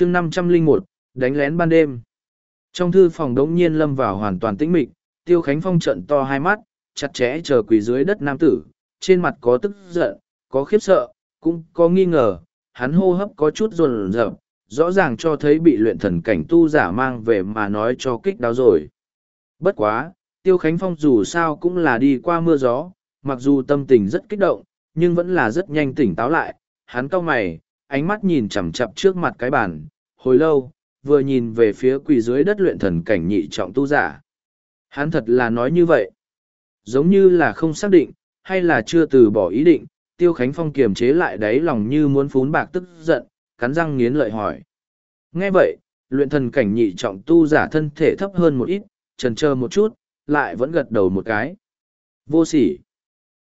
chương năm trăm linh một, đánh lén ban đêm. Trong thư phòng đống nhiên lâm vào hoàn toàn tĩnh mịch, tiêu khánh phong trận to hai mắt, chặt chẽ chờ quỳ dưới đất nam tử, trên mặt có tức giận, có khiếp sợ, cũng có nghi ngờ, hắn hô hấp có chút rồn rợp rõ ràng cho thấy bị luyện thần cảnh tu giả mang về mà nói cho kích đáo rồi. Bất quá, tiêu khánh phong dù sao cũng là đi qua mưa gió, mặc dù tâm tình rất kích động, nhưng vẫn là rất nhanh tỉnh táo lại, hắn cau mày ánh mắt nhìn chằm chặp trước mặt cái bàn, hồi lâu, vừa nhìn về phía quỳ dưới đất luyện thần cảnh nhị trọng tu giả. Hắn thật là nói như vậy. Giống như là không xác định, hay là chưa từ bỏ ý định, tiêu khánh phong kiềm chế lại đáy lòng như muốn phún bạc tức giận, cắn răng nghiến lợi hỏi. Nghe vậy, luyện thần cảnh nhị trọng tu giả thân thể thấp hơn một ít, trần chờ một chút, lại vẫn gật đầu một cái. Vô sỉ.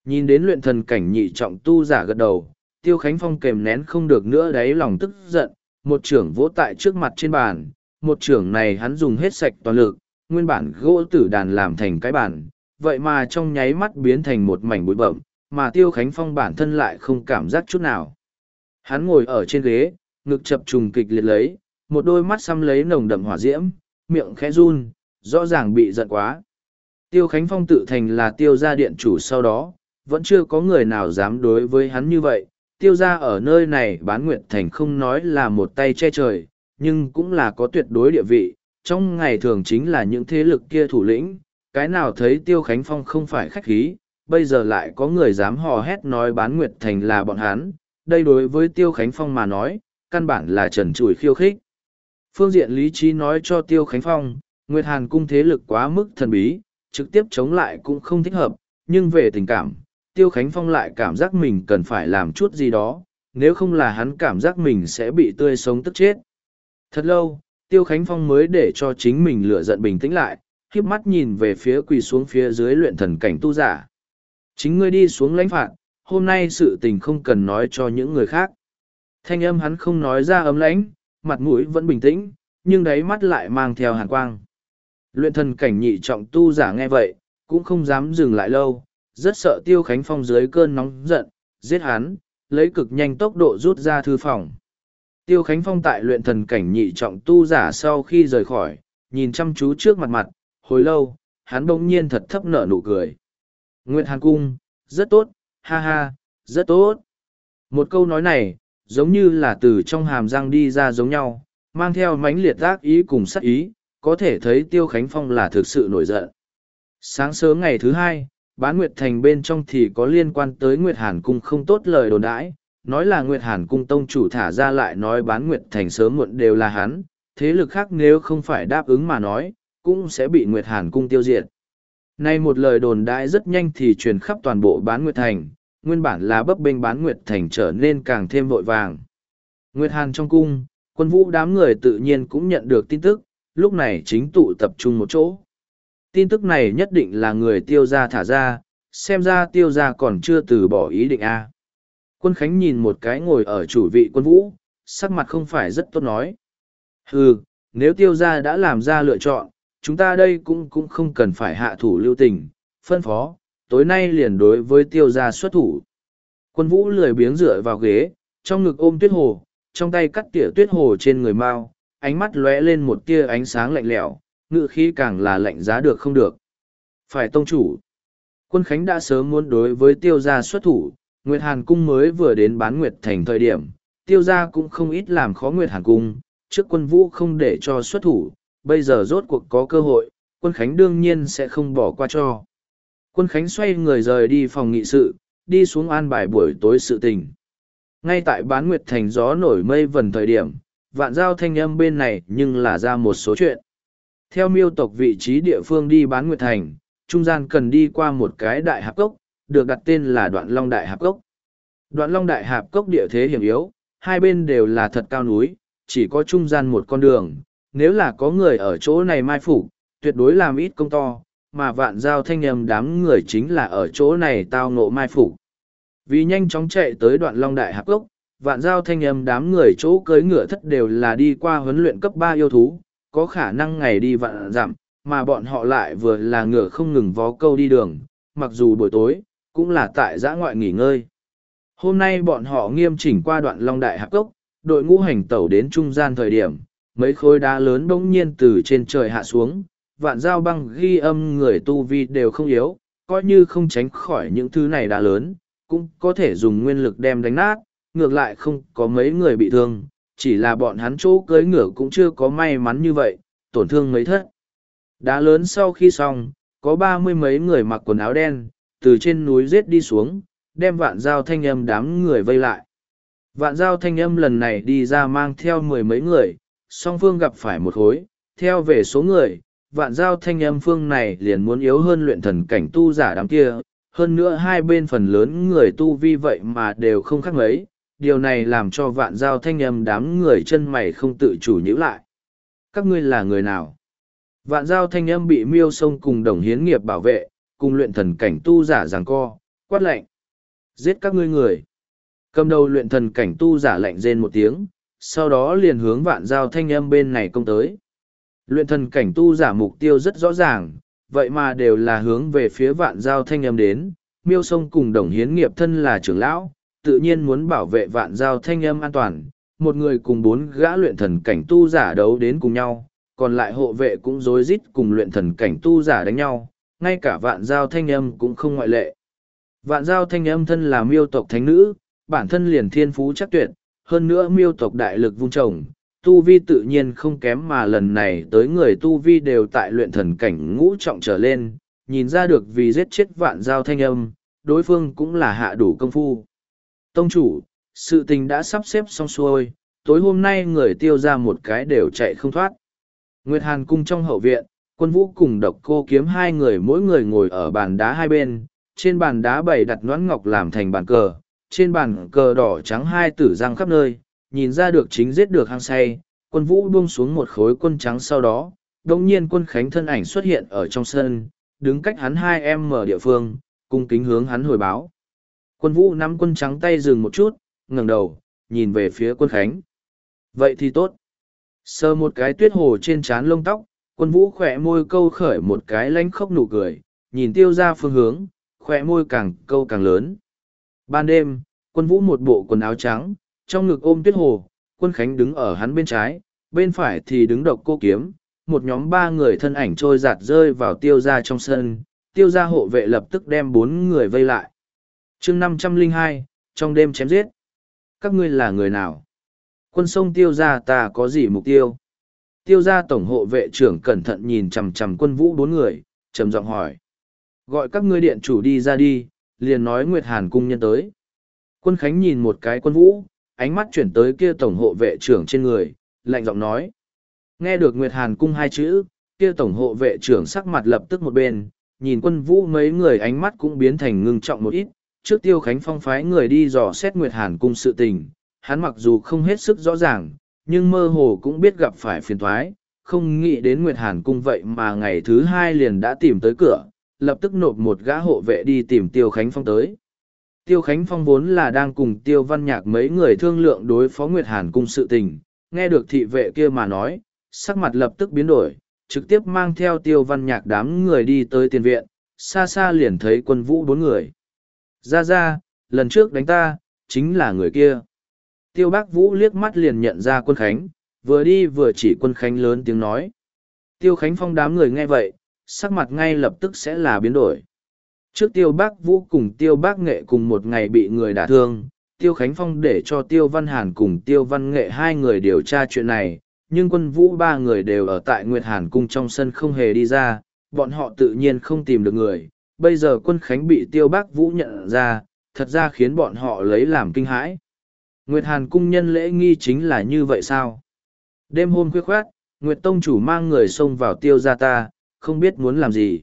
Nhìn đến luyện thần cảnh nhị trọng tu giả gật đầu tiêu khánh phong kèm nén không được nữa đáy lòng tức giận, một trưởng vỗ tại trước mặt trên bàn, một trưởng này hắn dùng hết sạch toàn lực, nguyên bản gỗ tử đàn làm thành cái bàn, vậy mà trong nháy mắt biến thành một mảnh bụi bậm, mà tiêu khánh phong bản thân lại không cảm giác chút nào. Hắn ngồi ở trên ghế, ngực chập trùng kịch liệt lấy, một đôi mắt xăm lấy nồng đậm hỏa diễm, miệng khẽ run, rõ ràng bị giận quá. Tiêu khánh phong tự thành là tiêu gia điện chủ sau đó, vẫn chưa có người nào dám đối với hắn như vậy tiêu gia ở nơi này bán nguyệt thành không nói là một tay che trời, nhưng cũng là có tuyệt đối địa vị. Trong ngày thường chính là những thế lực kia thủ lĩnh, cái nào thấy tiêu khánh phong không phải khách khí, bây giờ lại có người dám hò hét nói bán nguyệt thành là bọn hắn. Đây đối với tiêu khánh phong mà nói, căn bản là trần trùi khiêu khích. Phương diện lý trí nói cho tiêu khánh phong, nguyệt hàn cung thế lực quá mức thần bí, trực tiếp chống lại cũng không thích hợp, nhưng về tình cảm tiêu khánh phong lại cảm giác mình cần phải làm chút gì đó, nếu không là hắn cảm giác mình sẽ bị tươi sống tức chết. Thật lâu, tiêu khánh phong mới để cho chính mình lửa giận bình tĩnh lại khiếp mắt nhìn về phía quỳ xuống phía dưới luyện thần cảnh tu giả. Chính ngươi đi xuống lãnh phạt, hôm nay sự tình không cần nói cho những người khác. Thanh âm hắn không nói ra ấm lãnh, mặt mũi vẫn bình tĩnh, nhưng đáy mắt lại mang theo hàn quang. Luyện thần cảnh nhị trọng tu giả nghe vậy, cũng không dám dừng lại lâu rất sợ tiêu khánh phong dưới cơn nóng giận, giết hắn, lấy cực nhanh tốc độ rút ra thư phòng. Tiêu khánh phong tại luyện thần cảnh nhị trọng tu giả sau khi rời khỏi, nhìn chăm chú trước mặt mặt, hồi lâu, hắn bỗng nhiên thật thấp nở nụ cười. Nguyệt hàn cung, rất tốt, ha ha, rất tốt. Một câu nói này, giống như là từ trong hàm răng đi ra giống nhau, mang theo mãnh liệt tác ý cùng sắc ý, có thể thấy tiêu khánh phong là thực sự nổi giận. Sáng sớm ngày thứ hai bán nguyệt thành bên trong thì có liên quan tới nguyệt hàn cung không tốt lời đồn đãi, nói là nguyệt hàn cung tông chủ thả ra lại nói bán nguyệt thành sớm muộn đều là hắn, thế lực khác nếu không phải đáp ứng mà nói, cũng sẽ bị nguyệt hàn cung tiêu diệt. Nay một lời đồn đãi rất nhanh thì truyền khắp toàn bộ bán nguyệt thành, nguyên bản là bấp bênh bán nguyệt thành trở nên càng thêm vội vàng. Nguyệt hàn trong cung, quân vũ đám người tự nhiên cũng nhận được tin tức, lúc này chính tụ tập trung một chỗ tin tức này nhất định là người tiêu gia thả ra, xem ra tiêu gia còn chưa từ bỏ ý định A. Quân Khánh nhìn một cái ngồi ở chủ vị quân vũ, sắc mặt không phải rất tốt nói. Hừ, nếu tiêu gia đã làm ra lựa chọn, chúng ta đây cũng cũng không cần phải hạ thủ lưu tình, phân phó, tối nay liền đối với tiêu gia xuất thủ. Quân vũ lười biếng dựa vào ghế, trong ngực ôm tuyết hồ, trong tay cắt tỉa tuyết hồ trên người mao, ánh mắt lóe lên một tia ánh sáng lạnh lẽo, ngự khí càng là lạnh giá được không được. Phải tông chủ. Quân Khánh đã sớm muốn đối với tiêu gia xuất thủ, Nguyệt Hàn Cung mới vừa đến bán Nguyệt Thành thời điểm, tiêu gia cũng không ít làm khó Nguyệt Hàn Cung, trước quân vũ không để cho xuất thủ, bây giờ rốt cuộc có cơ hội, quân Khánh đương nhiên sẽ không bỏ qua cho. Quân Khánh xoay người rời đi phòng nghị sự, đi xuống an bài buổi tối sự tình. Ngay tại bán Nguyệt Thành gió nổi mây vần thời điểm, vạn giao thanh âm bên này nhưng là ra một số chuyện. Theo miêu tộc vị trí địa phương đi bán nguyệt thành, trung gian cần đi qua một cái đại hạp cốc, được đặt tên là đoạn long đại hạp cốc. Đoạn long đại hạp cốc địa thế hiểm yếu, hai bên đều là thật cao núi, chỉ có trung gian một con đường. Nếu là có người ở chỗ này mai phục, tuyệt đối làm ít công to, mà vạn giao thanh nhầm đám người chính là ở chỗ này tao ngộ mai phục. Vì nhanh chóng chạy tới đoạn long đại hạp cốc, vạn giao thanh âm đám người chỗ cưới ngựa thất đều là đi qua huấn luyện cấp ba yêu thú, có khả năng ngày đi vạn dặm, mà bọn họ lại vừa là ngựa không ngừng vó câu đi đường, mặc dù buổi tối, cũng là tại giã ngoại nghỉ ngơi. Hôm nay bọn họ nghiêm chỉnh qua đoạn Long Đại Hạp Cốc, đội ngũ hành tẩu đến trung gian thời điểm, mấy khối đá lớn bỗng nhiên từ trên trời hạ xuống, vạn dao băng ghi âm người tu vi đều không yếu, coi như không tránh khỏi những thứ này đá lớn, cũng có thể dùng nguyên lực đem đánh nát, ngược lại không có mấy người bị thương, chỉ là bọn hắn chỗ cưới ngựa cũng chưa có may mắn như vậy, tổn thương mấy thất. Đá lớn sau khi xong, có ba mươi mấy người mặc quần áo đen, từ trên núi rết đi xuống, đem vạn giao thanh âm đám người vây lại. Vạn giao thanh âm lần này đi ra mang theo mười mấy người, song phương gặp phải một hối, theo về số người, vạn giao thanh âm phương này liền muốn yếu hơn luyện thần cảnh tu giả đám kia, hơn nữa hai bên phần lớn người tu vi vậy mà đều không khác mấy, điều này làm cho vạn giao thanh âm đám người chân mày không tự chủ nhữ lại. Các ngươi là người nào? Vạn giao thanh âm bị miêu sông cùng đồng hiến nghiệp bảo vệ, cùng luyện thần cảnh tu giả giằng co, quát lệnh. Giết các ngươi người. Cầm đầu luyện thần cảnh tu giả lạnh rên một tiếng, sau đó liền hướng vạn giao thanh âm bên này công tới. Luyện thần cảnh tu giả mục tiêu rất rõ ràng, vậy mà đều là hướng về phía vạn giao thanh âm đến. Miêu sông cùng đồng hiến nghiệp thân là trưởng lão, tự nhiên muốn bảo vệ vạn giao thanh âm an toàn. Một người cùng bốn gã luyện thần cảnh tu giả đấu đến cùng nhau, còn lại hộ vệ cũng rối rít cùng luyện thần cảnh tu giả đánh nhau, ngay cả vạn giao thanh âm cũng không ngoại lệ. Vạn giao thanh âm thân là miêu tộc thánh nữ, bản thân liền thiên phú chắc tuyệt, hơn nữa miêu tộc đại lực vung trồng, tu vi tự nhiên không kém mà lần này tới người tu vi đều tại luyện thần cảnh ngũ trọng trở lên, nhìn ra được vì giết chết vạn giao thanh âm, đối phương cũng là hạ đủ công phu. Tông chủ, sự tình đã sắp xếp xong xuôi, tối hôm nay người tiêu ra một cái đều chạy không thoát. Nguyệt Hàn cung trong hậu viện, quân vũ cùng độc cô kiếm hai người mỗi người ngồi ở bàn đá hai bên, trên bàn đá bày đặt noãn ngọc làm thành bàn cờ, trên bàn cờ đỏ trắng hai tử răng khắp nơi, nhìn ra được chính giết được hang say, quân vũ buông xuống một khối quân trắng sau đó, đồng nhiên quân khánh thân ảnh xuất hiện ở trong sân, đứng cách hắn hai em mở địa phương, cung kính hướng hắn hồi báo. Quân vũ nắm quân trắng tay dừng một chút, ngẩng đầu, nhìn về phía quân khánh. Vậy thì tốt. Sờ một cái tuyết hồ trên trán lông tóc, quân vũ khỏe môi câu khởi một cái lánh khóc nụ cười, nhìn tiêu ra phương hướng, khỏe môi càng câu càng lớn. Ban đêm, quân vũ một bộ quần áo trắng, trong ngực ôm tuyết hồ, quân khánh đứng ở hắn bên trái, bên phải thì đứng độc cô kiếm, một nhóm ba người thân ảnh trôi giạt rơi vào tiêu ra trong sân, tiêu ra hộ vệ lập tức đem bốn người vây lại chương năm trăm linh hai trong đêm chém giết. Các ngươi là người nào? Quân sông tiêu ra ta có gì mục tiêu? Tiêu ra tổng hộ vệ trưởng cẩn thận nhìn chằm chằm quân vũ bốn người, trầm giọng hỏi. Gọi các ngươi điện chủ đi ra đi, liền nói Nguyệt Hàn cung nhân tới. Quân Khánh nhìn một cái quân vũ, ánh mắt chuyển tới kia tổng hộ vệ trưởng trên người, lạnh giọng nói. Nghe được Nguyệt Hàn cung hai chữ, kia tổng hộ vệ trưởng sắc mặt lập tức một bên, nhìn quân vũ mấy người ánh mắt cũng biến thành ngưng trọng một ít. Trước tiêu Khánh phong phái người đi dò xét Nguyệt Hàn cung sự tình, hắn mặc dù không hết sức rõ ràng, nhưng mơ hồ cũng biết gặp phải phiền thoái, không nghĩ đến Nguyệt Hàn cung vậy mà ngày thứ hai liền đã tìm tới cửa, lập tức nộp một gã hộ vệ đi tìm Tiêu Khánh Phong tới. Tiêu Khánh Phong vốn là đang cùng Tiêu Văn Nhạc mấy người thương lượng đối phó Nguyệt Hàn cung sự tình, nghe được thị vệ kia mà nói, sắc mặt lập tức biến đổi, trực tiếp mang theo Tiêu Văn Nhạc đám người đi tới tiền viện, xa xa liền thấy quân vũ bốn người. Ra ra, lần trước đánh ta, chính là người kia. Tiêu Bác Vũ liếc mắt liền nhận ra quân Khánh, vừa đi vừa chỉ quân Khánh lớn tiếng nói. Tiêu Khánh Phong đám người nghe vậy, sắc mặt ngay lập tức sẽ là biến đổi. Trước tiêu bác vũ cùng tiêu bác nghệ cùng một ngày bị người đả thương, tiêu khánh phong để cho tiêu văn hàn cùng tiêu văn nghệ hai người điều tra chuyện này, nhưng quân vũ ba người đều ở tại Nguyệt Hàn cung trong sân không hề đi ra, bọn họ tự nhiên không tìm được người. Bây giờ quân khánh bị tiêu bác vũ nhận ra, thật ra khiến bọn họ lấy làm kinh hãi. Nguyệt Hàn cung nhân lễ nghi chính là như vậy sao? Đêm hôm khuya khoát, Nguyệt Tông chủ mang người xông vào tiêu gia ta, không biết muốn làm gì.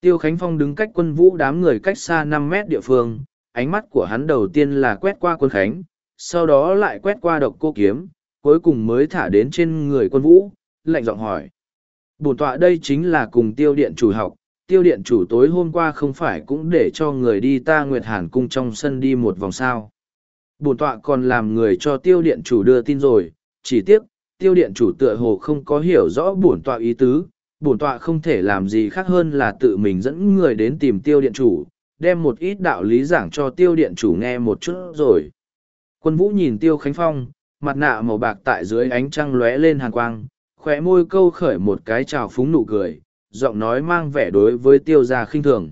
Tiêu Khánh Phong đứng cách quân vũ đám người cách xa năm mét địa phương, ánh mắt của hắn đầu tiên là quét qua quân Khánh, sau đó lại quét qua độc cô kiếm, cuối cùng mới thả đến trên người quân vũ, lạnh giọng hỏi. Bổn tọa đây chính là cùng tiêu điện chủ học, tiêu điện chủ tối hôm qua không phải cũng để cho người đi ta Nguyệt Hàn cung trong sân đi một vòng sao. Bổn tọa còn làm người cho tiêu điện chủ đưa tin rồi, chỉ tiếc, tiêu điện chủ tựa hồ không có hiểu rõ bổn tọa ý tứ, bổn tọa không thể làm gì khác hơn là tự mình dẫn người đến tìm tiêu điện chủ, đem một ít đạo lý giảng cho tiêu điện chủ nghe một chút rồi. Quân vũ nhìn tiêu khánh phong, mặt nạ màu bạc tại dưới ánh trăng lóe lên hàn quang, khóe môi câu khởi một cái trào phúng nụ cười, giọng nói mang vẻ đối với tiêu gia khinh thường.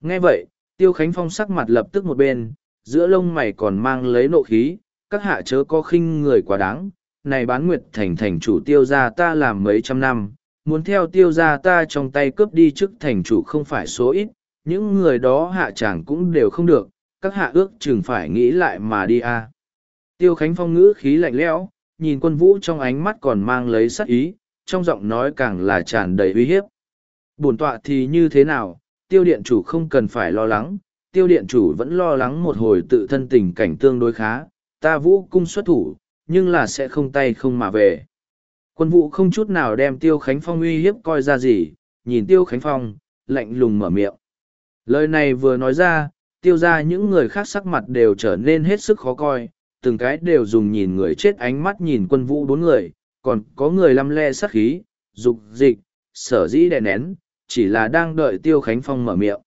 Nghe vậy, tiêu khánh phong sắc mặt lập tức một bên, giữa lông mày còn mang lấy nộ khí, các hạ chớ có khinh người quá đáng, này bán nguyệt thành thành chủ tiêu gia ta làm mấy trăm năm, muốn theo tiêu gia ta trong tay cướp đi chức thành chủ không phải số ít, những người đó hạ chẳng cũng đều không được, các hạ ước chừng phải nghĩ lại mà đi a. Tiêu Khánh Phong ngữ khí lạnh lẽo, nhìn quân vũ trong ánh mắt còn mang lấy sát ý, trong giọng nói càng là tràn đầy uy hiếp. Bổn tọa thì như thế nào, tiêu điện chủ không cần phải lo lắng, tiêu điện chủ vẫn lo lắng một hồi tự thân tình cảnh tương đối khá, ta vũ cung xuất thủ, nhưng là sẽ không tay không mà về. Quân vũ không chút nào đem tiêu Khánh Phong uy hiếp coi ra gì, nhìn tiêu Khánh Phong, lạnh lùng mở miệng. Lời này vừa nói ra, tiêu ra những người khác sắc mặt đều trở nên hết sức khó coi, từng cái đều dùng nhìn người chết ánh mắt nhìn quân vũ bốn người, còn có người lăm le sát khí, dục dịch, sở dĩ đè nén, chỉ là đang đợi Tiêu Khánh Phong mở miệng.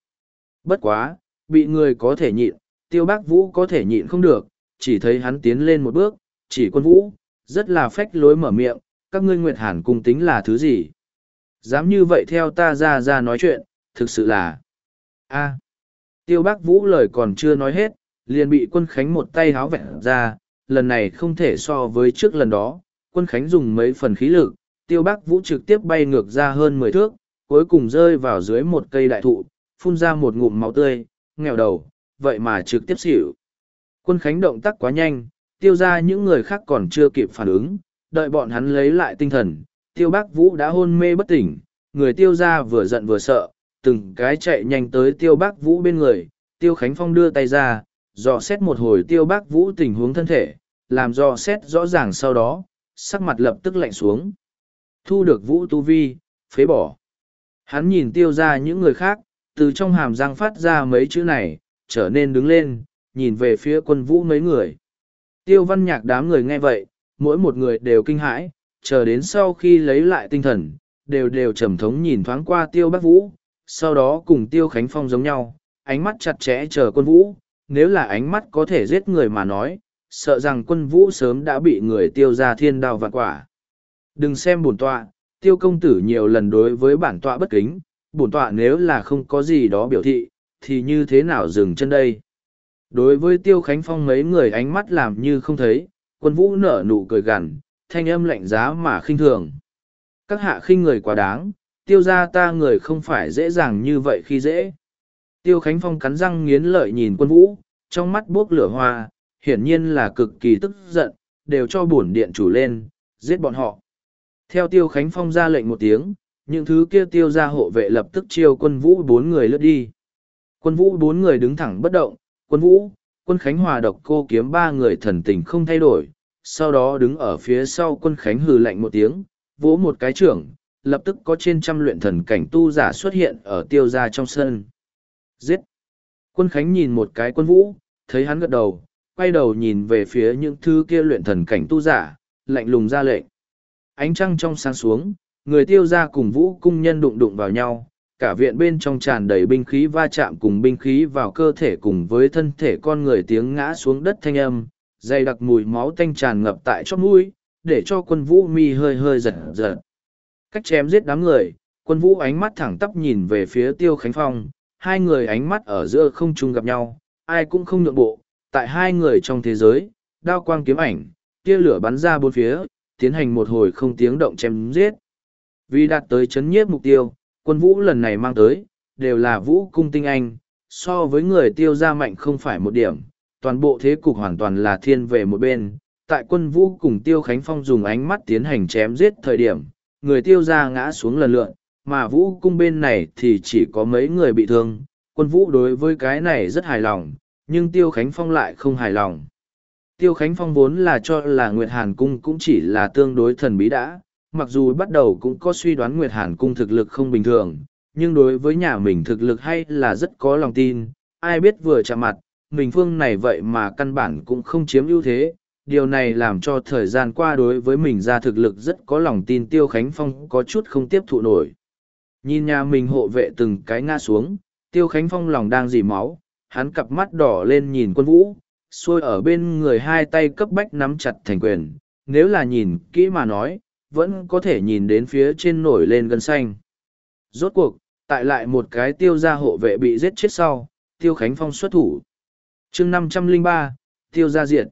Bất quá, bị người có thể nhịn, Tiêu Bác Vũ có thể nhịn không được, chỉ thấy hắn tiến lên một bước, chỉ quân vũ, rất là phách lối mở miệng, các ngươi Nguyệt Hàn cung tính là thứ gì? Dám như vậy theo ta ra ra nói chuyện, thực sự là... a Tiêu Bác Vũ lời còn chưa nói hết, liền bị quân khánh một tay háo vẹn ra, lần này không thể so với trước lần đó, quân khánh dùng mấy phần khí lực, tiêu bác vũ trực tiếp bay ngược ra hơn mười thước, cuối cùng rơi vào dưới một cây đại thụ, phun ra một ngụm máu tươi, nghèo đầu, vậy mà trực tiếp xỉu. Quân khánh động tác quá nhanh, tiêu ra những người khác còn chưa kịp phản ứng, đợi bọn hắn lấy lại tinh thần, tiêu Bác vũ đã hôn mê bất tỉnh, người tiêu ra vừa giận vừa sợ, từng cái chạy nhanh tới tiêu Bác vũ bên người, tiêu khánh phong đưa tay ra, dò xét một hồi tiêu bác vũ tình huống thân thể, làm dò xét rõ ràng sau đó, sắc mặt lập tức lạnh xuống. Thu được vũ tu vi, phế bỏ. Hắn nhìn tiêu ra những người khác, từ trong hàm răng phát ra mấy chữ này, trở nên đứng lên, nhìn về phía quân vũ mấy người. Tiêu văn nhạc đám người nghe vậy, mỗi một người đều kinh hãi, chờ đến sau khi lấy lại tinh thần, đều đều trầm thống nhìn thoáng qua tiêu bác vũ, sau đó cùng tiêu khánh phong giống nhau, ánh mắt chặt chẽ chờ quân vũ, nếu là ánh mắt có thể giết người mà nói, sợ rằng quân vũ sớm đã bị người tiêu ra thiên đao vạn quả. Đừng xem bổn tọa, tiêu công tử nhiều lần đối với bản tọa bất kính, bổn tọa nếu là không có gì đó biểu thị, thì như thế nào dừng chân đây? Đối với tiêu khánh phong mấy người ánh mắt làm như không thấy, quân vũ nở nụ cười gằn, thanh âm lạnh giá mà khinh thường. Các hạ khinh người quá đáng, tiêu gia ta người không phải dễ dàng như vậy khi dễ. Tiêu Khánh Phong cắn răng nghiến lợi nhìn quân vũ, trong mắt buốc lửa hoa, hiển nhiên là cực kỳ tức giận, đều cho bổn điện chủ lên, giết bọn họ. Theo Tiêu Khánh Phong ra lệnh một tiếng, những thứ kia tiêu ra hộ vệ lập tức chiêu quân vũ bốn người lướt đi. Quân vũ bốn người đứng thẳng bất động, quân vũ, quân Khánh Hòa độc cô kiếm ba người thần tình không thay đổi, sau đó đứng ở phía sau quân Khánh hừ lạnh một tiếng, vỗ một cái trưởng, lập tức có trên trăm luyện thần cảnh tu giả xuất hiện ở tiêu gia trong sân. Giết! Quân Khánh nhìn một cái quân vũ, thấy hắn gật đầu, quay đầu nhìn về phía những thứ kia luyện thần cảnh tu giả, lạnh lùng ra lệnh. Ánh trăng trong sáng xuống, người tiêu gia cùng vũ cung nhân đụng đụng vào nhau, cả viện bên trong tràn đầy binh khí va chạm cùng binh khí vào cơ thể cùng với thân thể con người tiếng ngã xuống đất thanh âm, dày đặc mùi máu tanh tràn ngập tại chót mũi, để cho quân vũ mi hơi hơi giật giật. Cách chém giết đám người, quân vũ ánh mắt thẳng tắp nhìn về phía tiêu khánh phong, hai người ánh mắt ở giữa không trung gặp nhau, ai cũng không nhượng bộ, tại hai người trong thế giới, đao quang kiếm ảnh, tia lửa bắn ra bốn phía, tiến hành một hồi không tiếng động chém giết. Vì đạt tới chấn nhiếp mục tiêu, quân vũ lần này mang tới, đều là vũ cung tinh anh, so với người tiêu gia mạnh không phải một điểm, toàn bộ thế cục hoàn toàn là thiên về một bên. Tại quân vũ cùng tiêu khánh phong dùng ánh mắt tiến hành chém giết thời điểm, người tiêu gia ngã xuống lần lượt, mà vũ cung bên này thì chỉ có mấy người bị thương quân vũ đối với cái này rất hài lòng nhưng tiêu khánh phong lại không hài lòng tiêu khánh phong vốn là cho là nguyệt hàn cung cũng chỉ là tương đối thần bí đã mặc dù bắt đầu cũng có suy đoán nguyệt hàn cung thực lực không bình thường nhưng đối với nhà mình thực lực hay là rất có lòng tin ai biết vừa chạm mặt mình phương này vậy mà căn bản cũng không chiếm ưu thế. Điều này làm cho thời gian qua đối với mình ra thực lực rất có lòng tin tiêu khánh phong có chút không tiếp thụ nổi. Nhìn nhà mình hộ vệ từng cái ngã xuống, Tiêu Khánh Phong lòng đang dì máu, hắn cặp mắt đỏ lên nhìn quân vũ, xuôi ở bên người hai tay cấp bách nắm chặt thành quyền, nếu là nhìn kỹ mà nói, vẫn có thể nhìn đến phía trên nổi lên gân xanh. Rốt cuộc, tại lại một cái tiêu gia hộ vệ bị giết chết sau, tiêu khánh phong xuất thủ. chương năm trăm linh ba tiêu gia diện.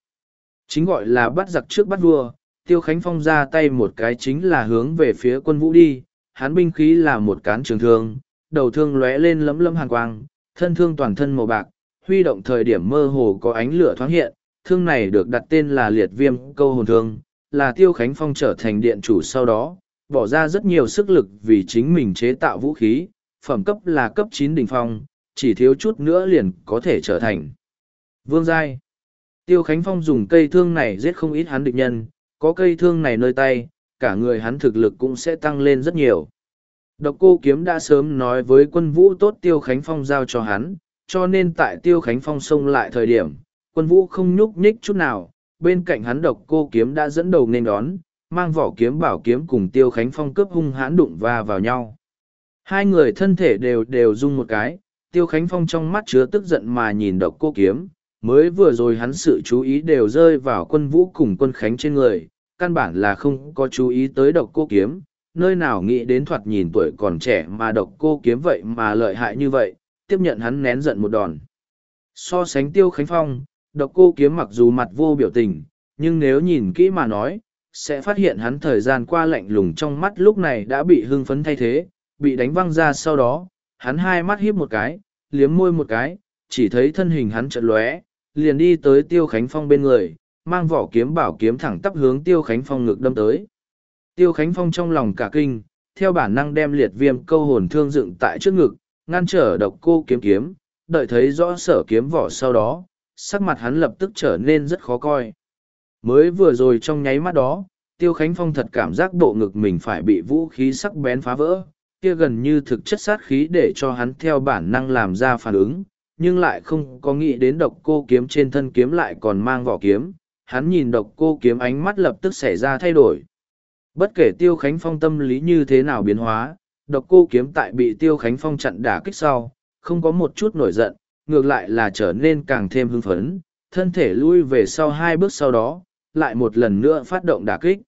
Chính gọi là bắt giặc trước bắt vua, tiêu khánh phong ra tay một cái chính là hướng về phía quân vũ đi, hán binh khí là một cán trường thương, đầu thương lóe lên lấm lấm hàn quang, thân thương toàn thân màu bạc, huy động thời điểm mơ hồ có ánh lửa thoáng hiện, thương này được đặt tên là liệt viêm câu hồn thương, là Tiêu Khánh Phong trở thành điện chủ sau đó, bỏ ra rất nhiều sức lực vì chính mình chế tạo vũ khí, phẩm cấp là cấp chín đỉnh phong, chỉ thiếu chút nữa liền có thể trở thành vương giai. Tiêu Khánh Phong dùng cây thương này giết không ít hắn địch nhân, có cây thương này nơi tay, cả người hắn thực lực cũng sẽ tăng lên rất nhiều. Độc cô kiếm đã sớm nói với quân vũ tốt Tiêu Khánh Phong giao cho hắn, cho nên tại Tiêu Khánh Phong xông lại thời điểm, quân vũ không nhúc nhích chút nào, bên cạnh hắn độc cô kiếm đã dẫn đầu nên đón, mang vỏ kiếm bảo kiếm cùng Tiêu Khánh Phong cướp hung hãn đụng va vào nhau. Hai người thân thể đều đều rung một cái, Tiêu Khánh Phong trong mắt chứa tức giận mà nhìn độc cô kiếm, mới vừa rồi hắn sự chú ý đều rơi vào quân vũ cùng quân Khánh trên người, căn bản là không có chú ý tới độc cô kiếm, nơi nào nghĩ đến thoạt nhìn tuổi còn trẻ mà độc cô kiếm vậy mà lợi hại như vậy, tiếp nhận hắn nén giận một đòn. So sánh Tiêu Khánh Phong, độc cô kiếm mặc dù mặt vô biểu tình, nhưng nếu nhìn kỹ mà nói, sẽ phát hiện hắn thời gian qua lạnh lùng trong mắt lúc này đã bị hưng phấn thay thế, bị đánh văng ra sau đó, hắn hai mắt híp một cái, liếm môi một cái, chỉ thấy thân hình hắn chợt lóe, liền đi tới Tiêu Khánh Phong bên người, mang vỏ kiếm bảo kiếm thẳng tắp hướng Tiêu Khánh Phong ngực đâm tới. Tiêu Khánh Phong trong lòng cả kinh, theo bản năng đem liệt viêm câu hồn thương dựng tại trước ngực, ngăn trở độc cô kiếm kiếm, đợi thấy rõ sở kiếm vỏ sau đó, sắc mặt hắn lập tức trở nên rất khó coi. Mới vừa rồi trong nháy mắt đó, Tiêu Khánh Phong thật cảm giác bộ ngực mình phải bị vũ khí sắc bén phá vỡ, kia gần như thực chất sát khí để cho hắn theo bản năng làm ra phản ứng, nhưng lại không có nghĩ đến độc cô kiếm trên thân kiếm lại còn mang vỏ kiếm. Hắn nhìn độc cô kiếm ánh mắt lập tức xảy ra thay đổi. Bất kể Tiêu Khánh Phong tâm lý như thế nào biến hóa, độc cô kiếm tại bị Tiêu Khánh Phong chặn đả kích sau, không có một chút nổi giận, ngược lại là trở nên càng thêm hưng phấn, thân thể lui về sau hai bước sau đó, lại một lần nữa phát động đả kích.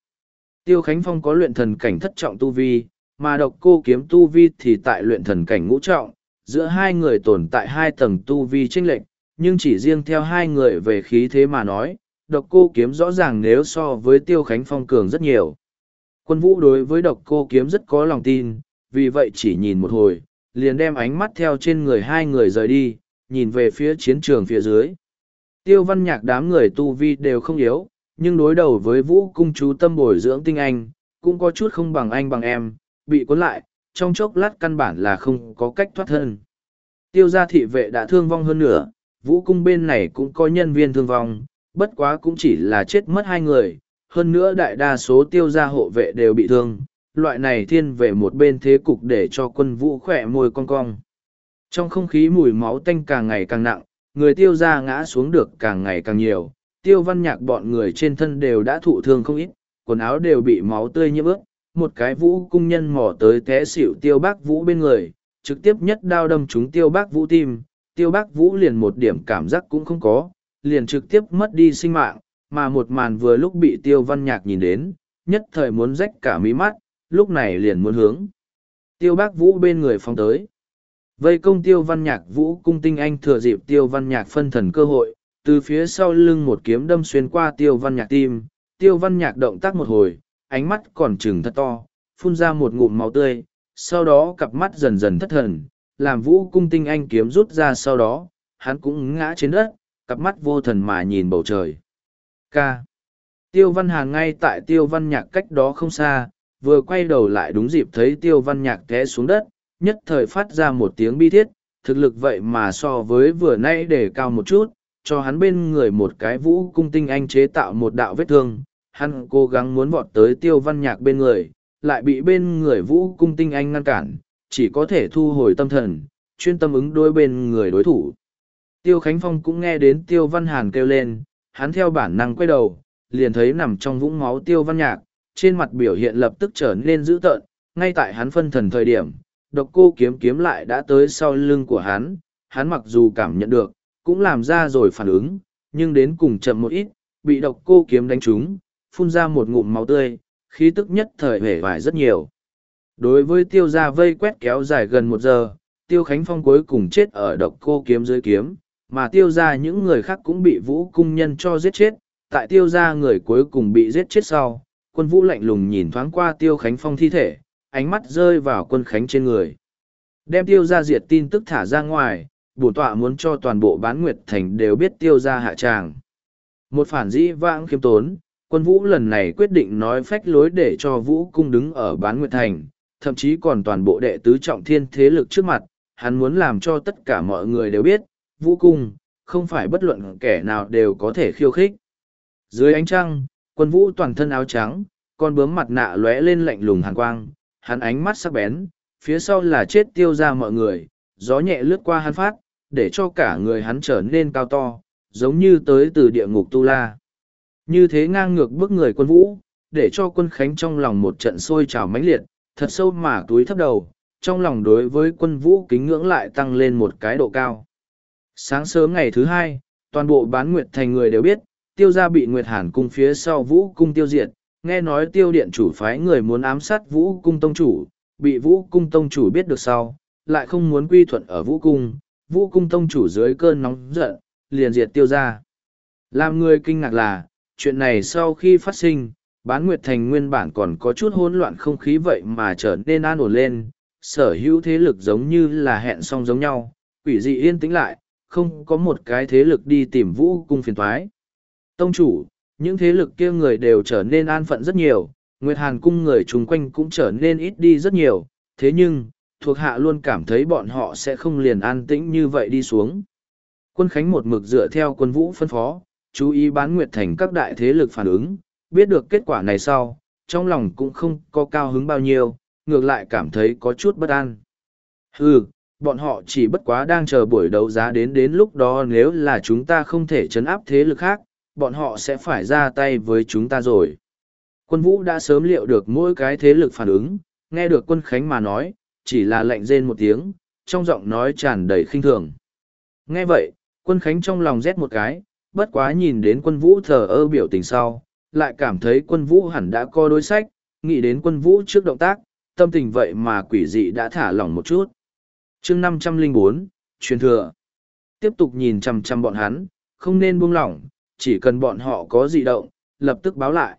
Tiêu Khánh Phong có luyện thần cảnh thất trọng tu vi, mà độc cô kiếm tu vi thì tại luyện thần cảnh ngũ trọng, giữa hai người tồn tại hai tầng tu vi chênh lệch, nhưng chỉ riêng theo hai người về khí thế mà nói, độc cô kiếm rõ ràng nếu so với Tiêu Khánh Phong cường rất nhiều. Quân vũ đối với độc cô kiếm rất có lòng tin, vì vậy chỉ nhìn một hồi, liền đem ánh mắt theo trên người hai người rời đi, nhìn về phía chiến trường phía dưới. Tiêu văn nhạc đám người tu vi đều không yếu, nhưng đối đầu với vũ cung chú tâm bồi dưỡng tinh anh, cũng có chút không bằng anh bằng em, bị cuốn lại, trong chốc lát căn bản là không có cách thoát thân. Tiêu gia thị vệ đã thương vong hơn nữa, vũ cung bên này cũng có nhân viên thương vong, bất quá cũng chỉ là chết mất hai người, hơn nữa đại đa số tiêu gia hộ vệ đều bị thương, loại này thiên về một bên thế cục để cho quân vũ khỏe môi cong cong. Trong không khí mùi máu tanh càng ngày càng nặng, người tiêu gia ngã xuống được càng ngày càng nhiều, tiêu văn nhạc bọn người trên thân đều đã thụ thương không ít, quần áo đều bị máu tươi nhiễm ướt, một cái vũ cung nhân mò tới té xỉu tiêu bác vũ bên người, trực tiếp nhất đao đâm trúng tiêu bác vũ tim, tiêu bác vũ liền một điểm cảm giác cũng không có, liền trực tiếp mất đi sinh mạng, mà một màn vừa lúc bị tiêu văn nhạc nhìn đến, nhất thời muốn rách cả mí mắt, lúc này liền muốn hướng. Tiêu bác vũ bên người phong tới. Vây công tiêu văn nhạc vũ cung tinh anh thừa dịp tiêu văn nhạc phân thần cơ hội, từ phía sau lưng một kiếm đâm xuyên qua tiêu văn nhạc tim, tiêu văn nhạc động tác một hồi, ánh mắt còn trừng thật to, phun ra một ngụm máu tươi, sau đó cặp mắt dần dần thất thần, làm vũ cung tinh anh kiếm rút ra sau đó, hắn cũng ngã trên đất, cặp mắt vô thần mà nhìn bầu trời. K. Tiêu văn hàng ngay tại tiêu văn nhạc cách đó không xa, vừa quay đầu lại đúng dịp thấy tiêu văn nhạc té xuống đất, nhất thời phát ra một tiếng bi thiết, thực lực vậy mà so với vừa nay để cao một chút, cho hắn bên người một cái vũ cung tinh anh chế tạo một đạo vết thương, hắn cố gắng muốn vọt tới tiêu văn nhạc bên người, lại bị bên người vũ cung tinh anh ngăn cản, chỉ có thể thu hồi tâm thần, chuyên tâm ứng đôi bên người đối thủ. Tiêu Khánh Phong cũng nghe đến tiêu văn hàn kêu lên, hắn theo bản năng quay đầu, liền thấy nằm trong vũng máu tiêu văn nhạc, trên mặt biểu hiện lập tức trở nên dữ tợn, ngay tại hắn phân thần thời điểm, độc cô kiếm kiếm lại đã tới sau lưng của hắn, hắn mặc dù cảm nhận được, cũng làm ra rồi phản ứng, nhưng đến cùng chậm một ít, bị độc cô kiếm đánh trúng, phun ra một ngụm máu tươi, khí tức nhất thời hể vải rất nhiều. Đối với tiêu gia vây quét kéo dài gần một giờ, tiêu khánh phong cuối cùng chết ở độc cô kiếm dưới kiếm, mà tiêu gia những người khác cũng bị vũ cung nhân cho giết chết, tại tiêu gia người cuối cùng bị giết chết sau, quân vũ lạnh lùng nhìn thoáng qua tiêu khánh phong thi thể, ánh mắt rơi vào quân khánh trên người. Đem tiêu gia diệt tin tức thả ra ngoài, bổ tọa muốn cho toàn bộ bán nguyệt thành đều biết tiêu gia hạ tràng. Một phản dĩ vãng khiêm tốn, quân vũ lần này quyết định nói phách lối để cho vũ cung đứng ở bán nguyệt thành, thậm chí còn toàn bộ đệ tứ trọng thiên thế lực trước mặt, hắn muốn làm cho tất cả mọi người đều biết, vũ cung, không phải bất luận kẻ nào đều có thể khiêu khích. Dưới ánh trăng, quân vũ toàn thân áo trắng, con bướm mặt nạ lóe lên lạnh lùng hàn quang, hắn ánh mắt sắc bén, phía sau là chết tiêu ra mọi người, gió nhẹ lướt qua hắn phát, để cho cả người hắn trở nên cao to, giống như tới từ địa ngục tu la. Như thế ngang ngược bước người quân vũ, để cho quân khánh trong lòng một trận sôi trào mãnh liệt, thật sâu mà túi thấp đầu, trong lòng đối với quân vũ kính ngưỡng lại tăng lên một cái độ cao. Sáng sớm ngày thứ hai, toàn bộ bán nguyệt thành người đều biết, tiêu gia bị nguyệt hàn cung phía sau vũ cung tiêu diệt, nghe nói tiêu điện chủ phái người muốn ám sát vũ cung tông chủ, bị vũ cung tông chủ biết được sau, lại không muốn quy thuận ở vũ cung, vũ cung tông chủ dưới cơn nóng giận, liền diệt tiêu gia. Làm người kinh ngạc là, chuyện này sau khi phát sinh, bán nguyệt thành nguyên bản còn có chút hỗn loạn không khí vậy mà trở nên an ổn lên, sở hữu thế lực giống như là hẹn song giống nhau, quỷ dị yên tĩnh lại, không có một cái thế lực đi tìm vũ cung phiền thoái. Tông chủ, những thế lực kia người đều trở nên an phận rất nhiều, Nguyệt Hàn cung người chung quanh cũng trở nên ít đi rất nhiều, thế nhưng, thuộc hạ luôn cảm thấy bọn họ sẽ không liền an tĩnh như vậy đi xuống. Quân Khánh một mực dựa theo quân vũ phân phó, chú ý bán Nguyệt Thành các đại thế lực phản ứng, biết được kết quả này sau, trong lòng cũng không có cao hứng bao nhiêu, ngược lại cảm thấy có chút bất an. Hừ, bọn họ chỉ bất quá đang chờ buổi đấu giá đến đến lúc đó nếu là chúng ta không thể chấn áp thế lực khác, bọn họ sẽ phải ra tay với chúng ta rồi. Quân vũ đã sớm liệu được mỗi cái thế lực phản ứng, nghe được quân khánh mà nói, chỉ là lệnh rên một tiếng, trong giọng nói tràn đầy khinh thường. Nghe vậy, quân khánh trong lòng rét một cái, bất quá nhìn đến quân vũ thờ ơ biểu tình sau, lại cảm thấy quân vũ hẳn đã có đối sách, nghĩ đến quân vũ trước động tác, tâm tình vậy mà quỷ dị đã thả lỏng một chút. Chương năm trăm linh bốn truyền thừa. Tiếp tục nhìn chằm chằm bọn hắn, không nên buông lỏng, chỉ cần bọn họ có dị động, lập tức báo lại.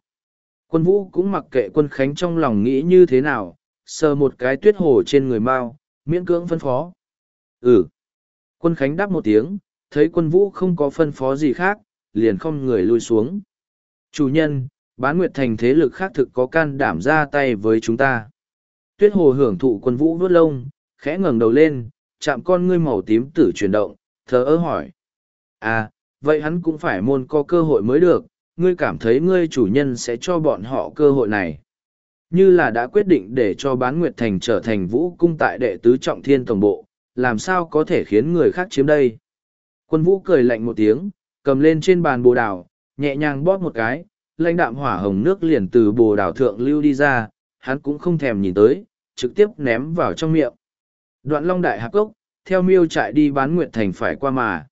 Quân vũ cũng mặc kệ quân khánh trong lòng nghĩ như thế nào, sờ một cái tuyết hồ trên người Mao, miễn cưỡng phân phó. Ừ. Quân khánh đáp một tiếng, thấy quân vũ không có phân phó gì khác, liền không người lui xuống. Chủ nhân, bán nguyệt thành thế lực khác thực có can đảm ra tay với chúng ta. Tuyết hồ hưởng thụ quân vũ vướt lông, khẽ ngẩng đầu lên, chạm con ngươi màu tím tử chuyển động, thờ ơ hỏi. À, vậy hắn cũng phải môn có cơ hội mới được, ngươi cảm thấy ngươi chủ nhân sẽ cho bọn họ cơ hội này. Như là đã quyết định để cho bán Nguyệt Thành trở thành vũ cung tại đệ tứ trọng thiên tổng bộ, làm sao có thể khiến người khác chiếm đây. Quân vũ cười lạnh một tiếng, cầm lên trên bàn bồ đào, nhẹ nhàng bóp một cái, lãnh đạm hỏa hồng nước liền từ bồ đào thượng lưu đi ra, hắn cũng không thèm nhìn tới, trực tiếp ném vào trong miệng. Đoạn long đại hạp cốc, theo miêu chạy đi bán Nguyệt Thành phải qua mà.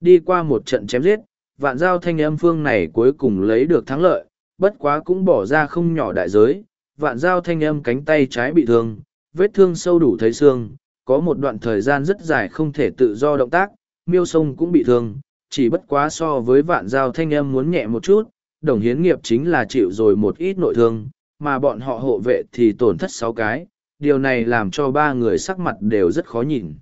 Đi qua một trận chém giết, vạn giao thanh âm phương này cuối cùng lấy được thắng lợi, bất quá cũng bỏ ra không nhỏ đại giới. Vạn giao thanh âm cánh tay trái bị thương, vết thương sâu đủ thấy xương, có một đoạn thời gian rất dài không thể tự do động tác, miêu sông cũng bị thương, chỉ bất quá so với vạn giao thanh âm muốn nhẹ một chút, đồng hiến nghiệp chính là chịu rồi một ít nội thương, mà bọn họ hộ vệ thì tổn thất sáu cái, điều này làm cho ba người sắc mặt đều rất khó nhìn.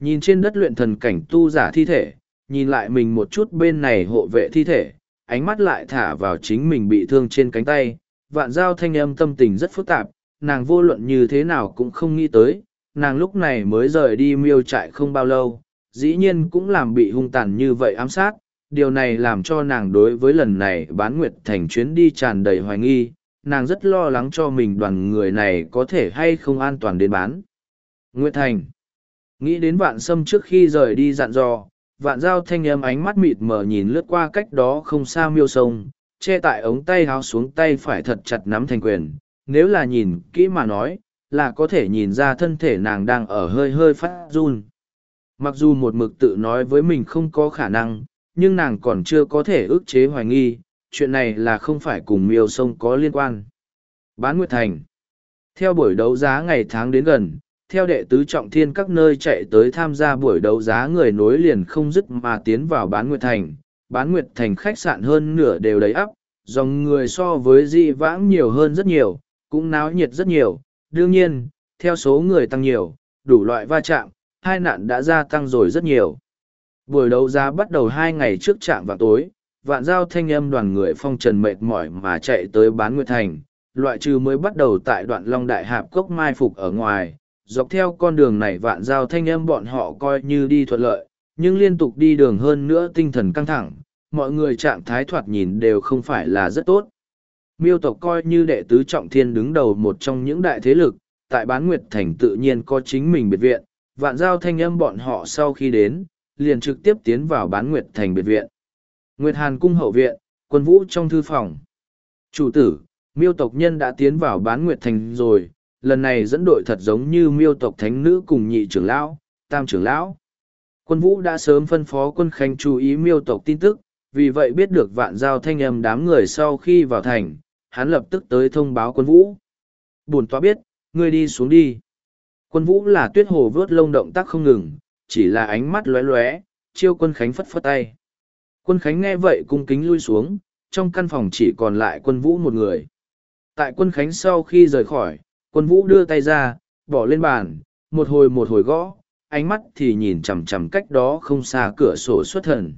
Nhìn trên đất luyện thần cảnh tu giả thi thể, nhìn lại mình một chút bên này hộ vệ thi thể, ánh mắt lại thả vào chính mình bị thương trên cánh tay, vạn giao thanh âm tâm tình rất phức tạp, nàng vô luận như thế nào cũng không nghĩ tới, nàng lúc này mới rời đi miêu trại không bao lâu, dĩ nhiên cũng làm bị hung tàn như vậy ám sát, điều này làm cho nàng đối với lần này bán nguyệt thành chuyến đi tràn đầy hoài nghi, nàng rất lo lắng cho mình đoàn người này có thể hay không an toàn đến bán. Nguyệt Thành. Nghĩ đến vạn sâm trước khi rời đi dặn dò, vạn giao thanh âm ánh mắt mịt mờ nhìn lướt qua cách đó không xa miêu sông, che tại ống tay háo xuống tay phải thật chặt nắm thành quyền. Nếu là nhìn kỹ mà nói, là có thể nhìn ra thân thể nàng đang ở hơi hơi phát run. Mặc dù một mực tự nói với mình không có khả năng, nhưng nàng còn chưa có thể ức chế hoài nghi, chuyện này là không phải cùng miêu sông có liên quan. Bán Nguyệt Thành Theo buổi đấu giá ngày tháng đến gần, theo đệ tứ trọng thiên các nơi chạy tới tham gia buổi đấu giá người nối liền không dứt mà tiến vào bán Nguyệt Thành. Bán Nguyệt Thành khách sạn hơn nửa đều đầy ắp, dòng người so với di vãng nhiều hơn rất nhiều, cũng náo nhiệt rất nhiều. Đương nhiên, theo số người tăng nhiều, đủ loại va chạm, hai nạn đã gia tăng rồi rất nhiều. Buổi đấu giá bắt đầu hai ngày trước trạm vào tối, vạn giao thanh âm đoàn người phong trần mệt mỏi mà chạy tới bán nguyệt thành, loại trừ mới bắt đầu tại đoạn long đại hạp cốc mai phục ở ngoài, dọc theo con đường này vạn giao thanh âm bọn họ coi như đi thuận lợi, nhưng liên tục đi đường hơn nữa tinh thần căng thẳng, mọi người trạng thái thoạt nhìn đều không phải là rất tốt. Miêu tộc coi như đệ tứ trọng thiên đứng đầu một trong những đại thế lực, tại bán nguyệt thành tự nhiên có chính mình biệt viện, vạn giao thanh âm bọn họ sau khi đến, liền trực tiếp tiến vào bán nguyệt thành biệt viện. Nguyệt Hàn cung hậu viện, quân vũ trong thư phòng. Chủ tử, miêu tộc nhân đã tiến vào bán nguyệt thành rồi, lần này dẫn đội thật giống như miêu tộc thánh nữ cùng nhị trưởng lão, tam trưởng lão. Quân vũ đã sớm phân phó quân khanh chú ý miêu tộc tin tức, vì vậy biết được vạn giao thanh âm đám người sau khi vào thành, hắn lập tức tới thông báo quân vũ. Buồn toa biết, ngươi đi xuống đi. Quân vũ là tuyết hồ vớt lông động tác không ngừng, chỉ là ánh mắt lóe lóe, chiêu quân khánh phất phất tay. Quân khánh nghe vậy cung kính lui xuống, trong căn phòng chỉ còn lại quân vũ một người. Tại quân khánh sau khi rời khỏi, quân vũ đưa tay ra, bỏ lên bàn, một hồi một hồi gõ, ánh mắt thì nhìn chằm chằm cách đó không xa cửa sổ xuất thần.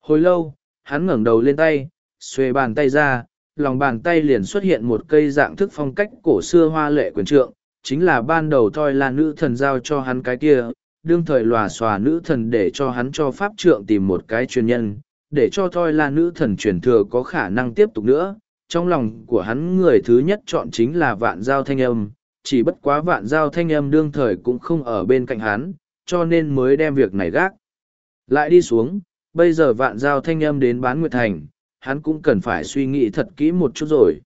Hồi lâu, hắn ngẩng đầu lên tay, xuê bàn tay ra, lòng bàn tay liền xuất hiện một cây dạng thức phong cách cổ xưa hoa lệ quyền trượng, chính là ban đầu thôi là nữ thần giao cho hắn cái kia, đương thời lòa xòa nữ thần để cho hắn cho pháp trượng tìm một cái truyền nhân, để cho thôi là nữ thần truyền thừa có khả năng tiếp tục nữa. Trong lòng của hắn người thứ nhất chọn chính là vạn giao thanh âm, chỉ bất quá vạn giao thanh âm đương thời cũng không ở bên cạnh hắn, cho nên mới đem việc này gác. Lại đi xuống, bây giờ vạn giao thanh âm đến bán nguyệt thành, hắn cũng cần phải suy nghĩ thật kỹ một chút rồi.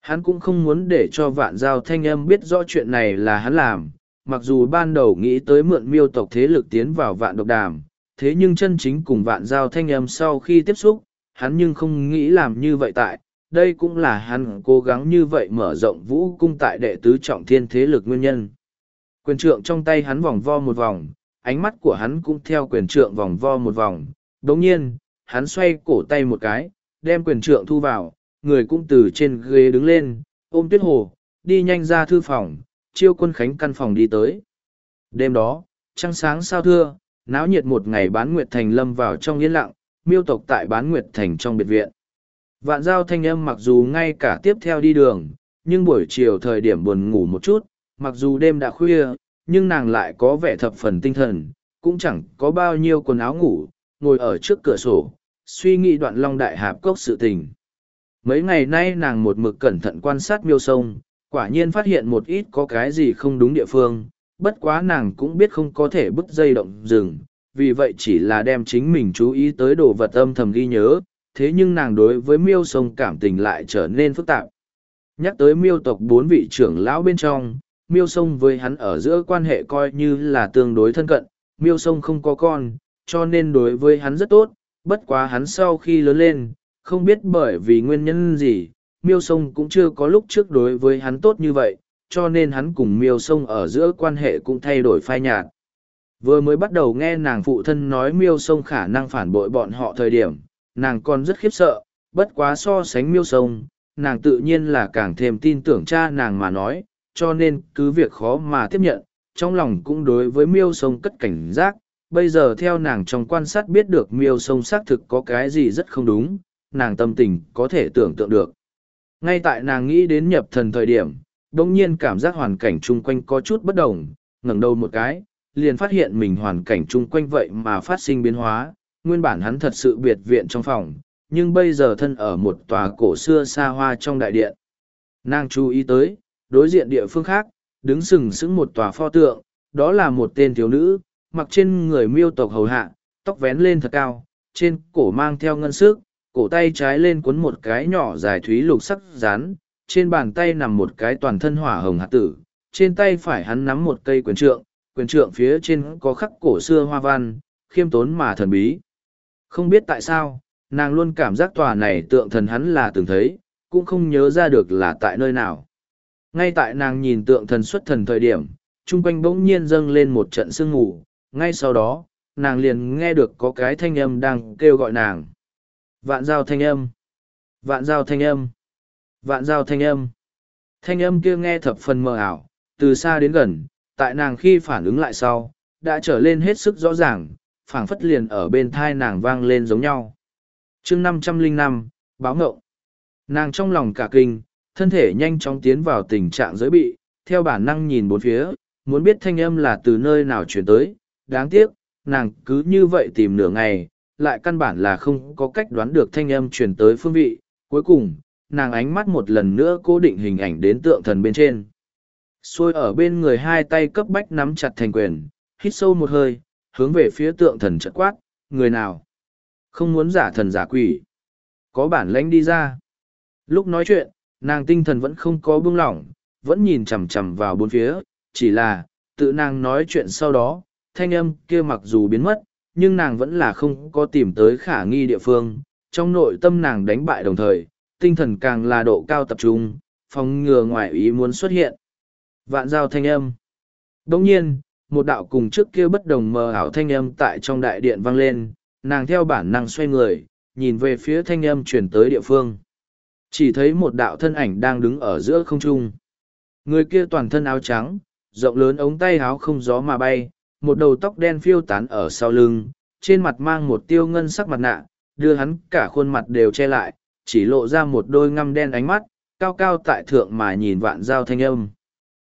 Hắn cũng không muốn để cho vạn giao thanh âm biết rõ chuyện này là hắn làm, mặc dù ban đầu nghĩ tới mượn miêu tộc thế lực tiến vào vạn độc đàm, thế nhưng chân chính cùng vạn giao thanh âm sau khi tiếp xúc, hắn nhưng không nghĩ làm như vậy tại, đây cũng là hắn cố gắng như vậy mở rộng vũ cung tại đệ tứ trọng thiên thế lực nguyên nhân. Quyền trượng trong tay hắn vòng vo một vòng, ánh mắt của hắn cũng theo quyền trượng vòng vo một vòng, đồng nhiên, hắn xoay cổ tay một cái, đem quyền trượng thu vào, người cũng từ trên ghế đứng lên, ôm tuyết hồ, đi nhanh ra thư phòng, chiêu quân khánh căn phòng đi tới. Đêm đó, trăng sáng sao thưa, náo nhiệt một ngày bán nguyệt thành lâm vào trong yên lặng, miêu tộc tại bán nguyệt thành trong biệt viện. Vạn giao thanh âm mặc dù ngay cả tiếp theo đi đường, nhưng buổi chiều thời điểm buồn ngủ một chút, mặc dù đêm đã khuya, nhưng nàng lại có vẻ thập phần tinh thần, cũng chẳng có bao nhiêu quần áo ngủ, ngồi ở trước cửa sổ, suy nghĩ đoạn long đại hạp cốc sự tình. Mấy ngày nay nàng một mực cẩn thận quan sát miêu sông, quả nhiên phát hiện một ít có cái gì không đúng địa phương, bất quá nàng cũng biết không có thể bứt dây động rừng, vì vậy chỉ là đem chính mình chú ý tới đồ vật âm thầm ghi nhớ, thế nhưng nàng đối với miêu sông cảm tình lại trở nên phức tạp. Nhắc tới miêu tộc bốn vị trưởng lão bên trong, miêu sông với hắn ở giữa quan hệ coi như là tương đối thân cận, miêu sông không có con, cho nên đối với hắn rất tốt, bất quá hắn sau khi lớn lên, không biết bởi vì nguyên nhân gì, miêu sông cũng chưa có lúc trước đối với hắn tốt như vậy, cho nên hắn cùng miêu sông ở giữa quan hệ cũng thay đổi phai nhạt. Vừa mới bắt đầu nghe nàng phụ thân nói miêu sông khả năng phản bội bọn họ thời điểm, nàng còn rất khiếp sợ, bất quá so sánh miêu sông, nàng tự nhiên là càng thêm tin tưởng cha nàng mà nói, cho nên cứ việc khó mà tiếp nhận, trong lòng cũng đối với miêu sông cất cảnh giác, bây giờ theo nàng trong quan sát biết được miêu sông xác thực có cái gì rất không đúng, nàng tâm tình có thể tưởng tượng được. Ngay tại nàng nghĩ đến nhập thần thời điểm, đồng nhiên cảm giác hoàn cảnh chung quanh có chút bất đồng, ngẩng đầu một cái, liền phát hiện mình hoàn cảnh chung quanh vậy mà phát sinh biến hóa, nguyên bản hắn thật sự biệt viện trong phòng, nhưng bây giờ thân ở một tòa cổ xưa xa hoa trong đại điện. Nàng chú ý tới, đối diện địa phương khác, đứng sừng sững một tòa pho tượng, đó là một tên thiếu nữ, mặc trên người miêu tộc hầu hạ, tóc vén lên thật cao, trên cổ mang theo ngân sức, cổ tay trái lên cuốn một cái nhỏ dài thúy lục sắc rán, trên bàn tay nằm một cái toàn thân hỏa hồng hạt tử, trên tay phải hắn nắm một cây quyền trượng, quyền trượng phía trên có khắc cổ xưa hoa văn, khiêm tốn mà thần bí. Không biết tại sao, nàng luôn cảm giác tòa này tượng thần hắn là từng thấy, cũng không nhớ ra được là tại nơi nào. Ngay tại nàng nhìn tượng thần xuất thần thời điểm, chung quanh bỗng nhiên dâng lên một trận sương ngủ, ngay sau đó, nàng liền nghe được có cái thanh âm đang kêu gọi nàng. Vạn giao thanh âm. Vạn giao thanh âm. Vạn giao thanh âm. Thanh âm kia nghe thập phần mờ ảo, từ xa đến gần, tại nàng khi phản ứng lại sau, đã trở lên hết sức rõ ràng, phảng phất liền ở bên thai nàng vang lên giống nhau. chương năm trăm linh năm báo ngộng. Nàng trong lòng cả kinh, thân thể nhanh chóng tiến vào tình trạng giới bị, theo bản năng nhìn bốn phía, muốn biết thanh âm là từ nơi nào chuyển tới. Đáng tiếc, nàng cứ như vậy tìm nửa ngày, lại căn bản là không có cách đoán được thanh âm chuyển tới phương vị. Cuối cùng, nàng ánh mắt một lần nữa cố định hình ảnh đến tượng thần bên trên. Xôi ở bên người hai tay cấp bách nắm chặt thành quyền, hít sâu một hơi, hướng về phía tượng thần chợt quát, người nào? Không muốn giả thần giả quỷ. Có bản lãnh đi ra. Lúc nói chuyện, nàng tinh thần vẫn không có buông lỏng, vẫn nhìn chằm chằm vào bốn phía, chỉ là, tự nàng nói chuyện sau đó, thanh âm kia mặc dù biến mất, nhưng nàng vẫn là không có tìm tới khả nghi địa phương. Trong nội tâm nàng đánh bại đồng thời, tinh thần càng là độ cao tập trung, phòng ngừa ngoại ý muốn xuất hiện. Vạn giao thanh âm. Đồng nhiên, một đạo cùng trước kia bất đồng mờ ảo thanh âm tại trong đại điện vang lên, nàng theo bản năng xoay người, nhìn về phía thanh âm chuyển tới địa phương. Chỉ thấy một đạo thân ảnh đang đứng ở giữa không trung. Người kia toàn thân áo trắng, rộng lớn ống tay áo không gió mà bay, một đầu tóc đen phiêu tán ở sau lưng, trên mặt mang một tiêu ngân sắc mặt nạ, đưa hắn cả khuôn mặt đều che lại, chỉ lộ ra một đôi ngăm đen ánh mắt, cao cao tại thượng mà nhìn vạn giao thanh âm.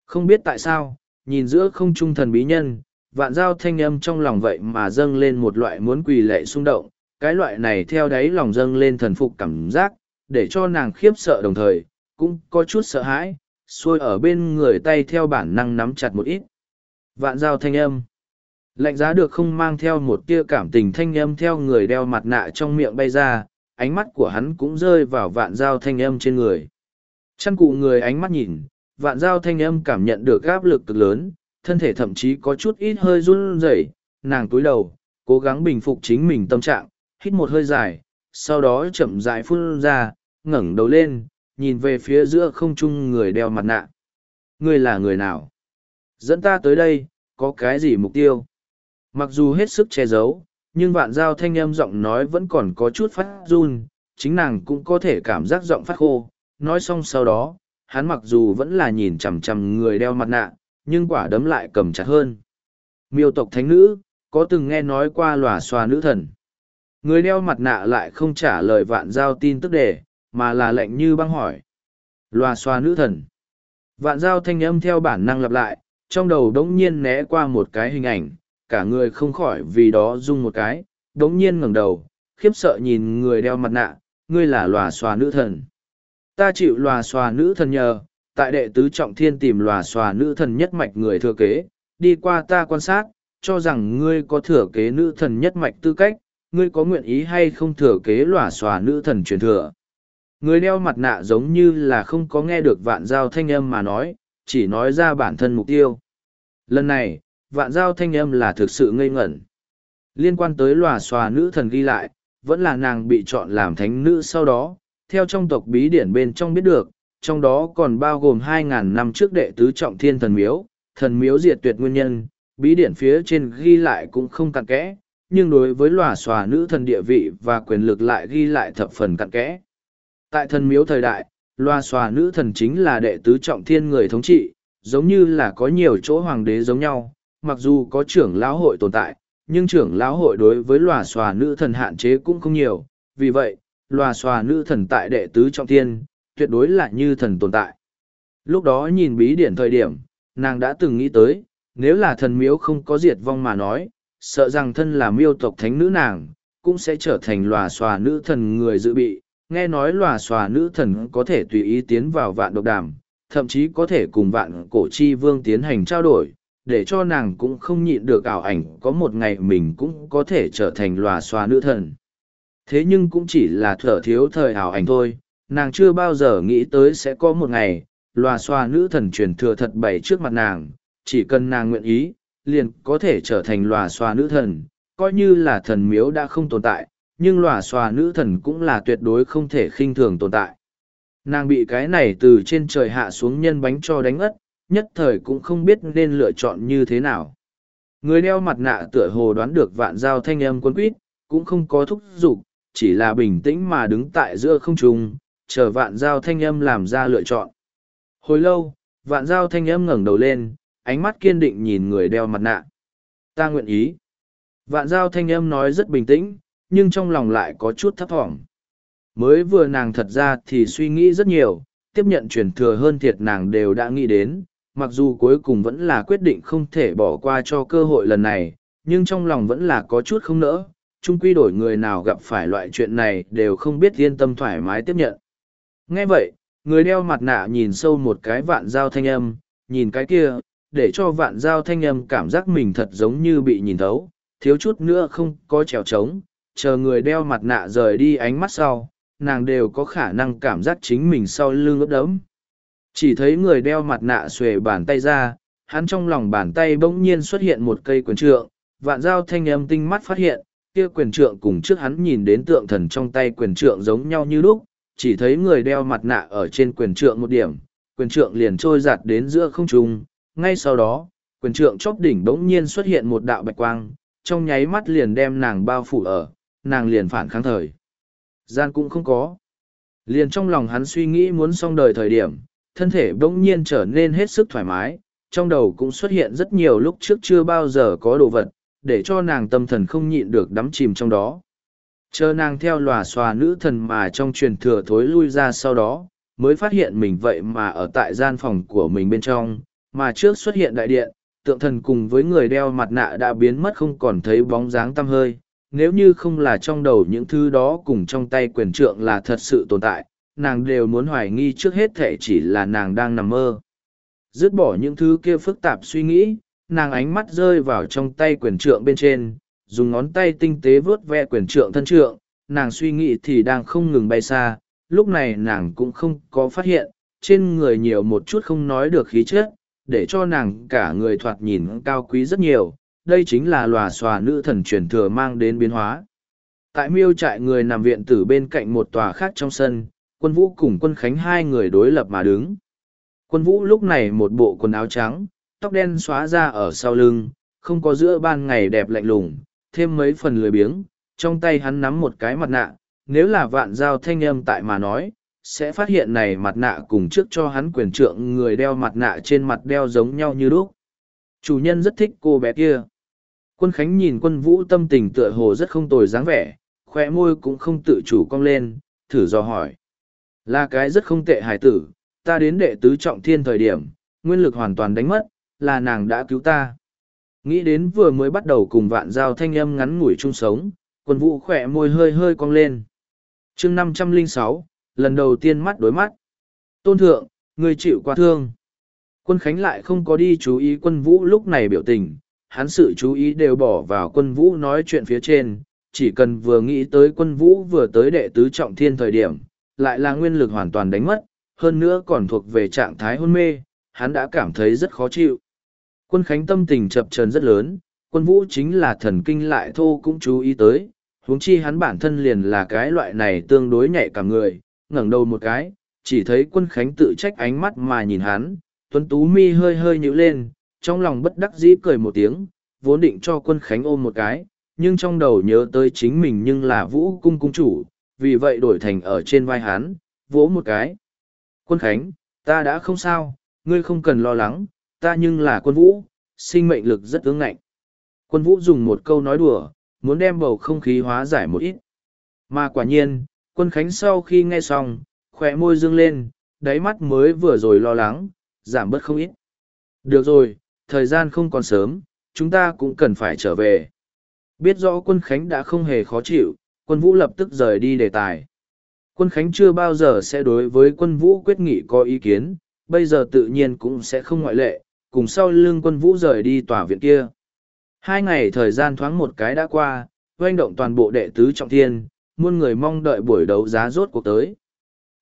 Không biết tại sao, nhìn giữa không trung thần bí nhân, vạn giao thanh âm trong lòng vậy mà dâng lên một loại muốn quỳ lệ xung động, cái loại này theo đáy lòng dâng lên thần phục cảm giác, để cho nàng khiếp sợ đồng thời, cũng có chút sợ hãi, xuôi ở bên người tay theo bản năng nắm chặt một ít. Vạn giao thanh âm. Lạnh giá được không mang theo một tia cảm tình thanh âm theo người đeo mặt nạ trong miệng bay ra, ánh mắt của hắn cũng rơi vào vạn giao thanh âm trên người. Chăn cụ người ánh mắt nhìn, vạn giao thanh âm cảm nhận được áp lực cực lớn, thân thể thậm chí có chút ít hơi run rẩy, nàng túi đầu, cố gắng bình phục chính mình tâm trạng, hít một hơi dài, sau đó chậm rãi phun ra, ngẩng đầu lên, nhìn về phía giữa không trung người đeo mặt nạ. Ngươi là người nào? Dẫn ta tới đây, có cái gì mục tiêu? Mặc dù hết sức che giấu, nhưng vạn giao thanh âm giọng nói vẫn còn có chút phát run, chính nàng cũng có thể cảm giác giọng phát khô. Nói xong sau đó, hắn mặc dù vẫn là nhìn chằm chằm người đeo mặt nạ, nhưng quả đấm lại cầm chặt hơn. Miêu tộc thánh nữ, có từng nghe nói qua lòa xoa nữ thần. Người đeo mặt nạ lại không trả lời vạn giao tin tức đề, mà là lệnh như băng hỏi. Loa xoa nữ thần. Vạn giao thanh âm theo bản năng lặp lại, trong đầu đống nhiên né qua một cái hình ảnh, cả người không khỏi vì đó rung một cái, đống nhiên ngẩng đầu, khiếp sợ nhìn người đeo mặt nạ, ngươi là lòa xoa nữ thần. Ta chịu lòa xòa nữ thần nhờ, tại đệ tứ trọng thiên tìm lòa xòa nữ thần nhất mạch người thừa kế, đi qua ta quan sát, cho rằng ngươi có thừa kế nữ thần nhất mạch tư cách, ngươi có nguyện ý hay không thừa kế lòa xòa nữ thần truyền thừa. Người đeo mặt nạ giống như là không có nghe được vạn giao thanh âm mà nói, chỉ nói ra bản thân mục tiêu. Lần này, vạn giao thanh âm là thực sự ngây ngẩn. Liên quan tới lòa xòa nữ thần ghi lại, vẫn là nàng bị chọn làm thánh nữ sau đó, theo trong tộc bí điển bên trong biết được, trong đó còn bao gồm 2.000 năm trước đệ tứ trọng thiên thần miếu, thần miếu diệt tuyệt nguyên nhân, bí điển phía trên ghi lại cũng không cặn kẽ, nhưng đối với lòa xòa nữ thần địa vị và quyền lực lại ghi lại thập phần cặn kẽ. Tại thần miếu thời đại, loa xòa nữ thần chính là đệ tứ trọng thiên người thống trị, giống như là có nhiều chỗ hoàng đế giống nhau, mặc dù có trưởng lão hội tồn tại, nhưng trưởng lão hội đối với loa xòa nữ thần hạn chế cũng không nhiều, vì vậy, loa xòa nữ thần tại đệ tứ trọng thiên, tuyệt đối là như thần tồn tại. Lúc đó nhìn bí điển thời điểm, nàng đã từng nghĩ tới, nếu là thần miếu không có diệt vong mà nói, sợ rằng thân là miêu tộc thánh nữ nàng, cũng sẽ trở thành loa xòa nữ thần người dự bị, nghe nói lòa xòa nữ thần có thể tùy ý tiến vào vạn độc đàm, thậm chí có thể cùng vạn cổ chi vương tiến hành trao đổi, để cho nàng cũng không nhịn được ảo ảnh có một ngày mình cũng có thể trở thành lòa xòa nữ thần. Thế nhưng cũng chỉ là thở thiếu thời ảo ảnh thôi, nàng chưa bao giờ nghĩ tới sẽ có một ngày, lòa xoa nữ thần truyền thừa thật bảy trước mặt nàng, chỉ cần nàng nguyện ý, liền có thể trở thành lòa xoa nữ thần, coi như là thần miếu đã không tồn tại, nhưng lòa xoa nữ thần cũng là tuyệt đối không thể khinh thường tồn tại. Nàng bị cái này từ trên trời hạ xuống nhân bánh cho đánh ất, nhất thời cũng không biết nên lựa chọn như thế nào. Người đeo mặt nạ tựa hồ đoán được vạn giao thanh âm quân quýt, cũng không có thúc giục, chỉ là bình tĩnh mà đứng tại giữa không trung, chờ vạn giao thanh âm làm ra lựa chọn. Hồi lâu, vạn giao thanh âm ngẩng đầu lên, ánh mắt kiên định nhìn người đeo mặt nạ. Ta nguyện ý. Vạn giao thanh âm nói rất bình tĩnh, nhưng trong lòng lại có chút thấp thỏm. Mới vừa nàng thật ra thì suy nghĩ rất nhiều, tiếp nhận truyền thừa hơn thiệt nàng đều đã nghĩ đến, mặc dù cuối cùng vẫn là quyết định không thể bỏ qua cho cơ hội lần này, nhưng trong lòng vẫn là có chút không nỡ, chung quy đổi người nào gặp phải loại chuyện này đều không biết yên tâm thoải mái tiếp nhận. Nghe vậy, người đeo mặt nạ nhìn sâu một cái vạn giao thanh âm, nhìn cái kia, để cho vạn giao thanh âm cảm giác mình thật giống như bị nhìn thấu, thiếu chút nữa không có trèo trống, chờ người đeo mặt nạ rời đi ánh mắt sau, nàng đều có khả năng cảm giác chính mình sau lưng ướt đẫm. Chỉ thấy người đeo mặt nạ xuề bàn tay ra, hắn trong lòng bàn tay bỗng nhiên xuất hiện một cây quyền trượng, vạn giao thanh âm tinh mắt phát hiện, kia quyền trượng cùng trước hắn nhìn đến tượng thần trong tay quyền trượng giống nhau như lúc, chỉ thấy người đeo mặt nạ ở trên quyền trượng một điểm, quyền trượng liền trôi giạt đến giữa không trung, ngay sau đó, quyền trượng chóp đỉnh bỗng nhiên xuất hiện một đạo bạch quang, trong nháy mắt liền đem nàng bao phủ ở, nàng liền phản kháng thời. Gian cũng không có. Liền trong lòng hắn suy nghĩ muốn xong đời thời điểm, thân thể bỗng nhiên trở nên hết sức thoải mái, trong đầu cũng xuất hiện rất nhiều lúc trước chưa bao giờ có đồ vật, để cho nàng tâm thần không nhịn được đắm chìm trong đó. Chờ nàng theo lòa xòa nữ thần mà trong truyền thừa thối lui ra sau đó, mới phát hiện mình vậy mà ở tại gian phòng của mình bên trong, mà trước xuất hiện đại điện, tượng thần cùng với người đeo mặt nạ đã biến mất không còn thấy bóng dáng tăm hơi. Nếu như không là trong đầu những thứ đó cùng trong tay quyền trượng là thật sự tồn tại, nàng đều muốn hoài nghi trước hết thể chỉ là nàng đang nằm mơ. Dứt bỏ những thứ kia phức tạp suy nghĩ, nàng ánh mắt rơi vào trong tay quyền trượng bên trên, dùng ngón tay tinh tế vớt ve quyền trượng thân trượng, nàng suy nghĩ thì đang không ngừng bay xa, lúc này nàng cũng không có phát hiện, trên người nhiều một chút không nói được khí chất, để cho nàng cả người thoạt nhìn cao quý rất nhiều, đây chính là lòa xòa nữ thần truyền thừa mang đến biến hóa. Tại miêu trại người nằm viện tử bên cạnh một tòa khác trong sân, quân vũ cùng quân khánh hai người đối lập mà đứng. Quân vũ lúc này một bộ quần áo trắng, tóc đen xóa ra ở sau lưng, không có giữa ban ngày đẹp lạnh lùng, thêm mấy phần lười biếng, trong tay hắn nắm một cái mặt nạ, nếu là vạn giao thanh âm tại mà nói, sẽ phát hiện này mặt nạ cùng trước cho hắn quyền trượng người đeo mặt nạ trên mặt đeo giống nhau như lúc. Chủ nhân rất thích cô bé kia. Quân Khánh nhìn quân vũ tâm tình tựa hồ rất không tồi dáng vẻ, khóe môi cũng không tự chủ cong lên, thử dò hỏi. Là cái rất không tệ hài tử, ta đến đệ tứ trọng thiên thời điểm, nguyên lực hoàn toàn đánh mất, là nàng đã cứu ta. Nghĩ đến vừa mới bắt đầu cùng vạn giao thanh âm ngắn ngủi chung sống, quân vũ khỏe môi hơi hơi cong lên. chương năm trăm linh sáu lần đầu tiên mắt đối mắt. Tôn thượng, người chịu quá thương. Quân Khánh lại không có đi chú ý quân vũ lúc này biểu tình, hắn sự chú ý đều bỏ vào quân vũ nói chuyện phía trên, chỉ cần vừa nghĩ tới quân vũ vừa tới đệ tứ trọng thiên thời điểm, lại là nguyên lực hoàn toàn đánh mất, hơn nữa còn thuộc về trạng thái hôn mê, hắn đã cảm thấy rất khó chịu. Quân Khánh tâm tình chập chờn rất lớn, quân vũ chính là thần kinh lại thô cũng chú ý tới, huống chi hắn bản thân liền là cái loại này tương đối nhạy cảm người, ngẩng đầu một cái, chỉ thấy quân Khánh tự trách ánh mắt mà nhìn hắn, tuấn tú mi hơi hơi nhíu lên, trong lòng bất đắc dĩ cười một tiếng, vốn định cho quân Khánh ôm một cái, nhưng trong đầu nhớ tới chính mình nhưng là vũ cung cung chủ, vì vậy đổi thành ở trên vai hắn, vỗ một cái. Quân Khánh, ta đã không sao, ngươi không cần lo lắng, ta nhưng là quân vũ, sinh mệnh lực rất ứng ngạnh. Quân vũ dùng một câu nói đùa, muốn đem bầu không khí hóa giải một ít. Mà quả nhiên, quân Khánh sau khi nghe xong, khỏe môi dương lên, đáy mắt mới vừa rồi lo lắng, giảm bớt không ít. Được rồi, thời gian không còn sớm, chúng ta cũng cần phải trở về. Biết rõ quân Khánh đã không hề khó chịu, quân vũ lập tức rời đi đề tài. Quân Khánh chưa bao giờ sẽ đối với quân vũ quyết nghị có ý kiến, bây giờ tự nhiên cũng sẽ không ngoại lệ, cùng sau lưng quân vũ rời đi tòa viện kia. Hai ngày thời gian thoáng một cái đã qua, doanh động toàn bộ đệ tứ trọng thiên, muôn người mong đợi buổi đấu giá rốt cuộc tới.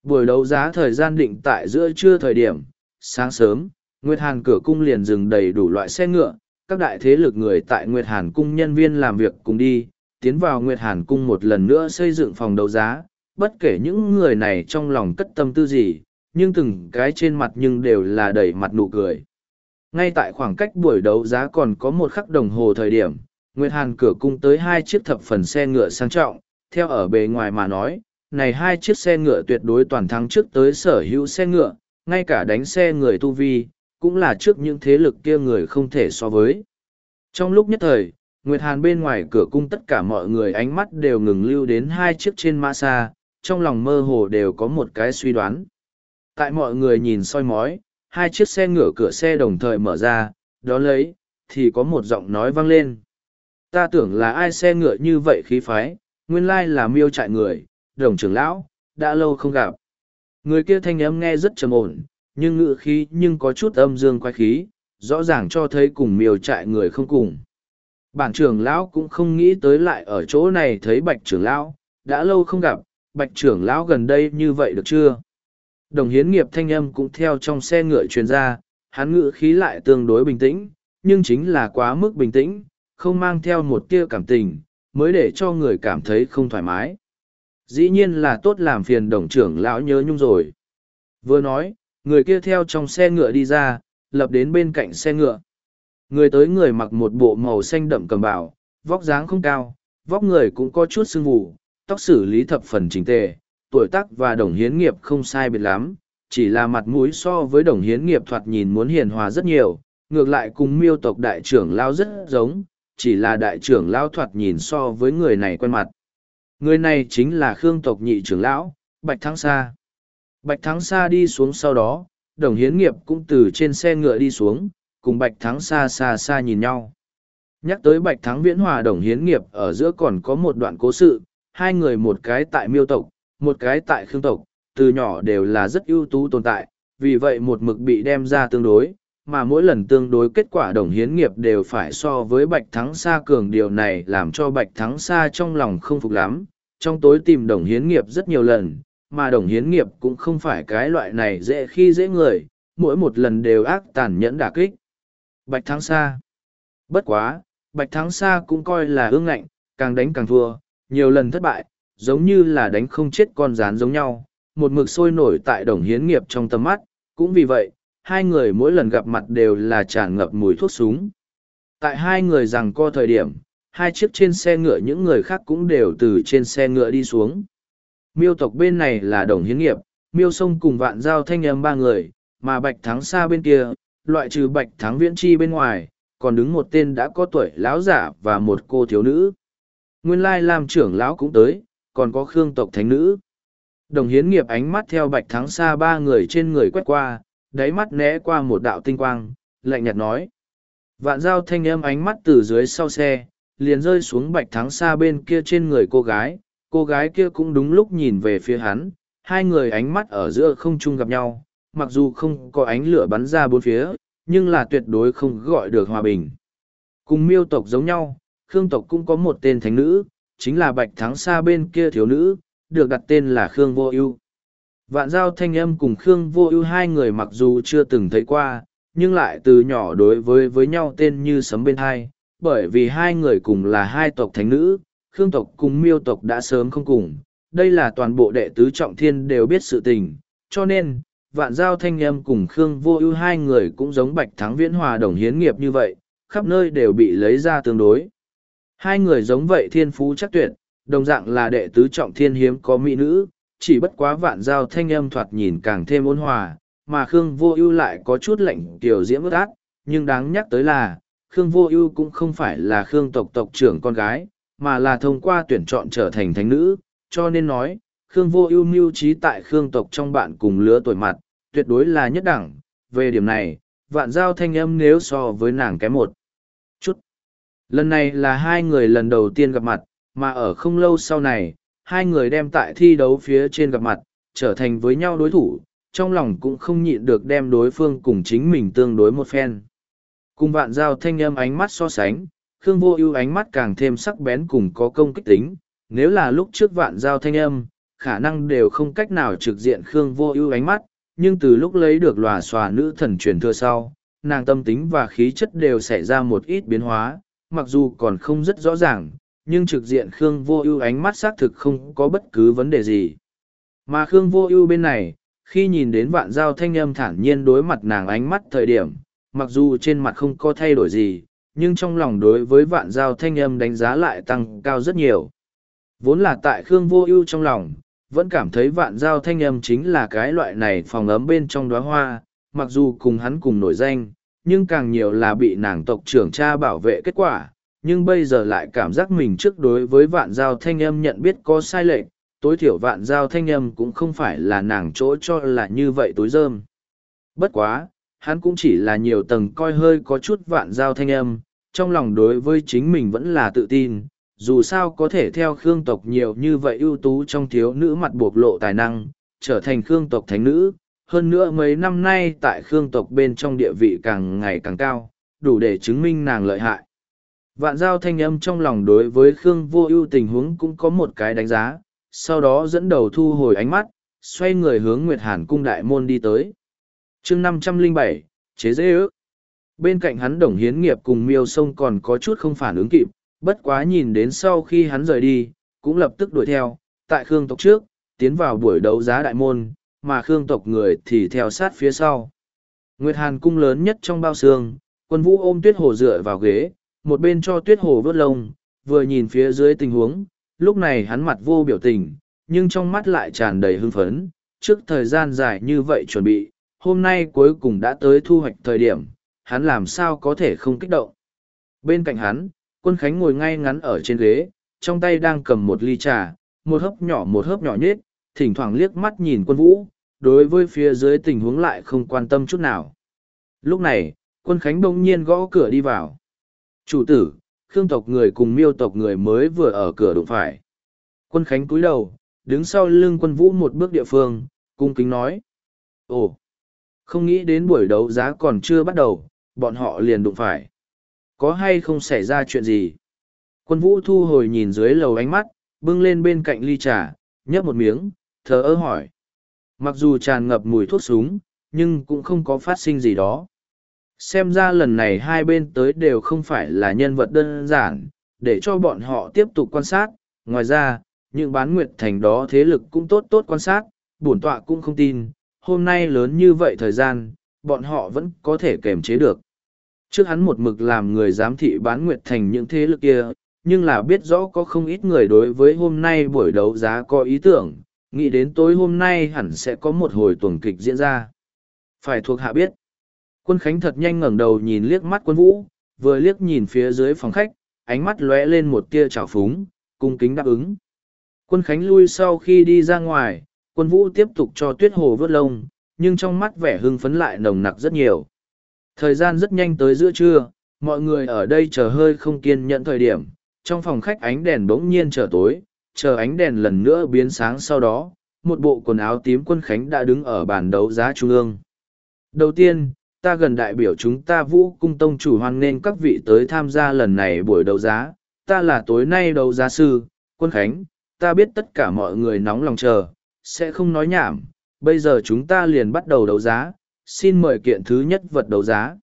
Buổi đấu giá thời gian định tại giữa trưa thời điểm, sáng sớm, Nguyệt Hàn cửa cung liền dừng đầy đủ loại xe ngựa, các đại thế lực người tại Nguyệt Hàn cung nhân viên làm việc cùng đi, tiến vào Nguyệt Hàn Cung một lần nữa xây dựng phòng đấu giá, bất kể những người này trong lòng cất tâm tư gì, nhưng từng cái trên mặt nhưng đều là đầy mặt nụ cười. Ngay tại khoảng cách buổi đấu giá còn có một khắc đồng hồ thời điểm, Nguyệt Hàn cửa cung tới hai chiếc thập phần xe ngựa sang trọng, theo ở bề ngoài mà nói, này hai chiếc xe ngựa tuyệt đối toàn thắng trước tới sở hữu xe ngựa, ngay cả đánh xe người tu vi, cũng là trước những thế lực kia người không thể so với. Trong lúc nhất thời, Nguyệt Hàn bên ngoài cửa cung tất cả mọi người ánh mắt đều ngừng lưu đến hai chiếc trên mã xa, trong lòng mơ hồ đều có một cái suy đoán. Tại mọi người nhìn soi mói, hai chiếc xe ngựa cửa xe đồng thời mở ra, đó lấy, thì có một giọng nói vang lên. Ta tưởng là ai xe ngựa như vậy khí phái, nguyên lai là miêu trại người, đồng trưởng lão, đã lâu không gặp. Người kia thanh âm nghe rất trầm ổn, nhưng ngựa khí nhưng có chút âm dương quái khí, rõ ràng cho thấy cùng miêu trại người không cùng. Bản trưởng lão cũng không nghĩ tới lại ở chỗ này thấy bạch trưởng lão, đã lâu không gặp, bạch trưởng lão gần đây như vậy được chưa? Đồng hiến nghiệp thanh âm cũng theo trong xe ngựa truyền ra, hắn ngựa khí lại tương đối bình tĩnh, nhưng chính là quá mức bình tĩnh, không mang theo một tia cảm tình, mới để cho người cảm thấy không thoải mái. Dĩ nhiên là tốt làm phiền đồng trưởng lão nhớ nhung rồi. Vừa nói, người kia theo trong xe ngựa đi ra, lập đến bên cạnh xe ngựa. Người tới người mặc một bộ màu xanh đậm cầm bảo, vóc dáng không cao, vóc người cũng có chút sưng vù, tóc xử lý thập phần chỉnh tề, tuổi tác và đồng hiến nghiệp không sai biệt lắm, chỉ là mặt mũi so với đồng hiến nghiệp thoạt nhìn muốn hiền hòa rất nhiều, ngược lại cùng miêu tộc đại trưởng lao rất giống, chỉ là đại trưởng lao thoạt nhìn so với người này quen mặt. Người này chính là Khương tộc nhị trưởng lão, Bạch Thắng Sa. Bạch Thắng Sa đi xuống sau đó, đồng hiến nghiệp cũng từ trên xe ngựa đi xuống, cùng Bạch Thắng Sa xa xa nhìn nhau. Nhắc tới Bạch Thắng Viễn Hòa đồng hiến nghiệp ở giữa còn có một đoạn cố sự, hai người một cái tại miêu tộc, một cái tại khương tộc, từ nhỏ đều là rất ưu tú tồn tại, vì vậy một mực bị đem ra tương đối, mà mỗi lần tương đối kết quả đồng hiến nghiệp đều phải so với Bạch Thắng Sa cường điều này làm cho Bạch Thắng Sa trong lòng không phục lắm, trong tối tìm đồng hiến nghiệp rất nhiều lần, mà đồng hiến nghiệp cũng không phải cái loại này dễ khi dễ người, mỗi một lần đều ác tàn nhẫn đả kích. Bạch Thắng Sa Bất quá, Bạch Thắng Sa cũng coi là ương ngạnh, càng đánh càng thua, nhiều lần thất bại, giống như là đánh không chết con rán giống nhau, một mực sôi nổi tại đồng hiến nghiệp trong tầm mắt, cũng vì vậy, hai người mỗi lần gặp mặt đều là tràn ngập mùi thuốc súng. Tại hai người rằng co thời điểm, hai chiếc trên xe ngựa những người khác cũng đều từ trên xe ngựa đi xuống. Miêu tộc bên này là đồng hiến nghiệp, miêu sông cùng vạn giao thanh âm ba người, mà bạch thắng xa bên kia, loại trừ bạch thắng viễn chi bên ngoài, còn đứng một tên đã có tuổi lão giả và một cô thiếu nữ. Nguyên lai làm trưởng lão cũng tới, còn có khương tộc thánh nữ. Đồng hiến nghiệp ánh mắt theo bạch thắng xa ba người trên người quét qua, đáy mắt né qua một đạo tinh quang, lạnh nhạt nói. Vạn giao thanh âm ánh mắt từ dưới sau xe, liền rơi xuống bạch thắng xa bên kia trên người cô gái, cô gái kia cũng đúng lúc nhìn về phía hắn, hai người ánh mắt ở giữa không chung gặp nhau, mặc dù không có ánh lửa bắn ra bốn phía, nhưng là tuyệt đối không gọi được hòa bình. Cùng miêu tộc giống nhau, Khương tộc cũng có một tên thánh nữ, chính là bạch thắng xa bên kia thiếu nữ, được đặt tên là Khương Vô Ưu. Vạn giao thanh âm cùng Khương Vô Ưu hai người mặc dù chưa từng thấy qua, nhưng lại từ nhỏ đối với với nhau tên như sấm bên hai, bởi vì hai người cùng là hai tộc thánh nữ, Khương tộc cùng Miêu tộc đã sớm không cùng. Đây là toàn bộ đệ tứ trọng thiên đều biết sự tình, cho nên, vạn giao thanh âm cùng Khương Vô Ưu hai người cũng giống Bạch Thắng Viễn Hòa đồng hiến nghiệp như vậy, khắp nơi đều bị lấy ra tương đối. Hai người giống vậy thiên phú chắc tuyệt, đồng dạng là đệ tứ trọng thiên hiếm có mỹ nữ, chỉ bất quá vạn giao thanh âm thoạt nhìn càng thêm ôn hòa, mà Khương Vô Ưu lại có chút lạnh tiểu diễm ướt át, nhưng đáng nhắc tới là, Khương Vô Ưu cũng không phải là Khương tộc tộc trưởng con gái, mà là thông qua tuyển chọn trở thành thánh nữ, cho nên nói, Khương Vô Ưu mưu trí tại Khương tộc trong bạn cùng lứa tuổi mặt, tuyệt đối là nhất đẳng, về điểm này, vạn giao thanh âm nếu so với nàng kém một. Lần này là hai người lần đầu tiên gặp mặt, mà ở không lâu sau này, hai người đem tại thi đấu phía trên gặp mặt, trở thành với nhau đối thủ, trong lòng cũng không nhịn được đem đối phương cùng chính mình tương đối một phen. Cùng vạn giao thanh âm ánh mắt so sánh, Khương Vô Ưu ánh mắt càng thêm sắc bén cùng có công kích tính, nếu là lúc trước vạn giao thanh âm, khả năng đều không cách nào trực diện Khương Vô Ưu ánh mắt, nhưng từ lúc lấy được lòa xòa nữ thần truyền thừa sau, nàng tâm tính và khí chất đều xảy ra một ít biến hóa, mặc dù còn không rất rõ ràng, nhưng trực diện Khương Vô Ưu ánh mắt xác thực không có bất cứ vấn đề gì. Mà Khương Vô Ưu bên này, khi nhìn đến vạn giao thanh âm thản nhiên đối mặt nàng ánh mắt thời điểm, mặc dù trên mặt không có thay đổi gì, nhưng trong lòng đối với vạn giao thanh âm đánh giá lại tăng cao rất nhiều. Vốn là tại Khương Vô Ưu trong lòng, vẫn cảm thấy vạn giao thanh âm chính là cái loại này phòng ấm bên trong đóa hoa, mặc dù cùng hắn cùng nổi danh, nhưng càng nhiều là bị nàng tộc trưởng cha bảo vệ kết quả, nhưng bây giờ lại cảm giác mình trước đối với vạn giao thanh âm nhận biết có sai lệch, tối thiểu vạn giao thanh âm cũng không phải là nàng chỗ cho là như vậy tối rơm. Bất quá, hắn cũng chỉ là nhiều tầng coi hơi có chút vạn giao thanh âm, trong lòng đối với chính mình vẫn là tự tin, dù sao có thể theo khương tộc nhiều như vậy ưu tú trong thiếu nữ mặt bộc lộ tài năng, trở thành khương tộc thánh nữ, hơn nữa mấy năm nay tại khương tộc bên trong địa vị càng ngày càng cao, đủ để chứng minh nàng lợi hại. Vạn giao thanh âm trong lòng đối với Khương vô ưu tình huống cũng có một cái đánh giá, sau đó dẫn đầu thu hồi ánh mắt, xoay người hướng Nguyệt Hàn cung đại môn đi tới. chương năm trăm linh bảy chế dễ ước. Bên cạnh hắn đồng hiến nghiệp cùng miêu sông còn có chút không phản ứng kịp, bất quá nhìn đến sau khi hắn rời đi, cũng lập tức đuổi theo, tại Khương tộc trước, tiến vào buổi đấu giá đại môn, mà Khương tộc người thì theo sát phía sau. Nguyệt Hàn cung lớn nhất trong bao xương, quân vũ ôm tuyết hồ dựa vào ghế, một bên cho tuyết hồ vớt lông, vừa nhìn phía dưới tình huống, lúc này hắn mặt vô biểu tình, nhưng trong mắt lại tràn đầy hưng phấn, trước thời gian dài như vậy chuẩn bị, hôm nay cuối cùng đã tới thu hoạch thời điểm, hắn làm sao có thể không kích động. Bên cạnh hắn, quân khánh ngồi ngay ngắn ở trên ghế, trong tay đang cầm một ly trà, một hớp nhỏ một hớp nhỏ nhất, thỉnh thoảng liếc mắt nhìn quân vũ, đối với phía dưới tình huống lại không quan tâm chút nào. Lúc này, quân khánh bỗng nhiên gõ cửa đi vào. Chủ tử, Khương tộc người cùng miêu tộc người mới vừa ở cửa đụng phải. Quân Khánh cúi đầu, đứng sau lưng quân vũ một bước địa phương, cung kính nói. Ồ, không nghĩ đến buổi đấu giá còn chưa bắt đầu, bọn họ liền đụng phải. Có hay không xảy ra chuyện gì? Quân vũ thu hồi nhìn dưới lầu ánh mắt, bưng lên bên cạnh ly trà, nhấp một miếng, thờ ơ hỏi. Mặc dù tràn ngập mùi thuốc súng, nhưng cũng không có phát sinh gì đó. Xem ra lần này hai bên tới đều không phải là nhân vật đơn giản để cho bọn họ tiếp tục quan sát. Ngoài ra những bán nguyệt thành đó thế lực cũng tốt tốt quan sát bổn tọa cũng không tin hôm nay lớn như vậy thời gian bọn họ vẫn có thể kềm chế được. Trước hắn một mực làm người giám thị bán nguyệt thành những thế lực kia nhưng là biết rõ có không ít người đối với hôm nay buổi đấu giá có ý tưởng nghĩ đến tối hôm nay hẳn sẽ có một hồi tuần kịch diễn ra phải thuộc hạ biết Quân Khánh thật nhanh ngẩng đầu nhìn liếc mắt quân vũ, vừa liếc nhìn phía dưới phòng khách, ánh mắt lóe lên một tia trào phúng, cung kính đáp ứng. Quân Khánh lui sau khi đi ra ngoài, quân vũ tiếp tục cho tuyết hồ vớt lông, nhưng trong mắt vẻ hưng phấn lại nồng nặc rất nhiều. Thời gian rất nhanh tới giữa trưa, mọi người ở đây chờ hơi không kiên nhẫn thời điểm, trong phòng khách ánh đèn bỗng nhiên trở tối, chờ ánh đèn lần nữa biến sáng sau đó, một bộ quần áo tím quân Khánh đã đứng ở bàn đấu giá trung ương. Đầu tiên, ta gần đại biểu chúng ta vũ cung tông chủ hoan nghênh các vị tới tham gia lần này buổi đấu giá. Ta là tối nay đấu giá sư quân khánh ta biết tất cả mọi người nóng lòng chờ sẽ không nói nhảm. Bây giờ chúng ta liền bắt đầu đấu giá. Xin mời kiện thứ nhất vật đấu giá.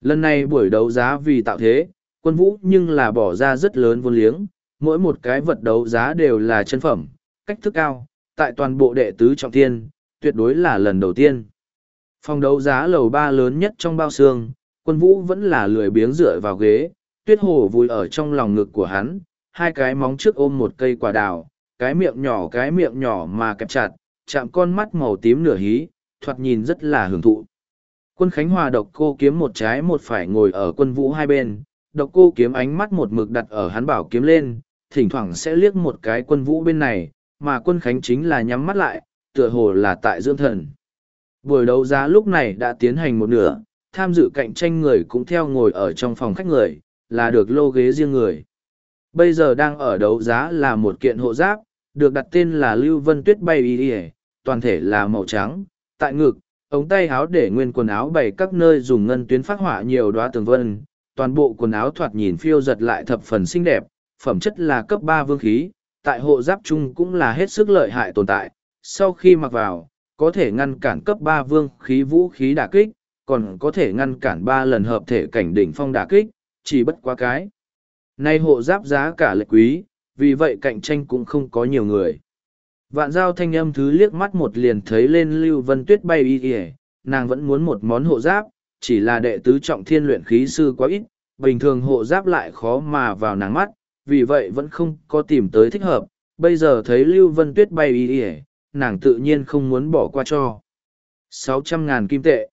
Lần này buổi đấu giá vì tạo thế quân vũ nhưng là bỏ ra rất lớn vốn liếng mỗi một cái vật đấu giá đều là chân phẩm cách thức cao tại toàn bộ đệ tứ trọng thiên tuyệt đối là lần đầu tiên Phòng đấu giá lầu ba lớn nhất trong bao xương, quân vũ vẫn là lười biếng dựa vào ghế, tuyết hồ vùi ở trong lòng ngực của hắn, hai cái móng trước ôm một cây quả đào, cái miệng nhỏ cái miệng nhỏ mà kẹp chặt, chạm con mắt màu tím nửa hí, thoạt nhìn rất là hưởng thụ. Quân Khánh Hòa độc cô kiếm một trái một phải ngồi ở quân vũ hai bên, độc cô kiếm ánh mắt một mực đặt ở hắn bảo kiếm lên, thỉnh thoảng sẽ liếc một cái quân vũ bên này, mà quân Khánh chính là nhắm mắt lại, tựa hồ là tại dưỡng thần. Buổi đấu giá lúc này đã tiến hành một nửa, tham dự cạnh tranh người cũng theo ngồi ở trong phòng khách người, là được lô ghế riêng người. Bây giờ đang ở đấu giá là một kiện hộ giáp, được đặt tên là Lưu Vân Tuyết Bay Y toàn thể là màu trắng, tại ngực, ống tay áo để nguyên quần áo bày các nơi dùng ngân tuyến phát họa nhiều đoá tường vân, toàn bộ quần áo thoạt nhìn phiêu giật lại thập phần xinh đẹp, phẩm chất là cấp ba vương khí, tại hộ giáp chung cũng là hết sức lợi hại tồn tại, sau khi mặc vào, có thể ngăn cản cấp ba vương khí vũ khí đả kích, còn có thể ngăn cản ba lần hợp thể cảnh đỉnh phong đả kích, chỉ bất quá cái. Nay hộ giáp giá cả lệ quý, vì vậy cạnh tranh cũng không có nhiều người. Vạn giao thanh âm thứ liếc mắt một liền thấy lên Lưu Vân Tuyết bay y kìa, nàng vẫn muốn một món hộ giáp, chỉ là đệ tứ trọng thiên luyện khí sư quá ít, bình thường hộ giáp lại khó mà vào nàng mắt, vì vậy vẫn không có tìm tới thích hợp. Bây giờ thấy Lưu Vân Tuyết bay ý ỉa, nàng tự nhiên không muốn bỏ qua cho. sáu trăm ngàn kim tệ.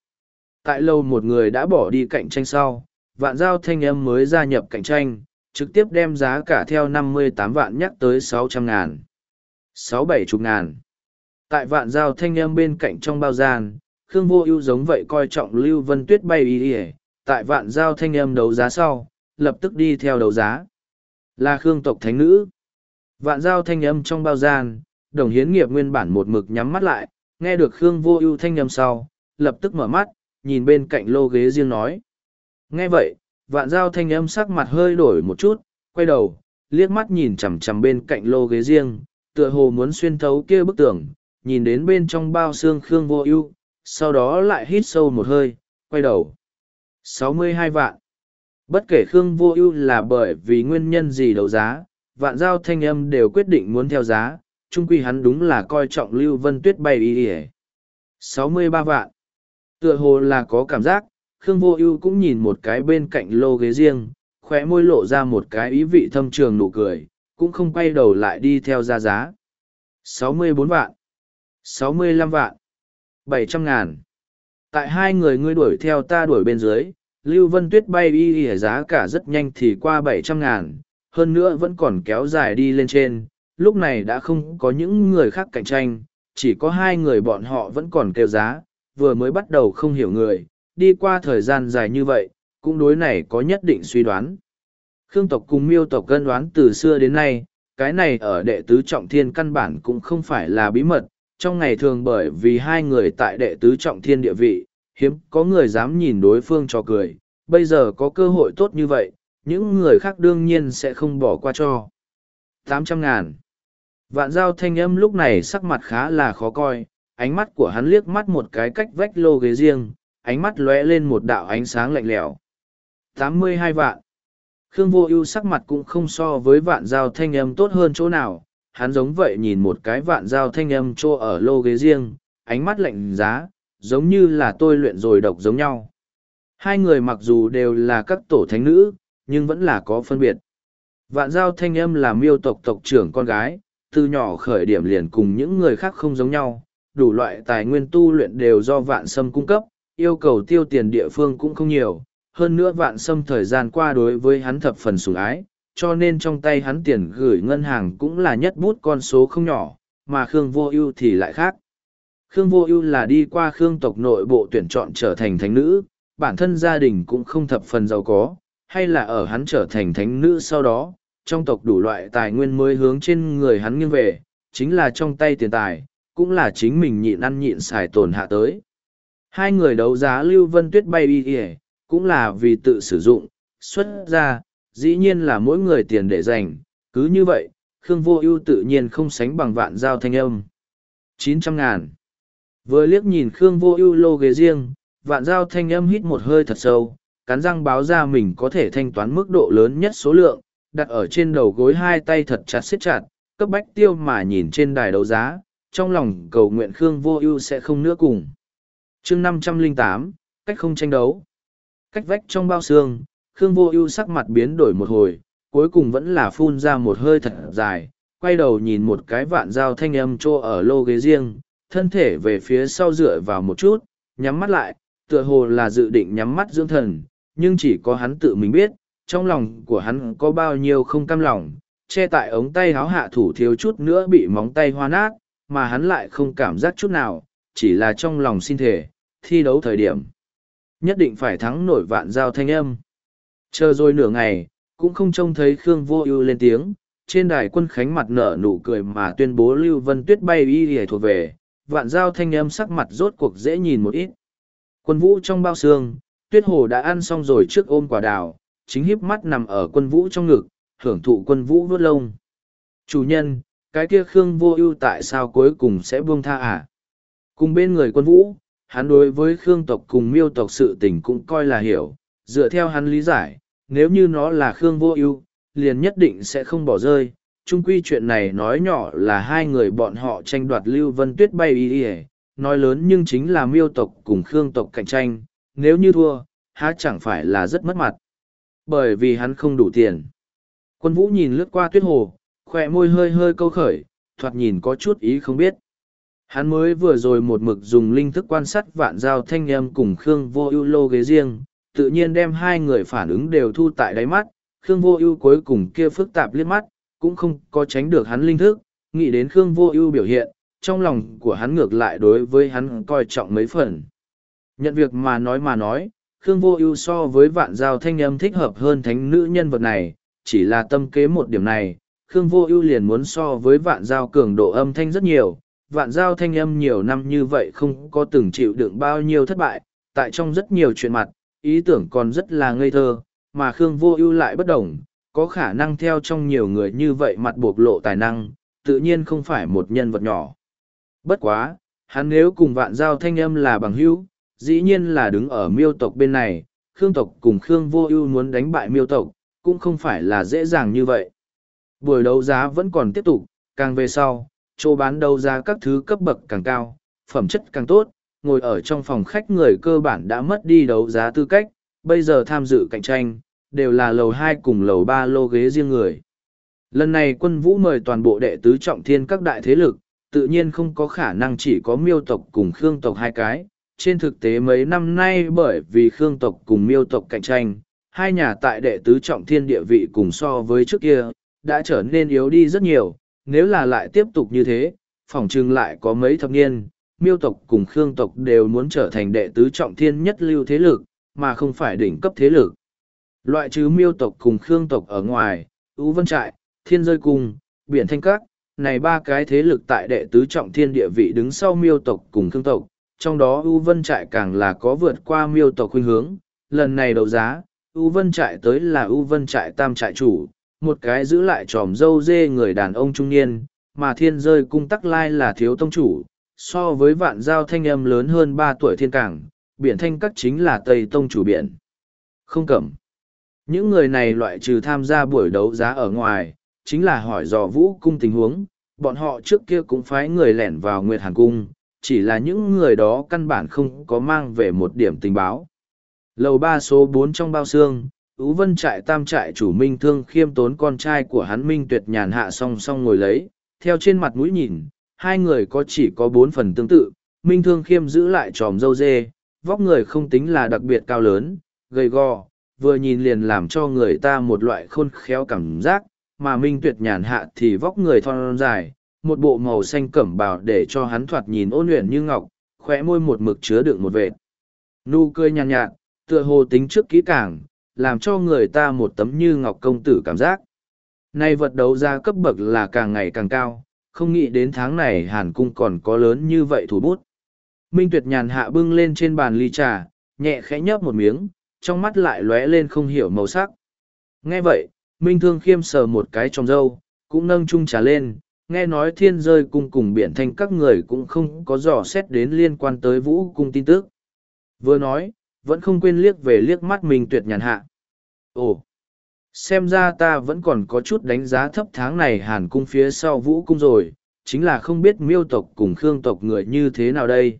Tại lâu một người đã bỏ đi cạnh tranh sau, vạn giao thanh âm mới gia nhập cạnh tranh, trực tiếp đem giá cả theo năm mươi tám vạn nhắc tới sáu trăm ngàn. sáu bảy chục ngàn. Tại vạn giao thanh âm bên cạnh trong bao gian, Khương Vô Ưu giống vậy coi trọng Lưu Vân Tuyết bay ý ỉa, tại vạn giao thanh âm đấu giá sau, lập tức đi theo đấu giá. Là Khương tộc thánh nữ. Vạn giao thanh âm trong bao gian, Đồng Hiến Nghiệp nguyên bản một mực nhắm mắt lại, nghe được Khương Vô Ưu thanh âm sau, lập tức mở mắt, nhìn bên cạnh lô ghế riêng nói. Nghe vậy, vạn giao thanh âm sắc mặt hơi đổi một chút, quay đầu, liếc mắt nhìn chằm chằm bên cạnh lô ghế riêng, tựa hồ muốn xuyên thấu kia bức tường, nhìn đến bên trong bao xương Khương Vô Ưu, sau đó lại hít sâu một hơi, quay đầu. sáu mươi hai vạn. Bất kể Khương Vô Ưu là bởi vì nguyên nhân gì đấu giá, vạn giao thanh âm đều quyết định muốn theo giá, chung quy hắn đúng là coi trọng Lưu Vân Tuyết bay y y. sáu mươi ba vạn. Tựa hồ là có cảm giác, Khương Vô Ưu cũng nhìn một cái bên cạnh lô ghế riêng, khóe môi lộ ra một cái ý vị thâm trường nụ cười, cũng không quay đầu lại đi theo ra giá. sáu mươi bốn vạn, sáu mươi lăm vạn, bảy trăm ngàn. Tại hai người ngươi đuổi theo ta đuổi bên dưới, Lưu Vân Tuyết bay y y giá cả rất nhanh thì qua bảy trăm ngàn, hơn nữa vẫn còn kéo dài đi lên trên, lúc này đã không có những người khác cạnh tranh, chỉ có hai người bọn họ vẫn còn kêu giá, vừa mới bắt đầu không hiểu người, đi qua thời gian dài như vậy, cũng đối này có nhất định suy đoán. Khương tộc cùng miêu tộc cân đoán từ xưa đến nay, cái này ở đệ tứ trọng thiên căn bản cũng không phải là bí mật, trong ngày thường bởi vì hai người tại đệ tứ trọng thiên địa vị, hiếm có người dám nhìn đối phương cho cười, bây giờ có cơ hội tốt như vậy, những người khác đương nhiên sẽ không bỏ qua cho. tám trăm ngàn Vạn giao thanh âm lúc này sắc mặt khá là khó coi, ánh mắt của hắn liếc mắt một cái cách vách lô ghế riêng, ánh mắt lóe lên một đạo ánh sáng lạnh lẽo. tám mươi hai vạn. Khương vô ưu sắc mặt cũng không so với vạn giao thanh âm tốt hơn chỗ nào, hắn giống vậy nhìn một cái vạn giao thanh âm trô ở lô ghế riêng, ánh mắt lạnh giá, giống như là tôi luyện rồi độc giống nhau. Hai người mặc dù đều là các tổ thánh nữ, nhưng vẫn là có phân biệt. Vạn giao thanh âm là miêu tộc tộc trưởng con gái, từ nhỏ khởi điểm liền cùng những người khác không giống nhau, đủ loại tài nguyên tu luyện đều do vạn sâm cung cấp, yêu cầu tiêu tiền địa phương cũng không nhiều. Hơn nữa vạn sâm thời gian qua đối với hắn thập phần sủng ái, cho nên trong tay hắn tiền gửi ngân hàng cũng là nhất bút con số không nhỏ, mà Khương Vô Ưu thì lại khác. Khương Vô Ưu là đi qua Khương tộc nội bộ tuyển chọn trở thành thánh nữ, bản thân gia đình cũng không thập phần giàu có, hay là ở hắn trở thành thánh nữ sau đó, trong tộc đủ loại tài nguyên mới hướng trên người hắn nghiêng về, chính là trong tay tiền tài, cũng là chính mình nhịn ăn nhịn xài tồn hạ tới. Hai người đấu giá Lưu Vân Tuyết bay y y, cũng là vì tự sử dụng, xuất ra, dĩ nhiên là mỗi người tiền để dành, cứ như vậy, Khương Vô Ưu tự nhiên không sánh bằng vạn giao thanh âm. chín trăm ngàn. Vừa liếc nhìn Khương Vô Ưu lô ghế riêng, vạn giao thanh âm hít một hơi thật sâu, cắn răng báo ra mình có thể thanh toán mức độ lớn nhất số lượng, đặt ở trên đầu gối hai tay thật chặt siết chặt, cấp bách tiêu mà nhìn trên đài đấu giá, trong lòng cầu nguyện Khương Vô Ưu sẽ không nữa cùng. Chương năm trăm linh tám cách không tranh đấu. Cách vách trong bao xương, Khương Vô Ưu sắc mặt biến đổi một hồi, cuối cùng vẫn là phun ra một hơi thật dài, quay đầu nhìn một cái vạn dao thanh âm trô ở lô ghế riêng, thân thể về phía sau dựa vào một chút, nhắm mắt lại, tựa hồ là dự định nhắm mắt dưỡng thần, nhưng chỉ có hắn tự mình biết, trong lòng của hắn có bao nhiêu không cam lòng, che tại ống tay háo hạ thủ thiếu chút nữa bị móng tay hoa nát, mà hắn lại không cảm giác chút nào, chỉ là trong lòng xin thể, thi đấu thời điểm. Nhất định phải thắng nổi vạn giao thanh âm. Chờ rồi nửa ngày, cũng không trông thấy Khương Vô Ưu lên tiếng, trên đài quân khánh mặt nở nụ cười mà tuyên bố Lưu Vân Tuyết bay y y thuộc về, vạn giao thanh âm sắc mặt rốt cuộc dễ nhìn một ít. Quân vũ trong bao xương, Tuyết Hồ đã ăn xong rồi trước ôm quả đào, chính híp mắt nằm ở quân vũ trong ngực, hưởng thụ quân vũ vớt lông. Chủ nhân, cái kia Khương Vô Ưu tại sao cuối cùng sẽ buông tha à? Cùng bên người quân vũ, hắn đối với Khương tộc cùng Miêu tộc sự tình cũng coi là hiểu, dựa theo hắn lý giải, nếu như nó là Khương Vô Ưu, liền nhất định sẽ không bỏ rơi. Trung quy chuyện này nói nhỏ là hai người bọn họ tranh đoạt Lưu Vân Tuyết bay y y nói lớn nhưng chính là miêu tộc cùng Khương tộc cạnh tranh, nếu như thua, há chẳng phải là rất mất mặt. Bởi vì hắn không đủ tiền. Quân vũ nhìn lướt qua tuyết hồ, khỏe môi hơi hơi câu khởi, thoạt nhìn có chút ý không biết. Hắn mới vừa rồi một mực dùng linh thức quan sát vạn giao thanh em cùng Khương vô ưu lô ghế riêng, tự nhiên đem hai người phản ứng đều thu tại đáy mắt, Khương vô ưu cuối cùng kia phức tạp liếc mắt, cũng không có tránh được hắn linh thức, nghĩ đến Khương vô ưu biểu hiện, trong lòng của hắn ngược lại đối với hắn coi trọng mấy phần. Nhận việc mà nói mà nói, Khương vô ưu so với vạn giao thanh âm thích hợp hơn thánh nữ nhân vật này, chỉ là tâm kế một điểm này, Khương vô ưu liền muốn so với vạn giao cường độ âm thanh rất nhiều, vạn giao thanh âm nhiều năm như vậy không có từng chịu đựng bao nhiêu thất bại, tại trong rất nhiều chuyện mặt, ý tưởng còn rất là ngây thơ, mà Khương vô ưu lại bất đồng, có khả năng theo trong nhiều người như vậy mặt bộc lộ tài năng, tự nhiên không phải một nhân vật nhỏ. Bất quá, hắn nếu cùng vạn giao thanh âm là bằng hữu, dĩ nhiên là đứng ở miêu tộc bên này, Khương tộc cùng Khương vô ưu muốn đánh bại miêu tộc, cũng không phải là dễ dàng như vậy. Buổi đấu giá vẫn còn tiếp tục, càng về sau, chỗ bán đấu giá các thứ cấp bậc càng cao, phẩm chất càng tốt, ngồi ở trong phòng khách người cơ bản đã mất đi đấu giá tư cách, bây giờ tham dự cạnh tranh, đều là lầu hai cùng lầu ba lô ghế riêng người. Lần này quân vũ mời toàn bộ đệ tứ trọng thiên các đại thế lực, tự nhiên không có khả năng chỉ có miêu tộc cùng khương tộc hai cái. Trên thực tế mấy năm nay bởi vì khương tộc cùng miêu tộc cạnh tranh, hai nhà tại đệ tứ trọng thiên địa vị cùng so với trước kia, đã trở nên yếu đi rất nhiều. Nếu là lại tiếp tục như thế, phỏng chừng lại có mấy thập niên, miêu tộc cùng khương tộc đều muốn trở thành đệ tứ trọng thiên nhất lưu thế lực, mà không phải đỉnh cấp thế lực. Loại trừ miêu tộc cùng khương tộc ở ngoài, ưu vân trại, thiên rơi cung, biển thanh các, này ba cái thế lực tại đệ tứ trọng thiên địa vị đứng sau miêu tộc cùng khương tộc, trong đó ưu vân trại càng là có vượt qua miêu tộc khuynh hướng. Lần này đấu giá, ưu vân trại tới là ưu vân trại tam trại chủ, một cái giữ lại tròm dâu dê người đàn ông trung niên, mà thiên rơi cung tắc lai là thiếu tông chủ, so với vạn giao thanh âm lớn hơn ba tuổi thiên cảng, biển thanh các chính là Tây Tông chủ biển. Không cẩm. Những người này loại trừ tham gia buổi đấu giá ở ngoài, chính là hỏi dò vũ cung tình huống, bọn họ trước kia cũng phái người lẻn vào Nguyệt Hàn Cung, chỉ là những người đó căn bản không có mang về một điểm tình báo. Lầu ba số bốn trong bao xương, Ú Vân trại tam trại chủ Minh Thương khiêm tốn con trai của hắn Minh Tuyệt nhàn hạ song song ngồi lấy, theo trên mặt mũi nhìn, hai người có chỉ có bốn phần tương tự, Minh Thương khiêm giữ lại tròm dâu dê, vóc người không tính là đặc biệt cao lớn, gầy gò, vừa nhìn liền làm cho người ta một loại khôn khéo cảm giác, mà Minh Tuyệt nhàn hạ thì vóc người thon dài, một bộ màu xanh cẩm bào để cho hắn thoạt nhìn ôn luyện như ngọc, khóe môi một mực chứa đựng một vệt. Nu cười nhàn nhạt, tựa hồ tính trước kỹ càng, làm cho người ta một tấm như ngọc công tử cảm giác. Nay vật đấu ra cấp bậc là càng ngày càng cao, không nghĩ đến tháng này Hàn Cung còn có lớn như vậy thủ bút. Minh Tuyệt nhàn hạ bưng lên trên bàn ly trà, nhẹ khẽ nhấp một miếng, trong mắt lại lóe lên không hiểu màu sắc. Nghe vậy, Minh Thương khiêm sờ một cái trong râu cũng nâng chung trà lên, nghe nói thiên rơi cung cùng biển thanh các người cũng không có dò xét đến liên quan tới vũ cung tin tức. Vừa nói, vẫn không quên liếc về liếc mắt Minh Tuyệt nhàn hạ. Ồ! Xem ra ta vẫn còn có chút đánh giá thấp tháng này hàn cung phía sau vũ cung rồi, chính là không biết miêu tộc cùng khương tộc người như thế nào đây.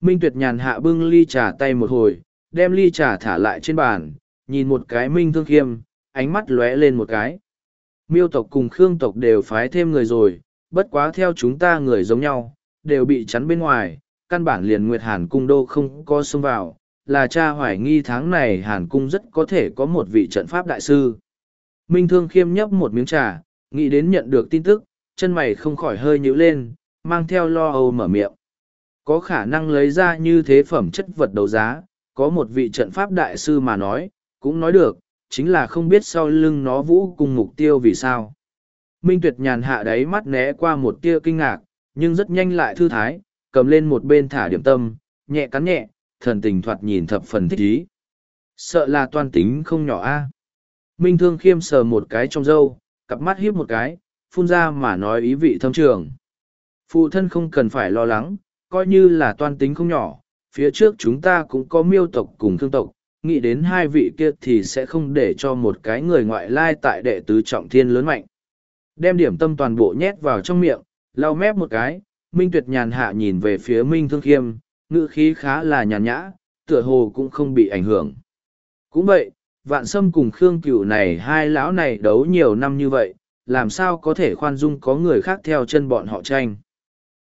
Minh Tuyệt nhàn hạ bưng ly trà tay một hồi, đem ly trà thả lại trên bàn, nhìn một cái Minh Thương Khiêm, ánh mắt lóe lên một cái. Miêu tộc cùng Khương tộc đều phái thêm người rồi, bất quá theo chúng ta người giống nhau, đều bị chắn bên ngoài, căn bản liền Nguyệt Hàn Cung đô không có xông vào, là cha hoài nghi tháng này Hàn Cung rất có thể có một vị trận pháp đại sư. Minh Thương Khiêm nhấp một miếng trà, nghĩ đến nhận được tin tức, chân mày không khỏi hơi nhíu lên, mang theo lo âu mở miệng. Có khả năng lấy ra như thế phẩm chất vật đấu giá, có một vị trận pháp đại sư mà nói, cũng nói được, chính là không biết sau lưng nó vũ cùng mục tiêu vì sao. Minh Tuyệt nhàn hạ đáy mắt né qua một tia kinh ngạc, nhưng rất nhanh lại thư thái, cầm lên một bên thả điểm tâm, nhẹ cắn nhẹ, thần tình thoạt nhìn thập phần thích ý. Sợ là toàn tính không nhỏ a. Minh Thương khiêm sờ một cái trong râu, cặp mắt hiếp một cái, phun ra mà nói ý vị thâm trường. Phụ thân không cần phải lo lắng, coi như là toan tính không nhỏ, phía trước chúng ta cũng có miêu tộc cùng thương tộc, nghĩ đến hai vị kia thì sẽ không để cho một cái người ngoại lai tại đệ tứ trọng thiên lớn mạnh. Đem điểm tâm toàn bộ nhét vào trong miệng, lau mép một cái, Minh Tuyệt nhàn hạ nhìn về phía Minh Thương Khiêm, ngữ khí khá là nhàn nhã, tựa hồ cũng không bị ảnh hưởng. Cũng vậy, vạn sâm cùng Khương Cửu này hai lão này đấu nhiều năm như vậy, làm sao có thể khoan dung có người khác theo chân bọn họ tranh.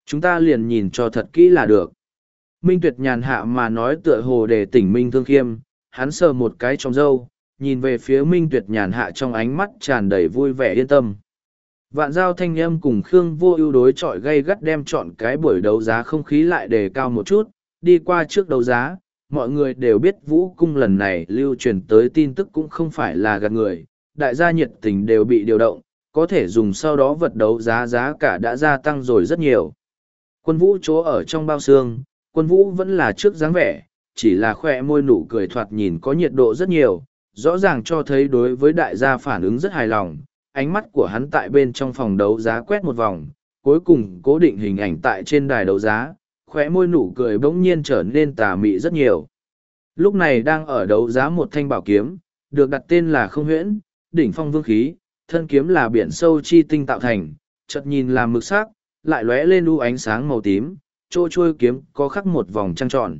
Chúng ta liền nhìn cho thật kỹ là được. Minh Tuyệt nhàn hạ mà nói tựa hồ để tỉnh Minh Thương Khiêm, hắn sờ một cái trong râu, nhìn về phía Minh Tuyệt nhàn hạ trong ánh mắt tràn đầy vui vẻ yên tâm. Vạn giao thanh âm cùng Khương vô ưu đối chọi gây gắt đem chọn cái buổi đấu giá không khí lại đề cao một chút, đi qua trước đấu giá, mọi người đều biết vũ cung lần này lưu truyền tới tin tức cũng không phải là gạt người, đại gia nhiệt tình đều bị điều động, có thể dùng sau đó vật đấu giá giá cả đã gia tăng rồi rất nhiều. Quân vũ chỗ ở trong bao xương, quân vũ vẫn là trước dáng vẻ, chỉ là khoe môi nụ cười thoạt nhìn có nhiệt độ rất nhiều, rõ ràng cho thấy đối với đại gia phản ứng rất hài lòng, ánh mắt của hắn tại bên trong phòng đấu giá quét một vòng, cuối cùng cố định hình ảnh tại trên đài đấu giá, khóe môi nụ cười bỗng nhiên trở nên tà mị rất nhiều. Lúc này đang ở đấu giá một thanh bảo kiếm, được đặt tên là không huyễn, đỉnh phong vương khí, thân kiếm là biển sâu chi tinh tạo thành, chợt nhìn là mực sắc, lại lóe lên u ánh sáng màu tím, chỗ trôi kiếm có khắc một vòng trăng tròn.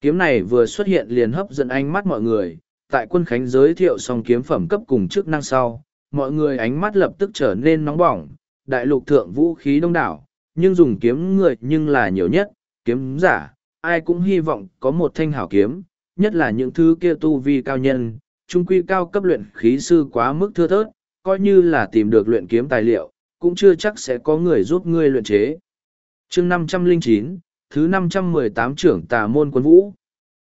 Kiếm này vừa xuất hiện liền hấp dẫn ánh mắt mọi người, tại quân khánh giới thiệu xong kiếm phẩm cấp cùng chức năng sau, mọi người ánh mắt lập tức trở nên nóng bỏng, đại lục thượng vũ khí đông đảo, nhưng dùng kiếm người nhưng là nhiều nhất, kiếm giả, ai cũng hy vọng có một thanh hảo kiếm, nhất là những thứ kia tu vi cao nhân, trung quy cao cấp luyện khí sư quá mức thưa thớt, coi như là tìm được luyện kiếm tài liệu, cũng chưa chắc sẽ có người giúp ngươi luyện chế chương 509, thứ 518 trưởng tà môn quân vũ.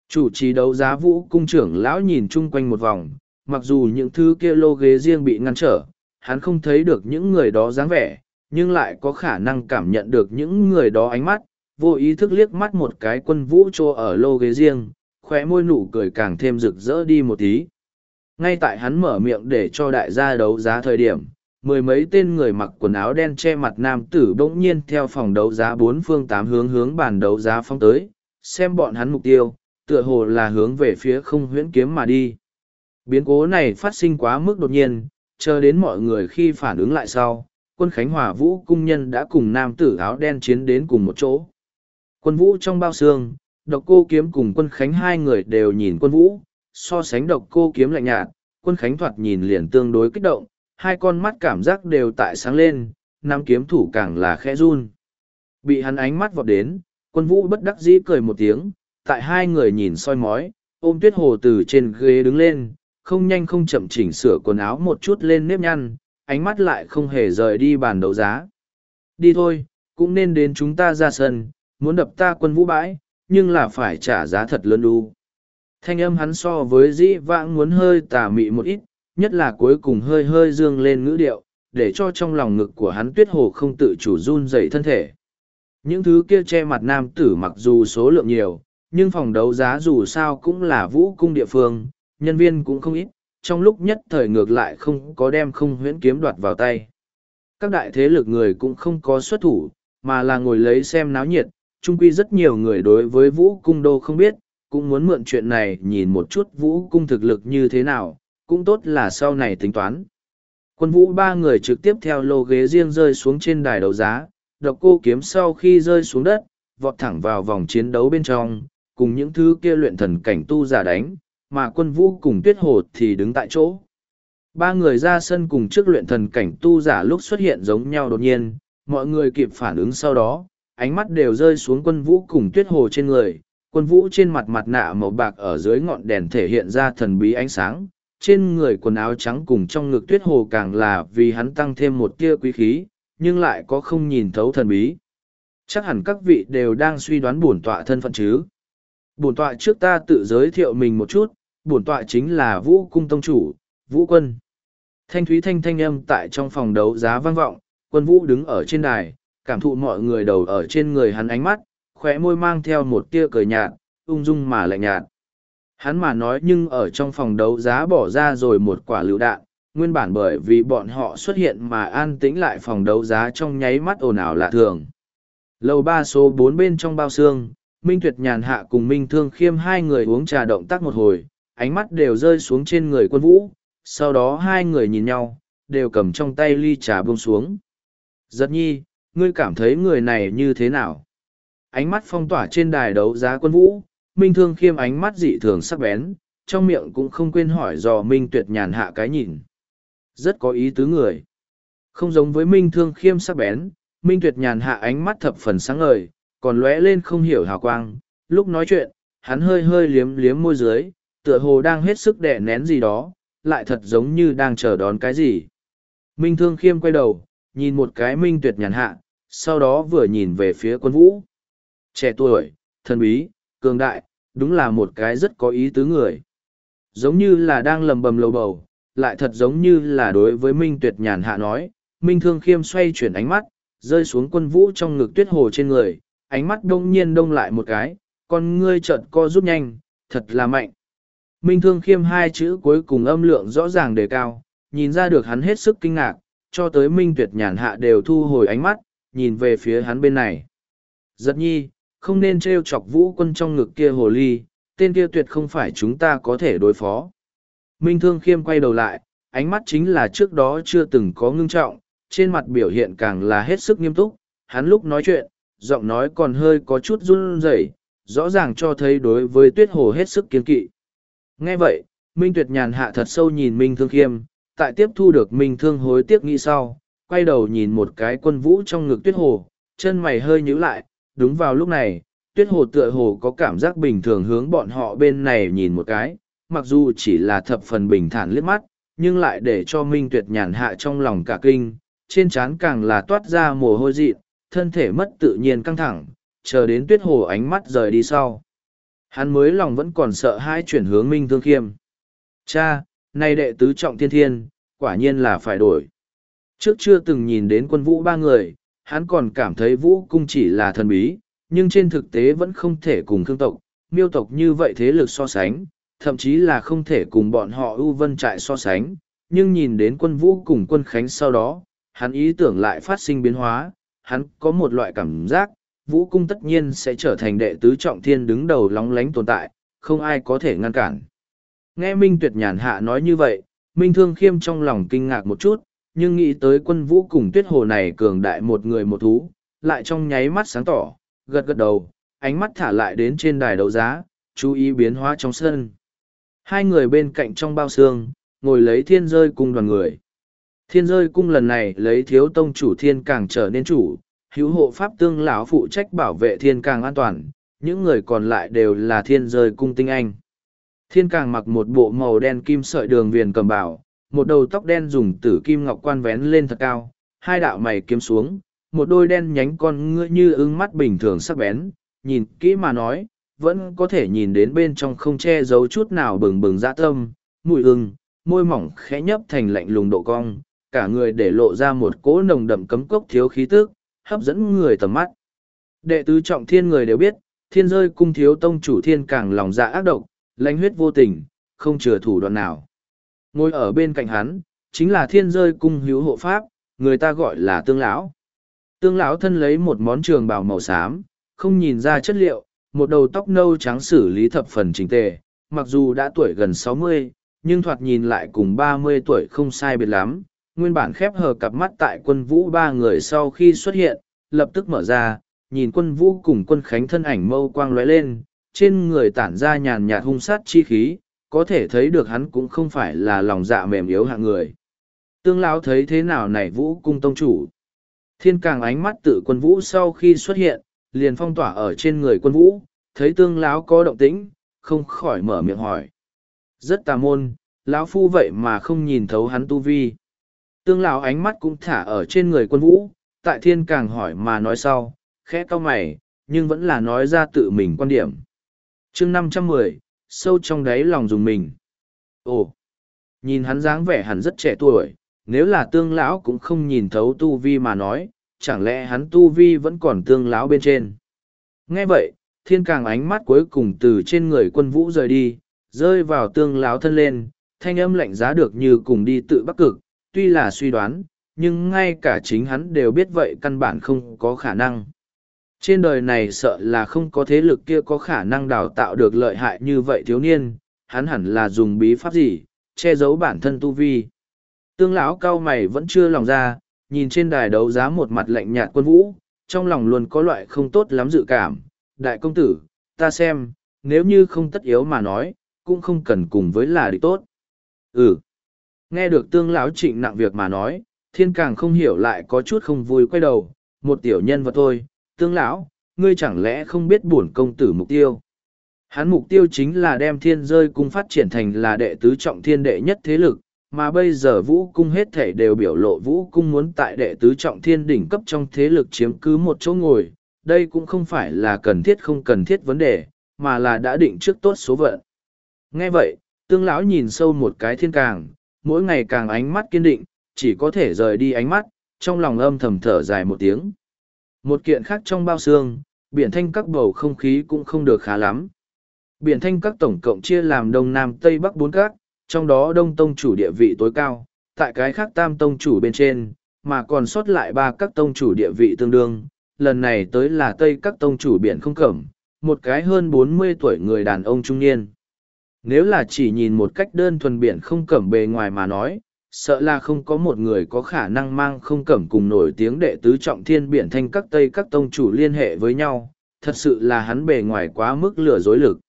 Chủ trì đấu giá vũ cung trưởng lão nhìn chung quanh một vòng, mặc dù những thứ kia lô ghế riêng bị ngăn trở, hắn không thấy được những người đó dáng vẻ, nhưng lại có khả năng cảm nhận được những người đó ánh mắt, vô ý thức liếc mắt một cái quân vũ trô ở lô ghế riêng, khóe môi nụ cười càng thêm rực rỡ đi một tí. Ngay tại hắn mở miệng để cho đại gia đấu giá thời điểm, mười mấy tên người mặc quần áo đen che mặt nam tử bỗng nhiên theo phòng đấu giá bốn phương tám hướng hướng bàn đấu giá phong tới, xem bọn hắn mục tiêu, tựa hồ là hướng về phía không huyễn kiếm mà đi. Biến cố này phát sinh quá mức đột nhiên, chờ đến mọi người khi phản ứng lại sau, quân Khánh Hòa Vũ cung nhân đã cùng nam tử áo đen chiến đến cùng một chỗ. Quân Vũ trong bao xương, độc cô kiếm cùng quân Khánh hai người đều nhìn quân Vũ, so sánh độc cô kiếm lạnh nhạt, quân Khánh thoạt nhìn liền tương đối kích động, hai con mắt cảm giác đều tại sáng lên, nam kiếm thủ càng là khẽ run. Bị hắn ánh mắt vọt đến, quân Vũ bất đắc dĩ cười một tiếng, tại hai người nhìn soi mói, ôm tuyết hồ từ trên ghế đứng lên, không nhanh không chậm chỉnh sửa quần áo một chút lên nếp nhăn, ánh mắt lại không hề rời đi bàn đấu giá. Đi thôi, cũng nên đến chúng ta ra sân, muốn đập ta quân vũ bãi, nhưng là phải trả giá thật lớn đu. Thanh âm hắn so với dĩ vãng muốn hơi tà mị một ít, nhất là cuối cùng hơi hơi dương lên ngữ điệu, để cho trong lòng ngực của hắn tuyết hồ không tự chủ run dậy thân thể. Những thứ kia che mặt nam tử mặc dù số lượng nhiều, nhưng phòng đấu giá dù sao cũng là vũ cung địa phương, nhân viên cũng không ít, trong lúc nhất thời ngược lại không có đem không huyễn kiếm đoạt vào tay. Các đại thế lực người cũng không có xuất thủ, mà là ngồi lấy xem náo nhiệt, chung quy rất nhiều người đối với vũ cung đô không biết, cũng muốn mượn chuyện này nhìn một chút vũ cung thực lực như thế nào, cũng tốt là sau này tính toán. Quân vũ ba người trực tiếp theo lô ghế riêng rơi xuống trên đài đấu giá, độc cô kiếm sau khi rơi xuống đất, vọt thẳng vào vòng chiến đấu bên trong, cùng những thứ kia luyện thần cảnh tu giả đánh, mà quân vũ cùng tuyết hồ thì đứng tại chỗ. Ba người ra sân cùng trước luyện thần cảnh tu giả lúc xuất hiện giống nhau đột nhiên, mọi người kịp phản ứng sau đó, ánh mắt đều rơi xuống quân vũ cùng tuyết hồ trên người. Quân vũ trên mặt mặt nạ màu bạc ở dưới ngọn đèn thể hiện ra thần bí ánh sáng, trên người quần áo trắng cùng trong ngực tuyết hồ càng là vì hắn tăng thêm một tia quý khí, nhưng lại có không nhìn thấu thần bí. Chắc hẳn các vị đều đang suy đoán bổn tọa thân phận chứ. Bổn tọa trước ta tự giới thiệu mình một chút, bổn tọa chính là Vũ Cung Tông Chủ, Vũ Quân. Thanh thúy thanh thanh âm tại trong phòng đấu giá vang vọng, quân Vũ đứng ở trên đài, cảm thụ mọi người đầu ở trên người hắn ánh mắt, khóe môi mang theo một tia cười nhạt, ung dung mà lạnh nhạt. Hắn mà nói nhưng ở trong phòng đấu giá bỏ ra rồi một quả lựu đạn, nguyên bản bởi vì bọn họ xuất hiện mà an tĩnh lại phòng đấu giá trong nháy mắt ồn ào lạ thường. Lầu ba số bốn bên trong bao xương, Minh Tuyệt nhàn hạ cùng Minh Thương Khiêm hai người uống trà động tác một hồi, ánh mắt đều rơi xuống trên người quân vũ, sau đó hai người nhìn nhau, đều cầm trong tay ly trà buông xuống. Giật nhi, ngươi cảm thấy người này như thế nào? Ánh mắt phong tỏa trên đài đấu giá quân vũ, Minh Thương khiêm ánh mắt dị thường sắc bén, trong miệng cũng không quên hỏi dò Minh Tuyệt nhàn hạ cái nhìn. Rất có ý tứ người. Không giống với Minh Thương khiêm sắc bén, Minh Tuyệt nhàn hạ ánh mắt thập phần sáng ngời, còn lóe lên không hiểu hào quang. Lúc nói chuyện, hắn hơi hơi liếm liếm môi dưới, tựa hồ đang hết sức đè nén gì đó, lại thật giống như đang chờ đón cái gì. Minh Thương khiêm quay đầu, nhìn một cái Minh Tuyệt nhàn hạ, sau đó vừa nhìn về phía quân vũ. Trẻ tuổi, thân bí, cường đại, đúng là một cái rất có ý tứ người. Giống như là đang lầm bầm lầu bầu, lại thật giống như là đối với Minh Tuyệt nhàn hạ nói, Minh Thương Khiêm xoay chuyển ánh mắt, rơi xuống quân vũ trong ngực tuyết hồ trên người, ánh mắt đông nhiên đông lại một cái, con ngươi chợt co rút nhanh, thật là mạnh. Minh Thương Khiêm hai chữ cuối cùng âm lượng rõ ràng đề cao, nhìn ra được hắn hết sức kinh ngạc, cho tới Minh Tuyệt nhàn hạ đều thu hồi ánh mắt, nhìn về phía hắn bên này. Giật nhi, không nên trêu chọc vũ quân trong ngực kia hồ ly, tên kia tuyệt không phải chúng ta có thể đối phó. Minh Thương Khiêm quay đầu lại, ánh mắt chính là trước đó chưa từng có ngưng trọng, trên mặt biểu hiện càng là hết sức nghiêm túc, hắn lúc nói chuyện, giọng nói còn hơi có chút run rẩy, rõ ràng cho thấy đối với tuyết hồ hết sức kiên kỵ. Nghe vậy, Minh Tuyệt nhàn hạ thật sâu nhìn Minh Thương Khiêm, tại tiếp thu được Minh Thương hối tiếc nghĩ sau, quay đầu nhìn một cái quân vũ trong ngực tuyết hồ, chân mày hơi nhíu lại, đúng vào lúc này, tuyết hồ tựa hồ có cảm giác bình thường hướng bọn họ bên này nhìn một cái, mặc dù chỉ là thập phần bình thản liếc mắt, nhưng lại để cho Minh Tuyệt nhàn hạ trong lòng cả kinh, trên trán càng là toát ra mồ hôi dị, thân thể mất tự nhiên căng thẳng, chờ đến tuyết hồ ánh mắt rời đi sau. Hắn mới lòng vẫn còn sợ hai chuyển hướng Minh Thương Khiêm. Cha, nay đệ tứ trọng thiên thiên, quả nhiên là phải đổi. Trước chưa từng nhìn đến quân vũ ba người, hắn còn cảm thấy vũ cung chỉ là thần bí, nhưng trên thực tế vẫn không thể cùng thương tộc, miêu tộc như vậy thế lực so sánh, thậm chí là không thể cùng bọn họ ưu vân trại so sánh. Nhưng nhìn đến quân vũ cùng quân khánh sau đó, hắn ý tưởng lại phát sinh biến hóa, hắn có một loại cảm giác, vũ cung tất nhiên sẽ trở thành đệ tứ trọng thiên đứng đầu lóng lánh tồn tại, không ai có thể ngăn cản. Nghe Minh Tuyệt Nhàn Hạ nói như vậy, Minh Thương Khiêm trong lòng kinh ngạc một chút, nhưng nghĩ tới quân vũ cùng tuyết hồ này cường đại một người một thú, lại trong nháy mắt sáng tỏ, gật gật đầu, ánh mắt thả lại đến trên đài đấu giá, chú ý biến hóa trong sân. Hai người bên cạnh trong bao xương, ngồi lấy thiên rơi cung đoàn người. Thiên rơi cung lần này lấy thiếu tông chủ thiên càng trở nên chủ, hữu hộ pháp tương lão phụ trách bảo vệ thiên càng an toàn, những người còn lại đều là thiên rơi cung tinh anh. Thiên càng mặc một bộ màu đen kim sợi đường viền cầm bảo, một đầu tóc đen dùng tử kim ngọc quan vén lên thật cao, hai đạo mày kiếm xuống, một đôi đen nhánh con ngựa như ưng mắt bình thường sắc bén, nhìn kỹ mà nói, vẫn có thể nhìn đến bên trong không che giấu chút nào bừng bừng dã tâm, mùi ưng, môi mỏng khẽ nhấp thành lạnh lùng độ cong, cả người để lộ ra một cỗ nồng đậm cấm cốc thiếu khí tức, hấp dẫn người tầm mắt. Đệ tứ trọng thiên người đều biết, thiên rơi cung thiếu tông chủ thiên càng lòng dạ ác độc, lãnh huyết vô tình, không chừa thủ đoạn nào. Ngồi ở bên cạnh hắn, chính là thiên rơi cung hữu hộ pháp, người ta gọi là tương lão. Tương lão thân lấy một món trường bào màu xám, không nhìn ra chất liệu, một đầu tóc nâu trắng xử lý thập phần chỉnh tề, mặc dù đã tuổi gần sáu mươi, nhưng thoạt nhìn lại cùng ba mươi tuổi không sai biệt lắm. Nguyên bản khép hờ cặp mắt tại quân vũ ba người sau khi xuất hiện, lập tức mở ra, nhìn quân vũ cùng quân khánh thân ảnh mâu quang lóe lên, trên người tản ra nhàn nhạt hung sát chi khí, có thể thấy được hắn cũng không phải là lòng dạ mềm yếu hạng người. Tương lão thấy thế nào này vũ cung tông chủ. Thiên càng ánh mắt tự quân vũ sau khi xuất hiện, liền phong tỏa ở trên người quân vũ, thấy tương lão có động tĩnh, không khỏi mở miệng hỏi. Rất tà môn, lão phu vậy mà không nhìn thấu hắn tu vi. Tương lão ánh mắt cũng thả ở trên người quân vũ, tại thiên càng hỏi mà nói sau, khẽ cau mày, nhưng vẫn là nói ra tự mình quan điểm. Chương năm trăm mười sâu trong đáy lòng dùng mình. Ồ, nhìn hắn dáng vẻ hẳn rất trẻ tuổi, nếu là tương lão cũng không nhìn thấu tu vi mà nói, chẳng lẽ hắn tu vi vẫn còn tương lão bên trên. Nghe vậy, thiên càng ánh mắt cuối cùng từ trên người quân vũ rời đi, rơi vào tương lão thân lên, thanh âm lạnh giá được như cùng đi tự bắc cực, tuy là suy đoán, nhưng ngay cả chính hắn đều biết vậy căn bản không có khả năng. Trên đời này sợ là không có thế lực kia có khả năng đào tạo được lợi hại như vậy thiếu niên, hắn hẳn là dùng bí pháp gì, che giấu bản thân tu vi. Tương lão cao mày vẫn chưa lòng ra, nhìn trên đài đấu giá một mặt lạnh nhạt quân vũ, trong lòng luôn có loại không tốt lắm dự cảm. Đại công tử, ta xem, nếu như không tất yếu mà nói, cũng không cần cùng với là địch tốt. Ừ. Nghe được tương lão trịnh nặng việc mà nói, thiên càng không hiểu lại có chút không vui quay đầu, một tiểu nhân vật thôi, tương lão, ngươi chẳng lẽ không biết bổn công tử mục tiêu. Hắn mục tiêu chính là đem thiên rơi cung phát triển thành là đệ tứ trọng thiên đệ nhất thế lực, mà bây giờ vũ cung hết thể đều biểu lộ vũ cung muốn tại đệ tứ trọng thiên đỉnh cấp trong thế lực chiếm cứ một chỗ ngồi, đây cũng không phải là cần thiết không cần thiết vấn đề, mà là đã định trước tốt số vận. Nghe vậy, tương lão nhìn sâu một cái thiên càng, mỗi ngày càng ánh mắt kiên định, chỉ có thể rời đi ánh mắt, trong lòng âm thầm thở dài một tiếng. Một kiện khác trong bao xương, biển thanh các bầu không khí cũng không được khá lắm. Biển thanh các tổng cộng chia làm đông nam tây bắc bốn các, trong đó đông tông chủ địa vị tối cao, tại cái khác tam tông chủ bên trên, mà còn sót lại ba các tông chủ địa vị tương đương. Lần này tới là tây các tông chủ biển không cẩm, một cái hơn bốn mươi tuổi người đàn ông trung niên. Nếu là chỉ nhìn một cách đơn thuần biển không cẩm bề ngoài mà nói, sợ là không có một người có khả năng mang không cẩm cùng nổi tiếng đệ tứ trọng thiên biển thanh các tây các tông chủ liên hệ với nhau, thật sự là hắn bề ngoài quá mức lừa dối lực.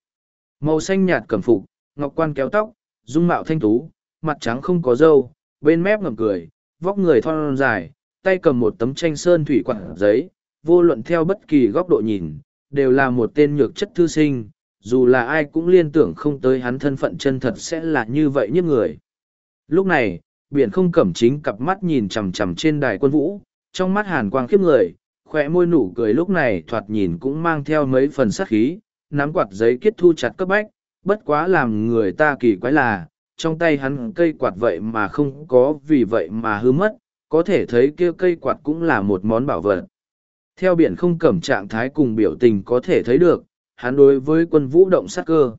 Màu xanh nhạt cẩm phục, ngọc quan kéo tóc, dung mạo thanh tú, mặt trắng không có râu, bên mép ngầm cười, vóc người thon dài, tay cầm một tấm tranh sơn thủy quảng giấy, vô luận theo bất kỳ góc độ nhìn, đều là một tên nhược chất thư sinh, dù là ai cũng liên tưởng không tới hắn thân phận chân thật sẽ là như vậy như người. Lúc này, biển không cẩm chính cặp mắt nhìn chằm chằm trên đài quân vũ, trong mắt hàn quang khiếp người, khỏe môi nụ cười lúc này thoạt nhìn cũng mang theo mấy phần sát khí, nắm quạt giấy kết thu chặt cấp bách, bất quá làm người ta kỳ quái là, trong tay hắn cây quạt vậy mà không có vì vậy mà hư mất, có thể thấy kia cây quạt cũng là một món bảo vật. Theo biển không cẩm trạng thái cùng biểu tình có thể thấy được, hắn đối với quân vũ động sát cơ.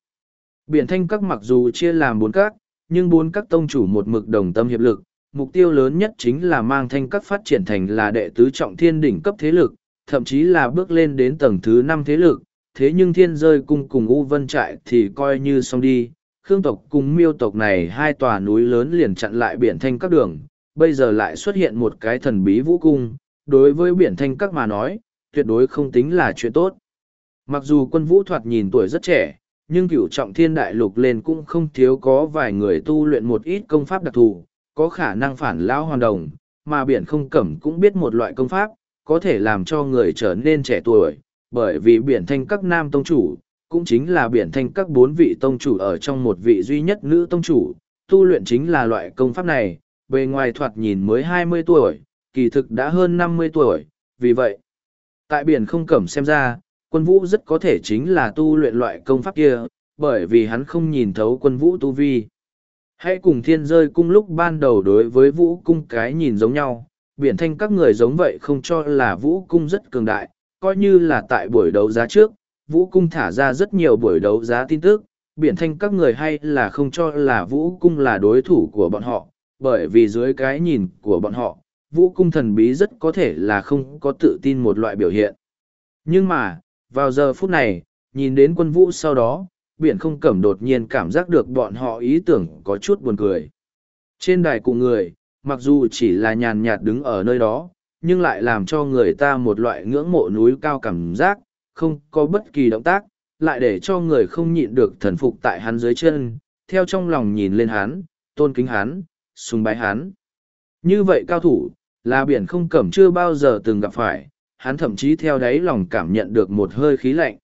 Biển thanh các mặc dù chia làm bốn các, nhưng bốn các tông chủ một mực đồng tâm hiệp lực, mục tiêu lớn nhất chính là mang thanh các phát triển thành là đệ tứ trọng thiên đỉnh cấp thế lực, thậm chí là bước lên đến tầng thứ năm thế lực, thế nhưng thiên rơi cung cùng U Vân Trại thì coi như xong đi. Khương tộc cùng miêu tộc này hai tòa núi lớn liền chặn lại biển thanh các đường, bây giờ lại xuất hiện một cái thần bí vũ cung, đối với biển thanh các mà nói, tuyệt đối không tính là chuyện tốt. Mặc dù quân vũ thoạt nhìn tuổi rất trẻ, nhưng cửu trọng thiên đại lục lên cũng không thiếu có vài người tu luyện một ít công pháp đặc thù, có khả năng phản lão hoàn đồng, mà biển không cẩm cũng biết một loại công pháp, có thể làm cho người trở nên trẻ tuổi, bởi vì biển thanh các nam tông chủ, cũng chính là biển thanh các bốn vị tông chủ ở trong một vị duy nhất nữ tông chủ, tu luyện chính là loại công pháp này, bề ngoài thoạt nhìn mới hai mươi tuổi, kỳ thực đã hơn năm mươi tuổi, vì vậy, tại biển không cẩm xem ra, quân vũ rất có thể chính là tu luyện loại công pháp kia, bởi vì hắn không nhìn thấu quân vũ tu vi. Hãy cùng thiên rơi cung lúc ban đầu đối với vũ cung cái nhìn giống nhau, biển thanh các người giống vậy không cho là vũ cung rất cường đại, coi như là tại buổi đấu giá trước, vũ cung thả ra rất nhiều buổi đấu giá tin tức, biển thanh các người hay là không cho là vũ cung là đối thủ của bọn họ, bởi vì dưới cái nhìn của bọn họ, vũ cung thần bí rất có thể là không có tự tin một loại biểu hiện. Nhưng mà, vào giờ phút này, nhìn đến quân vũ sau đó, biển không cẩm đột nhiên cảm giác được bọn họ ý tưởng có chút buồn cười. Trên đài cụ người, mặc dù chỉ là nhàn nhạt đứng ở nơi đó, nhưng lại làm cho người ta một loại ngưỡng mộ núi cao cảm giác, không có bất kỳ động tác, lại để cho người không nhịn được thần phục tại hắn dưới chân, theo trong lòng nhìn lên hắn, tôn kính hắn, sùng bái hắn. Như vậy cao thủ, là biển không cẩm chưa bao giờ từng gặp phải, hắn thậm chí theo đáy lòng cảm nhận được một hơi khí lạnh.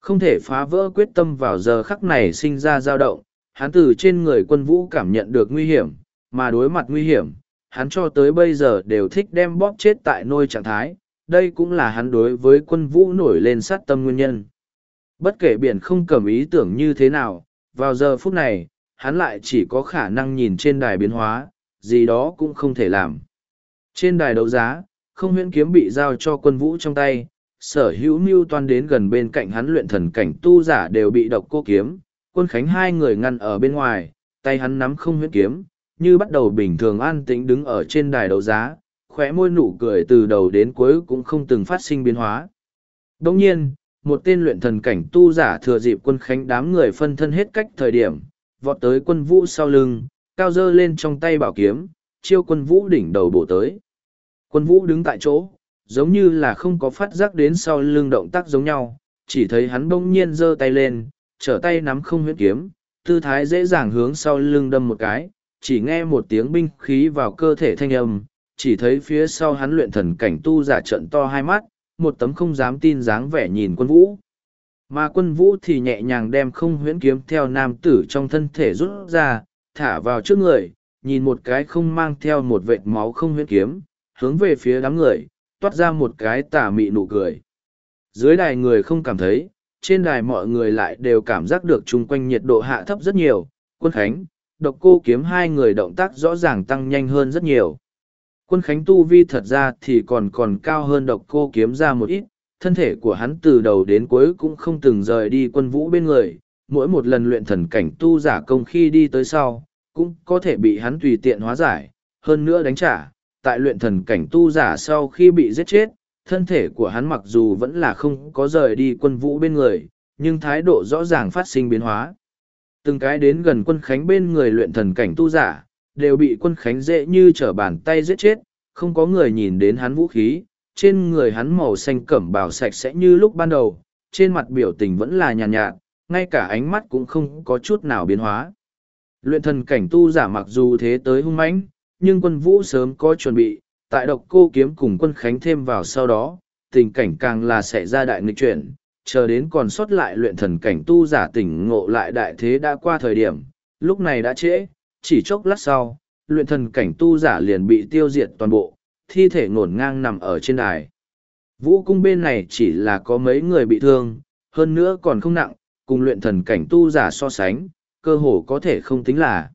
Không thể phá vỡ quyết tâm vào giờ khắc này sinh ra dao động, hắn từ trên người quân vũ cảm nhận được nguy hiểm, mà đối mặt nguy hiểm, hắn cho tới bây giờ đều thích đem bóp chết tại nôi trạng thái, đây cũng là hắn đối với quân vũ nổi lên sát tâm nguyên nhân. Bất kể biển không cầm ý tưởng như thế nào, vào giờ phút này, hắn lại chỉ có khả năng nhìn trên đài biến hóa, gì đó cũng không thể làm. Trên đài đấu giá, không huyễn kiếm bị giao cho quân vũ trong tay, sở hữu mưu toan đến gần bên cạnh hắn luyện thần cảnh tu giả đều bị độc cô kiếm, quân khánh hai người ngăn ở bên ngoài, tay hắn nắm không huyễn kiếm, như bắt đầu bình thường an tĩnh đứng ở trên đài đấu giá, khóe môi nụ cười từ đầu đến cuối cũng không từng phát sinh biến hóa. Đồng nhiên, một tên luyện thần cảnh tu giả thừa dịp quân khánh đám người phân thân hết cách thời điểm, vọt tới quân vũ sau lưng, cao dơ lên trong tay bảo kiếm, chiêu quân vũ đỉnh đầu bổ tới. Quân vũ đứng tại chỗ, giống như là không có phát giác đến sau lưng động tác giống nhau, chỉ thấy hắn bỗng nhiên giơ tay lên, trở tay nắm không huyết kiếm, tư thái dễ dàng hướng sau lưng đâm một cái, chỉ nghe một tiếng binh khí vào cơ thể thanh âm, chỉ thấy phía sau hắn luyện thần cảnh tu giả trận to hai mắt, một tấm không dám tin dáng vẻ nhìn quân vũ. Mà quân vũ thì nhẹ nhàng đem không huyễn kiếm theo nam tử trong thân thể rút ra, thả vào trước người, nhìn một cái không mang theo một vệt máu không huyễn kiếm, hướng về phía đám người, toát ra một cái tà mị nụ cười. Dưới đài người không cảm thấy, trên đài mọi người lại đều cảm giác được chung quanh nhiệt độ hạ thấp rất nhiều, quân khánh, độc cô kiếm hai người động tác rõ ràng tăng nhanh hơn rất nhiều. Quân khánh tu vi thật ra thì còn còn cao hơn độc cô kiếm ra một ít, thân thể của hắn từ đầu đến cuối cũng không từng rời đi quân vũ bên người, mỗi một lần luyện thần cảnh tu giả công khi đi tới sau, cũng có thể bị hắn tùy tiện hóa giải, hơn nữa đánh trả. Tại luyện thần cảnh tu giả sau khi bị giết chết, thân thể của hắn mặc dù vẫn là không có rời đi quân vũ bên người, nhưng thái độ rõ ràng phát sinh biến hóa. Từng cái đến gần quân khánh bên người luyện thần cảnh tu giả, đều bị quân khánh dễ như trở bàn tay giết chết, không có người nhìn đến hắn vũ khí, trên người hắn màu xanh cẩm bào sạch sẽ như lúc ban đầu, trên mặt biểu tình vẫn là nhàn nhạt, nhạt, ngay cả ánh mắt cũng không có chút nào biến hóa. Luyện thần cảnh tu giả mặc dù thế tới hung mãnh, nhưng quân vũ sớm có chuẩn bị, tại độc cô kiếm cùng quân khánh thêm vào sau đó, tình cảnh càng là sẽ ra đại nghịch chuyển, chờ đến còn sót lại luyện thần cảnh tu giả tỉnh ngộ lại đại thế đã qua thời điểm, lúc này đã trễ, chỉ chốc lát sau, luyện thần cảnh tu giả liền bị tiêu diệt toàn bộ, thi thể ngổn ngang nằm ở trên đài. Vũ cung bên này chỉ là có mấy người bị thương, hơn nữa còn không nặng, cùng luyện thần cảnh tu giả so sánh, cơ hồ có thể không tính là.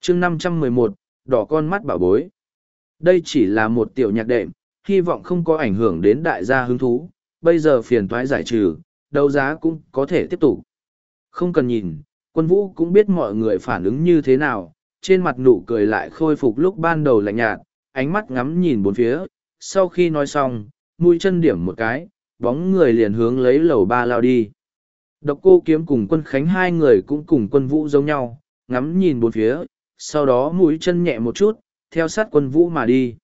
chương năm trăm mười một đỏ con mắt bảo bối. Đây chỉ là một tiểu nhạc đệm, hy vọng không có ảnh hưởng đến đại gia hứng thú, bây giờ phiền toái giải trừ, đấu giá cũng có thể tiếp tục. Không cần nhìn, quân vũ cũng biết mọi người phản ứng như thế nào, trên mặt nụ cười lại khôi phục lúc ban đầu lạnh nhạt, ánh mắt ngắm nhìn bốn phía, sau khi nói xong, mũi chân điểm một cái, bóng người liền hướng lấy lầu ba lao đi. Độc cô kiếm cùng quân khánh hai người cũng cùng quân vũ giống nhau, ngắm nhìn bốn phía, sau đó mũi chân nhẹ một chút, theo sát quân vũ mà đi.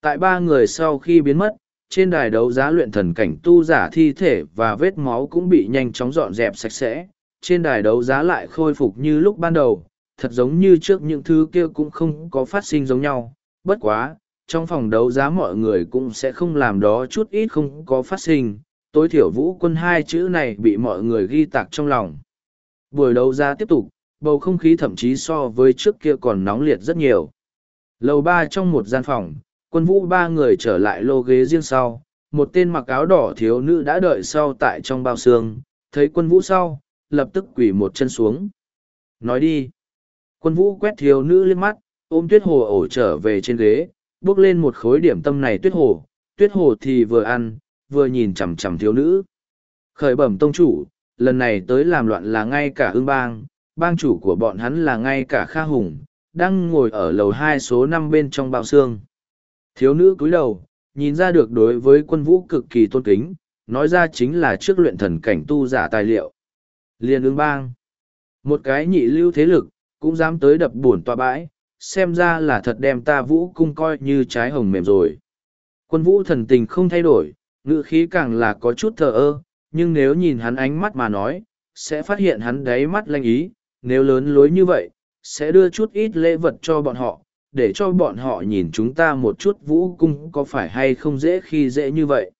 Tại ba người sau khi biến mất, trên đài đấu giá luyện thần cảnh tu giả thi thể và vết máu cũng bị nhanh chóng dọn dẹp sạch sẽ. Trên đài đấu giá lại khôi phục như lúc ban đầu, thật giống như trước những thứ kia cũng không có phát sinh giống nhau. Bất quá, trong phòng đấu giá mọi người cũng sẽ không làm đó chút ít không có phát sinh. Tối thiểu vũ quân hai chữ này bị mọi người ghi tạc trong lòng. Buổi đấu giá tiếp tục, bầu không khí thậm chí so với trước kia còn nóng liệt rất nhiều. Lầu ba trong một gian phòng, quân vũ ba người trở lại lô ghế riêng sau, một tên mặc áo đỏ thiếu nữ đã đợi sau tại trong bao xương, thấy quân vũ sau, lập tức quỳ một chân xuống. Nói đi. Quân vũ quét thiếu nữ lên mắt, ôm tuyết hồ ổ trở về trên ghế, bước lên một khối điểm tâm này tuyết hồ, tuyết hồ thì vừa ăn, vừa nhìn chằm chằm thiếu nữ. Khởi bẩm tông chủ, lần này tới làm loạn là ngay cả ương bang, bang chủ của bọn hắn là ngay cả Kha Hùng, đang ngồi ở lầu hai số năm bên trong bạo xương. Thiếu nữ cúi đầu, nhìn ra được đối với quân vũ cực kỳ tôn kính, nói ra chính là trước luyện thần cảnh tu giả tài liệu. Liên ứng bang. Một cái nhị lưu thế lực, cũng dám tới đập buồn tòa bãi, xem ra là thật đem ta vũ cung coi như trái hồng mềm rồi. Quân vũ thần tình không thay đổi, ngữ khí càng là có chút thờ ơ, nhưng nếu nhìn hắn ánh mắt mà nói, sẽ phát hiện hắn đáy mắt lanh ý, nếu lớn lối như vậy, sẽ đưa chút ít lễ vật cho bọn họ, để cho bọn họ nhìn chúng ta một chút vũ cung có phải hay không dễ khi dễ như vậy.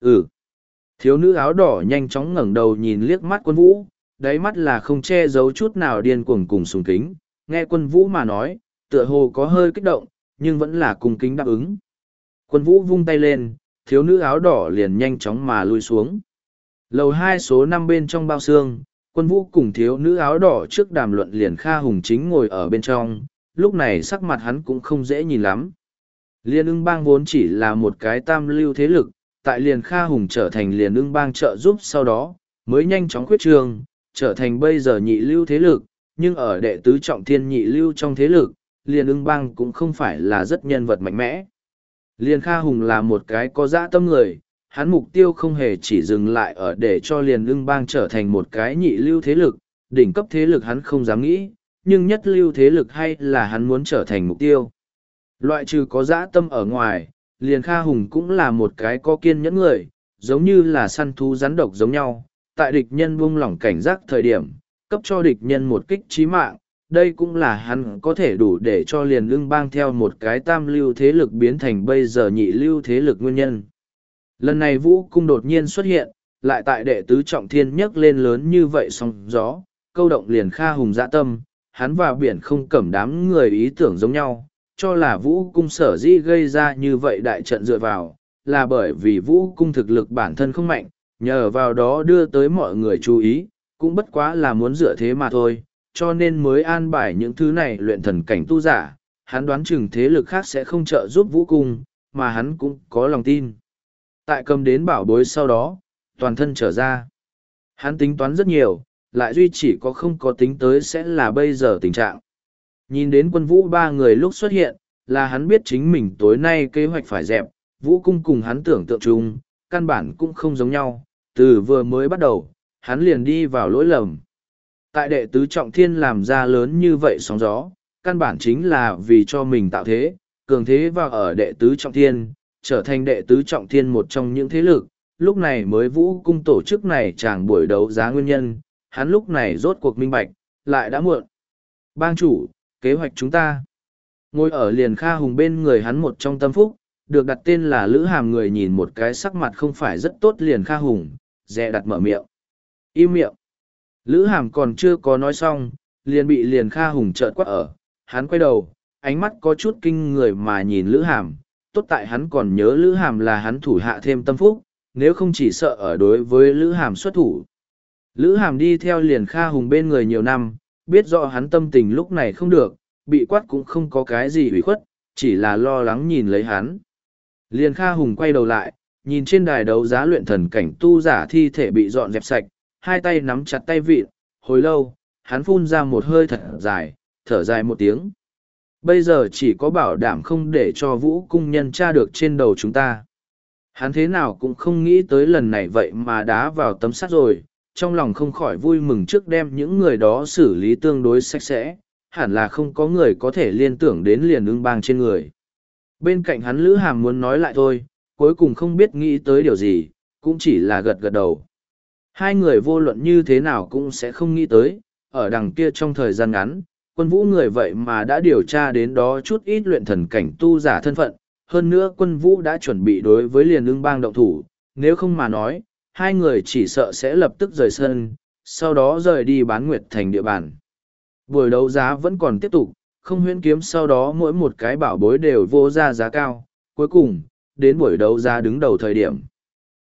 Ừ. Thiếu nữ áo đỏ nhanh chóng ngẩng đầu nhìn liếc mắt quân vũ, đáy mắt là không che giấu chút nào điên cuồng cùng sùng kính, nghe quân vũ mà nói, tựa hồ có hơi kích động, nhưng vẫn là cung kính đáp ứng. Quân vũ vung tay lên, thiếu nữ áo đỏ liền nhanh chóng mà lui xuống. Lầu hai số năm bên trong bao xương, quân vũ cùng thiếu nữ áo đỏ trước đàm luận liền Kha Hùng chính ngồi ở bên trong, lúc này sắc mặt hắn cũng không dễ nhìn lắm. Liên ưng bang vốn chỉ là một cái tam lưu thế lực, tại liền Kha Hùng trở thành liền ưng bang trợ giúp sau đó, mới nhanh chóng khuyết trường, trở thành bây giờ nhị lưu thế lực, nhưng ở đệ tứ trọng thiên nhị lưu trong thế lực, liền ưng bang cũng không phải là rất nhân vật mạnh mẽ. Liên Kha Hùng là một cái có dã tâm người, hắn mục tiêu không hề chỉ dừng lại ở để cho liền ưng bang trở thành một cái nhị lưu thế lực, đỉnh cấp thế lực hắn không dám nghĩ, nhưng nhất lưu thế lực hay là hắn muốn trở thành mục tiêu. Loại trừ có dã tâm ở ngoài, liền Kha Hùng cũng là một cái có kiên nhẫn người, giống như là săn thú rắn độc giống nhau, tại địch nhân buông lỏng cảnh giác thời điểm, cấp cho địch nhân một kích trí mạng, đây cũng là hắn có thể đủ để cho liền ưng bang theo một cái tam lưu thế lực biến thành bây giờ nhị lưu thế lực nguyên nhân. Lần này vũ cung đột nhiên xuất hiện, lại tại đệ tứ trọng thiên nhấc lên lớn như vậy song gió, câu động liền kha hùng dạ tâm, hắn và biển không cẩm đám người ý tưởng giống nhau, cho là vũ cung sở dĩ gây ra như vậy đại trận dựa vào, là bởi vì vũ cung thực lực bản thân không mạnh, nhờ vào đó đưa tới mọi người chú ý, cũng bất quá là muốn dựa thế mà thôi, cho nên mới an bài những thứ này luyện thần cảnh tu giả, hắn đoán chừng thế lực khác sẽ không trợ giúp vũ cung, mà hắn cũng có lòng tin. Tại cầm đến bảo bối sau đó, toàn thân trở ra. Hắn tính toán rất nhiều, lại duy chỉ có không có tính tới sẽ là bây giờ tình trạng. Nhìn đến quân vũ ba người lúc xuất hiện, là hắn biết chính mình tối nay kế hoạch phải dẹp, vũ cung cùng hắn tưởng tượng chung, căn bản cũng không giống nhau, từ vừa mới bắt đầu, hắn liền đi vào lỗi lầm. Tại đệ tứ trọng thiên làm ra lớn như vậy sóng gió, căn bản chính là vì cho mình tạo thế, cường thế và ở đệ tứ trọng thiên, trở thành đệ tứ trọng thiên một trong những thế lực, lúc này mới vũ cung tổ chức này chàng buổi đấu giá nguyên nhân, hắn lúc này rốt cuộc minh bạch, lại đã muộn. Bang chủ, kế hoạch chúng ta. Ngồi ở liền kha hùng bên người hắn một trong tâm phúc, được đặt tên là Lữ Hàm người nhìn một cái sắc mặt không phải rất tốt liền kha hùng, dè đặt mở miệng. Im miệng. Lữ Hàm còn chưa có nói xong, liền bị liền kha hùng trợn quát ở. Hắn quay đầu, ánh mắt có chút kinh người mà nhìn Lữ Hàm, tốt tại hắn còn nhớ Lữ Hàm là hắn thủ hạ thêm tâm phúc, nếu không chỉ sợ ở đối với Lữ Hàm xuất thủ. Lữ Hàm đi theo liền Kha Hùng bên người nhiều năm, biết rõ hắn tâm tình lúc này không được, bị quát cũng không có cái gì ủy khuất, chỉ là lo lắng nhìn lấy hắn. Liền Kha Hùng quay đầu lại, nhìn trên đài đấu giá luyện thần cảnh tu giả thi thể bị dọn dẹp sạch, hai tay nắm chặt tay vịn, hồi lâu, hắn phun ra một hơi thật dài, thở dài một tiếng. Bây giờ chỉ có bảo đảm không để cho vũ cung nhân tra được trên đầu chúng ta. Hắn thế nào cũng không nghĩ tới lần này vậy mà đá vào tấm sắt rồi, trong lòng không khỏi vui mừng trước đem những người đó xử lý tương đối sạch sẽ, hẳn là không có người có thể liên tưởng đến liền ưng bang trên người. Bên cạnh hắn Lữ Hàm muốn nói lại thôi, cuối cùng không biết nghĩ tới điều gì, cũng chỉ là gật gật đầu. Hai người vô luận như thế nào cũng sẽ không nghĩ tới, ở đằng kia trong thời gian ngắn, quân vũ người vậy mà đã điều tra đến đó chút ít luyện thần cảnh tu giả thân phận, hơn nữa quân vũ đã chuẩn bị đối với liền ưng bang động thủ, nếu không mà nói, hai người chỉ sợ sẽ lập tức rời sân, sau đó rời đi bán nguyệt thành địa bàn. Buổi đấu giá vẫn còn tiếp tục, không huyễn kiếm sau đó mỗi một cái bảo bối đều vô ra giá cao, cuối cùng, đến buổi đấu giá đứng đầu thời điểm.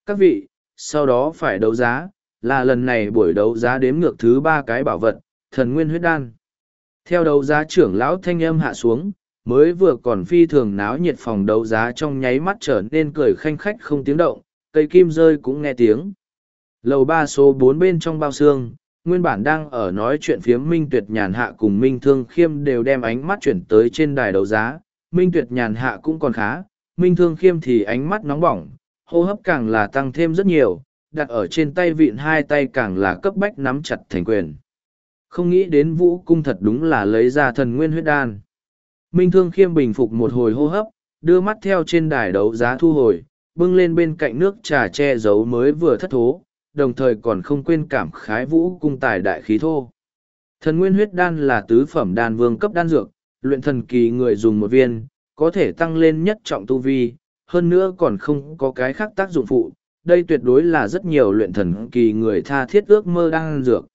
Các vị, sau đó phải đấu giá, là lần này buổi đấu giá đếm ngược thứ ba cái bảo vật, thần nguyên huyết đan. Theo đấu giá trưởng lão thanh âm hạ xuống, mới vừa còn phi thường náo nhiệt phòng đấu giá trong nháy mắt trở nên cười khanh khách không tiếng động, cây kim rơi cũng nghe tiếng. Lầu ba số bốn bên trong bao xương, nguyên bản đang ở nói chuyện phiếm Minh Tuyệt Nhàn Hạ cùng Minh Thương Khiêm đều đem ánh mắt chuyển tới trên đài đấu giá. Minh Tuyệt Nhàn Hạ cũng còn khá, Minh Thương Khiêm thì ánh mắt nóng bỏng, hô hấp càng là tăng thêm rất nhiều, đặt ở trên tay vịn hai tay càng là cấp bách nắm chặt thành quyền. Không nghĩ đến vũ cung thật đúng là lấy ra thần nguyên huyết đan. Minh Thương Khiêm bình phục một hồi hô hấp, đưa mắt theo trên đài đấu giá thu hồi, bưng lên bên cạnh nước trà che giấu mới vừa thất thố, đồng thời còn không quên cảm khái vũ cung tài đại khí thô. Thần nguyên huyết đan là tứ phẩm đan vương cấp đan dược, luyện thần kỳ người dùng một viên, có thể tăng lên nhất trọng tu vi, hơn nữa còn không có cái khác tác dụng phụ. Đây tuyệt đối là rất nhiều luyện thần kỳ người tha thiết ước mơ đan dược.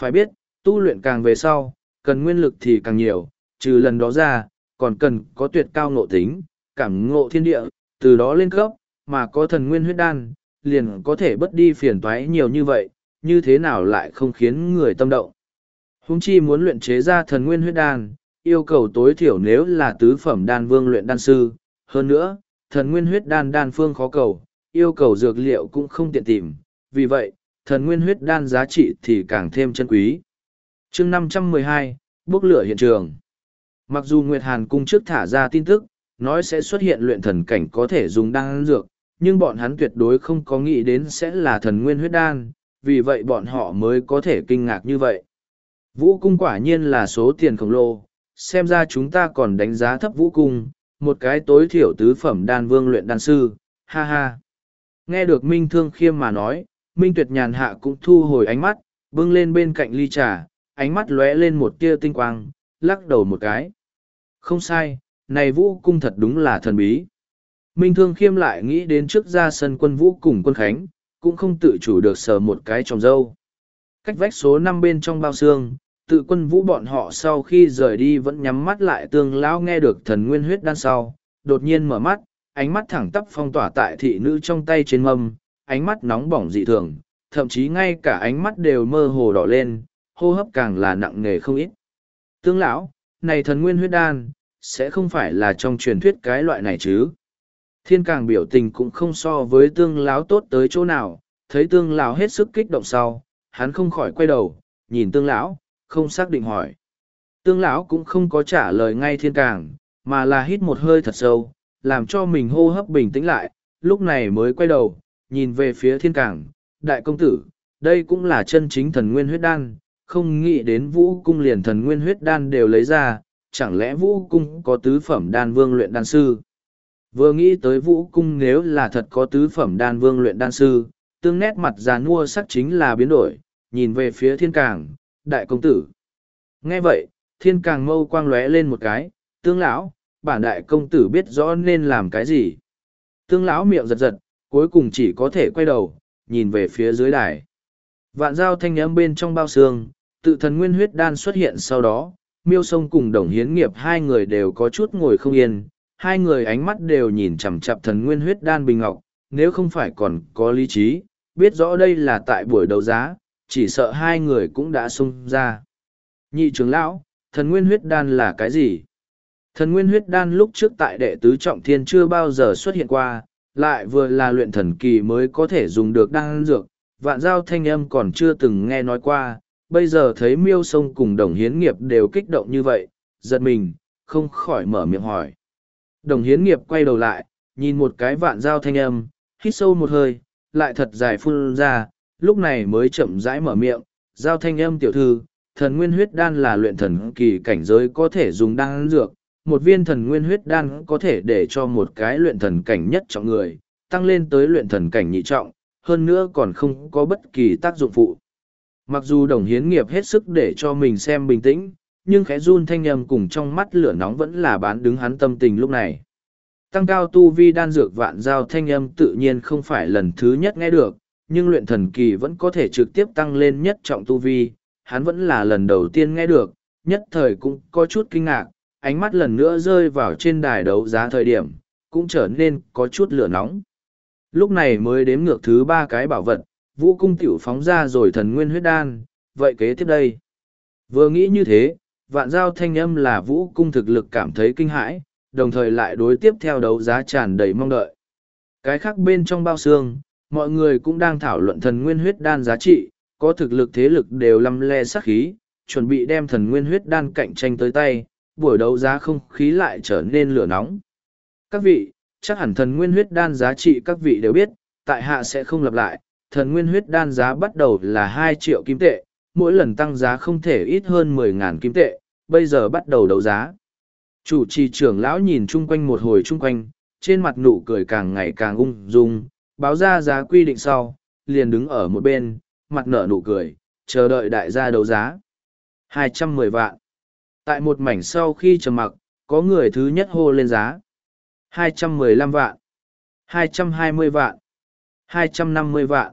Phải biết, tu luyện càng về sau, cần nguyên lực thì càng nhiều, trừ lần đó ra, còn cần có tuyệt cao ngộ tính, cảm ngộ thiên địa, từ đó lên cấp, mà có thần nguyên huyết đan, liền có thể bất đi phiền toái nhiều như vậy, như thế nào lại không khiến người tâm động. Húng chi muốn luyện chế ra thần nguyên huyết đan, yêu cầu tối thiểu nếu là tứ phẩm đan vương luyện đan sư, hơn nữa, thần nguyên huyết đan đan phương khó cầu, yêu cầu dược liệu cũng không tiện tìm, vì vậy, thần nguyên huyết đan giá trị thì càng thêm chân quý chương 512, bốc lửa hiện trường. Mặc dù Nguyệt Hàn cung trước thả ra tin tức, nói sẽ xuất hiện luyện thần cảnh có thể dùng đan dược, nhưng bọn hắn tuyệt đối không có nghĩ đến sẽ là thần nguyên huyết đan, vì vậy bọn họ mới có thể kinh ngạc như vậy. Vũ cung quả nhiên là số tiền khổng lồ, xem ra chúng ta còn đánh giá thấp vũ cung, một cái tối thiểu tứ phẩm đan vương luyện đan sư, ha ha. Nghe được Minh Thương Khiêm mà nói, Minh Tuyệt nhàn hạ cũng thu hồi ánh mắt, bưng lên bên cạnh ly trà, ánh mắt lóe lên một tia tinh quang, lắc đầu một cái. Không sai, này vũ cung thật đúng là thần bí. Minh Thương Khiêm lại nghĩ đến trước ra sân quân vũ cùng quân khánh, cũng không tự chủ được sờ một cái trong dâu. Cách vách số năm bên trong bao xương, tự quân vũ bọn họ sau khi rời đi vẫn nhắm mắt lại tương lão nghe được thần nguyên huyết đan sau, đột nhiên mở mắt, ánh mắt thẳng tắp phong tỏa tại thị nữ trong tay trên mâm, ánh mắt nóng bỏng dị thường, thậm chí ngay cả ánh mắt đều mơ hồ đỏ lên, hô hấp càng là nặng nề không ít. Tương lão, này thần nguyên huyết đan, sẽ không phải là trong truyền thuyết cái loại này chứ. Thiên càng biểu tình cũng không so với tương lão tốt tới chỗ nào, thấy tương lão hết sức kích động sau, hắn không khỏi quay đầu, nhìn tương lão, không xác định hỏi. Tương lão cũng không có trả lời ngay thiên càng, mà là hít một hơi thật sâu, làm cho mình hô hấp bình tĩnh lại, lúc này mới quay đầu, nhìn về phía thiên càng, đại công tử, đây cũng là chân chính thần nguyên huyết đan, không nghĩ đến vũ cung liền thần nguyên huyết đan đều lấy ra, chẳng lẽ vũ cung có tứ phẩm đan vương luyện đan sư? Vừa nghĩ tới vũ cung nếu là thật có tứ phẩm đan vương luyện đan sư, tương nét mặt già nua sắc chính là biến đổi, nhìn về phía thiên càng, đại công tử. Nghe vậy, thiên càng mâu quang lóe lên một cái, tương lão, bản đại công tử biết rõ nên làm cái gì. Tương lão miệng giật giật, cuối cùng chỉ có thể quay đầu, nhìn về phía dưới đài. Vạn giao thanh âm bên trong bao xương, tự thần nguyên huyết đan xuất hiện sau đó, miêu sông cùng đồng hiến nghiệp hai người đều có chút ngồi không yên, hai người ánh mắt đều nhìn chằm chặp thần nguyên huyết đan bình ngọc, nếu không phải còn có lý trí, biết rõ đây là tại buổi đấu giá, chỉ sợ hai người cũng đã xung ra. Nhị trưởng lão, thần nguyên huyết đan là cái gì? Thần nguyên huyết đan lúc trước tại đệ tứ trọng thiên chưa bao giờ xuất hiện qua, lại vừa là luyện thần kỳ mới có thể dùng được đan dược, vạn giao thanh âm còn chưa từng nghe nói qua, bây giờ thấy miêu sông cùng đồng hiến nghiệp đều kích động như vậy, giật mình, không khỏi mở miệng hỏi. Đồng hiến nghiệp quay đầu lại, nhìn một cái vạn giao thanh âm, hít sâu một hơi, lại thật dài phun ra, lúc này mới chậm rãi mở miệng, giao thanh âm tiểu thư, thần nguyên huyết đan là luyện thần kỳ cảnh giới có thể dùng đan dược, một viên thần nguyên huyết đan có thể để cho một cái luyện thần cảnh nhất trọng người, tăng lên tới luyện thần cảnh nhị trọng, hơn nữa còn không có bất kỳ tác dụng phụ. Mặc dù đồng hiến nghiệp hết sức để cho mình xem bình tĩnh, nhưng khẽ run thanh âm cùng trong mắt lửa nóng vẫn là bán đứng hắn tâm tình lúc này. Tăng cao tu vi đan dược vạn giao thanh âm tự nhiên không phải lần thứ nhất nghe được, nhưng luyện thần kỳ vẫn có thể trực tiếp tăng lên nhất trọng tu vi, hắn vẫn là lần đầu tiên nghe được, nhất thời cũng có chút kinh ngạc, ánh mắt lần nữa rơi vào trên đài đấu giá thời điểm, cũng trở nên có chút lửa nóng. Lúc này mới đếm ngược thứ ba cái bảo vật, vũ cung tiểu phóng ra rồi thần nguyên huyết đan, vậy kế tiếp đây. Vừa nghĩ như thế, vạn giao thanh âm là vũ cung thực lực cảm thấy kinh hãi, đồng thời lại đối tiếp theo đấu giá tràn đầy mong đợi. Cái khác bên trong bao xương, mọi người cũng đang thảo luận thần nguyên huyết đan giá trị, có thực lực thế lực đều lăm le sắc khí, chuẩn bị đem thần nguyên huyết đan cạnh tranh tới tay, buổi đấu giá không khí lại trở nên lửa nóng. Các vị, chắc hẳn thần nguyên huyết đan giá trị các vị đều biết, tại hạ sẽ không lặp lại, thần nguyên huyết đan giá bắt đầu là hai triệu kim tệ, mỗi lần tăng giá không thể ít hơn mười ngàn kim tệ, bây giờ bắt đầu đấu giá. Chủ trì trưởng lão nhìn chung quanh một hồi chung quanh, trên mặt nụ cười càng ngày càng ung dung, báo ra giá quy định sau, liền đứng ở một bên, mặt nở nụ cười, chờ đợi đại gia đấu giá. hai trăm mười vạn. Tại một mảnh sau khi trầm mặc, có người thứ nhất hô lên giá. hai trăm mười lăm vạn. hai trăm hai mươi vạn. hai trăm năm mươi vạn.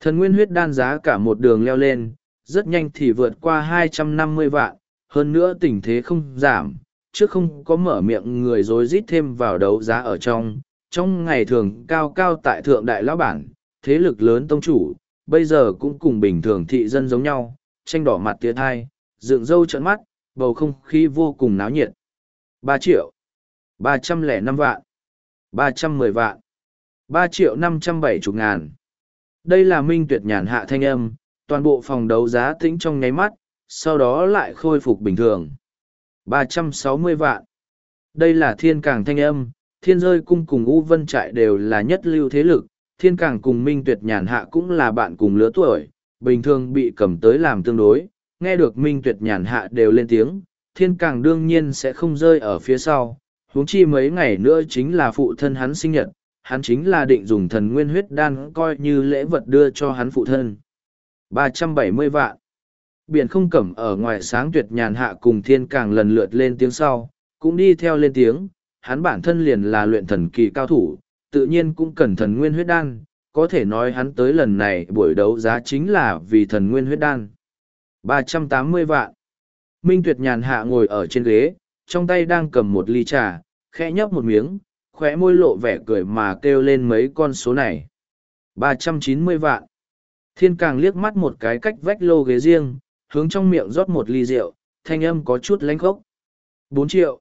Thần nguyên huyết đan giá cả một đường leo lên, rất nhanh thì vượt qua hai trăm năm mươi vạn, hơn nữa tình thế không giảm, trước không có mở miệng người dối rít thêm vào đấu giá ở trong. Trong ngày thường cao cao tại thượng đại lão bản, thế lực lớn tông chủ, bây giờ cũng cùng bình thường thị dân giống nhau, tranh đỏ mặt tiệt thai, dựng râu trận mắt, bầu không khí vô cùng náo nhiệt. ba triệu, ba trăm lẻ năm vạn, ba trăm mười vạn, ba triệu năm trăm bảy chục ngàn. Đây là minh tuyệt nhàn hạ thanh âm, toàn bộ phòng đấu giá tĩnh trong nháy mắt, sau đó lại khôi phục bình thường. ba trăm sáu mươi vạn. Đây là thiên càng thanh âm, thiên rơi cung cùng U Vân Trại đều là nhất lưu thế lực, thiên càng cùng Minh Tuyệt nhàn hạ cũng là bạn cùng lứa tuổi, bình thường bị cầm tới làm tương đối, nghe được Minh Tuyệt nhàn hạ đều lên tiếng, thiên càng đương nhiên sẽ không rơi ở phía sau, huống chi mấy ngày nữa chính là phụ thân hắn sinh nhật, hắn chính là định dùng thần nguyên huyết đan coi như lễ vật đưa cho hắn phụ thân. 370 vạn Biển không cẩm ở ngoài sáng tuyệt nhàn hạ cùng thiên càng lần lượt lên tiếng sau, cũng đi theo lên tiếng, hắn bản thân liền là luyện thần kỳ cao thủ, tự nhiên cũng cần thần nguyên huyết đan, có thể nói hắn tới lần này buổi đấu giá chính là vì thần nguyên huyết đan. 380 vạn Minh tuyệt nhàn hạ ngồi ở trên ghế, trong tay đang cầm một ly trà, khẽ nhấp một miếng, khóe môi lộ vẻ cười mà kêu lên mấy con số này. 390 vạn. Thiên càng liếc mắt một cái cách vách lô ghế riêng, hướng trong miệng rót một ly rượu, thanh âm có chút lánh khốc. 4 triệu.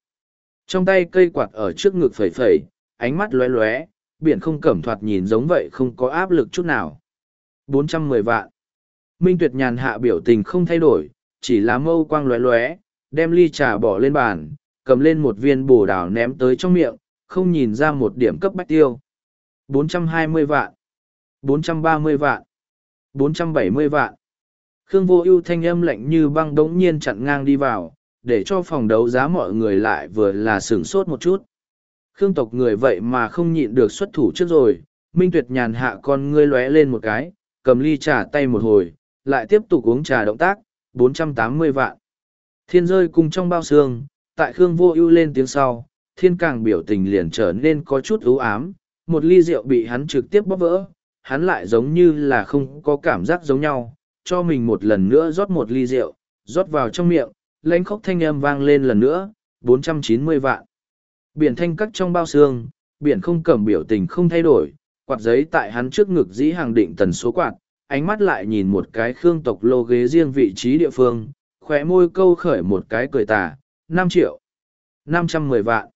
Trong tay cây quạt ở trước ngực phẩy phẩy, ánh mắt lóe lóe, biển không cẩm thoạt nhìn giống vậy không có áp lực chút nào. 410 vạn. Minh Tuyệt nhàn hạ biểu tình không thay đổi, chỉ là mâu quang lóe lóe, đem ly trà bỏ lên bàn, cầm lên một viên bồ đào ném tới trong miệng, không nhìn ra một điểm cấp bách tiêu. 420 vạn. 430 vạn. 470 vạn. Khương vô ưu thanh âm lạnh như băng đống nhiên chặn ngang đi vào, để cho phòng đấu giá mọi người lại vừa là sửng sốt một chút. Khương tộc người vậy mà không nhịn được xuất thủ trước rồi, Minh Tuyệt nhàn hạ con ngươi lóe lên một cái, cầm ly trà tay một hồi, lại tiếp tục uống trà động tác, 480 vạn. Thiên rơi cùng trong bao xương, tại Khương vô ưu lên tiếng sau, thiên càng biểu tình liền trở nên có chút ưu ám, một ly rượu bị hắn trực tiếp bóp vỡ, hắn lại giống như là không có cảm giác giống nhau, cho mình một lần nữa rót một ly rượu, rót vào trong miệng, lãnh khóc thanh âm vang lên lần nữa, 490 vạn. Biển thanh cắt trong bao xương, biển không cầm biểu tình không thay đổi, quạt giấy tại hắn trước ngực dĩ hàng định tần số quạt, ánh mắt lại nhìn một cái khương tộc lô ghế riêng vị trí địa phương, khỏe môi câu khởi một cái cười tà, 5 triệu, 510 vạn.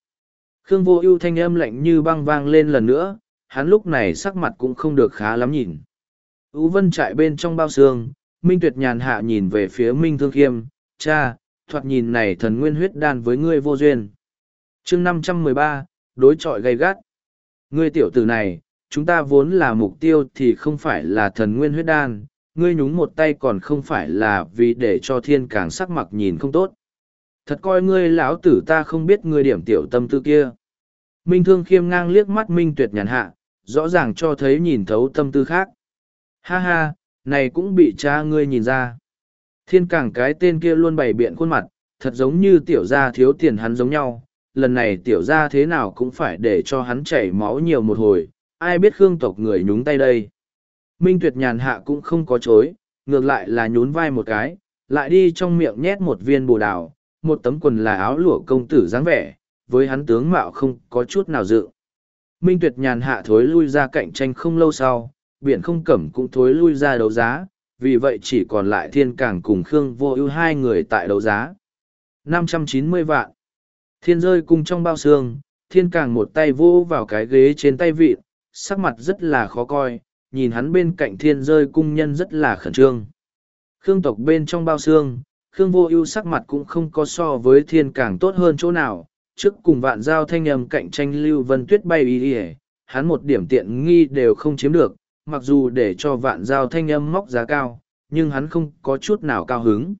Khương vô ưu thanh âm lạnh như băng vang lên lần nữa, hắn lúc này sắc mặt cũng không được khá lắm nhìn. Ú vân trại bên trong bao xương, Minh Tuyệt nhàn hạ nhìn về phía Minh Thương Khiêm, cha, thoạt nhìn này thần nguyên huyết đan với ngươi vô duyên. chương năm trăm mười ba đối chọi gay gắt. Ngươi tiểu tử này, chúng ta vốn là mục tiêu thì không phải là thần nguyên huyết đan, ngươi nhúng một tay còn không phải là vì để cho thiên càng sắc mặt nhìn không tốt. Thật coi ngươi lão tử ta không biết ngươi điểm tiểu tâm tư kia. Minh Thương Khiêm ngang liếc mắt Minh Tuyệt nhàn hạ, rõ ràng cho thấy nhìn thấu tâm tư khác. Ha ha, này cũng bị cha ngươi nhìn ra. Thiên cảng cái tên kia luôn bày biện khuôn mặt, thật giống như tiểu gia thiếu tiền hắn giống nhau. Lần này tiểu gia thế nào cũng phải để cho hắn chảy máu nhiều một hồi, ai biết khương tộc người nhúng tay đây. Minh tuyệt nhàn hạ cũng không có chối, ngược lại là nhún vai một cái, lại đi trong miệng nhét một viên bồ đào, một tấm quần là áo lụa công tử dáng vẻ, với hắn tướng mạo không có chút nào dự. Minh tuyệt nhàn hạ thối lui ra cạnh tranh không lâu sau, biển không cẩm cũng thối lui ra đấu giá, vì vậy chỉ còn lại thiên cảng cùng Khương vô ưu hai người tại đấu giá. 590 vạn. Thiên rơi cung trong bao xương, thiên càng một tay vô vào cái ghế trên tay vịt, sắc mặt rất là khó coi, nhìn hắn bên cạnh thiên rơi cung nhân rất là khẩn trương. Khương tộc bên trong bao xương, Khương vô ưu sắc mặt cũng không có so với thiên càng tốt hơn chỗ nào, trước cùng vạn giao thanh âm cạnh tranh lưu vân tuyết bay y ỉa hắn một điểm tiện nghi đều không chiếm được, mặc dù để cho vạn giao thanh âm móc giá cao, nhưng hắn không có chút nào cao hứng.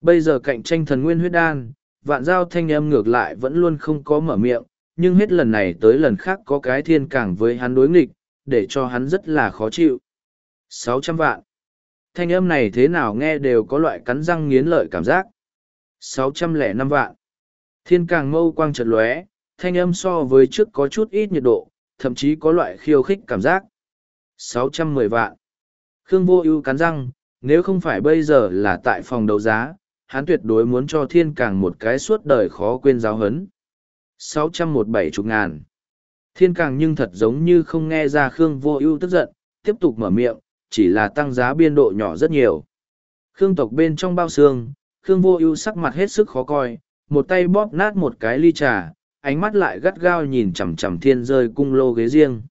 Bây giờ cạnh tranh thần nguyên huyết đan, vạn giao thanh âm ngược lại vẫn luôn không có mở miệng, nhưng hết lần này tới lần khác có cái thiên cảng với hắn đối nghịch, để cho hắn rất là khó chịu. 600 vạn. Thanh âm này thế nào nghe đều có loại cắn răng nghiến lợi cảm giác. 605 vạn. Thiên càng mâu quang trật lóe, thanh âm so với trước có chút ít nhiệt độ, thậm chí có loại khiêu khích cảm giác. 610 vạn. Khương vô ưu cắn răng, nếu không phải bây giờ là tại phòng đấu giá, hắn tuyệt đối muốn cho thiên càng một cái suốt đời khó quên giáo hấn. 617 chục ngàn. Thiên càng nhưng thật giống như không nghe ra Khương vô ưu tức giận, tiếp tục mở miệng, chỉ là tăng giá biên độ nhỏ rất nhiều. Khương tộc bên trong bao xương, Khương vô ưu sắc mặt hết sức khó coi, một tay bóp nát một cái ly trà, ánh mắt lại gắt gao nhìn chằm chằm thiên rơi cung lô ghế riêng.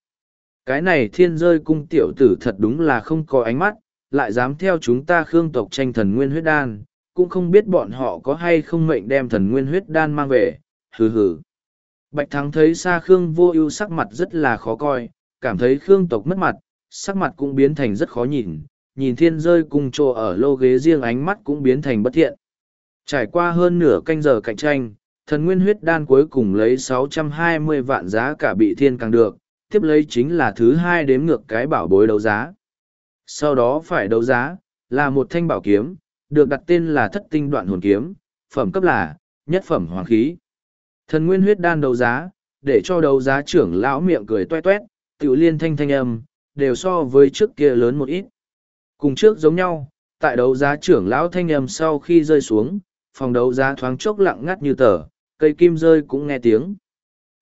Cái này thiên rơi cung tiểu tử thật đúng là không có ánh mắt, lại dám theo chúng ta khương tộc tranh thần nguyên huyết đan, cũng không biết bọn họ có hay không mệnh đem thần nguyên huyết đan mang về, hừ hừ. Bạch Thắng thấy xa Khương vô ưu sắc mặt rất là khó coi, cảm thấy Khương tộc mất mặt, sắc mặt cũng biến thành rất khó nhìn, nhìn thiên rơi cùng trồ ở lô ghế riêng ánh mắt cũng biến thành bất thiện. Trải qua hơn nửa canh giờ cạnh tranh, thần nguyên huyết đan cuối cùng lấy 620 vạn giá cả bị thiên càng được, tiếp lấy chính là thứ hai đếm ngược cái bảo bối đấu giá. Sau đó phải đấu giá, là một thanh bảo kiếm, được đặt tên là thất tinh đoạn hồn kiếm, phẩm cấp là, nhất phẩm hoàng khí. Thần nguyên huyết đan đấu giá, để cho đấu giá trưởng lão miệng cười toe toét, tiểu liên thanh thanh âm, đều so với trước kia lớn một ít. Cùng trước giống nhau, tại đấu giá trưởng lão thanh âm sau khi rơi xuống, phòng đấu giá thoáng chốc lặng ngắt như tờ, cây kim rơi cũng nghe tiếng.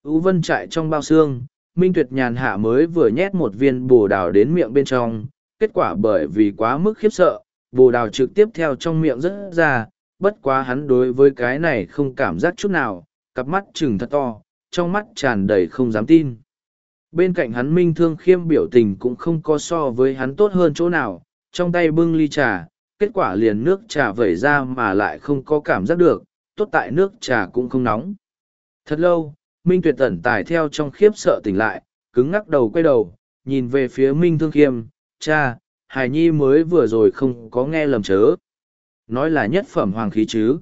Ú vân chạy trong bao xương, Minh Tuyệt nhàn hạ mới vừa nhét một viên bồ đào đến miệng bên trong, kết quả bởi vì quá mức khiếp sợ, bồ đào trực tiếp theo trong miệng rất ra, bất quá hắn đối với cái này không cảm giác chút nào, cặp mắt chừng thật to, trong mắt tràn đầy không dám tin. Bên cạnh hắn Minh Thương Khiêm biểu tình cũng không có so với hắn tốt hơn chỗ nào, trong tay bưng ly trà, kết quả liền nước trà vẩy ra mà lại không có cảm giác được, tốt tại nước trà cũng không nóng. Thật lâu, Minh Tuyệt Tẩn tài theo trong khiếp sợ tỉnh lại, cứng ngắc đầu quay đầu, nhìn về phía Minh Thương Khiêm, cha, Hải Nhi mới vừa rồi không có nghe lầm chớ. Nói là nhất phẩm hoàng khí chứ.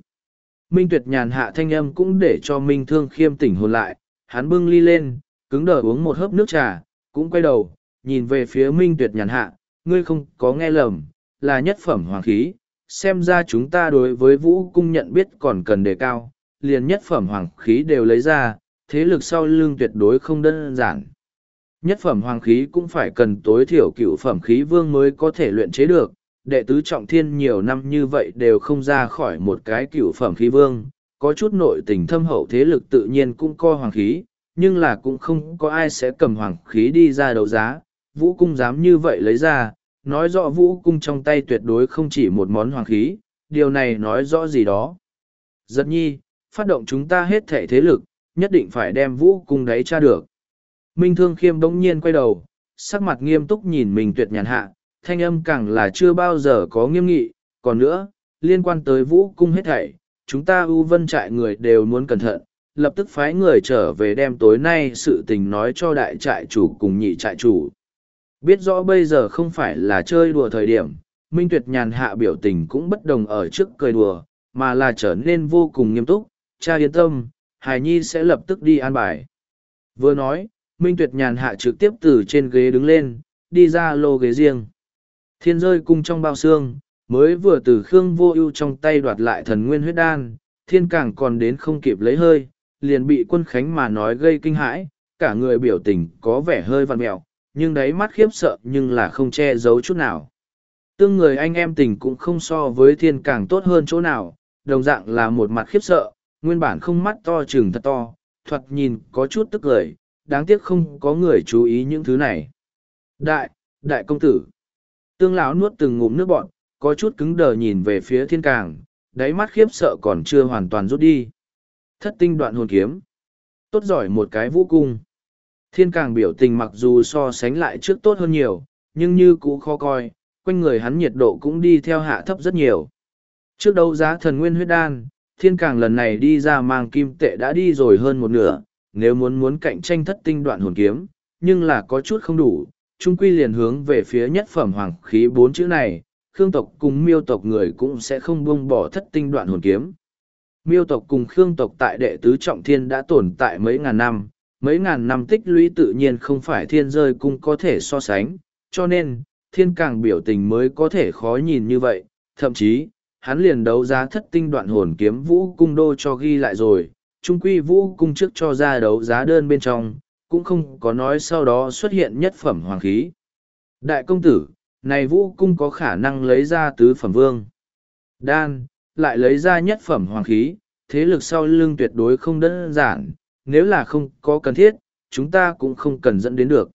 Minh Tuyệt nhàn hạ thanh âm cũng để cho Minh Thương Khiêm tỉnh hồn lại, hắn bưng ly lên, cứng đờ uống một hớp nước trà, cũng quay đầu, nhìn về phía Minh Tuyệt nhàn hạ, ngươi không có nghe lầm, là nhất phẩm hoàng khí, xem ra chúng ta đối với vũ cung nhận biết còn cần đề cao, liền nhất phẩm hoàng khí đều lấy ra, thế lực sau lưng tuyệt đối không đơn giản. Nhất phẩm hoàng khí cũng phải cần tối thiểu cựu phẩm khí vương mới có thể luyện chế được, đệ tứ trọng thiên nhiều năm như vậy đều không ra khỏi một cái cựu phẩm khí vương, có chút nội tình thâm hậu thế lực tự nhiên cũng coi hoàng khí, nhưng là cũng không có ai sẽ cầm hoàng khí đi ra đấu giá, vũ cung dám như vậy lấy ra, nói rõ vũ cung trong tay tuyệt đối không chỉ một món hoàng khí, điều này nói rõ gì đó. Giật nhi, phát động chúng ta hết thể thế lực, nhất định phải đem vũ cung đấy tra được. Minh Thương Khiêm bỗng nhiên quay đầu, sắc mặt nghiêm túc nhìn mình tuyệt nhàn hạ, thanh âm càng là chưa bao giờ có nghiêm nghị, còn nữa, liên quan tới vũ cung hết thảy, chúng ta ưu vân trại người đều muốn cẩn thận, lập tức phái người trở về đem tối nay sự tình nói cho đại trại chủ cùng nhị trại chủ. Biết rõ bây giờ không phải là chơi đùa thời điểm, Minh Tuyệt nhàn hạ biểu tình cũng bất đồng ở trước cười đùa, mà là trở nên vô cùng nghiêm túc, cha yên tâm, Hải Nhi sẽ lập tức đi an bài. Vừa nói, Minh Tuyệt nhàn hạ trực tiếp từ trên ghế đứng lên, đi ra lô ghế riêng. Thiên rơi cung trong bao xương, mới vừa từ Khương Vô Ưu trong tay đoạt lại thần nguyên huyết đan, thiên càng còn đến không kịp lấy hơi, liền bị quân khánh mà nói gây kinh hãi, cả người biểu tình có vẻ hơi vặn mẹo, nhưng đáy mắt khiếp sợ nhưng là không che giấu chút nào. Tương người anh em tình cũng không so với thiên càng tốt hơn chỗ nào, đồng dạng là một mặt khiếp sợ, nguyên bản không mắt to chừng thật to, thoạt nhìn có chút tức cười, đáng tiếc không có người chú ý những thứ này. Đại, đại công tử. Tương lão nuốt từng ngụm nước bọn, có chút cứng đờ nhìn về phía thiên càng, đáy mắt khiếp sợ còn chưa hoàn toàn rút đi. Thất tinh đoạn hồn kiếm. Tốt giỏi một cái vũ cung. Thiên càng biểu tình mặc dù so sánh lại trước tốt hơn nhiều, nhưng như cũ khó coi, quanh người hắn nhiệt độ cũng đi theo hạ thấp rất nhiều. Trước đấu giá thần nguyên huyết đan, thiên càng lần này đi ra mang kim tệ đã đi rồi hơn một nửa, nếu muốn muốn cạnh tranh thất tinh đoạn hồn kiếm, nhưng là có chút không đủ, trung quy liền hướng về phía nhất phẩm hoàng khí bốn chữ này, khương tộc cùng miêu tộc người cũng sẽ không buông bỏ thất tinh đoạn hồn kiếm. Miêu tộc cùng khương tộc tại đệ tứ trọng thiên đã tồn tại mấy ngàn năm, mấy ngàn năm tích lũy tự nhiên không phải thiên rơi cung có thể so sánh, cho nên, thiên càng biểu tình mới có thể khó nhìn như vậy, thậm chí, hắn liền đấu giá thất tinh đoạn hồn kiếm vũ cung đô cho ghi lại rồi, trung quy vũ cung trước cho ra đấu giá đơn bên trong, cũng không có nói sau đó xuất hiện nhất phẩm hoàng khí. Đại công tử, này vũ cung có khả năng lấy ra tứ phẩm vương. Đan, lại lấy ra nhất phẩm hoàng khí, thế lực sau lưng tuyệt đối không đơn giản, nếu là không có cần thiết, chúng ta cũng không cần dẫn đến được.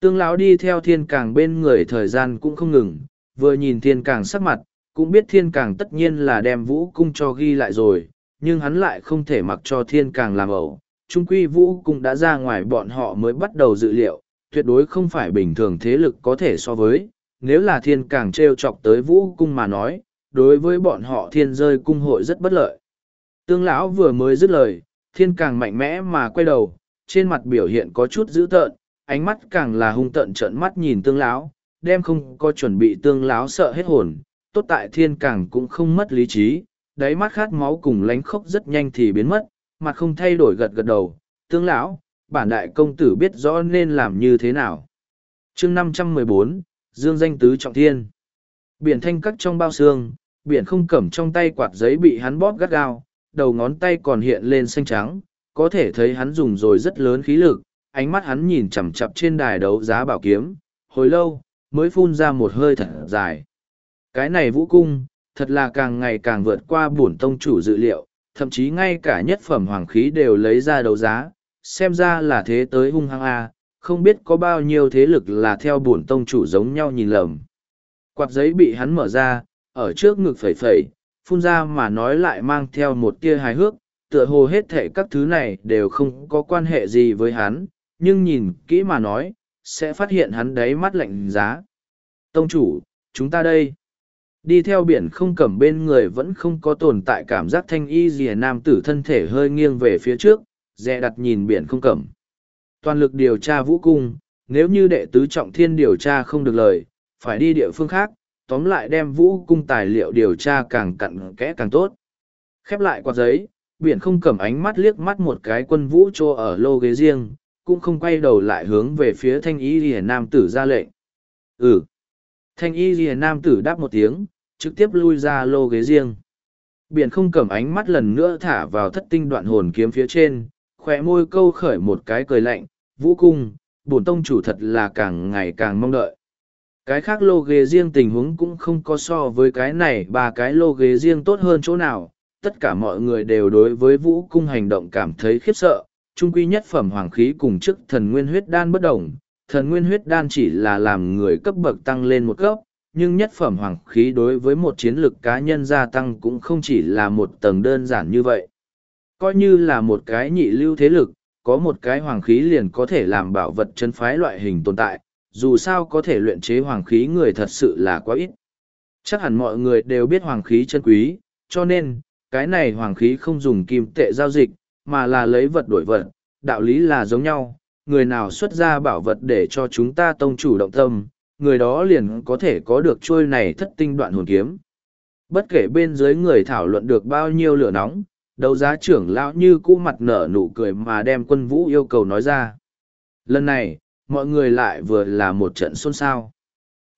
Tương lão đi theo thiên càng bên người thời gian cũng không ngừng, vừa nhìn thiên càng sắc mặt, cũng biết thiên càng tất nhiên là đem vũ cung cho ghi lại rồi, nhưng hắn lại không thể mặc cho thiên càng làm ẩu. Trung quy vũ cung đã ra ngoài bọn họ mới bắt đầu dự liệu, tuyệt đối không phải bình thường thế lực có thể so với. Nếu là thiên càng treo chọc tới vũ cung mà nói, đối với bọn họ thiên rơi cung hội rất bất lợi. Tương lão vừa mới dứt lời, thiên càng mạnh mẽ mà quay đầu, trên mặt biểu hiện có chút dữ tợn, ánh mắt càng là hung tợn trợn mắt nhìn tương lão, đem không có chuẩn bị tương lão sợ hết hồn, tốt tại thiên càng cũng không mất lý trí, đáy mắt khát máu cùng lánh khóc rất nhanh thì biến mất, mặt không thay đổi gật gật đầu, tương lão, bản đại công tử biết rõ nên làm như thế nào. chương năm trăm mười bốn Dương danh tứ trọng thiên. Biển thanh cắt trong bao xương, biển không cẩm trong tay quạt giấy bị hắn bóp gắt gao, đầu ngón tay còn hiện lên xanh trắng, có thể thấy hắn dùng rồi rất lớn khí lực, ánh mắt hắn nhìn chằm chặp trên đài đấu giá bảo kiếm, hồi lâu, mới phun ra một hơi thật dài. Cái này vũ cung, thật là càng ngày càng vượt qua bổn tông chủ dự liệu, thậm chí ngay cả nhất phẩm hoàng khí đều lấy ra đấu giá, xem ra là thế tới hung hăng A, không biết có bao nhiêu thế lực là theo bổn tông chủ giống nhau nhìn lầm. Quạt giấy bị hắn mở ra, ở trước ngực phẩy phẩy, phun ra mà nói lại mang theo một tia hài hước, tựa hồ hết thệ các thứ này đều không có quan hệ gì với hắn, nhưng nhìn kỹ mà nói, sẽ phát hiện hắn đáy mắt lạnh giá. Tông chủ, chúng ta đây. Đi theo biển không cầm bên người vẫn không có tồn tại cảm giác thanh y rìa nam tử thân thể hơi nghiêng về phía trước, dè đặt nhìn biển không cầm. Toàn lực điều tra vũ cung, nếu như đệ tứ trọng thiên điều tra không được lời, phải đi địa phương khác, tóm lại đem vũ cung tài liệu điều tra càng cặn kẽ càng tốt. Khép lại quạt giấy, biển không cầm ánh mắt liếc mắt một cái quân vũ trô ở lô ghế riêng, cũng không quay đầu lại hướng về phía thanh y rìa nam tử ra lệnh. Ừ. Thanh y rìa nam tử đáp một tiếng, trực tiếp lui ra lô ghế riêng. Biển không cầm ánh mắt lần nữa thả vào thất tinh đoạn hồn kiếm phía trên, khỏe môi câu khởi một cái cười lạnh, vũ cung, bổn tông chủ thật là càng ngày càng mong đợi. Cái khác lô ghế riêng tình huống cũng không có so với cái này ba cái lô ghế riêng tốt hơn chỗ nào, tất cả mọi người đều đối với vũ cung hành động cảm thấy khiếp sợ, trung quy nhất phẩm hoàng khí cùng chức thần nguyên huyết đan bất đồng, thần nguyên huyết đan chỉ là làm người cấp bậc tăng lên một cấp, nhưng nhất phẩm hoàng khí đối với một chiến lược cá nhân gia tăng cũng không chỉ là một tầng đơn giản như vậy. Coi như là một cái nhị lưu thế lực, có một cái hoàng khí liền có thể làm bảo vật chân phái loại hình tồn tại, dù sao có thể luyện chế hoàng khí người thật sự là quá ít. Chắc hẳn mọi người đều biết hoàng khí chân quý, cho nên, cái này hoàng khí không dùng kim tệ giao dịch, mà là lấy vật đổi vật, đạo lý là giống nhau, người nào xuất ra bảo vật để cho chúng ta tông chủ động tâm, người đó liền có thể có được trôi này thất tinh đoạn hồn kiếm. Bất kể bên dưới người thảo luận được bao nhiêu lửa nóng, đấu giá trưởng lão như cũ mặt nở nụ cười mà đem quân vũ yêu cầu nói ra. Lần này, mọi người lại vừa là một trận xôn xao.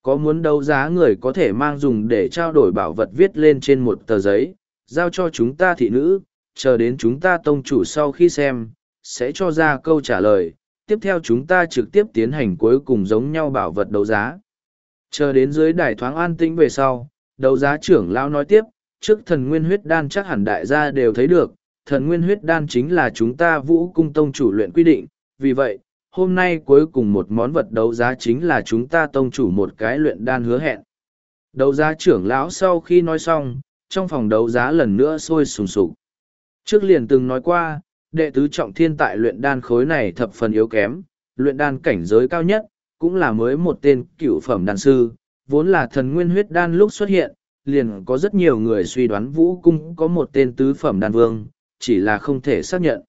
Có muốn đấu giá người có thể mang dùng để trao đổi bảo vật viết lên trên một tờ giấy, giao cho chúng ta thị nữ, chờ đến chúng ta tông chủ sau khi xem, sẽ cho ra câu trả lời, tiếp theo chúng ta trực tiếp tiến hành cuối cùng giống nhau bảo vật đấu giá. Chờ đến dưới đài thoáng an tĩnh về sau, đấu giá trưởng lão nói tiếp, trước thần nguyên huyết đan chắc hẳn đại gia đều thấy được, thần nguyên huyết đan chính là chúng ta vũ cung tông chủ luyện quy định, vì vậy, hôm nay cuối cùng một món vật đấu giá chính là chúng ta tông chủ một cái luyện đan hứa hẹn. Đấu giá trưởng lão sau khi nói xong, trong phòng đấu giá lần nữa sôi sùng sục. Trước liền từng nói qua, đệ tứ trọng thiên tại luyện đan khối này thập phần yếu kém, luyện đan cảnh giới cao nhất, cũng là mới một tên cựu phẩm đan sư, vốn là thần nguyên huyết đan lúc xuất hiện, liền có rất nhiều người suy đoán vũ cung có một tên tứ phẩm đan vương, chỉ là không thể xác nhận.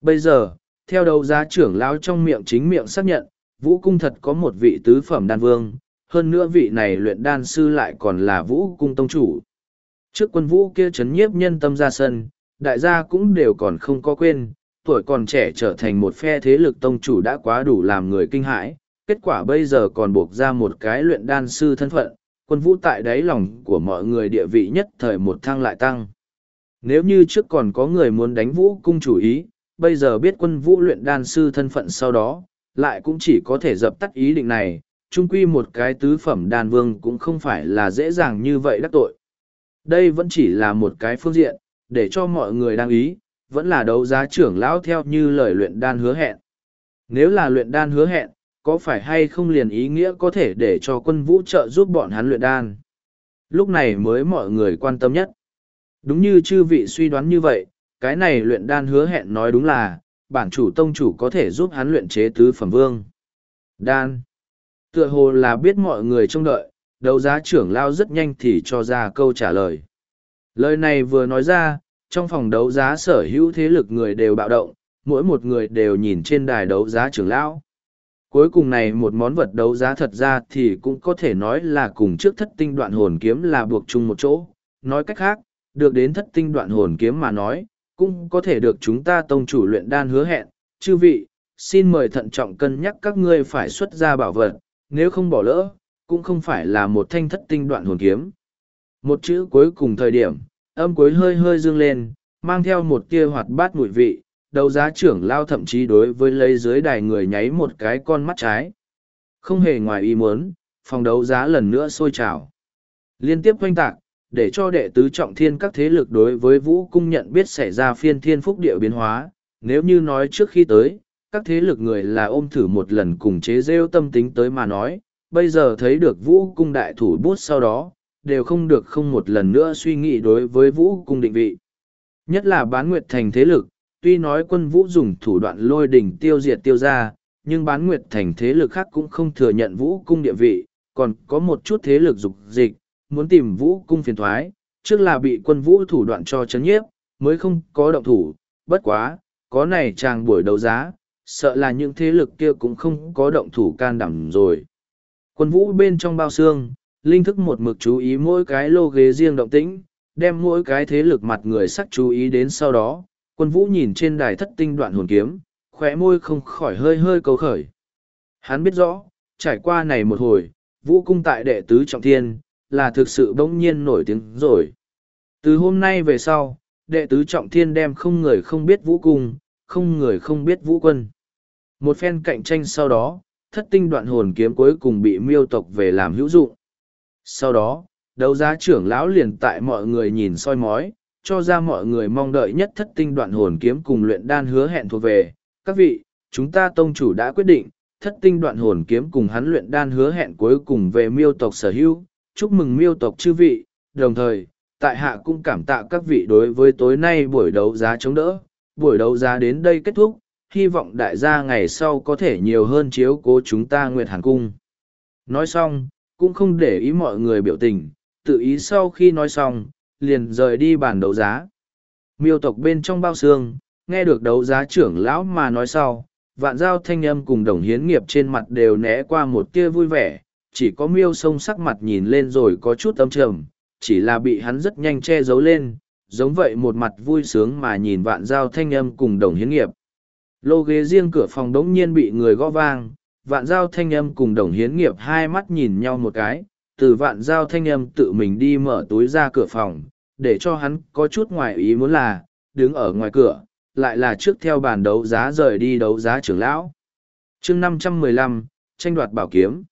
Bây giờ, theo đầu giá trưởng lão trong miệng chính miệng xác nhận, vũ cung thật có một vị tứ phẩm đan vương, hơn nữa vị này luyện đan sư lại còn là vũ cung tông chủ. Trước quân vũ kia chấn nhiếp nhân tâm ra sân, đại gia cũng đều còn không có quên, tuổi còn trẻ trở thành một phe thế lực tông chủ đã quá đủ làm người kinh hãi, kết quả bây giờ còn buộc ra một cái luyện đan sư thân phận, quân vũ tại đáy lòng của mọi người địa vị nhất thời một thăng lại tăng. Nếu như trước còn có người muốn đánh vũ cung chủ ý, bây giờ biết quân vũ luyện đan sư thân phận sau đó, lại cũng chỉ có thể dập tắt ý định này, chung quy một cái tứ phẩm đan vương cũng không phải là dễ dàng như vậy đắc tội. Đây vẫn chỉ là một cái phương diện, để cho mọi người đang ý, vẫn là đấu giá trưởng lão theo như lời luyện đan hứa hẹn. Nếu là luyện đan hứa hẹn, có phải hay không liền ý nghĩa có thể để cho quân vũ trợ giúp bọn hắn luyện đan? Lúc này mới mọi người quan tâm nhất. Đúng như chư vị suy đoán như vậy, cái này luyện đan hứa hẹn nói đúng là, bản chủ tông chủ có thể giúp hắn luyện chế tứ phẩm vương. Đan. Tựa hồ là biết mọi người trông đợi, đấu giá trưởng lao rất nhanh thì cho ra câu trả lời. Lời này vừa nói ra, Trong phòng đấu giá sở hữu thế lực người đều bạo động, mỗi một người đều nhìn trên đài đấu giá trưởng lão. Cuối cùng này một món vật đấu giá thật ra thì cũng có thể nói là cùng trước thất tinh đoạn hồn kiếm là buộc chung một chỗ. Nói cách khác, được đến thất tinh đoạn hồn kiếm mà nói, cũng có thể được chúng ta tông chủ luyện đan hứa hẹn. Chư vị, xin mời thận trọng cân nhắc các ngươi phải xuất ra bảo vật, nếu không bỏ lỡ, cũng không phải là một thanh thất tinh đoạn hồn kiếm. Một chữ cuối cùng thời điểm, âm cuối hơi hơi dương lên, mang theo một tia hoạt bát mùi vị, đấu giá trưởng lao thậm chí đối với lấy dưới đài người nháy một cái con mắt trái. Không hề ngoài ý muốn, phòng đấu giá lần nữa sôi trào. Liên tiếp quanh tạc, để cho đệ tứ trọng thiên các thế lực đối với vũ cung nhận biết xảy ra phiên thiên phúc địa biến hóa, nếu như nói trước khi tới, các thế lực người là ôm thử một lần cùng chế rêu tâm tính tới mà nói, bây giờ thấy được vũ cung đại thủ bút sau đó, đều không được không một lần nữa suy nghĩ đối với vũ cung định vị. Nhất là bán nguyệt thành thế lực, tuy nói quân vũ dùng thủ đoạn lôi đỉnh tiêu diệt tiêu ra, nhưng bán nguyệt thành thế lực khác cũng không thừa nhận vũ cung địa vị, còn có một chút thế lực dục dịch, muốn tìm vũ cung phiền thoái, trước là bị quân vũ thủ đoạn cho chấn nhiếp, mới không có động thủ, bất quá, có này chàng buổi đấu giá, sợ là những thế lực kia cũng không có động thủ can đảm rồi. Quân vũ bên trong bao xương, linh thức một mực chú ý mỗi cái lô ghế riêng động tĩnh, đem mỗi cái thế lực mặt người sắc chú ý đến sau đó, quân vũ nhìn trên đài thất tinh đoạn hồn kiếm, khóe môi không khỏi hơi hơi cầu khởi. Hắn biết rõ, trải qua này một hồi, vũ cung tại đệ tứ trọng thiên, là thực sự bỗng nhiên nổi tiếng rồi. Từ hôm nay về sau, đệ tứ trọng thiên đem không người không biết vũ cung, không người không biết vũ quân. Một phen cạnh tranh sau đó, thất tinh đoạn hồn kiếm cuối cùng bị miêu tộc về làm hữu dụng. Sau đó, đấu giá trưởng lão liền tại mọi người nhìn soi mói, cho ra mọi người mong đợi nhất thất tinh đoạn hồn kiếm cùng luyện đan hứa hẹn thuộc về. Các vị, chúng ta tông chủ đã quyết định, thất tinh đoạn hồn kiếm cùng hắn luyện đan hứa hẹn cuối cùng về miêu tộc sở hữu. Chúc mừng miêu tộc chư vị, đồng thời, tại hạ cũng cảm tạ các vị đối với tối nay buổi đấu giá chống đỡ. Buổi đấu giá đến đây kết thúc, hy vọng đại gia ngày sau có thể nhiều hơn chiếu cố chúng ta Nguyệt Hàn Cung. Nói xong, cũng không để ý mọi người biểu tình, tự ý sau khi nói xong, liền rời đi bàn đấu giá. Miêu tộc bên trong bao xương, nghe được đấu giá trưởng lão mà nói sau, vạn giao thanh âm cùng đồng hiến nghiệp trên mặt đều né qua một tia vui vẻ, chỉ có miêu sông sắc mặt nhìn lên rồi có chút âm trầm, chỉ là bị hắn rất nhanh che giấu lên, giống vậy một mặt vui sướng mà nhìn vạn giao thanh âm cùng đồng hiến nghiệp. Lô ghế riêng cửa phòng đống nhiên bị người gõ vang, vạn giao thanh âm cùng đồng hiến nghiệp hai mắt nhìn nhau một cái, từ vạn giao thanh âm tự mình đi mở túi ra cửa phòng, để cho hắn có chút ngoài ý muốn là, đứng ở ngoài cửa, lại là trước theo bàn đấu giá rời đi đấu giá trưởng lão. chương năm trăm mười lăm tranh đoạt bảo kiếm.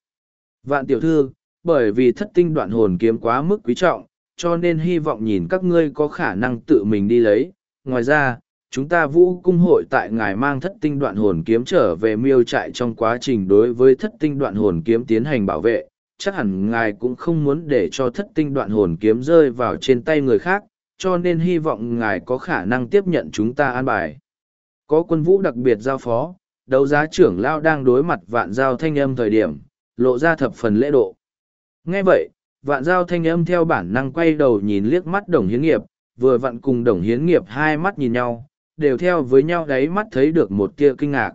Vạn tiểu thư, bởi vì thất tinh đoạn hồn kiếm quá mức quý trọng, cho nên hy vọng nhìn các ngươi có khả năng tự mình đi lấy. Ngoài ra, chúng ta vũ cung hội tại ngài mang thất tinh đoạn hồn kiếm trở về miêu trại trong quá trình đối với thất tinh đoạn hồn kiếm tiến hành bảo vệ. Chắc hẳn ngài cũng không muốn để cho thất tinh đoạn hồn kiếm rơi vào trên tay người khác cho nên hy vọng ngài có khả năng tiếp nhận chúng ta an bài. Có quân vũ đặc biệt giao phó đấu giá trưởng lao đang đối mặt vạn giao thanh âm thời điểm lộ ra thập phần lễ độ nghe vậy vạn giao thanh âm theo bản năng quay đầu nhìn liếc mắt đồng hiến nghiệp vừa vặn cùng đồng hiến nghiệp hai mắt nhìn nhau đều theo với nhau đáy mắt thấy được một tia kinh ngạc.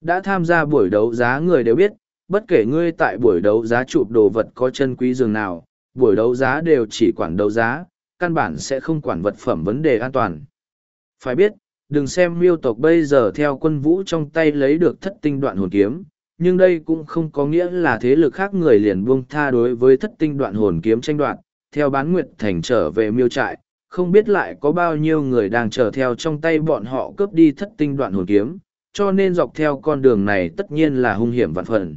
Đã tham gia buổi đấu giá người đều biết, bất kể ngươi tại buổi đấu giá chụp đồ vật có chân quý dường nào, buổi đấu giá đều chỉ quản đấu giá, căn bản sẽ không quản vật phẩm vấn đề an toàn. Phải biết, đừng xem miêu tộc bây giờ theo quân vũ trong tay lấy được thất tinh đoạn hồn kiếm, nhưng đây cũng không có nghĩa là thế lực khác người liền buông tha đối với thất tinh đoạn hồn kiếm tranh đoạt, theo bán nguyệt thành trở về miêu trại, không biết lại có bao nhiêu người đang chờ theo trong tay bọn họ cướp đi thất tinh đoạn hồn kiếm, cho nên dọc theo con đường này tất nhiên là hung hiểm vạn phần.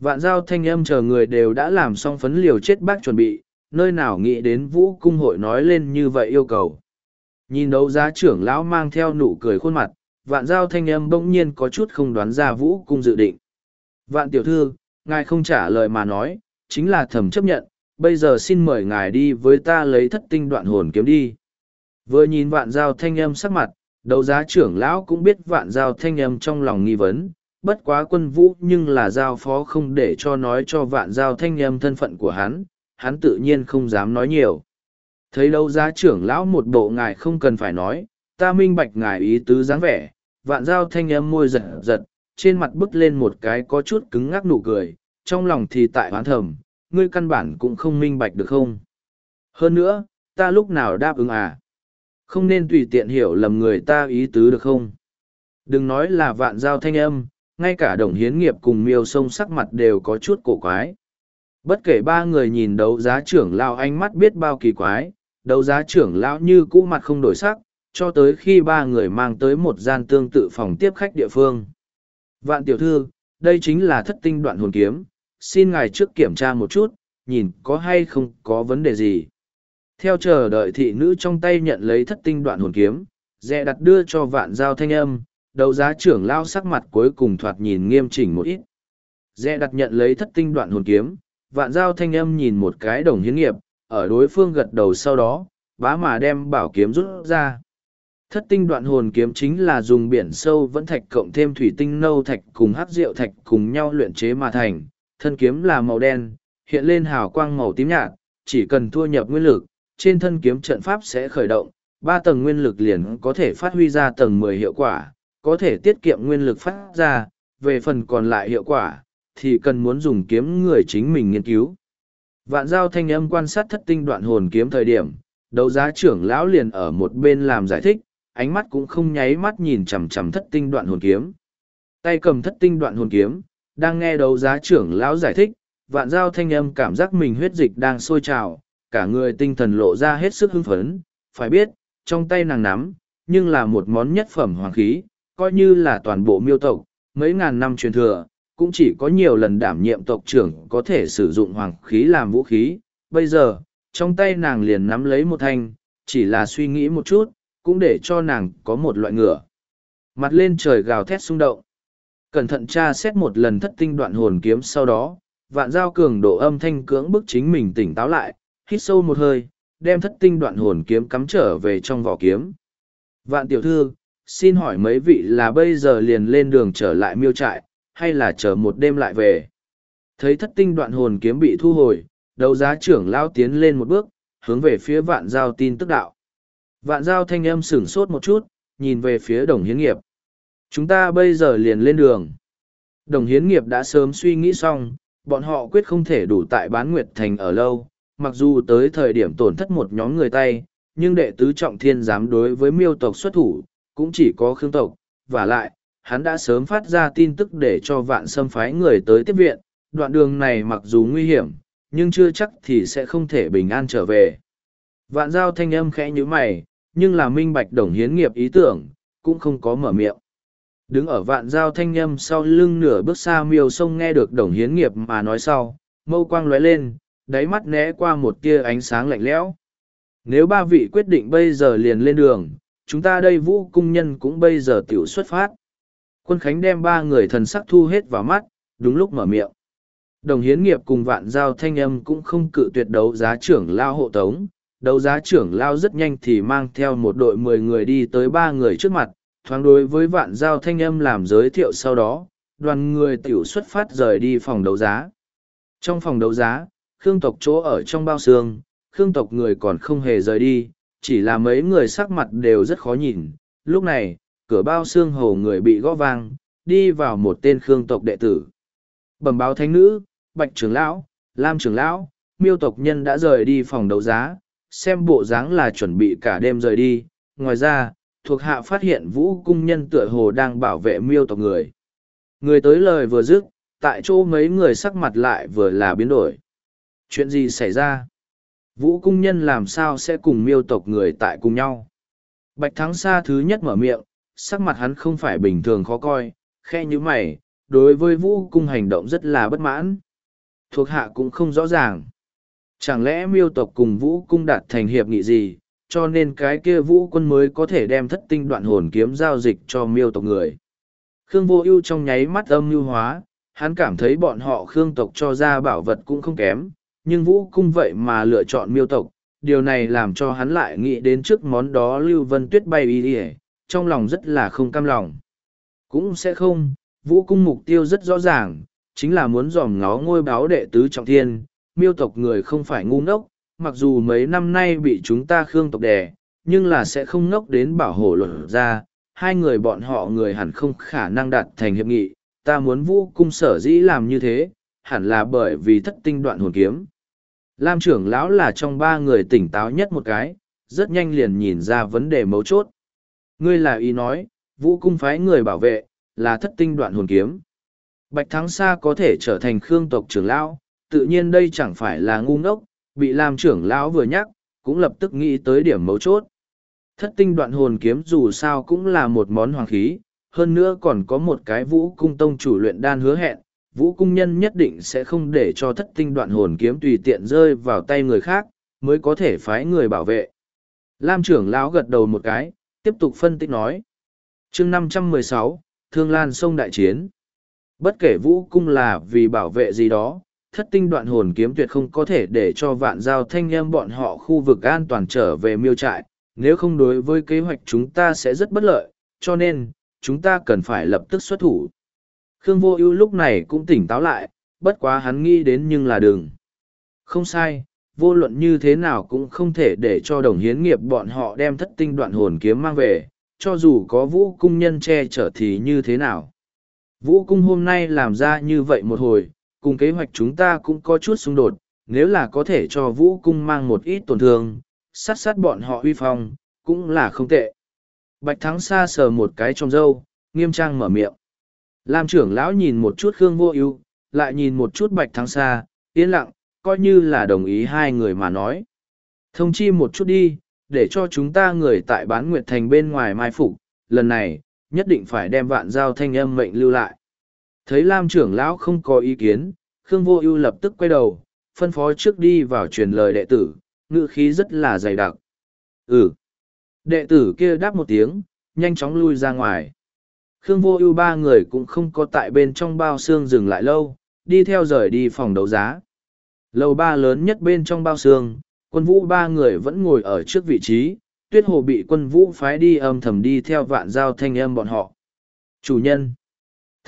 Vạn giao thanh âm chờ người đều đã làm xong phấn liều chết bác chuẩn bị, nơi nào nghĩ đến vũ cung hội nói lên như vậy yêu cầu. Nhìn đấu giá trưởng lão mang theo nụ cười khuôn mặt, vạn giao thanh âm bỗng nhiên có chút không đoán ra vũ cung dự định. Vạn tiểu thư, ngài không trả lời mà nói, chính là thầm chấp nhận, bây giờ xin mời ngài đi với ta lấy thất tinh đoạn hồn kiếm đi. Vừa nhìn vạn giao thanh âm sắc mặt, đấu giá trưởng lão cũng biết vạn giao thanh âm trong lòng nghi vấn, bất quá quân vũ nhưng là giao phó không để cho nói cho vạn giao thanh âm thân phận của hắn, hắn tự nhiên không dám nói nhiều. thấy đâu giá trưởng lão một bộ ngài không cần phải nói, ta minh bạch ngài ý tứ dáng vẻ, vạn giao thanh âm môi giật giật, trên mặt bứt lên một cái có chút cứng ngắc nụ cười, trong lòng thì tại hoán thầm, ngươi căn bản cũng không minh bạch được không? Hơn nữa, ta lúc nào đáp ứng à? Không nên tùy tiện hiểu lầm người ta ý tứ được không? Đừng nói là vạn giao thanh âm, ngay cả đồng hiến nghiệp cùng miêu sông sắc mặt đều có chút cổ quái. Bất kể ba người nhìn đấu giá trưởng lao ánh mắt biết bao kỳ quái, đấu giá trưởng lão như cũ mặt không đổi sắc, cho tới khi ba người mang tới một gian tương tự phòng tiếp khách địa phương. Vạn tiểu thư, đây chính là thất tinh đoạn hồn kiếm, xin ngài trước kiểm tra một chút, nhìn có hay không có vấn đề gì. Theo chờ đợi thị nữ trong tay nhận lấy thất tinh đoạn hồn kiếm, dẹ đặt đưa cho vạn giao thanh âm, đầu giá trưởng lao sắc mặt cuối cùng thoạt nhìn nghiêm chỉnh một ít. Dẹ đặt nhận lấy thất tinh đoạn hồn kiếm, vạn giao thanh âm nhìn một cái đồng hiến nghiệp, ở đối phương gật đầu sau đó, bá mà đem bảo kiếm rút ra. Thất tinh đoạn hồn kiếm chính là dùng biển sâu vẫn thạch cộng thêm thủy tinh nâu thạch cùng hắc rượu thạch cùng nhau luyện chế mà thành. Thân kiếm là màu đen, hiện lên hào quang màu tím nhạt, chỉ cần thua nhập nguyên lực, trên thân kiếm trận pháp sẽ khởi động, ba tầng nguyên lực liền có thể phát huy ra tầng mười hiệu quả, có thể tiết kiệm nguyên lực phát ra, về phần còn lại hiệu quả, thì cần muốn dùng kiếm người chính mình nghiên cứu. Vạn giao thanh âm quan sát thất tinh đoạn hồn kiếm thời điểm, đấu giá trưởng lão liền ở một bên làm giải thích, ánh mắt cũng không nháy mắt nhìn chằm chằm thất tinh đoạn hồn kiếm. Tay cầm thất tinh đoạn hồn kiếm, đang nghe đấu giá trưởng lão giải thích, vạn giao thanh âm cảm giác mình huyết dịch đang sôi trào, cả người tinh thần lộ ra hết sức hưng phấn, phải biết, trong tay nàng nắm, nhưng là một món nhất phẩm hoàng khí, coi như là toàn bộ miêu tộc, mấy ngàn năm truyền thừa, cũng chỉ có nhiều lần đảm nhiệm tộc trưởng có thể sử dụng hoàng khí làm vũ khí. Bây giờ, trong tay nàng liền nắm lấy một thanh, chỉ là suy nghĩ một chút, cũng để cho nàng có một loại ngựa. Mặt lên trời gào thét xung động. Cẩn thận tra xét một lần thất tinh đoạn hồn kiếm sau đó, vạn giao cường độ âm thanh cưỡng bức chính mình tỉnh táo lại, hít sâu một hơi, đem thất tinh đoạn hồn kiếm cắm trở về trong vỏ kiếm. Vạn tiểu thư, xin hỏi mấy vị là bây giờ liền lên đường trở lại miêu trại, hay là chờ một đêm lại về? Thấy thất tinh đoạn hồn kiếm bị thu hồi, đầu giá trưởng lao tiến lên một bước, hướng về phía vạn giao tin tức đạo. Vạn giao thanh âm sửng sốt một chút, nhìn về phía đồng hiến nghiệp. Chúng ta bây giờ liền lên đường. Đồng hiến nghiệp đã sớm suy nghĩ xong, bọn họ quyết không thể đủ tại bán nguyệt thành ở lâu, mặc dù tới thời điểm tổn thất một nhóm người tay, nhưng đệ tứ trọng thiên dám đối với miêu tộc xuất thủ, cũng chỉ có khương tộc, và lại, hắn đã sớm phát ra tin tức để cho vạn xâm phái người tới tiếp viện, đoạn đường này mặc dù nguy hiểm, nhưng chưa chắc thì sẽ không thể bình an trở về. Vạn giao thanh âm khẽ như mày, nhưng là minh bạch đồng hiến nghiệp ý tưởng, cũng không có mở miệng. Đứng ở vạn giao thanh âm sau lưng nửa bước xa miêu sông nghe được đồng hiến nghiệp mà nói sau, mâu quang lóe lên, đáy mắt né qua một tia ánh sáng lạnh lẽo. Nếu ba vị quyết định bây giờ liền lên đường, chúng ta đây vũ cung nhân cũng bây giờ tiểu xuất phát. Quân Khánh đem ba người thần sắc thu hết vào mắt, đúng lúc mở miệng. Đồng hiến nghiệp cùng vạn giao thanh âm cũng không cự tuyệt đấu giá trưởng lao hộ tống. Đấu giá trưởng lao rất nhanh thì mang theo một đội mười người đi tới ba người trước mặt, thoáng đối với vạn giao thanh âm làm giới thiệu sau đó, đoàn người tiểu xuất phát rời đi phòng đấu giá. Trong phòng đấu giá, Khương tộc chỗ ở trong bao xương, Khương tộc người còn không hề rời đi, chỉ là mấy người sắc mặt đều rất khó nhìn. Lúc này, cửa bao xương hồ người bị gõ vang, đi vào một tên Khương tộc đệ tử. Bẩm báo thánh nữ, Bạch trưởng lão, Lam trưởng lão, miêu tộc nhân đã rời đi phòng đấu giá, xem bộ dáng là chuẩn bị cả đêm rời đi. Ngoài ra, thuộc hạ phát hiện vũ cung nhân tựa hồ đang bảo vệ miêu tộc người. Người tới lời vừa dứt, tại chỗ mấy người sắc mặt lại vừa là biến đổi. Chuyện gì xảy ra? Vũ cung nhân làm sao sẽ cùng miêu tộc người tại cùng nhau? Bạch Thắng xa thứ nhất mở miệng, sắc mặt hắn không phải bình thường khó coi, khe như mày, đối với vũ cung hành động rất là bất mãn. Thuộc hạ cũng không rõ ràng. Chẳng lẽ miêu tộc cùng vũ cung đạt thành hiệp nghị gì, cho nên cái kia vũ quân mới có thể đem thất tinh đoạn hồn kiếm giao dịch cho miêu tộc người. Khương vô ưu trong nháy mắt âm mưu hóa, hắn cảm thấy bọn họ khương tộc cho ra bảo vật cũng không kém, nhưng vũ cung vậy mà lựa chọn miêu tộc, điều này làm cho hắn lại nghĩ đến trước món đó Lưu Vân Tuyết bay y ỉa trong lòng rất là không cam lòng. Cũng sẽ không, vũ cung mục tiêu rất rõ ràng, chính là muốn dòm ngó ngôi báo đệ tứ trọng thiên, miêu tộc người không phải ngu ngốc, mặc dù mấy năm nay bị chúng ta khương tộc đè, nhưng là sẽ không ngốc đến bảo hộ luật ra, hai người bọn họ người hẳn không khả năng đạt thành hiệp nghị, ta muốn vũ cung sở dĩ làm như thế, hẳn là bởi vì thất tinh đoạn hồn kiếm. Lam trưởng lão là trong ba người tỉnh táo nhất một cái, rất nhanh liền nhìn ra vấn đề mấu chốt. Ngươi là ý nói, vũ cung phái người bảo vệ, là thất tinh đoạn hồn kiếm. Bạch Thắng Sa có thể trở thành khương tộc trưởng lão, tự nhiên đây chẳng phải là ngu ngốc, bị Lam trưởng lão vừa nhắc, cũng lập tức nghĩ tới điểm mấu chốt. Thất tinh đoạn hồn kiếm dù sao cũng là một món hoàng khí, hơn nữa còn có một cái vũ cung tông chủ luyện đan hứa hẹn, vũ cung nhân nhất định sẽ không để cho thất tinh đoạn hồn kiếm tùy tiện rơi vào tay người khác, mới có thể phái người bảo vệ. Lam trưởng lão gật đầu một cái, tiếp tục phân tích nói. chương năm trăm mười sáu Thương Lan Sông Đại Chiến. Bất kể vũ cung là vì bảo vệ gì đó, thất tinh đoạn hồn kiếm tuyệt không có thể để cho vạn giao thanh em bọn họ khu vực an toàn trở về miêu trại, nếu không đối với kế hoạch chúng ta sẽ rất bất lợi, cho nên, chúng ta cần phải lập tức xuất thủ. Khương Vô Ưu lúc này cũng tỉnh táo lại, bất quá hắn nghĩ đến nhưng là đừng. Không sai, vô luận như thế nào cũng không thể để cho đồng hiến nghiệp bọn họ đem thất tinh đoạn hồn kiếm mang về, cho dù có vũ cung nhân che chở thì như thế nào. Vũ cung hôm nay làm ra như vậy một hồi, cùng kế hoạch chúng ta cũng có chút xung đột, nếu là có thể cho vũ cung mang một ít tổn thương, sát sát bọn họ huy phong, cũng là không tệ. Bạch Thắng xa sờ một cái trong râu, nghiêm trang mở miệng. Lam trưởng lão nhìn một chút Khương Vô Ưu, lại nhìn một chút Bạch Thắng xa, yên lặng, coi như là đồng ý hai người mà nói. Thông chi một chút đi, để cho chúng ta người tại bán nguyệt thành bên ngoài mai phục, lần này, nhất định phải đem vạn giao thanh âm mệnh lưu lại. Thấy Lam trưởng lão không có ý kiến, Khương Vô Ưu lập tức quay đầu, phân phó trước đi vào truyền lời đệ tử, ngữ khí rất là dày đặc. Ừ. Đệ tử kia đáp một tiếng, nhanh chóng lui ra ngoài. Khương Vô Ưu ba người cũng không có tại bên trong bao xương dừng lại lâu, đi theo rời đi phòng đấu giá. Lầu ba lớn nhất bên trong bao xương, quân vũ ba người vẫn ngồi ở trước vị trí, tuyết hồ bị quân vũ phái đi âm thầm đi theo vạn giao thanh âm bọn họ. Chủ nhân.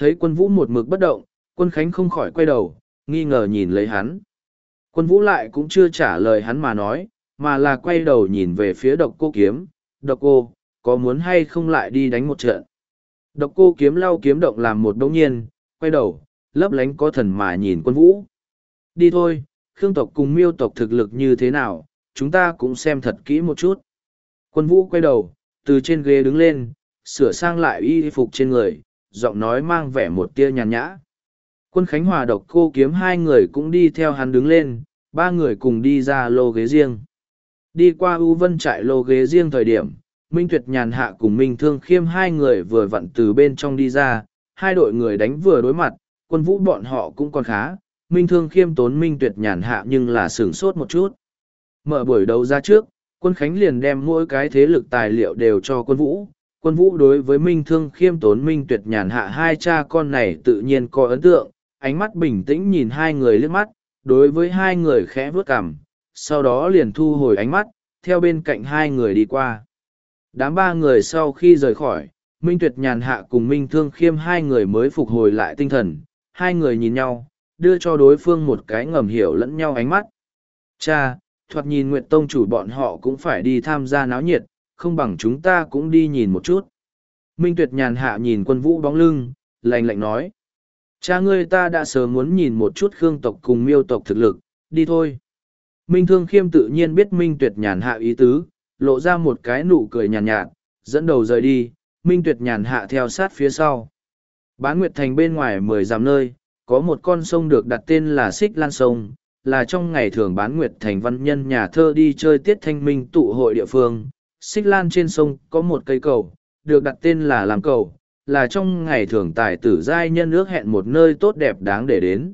Thấy quân vũ một mực bất động, quân khánh không khỏi quay đầu, nghi ngờ nhìn lấy hắn. Quân vũ lại cũng chưa trả lời hắn mà nói, mà là quay đầu nhìn về phía độc cô kiếm. Độc cô, có muốn hay không lại đi đánh một trận? Độc cô kiếm lau kiếm động làm một đống nhiên, quay đầu, lấp lánh có thần mà nhìn quân vũ. Đi thôi, Khương tộc cùng miêu tộc thực lực như thế nào, chúng ta cũng xem thật kỹ một chút. Quân vũ quay đầu, từ trên ghế đứng lên, sửa sang lại y phục trên người, giọng nói mang vẻ một tia nhàn nhã. Quân Khánh Hòa độc cô kiếm hai người cũng đi theo hắn đứng lên, ba người cùng đi ra lô ghế riêng. Đi qua U Vân trại lô ghế riêng thời điểm, Minh Tuyệt nhàn hạ cùng Minh Thương Khiêm hai người vừa vặn từ bên trong đi ra, hai đội người đánh vừa đối mặt, quân vũ bọn họ cũng còn khá, Minh Thương Khiêm tốn Minh Tuyệt nhàn hạ nhưng là sửng sốt một chút. Mở buổi đấu ra trước, quân Khánh liền đem mỗi cái thế lực tài liệu đều cho quân vũ. Quân vũ đối với Minh Thương Khiêm tốn Minh Tuyệt nhàn hạ hai cha con này tự nhiên có ấn tượng, ánh mắt bình tĩnh nhìn hai người liếc mắt, đối với hai người khẽ vướt cằm, sau đó liền thu hồi ánh mắt, theo bên cạnh hai người đi qua. Đám ba người sau khi rời khỏi, Minh Tuyệt nhàn hạ cùng Minh Thương Khiêm hai người mới phục hồi lại tinh thần, hai người nhìn nhau, đưa cho đối phương một cái ngầm hiểu lẫn nhau ánh mắt. Cha, thoạt nhìn Nguyệt Tông chủ bọn họ cũng phải đi tham gia náo nhiệt, không bằng chúng ta cũng đi nhìn một chút. Minh Tuyệt nhàn hạ nhìn quân vũ bóng lưng, lạnh lạnh nói. Cha ngươi ta đã sớm muốn nhìn một chút khương tộc cùng miêu tộc thực lực, đi thôi. Minh Thương Khiêm tự nhiên biết Minh Tuyệt nhàn hạ ý tứ, lộ ra một cái nụ cười nhàn nhạt, nhạt, dẫn đầu rời đi, Minh Tuyệt nhàn hạ theo sát phía sau. Bán Nguyệt Thành bên ngoài mười dặm nơi, có một con sông được đặt tên là Xích Lan Sông, là trong ngày thường bán Nguyệt Thành văn nhân nhà thơ đi chơi tiết thanh minh tụ hội địa phương. Xích Lan trên sông có một cây cầu, được đặt tên là Làm Cầu, là trong ngày thường tài tử giai nhân ước hẹn một nơi tốt đẹp đáng để đến.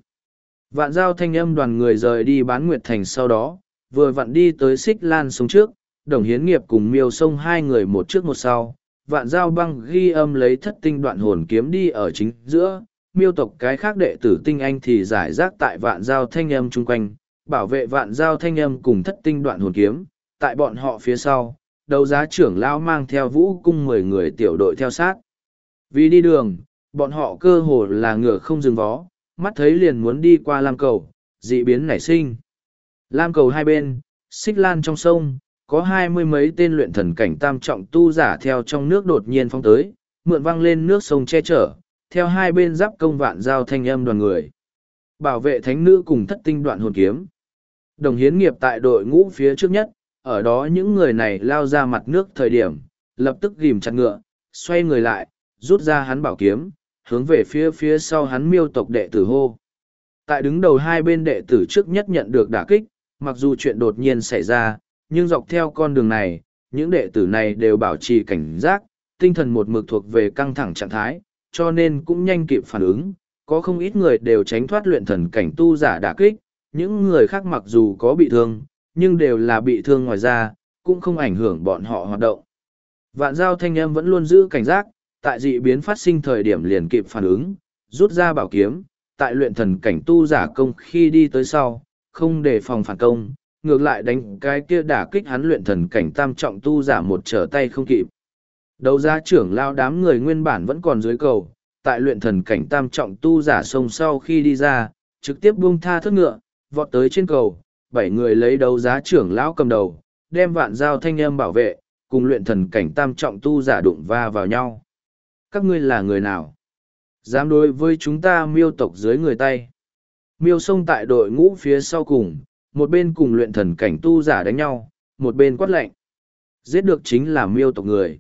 Vạn giao thanh âm đoàn người rời đi bán Nguyệt Thành sau đó, vừa vặn đi tới Xích Lan sông trước, đồng hiến nghiệp cùng miêu sông hai người một trước một sau vạn giao băng ghi âm lấy thất tinh đoạn hồn kiếm đi ở chính giữa miêu tộc cái khác đệ tử tinh anh thì giải rác tại vạn giao thanh âm chung quanh bảo vệ vạn giao thanh âm cùng thất tinh đoạn hồn kiếm tại bọn họ phía sau đấu giá trưởng lão mang theo vũ cung mười người tiểu đội theo sát vì đi đường bọn họ cơ hồ là ngựa không dừng vó mắt thấy liền muốn đi qua lam cầu dị biến nảy sinh lam cầu hai bên Xích lan trong sông, có hai mươi mấy tên luyện thần cảnh tam trọng tu giả theo trong nước đột nhiên phong tới, mượn văng lên nước sông che chở, theo hai bên giáp công vạn giao thanh âm đoàn người. Bảo vệ thánh nữ cùng thất tinh đoạn hồn kiếm. Đồng hiến nghiệp tại đội ngũ phía trước nhất, ở đó những người này lao ra mặt nước thời điểm, lập tức ghim chặt ngựa, xoay người lại, rút ra hắn bảo kiếm, hướng về phía phía sau hắn miêu tộc đệ tử hô. Tại đứng đầu hai bên đệ tử trước nhất nhận được đả kích, mặc dù chuyện đột nhiên xảy ra, nhưng dọc theo con đường này, những đệ tử này đều bảo trì cảnh giác, tinh thần một mực thuộc về căng thẳng trạng thái, cho nên cũng nhanh kịp phản ứng. Có không ít người đều tránh thoát luyện thần cảnh tu giả đả kích, những người khác mặc dù có bị thương, nhưng đều là bị thương ngoài ra, cũng không ảnh hưởng bọn họ hoạt động. Vạn giao thanh âm vẫn luôn giữ cảnh giác, tại dị biến phát sinh thời điểm liền kịp phản ứng, rút ra bảo kiếm, tại luyện thần cảnh tu giả công khi đi tới sau, không để phòng phản công, ngược lại đánh cái kia đả kích hắn luyện thần cảnh tam trọng tu giả một trở tay không kịp. Đấu giá trưởng lao đám người nguyên bản vẫn còn dưới cầu, tại luyện thần cảnh tam trọng tu giả sông sau khi đi ra, trực tiếp buông tha thất ngựa, vọt tới trên cầu, bảy người lấy đấu giá trưởng lão cầm đầu, đem vạn giao thanh âm bảo vệ, cùng luyện thần cảnh tam trọng tu giả đụng va vào nhau. Các ngươi là người nào? Dám đối với chúng ta miêu tộc dưới người tay. Miêu sông tại đội ngũ phía sau cùng, một bên cùng luyện thần cảnh tu giả đánh nhau, một bên quát lệnh. Giết được chính là miêu tộc người.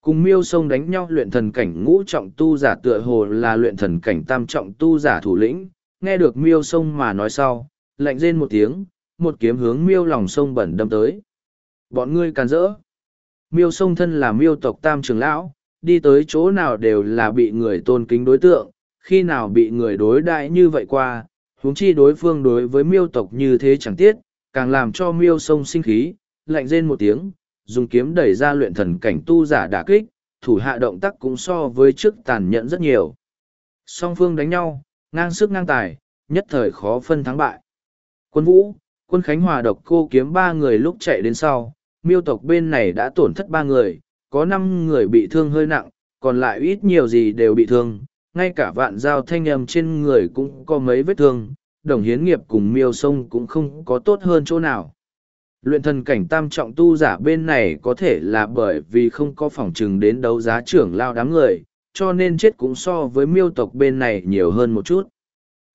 Cùng miêu sông đánh nhau luyện thần cảnh ngũ trọng tu giả tựa hồ là luyện thần cảnh tam trọng tu giả thủ lĩnh, nghe được miêu sông mà nói sau, lạnh rên một tiếng, một kiếm hướng miêu lòng sông bẩn đâm tới. Bọn ngươi càn rỡ. Miêu sông thân là miêu tộc tam trường lão, đi tới chỗ nào đều là bị người tôn kính đối tượng, khi nào bị người đối đại như vậy qua, huống chi đối phương đối với miêu tộc như thế chẳng tiết, càng làm cho miêu sông sinh khí, lạnh rên một tiếng, dùng kiếm đẩy ra luyện thần cảnh tu giả đả kích, thủ hạ động tác cũng so với trước tàn nhẫn rất nhiều. Song phương đánh nhau, ngang sức ngang tài, nhất thời khó phân thắng bại. Quân vũ, quân Khánh Hòa độc cô kiếm ba người lúc chạy đến sau, miêu tộc bên này đã tổn thất ba người, có năm người bị thương hơi nặng, còn lại ít nhiều gì đều bị thương, ngay cả vạn dao thanh âm trên người cũng có mấy vết thương, đồng hiến nghiệp cùng miêu sông cũng không có tốt hơn chỗ nào. Luyện thần cảnh tam trọng tu giả bên này có thể là bởi vì không có phỏng chừng đến đấu giá trưởng lao đám người, cho nên chết cũng so với miêu tộc bên này nhiều hơn một chút.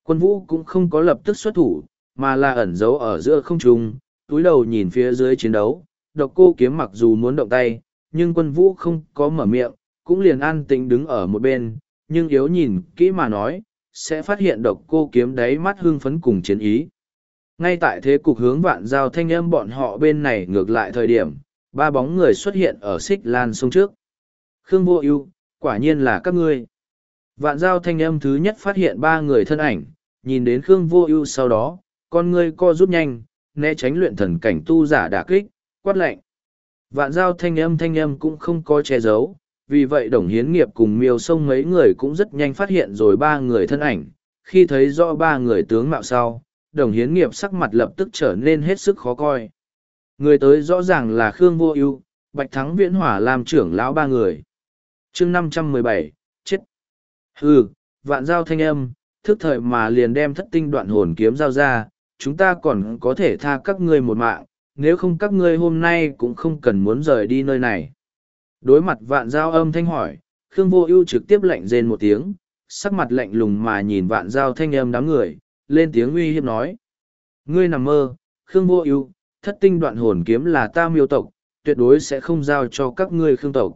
Quân vũ cũng không có lập tức xuất thủ, mà là ẩn giấu ở giữa không trung, túi đầu nhìn phía dưới chiến đấu. Độc cô kiếm mặc dù muốn động tay, nhưng quân vũ không có mở miệng, cũng liền an tĩnh đứng ở một bên, nhưng yếu nhìn kỹ mà nói, sẽ phát hiện độc cô kiếm đáy mắt hưng phấn cùng chiến ý. Ngay tại thế cục hướng vạn giao thanh âm bọn họ bên này ngược lại thời điểm, ba bóng người xuất hiện ở xích lan sông trước. Khương vô ưu, quả nhiên là các ngươi. Vạn giao thanh âm thứ nhất phát hiện ba người thân ảnh, nhìn đến Khương vô ưu sau đó, con ngươi co rút nhanh, né tránh luyện thần cảnh tu giả đả kích, quát lạnh. Vạn giao thanh âm thanh âm cũng không có che giấu, vì vậy đồng hiến nghiệp cùng miêu sông mấy người cũng rất nhanh phát hiện rồi ba người thân ảnh. Khi thấy rõ ba người tướng mạo sau, đồng hiến nghiệp sắc mặt lập tức trở nên hết sức khó coi. Người tới rõ ràng là Khương Vô ưu Bạch Thắng Viễn Hỏa làm trưởng lão ba người. chương năm trăm mười bảy chết. Hừ, vạn giao thanh âm, thức thời mà liền đem thất tinh đoạn hồn kiếm giao ra, chúng ta còn có thể tha các ngươi một mạng, nếu không các ngươi hôm nay cũng không cần muốn rời đi nơi này. Đối mặt vạn giao âm thanh hỏi, Khương Vô Ưu trực tiếp lạnh rên một tiếng, sắc mặt lạnh lùng mà nhìn vạn giao thanh âm đám người, lên tiếng uy hiếp nói. Ngươi nằm mơ, Khương Vô Ưu, thất tinh đoạn hồn kiếm là ta miêu tộc, tuyệt đối sẽ không giao cho các ngươi Khương tộc.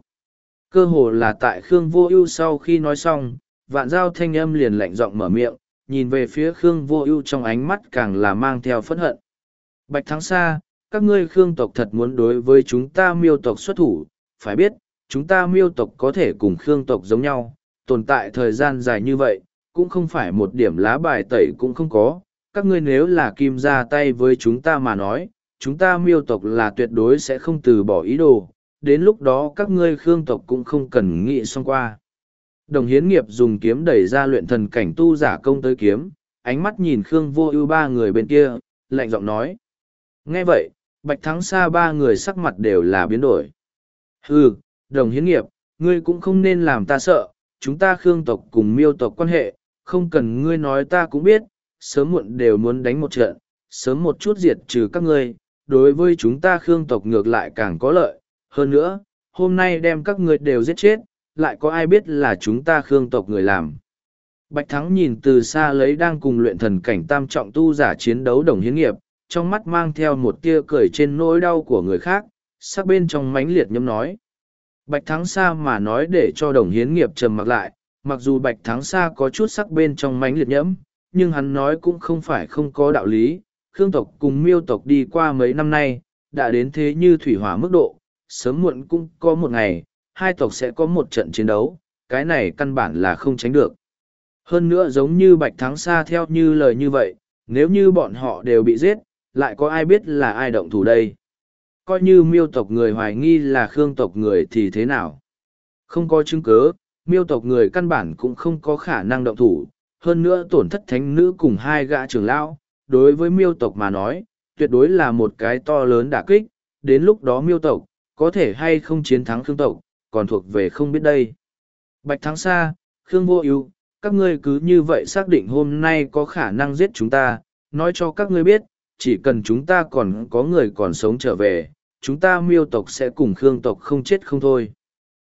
Cơ hồ là tại Khương Vô Ưu sau khi nói xong, vạn giao thanh âm liền lạnh giọng mở miệng, nhìn về phía Khương Vô Ưu trong ánh mắt càng là mang theo phẫn hận. Bạch Thắng Sa, các ngươi Khương tộc thật muốn đối với chúng ta miêu tộc xuất thủ, phải biết, chúng ta miêu tộc có thể cùng Khương tộc giống nhau, tồn tại thời gian dài như vậy, cũng không phải một điểm lá bài tẩy cũng không có. Các ngươi nếu là kim ra tay với chúng ta mà nói, chúng ta miêu tộc là tuyệt đối sẽ không từ bỏ ý đồ, đến lúc đó các ngươi Khương tộc cũng không cần nghĩ xong qua. Đồng hiến nghiệp dùng kiếm đẩy ra luyện thần cảnh tu giả công tới kiếm, ánh mắt nhìn Khương vô ưu ba người bên kia, lạnh giọng nói. Nghe vậy, Bạch Thắng xa ba người sắc mặt đều là biến đổi. Hừ, đồng hiến nghiệp, ngươi cũng không nên làm ta sợ, chúng ta Khương tộc cùng miêu tộc quan hệ, không cần ngươi nói ta cũng biết, sớm muộn đều muốn đánh một trận, sớm một chút diệt trừ các ngươi, đối với chúng ta khương tộc ngược lại càng có lợi. Hơn nữa, hôm nay đem các ngươi đều giết chết, lại có ai biết là chúng ta khương tộc người làm. Bạch Thắng nhìn từ xa lấy đang cùng luyện thần cảnh tam trọng tu giả chiến đấu đồng hiến nghiệp, trong mắt mang theo một tia cười trên nỗi đau của người khác, sắc bên trong mãnh liệt nhấm nói. Bạch Thắng xa mà nói để cho đồng hiến nghiệp trầm mặc lại, mặc dù Bạch Thắng xa có chút sắc bên trong mãnh liệt nhẫm, nhưng hắn nói cũng không phải không có đạo lý. Khương tộc cùng miêu tộc đi qua mấy năm nay, đã đến thế như thủy hỏa mức độ, sớm muộn cũng có một ngày, hai tộc sẽ có một trận chiến đấu, cái này căn bản là không tránh được. Hơn nữa giống như Bạch Thắng Sa theo như lời như vậy, nếu như bọn họ đều bị giết, lại có ai biết là ai động thủ đây? Coi như miêu tộc người hoài nghi là Khương tộc người thì thế nào? Không có chứng cứ, miêu tộc người căn bản cũng không có khả năng động thủ, hơn nữa tổn thất thánh nữ cùng hai gã trưởng lão, đối với miêu tộc mà nói, tuyệt đối là một cái to lớn đả kích, đến lúc đó miêu tộc, có thể hay không chiến thắng Khương tộc, còn thuộc về không biết đây. Bạch Thắng Sa, Khương Vô ưu các ngươi cứ như vậy xác định hôm nay có khả năng giết chúng ta, nói cho các ngươi biết, chỉ cần chúng ta còn có người còn sống trở về, chúng ta miêu tộc sẽ cùng Khương tộc không chết không thôi.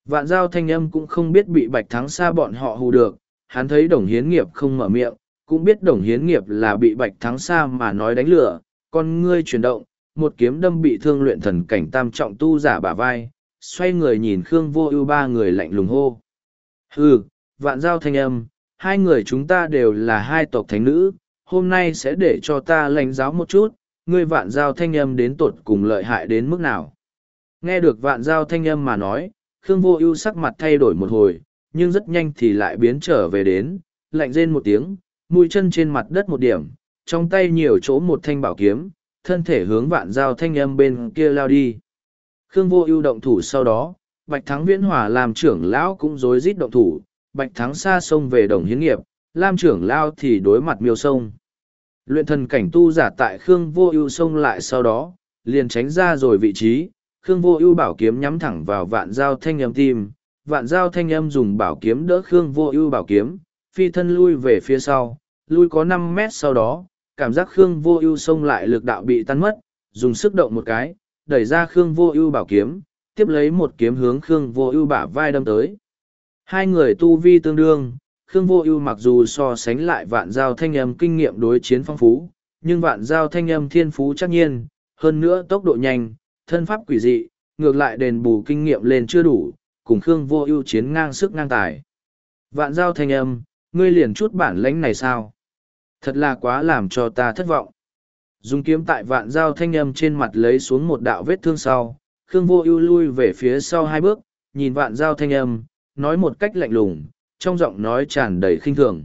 Vạn giao thanh âm cũng không biết bị Bạch Thắng Sa bọn họ hù được, hắn thấy đồng hiến nghiệp không mở miệng, cũng biết đồng hiến nghiệp là bị Bạch Thắng Sa mà nói đánh lửa, con ngươi chuyển động, một kiếm đâm bị thương luyện thần cảnh tam trọng tu giả bả vai, xoay người nhìn Khương vô ưu ba người lạnh lùng hô. Hừ, vạn giao thanh âm, hai người chúng ta đều là hai tộc thánh nữ, hôm nay sẽ để cho ta lãnh giáo một chút, ngươi vạn giao thanh âm đến tột cùng lợi hại đến mức nào. Nghe được vạn giao thanh âm mà nói, Khương vô ưu sắc mặt thay đổi một hồi, nhưng rất nhanh thì lại biến trở về đến, lạnh rên một tiếng, mũi chân trên mặt đất một điểm, trong tay nhiều chỗ một thanh bảo kiếm, thân thể hướng vạn giao thanh âm bên kia lao đi. Khương vô ưu động thủ sau đó, Bạch Thắng Viễn Hòa làm trưởng lão cũng rối rít động thủ, Bạch Thắng xa sông về đồng hiến nghiệp, Lam trưởng lão thì đối mặt miêu sông. Luyện thần cảnh tu giả tại Khương vô ưu sông lại sau đó, liền tránh ra rồi vị trí, Khương vô ưu bảo kiếm nhắm thẳng vào vạn giao thanh âm tim, vạn giao thanh âm dùng bảo kiếm đỡ Khương vô ưu bảo kiếm, phi thân lui về phía sau, lui có năm mét sau đó, cảm giác Khương vô ưu sông lại lực đạo bị tan mất, dùng sức động một cái, đẩy ra Khương vô ưu bảo kiếm, tiếp lấy một kiếm hướng Khương vô ưu bả vai đâm tới. Hai người tu vi tương đương, Khương vô ưu mặc dù so sánh lại vạn giao thanh âm kinh nghiệm đối chiến phong phú, nhưng vạn giao thanh âm thiên phú chắc nhiên, hơn nữa tốc độ nhanh, thân pháp quỷ dị, ngược lại đền bù kinh nghiệm lên chưa đủ, cùng Khương vô ưu chiến ngang sức ngang tài. Vạn giao thanh âm, ngươi liền chút bản lãnh này sao? Thật là quá làm cho ta thất vọng. Dùng kiếm tại vạn dao thanh âm trên mặt lấy xuống một đạo vết thương sau, Khương vô ưu lui về phía sau hai bước, nhìn vạn dao thanh âm, nói một cách lạnh lùng, trong giọng nói tràn đầy khinh thường.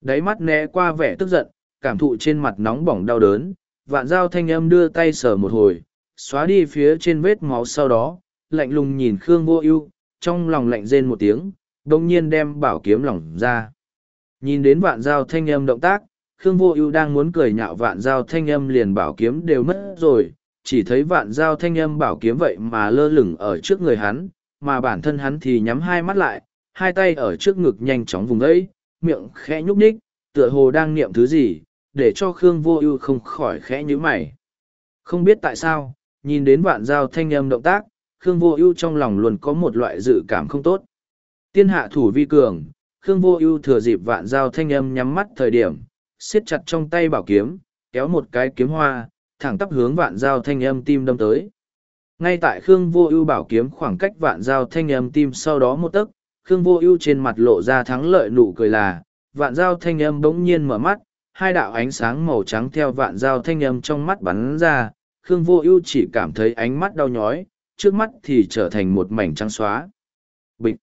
Đáy mắt né qua vẻ tức giận, cảm thụ trên mặt nóng bỏng đau đớn, vạn dao thanh âm đưa tay sờ một hồi, xóa đi phía trên vết máu sau đó, lạnh lùng nhìn Khương vô ưu, trong lòng lạnh rên một tiếng, đồng nhiên đem bảo kiếm lỏng ra. Nhìn đến vạn dao thanh âm động tác, Khương vô ưu đang muốn cười nhạo vạn giao thanh âm liền bảo kiếm đều mất rồi, chỉ thấy vạn giao thanh âm bảo kiếm vậy mà lơ lửng ở trước người hắn, mà bản thân hắn thì nhắm hai mắt lại, hai tay ở trước ngực nhanh chóng vùng ấy, miệng khẽ nhúc nhích, tựa hồ đang niệm thứ gì, để cho Khương Vô Ưu không khỏi khẽ nhíu mày. Không biết tại sao, nhìn đến vạn giao thanh âm động tác, Khương Vô Ưu trong lòng luôn có một loại dự cảm không tốt. Tiên hạ thủ vi cường, Khương Vô Ưu thừa dịp vạn giao thanh âm nhắm mắt thời điểm, siết chặt trong tay bảo kiếm, kéo một cái kiếm hoa, thẳng tắp hướng vạn giao thanh âm tim đâm tới. Ngay tại Khương Vô Ưu bảo kiếm khoảng cách vạn giao thanh âm tim sau đó một tấc, Khương Vô Ưu trên mặt lộ ra thắng lợi nụ cười là, vạn giao thanh âm bỗng nhiên mở mắt, hai đạo ánh sáng màu trắng theo vạn giao thanh âm trong mắt bắn ra, Khương Vô Ưu chỉ cảm thấy ánh mắt đau nhói, trước mắt thì trở thành một mảnh trắng xóa. Bịch.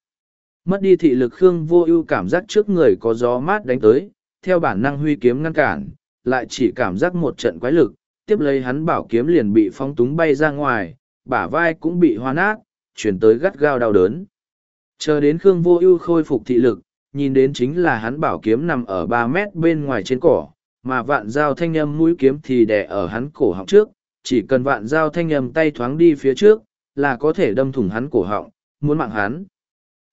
Mất đi thị lực Khương Vô Ưu cảm giác trước người có gió mát đánh tới, theo bản năng huy kiếm ngăn cản, lại chỉ cảm giác một trận quái lực, tiếp lấy hắn bảo kiếm liền bị phóng túng bay ra ngoài, bả vai cũng bị hoa nát, chuyển tới gắt gao đau đớn. Chờ đến Khương Vô Ưu khôi phục thị lực, nhìn đến chính là hắn bảo kiếm nằm ở ba mét bên ngoài trên cỏ, mà vạn dao thanh âm mũi kiếm thì đè ở hắn cổ họng trước, chỉ cần vạn dao thanh âm tay thoáng đi phía trước, là có thể đâm thủng hắn cổ họng, muốn mạng hắn.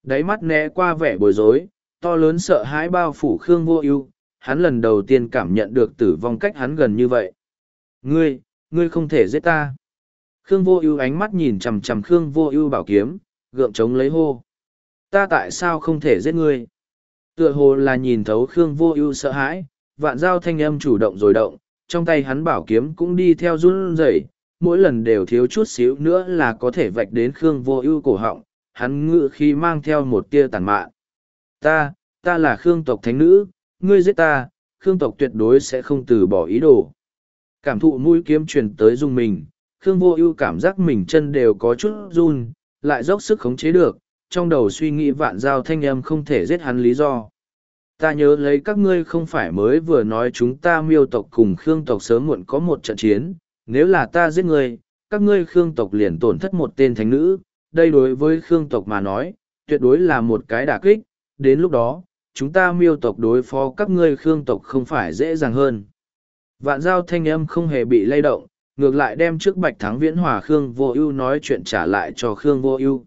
Đáy mắt né qua vẻ bối rối, to lớn sợ hãi bao phủ Khương Vô Ưu, hắn lần đầu tiên cảm nhận được tử vong cách hắn gần như vậy. Ngươi, ngươi không thể giết ta. Khương vô ưu ánh mắt nhìn chằm chằm khương vô ưu bảo kiếm gượng chống lấy hô. Ta tại sao không thể giết ngươi? Tựa hồ là nhìn thấu khương vô ưu sợ hãi vạn giao thanh âm chủ động rồi động trong tay hắn bảo kiếm cũng đi theo run rẩy mỗi lần đều thiếu chút xíu nữa là có thể vạch đến khương vô ưu cổ họng hắn ngự khi mang theo một tia tàn mạn. Ta ta là khương tộc thánh nữ ngươi giết ta, khương tộc tuyệt đối sẽ không từ bỏ ý đồ. Cảm thụ mũi kiếm truyền tới dung mình, khương vô ưu cảm giác mình chân đều có chút run, lại dốc sức khống chế được, trong đầu suy nghĩ vạn giao thanh âm không thể giết hắn lý do. Ta nhớ lấy các ngươi không phải mới vừa nói chúng ta miêu tộc cùng khương tộc sớm muộn có một trận chiến, nếu là ta giết ngươi, các ngươi khương tộc liền tổn thất một tên thánh nữ. Đây đối với khương tộc mà nói, tuyệt đối là một cái đả kích, đến lúc đó chúng ta miêu tộc đối phó các ngươi khương tộc không phải dễ dàng hơn. Vạn giao thanh âm không hề bị lay động, ngược lại đem trước bạch thắng viễn hòa khương vô ưu nói chuyện trả lại cho khương vô ưu.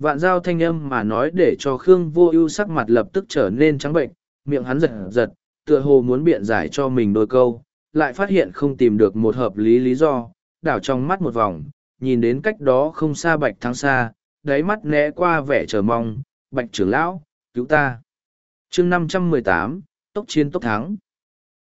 Vạn giao thanh âm mà nói để cho khương vô ưu sắc mặt lập tức trở nên trắng bệnh, miệng hắn giật giật, tựa hồ muốn biện giải cho mình đôi câu, lại phát hiện không tìm được một hợp lý lý do, đảo trong mắt một vòng, nhìn đến cách đó không xa bạch thắng xa đáy mắt né qua vẻ chờ mong, bạch trưởng lão, cứu ta chương năm trăm mười tám, tốc chiến tốc thắng.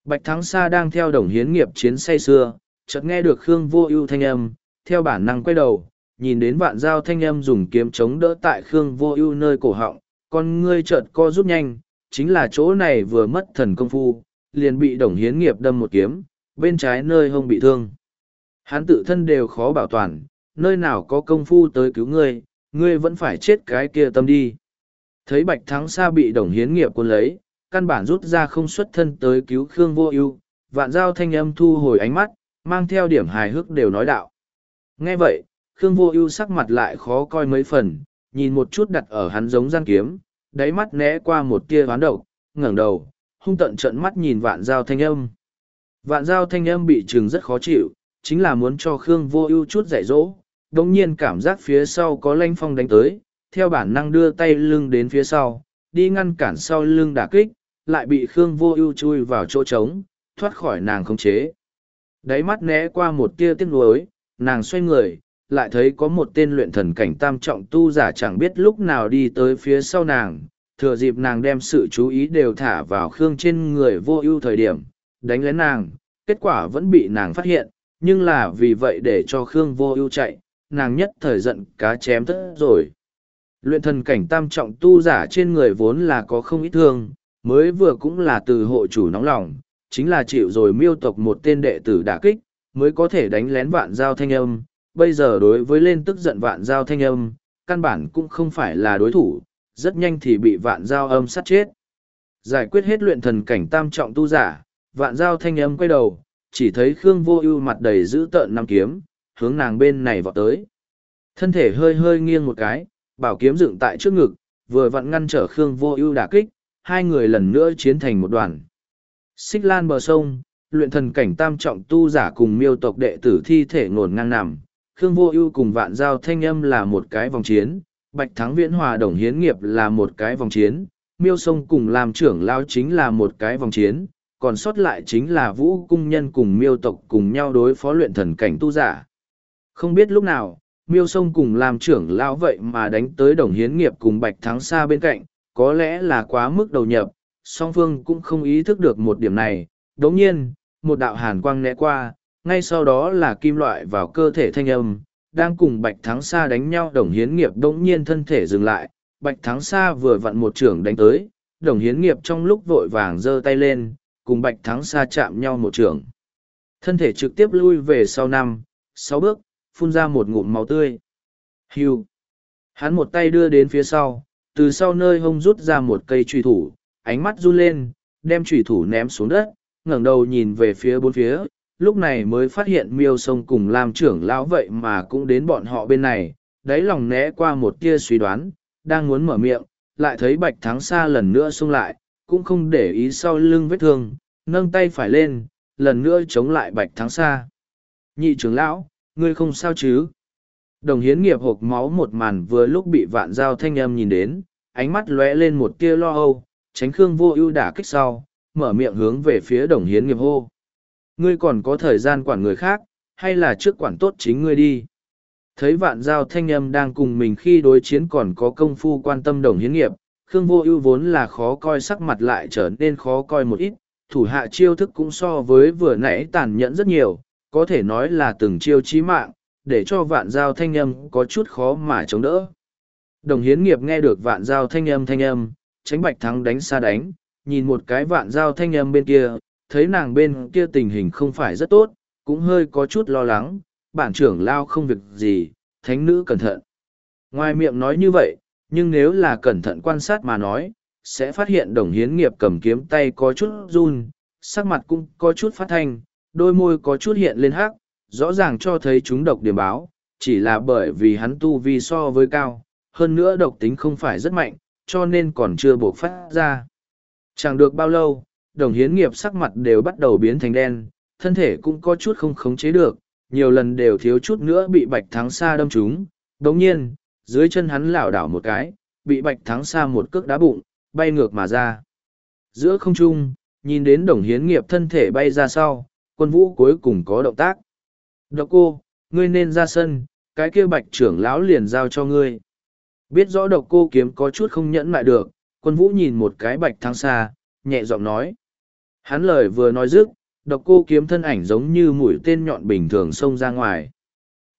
Bạch thắng Sa đang theo đồng hiến nghiệp chiến say xưa chợt nghe được khương vô ưu thanh âm, theo bản năng quay đầu, nhìn đến vạn giao thanh âm dùng kiếm chống đỡ tại khương vô ưu nơi cổ họng, con ngươi chợt co rút nhanh, chính là chỗ này vừa mất thần công phu, liền bị đồng hiến nghiệp đâm một kiếm, bên trái nơi hông bị thương. Hắn tự thân đều khó bảo toàn, nơi nào có công phu tới cứu ngươi ngươi vẫn phải chết cái kia tâm đi thấy bạch thắng sa bị đồng hiến nghiệp quân lấy, căn bản rút ra không xuất thân tới cứu khương vô ưu, vạn giao thanh âm thu hồi ánh mắt, mang theo điểm hài hước đều nói đạo. Nghe vậy, khương vô ưu sắc mặt lại khó coi mấy phần, nhìn một chút đặt ở hắn giống gian kiếm, đáy mắt né qua một tia hoán độc, ngẩng đầu, hung tận trận mắt nhìn vạn giao thanh âm. Vạn giao thanh âm bị chừng rất khó chịu, chính là muốn cho khương vô ưu chút dạy dỗ đ ỗ n g nhiên cảm giác phía sau có lanh phong đánh tới theo bản năng đưa tay lưng đến phía sau, đi ngăn cản sau lưng đả kích, lại bị khương vô ưu chui vào chỗ trống, thoát khỏi nàng khống chế. Đáy mắt né qua một tia tiếc nuối, nàng xoay người, lại thấy có một tên luyện thần cảnh tam trọng tu giả chẳng biết lúc nào đi tới phía sau nàng, thừa dịp nàng đem sự chú ý đều thả vào khương trên người vô ưu thời điểm, đánh lén nàng, kết quả vẫn bị nàng phát hiện, nhưng là vì vậy để cho khương vô ưu chạy, nàng nhất thời giận cá chém thất rồi luyện thần cảnh tam trọng tu giả trên người vốn là có không ít thương mới vừa cũng là từ hộ chủ nóng lòng chính là chịu rồi miêu tộc một tên đệ tử đả kích mới có thể đánh lén vạn giao thanh âm bây giờ đối với lên tức giận vạn giao thanh âm, căn bản cũng không phải là đối thủ, rất nhanh thì bị vạn giao âm sát chết. Giải quyết hết luyện thần cảnh tam trọng tu giả, vạn giao thanh âm quay đầu, chỉ thấy Khương Vô Ưu mặt đầy dữ tợn năm kiếm, hướng nàng bên này vọt tới. Thân thể hơi hơi nghiêng một cái, bảo kiếm dựng tại trước ngực, vừa vặn ngăn trở Khương Vô Ưu đả kích, hai người lần nữa chiến thành một đoàn. Xích Lan bờ sông, luyện thần cảnh tam trọng tu giả cùng miêu tộc đệ tử thi thể ngổn ngang nằm, Khương Vô Ưu cùng Vạn Giao Thanh Âm là một cái vòng chiến, Bạch Thắng Viễn Hòa Đồng Hiến Nghiệp là một cái vòng chiến, Miêu Sông cùng làm trưởng lao chính là một cái vòng chiến, còn sót lại chính là Vũ Cung Nhân cùng Miêu tộc cùng nhau đối phó luyện thần cảnh tu giả. Không biết lúc nào, Miêu Sông cùng làm trưởng lão vậy mà đánh tới Đồng Hiến Nghiệp cùng Bạch Thắng xa bên cạnh, có lẽ là quá mức đầu nhập, song phương cũng không ý thức được một điểm này. Đồng nhiên, một đạo hàn quang né qua, ngay sau đó là kim loại vào cơ thể thanh âm, đang cùng Bạch Thắng xa đánh nhau đồng hiến nghiệp đông nhiên thân thể dừng lại, Bạch Thắng xa vừa vặn một trưởng đánh tới, đồng hiến nghiệp trong lúc vội vàng giơ tay lên, cùng Bạch Thắng xa chạm nhau một trưởng. Thân thể trực tiếp lui về sau năm, sáu bước, phun ra một ngụm máu tươi. Hưu. Hắn một tay đưa đến phía sau, từ sau nơi hông rút ra một cây trùy thủ, ánh mắt run lên, đem trùy thủ ném xuống đất, ngẩng đầu nhìn về phía bốn phía, lúc này mới phát hiện miêu sông cùng làm trưởng lão vậy mà cũng đến bọn họ bên này đáy lòng né qua một tia suy đoán đang muốn mở miệng lại thấy bạch thắng xa lần nữa xông lại cũng không để ý sau lưng vết thương nâng tay phải lên lần nữa chống lại bạch thắng xa nhị trưởng lão ngươi không sao chứ đồng hiến nghiệp hộp máu một màn vừa lúc bị vạn giao thanh âm nhìn đến ánh mắt lóe lên một tia lo âu tránh khương vô ưu đả kích sau mở miệng hướng về phía đồng hiến nghiệp hô ngươi còn có thời gian quản người khác, hay là trước quản tốt chính ngươi đi. Thấy vạn giao thanh âm đang cùng mình khi đối chiến còn có công phu quan tâm đồng hiến nghiệp, Khương Vô Ưu vốn là khó coi sắc mặt lại trở nên khó coi một ít, thủ hạ chiêu thức cũng so với vừa nãy tàn nhẫn rất nhiều, có thể nói là từng chiêu chí mạng, để cho vạn giao thanh âm có chút khó mà chống đỡ. Đồng hiến nghiệp nghe được vạn giao thanh âm thanh âm, tránh bạch thắng đánh xa đánh, nhìn một cái vạn giao thanh âm bên kia, thấy nàng bên kia tình hình không phải rất tốt, cũng hơi có chút lo lắng, bản trưởng lao không việc gì, thánh nữ cẩn thận. Ngoài miệng nói như vậy, nhưng nếu là cẩn thận quan sát mà nói, sẽ phát hiện đồng hiến nghiệp cầm kiếm tay có chút run, sắc mặt cũng có chút phát thanh, đôi môi có chút hiện lên hắc, rõ ràng cho thấy chúng độc điểm báo, chỉ là bởi vì hắn tu vi so với cao, hơn nữa độc tính không phải rất mạnh, cho nên còn chưa buộc phát ra. Chẳng được bao lâu, đồng hiến nghiệp sắc mặt đều bắt đầu biến thành đen, thân thể cũng có chút không khống chế được, nhiều lần đều thiếu chút nữa bị bạch thắng xa đâm trúng. Đồng nhiên, dưới chân hắn lảo đảo một cái, bị bạch thắng xa một cước đá bụng, bay ngược mà ra. Giữa không trung, nhìn đến đồng hiến nghiệp thân thể bay ra sau, quân vũ cuối cùng có động tác. Độc cô, ngươi nên ra sân, cái kia bạch trưởng lão liền giao cho ngươi. Biết rõ độc cô kiếm có chút không nhẫn lại được, quân vũ nhìn một cái bạch thắng xa, nhẹ giọng nói. Hắn lời vừa nói dứt, độc cô kiếm thân ảnh giống như mũi tên nhọn bình thường xông ra ngoài.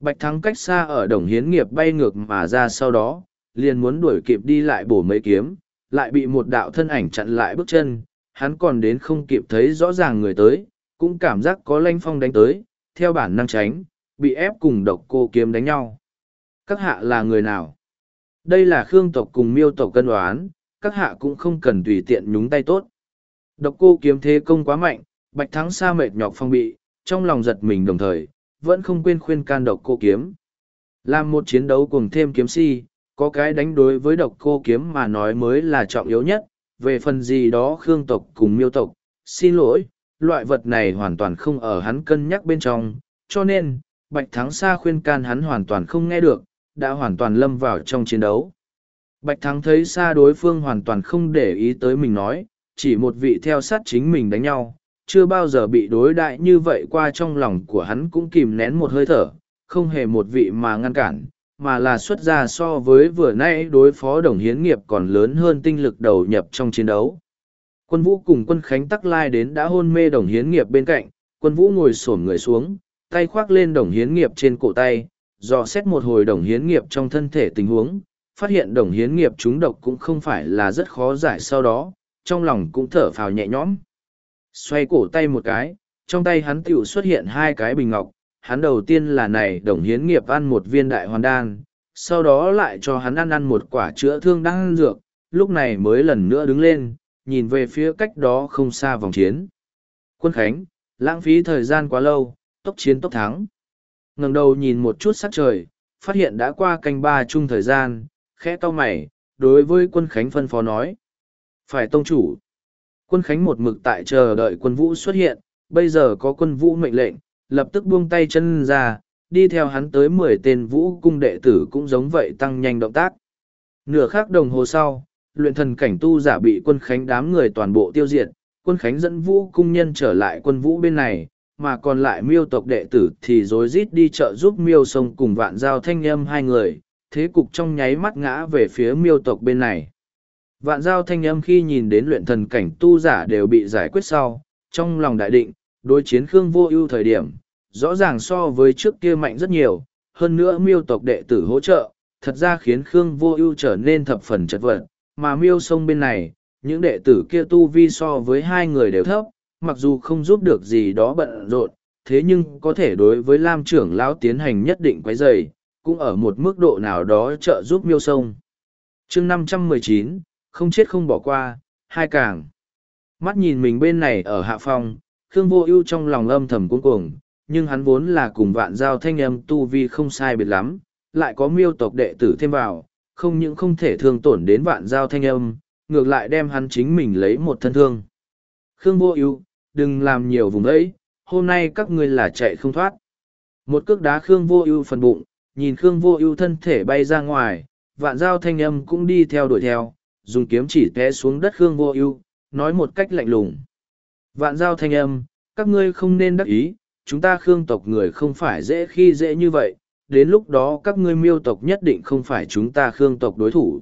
Bạch thắng cách xa ở đồng hiến nghiệp bay ngược mà ra sau đó, liền muốn đuổi kịp đi lại bổ mấy kiếm, lại bị một đạo thân ảnh chặn lại bước chân, hắn còn đến không kịp thấy rõ ràng người tới, cũng cảm giác có lanh phong đánh tới, theo bản năng tránh, bị ép cùng độc cô kiếm đánh nhau. Các hạ là người nào? Đây là Khương tộc cùng miêu tộc cân đoán, các hạ cũng không cần tùy tiện nhúng tay tốt. Độc cô kiếm thế công quá mạnh, bạch thắng sa mệt nhọc phong bị, trong lòng giật mình đồng thời, vẫn không quên khuyên can độc cô kiếm. Làm một chiến đấu cùng thêm kiếm si, có cái đánh đối với độc cô kiếm mà nói mới là trọng yếu nhất, về phần gì đó Khương tộc cùng miêu tộc, xin lỗi, loại vật này hoàn toàn không ở hắn cân nhắc bên trong, cho nên, Bạch Thắng Sa khuyên can hắn hoàn toàn không nghe được, đã hoàn toàn lâm vào trong chiến đấu. Bạch Thắng thấy Sa đối phương hoàn toàn không để ý tới mình nói, chỉ một vị theo sát chính mình đánh nhau, chưa bao giờ bị đối đại như vậy qua trong lòng của hắn cũng kìm nén một hơi thở, không hề một vị mà ngăn cản, mà là xuất ra so với vừa nay đối phó đồng hiến nghiệp còn lớn hơn tinh lực đầu nhập trong chiến đấu. Quân vũ cùng quân khánh tắc lai đến đã hôn mê đồng hiến nghiệp bên cạnh, quân vũ ngồi xổm người xuống, tay khoác lên đồng hiến nghiệp trên cổ tay, dò xét một hồi đồng hiến nghiệp trong thân thể tình huống, phát hiện đồng hiến nghiệp trúng độc cũng không phải là rất khó giải sau đó, trong lòng cũng thở phào nhẹ nhõm. Xoay cổ tay một cái, trong tay hắn tiểu xuất hiện hai cái bình ngọc, hắn đầu tiên là này đồng hiến nghiệp ăn một viên đại hoàn đan, sau đó lại cho hắn ăn ăn một quả chữa thương đang dược, lúc này mới lần nữa đứng lên, nhìn về phía cách đó không xa vòng chiến. Quân Khánh, lãng phí thời gian quá lâu, tốc chiến tốc thắng. ngẩng đầu nhìn một chút sắc trời, phát hiện đã qua canh ba chung thời gian, khẽ to mày, đối với quân Khánh phân phó nói. Phải tông chủ. Quân Khánh một mực tại chờ đợi quân vũ xuất hiện, bây giờ có quân vũ mệnh lệnh, lập tức buông tay chân ra, đi theo hắn tới mười tên vũ cung đệ tử cũng giống vậy tăng nhanh động tác. Nửa khắc đồng hồ sau, luyện thần cảnh tu giả bị quân khánh đám người toàn bộ tiêu diệt, quân khánh dẫn vũ cung nhân trở lại quân vũ bên này, mà còn lại miêu tộc đệ tử thì rối rít đi chợ giúp miêu sông cùng vạn giao thanh âm hai người, thế cục trong nháy mắt ngã về phía miêu tộc bên này. Vạn giao thanh âm khi nhìn đến luyện thần cảnh tu giả đều bị giải quyết sau, trong lòng đại định, đối chiến Khương vô ưu thời điểm, rõ ràng so với trước kia mạnh rất nhiều, hơn nữa miêu tộc đệ tử hỗ trợ, thật ra khiến Khương vô ưu trở nên thập phần chật vật, mà miêu sông bên này, những đệ tử kia tu vi so với hai người đều thấp, mặc dù không giúp được gì đó bận rộn, thế nhưng có thể đối với Lam trưởng lão tiến hành nhất định quấy dày, cũng ở một mức độ nào đó trợ giúp miêu sông. chương năm trăm mười chín không chết không bỏ qua, hai càng. Mắt nhìn mình bên này ở hạ phong, Khương Vô Ưu trong lòng âm thầm cuống cuồng, nhưng hắn vốn là cùng vạn giao thanh âm tu vi không sai biệt lắm, lại có miêu tộc đệ tử thêm vào, không những không thể thương tổn đến vạn giao thanh âm, ngược lại đem hắn chính mình lấy một thân thương. Khương Vô Ưu, đừng làm nhiều vùng ấy, hôm nay các ngươi là chạy không thoát. Một cước đá Khương Vô Ưu phần bụng, nhìn Khương Vô Ưu thân thể bay ra ngoài, vạn giao thanh âm cũng đi theo đuổi theo, dùng kiếm chỉ té xuống đất Khương Vô Ưu, nói một cách lạnh lùng. Vạn giao thanh âm, các ngươi không nên đắc ý, chúng ta khương tộc người không phải dễ khi dễ như vậy, đến lúc đó các ngươi miêu tộc nhất định không phải chúng ta khương tộc đối thủ.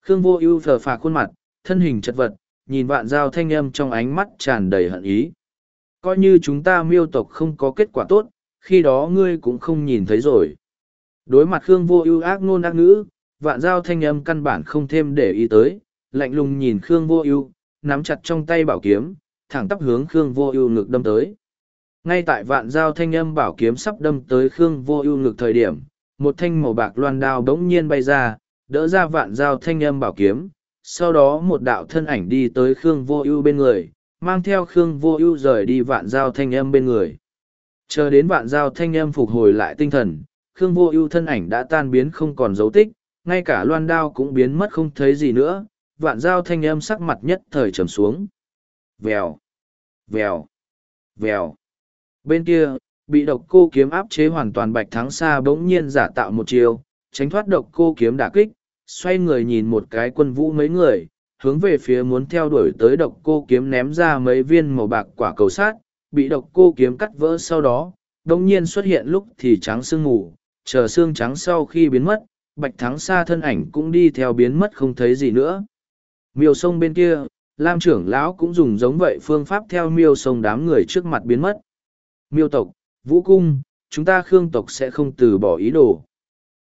Khương vô ưu phờ phà khuôn mặt, thân hình chật vật, nhìn vạn giao thanh âm trong ánh mắt tràn đầy hận ý. Coi như chúng ta miêu tộc không có kết quả tốt, khi đó ngươi cũng không nhìn thấy rồi. Đối mặt Khương vô ưu ác ngôn ác ngữ, vạn giao thanh âm căn bản không thêm để ý tới, lạnh lùng nhìn Khương vô ưu, nắm chặt trong tay bảo kiếm, thẳng tắp hướng Khương vô ưu ngực đâm tới. Ngay tại vạn giao thanh âm bảo kiếm sắp đâm tới Khương vô ưu ngực thời điểm, một thanh màu bạc loan đao đống nhiên bay ra, đỡ ra vạn giao thanh âm bảo kiếm, sau đó một đạo thân ảnh đi tới Khương vô ưu bên người, mang theo Khương vô ưu rời đi vạn giao thanh âm bên người. Chờ đến vạn giao thanh âm phục hồi lại tinh thần, Khương vô ưu thân ảnh đã tan biến không còn dấu tích, ngay cả loan đao cũng biến mất không thấy gì nữa, vạn giao thanh âm sắc mặt nhất thời trầm xuống. Vèo, vèo, vèo. Bên kia, bị độc cô kiếm áp chế hoàn toàn bạch thắng xa bỗng nhiên giả tạo một chiều, tránh thoát độc cô kiếm đả kích, xoay người nhìn một cái quân vũ mấy người, hướng về phía muốn theo đuổi tới độc cô kiếm ném ra mấy viên màu bạc quả cầu sát, bị độc cô kiếm cắt vỡ sau đó, bỗng nhiên xuất hiện lúc thì trắng sương ngủ chờ xương trắng sau khi biến mất, bạch thắng xa thân ảnh cũng đi theo biến mất không thấy gì nữa. Miêu sông bên kia, Lam trưởng lão cũng dùng giống vậy phương pháp theo miêu sông đám người trước mặt biến mất. Miêu tộc, vũ cung, chúng ta khương tộc sẽ không từ bỏ ý đồ.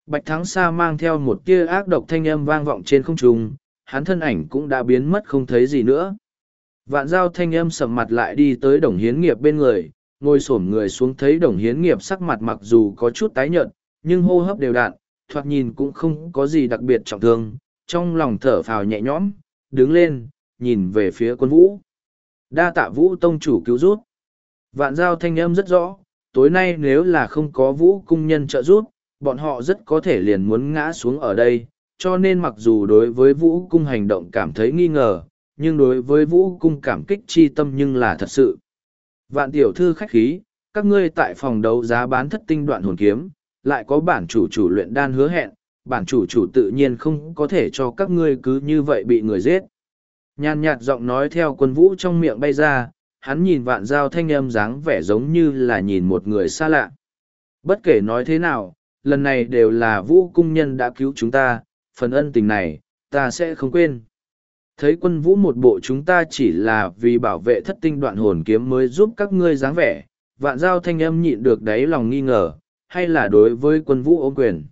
Bạch Thắng Sa mang theo một tia ác độc thanh âm vang vọng trên không trung, hắn thân ảnh cũng đã biến mất không thấy gì nữa. Vạn giao thanh âm sầm mặt lại đi tới đồng hiến nghiệp bên người, ngồi xổm người xuống thấy đồng hiến nghiệp sắc mặt mặc dù có chút tái nhợt, nhưng hô hấp đều đặn, thoạt nhìn cũng không có gì đặc biệt trọng thương, trong lòng thở phào nhẹ nhõm, đứng lên, nhìn về phía quân vũ. Đa tạ vũ tông chủ cứu rút. Vạn giao thanh âm rất rõ, tối nay nếu là không có vũ cung nhân trợ giúp, bọn họ rất có thể liền muốn ngã xuống ở đây, cho nên mặc dù đối với vũ cung hành động cảm thấy nghi ngờ, nhưng đối với vũ cung cảm kích chi tâm nhưng là thật sự. Vạn tiểu thư khách khí, các ngươi tại phòng đấu giá bán thất tinh đoạn hồn kiếm, lại có bản chủ chủ luyện đan hứa hẹn, bản chủ chủ tự nhiên không có thể cho các ngươi cứ như vậy bị người giết. Nhàn nhạt giọng nói theo quân vũ trong miệng bay ra, hắn nhìn vạn giao thanh âm dáng vẻ giống như là nhìn một người xa lạ. Bất kể nói thế nào, lần này đều là vũ cung nhân đã cứu chúng ta, phần ân tình này, ta sẽ không quên. Thấy quân vũ một bộ chúng ta chỉ là vì bảo vệ thất tinh đoạn hồn kiếm mới giúp các ngươi dáng vẻ, vạn giao thanh âm nhịn được đáy lòng nghi ngờ, hay là đối với quân vũ ôm quyền.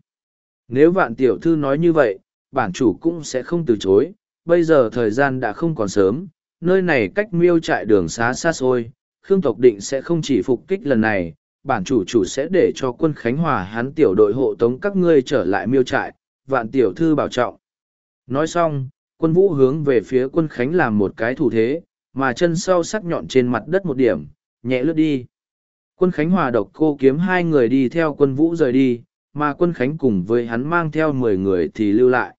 Nếu vạn tiểu thư nói như vậy, bản chủ cũng sẽ không từ chối, bây giờ thời gian đã không còn sớm, nơi này cách miêu trại đường xá xa xôi, Khương tộc định sẽ không chỉ phục kích lần này, bản chủ chủ sẽ để cho quân Khánh Hòa hắn tiểu đội hộ tống các ngươi trở lại miêu trại, vạn tiểu thư bảo trọng. Nói xong, quân vũ hướng về phía quân Khánh làm một cái thủ thế, mà chân sau sắc nhọn trên mặt đất một điểm, nhẹ lướt đi. Quân Khánh Hòa độc cô kiếm hai người đi theo quân vũ rời đi, mà quân Khánh cùng với hắn mang theo mười người thì lưu lại.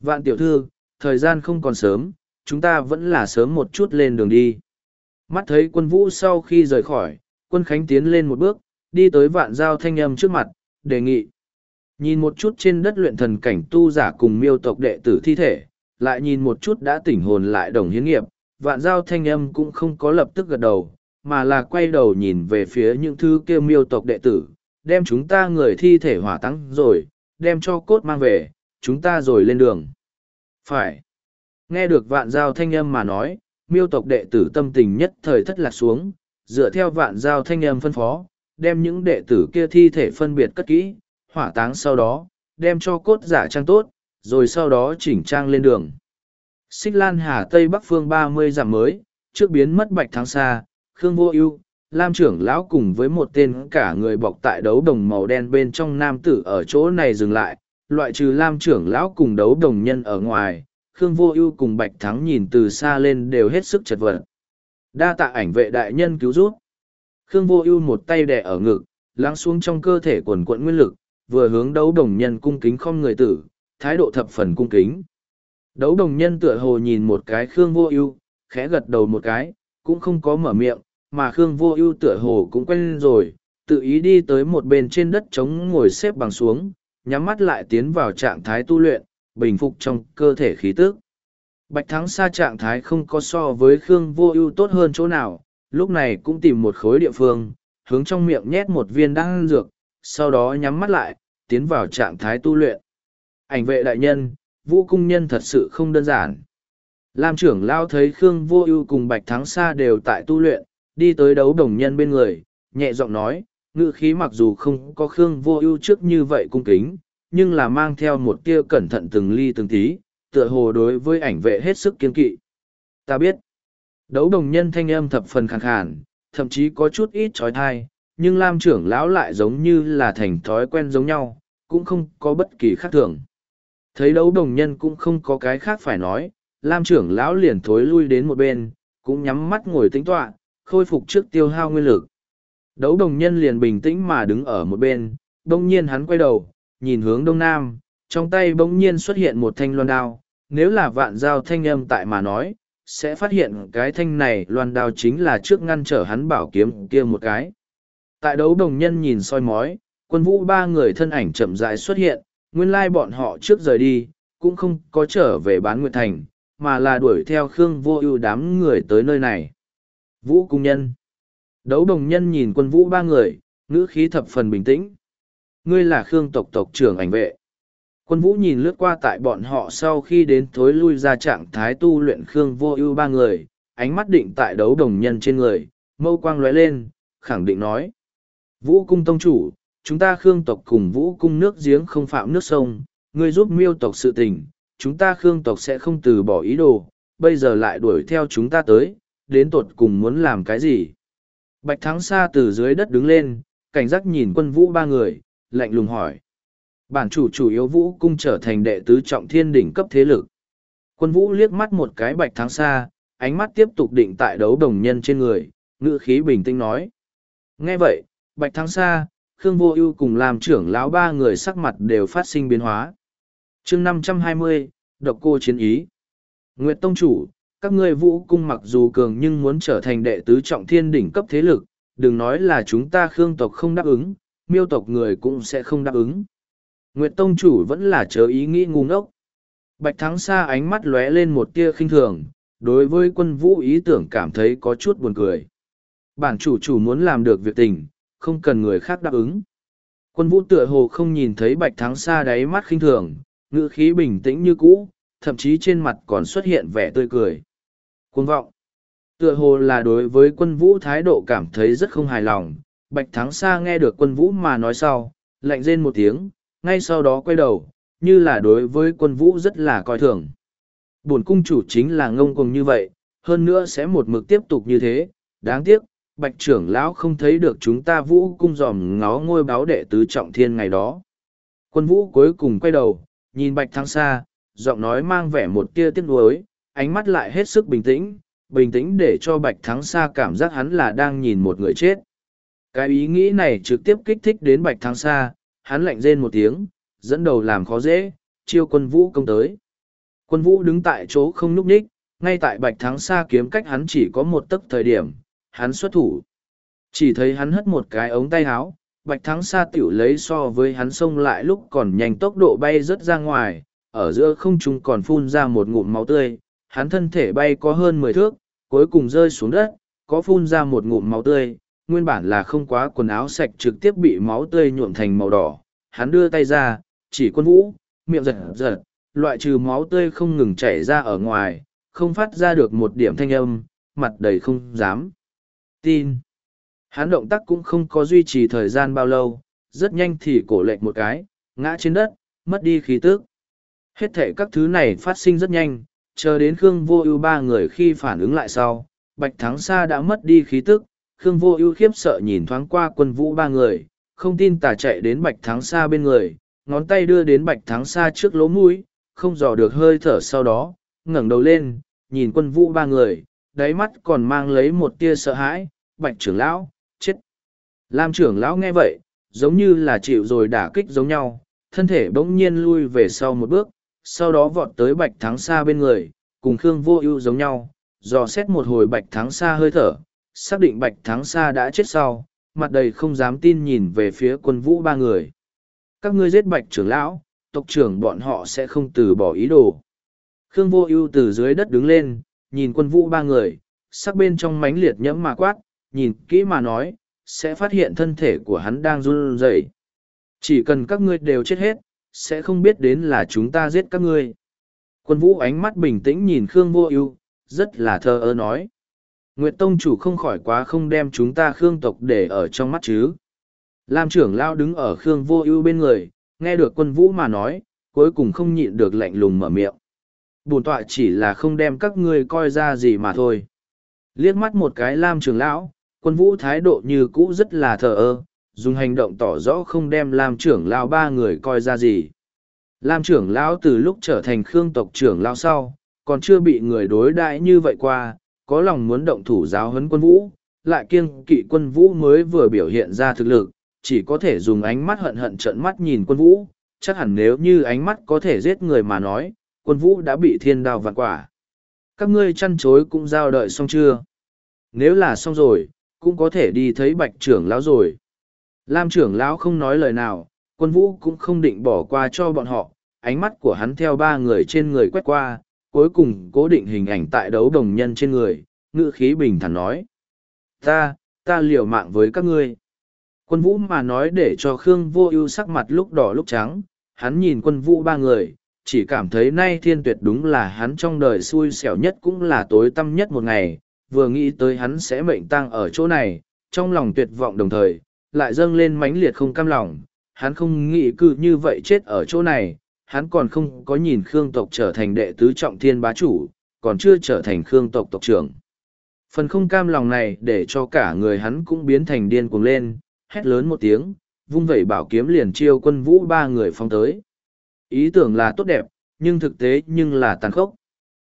Vạn tiểu thư, thời gian không còn sớm, chúng ta vẫn là sớm một chút lên đường đi. Mắt thấy quân vũ sau khi rời khỏi, quân Khánh tiến lên một bước, đi tới vạn giao thanh âm trước mặt, đề nghị. Nhìn một chút trên đất luyện thần cảnh tu giả cùng miêu tộc đệ tử thi thể, lại nhìn một chút đã tỉnh hồn lại đồng hiến nghiệp, vạn giao thanh âm cũng không có lập tức gật đầu, mà là quay đầu nhìn về phía những thứ kêu miêu tộc đệ tử, đem chúng ta người thi thể hỏa tăng rồi, đem cho cốt mang về, chúng ta rồi lên đường. Phải. Nghe được vạn giao thanh âm mà nói, miêu tộc đệ tử tâm tình nhất thời thất lạc xuống, dựa theo vạn giao thanh âm phân phó, đem những đệ tử kia thi thể phân biệt cất kỹ, hỏa táng sau đó, đem cho cốt giả trang tốt, rồi sau đó chỉnh trang lên đường. Xích Lan Hà Tây Bắc phương ba mươi dặm mới, trước biến mất bạch tháng xa, Khương Vô Ưu, Lam trưởng lão cùng với một tên cả người bọc tại đấu đồng màu đen bên trong nam tử ở chỗ này dừng lại, loại trừ Lam trưởng lão cùng đấu đồng nhân ở ngoài, Khương Vô Ưu cùng Bạch Thắng nhìn từ xa lên đều hết sức chật vật. Đa tạ ảnh vệ đại nhân cứu giúp. Khương Vô Ưu một tay đè ở ngực, lắng xuống trong cơ thể quần quận nguyên lực, vừa hướng đấu đồng nhân cung kính không người tử, thái độ thập phần cung kính. Đấu đồng nhân tựa hồ nhìn một cái Khương Vô Ưu, khẽ gật đầu một cái, cũng không có mở miệng, mà Khương Vô Ưu tựa hồ cũng quen rồi, tự ý đi tới một bên trên đất trống ngồi xếp bằng xuống, nhắm mắt lại tiến vào trạng thái tu luyện, bình phục trong cơ thể khí tức. Bạch Thắng xa trạng thái không có so với Khương Vô Ưu tốt hơn chỗ nào, lúc này cũng tìm một khối địa phương, hướng trong miệng nhét một viên đan dược, sau đó nhắm mắt lại, tiến vào trạng thái tu luyện. Ảnh vệ đại nhân, vũ cung nhân thật sự không đơn giản. Lam trưởng lao thấy Khương Vô Ưu cùng Bạch Thắng Sa đều tại tu luyện, đi tới đấu đồng nhân bên người, nhẹ giọng nói, ngữ khí mặc dù không có Khương Vô Ưu trước như vậy cung kính, nhưng là mang theo một tia cẩn thận từng ly từng tí, tựa hồ đối với ảnh vệ hết sức kiên kỵ. Ta biết, đấu đồng nhân thanh âm thập phần khàn khàn, thậm chí có chút ít trói thai, nhưng Lam trưởng lão lại giống như là thành thói quen giống nhau, cũng không có bất kỳ khác thường. Thấy đấu đồng nhân cũng không có cái khác phải nói, Lam trưởng lão liền thối lui đến một bên, cũng nhắm mắt ngồi tính tọa, khôi phục trước tiêu hao nguyên lực. Đấu đồng nhân liền bình tĩnh mà đứng ở một bên, đông nhiên hắn quay đầu, nhìn hướng đông nam, trong tay bỗng nhiên xuất hiện một thanh loan đao, nếu là vạn giao thanh âm tại mà nói, sẽ phát hiện cái thanh này loan đao chính là trước ngăn trở hắn bảo kiếm kia một cái. Tại đấu đồng nhân nhìn soi mói, quân vũ ba người thân ảnh chậm rãi xuất hiện, nguyên lai bọn họ trước rời đi, cũng không có trở về bán nguyệt thành, mà là đuổi theo Khương vô ưu đám người tới nơi này. Vũ cung nhân. Đấu đồng nhân nhìn quân vũ ba người, ngữ khí thập phần bình tĩnh. Ngươi là Khương tộc tộc trưởng ảnh vệ. Quân vũ nhìn lướt qua tại bọn họ sau khi đến thối lui ra trạng thái tu luyện Khương vô ưu ba người, ánh mắt định tại đấu đồng nhân trên người, mâu quang lóe lên, khẳng định nói. Vũ cung tông chủ, chúng ta Khương tộc cùng vũ cung nước giếng không phạm nước sông, ngươi giúp miêu tộc sự tình, chúng ta Khương tộc sẽ không từ bỏ ý đồ, bây giờ lại đuổi theo chúng ta tới, đến tột cùng muốn làm cái gì. Bạch Thắng Sa từ dưới đất đứng lên, cảnh giác nhìn quân vũ ba người, lạnh lùng hỏi. Bản chủ chủ yếu vũ cung trở thành đệ tứ trọng thiên đỉnh cấp thế lực. Quân vũ liếc mắt một cái Bạch Thắng xa, ánh mắt tiếp tục định tại đấu đồng nhân trên người, ngữ khí bình tĩnh nói. Nghe vậy, Bạch Thắng xa, Khương Vô Ưu cùng làm trưởng lão ba người sắc mặt đều phát sinh biến hóa. Chương năm trăm hai mươi, Độc Cô chiến ý. Nguyệt tông chủ, các ngươi Vũ cung mặc dù cường nhưng muốn trở thành đệ tứ trọng thiên đỉnh cấp thế lực, đừng nói là chúng ta Khương tộc không đáp ứng, Miêu tộc người cũng sẽ không đáp ứng. Nguyệt tông chủ vẫn là chớ ý nghĩ ngu ngốc. Bạch Thắng Sa ánh mắt lóe lên một tia khinh thường, đối với quân vũ ý tưởng cảm thấy có chút buồn cười. Bản chủ chủ muốn làm được việc tình, không cần người khác đáp ứng. Quân vũ tựa hồ không nhìn thấy bạch thắng xa đáy mắt khinh thường, ngữ khí bình tĩnh như cũ, thậm chí trên mặt còn xuất hiện vẻ tươi cười. Quân vọng. Tựa hồ là đối với quân vũ thái độ cảm thấy rất không hài lòng, bạch thắng Sa nghe được quân vũ mà nói sau, lạnh rên một tiếng, ngay sau đó quay đầu, như là đối với quân vũ rất là coi thường. Bổn cung chủ chính là ngông cuồng như vậy, hơn nữa sẽ một mực tiếp tục như thế, đáng tiếc, bạch trưởng lão không thấy được chúng ta vũ cung dòm ngó ngôi báo đệ tứ trọng thiên ngày đó. Quân vũ cuối cùng quay đầu nhìn bạch Thắng Sa, giọng nói mang vẻ một tia tiếc nuối ánh mắt lại hết sức bình tĩnh bình tĩnh để cho bạch thắng Sa cảm giác hắn là đang nhìn một người chết cái ý nghĩ này trực tiếp kích thích đến bạch thắng sa, hắn lạnh rên một tiếng dẫn đầu làm khó dễ chiêu quân vũ công tới quân vũ đứng tại chỗ không núp đích, ngay tại bạch thắng sa kiếm cách hắn chỉ có một tấc thời điểm hắn xuất thủ. Chỉ thấy hắn hất một cái ống tay háo, bạch thắng sa tiểu lấy so với hắn xông lại lúc còn nhanh tốc độ bay rất ra ngoài, ở giữa không trung còn phun ra một ngụm máu tươi, hắn thân thể bay có hơn mười thước, cuối cùng rơi xuống đất, có phun ra một ngụm máu tươi, nguyên bản là không quá quần áo sạch trực tiếp bị máu tươi nhuộm thành màu đỏ. Hắn đưa tay ra, chỉ quân vũ, miệng giật giật, loại trừ máu tươi không ngừng chảy ra ở ngoài, không phát ra được một điểm thanh âm, mặt đầy không dám tin hắn động tác cũng không có duy trì thời gian bao lâu rất nhanh thì cổ lệch một cái ngã trên đất mất đi khí tức. hết thể các thứ này phát sinh rất nhanh chờ đến khương vô ưu ba người khi phản ứng lại sau bạch thắng sa đã mất đi khí tức khương vô ưu khiếp sợ nhìn thoáng qua quân vũ ba người không tin tà chạy đến bạch thắng sa bên người ngón tay đưa đến bạch thắng sa trước lỗ mũi không dò được hơi thở sau đó ngẩng đầu lên nhìn quân vũ ba người đáy mắt còn mang lấy một tia sợ hãi bạch trưởng lão, chết. Lam trưởng lão nghe vậy, giống như là chịu rồi đả kích giống nhau, thân thể bỗng nhiên lui về sau một bước, sau đó vọt tới bạch thắng xa bên người, cùng Khương vô ưu giống nhau, dò xét một hồi bạch thắng xa hơi thở, xác định bạch thắng xa đã chết sau, mặt đầy không dám tin nhìn về phía quân vũ ba người. Các ngươi giết bạch trưởng lão, tộc trưởng bọn họ sẽ không từ bỏ ý đồ. Khương vô ưu từ dưới đất đứng lên, nhìn quân vũ ba người, sắc bên trong mánh liệt nhẫm mà quát, nhìn kỹ mà nói, sẽ phát hiện thân thể của hắn đang run rẩy. Chỉ cần các ngươi đều chết hết, sẽ không biết đến là chúng ta giết các ngươi. Quân vũ ánh mắt bình tĩnh nhìn Khương Vô Ưu, rất là thờ ơ nói. Nguyệt Tông chủ không khỏi quá không đem chúng ta Khương tộc để ở trong mắt chứ. Lam trưởng lao đứng ở Khương Vô Ưu bên người, nghe được quân vũ mà nói, cuối cùng không nhịn được lạnh lùng mở miệng. Bùn tọa chỉ là không đem các ngươi coi ra gì mà thôi. Liếc mắt một cái Lam trưởng lão, quân vũ thái độ như cũ rất là thờ ơ, dùng hành động tỏ rõ không đem Lam trưởng lão ba người coi ra gì. Lam trưởng lão từ lúc trở thành Khương tộc trưởng lão sau, còn chưa bị người đối đãi như vậy qua, có lòng muốn động thủ giáo huấn quân vũ, lại kiêng kỵ quân vũ mới vừa biểu hiện ra thực lực, chỉ có thể dùng ánh mắt hận hận trợn mắt nhìn quân vũ, chắc hẳn nếu như ánh mắt có thể giết người mà nói, quân vũ đã bị thiên đao vạn quả. Các ngươi chăn chối cũng giao đợi xong chưa? Nếu là xong rồi, cũng có thể đi thấy bạch trưởng lão rồi. Lam trưởng lão không nói lời nào, quân vũ cũng không định bỏ qua cho bọn họ, ánh mắt của hắn theo ba người trên người quét qua, cuối cùng cố định hình ảnh tại đấu đồng nhân trên người, ngữ khí bình thản nói. Ta, ta liều mạng với các ngươi. Quân vũ mà nói để cho Khương vô ưu sắc mặt lúc đỏ lúc trắng, hắn nhìn quân vũ ba người, chỉ cảm thấy nay thiên tuyệt đúng là hắn trong đời xui xẻo nhất cũng là tối tăm nhất một ngày, vừa nghĩ tới hắn sẽ mệnh tang ở chỗ này, trong lòng tuyệt vọng đồng thời, lại dâng lên mãnh liệt không cam lòng, hắn không nghĩ cứ như vậy chết ở chỗ này, hắn còn không có nhìn Khương tộc trở thành đệ tứ trọng thiên bá chủ, còn chưa trở thành Khương tộc tộc trưởng. Phần không cam lòng này để cho cả người hắn cũng biến thành điên cuồng lên, hét lớn một tiếng, vung vẩy bảo kiếm liền chiêu quân vũ ba người phong tới. Ý tưởng là tốt đẹp, nhưng thực tế nhưng là tàn khốc.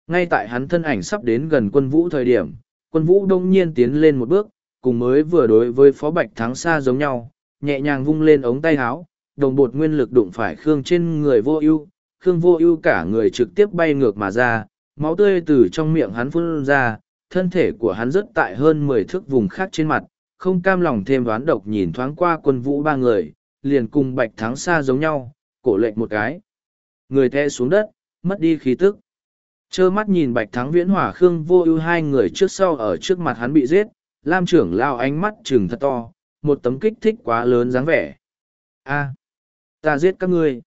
Ngay tại hắn thân ảnh sắp đến gần quân vũ thời điểm, quân vũ đông nhiên tiến lên một bước, cùng mới vừa đối với phó bạch thắng xa giống nhau, nhẹ nhàng vung lên ống tay áo, đồng bột nguyên lực đụng phải Khương trên người vô ưu, Khương vô ưu cả người trực tiếp bay ngược mà ra, máu tươi từ trong miệng hắn phun ra, thân thể của hắn rớt tại hơn mười thước vùng khác trên mặt, không cam lòng thêm đoán độc nhìn thoáng qua quân vũ ba người, liền cùng bạch thắng xa giống nhau, cổ lệnh một cái. Người the xuống đất, mất đi khí tức. Chơ mắt nhìn bạch thắng viễn hỏa khương vô ưu hai người trước sau ở trước mặt hắn bị giết, lam trưởng lao ánh mắt trừng thật to, một tấm kích thích quá lớn dáng vẻ. a ta giết các ngươi.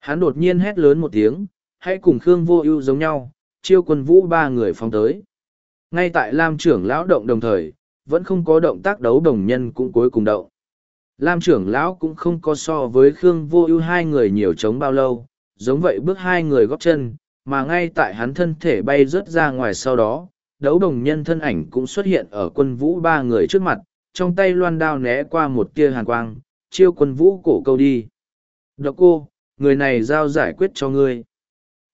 Hắn đột nhiên hét lớn một tiếng, hãy cùng khương vô ưu giống nhau, chiêu quân vũ ba người phóng tới. Ngay tại lam trưởng lão động đồng thời, vẫn không có động tác đấu đồng nhân cũng cuối cùng động. Lam trưởng lão cũng không có so với Khương vô ưu hai người nhiều chống bao lâu, giống vậy bước hai người góp chân, mà ngay tại hắn thân thể bay rớt ra ngoài sau đó, đấu đồng nhân thân ảnh cũng xuất hiện ở quân vũ ba người trước mặt, trong tay loan đao né qua một tia hàn quang, chiêu quân vũ cổ câu đi. Độc cô, người này giao giải quyết cho ngươi.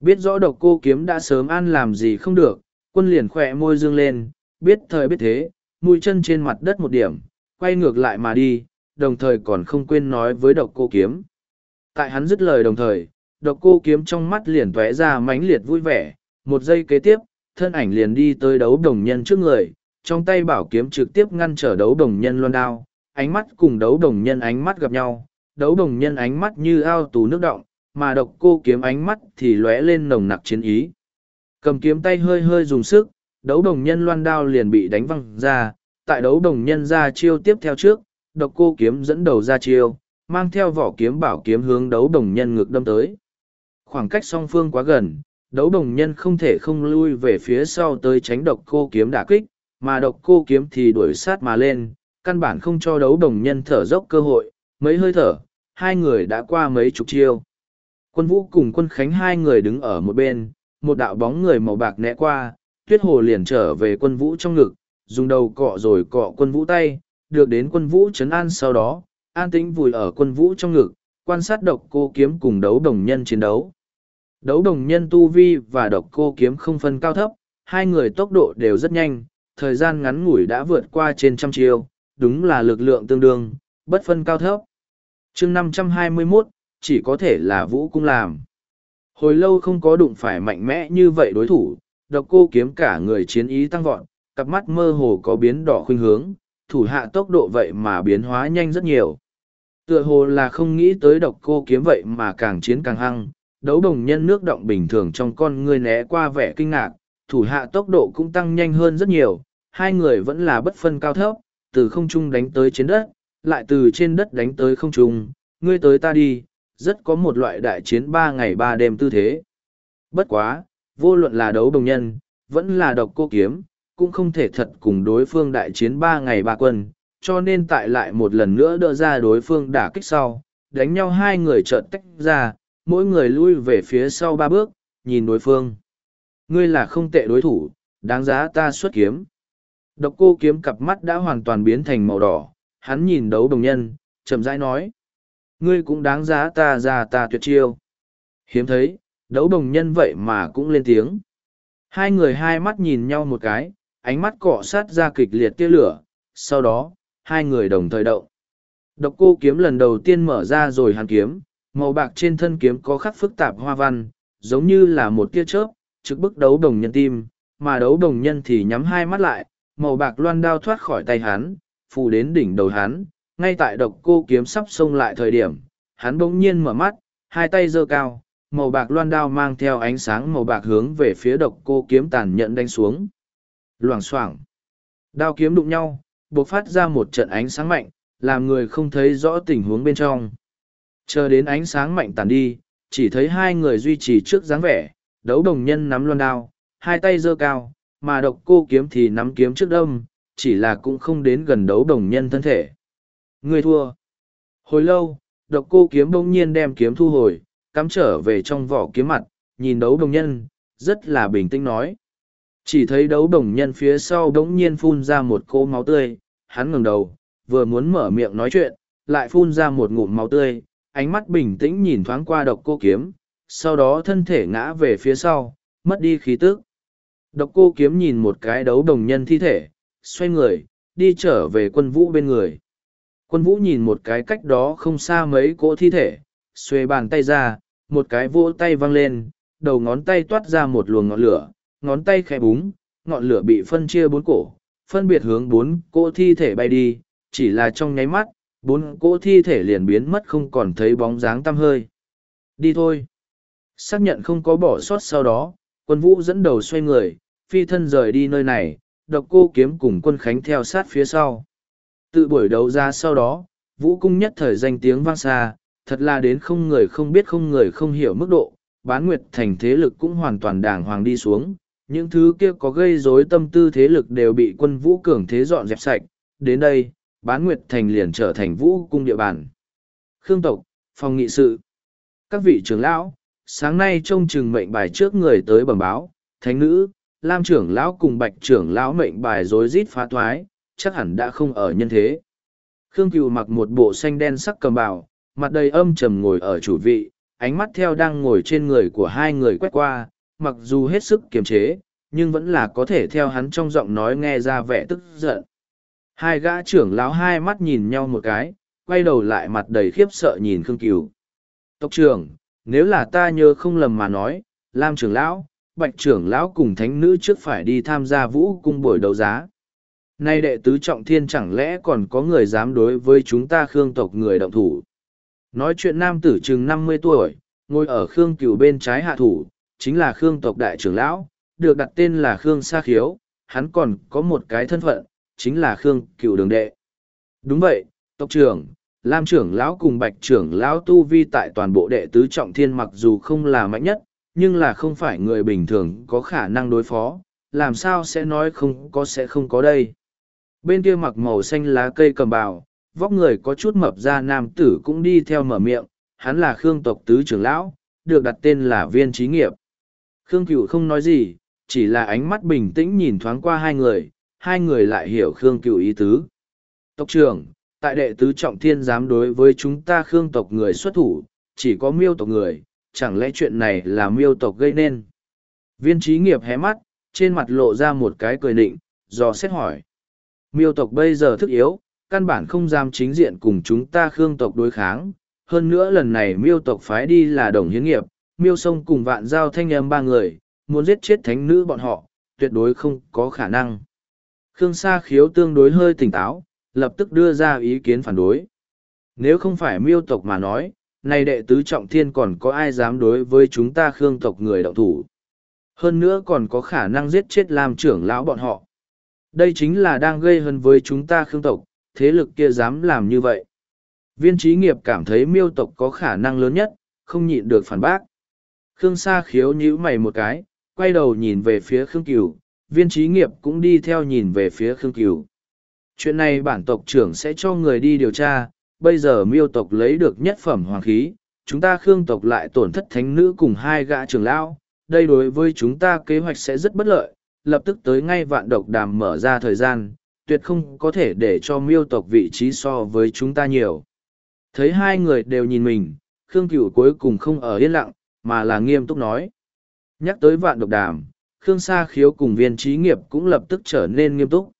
Biết rõ độc cô kiếm đã sớm ăn làm gì không được, quân liền khỏe môi dương lên, biết thời biết thế, mũi chân trên mặt đất một điểm, quay ngược lại mà đi, đồng thời còn không quên nói với độc cô kiếm. Tại hắn dứt lời đồng thời, độc cô kiếm trong mắt liền tóe ra mãnh liệt vui vẻ, một giây kế tiếp, thân ảnh liền đi tới đấu đồng nhân trước người, trong tay bảo kiếm trực tiếp ngăn trở đấu đồng nhân loan đao, ánh mắt cùng đấu đồng nhân ánh mắt gặp nhau, đấu đồng nhân ánh mắt như ao tù nước động, mà độc cô kiếm ánh mắt thì lóe lên nồng nặc chiến ý. Cầm kiếm tay hơi hơi dùng sức, đấu đồng nhân loan đao liền bị đánh văng ra, tại đấu đồng nhân ra chiêu tiếp theo trước, độc cô kiếm dẫn đầu ra chiêu, mang theo vỏ kiếm bảo kiếm hướng đấu đồng nhân ngược đâm tới. Khoảng cách song phương quá gần, đấu đồng nhân không thể không lui về phía sau tới tránh độc cô kiếm đả kích, mà độc cô kiếm thì đuổi sát mà lên, căn bản không cho đấu đồng nhân thở dốc cơ hội, mấy hơi thở, hai người đã qua mấy chục chiêu. Quân vũ cùng quân khánh hai người đứng ở một bên, một đạo bóng người màu bạc né qua, tuyết hồ liền trở về quân vũ trong ngực, dùng đầu cọ rồi cọ quân vũ tay, được đến quân vũ chấn an sau đó, an tĩnh vùi ở quân vũ trong ngực, quan sát độc cô kiếm cùng đấu đồng nhân chiến đấu. Đấu đồng nhân tu vi và độc cô kiếm không phân cao thấp, hai người tốc độ đều rất nhanh, thời gian ngắn ngủi đã vượt qua trên trăm chiêu, đúng là lực lượng tương đương, bất phân cao thấp chương 521, chỉ có thể là vũ cung làm. Hồi lâu không có đụng phải mạnh mẽ như vậy đối thủ, độc cô kiếm cả người chiến ý tăng vọt, cặp mắt mơ hồ có biến đỏ khuynh hướng, thủ hạ tốc độ vậy mà biến hóa nhanh rất nhiều. Tựa hồ là không nghĩ tới độc cô kiếm vậy mà càng chiến càng hăng, đấu đồng nhân nước động bình thường trong con người né qua vẻ kinh ngạc, thủ hạ tốc độ cũng tăng nhanh hơn rất nhiều, hai người vẫn là bất phân cao thấp, từ không trung đánh tới trên đất, lại từ trên đất đánh tới không trung, ngươi tới ta đi, rất có một loại đại chiến ba ngày ba đêm tư thế. Bất quá, vô luận là đấu đồng nhân, vẫn là độc cô kiếm, cũng không thể thật cùng đối phương đại chiến ba ngày ba quân, cho nên tại lại một lần nữa đỡ ra đối phương đả kích sau, đánh nhau hai người chợt tách ra, mỗi người lui về phía sau ba bước, nhìn đối phương. Ngươi là không tệ đối thủ, đáng giá ta xuất kiếm. Độc cô kiếm cặp mắt đã hoàn toàn biến thành màu đỏ, hắn nhìn đấu đồng nhân, chậm rãi nói. Ngươi cũng đáng giá ta ra ta tuyệt chiêu. Hiếm thấy, đấu đồng nhân vậy mà cũng lên tiếng. Hai người hai mắt nhìn nhau một cái, ánh mắt cọ sát ra kịch liệt tia lửa, sau đó, hai người đồng thời động. Độc cô kiếm lần đầu tiên mở ra rồi hàn kiếm, màu bạc trên thân kiếm có khắc phức tạp hoa văn, giống như là một tia chớp, trực bức đấu đồng nhân tim, mà đấu đồng nhân thì nhắm hai mắt lại, màu bạc loan đao thoát khỏi tay hắn, phù đến đỉnh đầu hắn, ngay tại độc cô kiếm sắp xông lại thời điểm, hắn bỗng nhiên mở mắt, hai tay giơ cao, màu bạc loan đao mang theo ánh sáng màu bạc hướng về phía độc cô kiếm tàn nhẫn đánh xuống. Loảng xoảng Đao kiếm đụng nhau, bộc phát ra một trận ánh sáng mạnh, làm người không thấy rõ tình huống bên trong. Chờ đến ánh sáng mạnh tàn đi, chỉ thấy hai người duy trì trước dáng vẻ, đấu đồng nhân nắm loan đao, hai tay giơ cao, mà độc cô kiếm thì nắm kiếm trước đâm chỉ là cũng không đến gần đấu đồng nhân thân thể. Người thua. Hồi lâu, độc cô kiếm bỗng nhiên đem kiếm thu hồi, cắm trở về trong vỏ kiếm mặt, nhìn đấu đồng nhân, rất là bình tĩnh nói. Chỉ thấy đấu đồng nhân phía sau đống nhiên phun ra một cô máu tươi, hắn ngừng đầu, vừa muốn mở miệng nói chuyện, lại phun ra một ngụm máu tươi, ánh mắt bình tĩnh nhìn thoáng qua độc cô kiếm, sau đó thân thể ngã về phía sau, mất đi khí tức. Độc cô kiếm nhìn một cái đấu đồng nhân thi thể, xoay người, đi trở về quân vũ bên người. Quân vũ nhìn một cái cách đó không xa mấy cỗ thi thể, xuê bàn tay ra, một cái vỗ tay văng lên, đầu ngón tay toát ra một luồng ngọn lửa, ngón tay khẽ búng, ngọn lửa bị phân chia bốn cổ, phân biệt hướng bốn cỗ thi thể bay đi, chỉ là trong nháy mắt, bốn cỗ thi thể liền biến mất không còn thấy bóng dáng tăm hơi. Đi thôi. Xác nhận không có bỏ sót sau đó, quân vũ dẫn đầu xoay người, phi thân rời đi nơi này, độc cô kiếm cùng quân khánh theo sát phía sau. Tự buổi đấu ra sau đó, vũ cung nhất thời danh tiếng vang xa, thật là đến không người không biết không người không hiểu mức độ, bán nguyệt thành thế lực cũng hoàn toàn đàng hoàng đi xuống. Những thứ kia có gây rối tâm tư thế lực đều bị quân vũ cường thế dọn dẹp sạch, đến đây, bán nguyệt thành liền trở thành vũ cung địa bàn. Khương tộc, phòng nghị sự. Các vị trưởng lão, sáng nay trông chừng mệnh bài trước người tới bẩm báo, thánh nữ, lam trưởng lão cùng bạch trưởng lão mệnh bài rối rít phá thoái, chắc hẳn đã không ở nhân thế. Khương Cửu mặc một bộ xanh đen sắc cầm bào, mặt đầy âm trầm ngồi ở chủ vị, ánh mắt theo đang ngồi trên người của hai người quét qua, mặc dù hết sức kiềm chế, nhưng vẫn là có thể theo hắn trong giọng nói nghe ra vẻ tức giận. Hai gã trưởng lão hai mắt nhìn nhau một cái, quay đầu lại mặt đầy khiếp sợ nhìn Khương Cửu. Tộc trưởng, nếu là ta nhớ không lầm mà nói, Lam trưởng lão, Bạch trưởng lão cùng thánh nữ trước phải đi tham gia vũ cung buổi đấu giá. Nay đệ tứ trọng thiên chẳng lẽ còn có người dám đối với chúng ta Khương tộc người động thủ. Nói chuyện nam tử chừng năm mươi tuổi, ngồi ở Khương cửu bên trái hạ thủ, chính là Khương tộc đại trưởng lão, được đặt tên là Khương Sa Khiếu, hắn còn có một cái thân phận, chính là Khương cửu đường đệ. Đúng vậy, tộc trưởng, Lam trưởng lão cùng Bạch trưởng lão tu vi tại toàn bộ đệ tứ trọng thiên mặc dù không là mạnh nhất, nhưng là không phải người bình thường có khả năng đối phó, làm sao sẽ nói không có sẽ không có đây. Bên kia mặc màu xanh lá cây cầm bào, vóc người có chút mập ra nam tử cũng đi theo mở miệng, hắn là Khương tộc tứ trưởng lão, được đặt tên là viên trí nghiệp. Khương Cửu không nói gì, chỉ là ánh mắt bình tĩnh nhìn thoáng qua hai người, hai người lại hiểu Khương Cửu ý tứ. Tộc trưởng, tại đệ tứ trọng thiên dám đối với chúng ta Khương tộc người xuất thủ, chỉ có miêu tộc người, chẳng lẽ chuyện này là miêu tộc gây nên. Viên trí nghiệp hé mắt, trên mặt lộ ra một cái cười định, do xét hỏi. Miêu tộc bây giờ thức yếu, căn bản không dám chính diện cùng chúng ta khương tộc đối kháng. Hơn nữa lần này miêu tộc phái đi là đồng hiến nghiệp, miêu sông cùng vạn giao thanh âm ba người, muốn giết chết thánh nữ bọn họ, tuyệt đối không có khả năng. Khương Sa khiếu tương đối hơi tỉnh táo, lập tức đưa ra ý kiến phản đối. Nếu không phải miêu tộc mà nói, này đệ tứ trọng thiên còn có ai dám đối với chúng ta khương tộc người đạo thủ. Hơn nữa còn có khả năng giết chết làm trưởng lão bọn họ. Đây chính là đang gây hấn với chúng ta khương tộc, thế lực kia dám làm như vậy. Viên trí nghiệp cảm thấy miêu tộc có khả năng lớn nhất, không nhịn được phản bác. Khương Sa khiếu nhíu mày một cái, quay đầu nhìn về phía Khương Cửu, viên trí nghiệp cũng đi theo nhìn về phía Khương Cửu. Chuyện này bản tộc trưởng sẽ cho người đi điều tra, bây giờ miêu tộc lấy được nhất phẩm hoàng khí, chúng ta Khương tộc lại tổn thất thánh nữ cùng hai gã trưởng lão, đây đối với chúng ta kế hoạch sẽ rất bất lợi, lập tức tới ngay vạn độc đàm mở ra thời gian, tuyệt không có thể để cho miêu tộc vị trí so với chúng ta nhiều. Thấy hai người đều nhìn mình, Khương Cửu cuối cùng không ở yên lặng, mà là nghiêm túc nói. Nhắc tới vạn độc đàm, Khương Sa khiếu cùng viên trí nghiệp cũng lập tức trở nên nghiêm túc.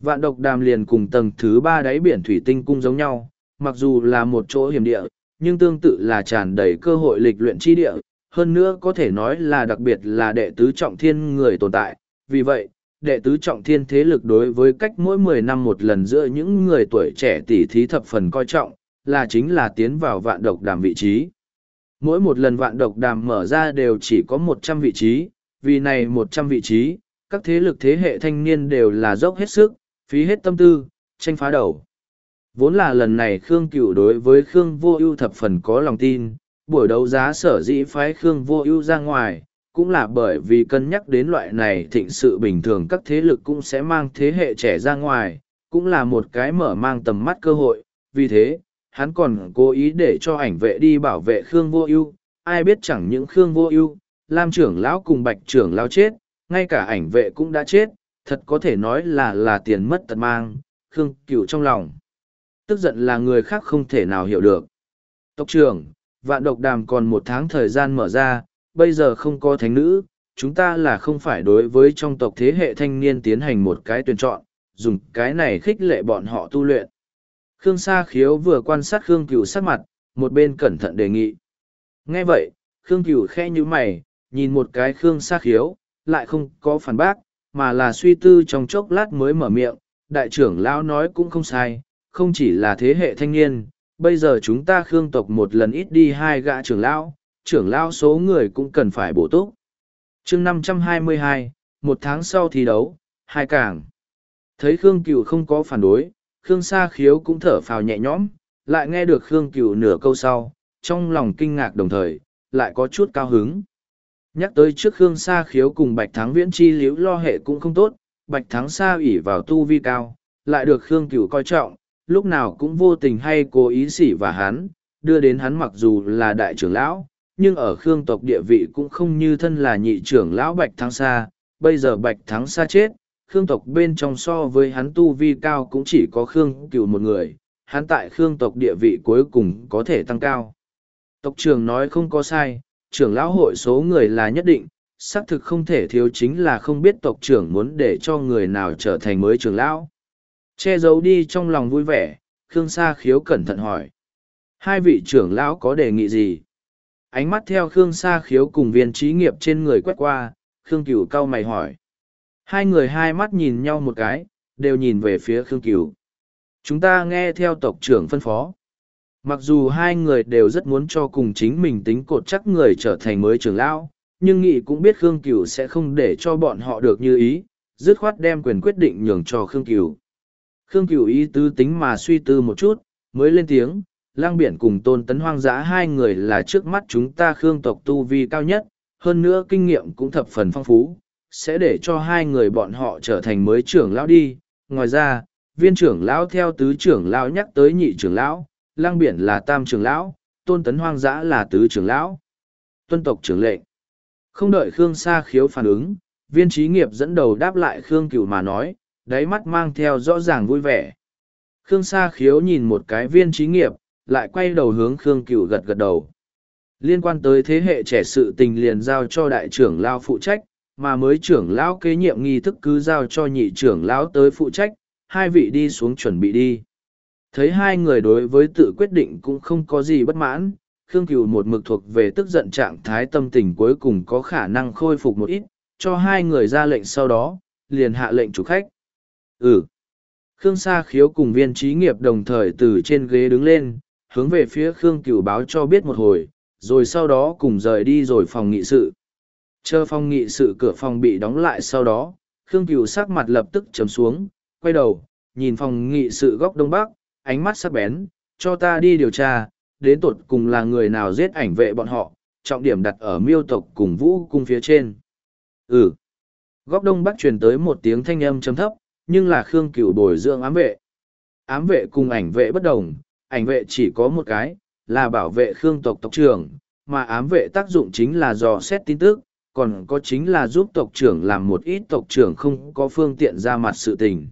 Vạn độc đàm liền cùng tầng thứ ba đáy biển thủy tinh cung giống nhau, mặc dù là một chỗ hiểm địa, nhưng tương tự là tràn đầy cơ hội lịch luyện chi địa, hơn nữa có thể nói là đặc biệt là đệ tứ trọng thiên người tồn tại. Vì vậy, đệ tứ trọng thiên thế lực đối với cách mỗi mười năm một lần giữa những người tuổi trẻ tỷ thí thập phần coi trọng, là chính là tiến vào vạn độc đàm vị trí. Mỗi một lần vạn độc đàm mở ra đều chỉ có một trăm vị trí, vì này một trăm vị trí, các thế lực thế hệ thanh niên đều là dốc hết sức, phí hết tâm tư, tranh phá đầu. Vốn là lần này Khương Cửu đối với Khương Vô Ưu thập phần có lòng tin, buổi đấu giá sở dĩ phái Khương Vô Ưu ra ngoài, cũng là bởi vì cân nhắc đến loại này thịnh sự bình thường các thế lực cũng sẽ mang thế hệ trẻ ra ngoài, cũng là một cái mở mang tầm mắt cơ hội, vì thế, hắn còn cố ý để cho ảnh vệ đi bảo vệ Khương Vô Ưu, ai biết chẳng những Khương Vô Ưu, Lam trưởng lão cùng Bạch trưởng lão chết, ngay cả ảnh vệ cũng đã chết, thật có thể nói là là tiền mất tật mang, Khương Cửu trong lòng. Tức giận là người khác không thể nào hiểu được. Tộc trưởng, vạn độc đàm còn một tháng thời gian mở ra, bây giờ không có thánh nữ, chúng ta là không phải đối với trong tộc thế hệ thanh niên tiến hành một cái tuyển chọn, dùng cái này khích lệ bọn họ tu luyện. Khương Sa Khiếu vừa quan sát Khương Cửu sắc mặt, một bên cẩn thận đề nghị. Nghe vậy, Khương Cửu khẽ như mày, nhìn một cái Khương Sa Khiếu, lại không có phản bác, mà là suy tư trong chốc lát mới mở miệng. Đại trưởng lão nói cũng không sai, không chỉ là thế hệ thanh niên, bây giờ chúng ta Khương tộc một lần ít đi hai gã trưởng lão, trưởng lão số người cũng cần phải bổ túc. chương năm trăm hai mươi hai, một tháng sau thi đấu, hai càng. Thấy Khương Cửu không có phản đối, Khương Sa Khiếu cũng thở phào nhẹ nhõm, lại nghe được Khương Cửu nửa câu sau, trong lòng kinh ngạc đồng thời, lại có chút cao hứng. Nhắc tới trước Khương Sa Khiếu cùng Bạch Thắng Viễn chi liễu lo hệ cũng không tốt, Bạch Thắng Sa ủy vào tu vi cao, lại được Khương Cửu coi trọng, lúc nào cũng vô tình hay cố ý xỉ và hắn, đưa đến hắn mặc dù là đại trưởng lão, nhưng ở Khương tộc địa vị cũng không như thân là nhị trưởng lão Bạch Thắng Sa, bây giờ Bạch Thắng Sa chết, Khương tộc bên trong so với hắn tu vi cao cũng chỉ có Khương cửu một người, hắn tại Khương tộc địa vị cuối cùng có thể tăng cao. Tộc trưởng nói không có sai, trưởng lão hội số người là nhất định, xác thực không thể thiếu chính là không biết tộc trưởng muốn để cho người nào trở thành mới trưởng lão. Che giấu đi trong lòng vui vẻ, Khương Sa khiếu cẩn thận hỏi. Hai vị trưởng lão có đề nghị gì? Ánh mắt theo Khương Sa khiếu cùng viên trí nghiệp trên người quét qua, Khương Cửu cau mày hỏi. Hai người hai mắt nhìn nhau một cái, đều nhìn về phía Khương Cửu. Chúng ta nghe theo tộc trưởng phân phó. Mặc dù hai người đều rất muốn cho cùng chính mình tính cột chắc người trở thành mới trưởng lão, nhưng nghị cũng biết Khương Cửu sẽ không để cho bọn họ được như ý, dứt khoát đem quyền quyết định nhường cho Khương Cửu. Khương Cửu ý tứ tính mà suy tư một chút, mới lên tiếng, lang biển cùng tôn tấn hoang dã hai người là trước mắt chúng ta Khương tộc tu vi cao nhất, hơn nữa kinh nghiệm cũng thập phần phong phú, sẽ để cho hai người bọn họ trở thành mới trưởng lão đi. Ngoài ra, viên trưởng lão theo tứ trưởng lão nhắc tới nhị trưởng lão, lang biển là tam trưởng lão, tôn tấn hoang dã là tứ trưởng lão. Tuân tộc trưởng lệnh. Không đợi Khương Sa khiếu phản ứng, viên trí nghiệp dẫn đầu đáp lại Khương Cửu mà nói, đáy mắt mang theo rõ ràng vui vẻ. Khương Sa khiếu nhìn một cái viên trí nghiệp, lại quay đầu hướng Khương Cửu gật gật đầu. Liên quan tới thế hệ trẻ sự tình liền giao cho đại trưởng lao phụ trách, mà mới trưởng lão kế nhiệm nghi thức cứ giao cho nhị trưởng lão tới phụ trách, hai vị đi xuống chuẩn bị đi. Thấy hai người đối với tự quyết định cũng không có gì bất mãn, Khương Cửu một mực thuộc về tức giận trạng thái tâm tình cuối cùng có khả năng khôi phục một ít, cho hai người ra lệnh sau đó, liền hạ lệnh chủ khách. Ừ. Khương Sa khiếu cùng viên trí nghiệp đồng thời từ trên ghế đứng lên, hướng về phía Khương Cửu báo cho biết một hồi, rồi sau đó cùng rời đi rồi phòng nghị sự. Chờ phòng nghị sự cửa phòng bị đóng lại sau đó, Khương Cửu sắc mặt lập tức chấm xuống, quay đầu, nhìn phòng nghị sự góc đông bắc, ánh mắt sắc bén, cho ta đi điều tra, đến tột cùng là người nào giết ảnh vệ bọn họ, trọng điểm đặt ở miêu tộc cùng vũ cung phía trên. Ừ. Góc đông bắc truyền tới một tiếng thanh âm trầm thấp, nhưng là Khương Cửu bồi dưỡng ám vệ. Ám vệ cùng ảnh vệ bất đồng, ảnh vệ chỉ có một cái, là bảo vệ Khương tộc tộc trưởng, mà ám vệ tác dụng chính là dò xét tin tức, còn có chính là giúp tộc trưởng làm một ít tộc trưởng không có phương tiện ra mặt sự tình.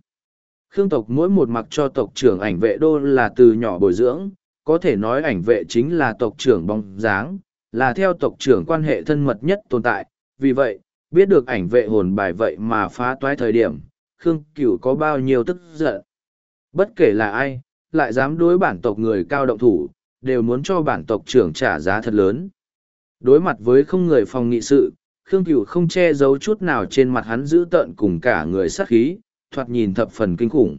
Khương tộc mỗi một mặc cho tộc trưởng ảnh vệ đô là từ nhỏ bồi dưỡng, có thể nói ảnh vệ chính là tộc trưởng bóng dáng, là theo tộc trưởng quan hệ thân mật nhất tồn tại. Vì vậy, biết được ảnh vệ hồn bài vậy mà phá toái thời điểm, Khương Cửu có bao nhiêu tức giận. Bất kể là ai, lại dám đối bản tộc người cao động thủ, đều muốn cho bản tộc trưởng trả giá thật lớn. Đối mặt với không người phòng nghị sự, Khương Cửu không che giấu chút nào trên mặt hắn giữ tợn cùng cả người sát khí, thoạt nhìn thập phần kinh khủng.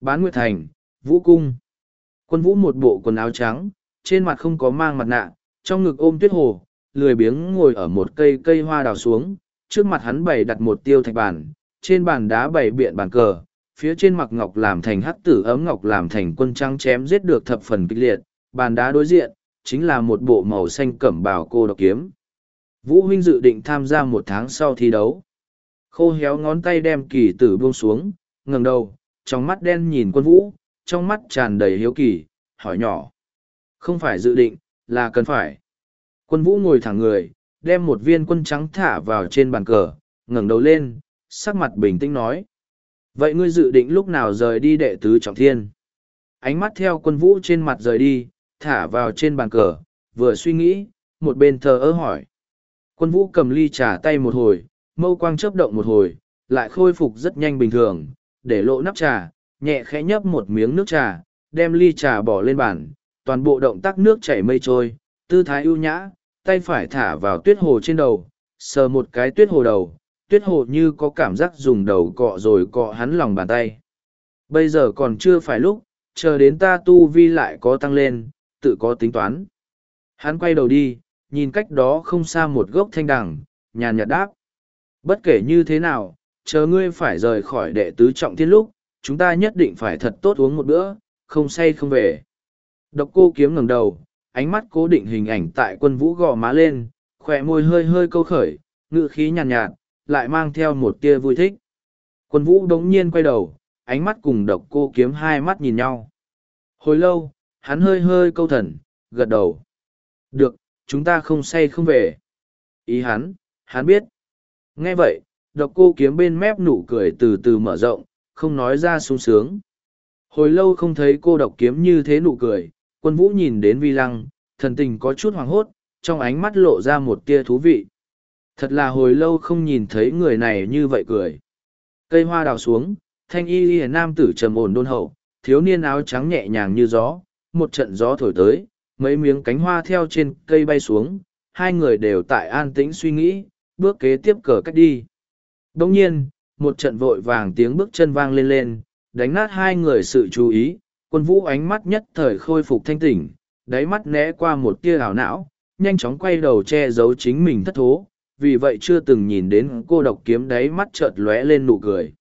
Bán Nguyệt Thành, Vũ Cung. Quân Vũ một bộ quần áo trắng, trên mặt không có mang mặt nạ, trong ngực ôm tuyết hồ, lười biếng ngồi ở một cây cây hoa đào xuống, trước mặt hắn bày đặt một tiêu thạch bàn, trên bàn đá bày biện bàn cờ, phía trên mặc ngọc làm thành hắc tử ấm ngọc làm thành quân trắng chém giết được thập phần kịch liệt, bàn đá đối diện, chính là một bộ màu xanh cẩm bào cô độc kiếm. Vũ huynh dự định tham gia một tháng sau thi đấu. Khô héo ngón tay đem kỳ tử buông xuống, ngẩng đầu, trong mắt đen nhìn quân vũ, trong mắt tràn đầy hiếu kỳ, hỏi nhỏ. Không phải dự định, là cần phải. Quân vũ ngồi thẳng người, đem một viên quân trắng thả vào trên bàn cờ, ngẩng đầu lên, sắc mặt bình tĩnh nói. Vậy ngươi dự định lúc nào rời đi đệ tứ trọng thiên? Ánh mắt theo quân vũ trên mặt rời đi, thả vào trên bàn cờ, vừa suy nghĩ, một bên thờ ơ hỏi. Quân vũ cầm ly trà tay một hồi, mâu quang chớp động một hồi, lại khôi phục rất nhanh bình thường, để lộ nắp trà, nhẹ khẽ nhấp một miếng nước trà, đem ly trà bỏ lên bàn, toàn bộ động tác nước chảy mây trôi, tư thái ưu nhã, tay phải thả vào tuyết hồ trên đầu, sờ một cái tuyết hồ đầu, tuyết hồ như có cảm giác dùng đầu cọ rồi cọ hắn lòng bàn tay. Bây giờ còn chưa phải lúc, chờ đến ta tu vi lại có tăng lên, tự có tính toán. Hắn quay đầu đi, nhìn cách đó không xa một gốc thanh đằng, nhàn nhạt đáp. Bất kể như thế nào, chờ ngươi phải rời khỏi đệ tứ trọng thiên lúc, chúng ta nhất định phải thật tốt uống một bữa, không say không về. Độc cô kiếm ngẩng đầu, ánh mắt cố định hình ảnh tại quân vũ gò má lên, khỏe môi hơi hơi câu khởi, ngự khí nhàn nhạt, nhạt, lại mang theo một tia vui thích. Quân vũ đống nhiên quay đầu, ánh mắt cùng độc cô kiếm hai mắt nhìn nhau. Hồi lâu, hắn hơi hơi câu thần, gật đầu. Được, chúng ta không say không về. Ý hắn, hắn biết. Nghe vậy, độc cô kiếm bên mép nụ cười từ từ mở rộng, không nói ra sung sướng. Hồi lâu không thấy cô độc kiếm như thế nụ cười, quân vũ nhìn đến vi lăng, thần tình có chút hoàng hốt, trong ánh mắt lộ ra một tia thú vị. Thật là hồi lâu không nhìn thấy người này như vậy cười. Cây hoa đào xuống, thanh y y nam tử trầm ổn đôn hậu, thiếu niên áo trắng nhẹ nhàng như gió, một trận gió thổi tới, mấy miếng cánh hoa theo trên cây bay xuống, hai người đều tại an tĩnh suy nghĩ, bước kế tiếp cờ cách đi. Đồng nhiên, một trận vội vàng tiếng bước chân vang lên lên, đánh nát hai người sự chú ý, quân vũ ánh mắt nhất thời khôi phục thanh tỉnh, đáy mắt né qua một tia ảo não, nhanh chóng quay đầu che giấu chính mình thất thố, vì vậy chưa từng nhìn đến cô độc kiếm đáy mắt chợt lóe lên nụ cười.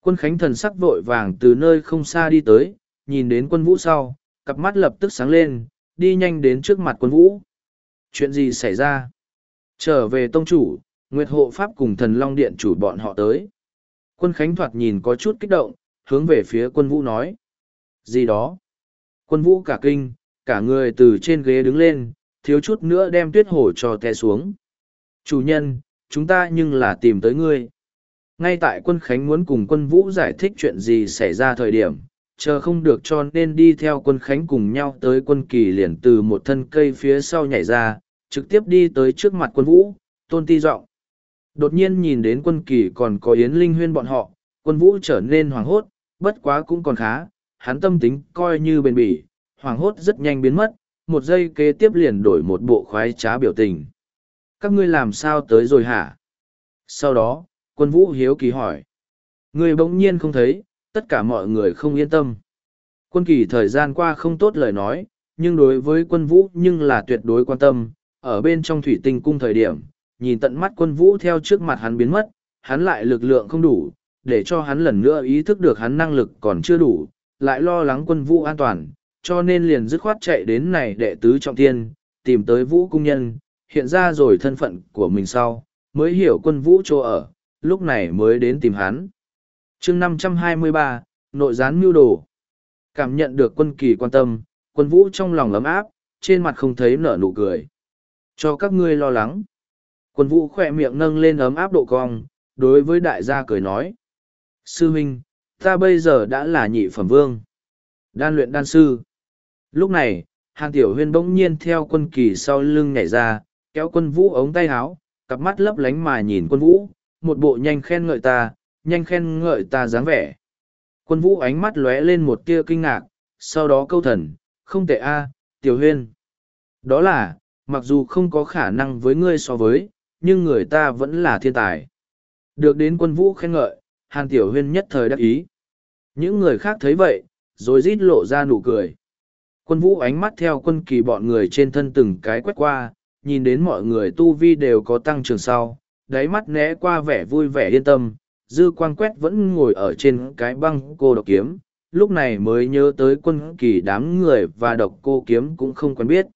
Quân Khánh thần sắc vội vàng từ nơi không xa đi tới, nhìn đến quân vũ sau, cặp mắt lập tức sáng lên, đi nhanh đến trước mặt quân vũ. Chuyện gì xảy ra? Trở về tông chủ, Nguyệt hộ pháp cùng thần Long Điện chủ bọn họ tới. Quân Khánh thoạt nhìn có chút kích động, hướng về phía quân vũ nói. Gì đó? Quân vũ cả kinh, cả người từ trên ghế đứng lên, thiếu chút nữa đem tuyết hổ cho té xuống. Chủ nhân, chúng ta nhưng là tìm tới ngươi. Ngay tại quân Khánh muốn cùng quân vũ giải thích chuyện gì xảy ra thời điểm, chờ không được cho nên đi theo quân Khánh cùng nhau tới quân kỳ liền từ một thân cây phía sau nhảy ra, trực tiếp đi tới trước mặt quân vũ, tôn ti giọng Đột nhiên nhìn đến quân kỳ còn có Yến Linh Huyên bọn họ, quân vũ trở nên hoàng hốt, bất quá cũng còn khá, hắn tâm tính coi như bền bỉ, hoàng hốt rất nhanh biến mất, một giây kế tiếp liền đổi một bộ khoái trá biểu tình. Các ngươi làm sao tới rồi hả? Sau đó, quân vũ hiếu kỳ hỏi. Người bỗng nhiên không thấy, tất cả mọi người không yên tâm. Quân kỳ thời gian qua không tốt lời nói, nhưng đối với quân vũ nhưng là tuyệt đối quan tâm, ở bên trong thủy tinh cung thời điểm, nhìn tận mắt quân vũ theo trước mặt hắn biến mất, hắn lại lực lượng không đủ, để cho hắn lần nữa ý thức được hắn năng lực còn chưa đủ, lại lo lắng quân vũ an toàn, cho nên liền dứt khoát chạy đến này đệ tứ trọng thiên, tìm tới vũ cung nhân, hiện ra rồi thân phận của mình sau, mới hiểu quân vũ chỗ ở, lúc này mới đến tìm hắn. chương 523, nội gián mưu đồ. Cảm nhận được quân kỳ quan tâm, quân vũ trong lòng ấm áp, trên mặt không thấy nở nụ cười. Cho các ngươi lo lắng. Quân vũ khỏe miệng nâng lên ấm áp độ cong, đối với đại gia cười nói. Sư huynh, ta bây giờ đã là nhị phẩm vương. Đan luyện đan sư. Lúc này, hàng Tiểu Huyên bỗng nhiên theo quân kỳ sau lưng nhảy ra, kéo quân vũ ống tay áo, cặp mắt lấp lánh mà nhìn quân vũ, một bộ nhanh khen ngợi ta, nhanh khen ngợi ta dáng vẻ. Quân vũ ánh mắt lóe lên một tia kinh ngạc, sau đó câu thần, không tệ a, Tiểu Huyên. Đó là, mặc dù không có khả năng với ngươi so với, nhưng người ta vẫn là thiên tài. Được đến quân vũ khen ngợi, Hàn Tiểu Huyên nhất thời đắc ý. Những người khác thấy vậy, rồi rít lộ ra nụ cười. Quân vũ ánh mắt theo quân kỳ bọn người trên thân từng cái quét qua, nhìn đến mọi người tu vi đều có tăng trưởng sau, đáy mắt né qua vẻ vui vẻ yên tâm, dư quang quét vẫn ngồi ở trên cái băng cô độc kiếm, lúc này mới nhớ tới quân kỳ đám người và độc cô kiếm cũng không quen biết.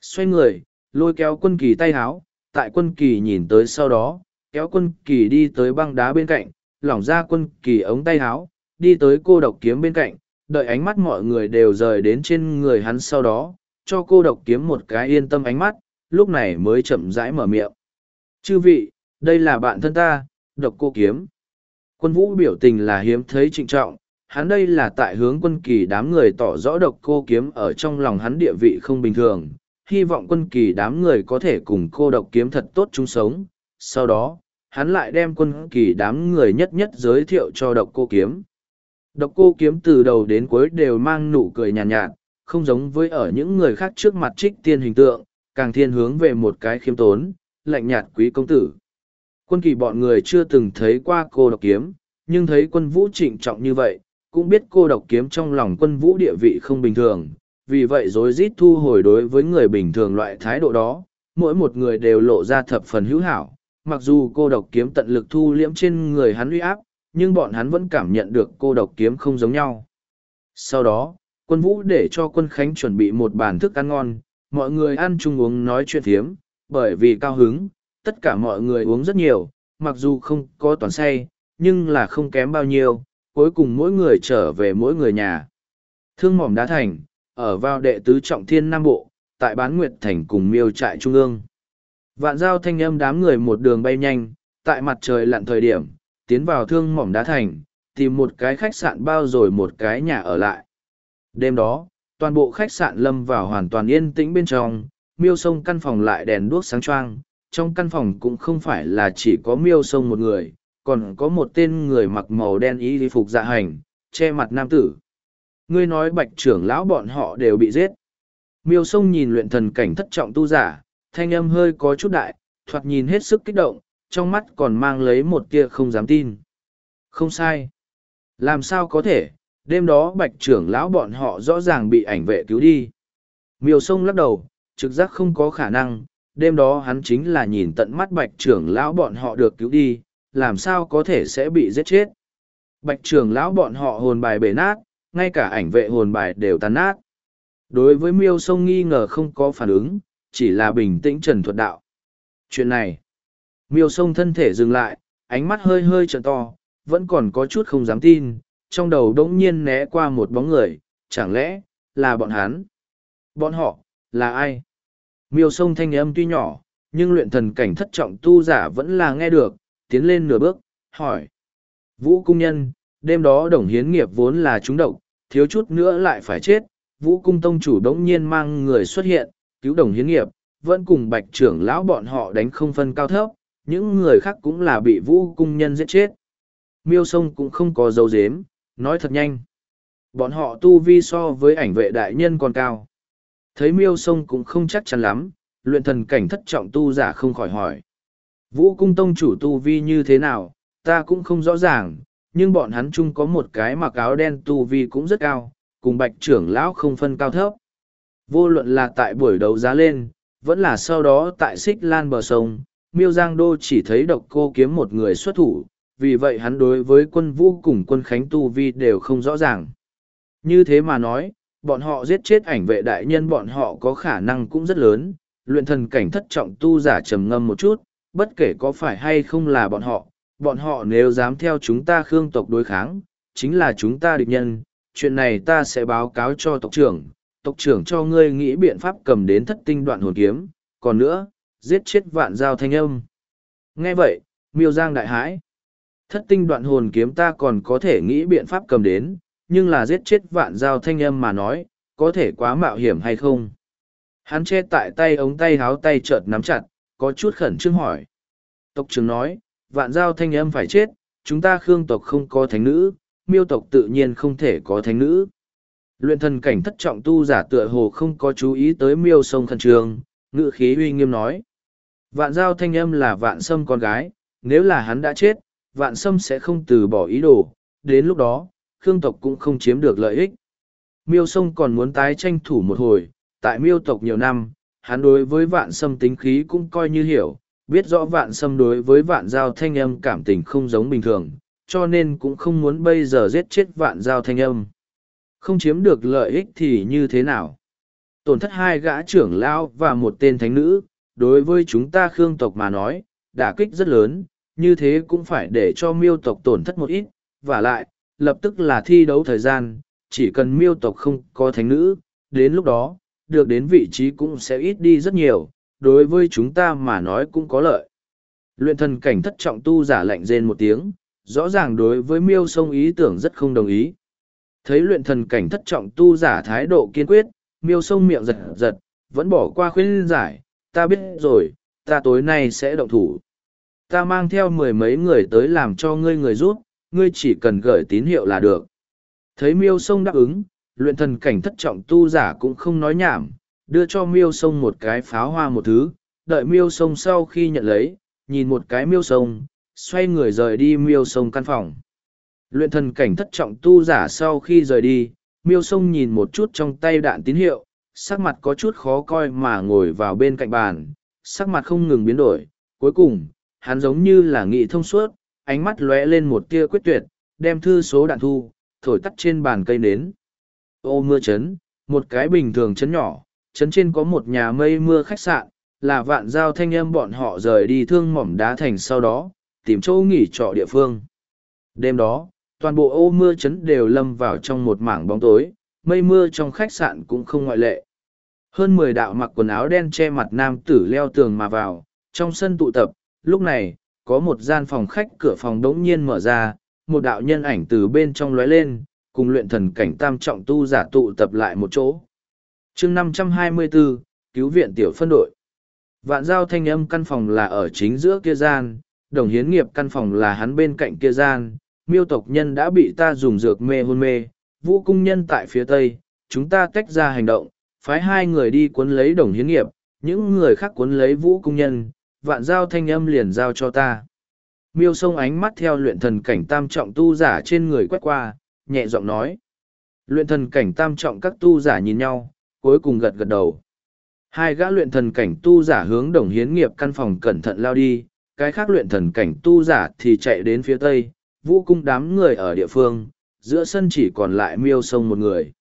Xoay người, lôi kéo quân kỳ tay háo, tại quân kỳ nhìn tới sau đó, kéo quân kỳ đi tới băng đá bên cạnh, lỏng ra quân kỳ ống tay háo, đi tới cô độc kiếm bên cạnh, đợi ánh mắt mọi người đều rời đến trên người hắn sau đó, cho cô độc kiếm một cái yên tâm ánh mắt, lúc này mới chậm rãi mở miệng. Chư vị, đây là bạn thân ta, độc cô kiếm. Quân vũ biểu tình là hiếm thấy trịnh trọng, hắn đây là tại hướng quân kỳ đám người tỏ rõ độc cô kiếm ở trong lòng hắn địa vị không bình thường, hy vọng quân kỳ đám người có thể cùng cô độc kiếm thật tốt chung sống. Sau đó, hắn lại đem quân kỳ đám người nhất nhất giới thiệu cho độc cô kiếm. Độc cô kiếm từ đầu đến cuối đều mang nụ cười nhàn nhạt, nhạt, không giống với ở những người khác trước mặt trích tiên hình tượng, càng thiên hướng về một cái khiêm tốn, lạnh nhạt quý công tử. Quân kỳ bọn người chưa từng thấy qua cô độc kiếm, nhưng thấy quân vũ trịnh trọng như vậy, cũng biết cô độc kiếm trong lòng quân vũ địa vị không bình thường, vì vậy rối rít thu hồi đối với người bình thường loại thái độ đó, mỗi một người đều lộ ra thập phần hữu hảo, mặc dù cô độc kiếm tận lực thu liễm trên người hắn uy áp, nhưng bọn hắn vẫn cảm nhận được cô độc kiếm không giống nhau. Sau đó, quân vũ để cho quân khánh chuẩn bị một bàn thức ăn ngon, mọi người ăn chung uống nói chuyện thiếm, bởi vì cao hứng, tất cả mọi người uống rất nhiều, mặc dù không có toàn say, nhưng là không kém bao nhiêu, cuối cùng mỗi người trở về mỗi người nhà. Thương mỏm đá thành, ở vào đệ tứ trọng thiên Nam Bộ, tại bán nguyệt thành cùng miêu trại trung ương. Vạn giao thanh âm đám người một đường bay nhanh, tại mặt trời lặn thời điểm, tiến vào thương mỏm đá thành, tìm một cái khách sạn bao rồi một cái nhà ở lại. Đêm đó, toàn bộ khách sạn lâm vào hoàn toàn yên tĩnh bên trong, miêu sông căn phòng lại đèn đuốc sáng choang, trong căn phòng cũng không phải là chỉ có miêu sông một người, còn có một tên người mặc màu đen y phục dạ hành, che mặt nam tử. Ngươi nói bạch trưởng lão bọn họ đều bị giết. Miêu sông nhìn luyện thần cảnh thất trọng tu giả, thanh âm hơi có chút đại, thoạt nhìn hết sức kích động, trong mắt còn mang lấy một tia không dám tin. Không sai. Làm sao có thể, đêm đó bạch trưởng lão bọn họ rõ ràng bị ảnh vệ cứu đi. Miêu sông lắc đầu, trực giác không có khả năng, đêm đó hắn chính là nhìn tận mắt bạch trưởng lão bọn họ được cứu đi, làm sao có thể sẽ bị giết chết. Bạch trưởng lão bọn họ hồn bài bể nát, ngay cả ảnh vệ hồn bài đều tàn nát. Đối với miêu sông nghi ngờ không có phản ứng, chỉ là bình tĩnh trần thuật đạo. Chuyện này, miêu sông thân thể dừng lại, ánh mắt hơi hơi trợn to, vẫn còn có chút không dám tin, trong đầu đỗng nhiên né qua một bóng người, chẳng lẽ, là bọn hắn? Bọn họ, là ai? Miêu sông thanh âm tuy nhỏ, nhưng luyện thần cảnh thất trọng tu giả vẫn là nghe được, tiến lên nửa bước, hỏi. Vũ cung nhân, đêm đó đồng hiến nghiệp vốn là trúng độc, thiếu chút nữa lại phải chết, vũ cung tông chủ đống nhiên mang người xuất hiện, cứu đồng hiến nghiệp, vẫn cùng bạch trưởng lão bọn họ đánh không phân cao thấp, những người khác cũng là bị vũ cung nhân giết chết. Miêu sông cũng không có dấu dếm, nói thật nhanh. Bọn họ tu vi so với ảnh vệ đại nhân còn cao. Thấy miêu sông cũng không chắc chắn lắm, luyện thần cảnh thất trọng tu giả không khỏi hỏi. Vũ cung tông chủ tu vi như thế nào, ta cũng không rõ ràng, nhưng bọn hắn chung có một cái mặc áo đen tu vi cũng rất cao, cùng bạch trưởng lão không phân cao thấp. Vô luận là tại buổi đấu giá lên, vẫn là sau đó tại xích lan bờ sông, Miêu Giang Đô chỉ thấy độc cô kiếm một người xuất thủ, vì vậy hắn đối với quân vũ cùng quân Khánh Tu Vi đều không rõ ràng. Như thế mà nói, bọn họ giết chết ảnh vệ đại nhân bọn họ có khả năng cũng rất lớn, luyện thần cảnh thất trọng tu giả trầm ngâm một chút, bất kể có phải hay không là bọn họ, bọn họ nếu dám theo chúng ta khương tộc đối kháng, chính là chúng ta địch nhân, chuyện này ta sẽ báo cáo cho tộc trưởng, tộc trưởng cho ngươi nghĩ biện pháp cầm đến thất tinh đoạn hồn kiếm, còn nữa, giết chết vạn giao thanh âm. Nghe vậy, miêu giang đại hãi. Thất tinh đoạn hồn kiếm ta còn có thể nghĩ biện pháp cầm đến, nhưng là giết chết vạn giao thanh âm mà nói, có thể quá mạo hiểm hay không? Hắn che tại tay ống tay háo tay chợt nắm chặt, có chút khẩn trương hỏi. Tộc trưởng nói, vạn giao thanh âm phải chết, chúng ta khương tộc không có thánh nữ, miêu tộc tự nhiên không thể có thánh nữ. Luyện thần cảnh thất trọng tu giả tựa hồ không có chú ý tới miêu sông khẩn trương, ngự khí uy nghiêm nói. Vạn giao thanh âm là vạn sâm con gái, nếu là hắn đã chết, vạn sâm sẽ không từ bỏ ý đồ, đến lúc đó, khương tộc cũng không chiếm được lợi ích. Miêu sông còn muốn tái tranh thủ một hồi, tại miêu tộc nhiều năm, hắn đối với vạn sâm tính khí cũng coi như hiểu, biết rõ vạn sâm đối với vạn giao thanh âm cảm tình không giống bình thường, cho nên cũng không muốn bây giờ giết chết vạn giao thanh âm. Không chiếm được lợi ích thì như thế nào? Tổn thất hai gã trưởng lão và một tên thánh nữ, đối với chúng ta khương tộc mà nói, đả kích rất lớn, như thế cũng phải để cho miêu tộc tổn thất một ít, và lại, lập tức là thi đấu thời gian, chỉ cần miêu tộc không có thánh nữ, đến lúc đó, được đến vị trí cũng sẽ ít đi rất nhiều, đối với chúng ta mà nói cũng có lợi. Luyện thần cảnh thất trọng tu giả lạnh rên một tiếng, rõ ràng đối với miêu sông ý tưởng rất không đồng ý. Thấy luyện thần cảnh thất trọng tu giả thái độ kiên quyết, miêu sông miệng giật giật, vẫn bỏ qua khuyên giải, ta biết rồi, ta tối nay sẽ động thủ. Ta mang theo mười mấy người tới làm cho ngươi người rút, ngươi chỉ cần gửi tín hiệu là được. Thấy miêu sông đáp ứng, luyện thần cảnh thất trọng tu giả cũng không nói nhảm, đưa cho miêu sông một cái pháo hoa một thứ, đợi miêu sông sau khi nhận lấy, nhìn một cái miêu sông, xoay người rời đi miêu sông căn phòng. Luyện thần cảnh thất trọng tu giả sau khi rời đi, miêu sông nhìn một chút trong tay đạn tín hiệu, sắc mặt có chút khó coi mà ngồi vào bên cạnh bàn, sắc mặt không ngừng biến đổi. Cuối cùng, hắn giống như là nghị thông suốt, ánh mắt lóe lên một tia quyết tuyệt, đem thư số đạn thu, thổi tắt trên bàn cây nến. Ô mưa chấn, một cái bình thường chấn nhỏ, chấn trên có một nhà mây mưa khách sạn, là vạn giao thanh âm bọn họ rời đi thương mỏm đá thành sau đó, tìm chỗ nghỉ trọ địa phương. Đêm đó, toàn bộ ô mưa chấn đều lâm vào trong một mảng bóng tối, mây mưa trong khách sạn cũng không ngoại lệ. Hơn mười đạo mặc quần áo đen che mặt nam tử leo tường mà vào, trong sân tụ tập, lúc này, có một gian phòng khách cửa phòng đống nhiên mở ra, một đạo nhân ảnh từ bên trong lóe lên, cùng luyện thần cảnh tam trọng tu giả tụ tập lại một chỗ. chương năm trăm hai mươi bốn cứu viện tiểu phân đội. Vạn giao thanh âm căn phòng là ở chính giữa kia gian, đồng hiến nghiệp căn phòng là hắn bên cạnh kia gian, miêu tộc nhân đã bị ta dùng dược mê hôn mê, vũ cung nhân tại phía tây, chúng ta tách ra hành động, phái hai người đi cuốn lấy đồng hiến nghiệp, những người khác cuốn lấy vũ cung nhân, vạn giao thanh âm liền giao cho ta. Miêu sông ánh mắt theo luyện thần cảnh tam trọng tu giả trên người quét qua, nhẹ giọng nói. Luyện thần cảnh tam trọng các tu giả nhìn nhau, cuối cùng gật gật đầu. Hai gã luyện thần cảnh tu giả hướng đồng hiến nghiệp căn phòng cẩn thận lao đi, cái khác luyện thần cảnh tu giả thì chạy đến phía tây, vũ cung đám người ở địa phương, giữa sân chỉ còn lại miêu sông một người.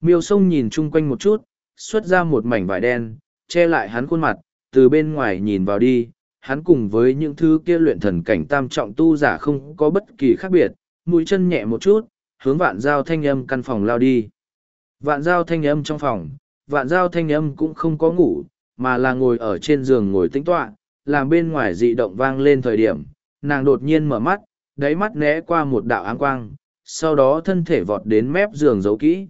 Miêu sông nhìn chung quanh một chút, xuất ra một mảnh vải đen, che lại hắn khuôn mặt, từ bên ngoài nhìn vào đi, hắn cùng với những thứ kia luyện thần cảnh tam trọng tu giả không có bất kỳ khác biệt, mũi chân nhẹ một chút, hướng vạn giao thanh âm căn phòng lao đi. Vạn giao thanh âm trong phòng, vạn giao thanh âm cũng không có ngủ, mà là ngồi ở trên giường ngồi tĩnh tọa, làm bên ngoài dị động vang lên thời điểm, nàng đột nhiên mở mắt, đáy mắt né qua một đạo áng quang, sau đó thân thể vọt đến mép giường giấu kỹ.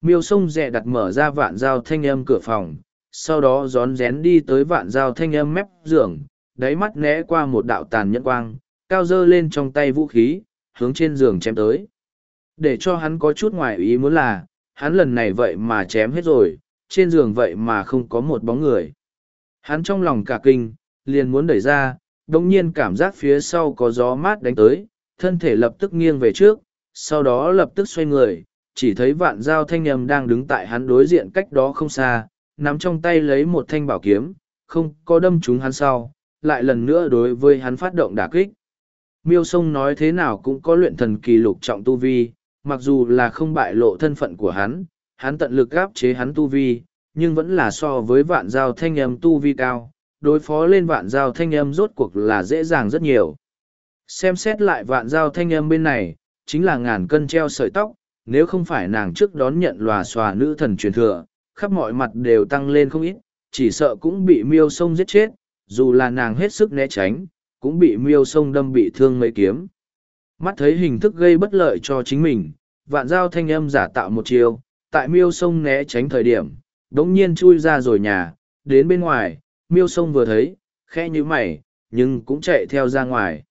Miêu sông rẽ đặt mở ra vạn giao thanh âm cửa phòng, sau đó rón rén đi tới vạn dao thanh âm mép giường, đáy mắt né qua một đạo tàn nhẫn quang, cao dơ lên trong tay vũ khí, hướng trên giường chém tới. Để cho hắn có chút ngoài ý muốn là, hắn lần này vậy mà chém hết rồi, trên giường vậy mà không có một bóng người. Hắn trong lòng cả kinh, liền muốn đẩy ra, đồng nhiên cảm giác phía sau có gió mát đánh tới, thân thể lập tức nghiêng về trước, sau đó lập tức xoay người, chỉ thấy vạn dao thanh nhầm đang đứng tại hắn đối diện cách đó không xa, nắm trong tay lấy một thanh bảo kiếm, không có đâm trúng hắn sau, lại lần nữa đối với hắn phát động đả kích. Miêu sông nói thế nào cũng có luyện thần kỳ lục trọng tu vi, mặc dù là không bại lộ thân phận của hắn, hắn tận lực gáp chế hắn tu vi, nhưng vẫn là so với vạn giao thanh âm tu vi cao, đối phó lên vạn giao thanh âm rốt cuộc là dễ dàng rất nhiều. Xem xét lại vạn giao thanh âm bên này, chính là ngàn cân treo sợi tóc, nếu không phải nàng trước đón nhận lòa xòa nữ thần truyền thừa, khắp mọi mặt đều tăng lên không ít, chỉ sợ cũng bị miêu sông giết chết, dù là nàng hết sức né tránh, cũng bị miêu sông đâm bị thương mấy kiếm. Mắt thấy hình thức gây bất lợi cho chính mình, vạn giao thanh âm giả tạo một chiều, tại miêu sông né tránh thời điểm, đống nhiên chui ra rồi nhà, đến bên ngoài, miêu sông vừa thấy, khe như mày, nhưng cũng chạy theo ra ngoài.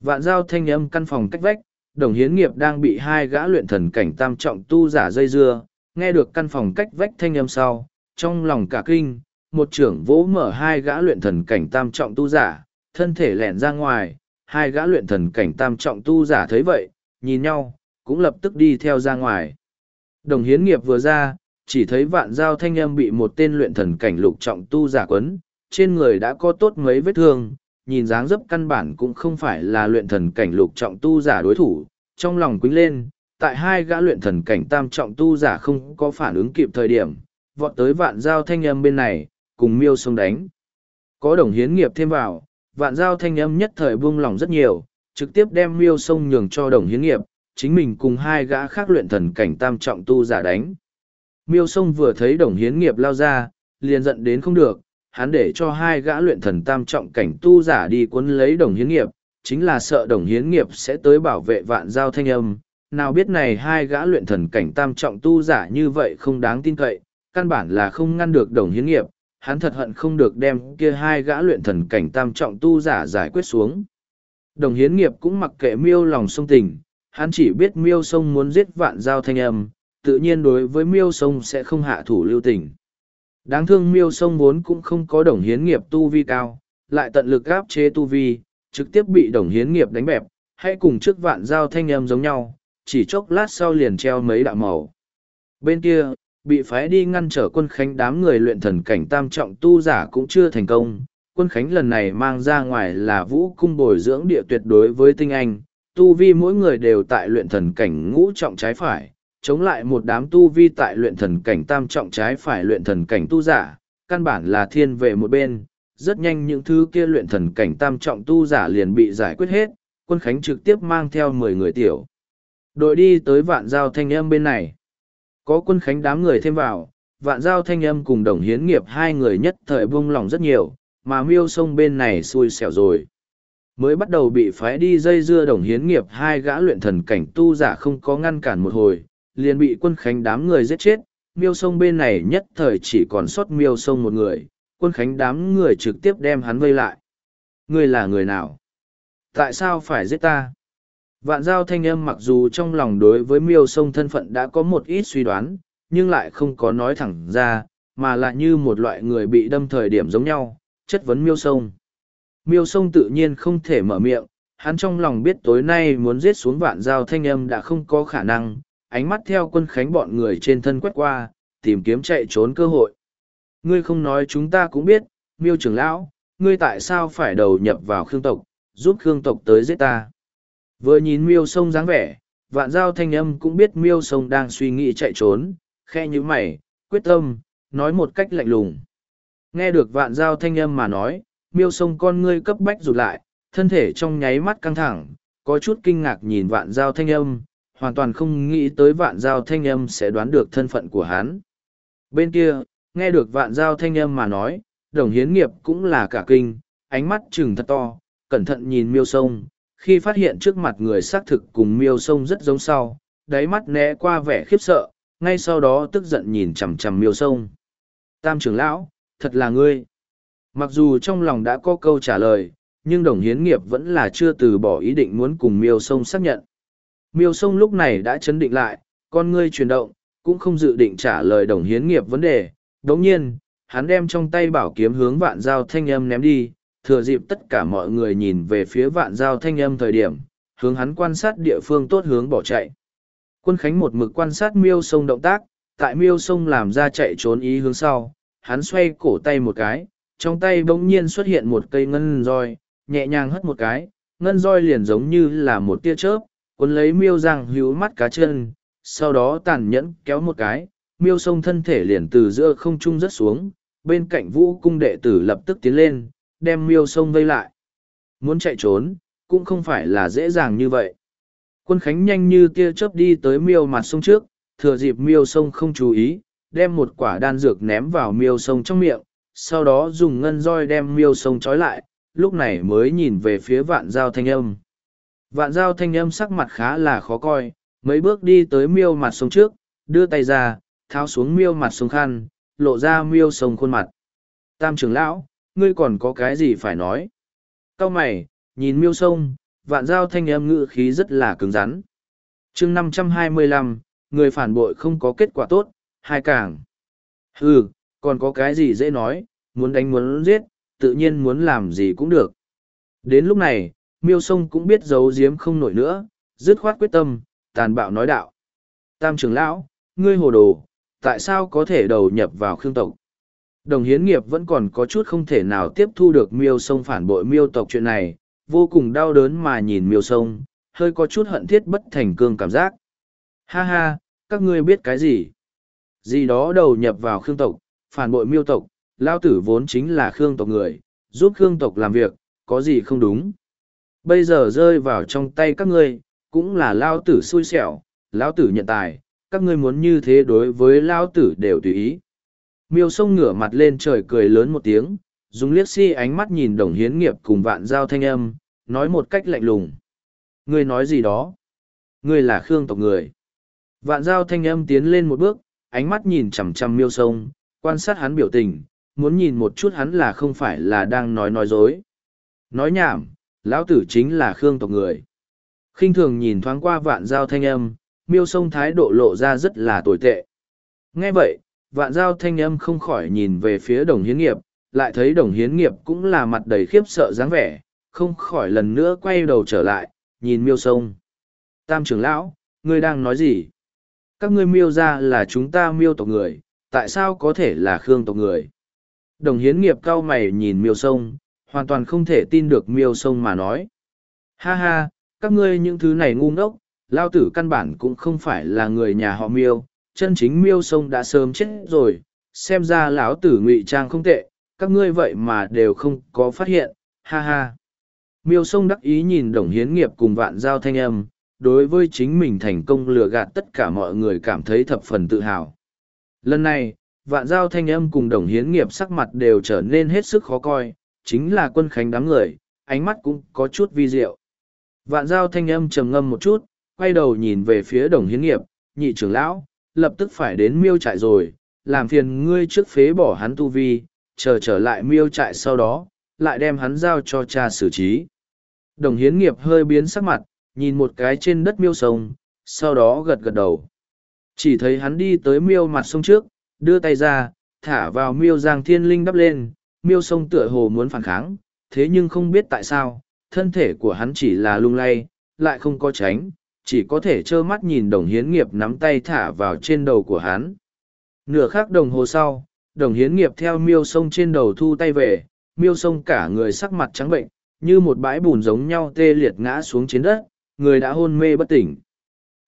Vạn giao thanh âm căn phòng cách vách, đồng hiến nghiệp đang bị hai gã luyện thần cảnh tam trọng tu giả dây dưa, nghe được căn phòng cách vách thanh âm sau, trong lòng cả kinh, một trưởng vỗ mở hai gã luyện thần cảnh tam trọng tu giả, thân thể lẻn ra ngoài, hai gã luyện thần cảnh tam trọng tu giả thấy vậy, nhìn nhau, cũng lập tức đi theo ra ngoài. Đồng hiến nghiệp vừa ra, chỉ thấy vạn giao thanh âm bị một tên luyện thần cảnh lục trọng tu giả quấn, trên người đã có tốt mấy vết thương, nhìn dáng dấp căn bản cũng không phải là luyện thần cảnh lục trọng tu giả đối thủ, trong lòng quýnh lên, tại hai gã luyện thần cảnh tam trọng tu giả không có phản ứng kịp thời điểm, vọt tới vạn giao thanh âm bên này, cùng miêu sông đánh. Có đồng hiến nghiệp thêm vào, vạn giao thanh âm nhất thời buông lỏng rất nhiều, trực tiếp đem miêu sông nhường cho đồng hiến nghiệp, chính mình cùng hai gã khác luyện thần cảnh tam trọng tu giả đánh. Miêu sông vừa thấy đồng hiến nghiệp lao ra, liền giận đến không được, hắn để cho hai gã luyện thần tam trọng cảnh tu giả đi cuốn lấy đồng hiến nghiệp, chính là sợ đồng hiến nghiệp sẽ tới bảo vệ vạn giao thanh âm. Nào biết này hai gã luyện thần cảnh tam trọng tu giả như vậy không đáng tin cậy, căn bản là không ngăn được đồng hiến nghiệp, hắn thật hận không được đem kia hai gã luyện thần cảnh tam trọng tu giả giải quyết xuống. Đồng hiến nghiệp cũng mặc kệ miêu lòng sông tình, hắn chỉ biết miêu sông muốn giết vạn giao thanh âm, tự nhiên đối với miêu sông sẽ không hạ thủ lưu tình. Đáng thương miêu sông vốn cũng không có đồng hiến nghiệp tu vi cao, lại tận lực áp chế tu vi, trực tiếp bị đồng hiến nghiệp đánh bẹp, hay cùng trước vạn giao thanh âm giống nhau, chỉ chốc lát sau liền treo mấy đạo màu. Bên kia, bị phái đi ngăn trở quân khánh đám người luyện thần cảnh tam trọng tu giả cũng chưa thành công. Quân khánh lần này mang ra ngoài là vũ cung bồi dưỡng địa tuyệt đối với tinh anh, tu vi mỗi người đều tại luyện thần cảnh ngũ trọng trái phải, chống lại một đám tu vi tại luyện thần cảnh tam trọng trái phải luyện thần cảnh tu giả, căn bản là thiên về một bên, rất nhanh những thứ kia luyện thần cảnh tam trọng tu giả liền bị giải quyết hết, quân khánh trực tiếp mang theo mười người tiểu. Đội đi tới vạn giao thanh âm bên này. Có quân khánh đám người thêm vào, vạn giao thanh âm cùng đồng hiến nghiệp hai người nhất thời buông lòng rất nhiều, mà miêu sông bên này xui xẻo rồi. Mới bắt đầu bị phái đi dây dưa đồng hiến nghiệp hai gã luyện thần cảnh tu giả không có ngăn cản một hồi, liền bị quân khánh đám người giết chết, miêu sông bên này nhất thời chỉ còn sót miêu sông một người, quân khánh đám người trực tiếp đem hắn vây lại. Ngươi là người nào? Tại sao phải giết ta? Vạn giao thanh âm mặc dù trong lòng đối với miêu sông thân phận đã có một ít suy đoán, nhưng lại không có nói thẳng ra, mà là như một loại người bị đâm thời điểm giống nhau, chất vấn miêu sông. Miêu sông tự nhiên không thể mở miệng, hắn trong lòng biết tối nay muốn giết xuống vạn giao thanh âm đã không có khả năng, ánh mắt theo quân khánh bọn người trên thân quét qua, tìm kiếm chạy trốn cơ hội. Ngươi không nói chúng ta cũng biết, miêu trưởng lão, ngươi tại sao phải đầu nhập vào khương tộc, giúp khương tộc tới giết ta. Vừa nhìn miêu sông dáng vẻ, vạn giao thanh âm cũng biết miêu sông đang suy nghĩ chạy trốn, khe như mày, quyết tâm, nói một cách lạnh lùng. Nghe được vạn giao thanh âm mà nói, miêu sông con ngươi cấp bách rụt lại, thân thể trong nháy mắt căng thẳng, có chút kinh ngạc nhìn vạn giao thanh âm, hoàn toàn không nghĩ tới vạn giao thanh âm sẽ đoán được thân phận của hắn. Bên kia, nghe được vạn giao thanh âm mà nói, đồng hiến nghiệp cũng là cả kinh, ánh mắt trừng thật to, cẩn thận nhìn miêu sông, khi phát hiện trước mặt người xác thực cùng miêu sông rất giống sau, đáy mắt né qua vẻ khiếp sợ, ngay sau đó tức giận nhìn chằm chằm miêu sông. Tam trưởng lão, thật là ngươi. Mặc dù trong lòng đã có câu trả lời, nhưng đồng hiến nghiệp vẫn là chưa từ bỏ ý định muốn cùng miêu sông xác nhận. Miêu sông lúc này đã chấn định lại, con ngươi chuyển động, cũng không dự định trả lời đồng hiến nghiệp vấn đề. Đồng nhiên, hắn đem trong tay bảo kiếm hướng vạn giao thanh âm ném đi, thừa dịp tất cả mọi người nhìn về phía vạn giao thanh âm thời điểm, hướng hắn quan sát địa phương tốt hướng bỏ chạy. Quân Khánh một mực quan sát miêu sông động tác, tại miêu sông làm ra chạy trốn ý hướng sau, hắn xoay cổ tay một cái, trong tay bỗng nhiên xuất hiện một cây ngân roi, nhẹ nhàng hất một cái, ngân roi liền giống như là một tia chớp, cuốn lấy miêu giang hữu mắt cá chân, sau đó tàn nhẫn kéo một cái, miêu sông thân thể liền từ giữa không trung rớt xuống, bên cạnh vũ cung đệ tử lập tức tiến lên, đem miêu sông vây lại. Muốn chạy trốn, cũng không phải là dễ dàng như vậy. Quân Khánh nhanh như tia chớp đi tới miêu mặt sông trước, thừa dịp miêu sông không chú ý, đem một quả đan dược ném vào miêu sông trong miệng, sau đó dùng ngân roi đem miêu sông trói lại, lúc này mới nhìn về phía vạn giao thanh âm. Vạn giao thanh âm sắc mặt khá là khó coi, mấy bước đi tới miêu mặt sông trước, đưa tay ra, tháo xuống miêu mặt sông khăn, lộ ra miêu sông khuôn mặt. Tam trưởng lão, ngươi còn có cái gì phải nói? Cao mày, nhìn miêu sông, vạn giao thanh âm ngự khí rất là cứng rắn. chương năm trăm hai mươi lăm, người phản bội không có kết quả tốt, hai càng. Ừ, còn có cái gì dễ nói, muốn đánh muốn giết, tự nhiên muốn làm gì cũng được. Đến lúc này, miêu sông cũng biết giấu giếm không nổi nữa, dứt khoát quyết tâm, tàn bạo nói đạo. Tam trưởng lão, ngươi hồ đồ, tại sao có thể đầu nhập vào khương tộc? Đồng hiến nghiệp vẫn còn có chút không thể nào tiếp thu được miêu sông phản bội miêu tộc chuyện này, vô cùng đau đớn mà nhìn miêu sông, hơi có chút hận thiết bất thành cương cảm giác. Ha ha, các ngươi biết cái gì? Gì đó đầu nhập vào khương tộc, phản bội miêu tộc, lao tử vốn chính là khương tộc người, giúp khương tộc làm việc, có gì không đúng. Bây giờ rơi vào trong tay các ngươi, cũng là lao tử xui xẻo, lao tử nhận tài, các ngươi muốn như thế đối với lao tử đều tùy ý. Miêu sông ngửa mặt lên trời cười lớn một tiếng, dùng liếc si ánh mắt nhìn đồng hiến nghiệp cùng vạn giao thanh âm, nói một cách lạnh lùng. Ngươi nói gì đó? Ngươi là khương tộc người. Vạn giao thanh âm tiến lên một bước, ánh mắt nhìn chằm chằm miêu sông, quan sát hắn biểu tình, muốn nhìn một chút hắn là không phải là đang nói nói dối. Nói nhảm, lão tử chính là khương tộc người. khinh thường nhìn thoáng qua vạn giao thanh âm, miêu sông thái độ lộ ra rất là tồi tệ. Nghe vậy, vạn giao thanh âm không khỏi nhìn về phía đồng hiến nghiệp, lại thấy đồng hiến nghiệp cũng là mặt đầy khiếp sợ dáng vẻ, không khỏi lần nữa quay đầu trở lại, nhìn miêu sông. Tam trưởng lão, ngươi đang nói gì? Các ngươi miêu ra là chúng ta miêu tộc người, tại sao có thể là khương tộc người? Đồng hiến nghiệp cao mày nhìn miêu sông, hoàn toàn không thể tin được miêu sông mà nói. Ha ha, các ngươi những thứ này ngu ngốc, lao tử căn bản cũng không phải là người nhà họ miêu, chân chính miêu sông đã sớm chết rồi, xem ra lão tử ngụy trang không tệ, các ngươi vậy mà đều không có phát hiện, ha ha. Miêu sông đắc ý nhìn đồng hiến nghiệp cùng vạn giao thanh âm, đối với chính mình thành công lừa gạt tất cả mọi người cảm thấy thập phần tự hào. Lần này, vạn giao thanh âm cùng đồng hiến nghiệp sắc mặt đều trở nên hết sức khó coi, chính là quân khánh đám người, ánh mắt cũng có chút vi diệu. Vạn giao thanh âm trầm ngâm một chút, quay đầu nhìn về phía đồng hiến nghiệp, nhị trưởng lão, lập tức phải đến miêu trại rồi, làm phiền ngươi trước phế bỏ hắn tu vi, chờ trở lại miêu trại sau đó, lại đem hắn giao cho cha xử trí. Đồng hiến nghiệp hơi biến sắc mặt, nhìn một cái trên đất miêu sông, sau đó gật gật đầu. Chỉ thấy hắn đi tới miêu mặt sông trước, đưa tay ra, thả vào miêu giang thiên linh đắp lên, miêu sông tựa hồ muốn phản kháng, thế nhưng không biết tại sao, thân thể của hắn chỉ là lung lay, lại không có tránh, chỉ có thể trơ mắt nhìn đồng hiến nghiệp nắm tay thả vào trên đầu của hắn. Nửa khắc đồng hồ sau, đồng hiến nghiệp theo miêu sông trên đầu thu tay về, miêu sông cả người sắc mặt trắng bệnh, như một bãi bùn giống nhau tê liệt ngã xuống trên đất, người đã hôn mê bất tỉnh.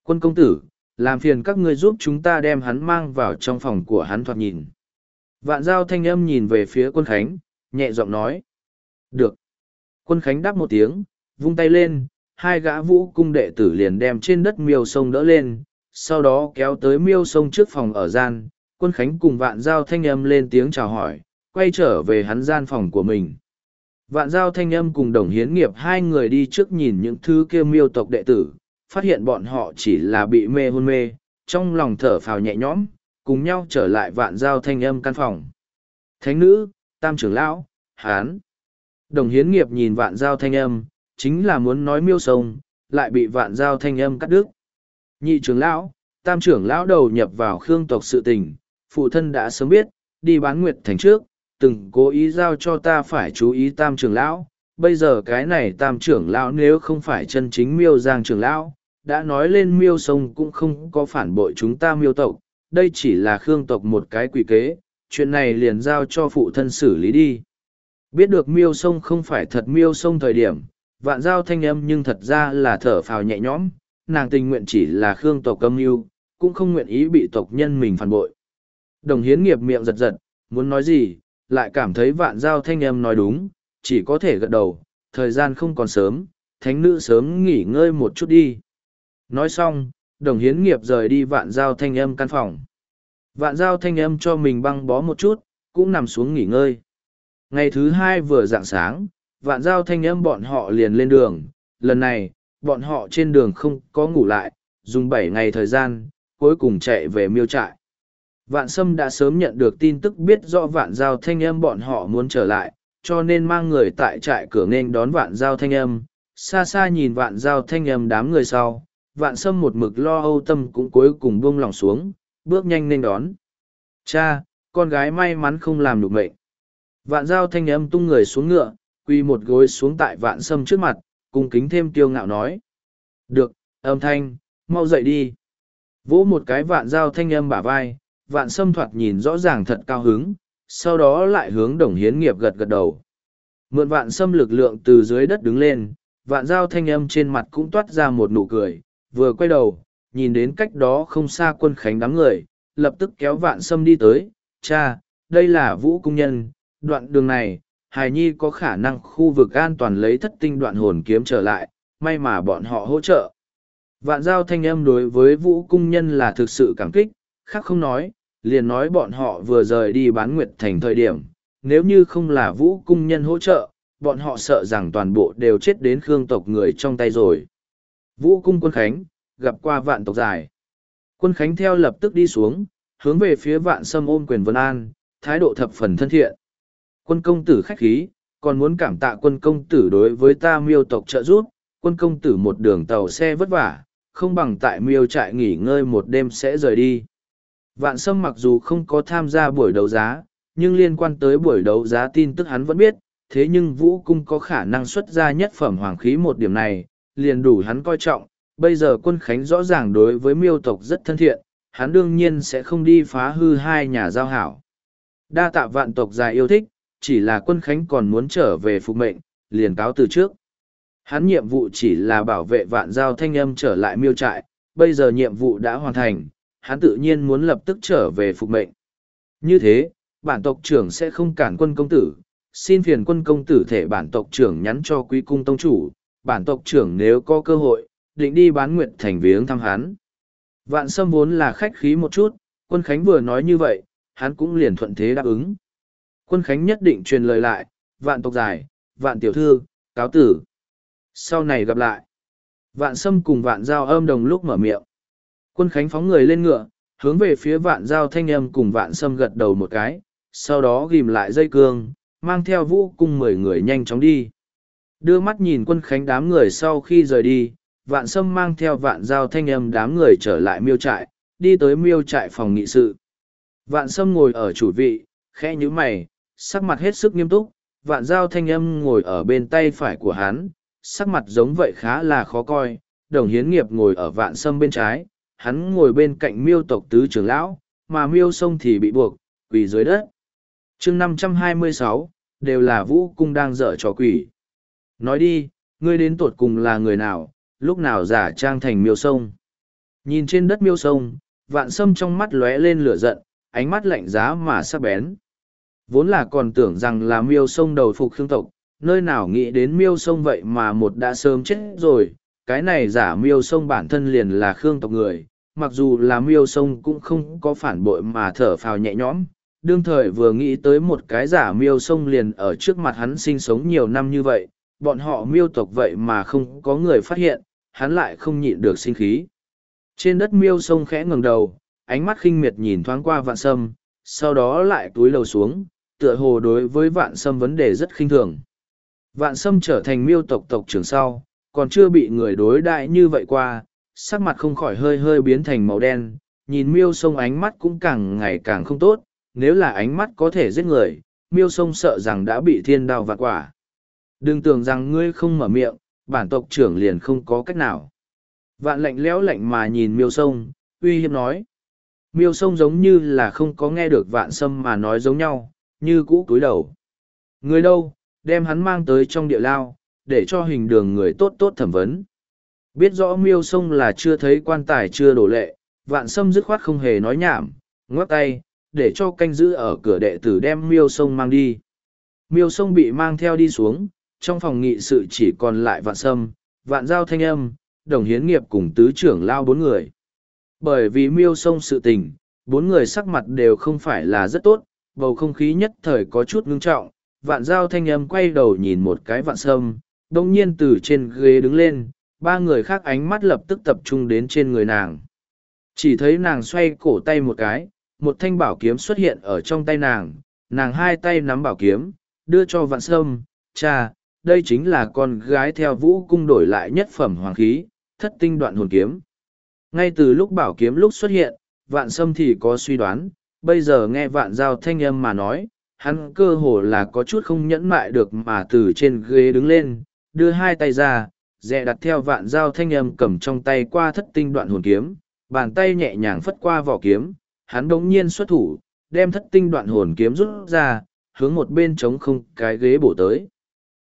Quân công tử, làm phiền các ngươi giúp chúng ta đem hắn mang vào trong phòng của hắn thoạt nhìn. Vạn giao thanh âm nhìn về phía quân Khánh, nhẹ giọng nói. Được. Quân Khánh đáp một tiếng, vung tay lên, hai gã vũ cung đệ tử liền đem trên đất miêu sông đỡ lên, sau đó kéo tới miêu sông trước phòng ở gian. Quân Khánh cùng vạn giao thanh âm lên tiếng chào hỏi, quay trở về hắn gian phòng của mình. Vạn giao thanh âm cùng đồng hiến nghiệp hai người đi trước nhìn những thứ kia miêu tộc đệ tử, phát hiện bọn họ chỉ là bị mê hôn mê, trong lòng thở phào nhẹ nhõm, cùng nhau trở lại vạn giao thanh âm căn phòng. Thánh nữ, tam trưởng lão, hán. Đồng hiến nghiệp nhìn vạn giao thanh âm, chính là muốn nói miêu sông, lại bị vạn giao thanh âm cắt đứt. Nhị trưởng lão, tam trưởng lão đầu nhập vào khương tộc sự tình, phụ thân đã sớm biết, đi bán nguyệt thành trước, từng cố ý giao cho ta phải chú ý tam trưởng lão. Bây giờ cái này tam trưởng lão nếu không phải chân chính miêu giang trưởng lão, đã nói lên miêu sông cũng không có phản bội chúng ta miêu tộc, đây chỉ là khương tộc một cái quỷ kế, chuyện này liền giao cho phụ thân xử lý đi. Biết được miêu sông không phải thật miêu sông thời điểm, vạn giao thanh âm nhưng thật ra là thở phào nhẹ nhõm, nàng tình nguyện chỉ là khương tộc âm mưu cũng không nguyện ý bị tộc nhân mình phản bội. Đồng hiến nghiệp miệng giật giật, muốn nói gì, lại cảm thấy vạn giao thanh âm nói đúng, chỉ có thể gật đầu, thời gian không còn sớm, thánh nữ sớm nghỉ ngơi một chút đi. Nói xong, đồng hiến nghiệp rời đi vạn giao thanh âm căn phòng. Vạn giao thanh âm cho mình băng bó một chút, cũng nằm xuống nghỉ ngơi. Ngày thứ hai vừa dạng sáng, vạn giao thanh âm bọn họ liền lên đường. Lần này, bọn họ trên đường không có ngủ lại, dùng bảy ngày thời gian, cuối cùng chạy về miêu trại. Vạn Sâm đã sớm nhận được tin tức biết rõ vạn giao thanh âm bọn họ muốn trở lại, cho nên mang người tại trại cửa nên đón vạn giao thanh âm. Xa xa nhìn vạn giao thanh âm đám người sau, vạn Sâm một mực lo âu tâm cũng cuối cùng buông lòng xuống, bước nhanh nên đón. Cha, con gái may mắn không làm được mệnh. Vạn giao thanh âm tung người xuống ngựa, quy một gối xuống tại vạn Sâm trước mặt, cung kính thêm kiêu ngạo nói. Được, âm thanh, mau dậy đi. Vỗ một cái vạn dao thanh âm bả vai, vạn sâm thoạt nhìn rõ ràng thật cao hứng, sau đó lại hướng đồng hiến nghiệp gật gật đầu. Mượn vạn sâm lực lượng từ dưới đất đứng lên, vạn dao thanh âm trên mặt cũng toát ra một nụ cười, vừa quay đầu, nhìn đến cách đó không xa quân khánh đám người, lập tức kéo vạn sâm đi tới, cha, đây là vũ cung nhân, đoạn đường này, hài nhi có khả năng khu vực an toàn lấy thất tinh đoạn hồn kiếm trở lại, may mà bọn họ hỗ trợ. Vạn giao thanh âm đối với vũ cung nhân là thực sự cảm kích, khác không nói, liền nói bọn họ vừa rời đi bán nguyệt thành thời điểm, nếu như không là vũ cung nhân hỗ trợ, bọn họ sợ rằng toàn bộ đều chết đến khương tộc người trong tay rồi. Vũ cung quân khánh, gặp qua vạn tộc dài. Quân khánh theo lập tức đi xuống, hướng về phía vạn sâm ôm quyền vân an, thái độ thập phần thân thiện. Quân công tử khách khí, còn muốn cảm tạ quân công tử đối với ta miêu tộc trợ giúp, quân công tử một đường tàu xe vất vả, không bằng tại miêu trại nghỉ ngơi một đêm sẽ rời đi. Vạn Sâm mặc dù không có tham gia buổi đấu giá, nhưng liên quan tới buổi đấu giá tin tức hắn vẫn biết, thế nhưng Vũ Cung có khả năng xuất ra nhất phẩm hoàng khí một điểm này, liền đủ hắn coi trọng. Bây giờ quân Khánh rõ ràng đối với miêu tộc rất thân thiện, hắn đương nhiên sẽ không đi phá hư hai nhà giao hảo. Đa tạ vạn tộc dài yêu thích, chỉ là quân Khánh còn muốn trở về phục mệnh, liền cáo từ trước. Hắn nhiệm vụ chỉ là bảo vệ vạn giao thanh âm trở lại miêu trại, bây giờ nhiệm vụ đã hoàn thành, hắn tự nhiên muốn lập tức trở về phục mệnh. Như thế, bản tộc trưởng sẽ không cản quân công tử, xin phiền quân công tử thể bản tộc trưởng nhắn cho quý cung tông chủ, bản tộc trưởng nếu có cơ hội, định đi bán nguyện thành viếng thăm hắn. Vạn sâm vốn là khách khí một chút, quân khánh vừa nói như vậy, hắn cũng liền thuận thế đáp ứng. Quân khánh nhất định truyền lời lại, vạn tộc dài, vạn tiểu thư, cáo tử. Sau này gặp lại. Vạn sâm cùng vạn giao âm đồng lúc mở miệng. Quân Khánh phóng người lên ngựa, hướng về phía vạn giao thanh âm cùng vạn sâm gật đầu một cái, sau đó ghim lại dây cương, mang theo vũ cung mười người nhanh chóng đi. Đưa mắt nhìn quân Khánh đám người sau khi rời đi, vạn sâm mang theo vạn giao thanh âm đám người trở lại miêu trại, đi tới miêu trại phòng nghị sự. Vạn sâm ngồi ở chủ vị, khẽ nhíu mày, sắc mặt hết sức nghiêm túc, vạn giao thanh âm ngồi ở bên tay phải của hắn, sắc mặt giống vậy khá là khó coi, đồng hiến nghiệp ngồi ở vạn sâm bên trái, hắn ngồi bên cạnh miêu tộc tứ trưởng lão, mà miêu sông thì bị buộc, quỳ dưới đất. chương năm trăm hai mươi sáu đều là vũ cung đang dở trò quỷ. Nói đi, ngươi đến tột cùng là người nào, lúc nào giả trang thành miêu sông. Nhìn trên đất miêu sông, vạn sâm trong mắt lóe lên lửa giận, ánh mắt lạnh giá mà sắc bén. Vốn là còn tưởng rằng là miêu sông đầu phục khương tộc, nơi nào nghĩ đến miêu sông vậy mà một đã sớm chết rồi, cái này giả miêu sông bản thân liền là khương tộc người, mặc dù là miêu sông cũng không có phản bội mà thở phào nhẹ nhõm. Đương thời vừa nghĩ tới một cái giả miêu sông liền ở trước mặt hắn sinh sống nhiều năm như vậy, bọn họ miêu tộc vậy mà không có người phát hiện, hắn lại không nhịn được sinh khí. Trên đất miêu sông khẽ ngừng đầu, ánh mắt khinh miệt nhìn thoáng qua vạn sâm, sau đó lại túi lầu xuống, tựa hồ đối với vạn sâm vấn đề rất khinh thường. Vạn sâm trở thành miêu tộc tộc trưởng sau, còn chưa bị người đối đại như vậy qua, sắc mặt không khỏi hơi hơi biến thành màu đen, nhìn miêu sông ánh mắt cũng càng ngày càng không tốt, nếu là ánh mắt có thể giết người, miêu sông sợ rằng đã bị thiên đao vặt quả. Đừng tưởng rằng ngươi không mở miệng, bản tộc trưởng liền không có cách nào. Vạn lạnh lẽo lạnh mà nhìn miêu sông, uy hiếp nói. Miêu sông giống như là không có nghe được vạn sâm mà nói giống nhau, như cũ cúi đầu. Người đâu, đem hắn mang tới trong địa lao, để cho hình đường người tốt tốt thẩm vấn. Biết rõ miêu sông là chưa thấy quan tài chưa đổ lệ, vạn sâm dứt khoát không hề nói nhảm, ngoắc tay, để cho canh giữ ở cửa đệ tử đem miêu sông mang đi. Miêu sông bị mang theo đi xuống, trong phòng nghị sự chỉ còn lại vạn sâm, vạn giao thanh âm, đồng hiến nghiệp cùng tứ trưởng lao bốn người. Bởi vì miêu sông sự tình, bốn người sắc mặt đều không phải là rất tốt, bầu không khí nhất thời có chút ngưng trọng. Vạn giao thanh âm quay đầu nhìn một cái vạn sâm, đông nhiên từ trên ghế đứng lên, ba người khác ánh mắt lập tức tập trung đến trên người nàng. Chỉ thấy nàng xoay cổ tay một cái, một thanh bảo kiếm xuất hiện ở trong tay nàng, nàng hai tay nắm bảo kiếm, đưa cho vạn sâm, cha, đây chính là con gái theo vũ cung đổi lại nhất phẩm hoàng khí, thất tinh đoạn hồn kiếm. Ngay từ lúc bảo kiếm lúc xuất hiện, vạn sâm thì có suy đoán, bây giờ nghe vạn giao thanh âm mà nói, hắn cơ hồ là có chút không nhẫn mại được mà từ trên ghế đứng lên, đưa hai tay ra, dẹ đặt theo vạn giao thanh âm cầm trong tay qua thất tinh đoạn hồn kiếm, bàn tay nhẹ nhàng phất qua vỏ kiếm, hắn đống nhiên xuất thủ, đem thất tinh đoạn hồn kiếm rút ra, hướng một bên trống không cái ghế bổ tới.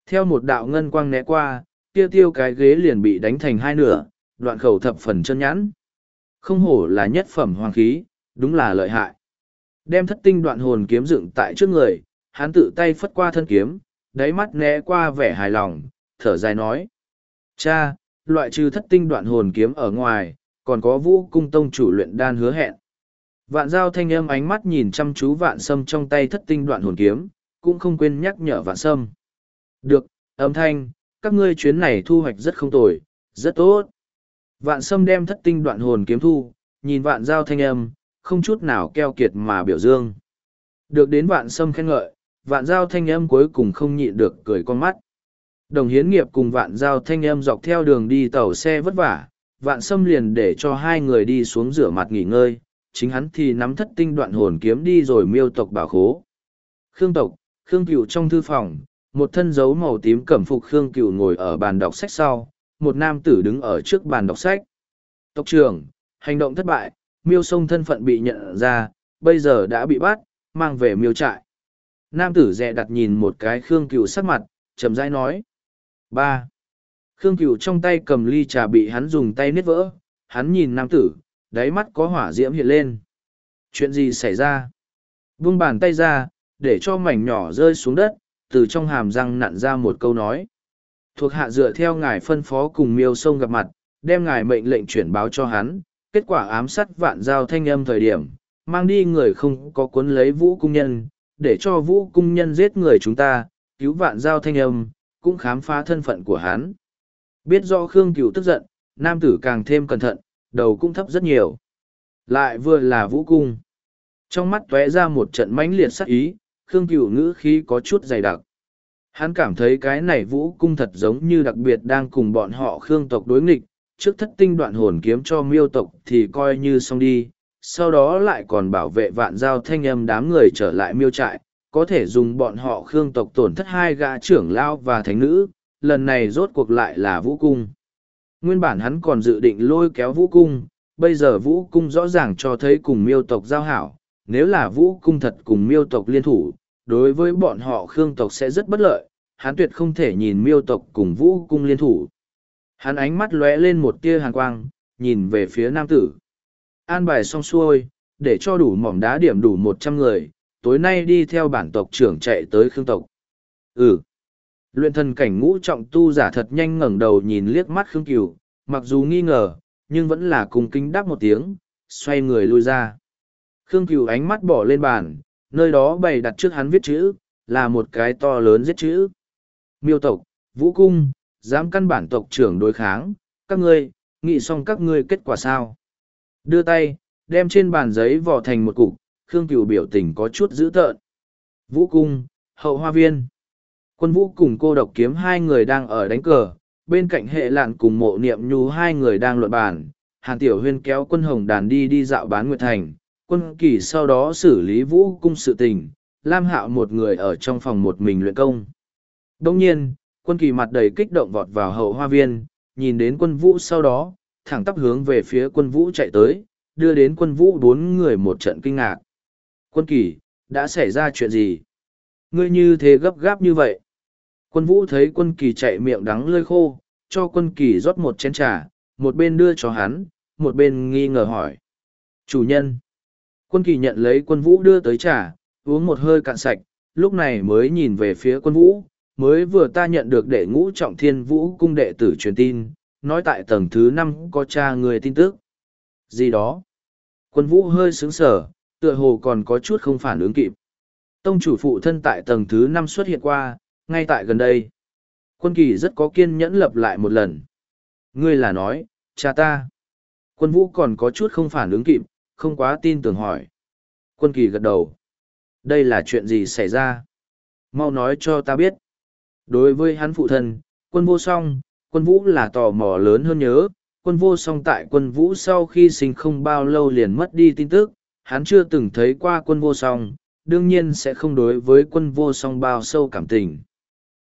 Theo một đạo ngân quang né qua, tiêu tiêu cái ghế liền bị đánh thành hai nửa, đoạn khẩu thập phần chân nhãn. Không hổ là nhất phẩm hoàng khí, đúng là lợi hại. Đem thất tinh đoạn hồn kiếm dựng tại trước người, hắn tự tay phất qua thân kiếm, đáy mắt né qua vẻ hài lòng, thở dài nói. Cha, loại trừ thất tinh đoạn hồn kiếm ở ngoài, còn có vũ cung tông chủ luyện đan hứa hẹn. Vạn giao thanh âm ánh mắt nhìn chăm chú vạn sâm trong tay thất tinh đoạn hồn kiếm, cũng không quên nhắc nhở vạn sâm. Được, âm thanh, các ngươi chuyến này thu hoạch rất không tồi, rất tốt. Vạn sâm đem thất tinh đoạn hồn kiếm thu, nhìn vạn giao thanh âm, không chút nào keo kiệt mà biểu dương. Được đến vạn sâm khen ngợi, vạn giao thanh âm cuối cùng không nhịn được cười con mắt. Đồng hiến nghiệp cùng vạn giao thanh âm dọc theo đường đi tàu xe vất vả, vạn sâm liền để cho hai người đi xuống rửa mặt nghỉ ngơi, chính hắn thì nắm thất tinh đoạn hồn kiếm đi rồi miêu tộc bảo khố. Khương tộc, Khương cửu trong thư phòng, một thân dấu màu tím cẩm phục Khương cửu ngồi ở bàn đọc sách sau, một nam tử đứng ở trước bàn đọc sách. Tộc trưởng, hành động thất bại, miêu sông thân phận bị nhận ra, bây giờ đã bị bắt, mang về miêu trại. Nam tử dè đặt nhìn một cái Khương cựu sắc mặt, chậm rãi nói. ba Khương cựu trong tay cầm ly trà bị hắn dùng tay nết vỡ, hắn nhìn nam tử, đáy mắt có hỏa diễm hiện lên. Chuyện gì xảy ra? Vung bàn tay ra, để cho mảnh nhỏ rơi xuống đất, từ trong hàm răng nặn ra một câu nói. Thuộc hạ dựa theo ngài phân phó cùng miêu sông gặp mặt, đem ngài mệnh lệnh chuyển báo cho hắn, kết quả ám sát vạn giao thanh âm thời điểm, mang đi người không có cuốn lấy vũ cung nhân, để cho vũ cung nhân giết người chúng ta, cứu vạn giao thanh âm, cũng khám phá thân phận của hắn. Biết do Khương Cửu tức giận, nam tử càng thêm cẩn thận, đầu cũng thấp rất nhiều. Lại vừa là vũ cung. Trong mắt tóe ra một trận mãnh liệt sắc ý, Khương Cửu ngữ khí có chút dày đặc. Hắn cảm thấy cái này vũ cung thật giống như đặc biệt đang cùng bọn họ Khương tộc đối nghịch, trước thất tinh đoạn hồn kiếm cho miêu tộc thì coi như xong đi, sau đó lại còn bảo vệ vạn giao thanh âm đám người trở lại miêu trại, có thể dùng bọn họ Khương tộc tổn thất hai gã trưởng lao và thánh nữ, lần này rốt cuộc lại là vũ cung. Nguyên bản hắn còn dự định lôi kéo vũ cung, bây giờ vũ cung rõ ràng cho thấy cùng miêu tộc giao hảo, nếu là vũ cung thật cùng miêu tộc liên thủ, đối với bọn họ khương tộc sẽ rất bất lợi, hắn tuyệt không thể nhìn miêu tộc cùng vũ cung liên thủ. Hắn ánh mắt lóe lên một tia hàn quang, nhìn về phía nam tử. An bài xong xuôi, để cho đủ mỏm đá điểm đủ một trăm người, tối nay đi theo bản tộc trưởng chạy tới khương tộc. Ừ. Luyện thần cảnh ngũ trọng tu giả thật nhanh ngẩng đầu nhìn liếc mắt Khương Cửu, mặc dù nghi ngờ, nhưng vẫn là cùng kính đáp một tiếng, xoay người lui ra. Khương Cửu ánh mắt bỏ lên bàn, nơi đó bày đặt trước hắn viết chữ, là một cái to lớn giết chữ. Miêu tộc, vũ cung, dám căn bản tộc trưởng đối kháng, các ngươi, nghĩ xong các ngươi kết quả sao. Đưa tay, đem trên bàn giấy vò thành một cục, Khương Cửu biểu tình có chút dữ tợn. Vũ cung, hậu hoa viên. Quân vũ cùng cô độc kiếm hai người đang ở đánh cờ, bên cạnh hệ lạn cùng mộ niệm nhu hai người đang luận bàn. Hàn Tiểu Huyên kéo quân hồng đàn đi đi dạo bán Nguyệt Thành, quân kỳ sau đó xử lý vũ cung sự tình, Lam Hạo một người ở trong phòng một mình luyện công. Đồng nhiên, quân kỳ mặt đầy kích động vọt vào hậu hoa viên, nhìn đến quân vũ sau đó, thẳng tắp hướng về phía quân vũ chạy tới, đưa đến quân vũ bốn người một trận kinh ngạc. Quân kỳ, đã xảy ra chuyện gì? Ngươi như thế gấp gáp như vậy? Quân vũ thấy quân kỳ chạy miệng đắng lơi khô, cho quân kỳ rót một chén trà, một bên đưa cho hắn, một bên nghi ngờ hỏi. Chủ nhân. Quân kỳ nhận lấy quân vũ đưa tới trà, uống một hơi cạn sạch, lúc này mới nhìn về phía quân vũ, mới vừa ta nhận được đệ ngũ trọng thiên vũ cung đệ tử truyền tin, nói tại tầng thứ năm có cha người tin tức. Gì đó? Quân vũ hơi sướng sở, tựa hồ còn có chút không phản ứng kịp. Tông chủ phụ thân tại tầng thứ năm xuất hiện qua, ngay tại gần đây. Quân kỳ rất có kiên nhẫn lập lại một lần. Ngươi là nói, cha ta. Quân vũ còn có chút không phản ứng kịp, không quá tin tưởng hỏi. Quân kỳ gật đầu. Đây là chuyện gì xảy ra? Mau nói cho ta biết. Đối với hắn phụ thân, quân vô song, quân vũ là tò mò lớn hơn nhớ. Quân vô song tại quân vũ sau khi sinh không bao lâu liền mất đi tin tức, hắn chưa từng thấy qua quân vô song, đương nhiên sẽ không đối với quân vô song bao sâu cảm tình.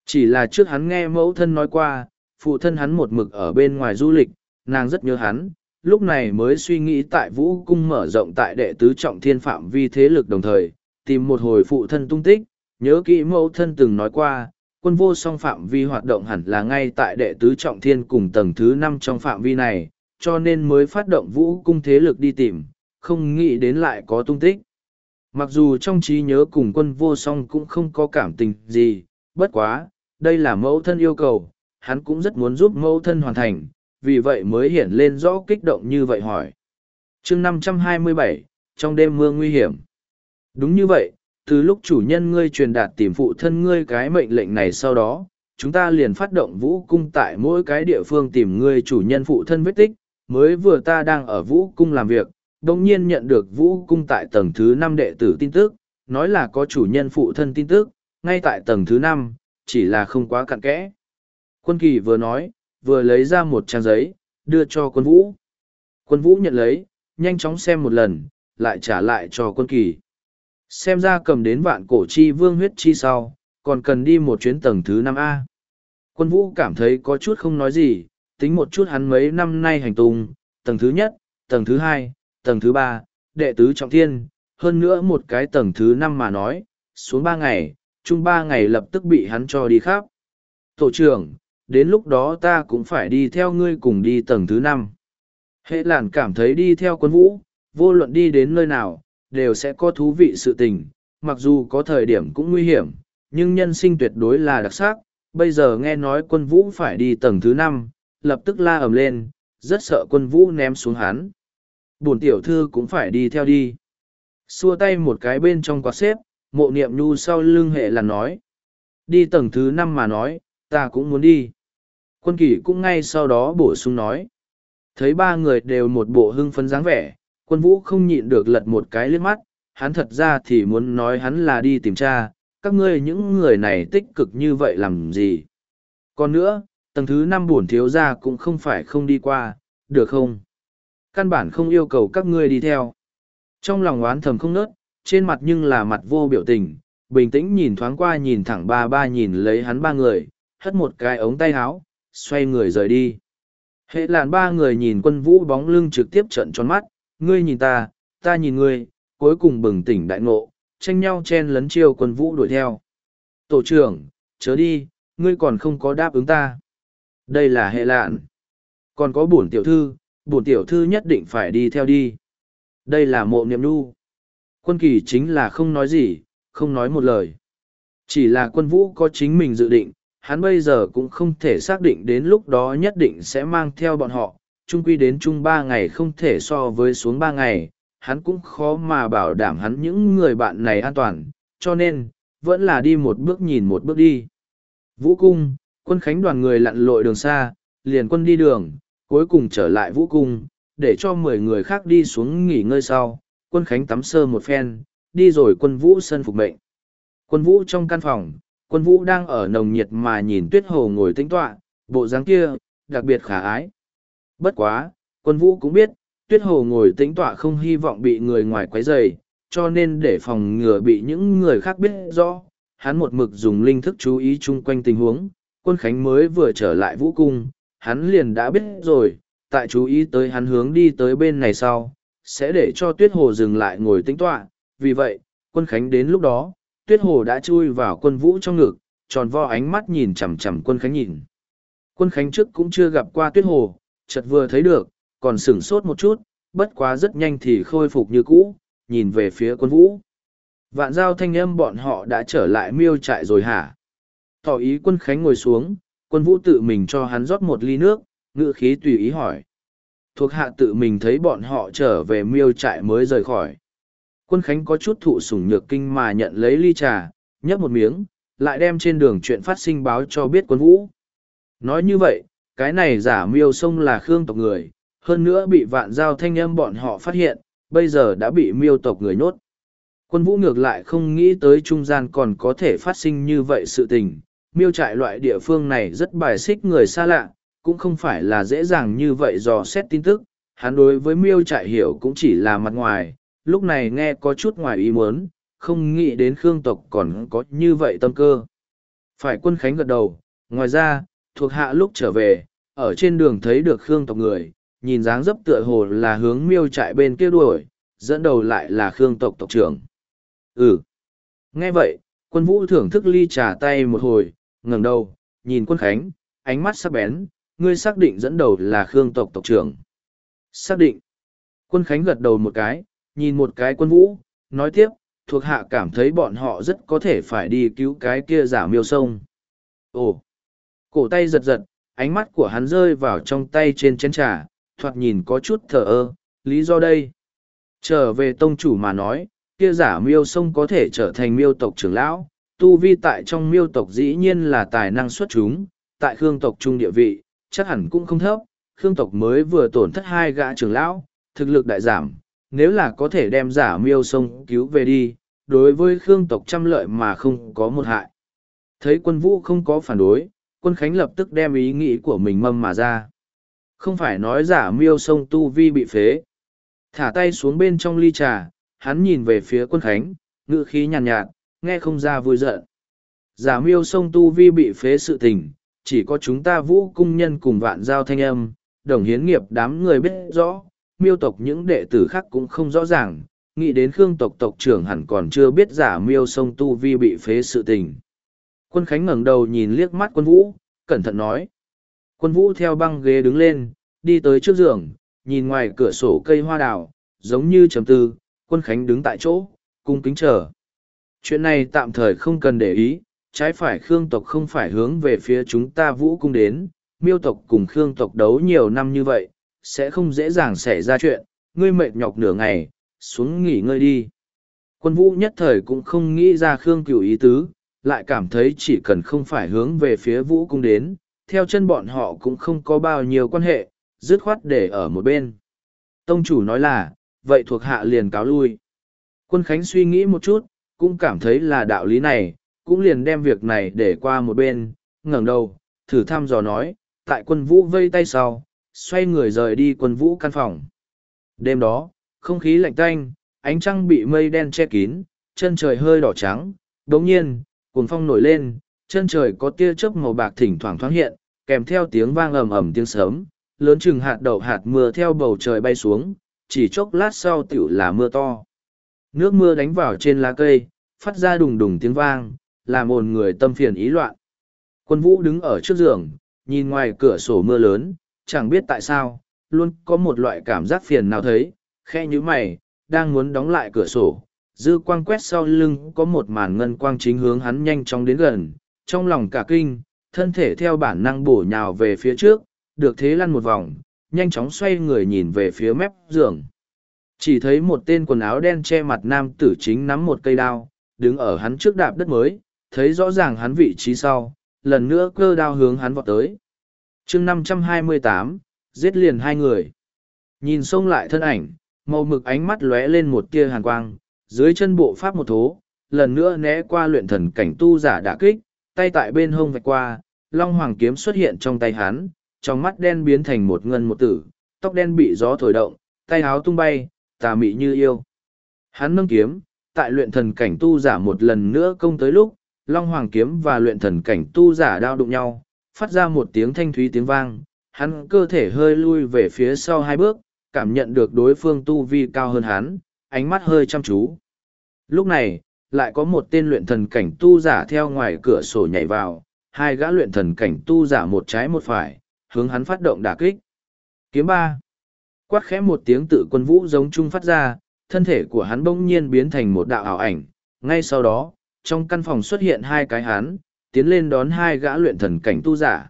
Chỉ là trước hắn nghe mẫu thân nói qua, phụ thân hắn một mực ở bên ngoài du lịch, nàng rất nhớ hắn, lúc này mới suy nghĩ tại vũ cung mở rộng tại đệ tứ trọng thiên phạm vi thế lực đồng thời, tìm một hồi phụ thân tung tích, nhớ kỹ mẫu thân từng nói qua, quân vô song phạm vi hoạt động hẳn là ngay tại đệ tứ trọng thiên cùng tầng thứ năm trong phạm vi này, cho nên mới phát động vũ cung thế lực đi tìm, không nghĩ đến lại có tung tích. Mặc dù trong trí nhớ cùng quân vô song cũng không có cảm tình gì, bất quá, đây là mẫu thân yêu cầu, hắn cũng rất muốn giúp mẫu thân hoàn thành, vì vậy mới hiển lên rõ kích động như vậy hỏi. chương 527, trong đêm mưa nguy hiểm. Đúng như vậy, từ lúc chủ nhân ngươi truyền đạt tìm phụ thân ngươi cái mệnh lệnh này sau đó, chúng ta liền phát động vũ cung tại mỗi cái địa phương tìm ngươi chủ nhân phụ thân vết tích, mới vừa ta đang ở vũ cung làm việc, đồng nhiên nhận được vũ cung tại tầng thứ năm đệ tử tin tức, nói là có chủ nhân phụ thân tin tức, ngay tại tầng thứ năm chỉ là không quá cặn kẽ. Quân kỳ vừa nói, vừa lấy ra một trang giấy, đưa cho quân vũ. Quân vũ nhận lấy, nhanh chóng xem một lần, lại trả lại cho quân kỳ. Xem ra cầm đến vạn cổ chi vương huyết chi sau, còn cần đi một chuyến tầng thứ năm a Quân vũ cảm thấy có chút không nói gì, tính một chút hắn mấy năm nay hành tung, tầng thứ nhất, tầng thứ hai, tầng thứ ba, đệ tứ trọng thiên, hơn nữa một cái tầng thứ năm mà nói, xuống ba ngày, chung ba ngày lập tức bị hắn cho đi khắp. Tổ trưởng, đến lúc đó ta cũng phải đi theo ngươi cùng đi tầng thứ năm. Hệ làn cảm thấy đi theo quân vũ, vô luận đi đến nơi nào, đều sẽ có thú vị sự tình, mặc dù có thời điểm cũng nguy hiểm, nhưng nhân sinh tuyệt đối là đặc sắc. Bây giờ nghe nói quân vũ phải đi tầng thứ năm, lập tức la ầm lên, rất sợ quân vũ ném xuống hắn. Bổn tiểu thư cũng phải đi theo đi. Xua tay một cái bên trong quạt xếp, mộ niệm nhu sau lưng hệ là nói. Đi tầng thứ năm mà nói, ta cũng muốn đi. Quân kỷ cũng ngay sau đó bổ sung nói. Thấy ba người đều một bộ hưng phấn dáng vẻ, quân vũ không nhịn được lật một cái liếc mắt, hắn thật ra thì muốn nói hắn là đi tìm cha, các ngươi những người này tích cực như vậy làm gì. Còn nữa, tầng thứ năm buồn thiếu gia cũng không phải không đi qua, được không? Căn bản không yêu cầu các ngươi đi theo. Trong lòng oán thầm không nớt, trên mặt nhưng là mặt vô biểu tình, bình tĩnh nhìn thoáng qua nhìn thẳng ba ba nhìn lấy hắn ba người, hất một cái ống tay áo, xoay người rời đi. Hệ làn ba người nhìn quân vũ bóng lưng trực tiếp trận tròn mắt, ngươi nhìn ta, ta nhìn ngươi, cuối cùng bừng tỉnh đại ngộ, tranh nhau chen lấn chiêu quân vũ đuổi theo. Tổ trưởng, chớ đi, ngươi còn không có đáp ứng ta. Đây là hệ lạn. Còn có bổn tiểu thư, bổn tiểu thư nhất định phải đi theo đi. Đây là mộ niệm nu. Quân kỳ chính là không nói gì, không nói một lời. Chỉ là quân vũ có chính mình dự định, hắn bây giờ cũng không thể xác định đến lúc đó nhất định sẽ mang theo bọn họ, Trung quy đến chung ba ngày không thể so với xuống ba ngày, hắn cũng khó mà bảo đảm hắn những người bạn này an toàn, cho nên, vẫn là đi một bước nhìn một bước đi. Vũ cung, quân khánh đoàn người lặn lội đường xa, liền quân đi đường, cuối cùng trở lại vũ cung, để cho mười người khác đi xuống nghỉ ngơi sau, quân khánh tắm sơ một phen, đi rồi quân vũ sân phục mệnh. Quân vũ trong căn phòng, quân vũ đang ở nồng nhiệt mà nhìn tuyết hồ ngồi tĩnh tọa, bộ dáng kia, đặc biệt khả ái. Bất quá, quân vũ cũng biết, tuyết hồ ngồi tĩnh tọa không hy vọng bị người ngoài quấy rầy, cho nên để phòng ngừa bị những người khác biết rõ, hắn một mực dùng linh thức chú ý chung quanh tình huống, quân khánh mới vừa trở lại vũ cung, hắn liền đã biết rồi, tại chú ý tới hắn hướng đi tới bên này sau, sẽ để cho tuyết hồ dừng lại ngồi tĩnh tọa, vì vậy, quân khánh đến lúc đó, tuyết hồ đã chui vào quân vũ trong ngực, tròn vo ánh mắt nhìn chằm chằm quân khánh nhìn. Quân khánh trước cũng chưa gặp qua tuyết hồ, chợt vừa thấy được, còn sửng sốt một chút, bất quá rất nhanh thì khôi phục như cũ, nhìn về phía quân vũ. Vạn giao thanh âm bọn họ đã trở lại miêu trại rồi hả? Tỏ ý quân khánh ngồi xuống, quân vũ tự mình cho hắn rót một ly nước, ngựa khí tùy ý hỏi. Thuộc hạ tự mình thấy bọn họ trở về miêu trại mới rời khỏi. Quân khánh có chút thụ sủng nhược kinh mà nhận lấy ly trà, nhấp một miếng, lại đem trên đường chuyện phát sinh báo cho biết quân vũ. Nói như vậy, cái này giả miêu sông là khương tộc người, hơn nữa bị vạn giao thanh âm bọn họ phát hiện, bây giờ đã bị miêu tộc người nhốt. Quân vũ ngược lại không nghĩ tới trung gian còn có thể phát sinh như vậy sự tình, miêu trại loại địa phương này rất bài xích người xa lạ, cũng không phải là dễ dàng như vậy dò xét tin tức, hắn đối với miêu trại hiểu cũng chỉ là mặt ngoài, lúc này nghe có chút ngoài ý muốn, không nghĩ đến khương tộc còn có như vậy tâm cơ. Phải quân khánh gật đầu, ngoài ra, thuộc hạ lúc trở về, ở trên đường thấy được khương tộc người, nhìn dáng dấp tựa hồ là hướng miêu trại bên kia đuổi, dẫn đầu lại là khương tộc tộc trưởng. Ừ. Nghe vậy, quân vũ thưởng thức ly trà tay một hồi, ngẩng đầu, nhìn quân khánh, ánh mắt sắc bén, ngươi xác định dẫn đầu là khương tộc tộc trưởng. Xác định. Quân khánh gật đầu một cái, nhìn một cái quân vũ, nói tiếp, thuộc hạ cảm thấy bọn họ rất có thể phải đi cứu cái kia giả miêu sông. Ồ! Cổ tay giật giật, ánh mắt của hắn rơi vào trong tay trên chén trà, thoạt nhìn có chút thờ ơ, lý do đây. Trở về tông chủ mà nói, kia giả miêu sông có thể trở thành miêu tộc trưởng lão, tu vi tại trong miêu tộc dĩ nhiên là tài năng xuất chúng, tại khương tộc trung địa vị, chắc hẳn cũng không thấp, khương tộc mới vừa tổn thất hai gã trưởng lão, thực lực đại giảm, nếu là có thể đem giả miêu sông cứu về đi, đối với khương tộc trăm lợi mà không có một hại. Thấy quân vũ không có phản đối, quân khánh lập tức đem ý nghĩ của mình mâm mà ra. Không phải nói giả miêu sông tu vi bị phế. Thả tay xuống bên trong ly trà, hắn nhìn về phía quân khánh, ngữ khí nhàn nhạt, nhạt, nghe không ra vui giận. Giả miêu sông tu vi bị phế sự tình, chỉ có chúng ta vũ cung nhân cùng vạn giao thanh âm, đồng hiến nghiệp đám người biết rõ, miêu tộc những đệ tử khác cũng không rõ ràng, nghĩ đến khương tộc tộc trưởng hẳn còn chưa biết giả miêu sông tu vi bị phế sự tình. Quân Khánh ngẩng đầu nhìn liếc mắt quân vũ, cẩn thận nói. Quân vũ theo băng ghế đứng lên, đi tới trước giường, nhìn ngoài cửa sổ cây hoa đào, giống như chấm tư, quân Khánh đứng tại chỗ, cung kính chờ. Chuyện này tạm thời không cần để ý, trái phải Khương tộc không phải hướng về phía chúng ta vũ cung đến, miêu tộc cùng Khương tộc đấu nhiều năm như vậy, sẽ không dễ dàng xảy ra chuyện, ngươi mệt nhọc nửa ngày, xuống nghỉ ngơi đi. Quân vũ nhất thời cũng không nghĩ ra Khương cửu ý tứ, lại cảm thấy chỉ cần không phải hướng về phía vũ cung đến, theo chân bọn họ cũng không có bao nhiêu quan hệ, dứt khoát để ở một bên. Tông chủ nói là, vậy thuộc hạ liền cáo lui. Quân Khánh suy nghĩ một chút, cũng cảm thấy là đạo lý này, cũng liền đem việc này để qua một bên, ngẩng đầu, thử thăm dò nói, tại quân vũ vây tay sau, xoay người rời đi quân vũ căn phòng. Đêm đó, không khí lạnh tanh, ánh trăng bị mây đen che kín, chân trời hơi đỏ trắng, đồng nhiên, cuồng phong nổi lên, chân trời có tia chớp màu bạc thỉnh thoảng thoáng hiện, kèm theo tiếng vang ầm ầm tiếng sớm, lớn chừng hạt đậu hạt mưa theo bầu trời bay xuống, chỉ chốc lát sau tiểu là mưa to. Nước mưa đánh vào trên lá cây, phát ra đùng đùng tiếng vang, làm ồn người tâm phiền ý loạn. Quân vũ đứng ở trước giường, nhìn ngoài cửa sổ mưa lớn, chẳng biết tại sao, luôn có một loại cảm giác phiền nào thấy, khe như mày, đang muốn đóng lại cửa sổ, dư quang quét sau lưng có một màn ngân quang chính hướng hắn nhanh chóng đến gần, trong lòng cả kinh, thân thể theo bản năng bổ nhào về phía trước, được thế lăn một vòng, nhanh chóng xoay người nhìn về phía mép giường. Chỉ thấy một tên quần áo đen che mặt nam tử chính nắm một cây đao, đứng ở hắn trước đạp đất mới, thấy rõ ràng hắn vị trí sau, lần nữa cơ đao hướng hắn vọt tới. chương 528, giết liền hai người. Nhìn xông lại thân ảnh, màu mực ánh mắt lóe lên một tia hàn quang, dưới chân bộ pháp một thố, lần nữa né qua luyện thần cảnh tu giả đả kích, tay tại bên hông vạch qua, long hoàng kiếm xuất hiện trong tay hắn, trong mắt đen biến thành một ngân một tử, tóc đen bị gió thổi động, tay áo tung bay, tà mị như yêu. Hắn nâng kiếm, tại luyện thần cảnh tu giả một lần nữa công tới lúc, long hoàng kiếm và luyện thần cảnh tu giả đao đụng nhau, phát ra một tiếng thanh thúy tiếng vang, hắn cơ thể hơi lui về phía sau hai bước, cảm nhận được đối phương tu vi cao hơn hắn, ánh mắt hơi chăm chú. Lúc này, lại có một tên luyện thần cảnh tu giả theo ngoài cửa sổ nhảy vào, hai gã luyện thần cảnh tu giả một trái một phải, hướng hắn phát động đả kích. Kiếm ba. Quát khẽ một tiếng tự quân vũ giống trung phát ra, thân thể của hắn bỗng nhiên biến thành một đạo ảo ảnh. Ngay sau đó, trong căn phòng xuất hiện hai cái hắn, tiến lên đón hai gã luyện thần cảnh tu giả.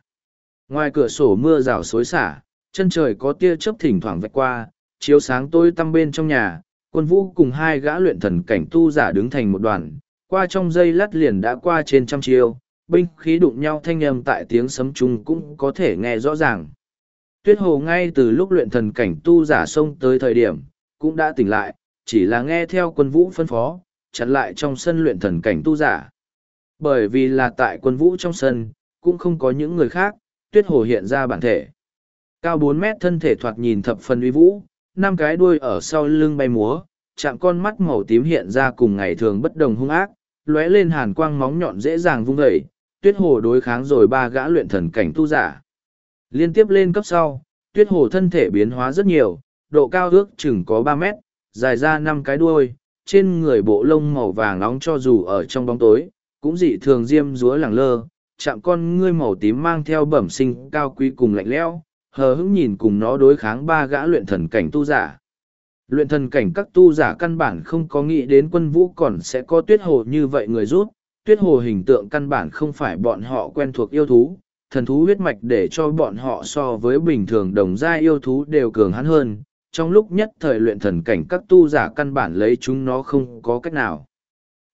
Ngoài cửa sổ mưa rào xối xả, chân trời có tia chớp thỉnh thoảng vạch qua, chiếu sáng tối tăm bên trong nhà, quân vũ cùng hai gã luyện thần cảnh tu giả đứng thành một đoàn, qua trong dây lát liền đã qua trên trăm chiêu, binh khí đụng nhau thanh âm tại tiếng sấm chung cũng có thể nghe rõ ràng. Tuyết hồ ngay từ lúc luyện thần cảnh tu giả xông tới thời điểm, cũng đã tỉnh lại, chỉ là nghe theo quân vũ phân phó, chặn lại trong sân luyện thần cảnh tu giả. Bởi vì là tại quân vũ trong sân, cũng không có những người khác, tuyết hồ hiện ra bản thể. Cao bốn mét thân thể thoạt nhìn thập phần uy vũ, năm cái đuôi ở sau lưng bay múa, chạm con mắt màu tím hiện ra cùng ngày thường bất đồng hung ác, lóe lên hàn quang móng nhọn dễ dàng vung vẩy, tuyết hồ đối kháng rồi ba gã luyện thần cảnh tu giả. Liên tiếp lên cấp sau, tuyết hồ thân thể biến hóa rất nhiều, độ cao ước chừng có ba mét, dài ra năm cái đuôi, trên người bộ lông màu vàng nóng cho dù ở trong bóng tối, cũng dị thường diêm rúa lẳng lơ, chạm con ngươi màu tím mang theo bẩm sinh cao quý cùng lạnh lẽo, hờ hững nhìn cùng nó đối kháng ba gã luyện thần cảnh tu giả. Luyện thần cảnh các tu giả căn bản không có nghĩ đến quân vũ còn sẽ có tuyết hồ như vậy người rút, tuyết hồ hình tượng căn bản không phải bọn họ quen thuộc yêu thú, thần thú huyết mạch để cho bọn họ so với bình thường đồng gia yêu thú đều cường hắn hơn, trong lúc nhất thời luyện thần cảnh các tu giả căn bản lấy chúng nó không có cách nào.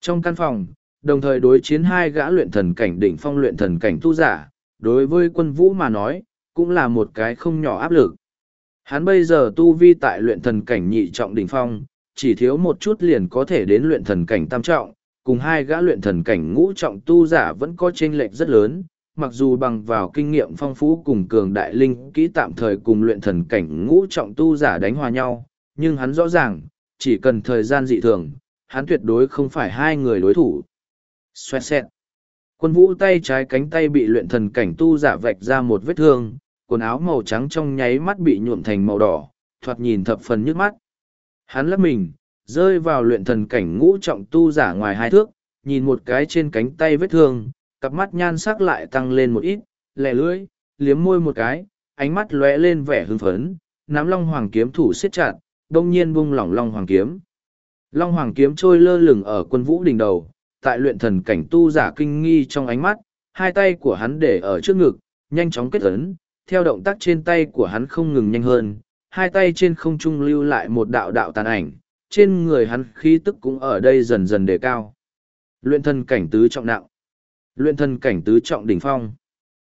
Trong căn phòng, đồng thời đối chiến hai gã luyện thần cảnh đỉnh phong luyện thần cảnh tu giả, đối với quân vũ mà nói, cũng là một cái không nhỏ áp lực. Hắn bây giờ tu vi tại luyện thần cảnh nhị trọng đỉnh phong, chỉ thiếu một chút liền có thể đến luyện thần cảnh tam trọng, cùng hai gã luyện thần cảnh ngũ trọng tu giả vẫn có chênh lệch rất lớn, mặc dù bằng vào kinh nghiệm phong phú cùng cường đại linh kỹ tạm thời cùng luyện thần cảnh ngũ trọng tu giả đánh hòa nhau, nhưng hắn rõ ràng, chỉ cần thời gian dị thường, hắn tuyệt đối không phải hai người đối thủ. Xoẹt xẹt. Quân vũ tay trái cánh tay bị luyện thần cảnh tu giả vạch ra một vết thương, quần áo màu trắng trong nháy mắt bị nhuộm thành màu đỏ, thoạt nhìn thập phần nhức mắt. Hắn lấp mình, rơi vào luyện thần cảnh ngũ trọng tu giả ngoài hai thước, nhìn một cái trên cánh tay vết thương, cặp mắt nhan sắc lại tăng lên một ít, lẻ lưỡi, liếm môi một cái, ánh mắt lóe lên vẻ hưng phấn, nắm long hoàng kiếm thủ siết chặt, đông nhiên bung lỏng long hoàng kiếm. Long hoàng kiếm trôi lơ lửng ở quân vũ đỉnh đầu, tại luyện thần cảnh tu giả kinh nghi trong ánh mắt, hai tay của hắn để ở trước ngực, nhanh chóng kết ấn, theo động tác trên tay của hắn không ngừng nhanh hơn, hai tay trên không trung lưu lại một đạo đạo tàn ảnh, trên người hắn khí tức cũng ở đây dần dần đề cao. Luyện thần cảnh tứ trọng nặng. Luyện thần cảnh tứ trọng đỉnh phong.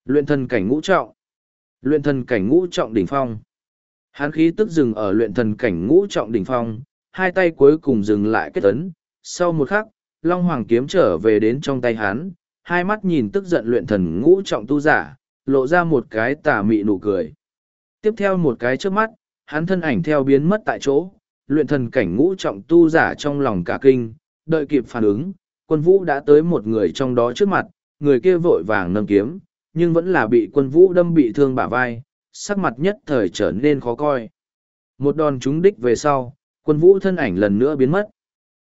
Luyện thần cảnh ngũ trọng. Luyện thần cảnh ngũ trọng đỉnh phong. Hắn khí tức dừng ở luyện thần cảnh ngũ trọng đỉnh phong, hai tay cuối cùng dừng lại kết ấn. Sau một khắc, Long Hoàng kiếm trở về đến trong tay hắn, hai mắt nhìn tức giận luyện thần ngũ trọng tu giả, lộ ra một cái tà mị nụ cười. Tiếp theo một cái trước mắt, hắn thân ảnh theo biến mất tại chỗ, luyện thần cảnh ngũ trọng tu giả trong lòng cả kinh, đợi kịp phản ứng, quân vũ đã tới một người trong đó trước mặt, người kia vội vàng nâng kiếm, nhưng vẫn là bị quân vũ đâm bị thương bả vai, sắc mặt nhất thời trở nên khó coi. Một đòn trúng đích về sau, quân vũ thân ảnh lần nữa biến mất.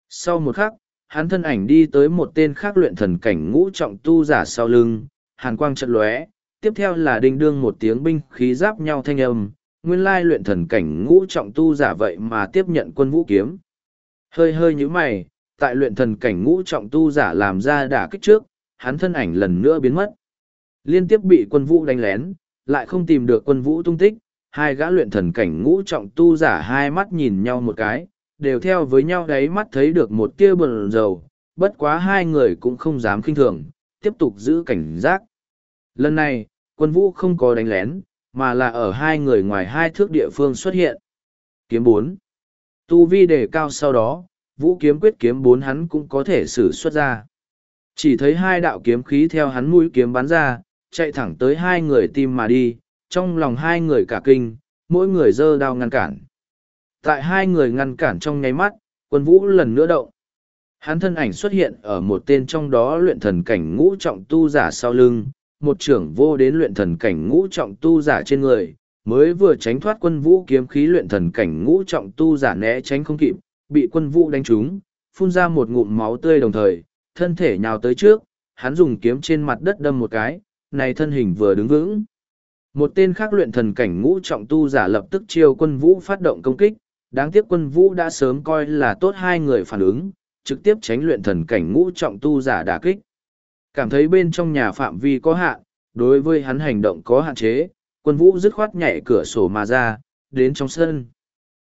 Sau một khắc, hắn thân ảnh đi tới một tên khác luyện thần cảnh ngũ trọng tu giả sau lưng, hàn quang chợt lóe, tiếp theo là đinh đương một tiếng binh khí giáp nhau thanh âm, nguyên lai luyện thần cảnh ngũ trọng tu giả vậy mà tiếp nhận quân vũ kiếm. Hơi hơi như mày, tại luyện thần cảnh ngũ trọng tu giả làm ra đả kích trước, hắn thân ảnh lần nữa biến mất. Liên tiếp bị quân vũ đánh lén, lại không tìm được quân vũ tung tích, hai gã luyện thần cảnh ngũ trọng tu giả hai mắt nhìn nhau một cái, đều theo với nhau đáy mắt thấy được một tia bần dầu, bất quá hai người cũng không dám kinh thường, tiếp tục giữ cảnh giác. Lần này, quân vũ không có đánh lén, mà là ở hai người ngoài hai thước địa phương xuất hiện. Kiếm bốn Tu vi đề cao sau đó, vũ kiếm quyết kiếm bốn hắn cũng có thể sử xuất ra. Chỉ thấy hai đạo kiếm khí theo hắn mũi kiếm bắn ra, chạy thẳng tới hai người tim mà đi, trong lòng hai người cả kinh, mỗi người giơ đao ngăn cản. Tại hai người ngăn cản trong nháy mắt, quân vũ lần nữa động. Hắn thân ảnh xuất hiện ở một tên trong đó luyện thần cảnh ngũ trọng tu giả sau lưng, một trưởng vô đến luyện thần cảnh ngũ trọng tu giả trên người, mới vừa tránh thoát quân vũ kiếm khí luyện thần cảnh ngũ trọng tu giả né tránh không kịp, bị quân vũ đánh trúng, phun ra một ngụm máu tươi đồng thời, thân thể nhào tới trước, hắn dùng kiếm trên mặt đất đâm một cái, này thân hình vừa đứng vững. Một tên khác luyện thần cảnh ngũ trọng tu giả lập tức chiêu quân vũ phát động công kích, đáng tiếc quân vũ đã sớm coi là tốt hai người phản ứng, trực tiếp tránh luyện thần cảnh ngũ trọng tu giả đả kích. Cảm thấy bên trong nhà phạm vi có hạn, đối với hắn hành động có hạn chế, quân vũ dứt khoát nhảy cửa sổ mà ra, đến trong sân.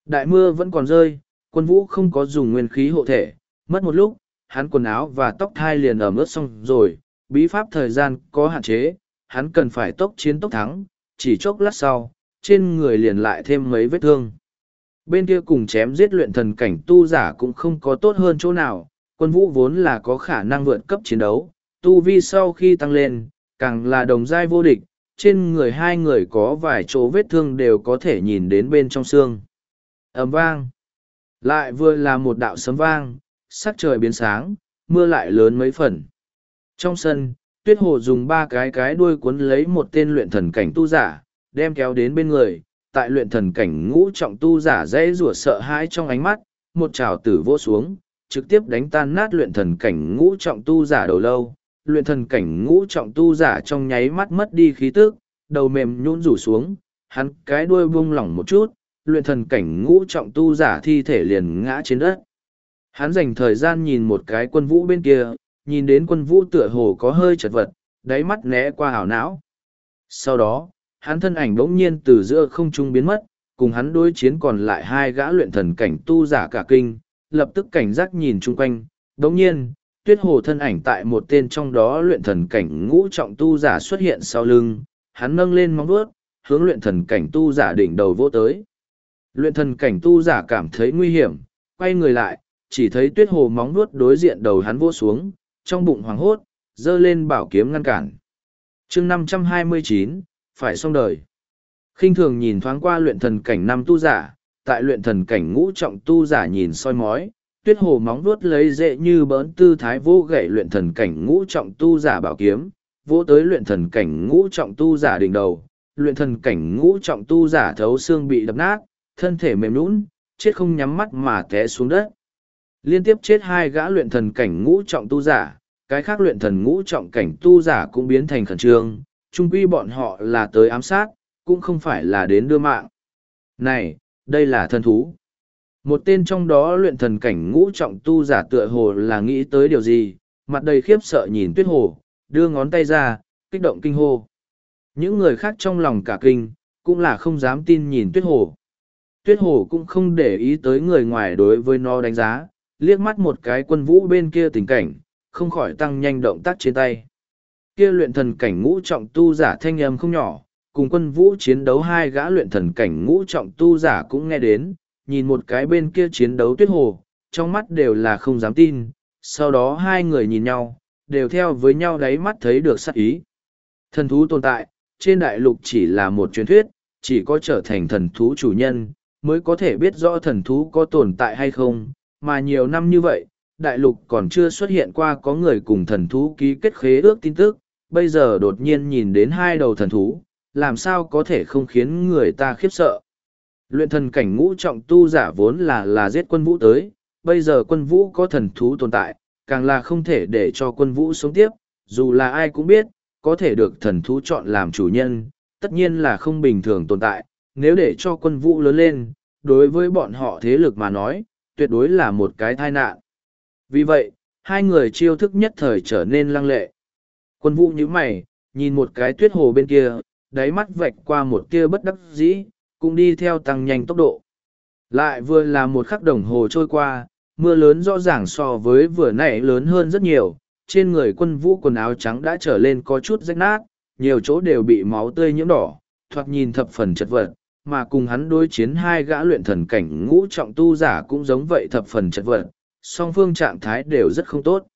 Đại mưa vẫn còn rơi, quân vũ không có dùng nguyên khí hộ thể, mất một lúc, hắn quần áo và tóc thai liền ẩm ướt xong rồi, bí pháp thời gian có hạn chế, hắn cần phải tốc chiến tốc thắng, chỉ chốc lát sau, trên người liền lại thêm mấy vết thương. Bên kia cùng chém giết luyện thần cảnh tu giả cũng không có tốt hơn chỗ nào, quân vũ vốn là có khả năng vượt cấp chiến đấu, tu vi sau khi tăng lên, càng là đồng giai vô địch, trên người hai người có vài chỗ vết thương đều có thể nhìn đến bên trong xương. ầm vang. Lại vừa là một đạo sấm vang, sắc trời biến sáng, mưa lại lớn mấy phần. Trong sân, tuyết hồ dùng ba cái cái đuôi cuốn lấy một tên luyện thần cảnh tu giả, đem kéo đến bên người, tại luyện thần cảnh ngũ trọng tu giả dễ rủa sợ hãi trong ánh mắt, một trào tử vô xuống, trực tiếp đánh tan nát luyện thần cảnh ngũ trọng tu giả đầu lâu. Luyện thần cảnh ngũ trọng tu giả trong nháy mắt mất đi khí tức, đầu mềm nhũn rủ xuống, hắn cái đuôi buông lỏng một chút, luyện thần cảnh ngũ trọng tu giả thi thể liền ngã trên đất. Hắn dành thời gian nhìn một cái quân vũ bên kia, nhìn đến quân vũ tựa hồ có hơi chật vật, đáy mắt né qua hảo não. Sau đó, hắn thân ảnh bỗng nhiên từ giữa không trung biến mất, cùng hắn đối chiến còn lại hai gã luyện thần cảnh tu giả cả kinh, lập tức cảnh giác nhìn chung quanh, đống nhiên, tuyết hồ thân ảnh tại một tên trong đó luyện thần cảnh ngũ trọng tu giả xuất hiện sau lưng, hắn nâng lên móng vuốt, hướng luyện thần cảnh tu giả đỉnh đầu vô tới. Luyện thần cảnh tu giả cảm thấy nguy hiểm, quay người lại, chỉ thấy tuyết hồ móng vuốt đối diện đầu hắn vỗ xuống, trong bụng hoảng hốt, dơ lên bảo kiếm ngăn cản. chương năm trăm hai mươi chín phải xong đời. khinh thường nhìn thoáng qua luyện thần cảnh năm tu giả, tại luyện thần cảnh ngũ trọng tu giả nhìn soi mói, tuyết hồ móng vuốt lấy dễ như bỡn tư thái vô gậy luyện thần cảnh ngũ trọng tu giả bảo kiếm, vỗ tới luyện thần cảnh ngũ trọng tu giả đỉnh đầu, luyện thần cảnh ngũ trọng tu giả thấu xương bị đập nát, thân thể mềm nũng, chết không nhắm mắt mà té xuống đất. Liên tiếp chết hai gã luyện thần cảnh ngũ trọng tu giả, cái khác luyện thần ngũ trọng cảnh tu giả cũng biến thành khẩn trương, chung quy bọn họ là tới ám sát, cũng không phải là đến đưa mạng. Này, đây là thần thú. Một tên trong đó luyện thần cảnh ngũ trọng tu giả tựa hồ là nghĩ tới điều gì, mặt đầy khiếp sợ nhìn tuyết hồ, đưa ngón tay ra, kích động kinh hô. Những người khác trong lòng cả kinh, cũng là không dám tin nhìn tuyết hồ. Tuyết hồ cũng không để ý tới người ngoài đối với nó đánh giá, liếc mắt một cái quân vũ bên kia tình cảnh, không khỏi tăng nhanh động tác trên tay. Kia luyện thần cảnh ngũ trọng tu giả thanh âm không nhỏ, cùng quân vũ chiến đấu hai gã luyện thần cảnh ngũ trọng tu giả cũng nghe đến, nhìn một cái bên kia chiến đấu tuyết hồ, trong mắt đều là không dám tin, sau đó hai người nhìn nhau, đều theo với nhau đáy mắt thấy được sắc ý. Thần thú tồn tại, trên đại lục chỉ là một truyền thuyết, chỉ có trở thành thần thú chủ nhân, mới có thể biết rõ thần thú có tồn tại hay không, mà nhiều năm như vậy, đại lục còn chưa xuất hiện qua có người cùng thần thú ký kết khế ước tin tức, bây giờ đột nhiên nhìn đến hai đầu thần thú, làm sao có thể không khiến người ta khiếp sợ. Luyện thần cảnh ngũ trọng tu giả vốn là là giết quân vũ tới, bây giờ quân vũ có thần thú tồn tại, càng là không thể để cho quân vũ sống tiếp, dù là ai cũng biết, có thể được thần thú chọn làm chủ nhân, tất nhiên là không bình thường tồn tại, nếu để cho quân vũ lớn lên, đối với bọn họ thế lực mà nói, tuyệt đối là một cái tai nạn. Vì vậy, hai người chiêu thức nhất thời trở nên lăng lệ. Quân vũ như mày, nhìn một cái tuyết hồ bên kia, đáy mắt vạch qua một tia bất đắc dĩ, cũng đi theo tăng nhanh tốc độ. Lại vừa là một khắc đồng hồ trôi qua, mưa lớn rõ ràng so với vừa nãy lớn hơn rất nhiều, trên người quân vũ quần áo trắng đã trở lên có chút rách nát, nhiều chỗ đều bị máu tươi nhiễm đỏ, thoạt nhìn thập phần chật vật, mà cùng hắn đối chiến hai gã luyện thần cảnh ngũ trọng tu giả cũng giống vậy thập phần chật vật, song phương trạng thái đều rất không tốt.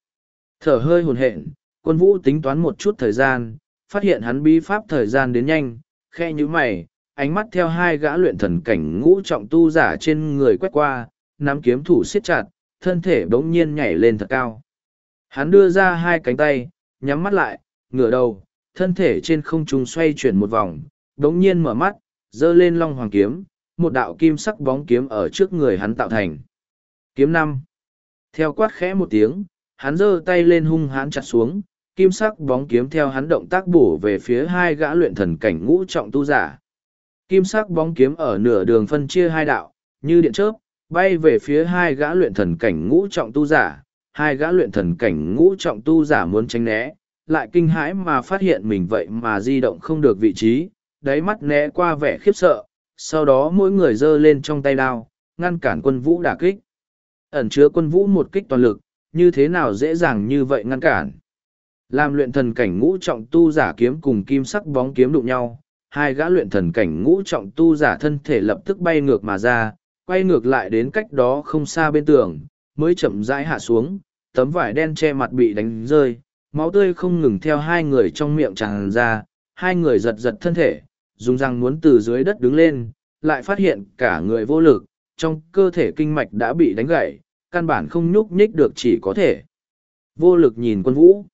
Thở hơi hồn hện, quân vũ tính toán một chút thời gian, phát hiện hắn bí pháp thời gian đến nhanh, khe như mày, ánh mắt theo hai gã luyện thần cảnh ngũ trọng tu giả trên người quét qua, nắm kiếm thủ siết chặt, thân thể bỗng nhiên nhảy lên thật cao. Hắn đưa ra hai cánh tay, nhắm mắt lại, ngửa đầu, thân thể trên không trung xoay chuyển một vòng, bỗng nhiên mở mắt, giơ lên long hoàng kiếm, một đạo kim sắc bóng kiếm ở trước người hắn tạo thành. Kiếm năm Theo quát khẽ một tiếng, hắn giơ tay lên hung hãn chặt xuống, kim sắc bóng kiếm theo hắn động tác bổ về phía hai gã luyện thần cảnh ngũ trọng tu giả. Kim sắc bóng kiếm ở nửa đường phân chia hai đạo, như điện chớp, bay về phía hai gã luyện thần cảnh ngũ trọng tu giả. Hai gã luyện thần cảnh ngũ trọng tu giả muốn tránh né, lại kinh hãi mà phát hiện mình vậy mà di động không được vị trí, đáy mắt né qua vẻ khiếp sợ, sau đó mỗi người giơ lên trong tay đao, ngăn cản quân vũ đả kích. Ẩn chứa quân vũ một kích toàn lực, như thế nào dễ dàng như vậy ngăn cản. Làm luyện thần cảnh ngũ trọng tu giả kiếm cùng kim sắc bóng kiếm đụng nhau, hai gã luyện thần cảnh ngũ trọng tu giả thân thể lập tức bay ngược mà ra, quay ngược lại đến cách đó không xa bên tường, mới chậm rãi hạ xuống, tấm vải đen che mặt bị đánh rơi, máu tươi không ngừng theo hai người trong miệng tràn ra, hai người giật giật thân thể, dùng răng muốn từ dưới đất đứng lên, lại phát hiện cả người vô lực, trong cơ thể kinh mạch đã bị đánh gãy, căn bản không nhúc nhích được chỉ có thể. Vô lực nhìn quân vũ.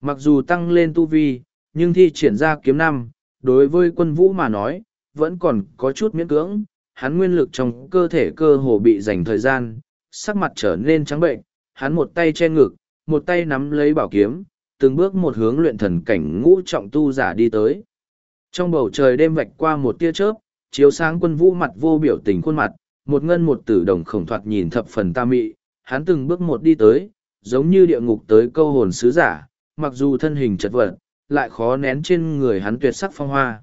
Mặc dù tăng lên tu vi, nhưng thi triển ra kiếm năm, đối với quân vũ mà nói, vẫn còn có chút miễn cưỡng, hắn nguyên lực trong cơ thể cơ hồ bị dành thời gian, sắc mặt trở nên trắng bệnh, hắn một tay che ngực, một tay nắm lấy bảo kiếm, từng bước một hướng luyện thần cảnh ngũ trọng tu giả đi tới. Trong bầu trời đêm vạch qua một tia chớp, chiếu sáng quân vũ mặt vô biểu tình khuôn mặt, một ngân một tử đồng khổng thoạt nhìn thập phần ta mị, hắn từng bước một đi tới, giống như địa ngục tới câu hồn sứ giả, mặc dù thân hình chật vật, lại khó nén trên người hắn tuyệt sắc phong hoa.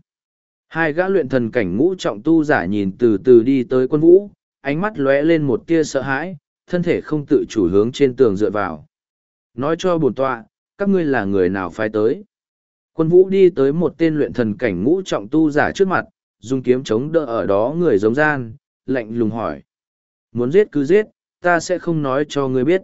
Hai gã luyện thần cảnh ngũ trọng tu giả nhìn từ từ đi tới quân vũ, ánh mắt lóe lên một tia sợ hãi, thân thể không tự chủ hướng trên tường dựa vào. Nói cho bổn tọa, các ngươi là người nào phái tới. Quân vũ đi tới một tên luyện thần cảnh ngũ trọng tu giả trước mặt, dùng kiếm chống đỡ ở đó người giống gian, lạnh lùng hỏi. Muốn giết cứ giết, ta sẽ không nói cho ngươi biết.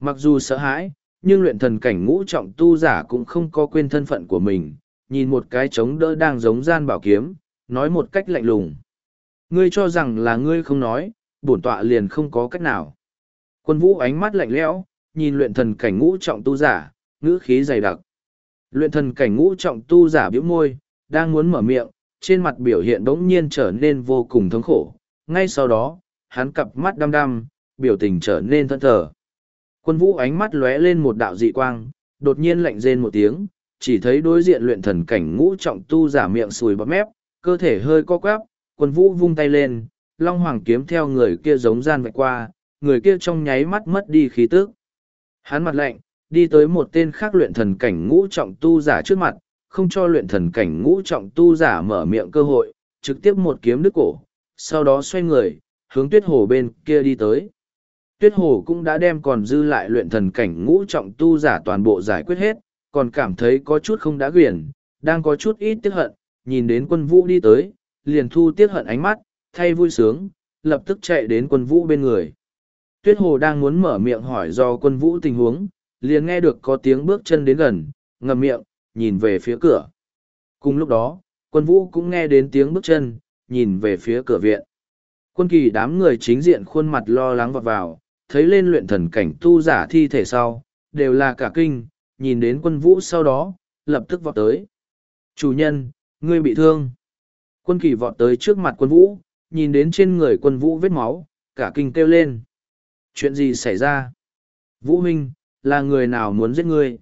Mặc dù sợ hãi, nhưng luyện thần cảnh ngũ trọng tu giả cũng không có quên thân phận của mình, nhìn một cái chống đỡ đang giống gian bảo kiếm, nói một cách lạnh lùng. Ngươi cho rằng là ngươi không nói, bổn tọa liền không có cách nào. Quân vũ ánh mắt lạnh lẽo, nhìn luyện thần cảnh ngũ trọng tu giả, ngữ khí dày đặc. Luyện thần cảnh ngũ trọng tu giả biểu môi, đang muốn mở miệng, trên mặt biểu hiện đống nhiên trở nên vô cùng thống khổ. Ngay sau đó, hắn cặp mắt đăm đăm, biểu tình trở nên thân thờ. Quân vũ ánh mắt lóe lên một đạo dị quang, đột nhiên lạnh rên một tiếng, chỉ thấy đối diện luyện thần cảnh ngũ trọng tu giả miệng sùi bắp mép, cơ thể hơi co quắp, quân vũ vung tay lên, long hoàng kiếm theo người kia giống gian vạch qua, người kia trong nháy mắt mất đi khí tức. Hắn mặt lạnh, đi tới một tên khác luyện thần cảnh ngũ trọng tu giả trước mặt, không cho luyện thần cảnh ngũ trọng tu giả mở miệng cơ hội, trực tiếp một kiếm đứt cổ, sau đó xoay người, hướng tuyết hồ bên kia đi tới. Tuyết hồ cũng đã đem còn dư lại luyện thần cảnh ngũ trọng tu giả toàn bộ giải quyết hết, còn cảm thấy có chút không đã quyển, đang có chút ít tiếc hận, nhìn đến quân vũ đi tới, liền thu tiếc hận ánh mắt, thay vui sướng, lập tức chạy đến quân vũ bên người. Tuyết hồ đang muốn mở miệng hỏi do quân vũ tình huống, liền nghe được có tiếng bước chân đến gần, ngậm miệng, nhìn về phía cửa. Cùng lúc đó, quân vũ cũng nghe đến tiếng bước chân, nhìn về phía cửa viện. Quân kỳ đám người chính diện khuôn mặt lo lắng vọt vào, thấy lên luyện thần cảnh tu giả thi thể sau, đều là cả kinh, nhìn đến quân vũ sau đó, lập tức vọt tới. Chủ nhân, ngươi bị thương. Quân kỳ vọt tới trước mặt quân vũ, nhìn đến trên người quân vũ vết máu, cả kinh kêu lên. Chuyện gì xảy ra? Vũ huynh, là người nào muốn giết ngươi?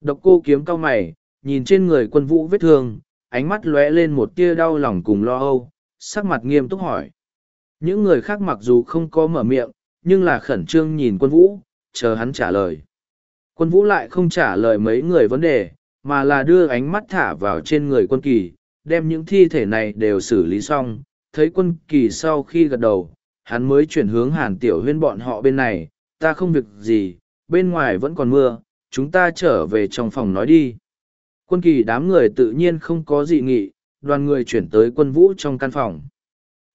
Độc cô kiếm cao mày, nhìn trên người quân vũ vết thương, ánh mắt lóe lên một tia đau lòng cùng lo âu, sắc mặt nghiêm túc hỏi. Những người khác mặc dù không có mở miệng, nhưng là khẩn trương nhìn quân vũ, chờ hắn trả lời. Quân vũ lại không trả lời mấy người vấn đề, mà là đưa ánh mắt thả vào trên người quân kỳ, đem những thi thể này đều xử lý xong, thấy quân kỳ sau khi gật đầu, hắn mới chuyển hướng hàn tiểu huyên bọn họ bên này, ta không việc gì, bên ngoài vẫn còn mưa, chúng ta trở về trong phòng nói đi. Quân kỳ đám người tự nhiên không có dị nghị, đoàn người chuyển tới quân vũ trong căn phòng.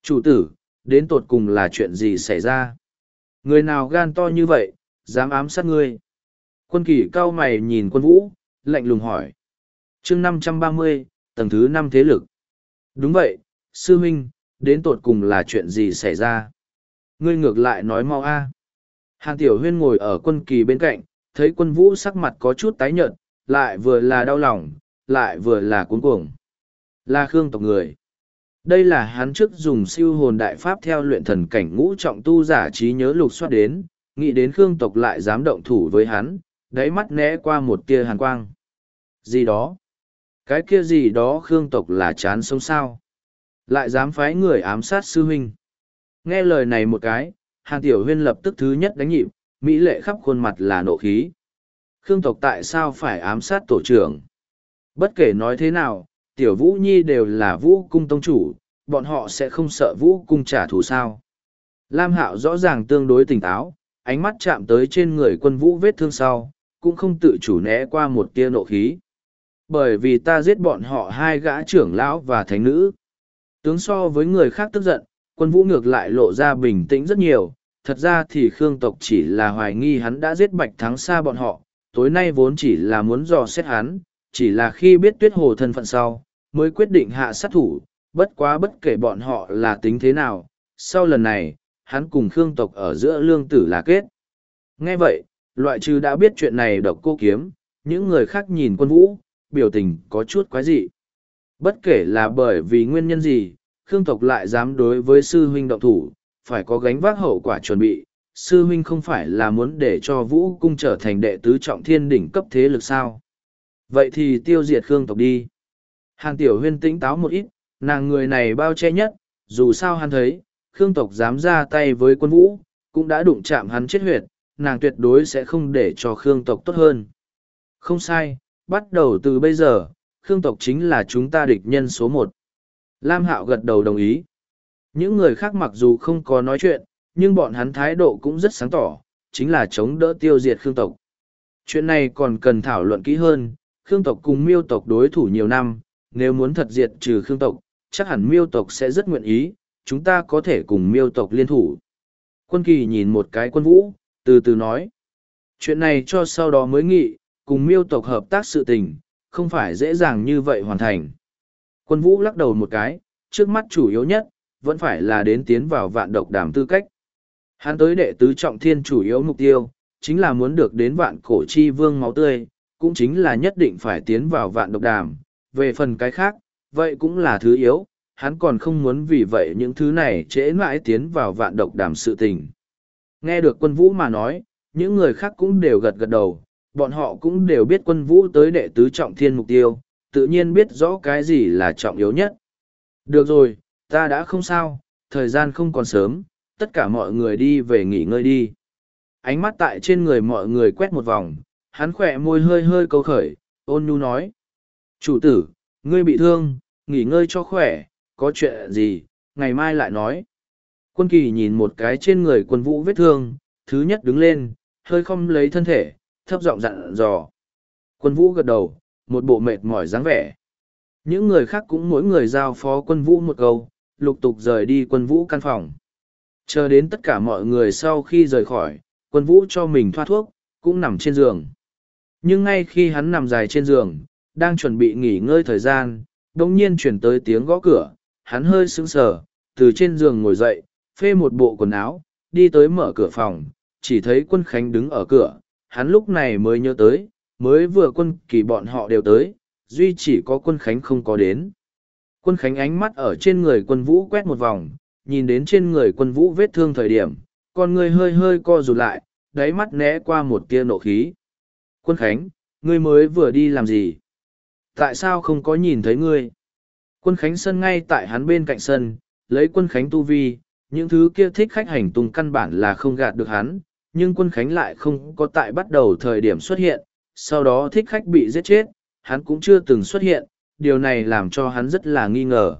Chủ tử, đến tột cùng là chuyện gì xảy ra? Người nào gan to như vậy, dám ám sát ngươi? Quân kỳ cao mày nhìn quân vũ, lạnh lùng hỏi. chương năm trăm ba mươi tầng thứ năm thế lực. Đúng vậy, sư huynh, đến tột cùng là chuyện gì xảy ra? Ngươi ngược lại nói mau a. Hàn Tiểu Huyên ngồi ở quân kỳ bên cạnh, thấy quân vũ sắc mặt có chút tái nhợt, lại vừa là đau lòng, lại vừa là cuốn cuồng. Là Khương tộc người. Đây là hắn trước dùng siêu hồn đại pháp theo luyện thần cảnh ngũ trọng tu giả trí nhớ lục soát đến, nghĩ đến Khương tộc lại dám động thủ với hắn, đáy mắt né qua một tia hàn quang. Gì đó? Cái kia gì đó Khương tộc là chán sống sao? Lại dám phái người ám sát sư huynh. Nghe lời này một cái, Hàn Tiểu Huyên lập tức thứ nhất đánh nhịp, Mỹ lệ khắp khuôn mặt là nộ khí. Khương tộc tại sao phải ám sát tổ trưởng? Bất kể nói thế nào, Tiểu Vũ Nhi đều là Vũ Cung Tông Chủ, bọn họ sẽ không sợ Vũ Cung trả thù sao. Lam Hạo rõ ràng tương đối tỉnh táo, ánh mắt chạm tới trên người quân Vũ vết thương sau, cũng không tự chủ né qua một tia nộ khí. Bởi vì ta giết bọn họ hai gã trưởng lão và thánh nữ. Tướng so với người khác tức giận, quân vũ ngược lại lộ ra bình tĩnh rất nhiều, thật ra thì Khương tộc chỉ là hoài nghi hắn đã giết bạch thắng xa bọn họ, tối nay vốn chỉ là muốn dò xét hắn, chỉ là khi biết tuyết hồ thân phận sau, mới quyết định hạ sát thủ, bất quá bất kể bọn họ là tính thế nào, sau lần này, hắn cùng Khương tộc ở giữa lương tử là kết. Nghe vậy, loại trừ đã biết chuyện này độc cô kiếm, những người khác nhìn quân vũ, biểu tình có chút quái dị. Bất kể là bởi vì nguyên nhân gì, Khương tộc lại dám đối với sư huynh động thủ, phải có gánh vác hậu quả chuẩn bị. Sư huynh không phải là muốn để cho vũ cung trở thành đệ tứ trọng thiên đỉnh cấp thế lực sao. Vậy thì tiêu diệt Khương tộc đi. Hàn tiểu huyên tĩnh táo một ít, nàng người này bao che nhất, dù sao hắn thấy, Khương tộc dám ra tay với quân vũ, cũng đã đụng chạm hắn chết huyệt, nàng tuyệt đối sẽ không để cho Khương tộc tốt hơn. Không sai, bắt đầu từ bây giờ, Khương tộc chính là chúng ta địch nhân số một. Lam Hạo gật đầu đồng ý. Những người khác mặc dù không có nói chuyện, nhưng bọn hắn thái độ cũng rất sáng tỏ, chính là chống đỡ tiêu diệt Khương tộc. Chuyện này còn cần thảo luận kỹ hơn, Khương tộc cùng miêu tộc đối thủ nhiều năm, nếu muốn thật diệt trừ Khương tộc, chắc hẳn miêu tộc sẽ rất nguyện ý, chúng ta có thể cùng miêu tộc liên thủ. Quân kỳ nhìn một cái quân vũ, từ từ nói. Chuyện này cho sau đó mới nghị, cùng miêu tộc hợp tác sự tình, không phải dễ dàng như vậy hoàn thành. Quân vũ lắc đầu một cái, trước mắt chủ yếu nhất, vẫn phải là đến tiến vào vạn độc đàm tư cách. Hắn tới đệ tứ trọng thiên chủ yếu mục tiêu, chính là muốn được đến vạn cổ chi vương máu tươi, cũng chính là nhất định phải tiến vào vạn độc đàm. Về phần cái khác, vậy cũng là thứ yếu, hắn còn không muốn vì vậy những thứ này trễ mãi tiến vào vạn độc đàm sự tình. Nghe được quân vũ mà nói, những người khác cũng đều gật gật đầu, bọn họ cũng đều biết quân vũ tới đệ tứ trọng thiên mục tiêu, tự nhiên biết rõ cái gì là trọng yếu nhất. Được rồi, ta đã không sao, thời gian không còn sớm, tất cả mọi người đi về nghỉ ngơi đi. Ánh mắt tại trên người mọi người quét một vòng, hắn khỏe môi hơi hơi câu khởi, ôn nhu nói. Chủ tử, ngươi bị thương, nghỉ ngơi cho khỏe, có chuyện gì, ngày mai lại nói. Quân kỳ nhìn một cái trên người quân vũ vết thương, thứ nhất đứng lên, hơi không lấy thân thể, thấp giọng dặn dò. Quân vũ gật đầu, một bộ mệt mỏi dáng vẻ. Những người khác cũng mỗi người giao phó quân vũ một câu, lục tục rời đi quân vũ căn phòng. Chờ đến tất cả mọi người sau khi rời khỏi, quân vũ cho mình thoát thuốc, cũng nằm trên giường. Nhưng ngay khi hắn nằm dài trên giường, đang chuẩn bị nghỉ ngơi thời gian, đồng nhiên chuyển tới tiếng gõ cửa, hắn hơi sững sờ, từ trên giường ngồi dậy, phê một bộ quần áo, đi tới mở cửa phòng, chỉ thấy quân khánh đứng ở cửa, hắn lúc này mới nhớ tới, mới vừa quân kỳ bọn họ đều tới, duy chỉ có quân khánh không có đến. Quân khánh ánh mắt ở trên người quân vũ quét một vòng, nhìn đến trên người quân vũ vết thương thời điểm, con người hơi hơi co rụt lại, đáy mắt né qua một tia nộ khí. Quân khánh, ngươi mới vừa đi làm gì? Tại sao không có nhìn thấy ngươi? Quân khánh sân ngay tại hắn bên cạnh sân, lấy quân khánh tu vi, những thứ kia thích khách hành tung căn bản là không gạt được hắn, nhưng quân khánh lại không có tại bắt đầu thời điểm xuất hiện, sau đó thích khách bị giết chết, hắn cũng chưa từng xuất hiện, điều này làm cho hắn rất là nghi ngờ.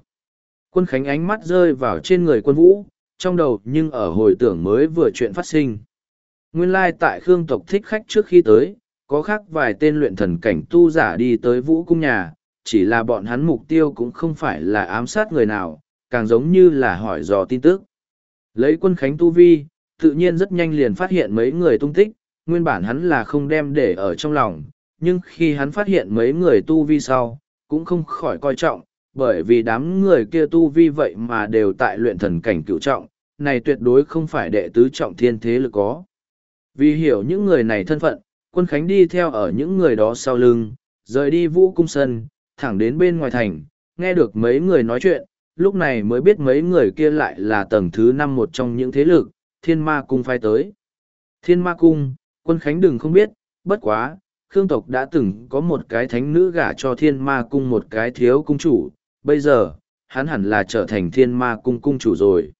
Quân khánh ánh mắt rơi vào trên người quân vũ, trong đầu nhưng ở hồi tưởng mới vừa chuyện phát sinh. Nguyên lai tại Khương tộc thích khách trước khi tới, có khác vài tên luyện thần cảnh tu giả đi tới vũ cung nhà, chỉ là bọn hắn mục tiêu cũng không phải là ám sát người nào, càng giống như là hỏi dò tin tức. Lấy quân khánh tu vi, tự nhiên rất nhanh liền phát hiện mấy người tung tích, nguyên bản hắn là không đem để ở trong lòng, nhưng khi hắn phát hiện mấy người tu vi sau, cũng không khỏi coi trọng, bởi vì đám người kia tu vi vậy mà đều tại luyện thần cảnh cựu trọng, này tuyệt đối không phải đệ tứ trọng thiên thế lực có. Vì hiểu những người này thân phận, quân khánh đi theo ở những người đó sau lưng, rời đi vũ cung sân, thẳng đến bên ngoài thành, nghe được mấy người nói chuyện, lúc này mới biết mấy người kia lại là tầng thứ năm một trong những thế lực, thiên ma cung phái tới. Thiên ma cung, quân khánh đừng không biết, bất quá, Khương tộc đã từng có một cái thánh nữ gả cho thiên ma cung một cái thiếu cung chủ, bây giờ, hắn hẳn là trở thành thiên ma cung cung chủ rồi.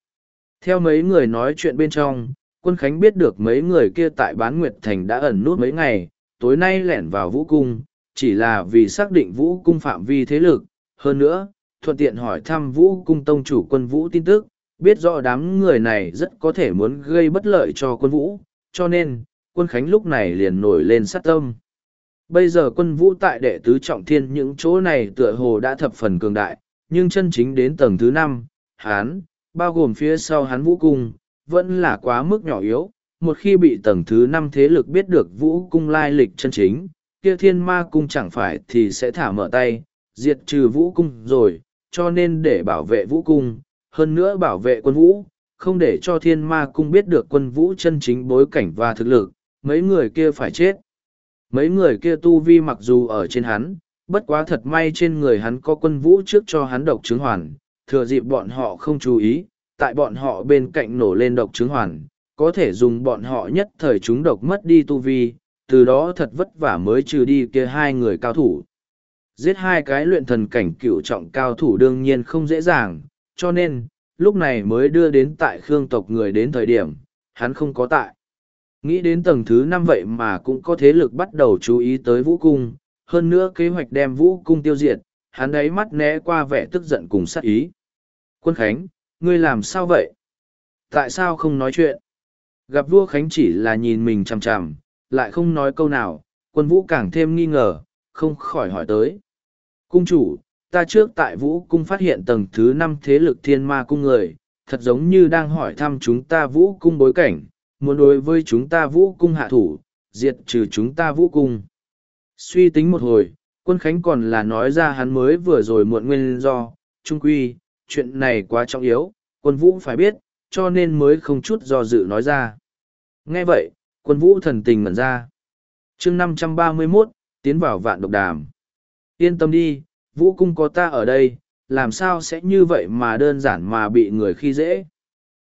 Theo mấy người nói chuyện bên trong, quân khánh biết được mấy người kia tại bán nguyệt thành đã ẩn nút mấy ngày, tối nay lẻn vào vũ cung, chỉ là vì xác định vũ cung phạm vi thế lực. Hơn nữa, thuận tiện hỏi thăm vũ cung tông chủ quân vũ tin tức, biết rõ đám người này rất có thể muốn gây bất lợi cho quân vũ, cho nên, quân khánh lúc này liền nổi lên sát tâm. Bây giờ quân vũ tại đệ tứ trọng thiên những chỗ này tựa hồ đã thập phần cường đại, nhưng chân chính đến tầng thứ năm, hán, bao gồm phía sau hắn vũ cung, vẫn là quá mức nhỏ yếu. Một khi bị tầng thứ năm thế lực biết được vũ cung lai lịch chân chính, kia thiên ma cung chẳng phải thì sẽ thả mở tay, diệt trừ vũ cung rồi, cho nên để bảo vệ vũ cung, hơn nữa bảo vệ quân vũ, không để cho thiên ma cung biết được quân vũ chân chính bối cảnh và thực lực, mấy người kia phải chết. Mấy người kia tu vi mặc dù ở trên hắn, bất quá thật may trên người hắn có quân vũ trước cho hắn độc chứng hoàn, thừa dịp bọn họ không chú ý, tại bọn họ bên cạnh nổ lên độc chứng hoàn, có thể dùng bọn họ nhất thời chúng độc mất đi tu vi, từ đó thật vất vả mới trừ đi kia hai người cao thủ. Giết hai cái luyện thần cảnh cựu trọng cao thủ đương nhiên không dễ dàng, cho nên, lúc này mới đưa đến tại khương tộc người đến thời điểm, hắn không có tại. Nghĩ đến tầng thứ năm vậy mà cũng có thế lực bắt đầu chú ý tới vũ cung, hơn nữa kế hoạch đem vũ cung tiêu diệt, hắn ấy mắt né qua vẻ tức giận cùng sát ý. Quân Khánh, ngươi làm sao vậy? Tại sao không nói chuyện? Gặp vua Khánh chỉ là nhìn mình chằm chằm, lại không nói câu nào, quân vũ càng thêm nghi ngờ, không khỏi hỏi tới. Cung chủ, ta trước tại vũ cung phát hiện tầng thứ năm thế lực thiên ma cung người, thật giống như đang hỏi thăm chúng ta vũ cung bối cảnh, muốn đối với chúng ta vũ cung hạ thủ, diệt trừ chúng ta vũ cung. Suy tính một hồi, quân khánh còn là nói ra hắn mới vừa rồi muộn nguyên do, trung quy, chuyện này quá trọng yếu, quân vũ phải biết, cho nên mới không chút do dự nói ra. Nghe vậy, quân vũ thần tình ngẩn ra. chương năm trăm ba mươi 531, tiến vào vạn độc đàm. Yên tâm đi, vũ cung có ta ở đây, làm sao sẽ như vậy mà đơn giản mà bị người khi dễ.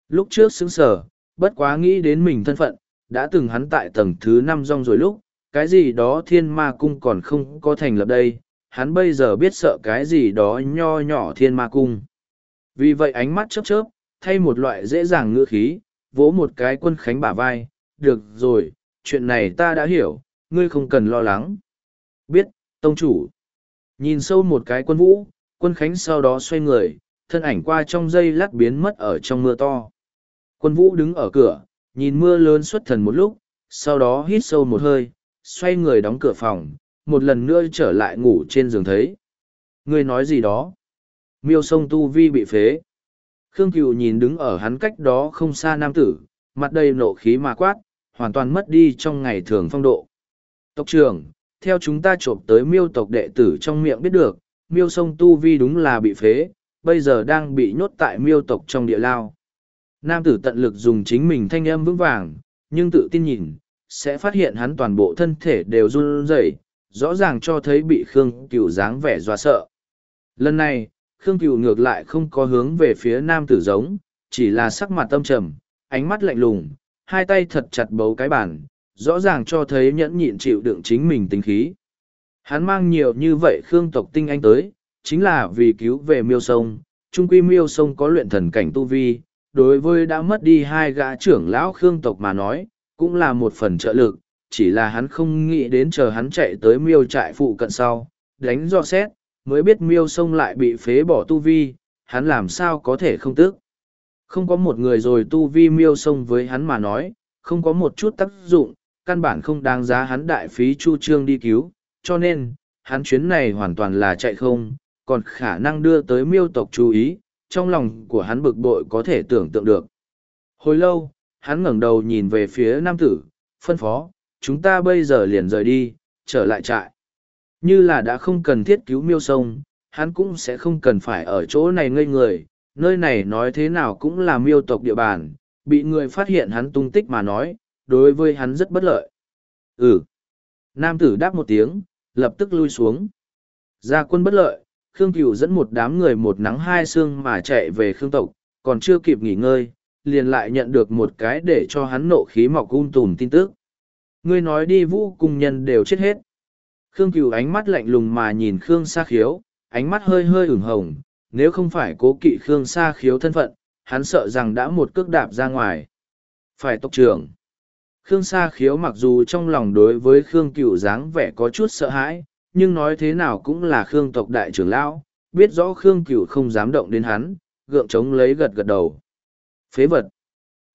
Lúc trước xứng sở, bất quá nghĩ đến mình thân phận, đã từng hắn tại tầng thứ năm rong rồi lúc, cái gì đó thiên ma cung còn không có thành lập đây, hắn bây giờ biết sợ cái gì đó nho nhỏ thiên ma cung. Vì vậy ánh mắt chớp chớp, thay một loại dễ dàng ngữ khí, vỗ một cái quân khánh bả vai, được rồi, chuyện này ta đã hiểu, ngươi không cần lo lắng. Biết, tông chủ. Nhìn sâu một cái quân vũ, quân khánh sau đó xoay người, thân ảnh qua trong dây lát biến mất ở trong mưa to. Quân vũ đứng ở cửa, nhìn mưa lớn xuất thần một lúc, sau đó hít sâu một hơi, xoay người đóng cửa phòng, một lần nữa trở lại ngủ trên giường thấy. Ngươi nói gì đó? Miêu sông tu vi bị phế. Khương Cựu nhìn đứng ở hắn cách đó không xa nam tử, mặt đầy nộ khí mà quát, hoàn toàn mất đi trong ngày thường phong độ. Tộc trưởng, theo chúng ta trộm tới miêu tộc đệ tử trong miệng biết được, miêu sông tu vi đúng là bị phế, bây giờ đang bị nhốt tại miêu tộc trong địa lao. Nam tử tận lực dùng chính mình thanh âm vững vàng, nhưng tự tin nhìn, sẽ phát hiện hắn toàn bộ thân thể đều run rẩy, rõ ràng cho thấy bị Khương Cửu dáng vẻ dọa sợ. Lần này, Khương Cửu ngược lại không có hướng về phía nam tử giống, chỉ là sắc mặt tâm trầm, ánh mắt lạnh lùng, hai tay thật chặt bấu cái bàn, rõ ràng cho thấy nhẫn nhịn chịu đựng chính mình tính khí. Hắn mang nhiều như vậy Khương tộc tinh anh tới, chính là vì cứu về miêu sông, trung quy miêu sông có luyện thần cảnh tu vi, đối với đã mất đi hai gã trưởng lão Khương tộc mà nói, cũng là một phần trợ lực, chỉ là hắn không nghĩ đến chờ hắn chạy tới miêu trại phụ cận sau, đánh do xét, mới biết miêu sông lại bị phế bỏ tu vi, hắn làm sao có thể không tức. Không có một người rồi tu vi miêu sông với hắn mà nói, không có một chút tác dụng, căn bản không đáng giá hắn đại phí chu trương đi cứu, cho nên, hắn chuyến này hoàn toàn là chạy không, còn khả năng đưa tới miêu tộc chú ý, trong lòng của hắn bực bội có thể tưởng tượng được. Hồi lâu, hắn ngẩng đầu nhìn về phía nam tử, phân phó, chúng ta bây giờ liền rời đi, trở lại trại. Như là đã không cần thiết cứu miêu sông, hắn cũng sẽ không cần phải ở chỗ này ngây người, nơi này nói thế nào cũng là miêu tộc địa bàn, bị người phát hiện hắn tung tích mà nói, đối với hắn rất bất lợi. Ừ. Nam tử đáp một tiếng, lập tức lui xuống. Ra quân bất lợi, Khương Cửu dẫn một đám người một nắng hai sương mà chạy về Khương tộc, còn chưa kịp nghỉ ngơi, liền lại nhận được một cái để cho hắn nộ khí mọc un tùm tin tức. Ngươi nói đi vũ cung nhân đều chết hết. Khương Cửu ánh mắt lạnh lùng mà nhìn Khương Sa Khiếu, ánh mắt hơi hơi ửng hồng, nếu không phải cố kỵ Khương Sa Khiếu thân phận, hắn sợ rằng đã một cước đạp ra ngoài. Phải tộc trưởng. Khương Sa Khiếu mặc dù trong lòng đối với Khương Cửu dáng vẻ có chút sợ hãi, nhưng nói thế nào cũng là Khương tộc đại trưởng lão, biết rõ Khương Cửu không dám động đến hắn, gượng chống lấy gật gật đầu. Phế vật.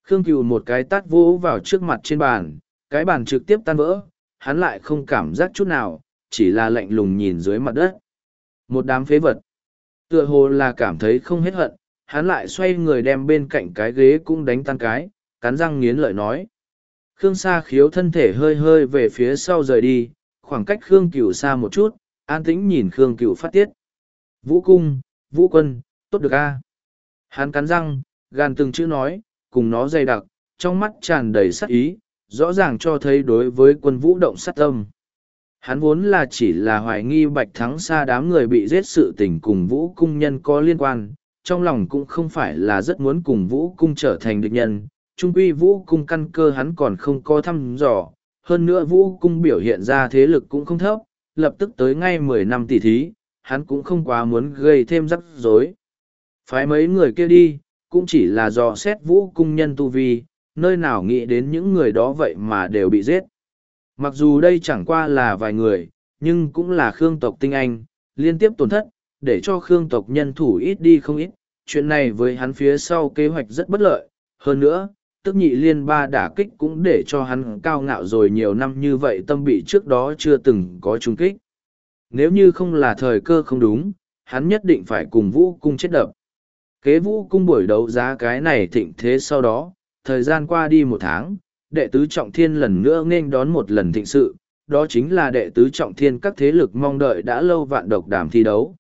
Khương Cửu một cái tát vỗ vào trước mặt trên bàn, cái bàn trực tiếp tan vỡ, hắn lại không cảm giác chút nào, chỉ là lạnh lùng nhìn dưới mặt đất. Một đám phế vật. Tựa hồ là cảm thấy không hết hận, hắn lại xoay người đem bên cạnh cái ghế cũng đánh tan cái, cắn răng nghiến lợi nói. Khương Sa khiếu thân thể hơi hơi về phía sau rời đi, khoảng cách Khương Cửu xa một chút, an tĩnh nhìn Khương Cửu phát tiết. Vũ cung, vũ quân, tốt được a. Hắn cắn răng, gan từng chữ nói, cùng nó dày đặc, trong mắt tràn đầy sắc ý, rõ ràng cho thấy đối với quân vũ động sát tâm. Hắn vốn là chỉ là hoài nghi bạch thắng xa đám người bị giết sự tình cùng vũ cung nhân có liên quan, trong lòng cũng không phải là rất muốn cùng vũ cung trở thành địch nhân, trung quy vũ cung căn cơ hắn còn không có thăm dò, hơn nữa vũ cung biểu hiện ra thế lực cũng không thấp, lập tức tới ngay mười năm tỷ thí, hắn cũng không quá muốn gây thêm rắc rối. Phái mấy người kia đi, cũng chỉ là dò xét vũ cung nhân tu vi, nơi nào nghĩ đến những người đó vậy mà đều bị giết. Mặc dù đây chẳng qua là vài người, nhưng cũng là Khương tộc tinh anh, liên tiếp tổn thất, để cho Khương tộc nhân thủ ít đi không ít. Chuyện này với hắn phía sau kế hoạch rất bất lợi. Hơn nữa, tức nhị liên ba đả kích cũng để cho hắn cao ngạo rồi nhiều năm như vậy tâm bị trước đó chưa từng có trung kích. Nếu như không là thời cơ không đúng, hắn nhất định phải cùng vũ cung chết đập. Kế vũ cung buổi đấu giá cái này thịnh thế sau đó, thời gian qua đi một tháng, đệ tứ trọng thiên lần nữa nên đón một lần thịnh sự, đó chính là đệ tứ trọng thiên các thế lực mong đợi đã lâu vạn độc đàm thi đấu.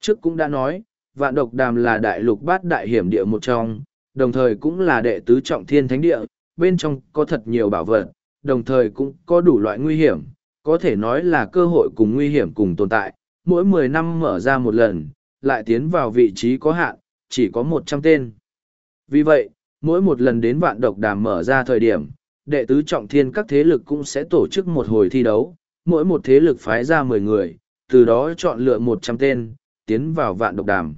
Trước cũng đã nói, vạn độc đàm là đại lục bát đại hiểm địa một trong, đồng thời cũng là đệ tứ trọng thiên thánh địa, bên trong có thật nhiều bảo vật, đồng thời cũng có đủ loại nguy hiểm, có thể nói là cơ hội cùng nguy hiểm cùng tồn tại, mỗi mười năm mở ra một lần, lại tiến vào vị trí có hạn, chỉ có một trăm tên. Vì vậy, mỗi một lần đến vạn độc đàm mở ra thời điểm, đệ tứ trọng thiên các thế lực cũng sẽ tổ chức một hồi thi đấu, mỗi một thế lực phái ra mười người, từ đó chọn lựa một trăm tên, tiến vào vạn độc đàm.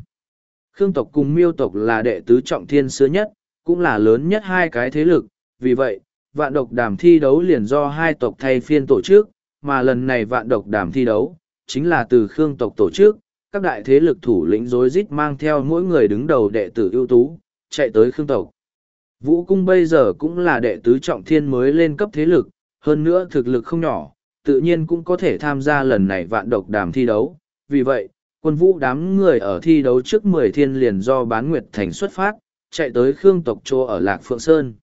Khương tộc cùng miêu tộc là đệ tứ trọng thiên xưa nhất, cũng là lớn nhất hai cái thế lực, vì vậy, vạn độc đàm thi đấu liền do hai tộc thay phiên tổ chức, mà lần này vạn độc đàm thi đấu, chính là từ Khương tộc tổ chức, các đại thế lực thủ lĩnh rối rít mang theo mỗi người đứng đầu đệ tử ưu tú, chạy tới Khương tộc. Vũ cung bây giờ cũng là đệ tứ trọng thiên mới lên cấp thế lực, hơn nữa thực lực không nhỏ, tự nhiên cũng có thể tham gia lần này vạn độc đàm thi đấu. Vì vậy, quân vũ đám người ở thi đấu trước mười thiên liền do bán nguyệt thành xuất phát, chạy tới Khương tộc Chô ở Lạc Phượng Sơn.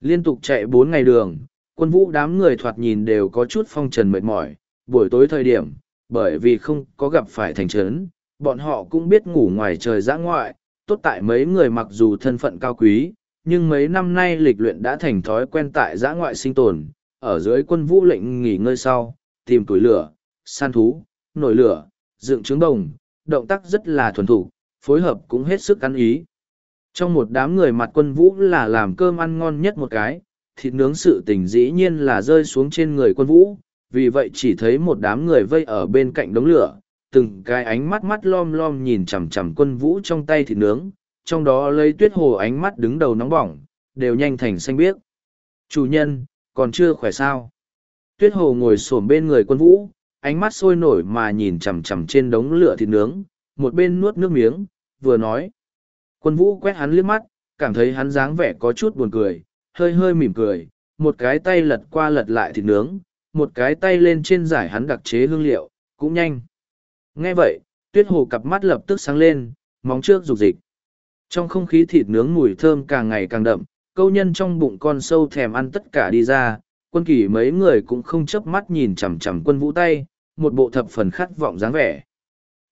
Liên tục chạy bốn ngày đường, quân vũ đám người thoạt nhìn đều có chút phong trần mệt mỏi, buổi tối thời điểm, bởi vì không có gặp phải thành trấn, bọn họ cũng biết ngủ ngoài trời giã ngoại, tốt tại mấy người mặc dù thân phận cao quý, nhưng mấy năm nay lịch luyện đã thành thói quen tại giã ngoại sinh tồn, ở dưới quân vũ lệnh nghỉ ngơi sau, tìm tuổi lửa, săn thú, nổi lửa, dựng trứng đồng, động tác rất là thuần thủ, phối hợp cũng hết sức ăn ý. Trong một đám người mặt quân vũ là làm cơm ăn ngon nhất một cái, thịt nướng sự tình dĩ nhiên là rơi xuống trên người quân vũ, vì vậy chỉ thấy một đám người vây ở bên cạnh đống lửa, từng cái ánh mắt mắt lom lom nhìn chằm chằm quân vũ trong tay thịt nướng, trong đó lấy tuyết hồ ánh mắt đứng đầu nóng bỏng, đều nhanh thành xanh biếc. Chủ nhân, còn chưa khỏe sao? Tuyết hồ ngồi xổm bên người quân vũ, ánh mắt sôi nổi mà nhìn chằm chằm trên đống lửa thịt nướng, một bên nuốt nước miếng, vừa nói. Quân vũ quét hắn liếc mắt, cảm thấy hắn dáng vẻ có chút buồn cười, hơi hơi mỉm cười, một cái tay lật qua lật lại thịt nướng, một cái tay lên trên giải hắn đặc chế hương liệu, cũng nhanh. Nghe vậy, tuyết hồ cặp mắt lập tức sáng lên, móng trước rục dịch. Trong không khí thịt nướng mùi thơm càng ngày càng đậm, câu nhân trong bụng con sâu thèm ăn tất cả đi ra, quân kỳ mấy người cũng không chớp mắt nhìn chằm chằm quân vũ tay, một bộ thập phần khát vọng dáng vẻ.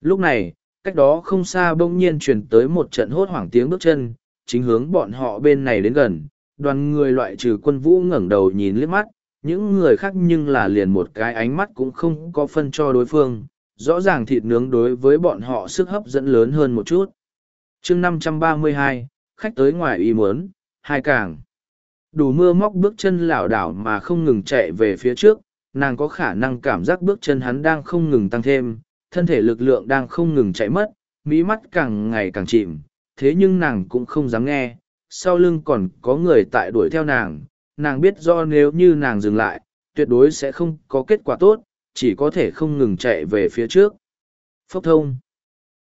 Lúc này, cách đó không xa bỗng nhiên truyền tới một trận hốt hoảng tiếng bước chân, chính hướng bọn họ bên này đến gần, đoàn người loại trừ quân vũ ngẩng đầu nhìn liếc mắt, những người khác nhưng là liền một cái ánh mắt cũng không có phân cho đối phương, rõ ràng thịt nướng đối với bọn họ sức hấp dẫn lớn hơn một chút chương 532, khách tới ngoài ý muốn, hai càng. Đủ mưa móc bước chân lảo đảo mà không ngừng chạy về phía trước, nàng có khả năng cảm giác bước chân hắn đang không ngừng tăng thêm, thân thể lực lượng đang không ngừng chạy mất, mỹ mắt càng ngày càng chìm, thế nhưng nàng cũng không dám nghe, sau lưng còn có người tại đuổi theo nàng, nàng biết do nếu như nàng dừng lại, tuyệt đối sẽ không có kết quả tốt, chỉ có thể không ngừng chạy về phía trước. Phốc thông.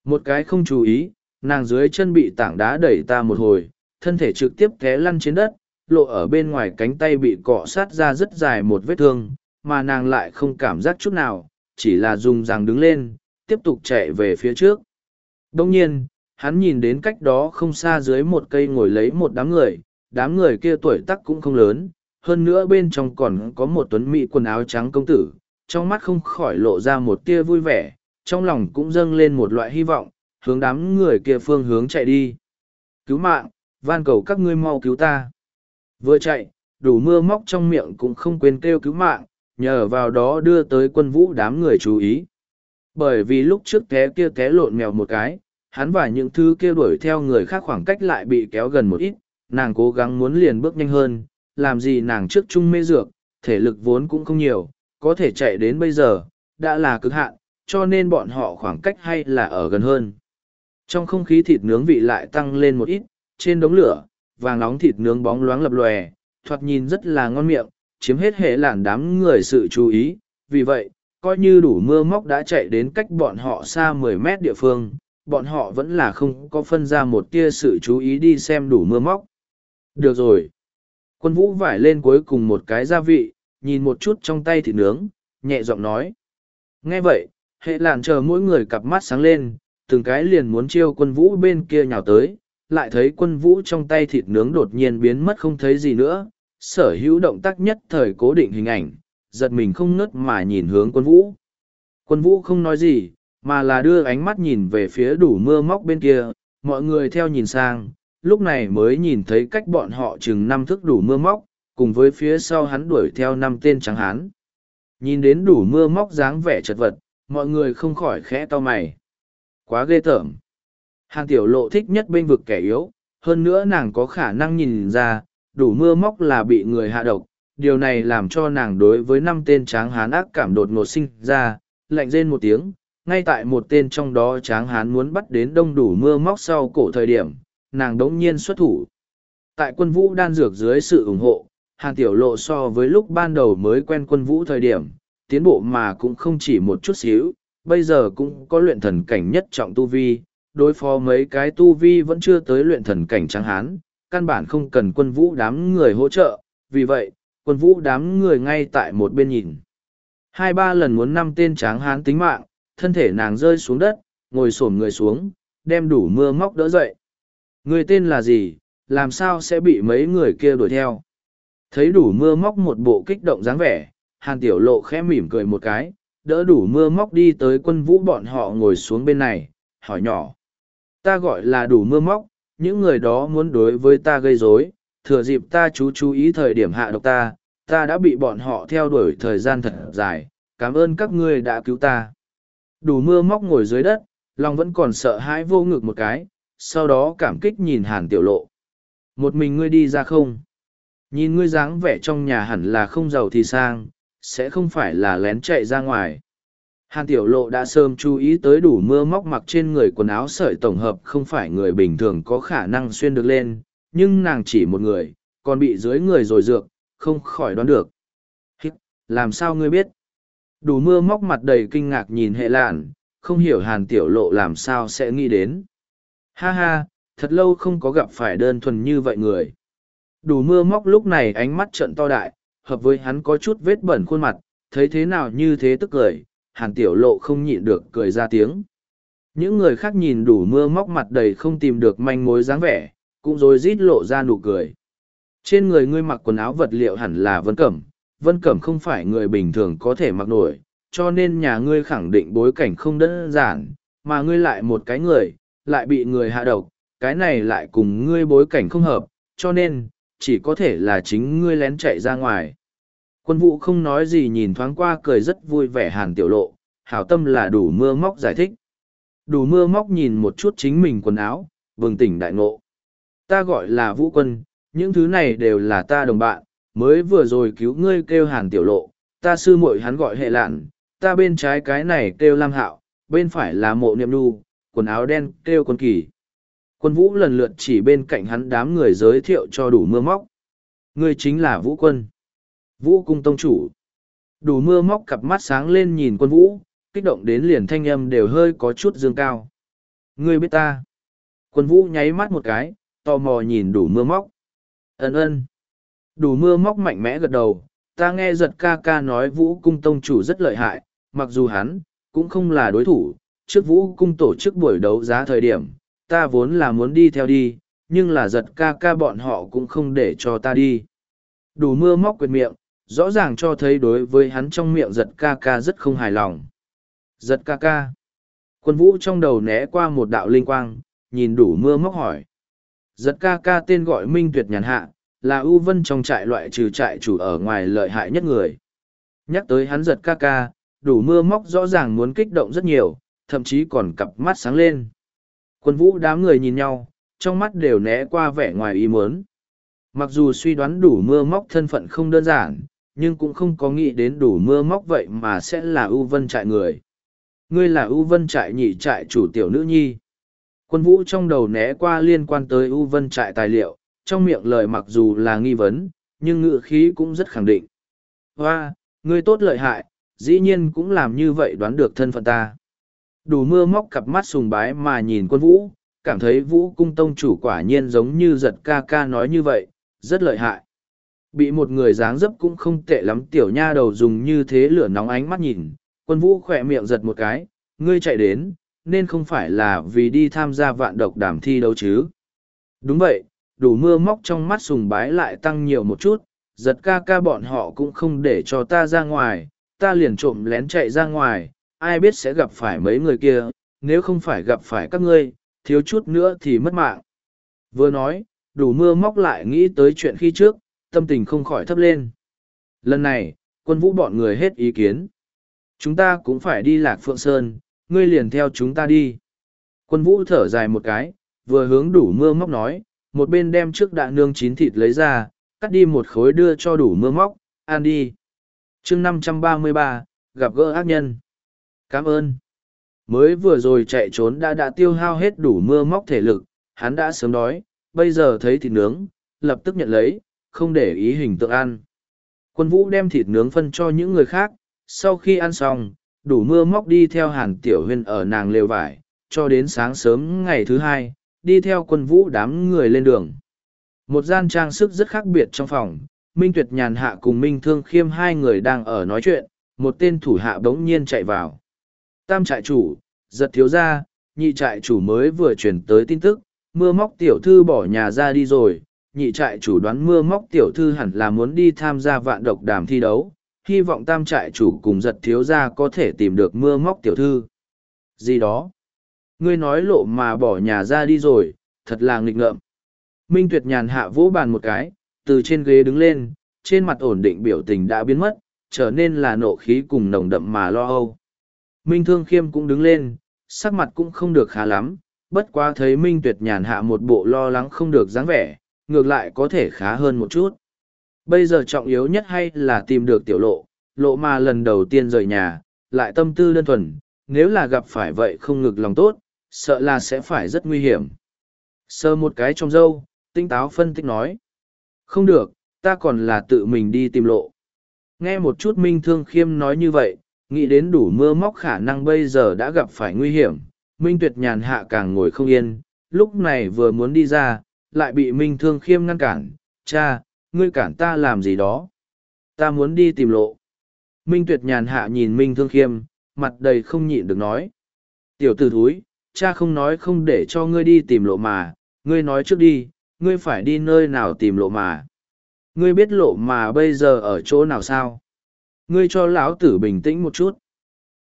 Một cái không chú ý, nàng dưới chân bị tảng đá đẩy ta một hồi, thân thể trực tiếp té lăn trên đất, lộ ở bên ngoài cánh tay bị cọ sát ra rất dài một vết thương, mà nàng lại không cảm giác chút nào, chỉ là dùng răng đứng lên, tiếp tục chạy về phía trước. Đông nhiên, hắn nhìn đến cách đó không xa dưới một cây ngồi lấy một đám người, đám người kia tuổi tắc cũng không lớn, hơn nữa bên trong còn có một tuấn mỹ quần áo trắng công tử, trong mắt không khỏi lộ ra một tia vui vẻ, trong lòng cũng dâng lên một loại hy vọng, hướng đám người kia phương hướng chạy đi. Cứu mạng, van cầu các ngươi mau cứu ta. Vừa chạy, đủ mưa móc trong miệng cũng không quên kêu cứu mạng, nhờ vào đó đưa tới quân vũ đám người chú ý. Bởi vì lúc trước té kia té lộn mèo một cái, hắn và những thứ kia đuổi theo người khác khoảng cách lại bị kéo gần một ít, nàng cố gắng muốn liền bước nhanh hơn, làm gì nàng trước chung mê dược, thể lực vốn cũng không nhiều, có thể chạy đến bây giờ, đã là cực hạn, cho nên bọn họ khoảng cách hay là ở gần hơn. Trong không khí thịt nướng vị lại tăng lên một ít, trên đống lửa, vàng nóng thịt nướng bóng loáng lập lòe, thoạt nhìn rất là ngon miệng, chiếm hết hệ làn đám người sự chú ý, vì vậy, coi như đủ mưa móc đã chạy đến cách bọn họ xa mười mét địa phương, bọn họ vẫn là không có phân ra một tia sự chú ý đi xem đủ mưa móc. Được rồi. Quân vũ vải lên cuối cùng một cái gia vị, nhìn một chút trong tay thịt nướng, nhẹ giọng nói. Nghe vậy, hệ làn chờ mỗi người cặp mắt sáng lên, từng cái liền muốn chiêu quân vũ bên kia nhào tới, lại thấy quân vũ trong tay thịt nướng đột nhiên biến mất không thấy gì nữa, sở hữu động tác nhất thời cố định hình ảnh, giật mình không ngớt mà nhìn hướng quân vũ. Quân vũ không nói gì, mà là đưa ánh mắt nhìn về phía đủ mưa móc bên kia, mọi người theo nhìn sang, lúc này mới nhìn thấy cách bọn họ chừng năm thước đủ mưa móc, cùng với phía sau hắn đuổi theo năm tên trắng hán. Nhìn đến đủ mưa móc dáng vẻ chật vật, mọi người không khỏi khẽ to mày. Quá ghê tởm. Hàng tiểu lộ thích nhất bên vực kẻ yếu, hơn nữa nàng có khả năng nhìn ra, đủ mưa móc là bị người hạ độc. Điều này làm cho nàng đối với năm tên tráng hán ác cảm đột ngột sinh ra, lạnh rên một tiếng, ngay tại một tên trong đó tráng hán muốn bắt đến đông đủ mưa móc sau cổ thời điểm, nàng đống nhiên xuất thủ. Tại quân vũ đan dược dưới sự ủng hộ, Hàn Tiểu Lộ so với lúc ban đầu mới quen quân vũ thời điểm, tiến bộ mà cũng không chỉ một chút xíu, bây giờ cũng có luyện thần cảnh nhất trọng tu vi, đối phó mấy cái tu vi vẫn chưa tới luyện thần cảnh trắng hán, căn bản không cần quân vũ đám người hỗ trợ, vì vậy, quân vũ đám người ngay tại một bên nhìn. Hai ba lần muốn năm tên tráng hán tính mạng, thân thể nàng rơi xuống đất, ngồi xổm người xuống, đem đủ mưa móc đỡ dậy. Người tên là gì, làm sao sẽ bị mấy người kia đuổi theo? Thấy đủ mưa móc một bộ kích động dáng vẻ, hàn tiểu lộ khẽ mỉm cười một cái, đỡ đủ mưa móc đi tới quân vũ bọn họ ngồi xuống bên này, hỏi nhỏ. Ta gọi là đủ mưa móc, những người đó muốn đối với ta gây rối, thừa dịp ta chú chú ý thời điểm hạ độc ta, ta đã bị bọn họ theo đuổi thời gian thật dài, cảm ơn các ngươi đã cứu ta. Đủ mưa móc ngồi dưới đất, lòng vẫn còn sợ hãi vô ngực một cái, sau đó cảm kích nhìn hàn tiểu lộ. Một mình ngươi đi ra không? Nhìn ngươi dáng vẻ trong nhà hẳn là không giàu thì sang, sẽ không phải là lén chạy ra ngoài. Hàn tiểu lộ đã sớm chú ý tới đủ mưa móc mặc trên người quần áo sợi tổng hợp không phải người bình thường có khả năng xuyên được lên, nhưng nàng chỉ một người, còn bị dưới người rồi dược, không khỏi đoán được. Hít, làm sao ngươi biết? Đủ mưa móc mặt đầy kinh ngạc nhìn hệ lạn, không hiểu hàn tiểu lộ làm sao sẽ nghĩ đến. Ha ha, thật lâu không có gặp phải đơn thuần như vậy người. Đủ mưa móc lúc này ánh mắt trận to đại, hợp với hắn có chút vết bẩn khuôn mặt, thấy thế nào như thế tức cười, hàn tiểu lộ không nhịn được cười ra tiếng. Những người khác nhìn đủ mưa móc mặt đầy không tìm được manh mối dáng vẻ, cũng rồi rít lộ ra nụ cười. Trên người ngươi mặc quần áo vật liệu hẳn là vân cẩm, vân cẩm không phải người bình thường có thể mặc nổi, cho nên nhà ngươi khẳng định bối cảnh không đơn giản, mà ngươi lại một cái người, lại bị người hạ độc, cái này lại cùng ngươi bối cảnh không hợp, cho nên, chỉ có thể là chính ngươi lén chạy ra ngoài. Quân vụ không nói gì nhìn thoáng qua cười rất vui vẻ hàn tiểu lộ, hảo tâm là đủ mưa móc giải thích. Đủ mưa móc nhìn một chút chính mình quần áo, bừng tỉnh đại ngộ. ta gọi là vũ quân, những thứ này đều là ta đồng bạn, mới vừa rồi cứu ngươi kêu hàn tiểu lộ, ta sư muội hắn gọi hệ lạn, ta bên trái cái này kêu lam hạo, bên phải là mộ niệm nu, quần áo đen kêu quân kỳ. Quân vũ lần lượt chỉ bên cạnh hắn đám người giới thiệu cho đủ mưa móc. Ngươi chính là vũ quân. Vũ cung tông chủ. Đủ mưa móc cặp mắt sáng lên nhìn quân vũ, kích động đến liền thanh âm đều hơi có chút dương cao. Ngươi biết ta. Quân vũ nháy mắt một cái, tò mò nhìn đủ mưa móc. Ấn ơn. Đủ mưa móc mạnh mẽ gật đầu, ta nghe giật ca ca nói vũ cung tông chủ rất lợi hại, mặc dù hắn, cũng không là đối thủ, trước vũ cung tổ chức buổi đấu giá thời điểm, ta vốn là muốn đi theo đi, nhưng là giật ca ca bọn họ cũng không để cho ta đi. Đủ mưa móc quyệt miệng, rõ ràng cho thấy đối với hắn trong miệng giật ca ca rất không hài lòng. Giật ca ca. Quân vũ trong đầu né qua một đạo linh quang, nhìn đủ mưa móc hỏi. Giật ca ca tên gọi Minh Tuyệt Nhàn Hạ, là ưu vân trong trại loại trừ trại chủ ở ngoài lợi hại nhất người. Nhắc tới hắn giật ca ca, đủ mưa móc rõ ràng muốn kích động rất nhiều, thậm chí còn cặp mắt sáng lên. Quân vũ đám người nhìn nhau, trong mắt đều né qua vẻ ngoài ý muốn. Mặc dù suy đoán đủ mưa móc thân phận không đơn giản, nhưng cũng không có nghĩ đến đủ mưa móc vậy mà sẽ là ưu vân trại người. Ngươi là ưu vân trại nhị trại chủ tiểu nữ nhi. Quân vũ trong đầu né qua liên quan tới ưu vân trại tài liệu, trong miệng lời mặc dù là nghi vấn, nhưng ngữ khí cũng rất khẳng định. Hoa, ngươi tốt lợi hại, dĩ nhiên cũng làm như vậy đoán được thân phận ta. Đủ mưa móc cặp mắt sùng bái mà nhìn quân vũ, cảm thấy vũ cung tông chủ quả nhiên giống như giật ca ca nói như vậy, rất lợi hại. Bị một người dáng dấp cũng không tệ lắm tiểu nha đầu dùng như thế lửa nóng ánh mắt nhìn, quân vũ khỏe miệng giật một cái, ngươi chạy đến, nên không phải là vì đi tham gia vạn độc đàm thi đâu chứ. Đúng vậy, đủ mưa móc trong mắt sùng bái lại tăng nhiều một chút, giật ca ca bọn họ cũng không để cho ta ra ngoài, ta liền trộm lén chạy ra ngoài, ai biết sẽ gặp phải mấy người kia, nếu không phải gặp phải các ngươi, thiếu chút nữa thì mất mạng. Vừa nói, đủ mưa móc lại nghĩ tới chuyện khi trước, tâm tình không khỏi thấp lên. Lần này, quân vũ bọn người hết ý kiến. Chúng ta cũng phải đi lạc phượng sơn, ngươi liền theo chúng ta đi. Quân vũ thở dài một cái, vừa hướng đủ mưa móc nói, một bên đem trước đạn nương chín thịt lấy ra, cắt đi một khối đưa cho đủ mưa móc, ăn đi. chương năm trăm ba mươi ba gặp gỡ ác nhân. Cảm ơn. Mới vừa rồi chạy trốn đã đã tiêu hao hết đủ mưa móc thể lực, hắn đã sớm đói, bây giờ thấy thịt nướng, lập tức nhận lấy, không để ý hình tượng ăn. Quân vũ đem thịt nướng phân cho những người khác, sau khi ăn xong, đủ mưa móc đi theo hàn tiểu huyên ở nàng lều vải, cho đến sáng sớm ngày thứ hai, đi theo quân vũ đám người lên đường. Một gian trang sức rất khác biệt trong phòng, Minh Tuyệt nhàn hạ cùng Minh Thương Khiêm hai người đang ở nói chuyện, một tên thủ hạ bỗng nhiên chạy vào. Tam trại chủ, giật thiếu ra, nhị trại chủ mới vừa chuyển tới tin tức, mưa móc tiểu thư bỏ nhà ra đi rồi, nhị trại chủ đoán mưa móc tiểu thư hẳn là muốn đi tham gia vạn độc đàm thi đấu, hy vọng tam trại chủ cùng giật thiếu ra có thể tìm được mưa móc tiểu thư. Gì đó? Ngươi nói lộ mà bỏ nhà ra đi rồi, thật là nghịch ngợm. Minh Tuyệt nhàn hạ vỗ bàn một cái, từ trên ghế đứng lên, trên mặt ổn định biểu tình đã biến mất, trở nên là nộ khí cùng nồng đậm mà lo âu. Minh Thương Khiêm cũng đứng lên, sắc mặt cũng không được khá lắm, bất quá thấy Minh Tuyệt nhàn hạ một bộ lo lắng không được dáng vẻ, ngược lại có thể khá hơn một chút. Bây giờ trọng yếu nhất hay là tìm được tiểu lộ, lộ mà lần đầu tiên rời nhà, lại tâm tư đơn thuần, nếu là gặp phải vậy không ngực lòng tốt, sợ là sẽ phải rất nguy hiểm. Sơ một cái trong dâu, tinh táo phân tích nói. Không được, ta còn là tự mình đi tìm lộ. Nghe một chút Minh Thương Khiêm nói như vậy, nghĩ đến đủ mưa móc khả năng bây giờ đã gặp phải nguy hiểm. Minh Tuyệt nhàn hạ càng ngồi không yên, lúc này vừa muốn đi ra, lại bị Minh Thương Khiêm ngăn cản. Cha, ngươi cản ta làm gì đó? Ta muốn đi tìm lộ. Minh Tuyệt nhàn hạ nhìn Minh Thương Khiêm, mặt đầy không nhịn được nói. Tiểu tử thúi, cha không nói không để cho ngươi đi tìm lộ mà, ngươi nói trước đi, ngươi phải đi nơi nào tìm lộ mà. Ngươi biết lộ mà bây giờ ở chỗ nào sao? Ngươi cho lão tử bình tĩnh một chút.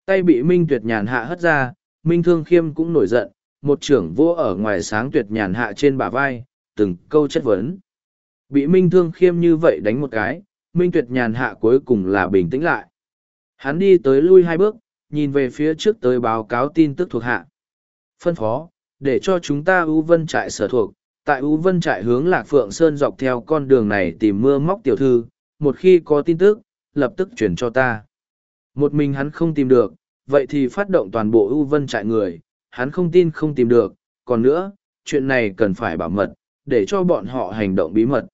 Tay bị Minh Tuyệt nhàn hạ hất ra, Minh Thương Khiêm cũng nổi giận, một trưởng vô ở ngoài sáng Tuyệt nhàn hạ trên bả vai, từng câu chất vấn. Bị Minh Thương Khiêm như vậy đánh một cái, Minh Tuyệt nhàn hạ cuối cùng là bình tĩnh lại. Hắn đi tới lui hai bước, nhìn về phía trước tới báo cáo tin tức thuộc hạ. Phân phó, để cho chúng ta ưu vân trại sở thuộc, tại U Vân trại hướng Lạc Phượng Sơn dọc theo con đường này tìm mưa móc tiểu thư, một khi có tin tức, lập tức chuyển cho ta. Một mình hắn không tìm được, vậy thì phát động toàn bộ ưu Vân trại người, hắn không tin không tìm được, còn nữa, chuyện này cần phải bảo mật, để cho bọn họ hành động bí mật.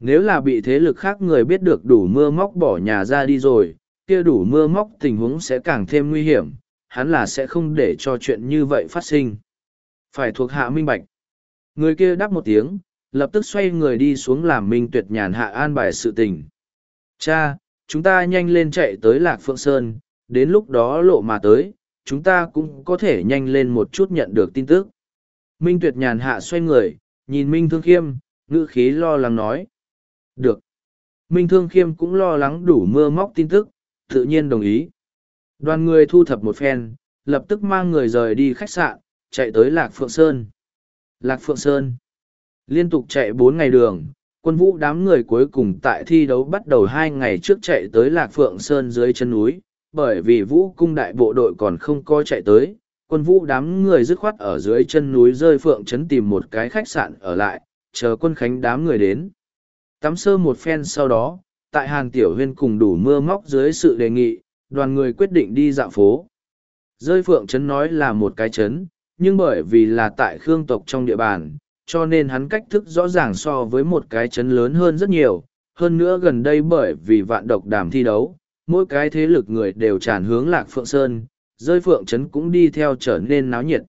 Nếu là bị thế lực khác người biết được đủ mưa móc bỏ nhà ra đi rồi, kia đủ mưa móc tình huống sẽ càng thêm nguy hiểm, hắn là sẽ không để cho chuyện như vậy phát sinh. Phải thuộc hạ minh bạch. Người kia đáp một tiếng, lập tức xoay người đi xuống làm minh tuyệt nhàn hạ an bài sự tình. Cha, chúng ta nhanh lên chạy tới Lạc Phượng Sơn, đến lúc đó lộ mà tới, chúng ta cũng có thể nhanh lên một chút nhận được tin tức. Minh tuyệt nhàn hạ xoay người, nhìn Minh Thương Khiêm, ngữ khí lo lắng nói. Được. Minh Thương Khiêm cũng lo lắng đủ mưa móc tin tức, tự nhiên đồng ý. Đoàn người thu thập một phen, lập tức mang người rời đi khách sạn, chạy tới Lạc Phượng Sơn. Lạc Phượng Sơn. Liên tục chạy bốn ngày đường, quân vũ đám người cuối cùng tại thi đấu bắt đầu hai ngày trước chạy tới Lạc Phượng Sơn dưới chân núi, bởi vì vũ cung đại bộ đội còn không có chạy tới, quân vũ đám người dứt khoát ở dưới chân núi rơi Phượng Trấn tìm một cái khách sạn ở lại, chờ quân khánh đám người đến. Tắm sơ một phen sau đó, tại Hàn Tiểu Huyên cùng đủ mưa móc dưới sự đề nghị, đoàn người quyết định đi dạo phố. Rơi Phượng Trấn nói là một cái trấn, nhưng bởi vì là tại Khương tộc trong địa bàn, cho nên hắn cách thức rõ ràng so với một cái chấn lớn hơn rất nhiều. Hơn nữa gần đây bởi vì vạn độc đàm thi đấu, mỗi cái thế lực người đều tràn hướng lạc Phượng Sơn, rơi Phượng chấn cũng đi theo trở nên náo nhiệt.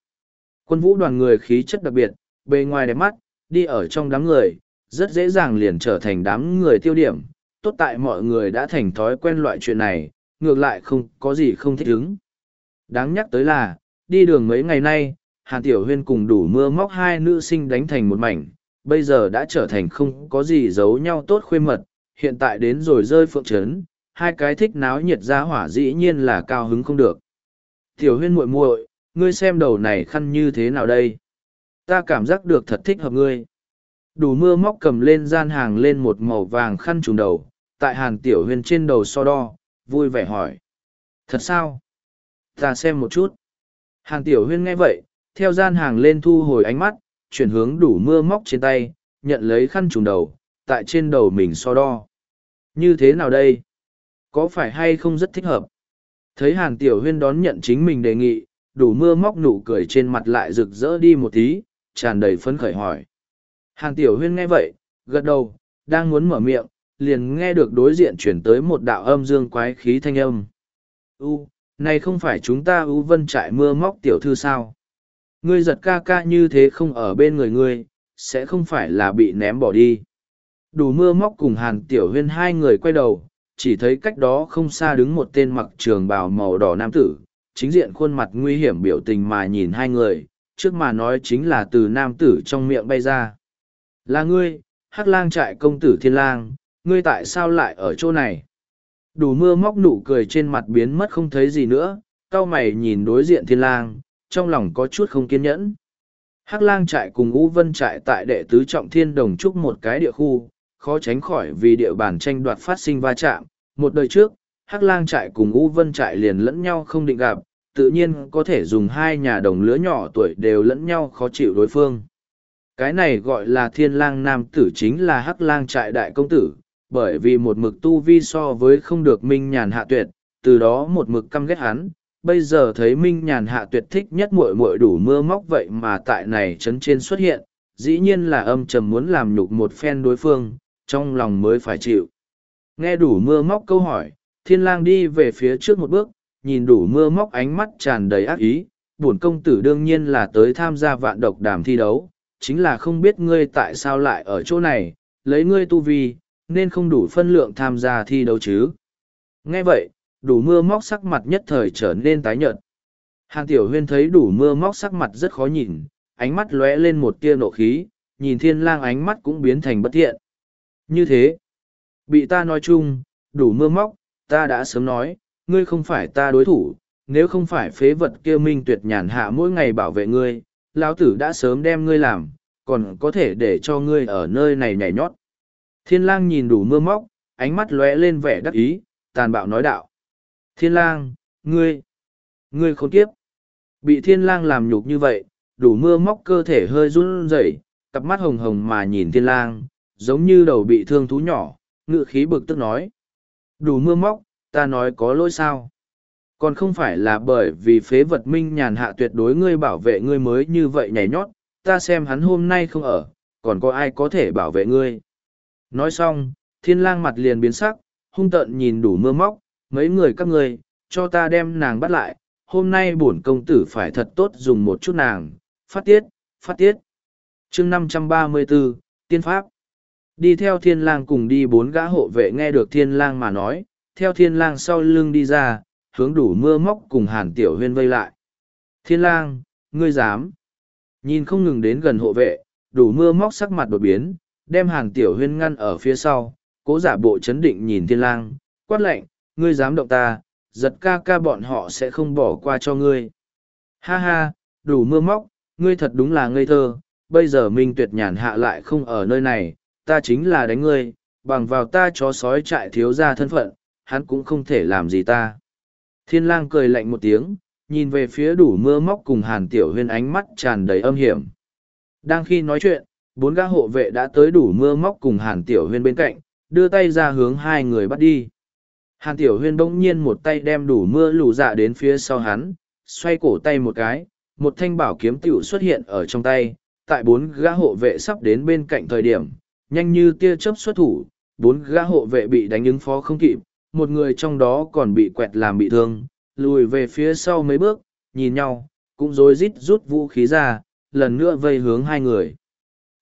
Quân vũ đoàn người khí chất đặc biệt, bề ngoài đẹp mắt, đi ở trong đám người, rất dễ dàng liền trở thành đám người tiêu điểm. Tốt tại mọi người đã thành thói quen loại chuyện này, ngược lại không có gì không thích ứng. Đáng nhắc tới là, đi đường mấy ngày nay, Hàn Tiểu Huyên cùng đủ mưa móc hai nữ sinh đánh thành một mảnh, bây giờ đã trở thành không có gì giấu nhau tốt khuê mật, hiện tại đến rồi rơi phượng trấn, hai cái thích náo nhiệt ra hỏa dĩ nhiên là cao hứng không được. Tiểu Huyên muội muội, ngươi xem đầu này khăn như thế nào đây? Ta cảm giác được thật thích hợp ngươi. Đủ mưa móc cầm lên gian hàng lên một màu vàng khăn trùng đầu, tại Hàn Tiểu Huyên trên đầu so đo, vui vẻ hỏi. Thật sao? Ta xem một chút. Hàn Tiểu Huyên nghe vậy, theo gian hàng lên thu hồi ánh mắt, chuyển hướng đủ mưa móc trên tay, nhận lấy khăn trùng đầu, tại trên đầu mình so đo. Như thế nào đây? Có phải hay không rất thích hợp? Thấy Hàn Tiểu Huyên đón nhận chính mình đề nghị, đủ mưa móc nụ cười trên mặt lại rực rỡ đi một tí, tràn đầy phấn khởi hỏi. Hàn Tiểu Huyên nghe vậy, gật đầu, đang muốn mở miệng, liền nghe được đối diện chuyển tới một đạo âm dương quái khí thanh âm. U, này không phải chúng ta U Vân trại mưa móc tiểu thư sao? Ngươi giật ca ca như thế không ở bên người ngươi, sẽ không phải là bị ném bỏ đi. Đủ mưa móc cùng Hàn Tiểu Huyên hai người quay đầu, chỉ thấy cách đó không xa đứng một tên mặc trường bào màu đỏ nam tử, chính diện khuôn mặt nguy hiểm biểu tình mà nhìn hai người, trước mà nói chính là từ nam tử trong miệng bay ra. Là ngươi, hắc lang trại công tử thiên lang, ngươi tại sao lại ở chỗ này? Đủ mưa móc nụ cười trên mặt biến mất không thấy gì nữa, cao mày nhìn đối diện thiên lang, trong lòng có chút không kiên nhẫn. Hắc lang trại cùng Ú vân trại tại đệ tứ trọng thiên đồng trúc một cái địa khu, khó tránh khỏi vì địa bàn tranh đoạt phát sinh va chạm. Một đời trước, Hắc lang trại cùng Ú vân trại liền lẫn nhau không định gặp, tự nhiên có thể dùng hai nhà đồng lứa nhỏ tuổi đều lẫn nhau khó chịu đối phương. Cái này gọi là thiên lang nam tử chính là Hắc lang trại đại công tử, bởi vì một mực tu vi so với không được minh nhàn hạ tuyệt, từ đó một mực căm ghét hắn, bây giờ thấy minh nhàn hạ tuyệt thích nhất muội muội đủ mưa móc vậy mà tại này trấn trên xuất hiện, dĩ nhiên là âm trầm muốn làm nhục một phen đối phương, trong lòng mới phải chịu. Nghe đủ mưa móc câu hỏi, thiên lang đi về phía trước một bước, nhìn đủ mưa móc ánh mắt tràn đầy ác ý, bổn công tử đương nhiên là tới tham gia vạn độc đàm thi đấu, chính là không biết ngươi tại sao lại ở chỗ này, lấy ngươi tu vi, nên không đủ phân lượng tham gia thi đấu chứ. Nghe vậy, đủ mưa móc sắc mặt nhất thời trở nên tái nhợt. Hàn Tiểu Huyên thấy đủ mưa móc sắc mặt rất khó nhìn, ánh mắt lóe lên một tia nộ khí, nhìn thiên lang ánh mắt cũng biến thành bất thiện. Như thế, bị ta nói chung, đủ mưa móc, ta đã sớm nói, ngươi không phải ta đối thủ, nếu không phải phế vật kia minh tuyệt nhàn hạ mỗi ngày bảo vệ ngươi, lão tử đã sớm đem ngươi làm, còn có thể để cho ngươi ở nơi này nhảy nhót. Thiên lang nhìn đủ mưa móc, ánh mắt lóe lên vẻ đắc ý, tàn bạo nói đạo. Thiên lang, ngươi, ngươi khốn kiếp. Bị thiên lang làm nhục như vậy, đủ mưa móc cơ thể hơi run rẩy, cặp mắt hồng hồng mà nhìn thiên lang, giống như đầu bị thương thú nhỏ, ngự khí bực tức nói. Đủ mưa móc, ta nói có lỗi sao? Còn không phải là bởi vì phế vật minh nhàn hạ tuyệt đối ngươi bảo vệ ngươi mới như vậy nhảy nhót, ta xem hắn hôm nay không ở, còn có ai có thể bảo vệ ngươi. Nói xong, thiên lang mặt liền biến sắc, hung tợn nhìn đủ mưa móc, mấy người các ngươi, cho ta đem nàng bắt lại, hôm nay bổn công tử phải thật tốt dùng một chút nàng, phát tiết, phát tiết. chương năm trăm ba mươi 534, Tiên Pháp. Đi theo thiên lang cùng đi bốn gã hộ vệ nghe được thiên lang mà nói, theo thiên lang sau lưng đi ra, hướng đủ mưa móc cùng hàn tiểu huyên vây lại. Thiên lang, ngươi dám. Nhìn không ngừng đến gần hộ vệ, đủ mưa móc sắc mặt đột biến, đem hàn tiểu huyên ngăn ở phía sau, cố giả bộ chấn định nhìn thiên lang, quát lệnh, ngươi dám động ta, giật ca ca bọn họ sẽ không bỏ qua cho ngươi. Ha ha, đủ mưa móc, ngươi thật đúng là ngây thơ, bây giờ minh tuyệt nhàn hạ lại không ở nơi này, ta chính là đánh ngươi, bằng vào ta chó sói trại thiếu ra thân phận, hắn cũng không thể làm gì ta. Thiên lang cười lạnh một tiếng, nhìn về phía đủ mưa móc cùng hàn tiểu huyên ánh mắt tràn đầy âm hiểm. Đang khi nói chuyện, bốn gã hộ vệ đã tới đủ mưa móc cùng hàn tiểu huyên bên cạnh, đưa tay ra hướng hai người bắt đi. Hàn tiểu huyên bỗng nhiên một tay đem đủ mưa lù dạ đến phía sau hắn, xoay cổ tay một cái, một thanh bảo kiếm tiểu xuất hiện ở trong tay, tại bốn gã hộ vệ sắp đến bên cạnh thời điểm, nhanh như tia chớp xuất thủ, bốn gã hộ vệ bị đánh ứng phó không kịp, một người trong đó còn bị quẹt làm bị thương, lùi về phía sau mấy bước, nhìn nhau, cũng rối rít rút vũ khí ra, lần nữa vây hướng hai người.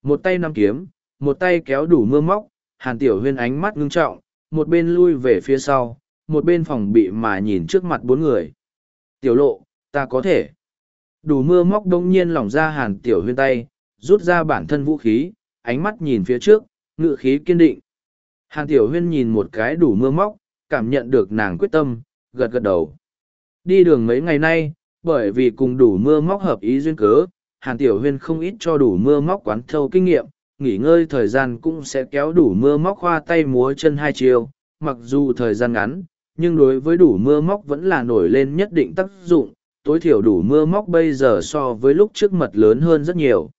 Một tay nắm kiếm, một tay kéo đủ mưa móc, hàn tiểu huyên ánh mắt ngưng trọng, một bên lui về phía sau, một bên phòng bị mà nhìn trước mặt bốn người. Tiểu lộ, ta có thể. Đủ mưa móc đông nhiên lỏng ra hàn tiểu huyên tay, rút ra bản thân vũ khí, ánh mắt nhìn phía trước, ngự khí kiên định. Hàn tiểu huyên nhìn một cái đủ mưa móc, cảm nhận được nàng quyết tâm, gật gật đầu. Đi đường mấy ngày nay, bởi vì cùng đủ mưa móc hợp ý duyên cớ, Hàn Tiểu Huyên không ít cho đủ mưa móc quán thâu kinh nghiệm, nghỉ ngơi thời gian cũng sẽ kéo đủ mưa móc khoa tay múa chân hai chiều, mặc dù thời gian ngắn, nhưng đối với đủ mưa móc vẫn là nổi lên nhất định tác dụng, tối thiểu đủ mưa móc bây giờ so với lúc trước mật lớn hơn rất nhiều.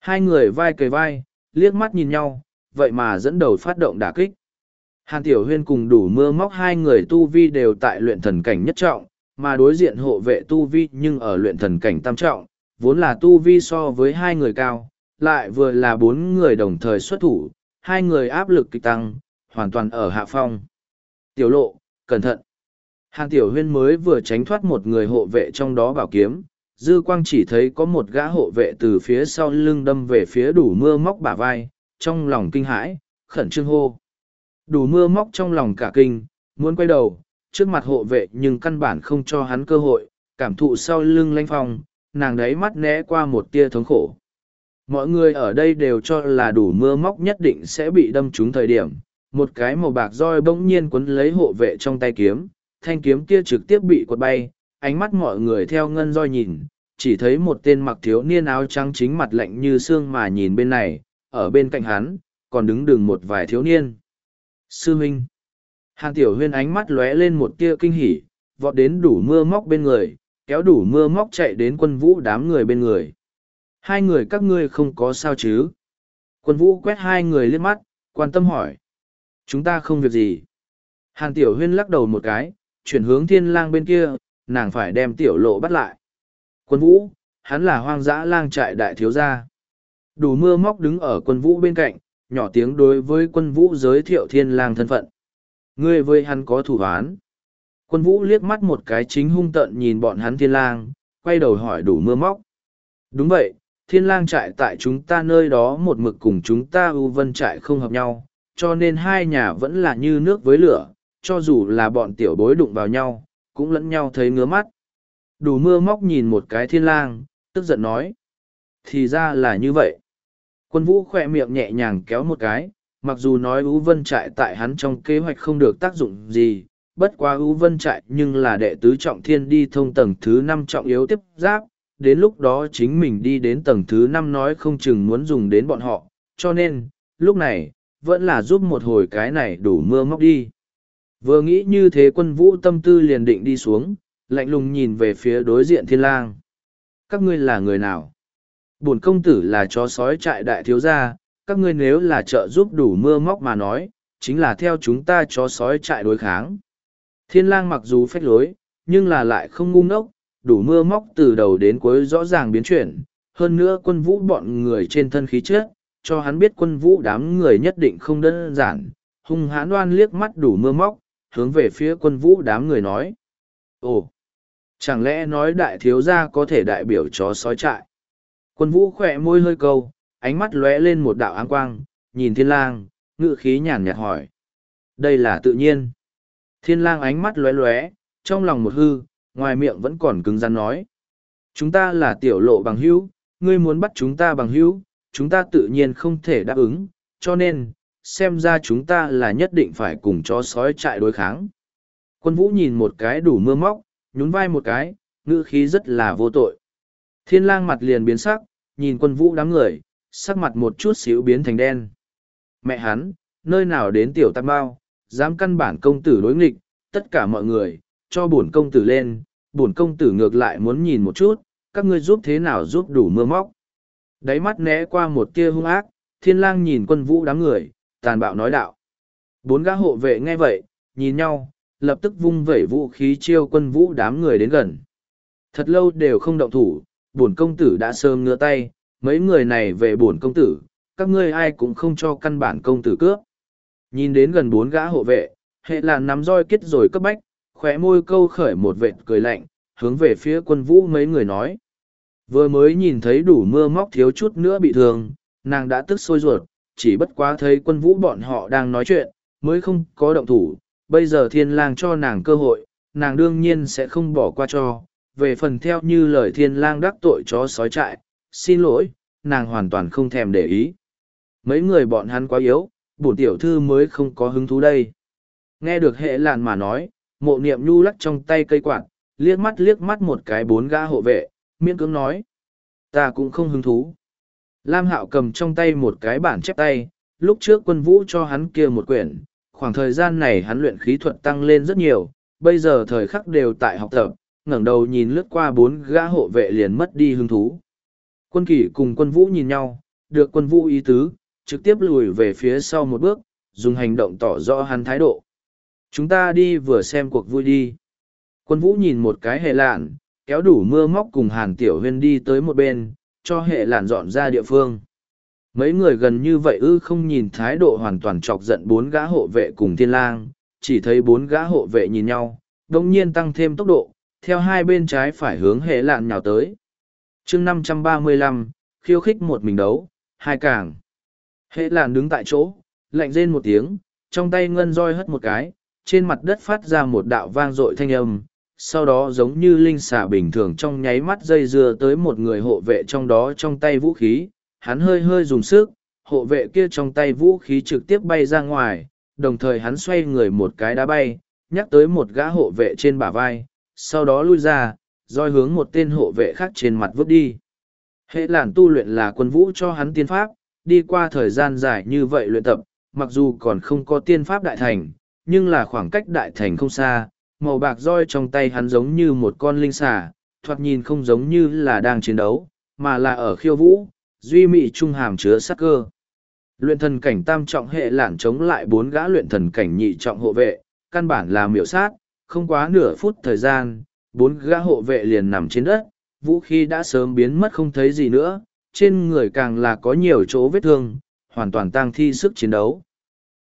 Hai người vai kề vai, liếc mắt nhìn nhau, vậy mà dẫn đầu phát động đả kích. Hàn Tiểu Huyên cùng đủ mưa móc hai người tu vi đều tại luyện thần cảnh nhất trọng, mà đối diện hộ vệ tu vi nhưng ở luyện thần cảnh tam trọng, vốn là tu vi so với hai người cao, lại vừa là bốn người đồng thời xuất thủ, hai người áp lực kịch tăng, hoàn toàn ở hạ phong. Tiểu lộ, cẩn thận. Hàn Tiểu Huyên mới vừa tránh thoát một người hộ vệ trong đó bảo kiếm, Dư Quang chỉ thấy có một gã hộ vệ từ phía sau lưng đâm về phía đủ mưa móc bả vai, trong lòng kinh hãi, khẩn trương hô. Đủ mưa móc trong lòng cả kinh, muốn quay đầu, trước mặt hộ vệ nhưng căn bản không cho hắn cơ hội, cảm thụ sau lưng lanh phong, nàng đấy mắt né qua một tia thống khổ. Mọi người ở đây đều cho là đủ mưa móc nhất định sẽ bị đâm trúng thời điểm. Một cái màu bạc roi bỗng nhiên quấn lấy hộ vệ trong tay kiếm, thanh kiếm kia trực tiếp bị quật bay, ánh mắt mọi người theo ngân roi nhìn, chỉ thấy một tên mặc thiếu niên áo trắng chính mặt lạnh như xương mà nhìn bên này, ở bên cạnh hắn, còn đứng đường một vài thiếu niên. Sư Minh Hàn Tiểu Huyên ánh mắt lóe lên một tia kinh hỉ, vọt đến đủ mưa móc bên người, kéo đủ mưa móc chạy đến quân vũ đám người bên người. Hai người các ngươi không có sao chứ? Quân vũ quét hai người liếc mắt, quan tâm hỏi. Chúng ta không việc gì. Hàn Tiểu Huyên lắc đầu một cái, chuyển hướng thiên lang bên kia, nàng phải đem tiểu lộ bắt lại. Quân vũ, hắn là hoang dã lang trại đại thiếu gia. Đủ mưa móc đứng ở quân vũ bên cạnh, nhỏ tiếng đối với quân vũ giới thiệu thiên lang thân phận. Ngươi với hắn có thủ án. Quân vũ liếc mắt một cái chính hung tợn nhìn bọn hắn thiên lang, quay đầu hỏi đủ mưa móc. Đúng vậy, thiên lang trại tại chúng ta nơi đó một mực cùng chúng ta ưu vân trại không hợp nhau, cho nên hai nhà vẫn là như nước với lửa, cho dù là bọn tiểu bối đụng vào nhau, cũng lẫn nhau thấy ngứa mắt. Đủ mưa móc nhìn một cái thiên lang, tức giận nói. Thì ra là như vậy. Quân vũ khỏe miệng nhẹ nhàng kéo một cái, mặc dù nói ưu vân trại tại hắn trong kế hoạch không được tác dụng gì, bất quá ưu vân trại nhưng là đệ tứ trọng thiên đi thông tầng thứ năm trọng yếu tiếp giáp, đến lúc đó chính mình đi đến tầng thứ năm nói không chừng muốn dùng đến bọn họ, cho nên, lúc này, vẫn là giúp một hồi cái này đủ mưa móc đi. Vừa nghĩ như thế quân vũ tâm tư liền định đi xuống, lạnh lùng nhìn về phía đối diện thiên lang. Các ngươi là người nào? Bổn công tử là chó sói trại đại thiếu gia, các ngươi nếu là trợ giúp đủ mưa móc mà nói, chính là theo chúng ta chó sói trại đối kháng. Thiên lang mặc dù phách lối, nhưng là lại không ngu ngốc, đủ mưa móc từ đầu đến cuối rõ ràng biến chuyển. Hơn nữa quân vũ bọn người trên thân khí chất, cho hắn biết quân vũ đám người nhất định không đơn giản, hung hãn đoan liếc mắt đủ mưa móc, hướng về phía quân vũ đám người nói. Ồ, chẳng lẽ nói đại thiếu gia có thể đại biểu chó sói trại? Quân vũ khỏe môi hơi câu, ánh mắt lóe lên một đạo áng quang, nhìn thiên lang, ngự khí nhàn nhạt hỏi. Đây là tự nhiên. Thiên lang ánh mắt lóe lóe, trong lòng một hư, ngoài miệng vẫn còn cứng rắn nói. Chúng ta là tiểu lộ bằng hữu, ngươi muốn bắt chúng ta bằng hữu, chúng ta tự nhiên không thể đáp ứng, cho nên, xem ra chúng ta là nhất định phải cùng chó sói chạy đối kháng. Quân vũ nhìn một cái đủ mưa móc, nhún vai một cái, ngữ khí rất là vô tội. Thiên lang mặt liền biến sắc, nhìn quân vũ đám người, sắc mặt một chút xíu biến thành đen. Mẹ hắn, nơi nào đến tiểu tam bao, dám căn bản công tử đối nghịch, tất cả mọi người, cho bổn công tử lên, bổn công tử ngược lại muốn nhìn một chút, các ngươi giúp thế nào giúp đủ mưa móc. Đáy mắt né qua một tia hung ác, thiên lang nhìn quân vũ đám người, tàn bạo nói đạo. Bốn gã hộ vệ nghe vậy, nhìn nhau, lập tức vung vẩy vũ khí chiêu quân vũ đám người đến gần. Thật lâu đều không động thủ, bổn công tử đã sớm ngửa tay, mấy người này về bổn công tử, các ngươi ai cũng không cho căn bản công tử cướp. Nhìn đến gần bốn gã hộ vệ, hệ là nắm roi kết rồi cấp bách, khóe môi câu khởi một vệt cười lạnh, hướng về phía quân vũ mấy người nói. Vừa mới nhìn thấy đủ mưa móc thiếu chút nữa bị thương, nàng đã tức sôi ruột, chỉ bất quá thấy quân vũ bọn họ đang nói chuyện, mới không có động thủ. Bây giờ thiên lang cho nàng cơ hội, nàng đương nhiên sẽ không bỏ qua cho. Về phần theo như lời thiên lang đắc tội chó sói trại, xin lỗi, nàng hoàn toàn không thèm để ý. Mấy người bọn hắn quá yếu, bổn tiểu thư mới không có hứng thú đây. Nghe được hệ lạn mà nói, mộ niệm nhu lắc trong tay cây quạt, liếc mắt liếc mắt một cái bốn gã hộ vệ, miễn cưỡng nói. Ta cũng không hứng thú. Lam Hạo cầm trong tay một cái bản chép tay, lúc trước quân vũ cho hắn kia một quyển, khoảng thời gian này hắn luyện khí thuật tăng lên rất nhiều, bây giờ thời khắc đều tại học tập, ngẩng đầu nhìn lướt qua bốn gã hộ vệ liền mất đi hứng thú. Quân kỷ cùng quân vũ nhìn nhau, được quân vũ ý tứ, trực tiếp lùi về phía sau một bước, dùng hành động tỏ rõ hắn thái độ. Chúng ta đi vừa xem cuộc vui đi. Quân vũ nhìn một cái hệ lạn, kéo đủ mưa móc cùng hàn tiểu huyên đi tới một bên, cho hệ lạn dọn ra địa phương. Mấy người gần như vậy ư không nhìn thái độ hoàn toàn chọc giận bốn gã hộ vệ cùng thiên lang, chỉ thấy bốn gã hộ vệ nhìn nhau, đồng nhiên tăng thêm tốc độ, theo hai bên trái phải hướng hệ lạn nhào tới. chương 535, khiêu khích một mình đấu, hai càng. Hệ lạn đứng tại chỗ, lạnh rên một tiếng, trong tay ngân roi hất một cái, trên mặt đất phát ra một đạo vang dội thanh âm, sau đó giống như linh xà bình thường trong nháy mắt dây dưa tới một người hộ vệ trong đó trong tay vũ khí, hắn hơi hơi dùng sức, hộ vệ kia trong tay vũ khí trực tiếp bay ra ngoài, đồng thời hắn xoay người một cái đá bay, nhắc tới một gã hộ vệ trên bả vai, sau đó lui ra, roi hướng một tên hộ vệ khác trên mặt vứt đi. Hệ làn tu luyện là quân vũ cho hắn tiên pháp, đi qua thời gian dài như vậy luyện tập, mặc dù còn không có tiên pháp đại thành, nhưng là khoảng cách đại thành không xa, màu bạc roi trong tay hắn giống như một con linh xà, thoạt nhìn không giống như là đang chiến đấu, mà là ở khiêu vũ, duy mị trung hàm chứa sắc cơ. Luyện thần cảnh tam trọng hệ lản chống lại bốn gã luyện thần cảnh nhị trọng hộ vệ, căn bản là miểu sát, không quá nửa phút thời gian, bốn gã hộ vệ liền nằm trên đất, vũ khí đã sớm biến mất không thấy gì nữa, trên người càng là có nhiều chỗ vết thương, hoàn toàn tăng thi sức chiến đấu.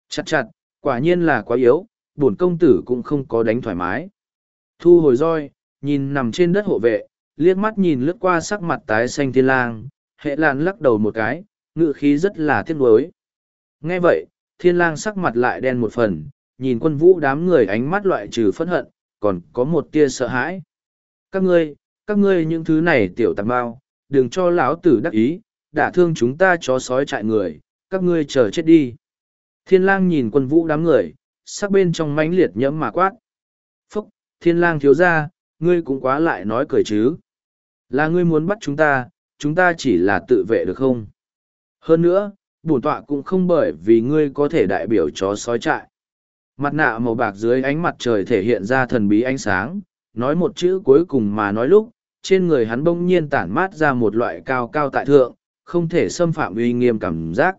Chặt chặt, quả nhiên là quá yếu, bổn công tử cũng không có đánh thoải mái. Thu hồi roi, nhìn nằm trên đất hộ vệ, liếc mắt nhìn lướt qua sắc mặt tái xanh thiên lang, hệ lan lắc đầu một cái, ngự khí rất là tiếc nuối. Nghe vậy, thiên lang sắc mặt lại đen một phần, nhìn quân vũ đám người ánh mắt loại trừ phẫn hận, còn có một tia sợ hãi. Các ngươi, các ngươi những thứ này tiểu tạp bao, đừng cho lão tử đắc ý, đả thương chúng ta chó sói chạy người, các ngươi chờ chết đi. Thiên lang nhìn quân vũ đám người, sắc bên trong mãnh liệt nhẫm mà quát. Phúc, thiên lang thiếu gia, ngươi cũng quá lại nói cười chứ. Là ngươi muốn bắt chúng ta, chúng ta chỉ là tự vệ được không? Hơn nữa, bổn tọa cũng không bởi vì ngươi có thể đại biểu chó sói trại. Mặt nạ màu bạc dưới ánh mặt trời thể hiện ra thần bí ánh sáng, nói một chữ cuối cùng mà nói lúc, trên người hắn bỗng nhiên tản mát ra một loại cao cao tại thượng, không thể xâm phạm uy nghiêm cảm giác.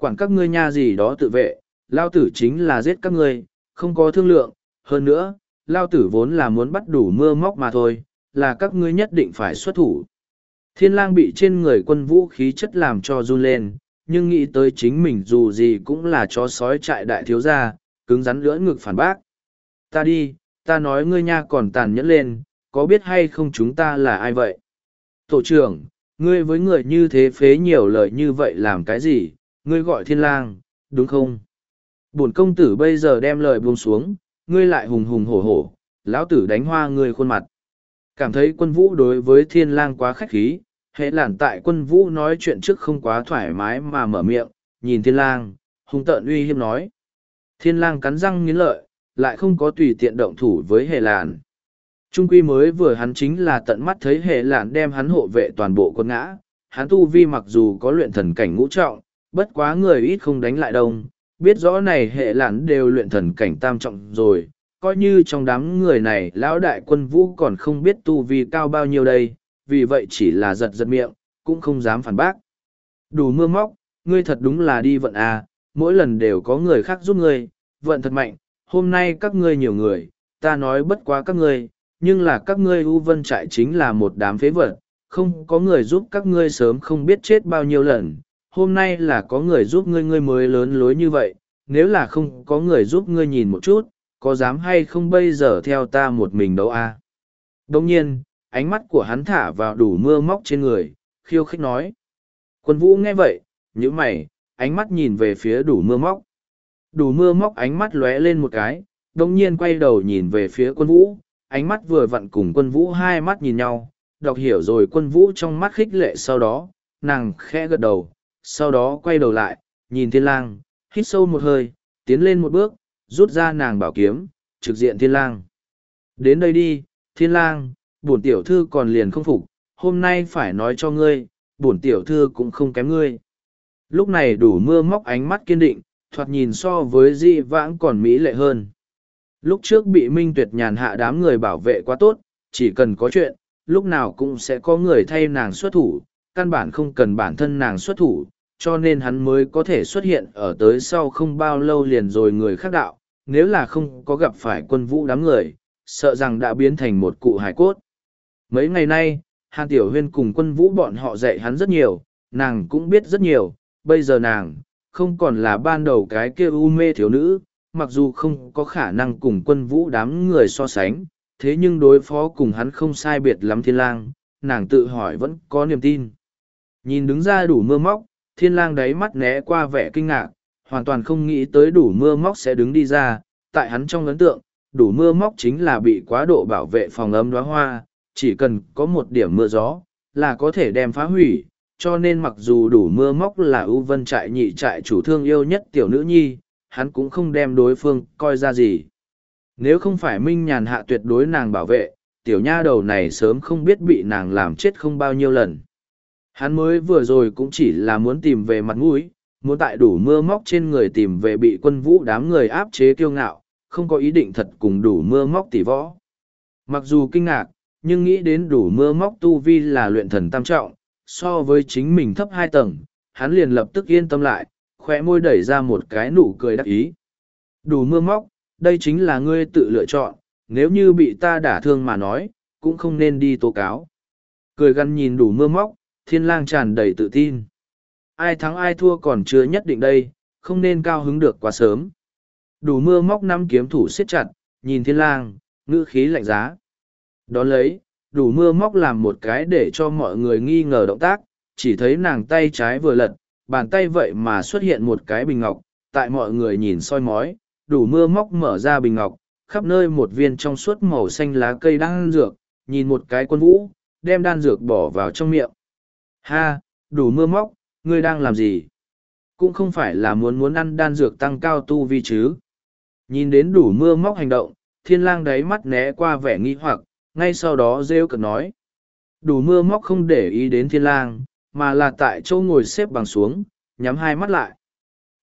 Quản các ngươi nha gì đó tự vệ, lao tử chính là giết các ngươi, không có thương lượng, hơn nữa, lao tử vốn là muốn bắt đủ mưa móc mà thôi, là các ngươi nhất định phải xuất thủ. Thiên lang bị trên người quân vũ khí chất làm cho run lên, nhưng nghĩ tới chính mình dù gì cũng là chó sói trại đại thiếu gia, cứng rắn lưỡi ngực phản bác. Ta đi, ta nói ngươi nha còn tàn nhẫn lên, có biết hay không chúng ta là ai vậy? Tổ trưởng, ngươi với người như thế phế nhiều lời như vậy làm cái gì, ngươi gọi thiên lang, đúng không? Bổn công tử bây giờ đem lời buông xuống, ngươi lại hùng hùng hổ hổ, lão tử đánh hoa ngươi khuôn mặt. Cảm thấy quân vũ đối với thiên lang quá khách khí, hệ lản tại quân vũ nói chuyện trước không quá thoải mái mà mở miệng, nhìn thiên lang, hung tợn uy hiếp nói. Thiên lang cắn răng nghiến lợi, lại không có tùy tiện động thủ với hệ lản. Trung quy mới vừa hắn chính là tận mắt thấy hệ lản đem hắn hộ vệ toàn bộ quân ngã, hắn tu vi mặc dù có luyện thần cảnh ngũ trọng, bất quá người ít không đánh lại đông, biết rõ này hệ lản đều luyện thần cảnh tam trọng rồi, coi như trong đám người này lão đại quân vũ còn không biết tu vi cao bao nhiêu đây, vì vậy chỉ là giật giật miệng, cũng không dám phản bác. Đủ mưa móc, ngươi thật đúng là đi vận à, mỗi lần đều có người khác giúp ngươi, vận thật mạnh, hôm nay các ngươi nhiều người, ta nói bất quá các ngươi, nhưng là các ngươi U Vân trại chính là một đám phế vật, không có người giúp các ngươi sớm không biết chết bao nhiêu lần, hôm nay là có người giúp ngươi ngươi mới lớn lối như vậy, nếu là không có người giúp ngươi nhìn một chút, có dám hay không bây giờ theo ta một mình đâu à? Đồng nhiên, ánh mắt của hắn thả vào đủ mưa móc trên người, khiêu khích nói. Quân vũ nghe vậy, như mày, ánh mắt nhìn về phía đủ mưa móc. Đủ mưa móc ánh mắt lóe lên một cái, đồng nhiên quay đầu nhìn về phía quân vũ, ánh mắt vừa vặn cùng quân vũ hai mắt nhìn nhau, đọc hiểu rồi quân vũ trong mắt khích lệ sau đó, nàng khẽ gật đầu, sau đó quay đầu lại, nhìn thiên lang, hít sâu một hơi, tiến lên một bước, rút ra nàng bảo kiếm, trực diện thiên lang. Đến đây đi, thiên lang, bổn tiểu thư còn liền không phục, hôm nay phải nói cho ngươi, bổn tiểu thư cũng không kém ngươi. Lúc này đủ mưa móc ánh mắt kiên định, thoạt nhìn so với di vãng còn mỹ lệ hơn. Lúc trước bị Minh Tuyệt nhàn hạ đám người bảo vệ quá tốt, chỉ cần có chuyện, lúc nào cũng sẽ có người thay nàng xuất thủ, căn bản không cần bản thân nàng xuất thủ, cho nên hắn mới có thể xuất hiện ở tới sau không bao lâu liền rồi người khác đạo, nếu là không có gặp phải quân vũ đám người, sợ rằng đã biến thành một cụ hải cốt. Mấy ngày nay, Hàn Tiểu Huyên cùng quân vũ bọn họ dạy hắn rất nhiều, nàng cũng biết rất nhiều, bây giờ nàng, không còn là ban đầu cái kia u mê thiếu nữ, mặc dù không có khả năng cùng quân vũ đám người so sánh, thế nhưng đối phó cùng hắn không sai biệt lắm thiên lang, nàng tự hỏi vẫn có niềm tin. Nhìn đứng ra đủ mưa móc, thiên lang đáy mắt né qua vẻ kinh ngạc, hoàn toàn không nghĩ tới đủ mưa móc sẽ đứng đi ra, tại hắn trong ấn tượng, đủ mưa móc chính là bị quá độ bảo vệ phòng ấm đóa hoa, chỉ cần có một điểm mưa gió, là có thể đem phá hủy, cho nên mặc dù đủ mưa móc là ưu vân trại nhị trại chủ thương yêu nhất tiểu nữ nhi, hắn cũng không đem đối phương coi ra gì. Nếu không phải minh nhàn hạ tuyệt đối nàng bảo vệ, tiểu nha đầu này sớm không biết bị nàng làm chết không bao nhiêu lần. Hắn mới vừa rồi cũng chỉ là muốn tìm về mặt mũi, muốn tại đủ mưa móc trên người tìm về bị quân vũ đám người áp chế kiêu ngạo, không có ý định thật cùng đủ mưa móc tỷ võ. Mặc dù kinh ngạc, nhưng nghĩ đến đủ mưa móc tu vi là luyện thần tam trọng, so với chính mình thấp hai tầng, hắn liền lập tức yên tâm lại, khóe môi đẩy ra một cái nụ cười đắc ý. Đủ mưa móc, đây chính là ngươi tự lựa chọn, nếu như bị ta đả thương mà nói, cũng không nên đi tố cáo. Cười gằn nhìn đủ mưa móc, thiên lang tràn đầy tự tin. Ai thắng ai thua còn chưa nhất định đây, không nên cao hứng được quá sớm. Đủ mưa móc năm kiếm thủ siết chặt, nhìn thiên lang, ngữ khí lạnh giá. Đón lấy, đủ mưa móc làm một cái để cho mọi người nghi ngờ động tác, chỉ thấy nàng tay trái vừa lật, bàn tay vậy mà xuất hiện một cái bình ngọc, tại mọi người nhìn soi mói, đủ mưa móc mở ra bình ngọc, khắp nơi một viên trong suốt màu xanh lá cây đang dược, nhìn một cái quân vũ, đem đan dược bỏ vào trong miệng. Ha, đủ mưa móc, ngươi đang làm gì? Cũng không phải là muốn muốn ăn đan dược tăng cao tu vi chứ. Nhìn đến đủ mưa móc hành động, thiên lang đáy mắt né qua vẻ nghi hoặc, ngay sau đó rêu cực nói. Đủ mưa móc không để ý đến thiên lang, mà là tại chỗ ngồi xếp bằng xuống, nhắm hai mắt lại.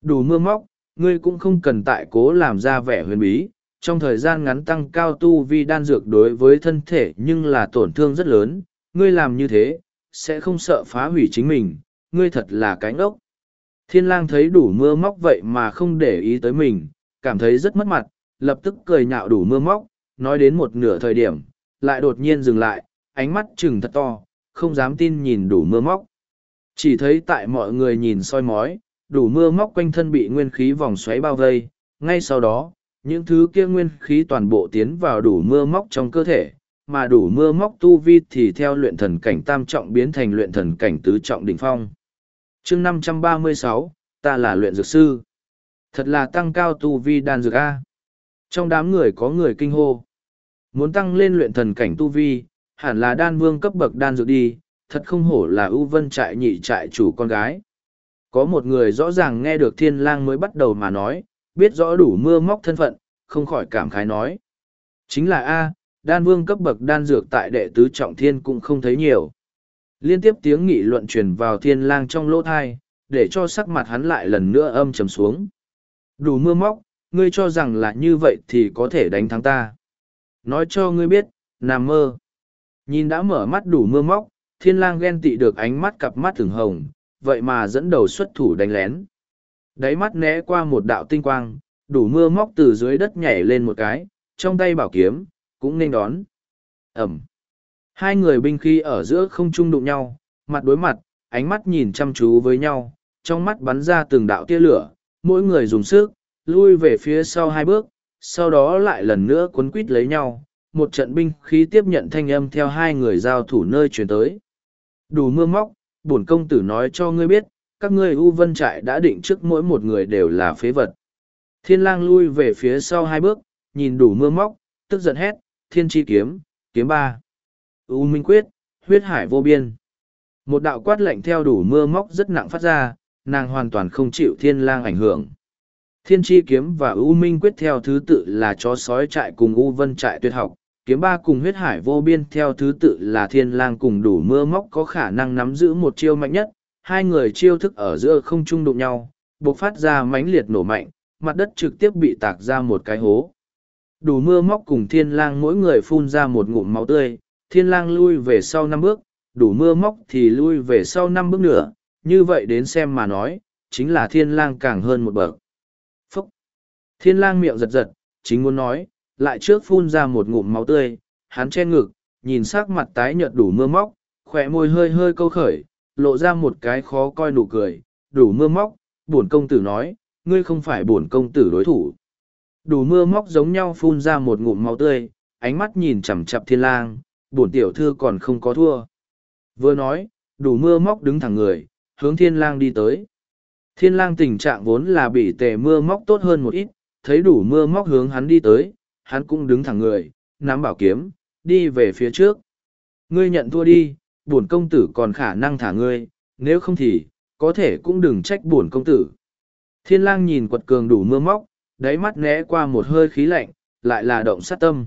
Đủ mưa móc, ngươi cũng không cần tại cố làm ra vẻ huyền bí, trong thời gian ngắn tăng cao tu vi đan dược đối với thân thể nhưng là tổn thương rất lớn, ngươi làm như thế, sẽ không sợ phá hủy chính mình, ngươi thật là cánh ốc. Thiên lang thấy đủ mưa móc vậy mà không để ý tới mình, cảm thấy rất mất mặt, lập tức cười nhạo đủ mưa móc, nói đến một nửa thời điểm, lại đột nhiên dừng lại, ánh mắt trừng thật to, không dám tin nhìn đủ mưa móc. Chỉ thấy tại mọi người nhìn soi mói, đủ mưa móc quanh thân bị nguyên khí vòng xoáy bao vây, ngay sau đó, những thứ kia nguyên khí toàn bộ tiến vào đủ mưa móc trong cơ thể, mà đủ mưa móc tu vi thì theo luyện thần cảnh tam trọng biến thành luyện thần cảnh tứ trọng đỉnh phong. chương năm trăm ba mươi sáu ta là luyện dược sư. Thật là tăng cao tu vi đan dược A. Trong đám người có người kinh hô. Muốn tăng lên luyện thần cảnh tu vi, hẳn là đan vương cấp bậc đan dược đi, thật không hổ là ưu vân trại nhị trại chủ con gái. Có một người rõ ràng nghe được thiên lang mới bắt đầu mà nói, biết rõ đủ mưa móc thân phận, không khỏi cảm khái nói. Chính là A, đan vương cấp bậc đan dược tại đệ tứ trọng thiên cũng không thấy nhiều. Liên tiếp tiếng nghị luận truyền vào thiên lang trong lỗ thai, để cho sắc mặt hắn lại lần nữa âm trầm xuống. Đủ mưa móc, ngươi cho rằng là như vậy thì có thể đánh thắng ta. Nói cho ngươi biết, nằm mơ. Nhìn đã mở mắt đủ mưa móc, thiên lang ghen tị được ánh mắt cặp mắt thường hồng, vậy mà dẫn đầu xuất thủ đánh lén. Đáy mắt né qua một đạo tinh quang, đủ mưa móc từ dưới đất nhảy lên một cái, trong tay bảo kiếm, cũng nên đón. Ẩm. Hai người binh khí ở giữa không trung đụng nhau, mặt đối mặt, ánh mắt nhìn chăm chú với nhau, trong mắt bắn ra từng đạo tia lửa, mỗi người dùng sức, lui về phía sau hai bước, sau đó lại lần nữa cuốn quít lấy nhau, một trận binh khí tiếp nhận thanh âm theo hai người giao thủ nơi chuyển tới. Đủ mưa móc, bổn công tử nói cho ngươi biết, các ngươi U Vân Trại đã định trước mỗi một người đều là phế vật. Thiên lang lui về phía sau hai bước, nhìn đủ mưa móc, tức giận hét, thiên chi kiếm, kiếm ba. U Minh Quyết, huyết hải vô biên. Một đạo quát lệnh theo đủ mưa móc rất nặng phát ra, nàng hoàn toàn không chịu thiên lang ảnh hưởng. Thiên chi kiếm và U Minh Quyết theo thứ tự là chó sói trại cùng U Vân trại tuyệt học, kiếm ba cùng huyết hải vô biên theo thứ tự là thiên lang cùng đủ mưa móc có khả năng nắm giữ một chiêu mạnh nhất, hai người chiêu thức ở giữa không trung đụng nhau, bộc phát ra mãnh liệt nổ mạnh, mặt đất trực tiếp bị tạc ra một cái hố. Đủ mưa móc cùng thiên lang mỗi người phun ra một ngụm máu tươi, thiên lang lui về sau năm bước, đủ mưa móc thì lui về sau năm bước nữa, như vậy đến xem mà nói, chính là thiên lang càng hơn một bậc. Phúc! Thiên lang miệng giật giật, chính muốn nói, lại trước phun ra một ngụm máu tươi, hắn che ngực, nhìn sắc mặt tái nhợt đủ mưa móc, khỏe môi hơi hơi câu khởi, lộ ra một cái khó coi nụ cười, đủ mưa móc, bổn công tử nói, ngươi không phải bổn công tử đối thủ. Đủ mưa móc giống nhau phun ra một ngụm máu tươi, ánh mắt nhìn chằm chặp thiên lang, bổn tiểu thư còn không có thua. Vừa nói, đủ mưa móc đứng thẳng người, hướng thiên lang đi tới. Thiên lang tình trạng vốn là bị tề mưa móc tốt hơn một ít, thấy đủ mưa móc hướng hắn đi tới, hắn cũng đứng thẳng người, nắm bảo kiếm, đi về phía trước. Ngươi nhận thua đi, bổn công tử còn khả năng thả ngươi, nếu không thì, có thể cũng đừng trách bổn công tử. Thiên lang nhìn quật cường đủ mưa móc, đáy mắt né qua một hơi khí lạnh, lại là động sát tâm.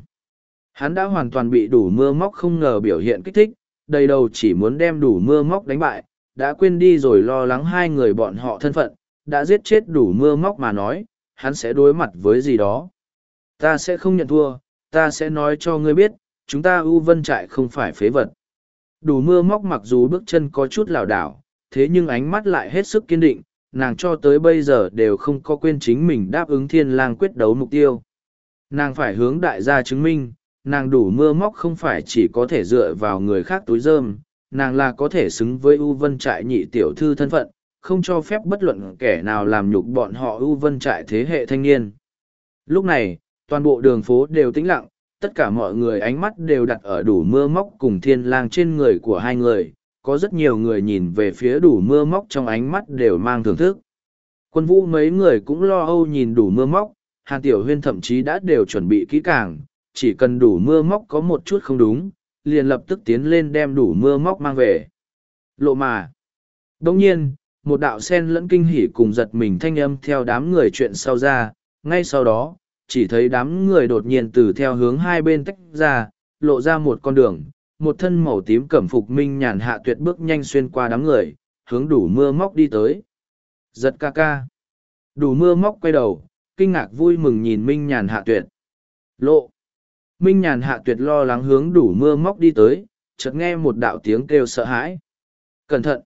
Hắn đã hoàn toàn bị đủ mưa móc không ngờ biểu hiện kích thích, đầy đầu chỉ muốn đem đủ mưa móc đánh bại, đã quên đi rồi lo lắng hai người bọn họ thân phận, đã giết chết đủ mưa móc mà nói, hắn sẽ đối mặt với gì đó. Ta sẽ không nhận thua, ta sẽ nói cho ngươi biết, chúng ta ưu vân trại không phải phế vật. Đủ mưa móc mặc dù bước chân có chút lảo đảo, thế nhưng ánh mắt lại hết sức kiên định, nàng cho tới bây giờ đều không có quên chính mình đáp ứng thiên lang quyết đấu mục tiêu. Nàng phải hướng đại gia chứng minh, nàng đủ mưa móc không phải chỉ có thể dựa vào người khác túi rơm, nàng là có thể xứng với U Vân Trại nhị tiểu thư thân phận, không cho phép bất luận kẻ nào làm nhục bọn họ U Vân Trại thế hệ thanh niên. Lúc này, toàn bộ đường phố đều tĩnh lặng, tất cả mọi người ánh mắt đều đặt ở đủ mưa móc cùng thiên lang trên người của hai người, có rất nhiều người nhìn về phía đủ mưa móc trong ánh mắt đều mang thưởng thức. Quân vũ mấy người cũng lo âu nhìn đủ mưa móc, Hàn Tiểu Huyên thậm chí đã đều chuẩn bị kỹ càng, chỉ cần đủ mưa móc có một chút không đúng, liền lập tức tiến lên đem đủ mưa móc mang về. Lộ mà. Đồng nhiên, một đạo sen lẫn kinh hỉ cùng giật mình thanh âm theo đám người chuyện sau ra, ngay sau đó, chỉ thấy đám người đột nhiên từ theo hướng hai bên tách ra, lộ ra một con đường, một thân màu tím cẩm phục minh nhàn hạ tuyệt bước nhanh xuyên qua đám người, hướng đủ mưa móc đi tới. Giật ca ca. Đủ mưa móc quay đầu, kinh ngạc vui mừng nhìn minh nhàn hạ tuyệt. Lộ. Minh nhàn hạ tuyệt lo lắng hướng đủ mưa móc đi tới, chợt nghe một đạo tiếng kêu sợ hãi. Cẩn thận!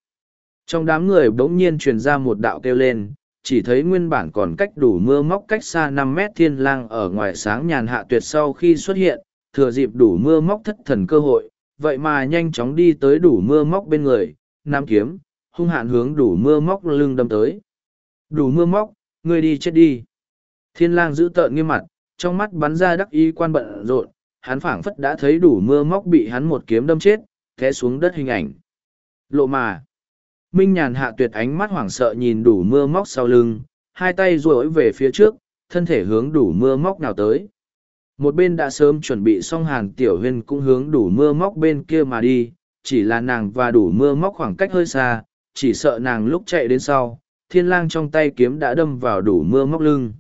Trong đám người bỗng nhiên truyền ra một đạo kêu lên, chỉ thấy nguyên bản còn cách đủ mưa móc cách xa năm mét thiên lang ở ngoài sáng nhàn hạ tuyệt sau khi xuất hiện, thừa dịp đủ mưa móc thất thần cơ hội, vậy mà nhanh chóng đi tới đủ mưa móc bên người, nam kiếm, hung hạn hướng đủ mưa móc lưng đâm tới. Đủ mưa móc, ngươi đi chết đi. Thiên lang giữ tợn nghiêm mặt, trong mắt bắn ra đắc ý quan bận rộn, hắn phảng phất đã thấy đủ mưa móc bị hắn một kiếm đâm chết, té xuống đất hình ảnh. Lộ mà. Minh nhàn hạ tuyệt ánh mắt hoảng sợ nhìn đủ mưa móc sau lưng, hai tay duỗi về phía trước, thân thể hướng đủ mưa móc nào tới. Một bên đã sớm chuẩn bị xong hàn tiểu huyên cũng hướng đủ mưa móc bên kia mà đi, chỉ là nàng và đủ mưa móc khoảng cách hơi xa, chỉ sợ nàng lúc chạy đến sau, thiên lang trong tay kiếm đã đâm vào đủ mưa móc lưng.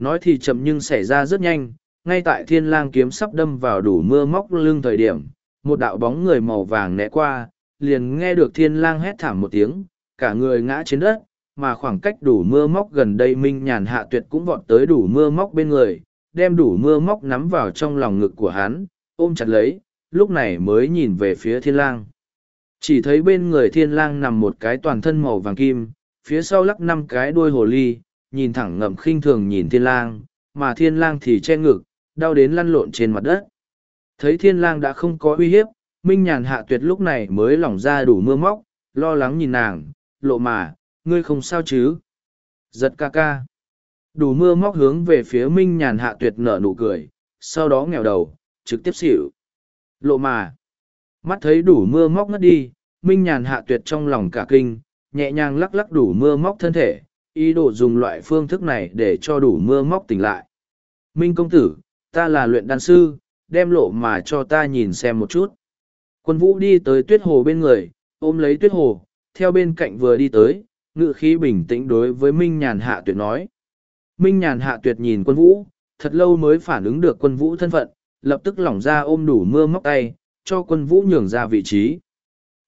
Nói thì chậm nhưng xảy ra rất nhanh, ngay tại thiên lang kiếm sắp đâm vào đủ mưa móc lưng thời điểm, một đạo bóng người màu vàng né qua, liền nghe được thiên lang hét thảm một tiếng, cả người ngã trên đất, mà khoảng cách đủ mưa móc gần đây minh nhàn hạ tuyệt cũng vọt tới đủ mưa móc bên người, đem đủ mưa móc nắm vào trong lòng ngực của hắn, ôm chặt lấy, lúc này mới nhìn về phía thiên lang. Chỉ thấy bên người thiên lang nằm một cái toàn thân màu vàng kim, phía sau lắc năm cái đuôi hồ ly, nhìn thẳng ngậm khinh thường nhìn thiên lang, mà thiên lang thì che ngực, đau đến lăn lộn trên mặt đất. Thấy thiên lang đã không có uy hiếp, Minh Nhàn hạ tuyệt lúc này mới lỏng ra đủ mưa móc, lo lắng nhìn nàng, lộ mà, ngươi không sao chứ. Giật ca ca. Đủ mưa móc hướng về phía Minh Nhàn hạ tuyệt nở nụ cười, sau đó nghèo đầu, trực tiếp xỉu. Lộ mà. Mắt thấy đủ mưa móc ngất đi, Minh Nhàn hạ tuyệt trong lòng cả kinh, nhẹ nhàng lắc lắc đủ mưa móc thân thể, ý đồ dùng loại phương thức này để cho đủ mưa móc tỉnh lại. Minh công tử, ta là luyện đan sư, đem lộ mà cho ta nhìn xem một chút. Quân vũ đi tới tuyết hồ bên người, ôm lấy tuyết hồ, theo bên cạnh vừa đi tới, ngự khí bình tĩnh đối với Minh Nhàn Hạ Tuyệt nói. Minh Nhàn Hạ Tuyệt nhìn quân vũ, thật lâu mới phản ứng được quân vũ thân phận, lập tức lỏng ra ôm đủ mưa móc tay, cho quân vũ nhường ra vị trí.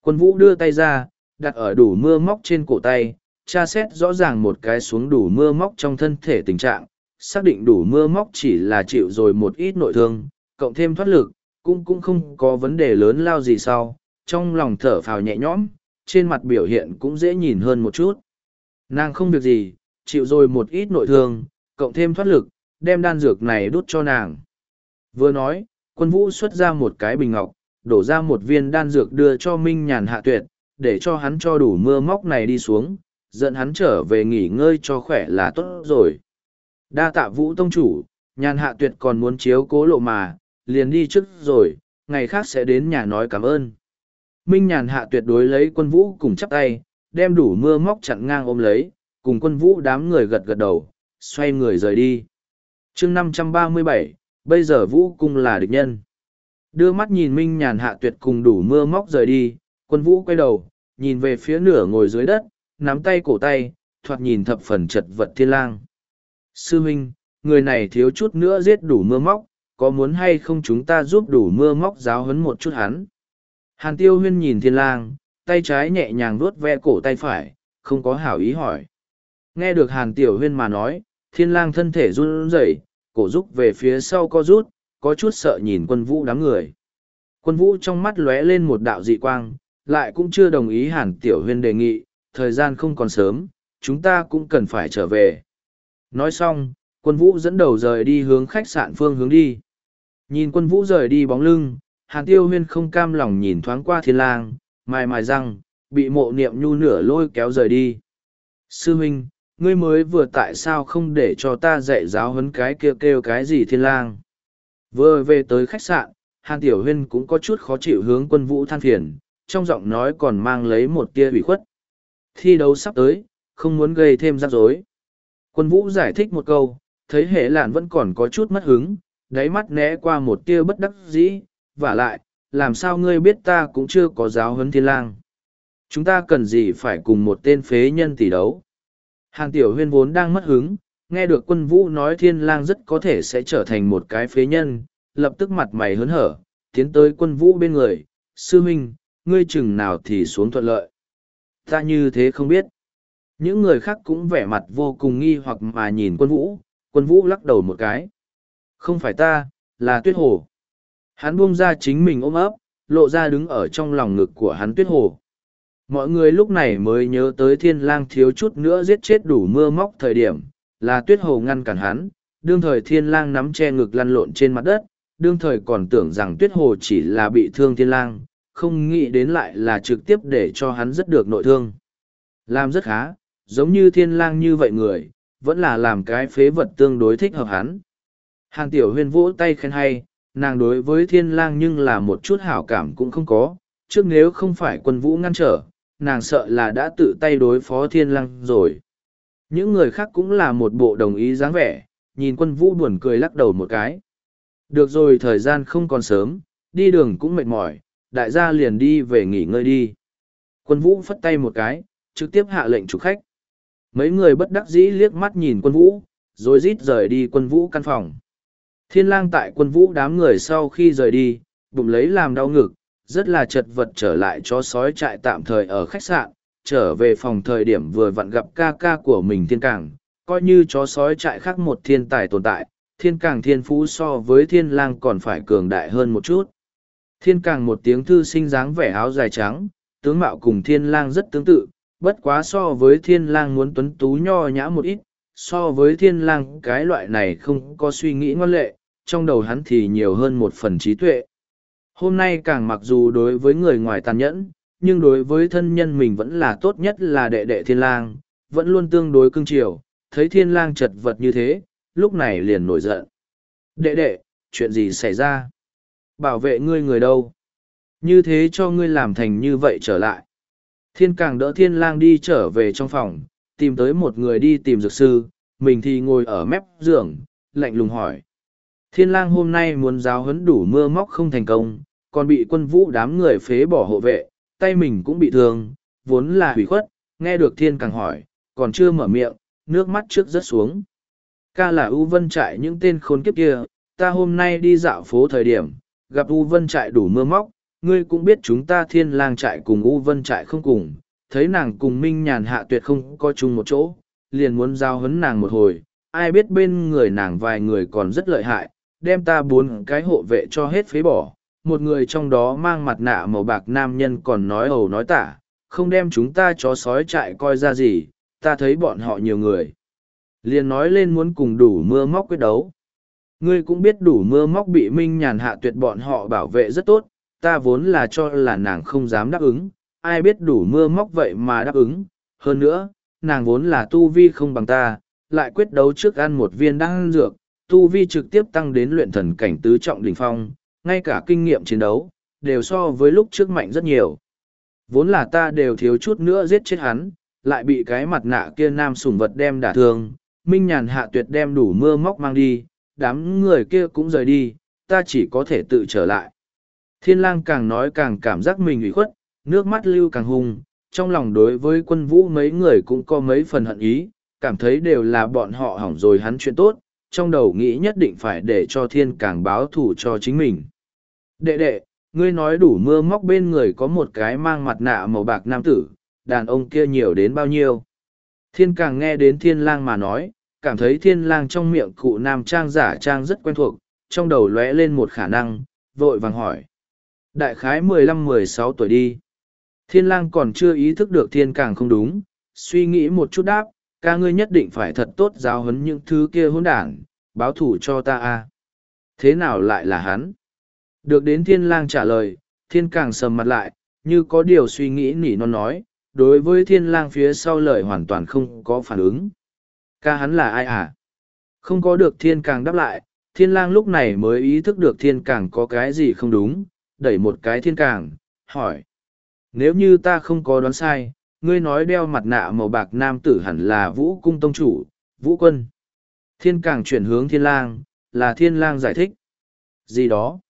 Quân vũ đưa tay ra, đặt ở đủ mưa móc trên cổ tay, tra xét rõ ràng một cái xuống đủ mưa móc trong thân thể tình trạng, xác định đủ mưa móc chỉ là chịu rồi một ít nội thương, cộng thêm thoát lực, cũng cũng không có vấn đề lớn lao gì sau, trong lòng thở phào nhẹ nhõm, trên mặt biểu hiện cũng dễ nhìn hơn một chút. Nàng không việc gì, chịu rồi một ít nội thương, cộng thêm thoát lực, đem đan dược này đút cho nàng. Vừa nói, quân vũ xuất ra một cái bình ngọc, đổ ra một viên đan dược đưa cho Minh Nhàn hạ tuyệt, để cho hắn cho đủ mưa móc này đi xuống, dẫn hắn trở về nghỉ ngơi cho khỏe là tốt rồi. Đa tạ vũ tông chủ, nhàn hạ tuyệt còn muốn chiếu cố lộ mà, liền đi trước rồi, ngày khác sẽ đến nhà nói cảm ơn. Minh nhàn hạ tuyệt đối lấy quân vũ cùng chắp tay, đem đủ mưa móc chặn ngang ôm lấy, cùng quân vũ đám người gật gật đầu, xoay người rời đi. chương năm trăm ba mươi bảy, bây giờ vũ cung là địch nhân. Đưa mắt nhìn Minh nhàn hạ tuyệt cùng đủ mưa móc rời đi, quân vũ quay đầu, nhìn về phía nửa ngồi dưới đất, nắm tay cổ tay, thoạt nhìn thập phần chật vật thiên lang. Sư Minh, người này thiếu chút nữa giết đủ mưa móc, có muốn hay không chúng ta giúp đủ mưa móc giáo huấn một chút hắn. Hàn tiêu huyên nhìn thiên lang, tay trái nhẹ nhàng vuốt ve cổ tay phải, không có hảo ý hỏi. Nghe được hàn tiểu huyên mà nói, thiên lang thân thể run rẩy, cổ rúc về phía sau co rút, có chút sợ nhìn quân vũ đám người. Quân vũ trong mắt lóe lên một đạo dị quang, lại cũng chưa đồng ý hàn tiểu huyên đề nghị, thời gian không còn sớm, chúng ta cũng cần phải trở về. Nói xong, quân vũ dẫn đầu rời đi hướng khách sạn phương hướng đi. Nhìn quân vũ rời đi bóng lưng, hàn tiêu huyên không cam lòng nhìn thoáng qua thiên lang, mài mài răng, bị mộ niệm nhu nửa lôi kéo rời đi. Sư huynh, ngươi mới vừa tại sao không để cho ta dạy giáo huấn cái kêu kêu cái gì thiên lang. Vừa về tới khách sạn, hàn tiểu huyên cũng có chút khó chịu hướng quân vũ than phiền, trong giọng nói còn mang lấy một tia ủy khuất. Thi đấu sắp tới, không muốn gây thêm rắc rối. Quân vũ giải thích một câu, thấy hệ lạn vẫn còn có chút mất hứng, đáy mắt né qua một tia bất đắc dĩ, và lại, làm sao ngươi biết ta cũng chưa có giáo huấn thiên lang. Chúng ta cần gì phải cùng một tên phế nhân tỷ đấu. Hàn tiểu huyên vốn đang mất hứng, nghe được quân vũ nói thiên lang rất có thể sẽ trở thành một cái phế nhân, lập tức mặt mày hớn hở, tiến tới quân vũ bên người, sư huynh, ngươi chừng nào thì xuống thuận lợi. Ta như thế không biết. Những người khác cũng vẻ mặt vô cùng nghi hoặc mà nhìn quân vũ, quân vũ lắc đầu một cái. Không phải ta, là tuyết hồ. Hắn buông ra chính mình ôm ấp, lộ ra đứng ở trong lòng ngực của hắn tuyết hồ. Mọi người lúc này mới nhớ tới thiên lang thiếu chút nữa giết chết đủ mưa móc thời điểm, là tuyết hồ ngăn cản hắn, đương thời thiên lang nắm che ngực lăn lộn trên mặt đất, đương thời còn tưởng rằng tuyết hồ chỉ là bị thương thiên lang, không nghĩ đến lại là trực tiếp để cho hắn rất được nội thương. Làm rất khá, giống như thiên lang như vậy người, vẫn là làm cái phế vật tương đối thích hợp hắn. Hàng tiểu huyên vỗ tay khen hay, nàng đối với thiên lang nhưng là một chút hảo cảm cũng không có, trước nếu không phải quân vũ ngăn trở, nàng sợ là đã tự tay đối phó thiên lang rồi. Những người khác cũng là một bộ đồng ý dáng vẻ, nhìn quân vũ buồn cười lắc đầu một cái. Được rồi thời gian không còn sớm, đi đường cũng mệt mỏi, đại gia liền đi về nghỉ ngơi đi. Quân vũ phất tay một cái, trực tiếp hạ lệnh chủ khách. Mấy người bất đắc dĩ liếc mắt nhìn quân vũ, rồi rít rời đi quân vũ căn phòng. Thiên lang tại quân vũ đám người sau khi rời đi, bụng lấy làm đau ngực, rất là chật vật trở lại cho sói trại tạm thời ở khách sạn, trở về phòng thời điểm vừa vặn gặp ca ca của mình thiên càng, coi như chó sói trại khác một thiên tài tồn tại, thiên càng thiên phú so với thiên lang còn phải cường đại hơn một chút. Thiên càng một tiếng thư sinh dáng vẻ áo dài trắng, tướng mạo cùng thiên lang rất tương tự, bất quá so với thiên lang muốn tuấn tú nho nhã một ít, so với thiên lang cái loại này không có suy nghĩ ngoan lệ, trong đầu hắn thì nhiều hơn một phần trí tuệ. Hôm nay càng mặc dù đối với người ngoài tàn nhẫn, nhưng đối với thân nhân mình vẫn là tốt nhất là đệ đệ thiên lang, vẫn luôn tương đối cưng chiều, thấy thiên lang chật vật như thế, lúc này liền nổi giận. Đệ đệ, chuyện gì xảy ra? Bảo vệ ngươi người đâu? Như thế cho ngươi làm thành như vậy trở lại. Thiên càng đỡ thiên lang đi trở về trong phòng, tìm tới một người đi tìm dược sư, mình thì ngồi ở mép giường, lạnh lùng hỏi. Thiên lang hôm nay muốn giáo huấn đủ mưa móc không thành công, còn bị quân vũ đám người phế bỏ hộ vệ, tay mình cũng bị thương, vốn là hủy khuất, nghe được thiên càng hỏi, còn chưa mở miệng, nước mắt trước rớt xuống. Ca là U Vân trại những tên khốn kiếp kia, ta hôm nay đi dạo phố thời điểm, gặp U Vân trại đủ mưa móc, ngươi cũng biết chúng ta thiên lang trại cùng U Vân trại không cùng, thấy nàng cùng Minh nhàn hạ tuyệt không có chung một chỗ, liền muốn giao hấn nàng một hồi, ai biết bên người nàng vài người còn rất lợi hại, đem ta bốn cái hộ vệ cho hết phế bỏ, một người trong đó mang mặt nạ màu bạc nam nhân còn nói ầu nói tả, không đem chúng ta chó sói trại coi ra gì, ta thấy bọn họ nhiều người. Liền nói lên muốn cùng đủ mưa móc quyết đấu. Ngươi cũng biết đủ mưa móc bị minh nhàn hạ tuyệt bọn họ bảo vệ rất tốt, ta vốn là cho là nàng không dám đáp ứng, ai biết đủ mưa móc vậy mà đáp ứng. Hơn nữa, nàng vốn là tu vi không bằng ta, lại quyết đấu trước ăn một viên đan dược, tu vi trực tiếp tăng đến luyện thần cảnh tứ trọng đỉnh phong, ngay cả kinh nghiệm chiến đấu, đều so với lúc trước mạnh rất nhiều. Vốn là ta đều thiếu chút nữa giết chết hắn, lại bị cái mặt nạ kia nam sủng vật đem đả thương, minh nhàn hạ tuyệt đem đủ mưa móc mang đi, đám người kia cũng rời đi, ta chỉ có thể tự trở lại. Thiên lang càng nói càng cảm giác mình ủy khuất, nước mắt lưu càng hung, trong lòng đối với quân vũ mấy người cũng có mấy phần hận ý, cảm thấy đều là bọn họ hỏng rồi hắn chuyện tốt, trong đầu nghĩ nhất định phải để cho thiên càng báo thù cho chính mình. Đệ đệ, ngươi nói đủ mưa móc bên người có một cái mang mặt nạ màu bạc nam tử, đàn ông kia nhiều đến bao nhiêu. Thiên càng nghe đến thiên lang mà nói, cảm thấy thiên lang trong miệng cụ nam trang giả trang rất quen thuộc, trong đầu lóe lên một khả năng, vội vàng hỏi. Đại khái mười lăm mười sáu tuổi đi. Thiên lang còn chưa ý thức được thiên càng không đúng, suy nghĩ một chút đáp, ca ngươi nhất định phải thật tốt giáo huấn những thứ kia hỗn đản, báo thủ cho ta a. Thế nào lại là hắn? Được đến thiên lang trả lời, thiên càng sầm mặt lại, như có điều suy nghĩ nỉ non nói, đối với thiên lang phía sau lời hoàn toàn không có phản ứng. Ca hắn là ai à? Không có được thiên càng đáp lại, thiên lang lúc này mới ý thức được thiên càng có cái gì không đúng, đẩy một cái thiên càng, hỏi. Nếu như ta không có đoán sai, ngươi nói đeo mặt nạ màu bạc nam tử hẳn là vũ cung tông chủ, vũ quân. Thiên càng chuyển hướng thiên lang, là thiên lang giải thích. Gì đó?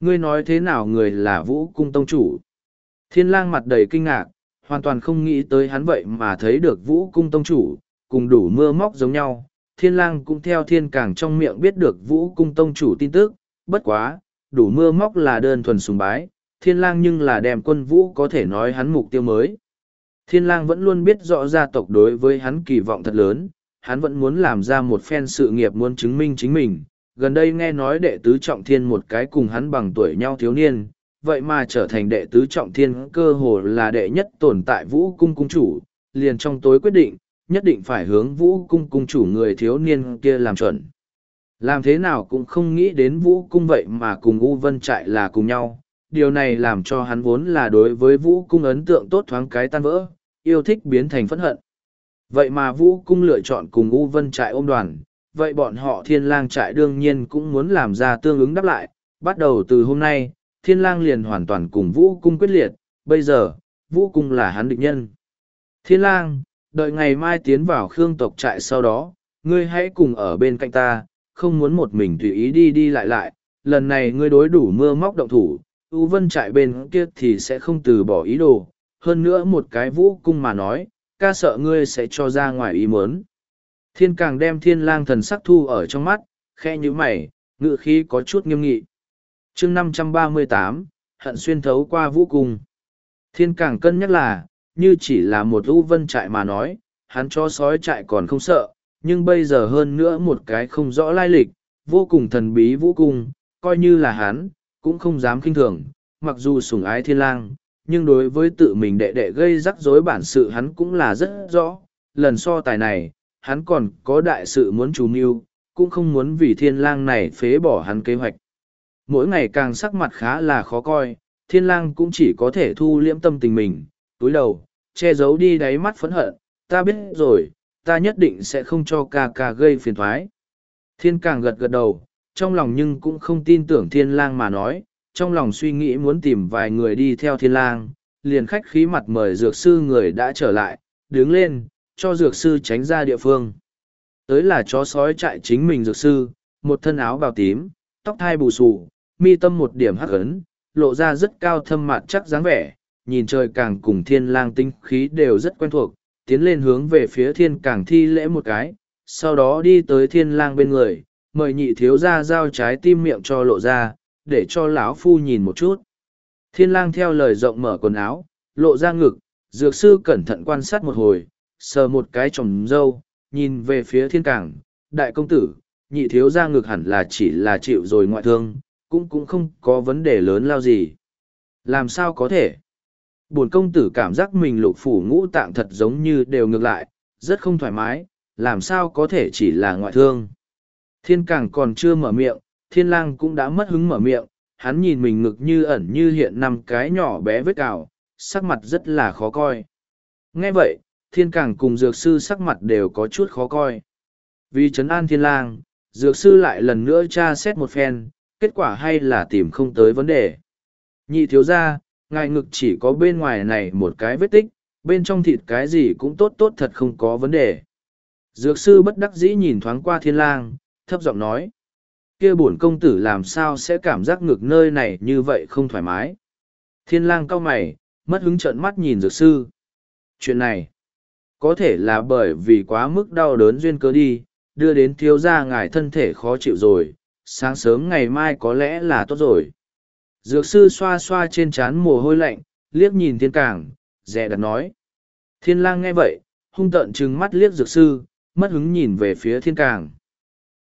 Ngươi nói thế nào người là vũ cung tông chủ? Thiên lang mặt đầy kinh ngạc, hoàn toàn không nghĩ tới hắn vậy mà thấy được vũ cung tông chủ, cùng đủ mưa móc giống nhau. Thiên lang cũng theo thiên càng trong miệng biết được vũ cung tông chủ tin tức, bất quá, đủ mưa móc là đơn thuần sùng bái, thiên lang nhưng là đem quân vũ có thể nói hắn mục tiêu mới. Thiên lang vẫn luôn biết rõ gia tộc đối với hắn kỳ vọng thật lớn, hắn vẫn muốn làm ra một phen sự nghiệp muốn chứng minh chính mình, gần đây nghe nói đệ tứ trọng thiên một cái cùng hắn bằng tuổi nhau thiếu niên, vậy mà trở thành đệ tứ trọng thiên cơ hồ là đệ nhất tồn tại vũ cung cung chủ, liền trong tối quyết định, nhất định phải hướng vũ cung cung chủ người thiếu niên kia làm chuẩn. Làm thế nào cũng không nghĩ đến vũ cung vậy mà cùng U Vân Trại là cùng nhau, điều này làm cho hắn vốn là đối với vũ cung ấn tượng tốt thoáng cái tan vỡ, yêu thích biến thành phẫn hận. Vậy mà vũ cung lựa chọn cùng U Vân Trại ôm đoàn, vậy bọn họ thiên lang trại đương nhiên cũng muốn làm ra tương ứng đáp lại, bắt đầu từ hôm nay, thiên lang liền hoàn toàn cùng vũ cung quyết liệt, bây giờ, vũ cung là hắn địch nhân. Thiên lang, đợi ngày mai tiến vào khương tộc trại sau đó, ngươi hãy cùng ở bên cạnh ta, không muốn một mình tùy ý đi đi lại lại, lần này ngươi đối đủ mưa móc động thủ, U Vân trại bên kia thì sẽ không từ bỏ ý đồ, hơn nữa một cái vũ cung mà nói, ca sợ ngươi sẽ cho ra ngoài ý muốn. Thiên càng đem thiên lang thần sắc thu ở trong mắt, khe như mày, ngự khí có chút nghiêm nghị. chương năm trăm ba mươi tám hận xuyên thấu qua vũ cung. Thiên càng cân nhắc là, như chỉ là một u vân trại mà nói, hắn cho sói trại còn không sợ, nhưng bây giờ hơn nữa một cái không rõ lai lịch, vô cùng thần bí vũ cung, coi như là hắn, cũng không dám kinh thường, mặc dù sủng ái thiên lang, nhưng đối với tự mình đệ đệ gây rắc rối bản sự hắn cũng là rất rõ. Lần so tài này, hắn còn có đại sự muốn chú mưu, cũng không muốn vì thiên lang này phế bỏ hắn kế hoạch. Mỗi ngày càng sắc mặt khá là khó coi, thiên lang cũng chỉ có thể thu liễm tâm tình mình, túi đầu, che giấu đi đáy mắt phẫn hận, ta biết rồi, ta nhất định sẽ không cho ca ca gây phiền thoái. Thiên càng gật gật đầu, trong lòng nhưng cũng không tin tưởng thiên lang mà nói, trong lòng suy nghĩ muốn tìm vài người đi theo thiên lang, liền khách khí mặt mời dược sư người đã trở lại, đứng lên, cho dược sư tránh ra địa phương. Tới là chó sói chạy chính mình dược sư, một thân áo bào tím, tóc thai bù xù, mi tâm một điểm hắc ấn, lộ ra rất cao thâm mạn chắc dáng vẻ, nhìn trời càng cùng thiên lang tinh khí đều rất quen thuộc, tiến lên hướng về phía thiên càng thi lễ một cái, sau đó đi tới thiên lang bên người, mời nhị thiếu ra giao trái tim miệng cho lộ ra, để cho lão phu nhìn một chút. Thiên lang theo lời rộng mở quần áo, lộ ra ngực, dược sư cẩn thận quan sát một hồi, sờ một cái trồng dâu, nhìn về phía thiên cảng, đại công tử, nhị thiếu ra ngực hẳn là chỉ là chịu rồi ngoại thương, cũng cũng không có vấn đề lớn lao gì. Làm sao có thể? Bổn công tử cảm giác mình lục phủ ngũ tạng thật giống như đều ngược lại, rất không thoải mái, làm sao có thể chỉ là ngoại thương. Thiên càng còn chưa mở miệng, thiên lang cũng đã mất hứng mở miệng, hắn nhìn mình ngực như ẩn như hiện năm cái nhỏ bé vết cào, sắc mặt rất là khó coi. Nghe vậy, thiên càng cùng dược sư sắc mặt đều có chút khó coi. Vì trấn an thiên lang, dược sư lại lần nữa tra xét một phen, kết quả hay là tìm không tới vấn đề. Nhị thiếu gia, ngài ngực chỉ có bên ngoài này một cái vết tích, bên trong thịt cái gì cũng tốt tốt thật không có vấn đề. Dược sư bất đắc dĩ nhìn thoáng qua thiên lang, thấp giọng nói. kia bổn công tử làm sao sẽ cảm giác ngực nơi này như vậy không thoải mái. Thiên lang cau mày, mất hứng trợn mắt nhìn dược sư. Chuyện này, có thể là bởi vì quá mức đau đớn duyên cớ đi, đưa đến thiếu gia ngài thân thể khó chịu rồi, sáng sớm ngày mai có lẽ là tốt rồi. Dược sư xoa xoa trên trán mồ hôi lạnh, liếc nhìn thiên cảng, dè đặt nói. Thiên lang nghe vậy, hung tợn trừng mắt liếc dược sư, mất hứng nhìn về phía thiên cảng.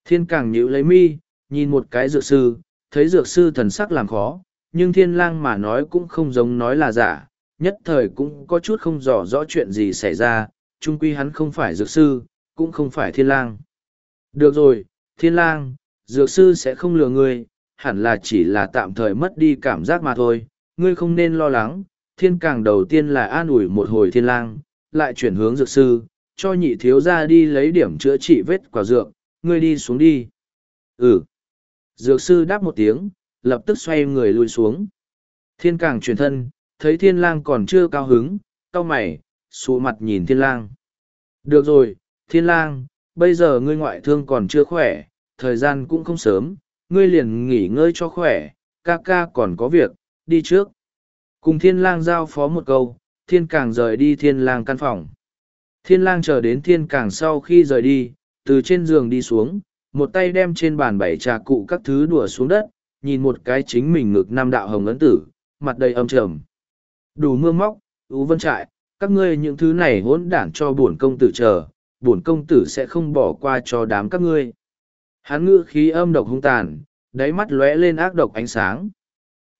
Thiên cảng nhíu lấy mi, nhìn một cái dược sư, thấy dược sư thần sắc làm khó, nhưng thiên lang mà nói cũng không giống nói là giả, nhất thời cũng có chút không rõ rõ chuyện gì xảy ra, chung quy hắn không phải dược sư, cũng không phải thiên lang. Được rồi, thiên lang, dược sư sẽ không lừa ngươi, hẳn là chỉ là tạm thời mất đi cảm giác mà thôi, ngươi không nên lo lắng, thiên càng đầu tiên là an ủi một hồi thiên lang, lại chuyển hướng dược sư, cho nhị thiếu ra đi lấy điểm chữa trị vết quả dược, ngươi đi xuống đi. Ừ. Dược sư đáp một tiếng, lập tức xoay người lui xuống. Thiên càng chuyển thân, thấy thiên lang còn chưa cao hứng, cao mày, xù mặt nhìn thiên lang. Được rồi, thiên lang, bây giờ ngươi ngoại thương còn chưa khỏe, thời gian cũng không sớm, ngươi liền nghỉ ngơi cho khỏe, ca ca còn có việc, đi trước. Cùng thiên lang giao phó một câu, thiên càng rời đi thiên lang căn phòng. Thiên lang chờ đến thiên càng sau khi rời đi, từ trên giường đi xuống, một tay đem trên bàn bảy trà cụ các thứ đùa xuống đất, nhìn một cái chính mình ngực nam đạo hồng ấn tử, mặt đầy âm trầm. Đủ mưa móc, ú vân trại, các ngươi những thứ này hỗn đản cho bổn công tử chờ, bổn công tử sẽ không bỏ qua cho đám các ngươi. Hắn ngữ khí âm độc hung tàn, đáy mắt lóe lên ác độc ánh sáng.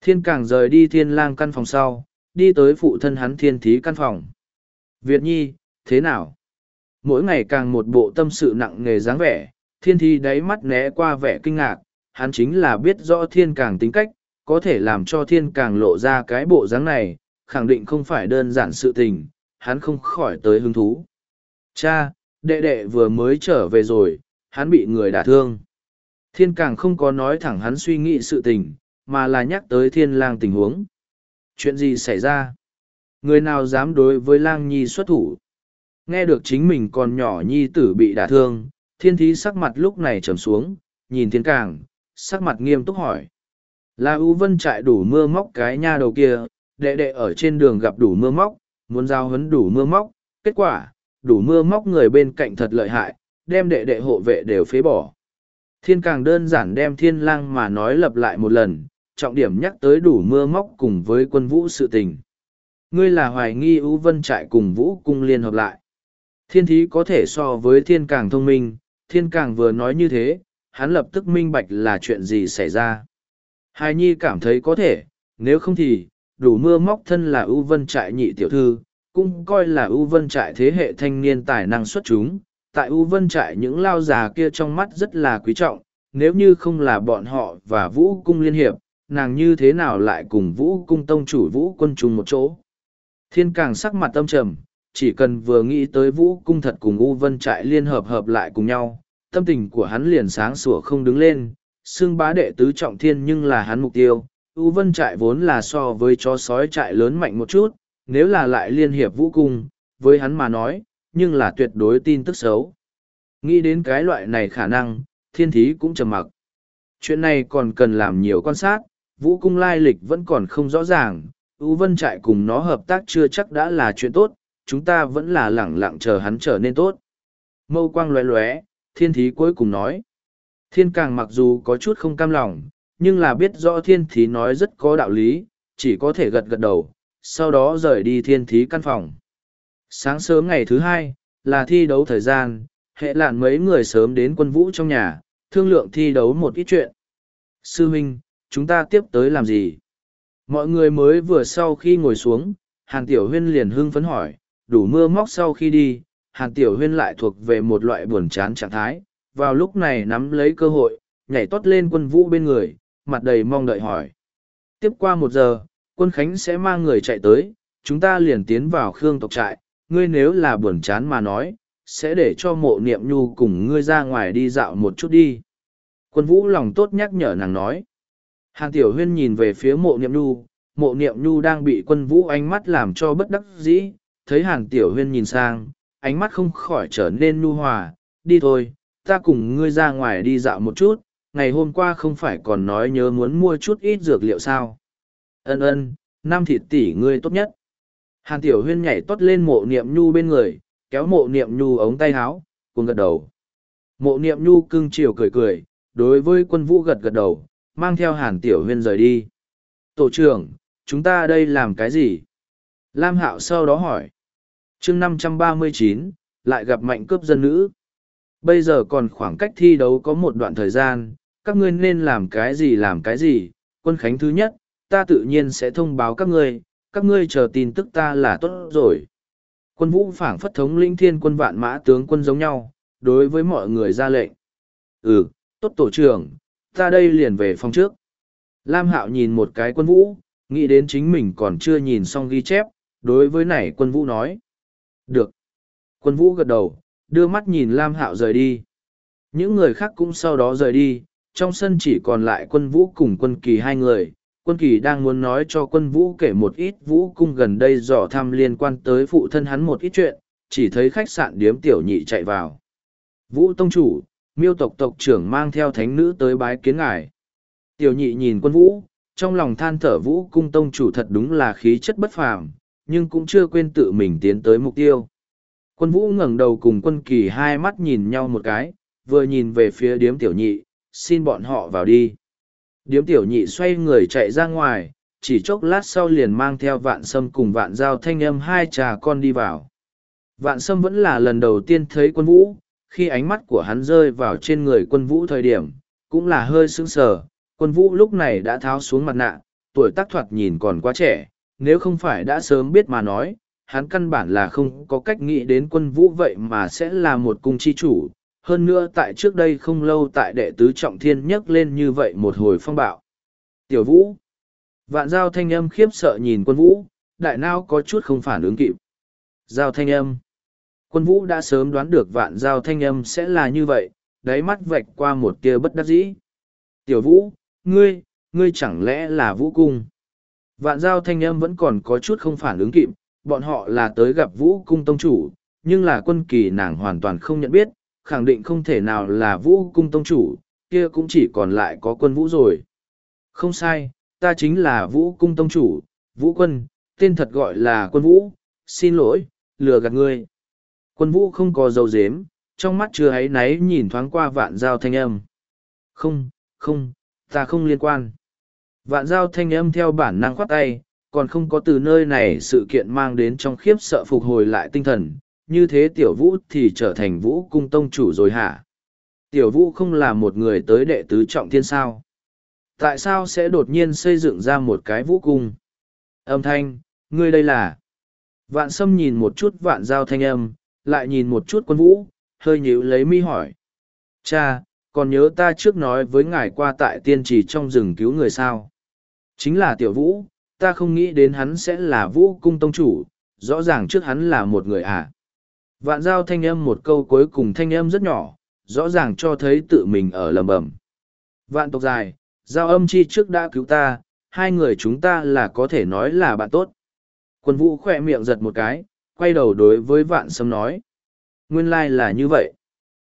Thiên càng rời đi thiên lang căn phòng sau, đi tới phụ thân hắn thiên thí căn phòng. Việt Nhi, thế nào? Mỗi ngày càng một bộ tâm sự nặng nề dáng vẻ, thiên thi đáy mắt né qua vẻ kinh ngạc, hắn chính là biết rõ thiên càng tính cách, có thể làm cho thiên càng lộ ra cái bộ dáng này, khẳng định không phải đơn giản sự tình, hắn không khỏi tới hứng thú. Cha, đệ đệ vừa mới trở về rồi, hắn bị người đả thương. Thiên càng không có nói thẳng hắn suy nghĩ sự tình, mà là nhắc tới thiên lang tình huống. Chuyện gì xảy ra? Người nào dám đối với lang nhi xuất thủ? Nghe được chính mình còn nhỏ nhi tử bị đả thương, thiên thí sắc mặt lúc này trầm xuống, nhìn thiên càng, sắc mặt nghiêm túc hỏi. Là U Vân trại đủ mưa móc cái nha đầu kia, đệ đệ ở trên đường gặp đủ mưa móc, muốn giao hấn đủ mưa móc, kết quả, đủ mưa móc người bên cạnh thật lợi hại, đem đệ đệ hộ vệ đều phế bỏ. Thiên càng đơn giản đem thiên lang mà nói lặp lại một lần, trọng điểm nhắc tới đủ mưa móc cùng với quân vũ sự tình. Ngươi là hoài nghi U Vân trại cùng vũ cung liên hợp lại. Thiên thí có thể so với thiên càng thông minh, thiên càng vừa nói như thế, hắn lập tức minh bạch là chuyện gì xảy ra. Hài Nhi cảm thấy có thể, nếu không thì, đủ mưa móc thân là ưu vân trại nhị tiểu thư, cũng coi là ưu vân trại thế hệ thanh niên tài năng xuất chúng. Tại ưu vân trại những lao già kia trong mắt rất là quý trọng, nếu như không là bọn họ và vũ cung liên hiệp, nàng như thế nào lại cùng vũ cung tông chủ vũ quân chung một chỗ. Thiên càng sắc mặt tâm trầm, chỉ cần vừa nghĩ tới vũ cung thật cùng u vân trại liên hợp hợp lại cùng nhau, tâm tình của hắn liền sáng sủa không đứng lên, xương bá đệ tứ trọng thiên nhưng là hắn mục tiêu. U vân trại vốn là so với chó sói trại lớn mạnh một chút, nếu là lại liên hiệp vũ cung, với hắn mà nói, nhưng là tuyệt đối tin tức xấu. Nghĩ đến cái loại này khả năng, thiên thí cũng trầm mặc. Chuyện này còn cần làm nhiều quan sát, vũ cung lai lịch vẫn còn không rõ ràng, U vân trại cùng nó hợp tác chưa chắc đã là chuyện tốt, chúng ta vẫn là lẳng lặng chờ hắn trở nên tốt. Mâu quang lóe lóe, thiên thí cuối cùng nói. Thiên càng mặc dù có chút không cam lòng, nhưng là biết rõ thiên thí nói rất có đạo lý, chỉ có thể gật gật đầu, sau đó rời đi thiên thí căn phòng. Sáng sớm ngày thứ hai, là thi đấu thời gian, hệ lạn mấy người sớm đến quân vũ trong nhà, thương lượng thi đấu một ít chuyện. Sư huynh, chúng ta tiếp tới làm gì? Mọi người mới vừa sau khi ngồi xuống, Hàn Tiểu Huyên liền hưng phấn hỏi, đủ mưa móc sau khi đi, Hàn Tiểu Huyên lại thuộc về một loại buồn chán trạng thái, vào lúc này nắm lấy cơ hội, nhảy tót lên quân vũ bên người, mặt đầy mong đợi hỏi. Tiếp qua một giờ, quân Khánh sẽ mang người chạy tới, chúng ta liền tiến vào Khương tộc trại, ngươi nếu là buồn chán mà nói, sẽ để cho mộ niệm nhu cùng ngươi ra ngoài đi dạo một chút đi. Quân vũ lòng tốt nhắc nhở nàng nói. Hàng Tiểu Huyên nhìn về phía mộ niệm nhu, mộ niệm nhu đang bị quân vũ ánh mắt làm cho bất đắc dĩ, thấy hàng Tiểu Huyên nhìn sang, ánh mắt không khỏi trở nên nhu hòa, đi thôi, ta cùng ngươi ra ngoài đi dạo một chút, ngày hôm qua không phải còn nói nhớ muốn mua chút ít dược liệu sao. Ân ân, năm thịt tỷ ngươi tốt nhất. Hàn Tiểu Huyên nhảy tót lên mộ niệm nhu bên người, kéo mộ niệm nhu ống tay háo, cuồng gật đầu. Mộ niệm nhu cưng chiều cười cười, đối với quân vũ gật gật đầu, mang theo Hàn Tiểu Huyên rời đi. Tổ trưởng, chúng ta đây làm cái gì? Lam Hạo sau đó hỏi. chương năm trăm ba mươi chín lại gặp mạnh cướp dân nữ. Bây giờ còn khoảng cách thi đấu có một đoạn thời gian, các ngươi nên làm cái gì làm cái gì, quân khánh thứ nhất, ta tự nhiên sẽ thông báo các ngươi, các ngươi chờ tin tức ta là tốt rồi. Quân vũ phảng phất thống linh thiên quân vạn mã tướng quân giống nhau, đối với mọi người ra lệnh. Ừ, tốt tổ trưởng, ta đây liền về phòng trước. Lam Hạo nhìn một cái quân vũ, nghĩ đến chính mình còn chưa nhìn xong ghi chép, đối với này quân vũ nói. Được. Quân vũ gật đầu, đưa mắt nhìn Lam Hạo rời đi. Những người khác cũng sau đó rời đi, trong sân chỉ còn lại quân vũ cùng quân kỳ hai người. Quân kỳ đang muốn nói cho quân vũ kể một ít vũ cung gần đây dò thăm liên quan tới phụ thân hắn một ít chuyện, chỉ thấy khách sạn điếm tiểu nhị chạy vào. Vũ tông chủ, miêu tộc tộc trưởng mang theo thánh nữ tới bái kiến ngài. Tiểu nhị nhìn quân vũ, trong lòng than thở vũ cung tông chủ thật đúng là khí chất bất phàm, nhưng cũng chưa quên tự mình tiến tới mục tiêu. Quân vũ ngẩng đầu cùng quân kỳ hai mắt nhìn nhau một cái, vừa nhìn về phía điếm tiểu nhị, xin bọn họ vào đi. Điếm tiểu nhị xoay người chạy ra ngoài, chỉ chốc lát sau liền mang theo vạn sâm cùng vạn giao thanh âm hai trà con đi vào. Vạn sâm vẫn là lần đầu tiên thấy quân vũ, khi ánh mắt của hắn rơi vào trên người quân vũ thời điểm, cũng là hơi sững sờ, quân vũ lúc này đã tháo xuống mặt nạ, tuổi tác thoạt nhìn còn quá trẻ, nếu không phải đã sớm biết mà nói, hắn căn bản là không có cách nghĩ đến quân vũ vậy mà sẽ là một cung chi chủ. Hơn nữa tại trước đây không lâu tại đệ tứ trọng thiên nhấc lên như vậy một hồi phong bạo. Tiểu vũ. Vạn giao thanh âm khiếp sợ nhìn quân vũ, đại nao có chút không phản ứng kịp. Giao thanh âm. Quân vũ đã sớm đoán được vạn giao thanh âm sẽ là như vậy, đáy mắt vạch qua một tia bất đắc dĩ. Tiểu vũ, ngươi, ngươi chẳng lẽ là vũ cung? Vạn giao thanh âm vẫn còn có chút không phản ứng kịp, bọn họ là tới gặp vũ cung tông chủ, nhưng là quân kỳ nàng hoàn toàn không nhận biết, khẳng định không thể nào là vũ cung tông chủ, kia cũng chỉ còn lại có quân vũ rồi. Không sai, ta chính là vũ cung tông chủ, vũ quân, tên thật gọi là quân vũ, xin lỗi, lừa gạt ngươi. Quân vũ không có dấu dếm, trong mắt chưa ấy náy nhìn thoáng qua vạn giao thanh âm. Không, không, ta không liên quan. Vạn giao thanh âm theo bản năng khoát tay, còn không có từ nơi này sự kiện mang đến trong khiếp sợ phục hồi lại tinh thần, như thế tiểu vũ thì trở thành vũ cung tông chủ rồi hả? Tiểu vũ không là một người tới đệ tứ trọng thiên sao? Tại sao sẽ đột nhiên xây dựng ra một cái vũ cung? Âm thanh, ngươi đây là... Vạn sâm nhìn một chút vạn giao thanh âm, lại nhìn một chút quân vũ, hơi nhíu lấy mi hỏi. Cha, còn nhớ ta trước nói với ngài qua tại tiên trì trong rừng cứu người sao? Chính là tiểu vũ, ta không nghĩ đến hắn sẽ là vũ cung tông chủ, rõ ràng trước hắn là một người à. Vạn giao thanh âm một câu cuối cùng thanh âm rất nhỏ, rõ ràng cho thấy tự mình ở lầm bầm. Vạn tộc dài, giao âm chi trước đã cứu ta, hai người chúng ta là có thể nói là bạn tốt. Quân vũ khỏe miệng giật một cái, quay đầu đối với vạn sâm nói. Nguyên lai like là như vậy.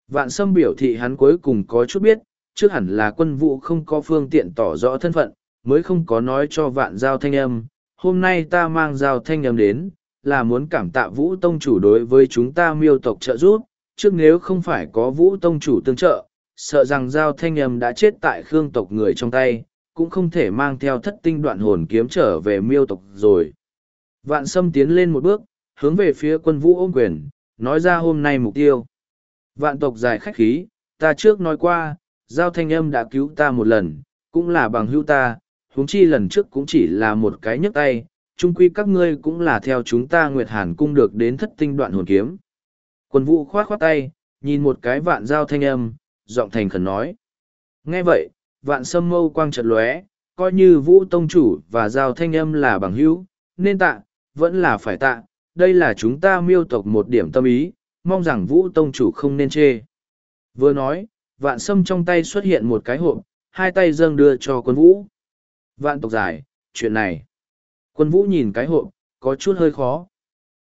Vạn sâm biểu thị hắn cuối cùng có chút biết, trước hẳn là quân vũ không có phương tiện tỏ rõ thân phận, mới không có nói cho vạn giao thanh âm. Hôm nay ta mang giao thanh âm đến, là muốn cảm tạ vũ tông chủ đối với chúng ta miêu tộc trợ giúp, trước nếu không phải có vũ tông chủ tương trợ, sợ rằng giao thanh âm đã chết tại khương tộc người trong tay, cũng không thể mang theo thất tinh đoạn hồn kiếm trở về miêu tộc rồi. Vạn sâm tiến lên một bước, hướng về phía quân vũ ôm quyền, nói ra hôm nay mục tiêu. Vạn tộc dài khách khí, ta trước nói qua, giao thanh âm đã cứu ta một lần, cũng là bằng hữu ta, huống chi lần trước cũng chỉ là một cái nhấc tay, chung quy các ngươi cũng là theo chúng ta Nguyệt Hàn cung được đến thất tinh đoạn hồn kiếm. Quân vũ khoát khoát tay, nhìn một cái vạn giao thanh âm, giọng thành khẩn nói. Nghe vậy, vạn sâm mâu quang chợt lóe, coi như vũ tông chủ và giao thanh âm là bằng hữu, nên tạ, vẫn là phải tạ, đây là chúng ta miêu tộc một điểm tâm ý, mong rằng vũ tông chủ không nên chê. Vừa nói, vạn sâm trong tay xuất hiện một cái hộp, hai tay dâng đưa cho quân vũ. Vạn tộc giải, chuyện này. Quân vũ nhìn cái hộp, có chút hơi khó.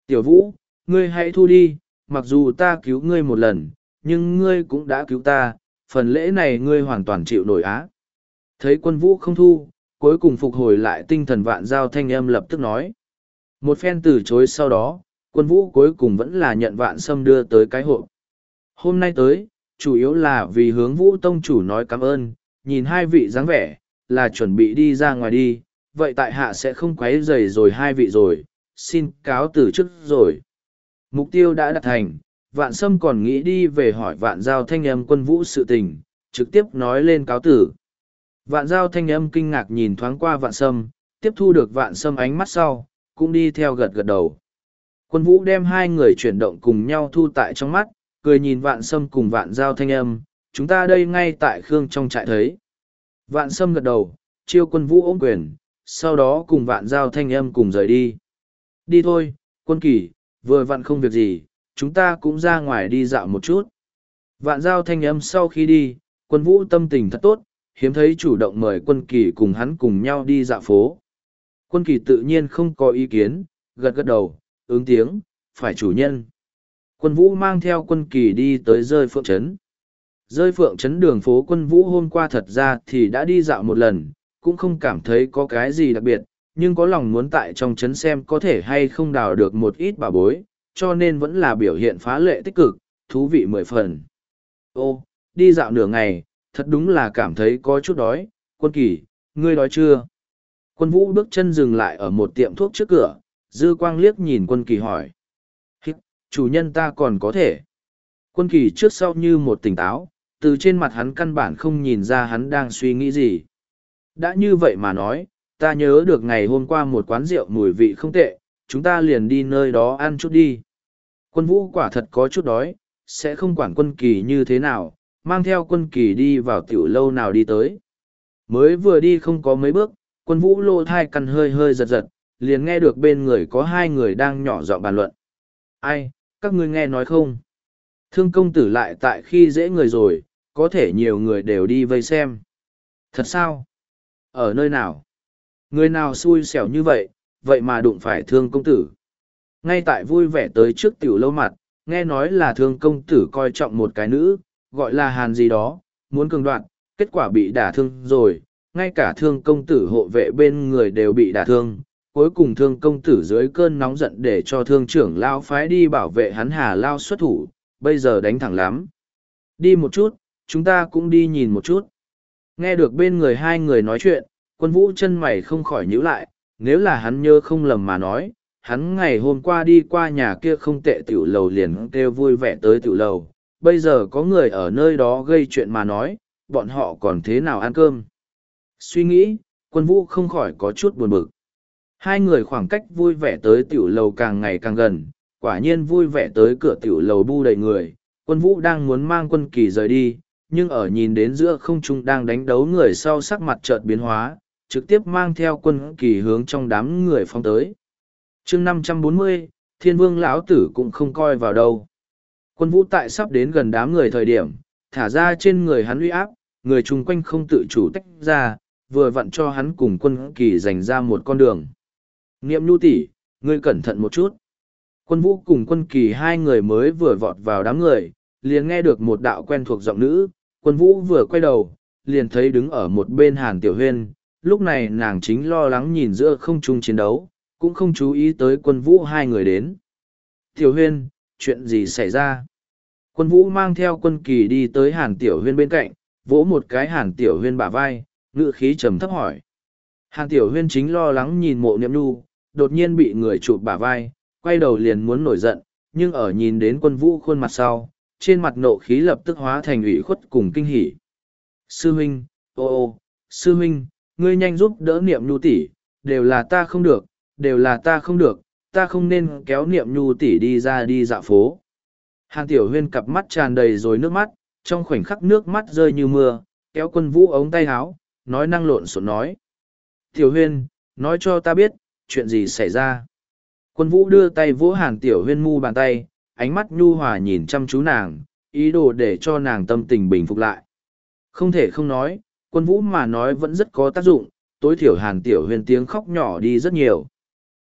Tiểu vũ, ngươi hãy thu đi, mặc dù ta cứu ngươi một lần, nhưng ngươi cũng đã cứu ta, phần lễ này ngươi hoàn toàn chịu nổi á. Thấy quân vũ không thu, cuối cùng phục hồi lại tinh thần vạn giao thanh âm lập tức nói. Một phen từ chối sau đó, quân vũ cuối cùng vẫn là nhận vạn sâm đưa tới cái hộp. Hôm nay tới, chủ yếu là vì hướng vũ tông chủ nói cảm ơn, nhìn hai vị dáng vẻ, là chuẩn bị đi ra ngoài đi, vậy tại hạ sẽ không quấy rầy rồi hai vị rồi, xin cáo từ chức rồi. Mục tiêu đã đạt thành, vạn sâm còn nghĩ đi về hỏi vạn giao thanh âm quân vũ sự tình, trực tiếp nói lên cáo tử. Vạn giao thanh âm kinh ngạc nhìn thoáng qua vạn sâm, tiếp thu được vạn sâm ánh mắt sau, cũng đi theo gật gật đầu. Quân vũ đem hai người chuyển động cùng nhau thu tại trong mắt, cười nhìn vạn sâm cùng vạn giao thanh âm, chúng ta đây ngay tại Khương trong trại thấy. Vạn sâm gật đầu, chiêu quân vũ ôm quyền, sau đó cùng vạn giao thanh âm cùng rời đi. Đi thôi, quân kỳ, vừa vặn không việc gì, chúng ta cũng ra ngoài đi dạo một chút. Vạn giao thanh âm sau khi đi, quân vũ tâm tình thật tốt, hiếm thấy chủ động mời quân kỳ cùng hắn cùng nhau đi dạo phố. Quân kỳ tự nhiên không có ý kiến, gật gật đầu, ứng tiếng, phải chủ nhân. Quân vũ mang theo quân kỳ đi tới rơi phượng trấn. Rơi phượng trấn đường phố quân vũ hôm qua thật ra thì đã đi dạo một lần, cũng không cảm thấy có cái gì đặc biệt, nhưng có lòng muốn tại trong trấn xem có thể hay không đào được một ít bà bối, cho nên vẫn là biểu hiện phá lệ tích cực, thú vị mười phần. Ô, đi dạo nửa ngày, thật đúng là cảm thấy có chút đói, quân kỳ, ngươi đói chưa? Quân vũ bước chân dừng lại ở một tiệm thuốc trước cửa, dư quang liếc nhìn quân kỳ hỏi. Hít, chủ nhân ta còn có thể. Quân kỳ trước sau như một tỉnh táo, từ trên mặt hắn căn bản không nhìn ra hắn đang suy nghĩ gì. Đã như vậy mà nói, ta nhớ được ngày hôm qua một quán rượu mùi vị không tệ, chúng ta liền đi nơi đó ăn chút đi. Quân vũ quả thật có chút đói, sẽ không quản quân kỳ như thế nào, mang theo quân kỳ đi vào tiểu lâu nào đi tới. Mới vừa đi không có mấy bước, quân vũ lô thai căn hơi hơi giật giật, liền nghe được bên người có hai người đang nhỏ giọng bàn luận. Ai, các ngươi nghe nói không? Thương công tử lại tại khi dễ người rồi, có thể nhiều người đều đi vây xem. Thật sao? Ở nơi nào? Người nào xui xẻo như vậy, vậy mà đụng phải thương công tử. Ngay tại vui vẻ tới trước tiểu lâu mặt, nghe nói là thương công tử coi trọng một cái nữ, gọi là hàn gì đó, muốn cường đoạn, kết quả bị đả thương rồi, ngay cả thương công tử hộ vệ bên người đều bị đả thương. Cuối cùng thương công tử dưới cơn nóng giận để cho thương trưởng lao phái đi bảo vệ hắn hà lao xuất thủ, bây giờ đánh thẳng lắm. Đi một chút, chúng ta cũng đi nhìn một chút. Nghe được bên người hai người nói chuyện, quân vũ chân mày không khỏi nhíu lại, nếu là hắn nhớ không lầm mà nói, hắn ngày hôm qua đi qua nhà kia không tệ tiểu lầu liền kêu vui vẻ tới tiểu lầu, bây giờ có người ở nơi đó gây chuyện mà nói, bọn họ còn thế nào ăn cơm. Suy nghĩ, quân vũ không khỏi có chút buồn bực. Hai người khoảng cách vui vẻ tới tiểu lầu càng ngày càng gần, quả nhiên vui vẻ tới cửa tiểu lầu bu đầy người, quân vũ đang muốn mang quân kỳ rời đi, nhưng ở nhìn đến giữa không trung đang đánh đấu người sau sắc mặt chợt biến hóa, trực tiếp mang theo quân kỳ hướng trong đám người phong tới. chương năm trăm bốn mươi thiên vương lão tử cũng không coi vào đâu. Quân vũ tại sắp đến gần đám người thời điểm, thả ra trên người hắn uy áp, người chung quanh không tự chủ tách ra, vừa vặn cho hắn cùng quân kỳ dành ra một con đường. Niệm nhu tỷ, ngươi cẩn thận một chút. Quân vũ cùng quân kỳ hai người mới vừa vọt vào đám người, liền nghe được một đạo quen thuộc giọng nữ, quân vũ vừa quay đầu, liền thấy đứng ở một bên hàn tiểu huyên, lúc này nàng chính lo lắng nhìn giữa không trung chiến đấu, cũng không chú ý tới quân vũ hai người đến. Tiểu huyên, chuyện gì xảy ra? Quân vũ mang theo quân kỳ đi tới hàn tiểu huyên bên cạnh, vỗ một cái hàn tiểu huyên bả vai, ngựa khí trầm thấp hỏi. Hàn tiểu huyên chính lo lắng nhìn mộ niệm nu, đột nhiên bị người chụp bả vai, quay đầu liền muốn nổi giận, nhưng ở nhìn đến quân vũ khuôn mặt sau, trên mặt nộ khí lập tức hóa thành ủy khuất cùng kinh hỉ. Sư huynh, ô ô, sư huynh, ngươi nhanh giúp đỡ niệm nhu tỷ, đều là ta không được, đều là ta không được, ta không nên kéo niệm nhu tỷ đi ra đi dạo phố. Hàn tiểu huyên cặp mắt tràn đầy rồi nước mắt, trong khoảnh khắc nước mắt rơi như mưa, kéo quân vũ ống tay áo, nói năng lộn xộn nói. Tiểu huyên, nói cho ta biết, chuyện gì xảy ra. Quân vũ đưa tay vỗ hàn tiểu huyên mu bàn tay, ánh mắt nhu hòa nhìn chăm chú nàng, ý đồ để cho nàng tâm tình bình phục lại. Không thể không nói, quân vũ mà nói vẫn rất có tác dụng, tối thiểu hàn tiểu huyền tiếng khóc nhỏ đi rất nhiều.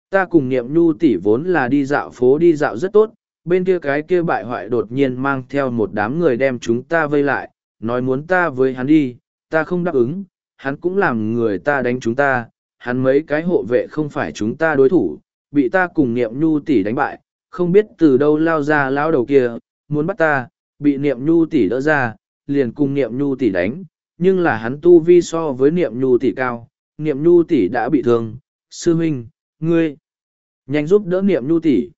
Ta cùng niệm nhu tỷ vốn là đi dạo phố đi dạo rất tốt, bên kia cái kia bại hoại đột nhiên mang theo một đám người đem chúng ta vây lại, nói muốn ta với hắn đi, ta không đáp ứng, hắn cũng làm người ta đánh chúng ta, hắn mấy cái hộ vệ không phải chúng ta đối thủ, bị ta cùng niệm nhu tỷ đánh bại, không biết từ đâu lao ra lao đầu kia, muốn bắt ta, bị niệm nhu tỷ đỡ ra, liền cùng niệm nhu tỷ đánh, nhưng là hắn tu vi so với niệm nhu tỷ cao, niệm nhu tỷ đã bị thương, sư huynh, ngươi, nhanh giúp đỡ niệm nhu tỷ.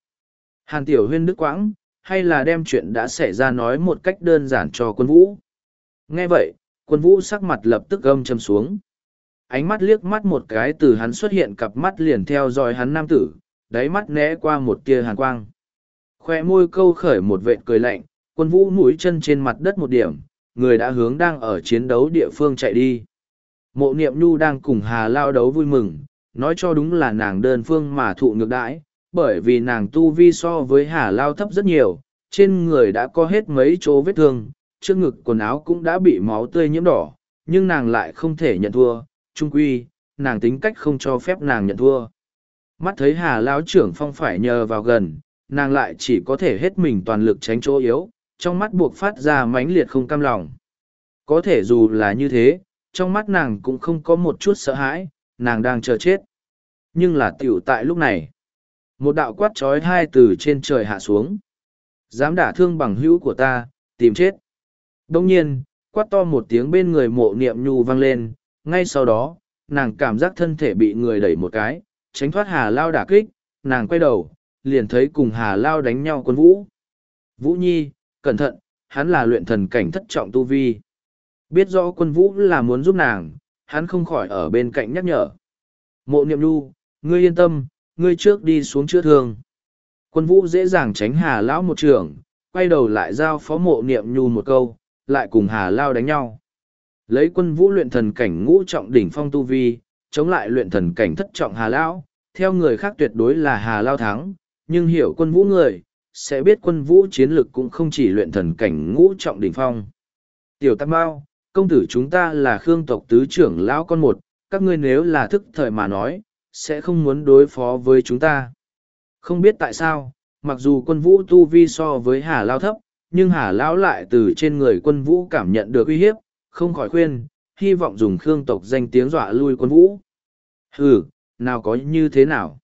Hàn tiểu huyên đức quãng, hay là đem chuyện đã xảy ra nói một cách đơn giản cho quân vũ. Nghe vậy, quân vũ sắc mặt lập tức gâm châm xuống. Ánh mắt liếc mắt một cái từ hắn xuất hiện cặp mắt liền theo dõi hắn nam tử, đáy mắt né qua một tia hàn quang. Khoe môi câu khởi một vệt cười lạnh, quân vũ mũi chân trên mặt đất một điểm, người đã hướng đang ở chiến đấu địa phương chạy đi. Mộ niệm nhu đang cùng hà lao đấu vui mừng, nói cho đúng là nàng đơn phương mà thụ ngược đãi, bởi vì nàng tu vi so với hà lao thấp rất nhiều, trên người đã có hết mấy chỗ vết thương, trước ngực quần áo cũng đã bị máu tươi nhiễm đỏ, nhưng nàng lại không thể nhận thua, trung quy, nàng tính cách không cho phép nàng nhận thua. Mắt thấy hà lão trưởng phong phải nhờ vào gần, nàng lại chỉ có thể hết mình toàn lực tránh chỗ yếu, trong mắt buộc phát ra mãnh liệt không cam lòng. Có thể dù là như thế, trong mắt nàng cũng không có một chút sợ hãi, nàng đang chờ chết. Nhưng là tiểu tại lúc này. Một đạo quát trói hai từ trên trời hạ xuống. Dám đả thương bằng hữu của ta, tìm chết. Đông nhiên, quát to một tiếng bên người mộ niệm nhu vang lên, ngay sau đó, nàng cảm giác thân thể bị người đẩy một cái, tránh thoát hà lao đả kích, nàng quay đầu, liền thấy cùng hà lao đánh nhau quân vũ. Vũ Nhi, cẩn thận, hắn là luyện thần cảnh thất trọng tu vi. Biết rõ quân vũ là muốn giúp nàng, hắn không khỏi ở bên cạnh nhắc nhở. Mộ niệm nu, ngươi yên tâm, ngươi trước đi xuống chữa thương. Quân vũ dễ dàng tránh hà lão một trường, quay đầu lại giao phó mộ niệm nhu một câu, lại cùng hà lao đánh nhau. Lấy quân vũ luyện thần cảnh ngũ trọng đỉnh phong tu vi, chống lại luyện thần cảnh thất trọng hà lão, theo người khác tuyệt đối là hà lao thắng, nhưng hiểu quân vũ người, sẽ biết quân vũ chiến lực cũng không chỉ luyện thần cảnh ngũ trọng đỉnh phong. Tiểu Tam Bao, công tử chúng ta là khương tộc tứ trưởng lão con một, các ngươi nếu là thức thời mà nói, sẽ không muốn đối phó với chúng ta. Không biết tại sao, mặc dù quân vũ tu vi so với Hà Lao thấp, nhưng Hà Lão lại từ trên người quân vũ cảm nhận được uy hiếp, không khỏi khuyên, hy vọng dùng khương tộc danh tiếng dọa lui quân vũ. Hừ, nào có như thế nào?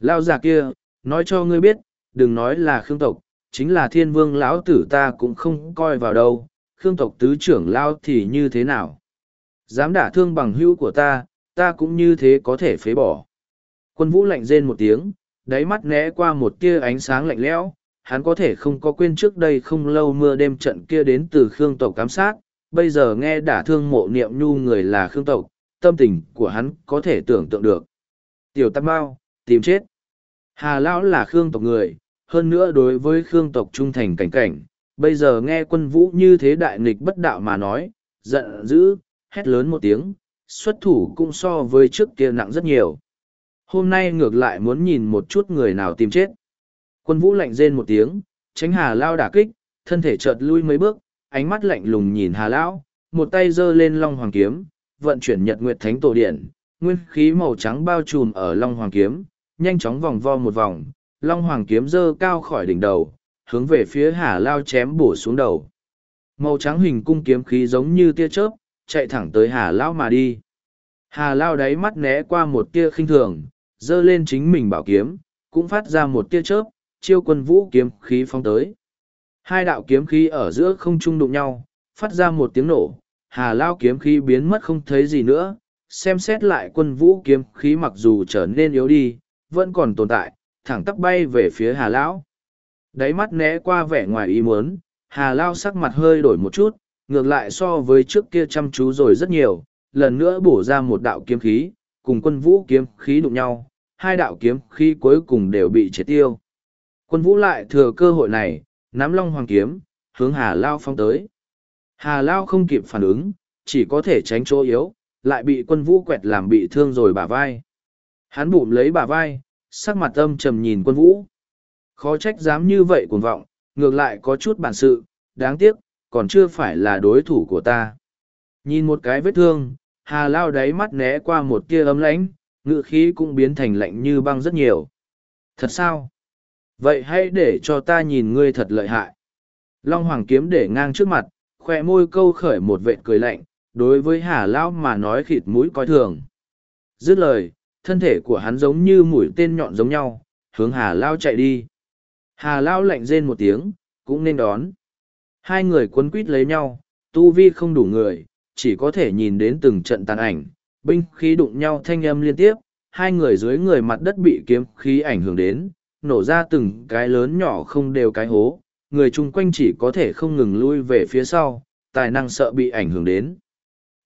Lao già kia, nói cho ngươi biết, đừng nói là khương tộc, chính là thiên vương lão tử ta cũng không coi vào đâu, khương tộc tứ trưởng lao thì như thế nào? Dám đả thương bằng hữu của ta, ta cũng như thế có thể phế bỏ. Quân vũ lạnh rên một tiếng, đáy mắt né qua một tia ánh sáng lạnh lẽo, hắn có thể không có quên trước đây không lâu mưa đêm trận kia đến từ Khương tộc cám sát, bây giờ nghe đả thương mộ niệm nhu người là Khương tộc, tâm tình của hắn có thể tưởng tượng được. Tiểu Tam Bao, tìm chết. Hà Lão là Khương tộc người, hơn nữa đối với Khương tộc trung thành cảnh cảnh, bây giờ nghe quân vũ như thế đại nghịch bất đạo mà nói, giận dữ, hét lớn một tiếng, xuất thủ cũng so với trước kia nặng rất nhiều. Hôm nay ngược lại muốn nhìn một chút người nào tìm chết. Quân vũ lạnh rên một tiếng, tránh hà lao đả kích, thân thể chợt lui mấy bước, ánh mắt lạnh lùng nhìn hà lão, một tay giơ lên long hoàng kiếm, vận chuyển nhật nguyệt thánh tổ điện, nguyên khí màu trắng bao trùm ở long hoàng kiếm, nhanh chóng vòng vo một vòng, long hoàng kiếm giơ cao khỏi đỉnh đầu, hướng về phía hà lao chém bổ xuống đầu. Màu trắng hình cung kiếm khí giống như tia chớp, chạy thẳng tới hà Lão mà đi. Hà lao đáy mắt né qua một tia khinh thường, giơ lên chính mình bảo kiếm, cũng phát ra một tia chớp, chiêu quân vũ kiếm khí phong tới. Hai đạo kiếm khí ở giữa không trung đụng nhau, phát ra một tiếng nổ, hà lao kiếm khí biến mất không thấy gì nữa, xem xét lại quân vũ kiếm khí mặc dù trở nên yếu đi, vẫn còn tồn tại, thẳng tắp bay về phía hà lão. Đáy mắt né qua vẻ ngoài ý muốn, hà lao sắc mặt hơi đổi một chút, ngược lại so với trước kia chăm chú rồi rất nhiều, lần nữa bổ ra một đạo kiếm khí, cùng quân vũ kiếm khí đụng nhau, hai đạo kiếm khí cuối cùng đều bị triệt tiêu. Quân vũ lại thừa cơ hội này, nắm long hoàng kiếm, hướng Hà Lao phong tới. Hà Lao không kịp phản ứng, chỉ có thể tránh chỗ yếu, lại bị quân vũ quẹt làm bị thương rồi bả vai. Hắn bụng lấy bả vai, sắc mặt âm trầm nhìn quân vũ. Khó trách dám như vậy cuồng vọng, ngược lại có chút bản sự, đáng tiếc, còn chưa phải là đối thủ của ta. Nhìn một cái vết thương, Hà Lao đáy mắt né qua một tia ấm lãnh, ngự khí cũng biến thành lạnh như băng rất nhiều. Thật sao? Vậy hãy để cho ta nhìn ngươi thật lợi hại. Long Hoàng kiếm để ngang trước mặt, khoe môi câu khởi một vệ cười lạnh, đối với Hà lão mà nói khịt mũi coi thường. Dứt lời, thân thể của hắn giống như mũi tên nhọn giống nhau, hướng Hà Lao chạy đi. Hà Lao lạnh rên một tiếng, cũng nên đón. Hai người quấn quít lấy nhau, tu vi không đủ người, chỉ có thể nhìn đến từng trận tàn ảnh, binh khí đụng nhau thanh âm liên tiếp, hai người dưới người mặt đất bị kiếm khí ảnh hưởng đến, nổ ra từng cái lớn nhỏ không đều cái hố, người chung quanh chỉ có thể không ngừng lui về phía sau, tài năng sợ bị ảnh hưởng đến.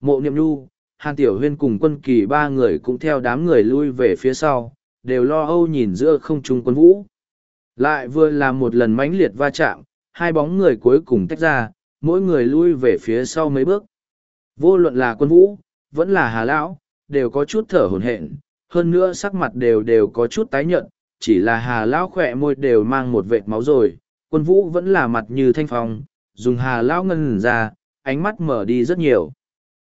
Mộ niệm nhu, Hàn Tiểu Huyên cùng quân kỳ ba người cũng theo đám người lui về phía sau, đều lo âu nhìn giữa không trung quân vũ. Lại vừa làm một lần mãnh liệt va chạm, hai bóng người cuối cùng tách ra, mỗi người lui về phía sau mấy bước. Vô luận là quân vũ, vẫn là hà lão, đều có chút thở hổn hển, hơn nữa sắc mặt đều đều có chút tái nhợt, chỉ là hà lão khỏe môi đều mang một vệt máu rồi, quân vũ vẫn là mặt như thanh phong, dùng hà lão ngân ra, ánh mắt mở đi rất nhiều.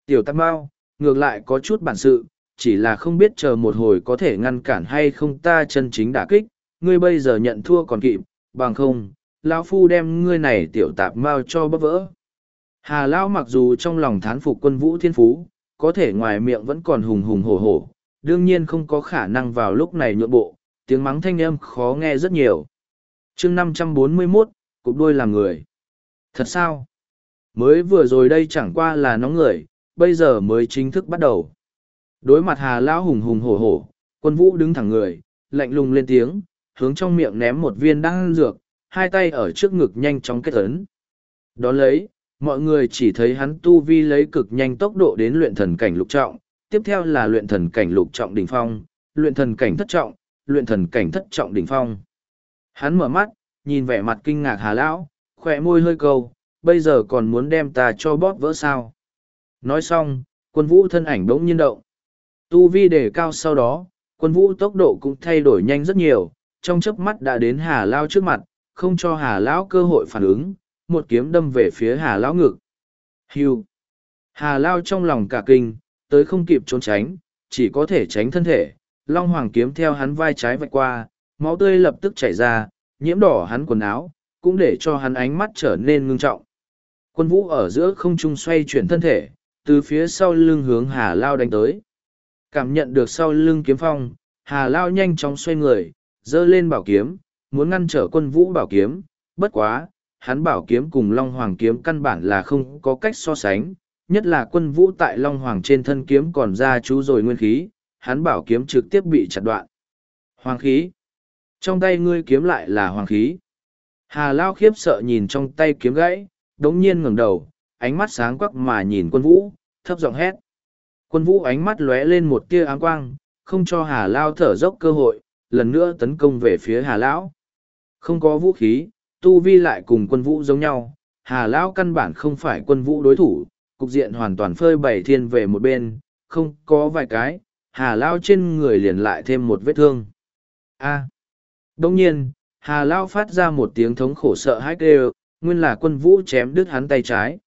Tiểu Tam Bao, ngược lại có chút bản sự, chỉ là không biết chờ một hồi có thể ngăn cản hay không ta chân chính đả kích, ngươi bây giờ nhận thua còn kịp, bằng không, lão phu đem ngươi này tiểu tạp mao cho bấp vỡ. Hà Lão mặc dù trong lòng thán phục quân vũ thiên phú, có thể ngoài miệng vẫn còn hùng hùng hổ hổ, đương nhiên không có khả năng vào lúc này nhượng bộ, tiếng mắng thanh âm khó nghe rất nhiều. chương 541, cục đôi làm người. Thật sao? Mới vừa rồi đây chẳng qua là nóng người, bây giờ mới chính thức bắt đầu. Đối mặt Hà Lão hùng hùng hổ hổ, quân vũ đứng thẳng người, lạnh lùng lên tiếng, hướng trong miệng ném một viên đan dược, hai tay ở trước ngực nhanh chóng kết ấn. Đón lấy, mọi người chỉ thấy hắn tu vi lấy cực nhanh tốc độ đến luyện thần cảnh lục trọng, tiếp theo là luyện thần cảnh lục trọng đỉnh phong, luyện thần cảnh thất trọng, luyện thần cảnh thất trọng đỉnh phong. Hắn mở mắt, nhìn vẻ mặt kinh ngạc Hà lão, khỏe môi hơi câu, bây giờ còn muốn đem ta cho bóp vỡ sao. Nói xong, quân vũ thân ảnh đống nhiên động. Tu vi đề cao sau đó, quân vũ tốc độ cũng thay đổi nhanh rất nhiều, trong chớp mắt đã đến Hà Lao trước mặt, không cho Hà Lão cơ hội phản ứng, một kiếm đâm về phía Hà Lão ngực. Hưu! Hà Lao trong lòng cả kinh, tới không kịp trốn tránh, chỉ có thể tránh thân thể. Long Hoàng kiếm theo hắn vai trái vạch qua, máu tươi lập tức chảy ra, nhiễm đỏ hắn quần áo, cũng để cho hắn ánh mắt trở nên ngưng trọng. Quân vũ ở giữa không trung xoay chuyển thân thể, từ phía sau lưng hướng Hà Lao đánh tới. Cảm nhận được sau lưng kiếm phong, Hà Lao nhanh chóng xoay người, dơ lên bảo kiếm, muốn ngăn trở quân vũ bảo kiếm, bất quá, hắn bảo kiếm cùng Long Hoàng kiếm căn bản là không có cách so sánh, nhất là quân vũ tại Long Hoàng trên thân kiếm còn ra chú rồi nguyên khí, hắn bảo kiếm trực tiếp bị chặt đoạn. Hoàng khí. Trong tay ngươi kiếm lại là hoàng khí. Hà Lao khiếp sợ nhìn trong tay kiếm gãy, đống nhiên ngẩng đầu, ánh mắt sáng quắc mà nhìn quân vũ, thấp giọng hét. Quân vũ ánh mắt lóe lên một tia áng quang, không cho Hà Lao thở dốc cơ hội, lần nữa tấn công về phía Hà Lão. Không có vũ khí, tu vi lại cùng quân vũ giống nhau, Hà Lão căn bản không phải quân vũ đối thủ, cục diện hoàn toàn phơi bày thiên về một bên, không có vài cái, Hà Lão trên người liền lại thêm một vết thương. A. À. Đông nhiên, Hà Lão phát ra một tiếng thống khổ sợ hãi kêu, nguyên là quân vũ chém đứt hắn tay trái.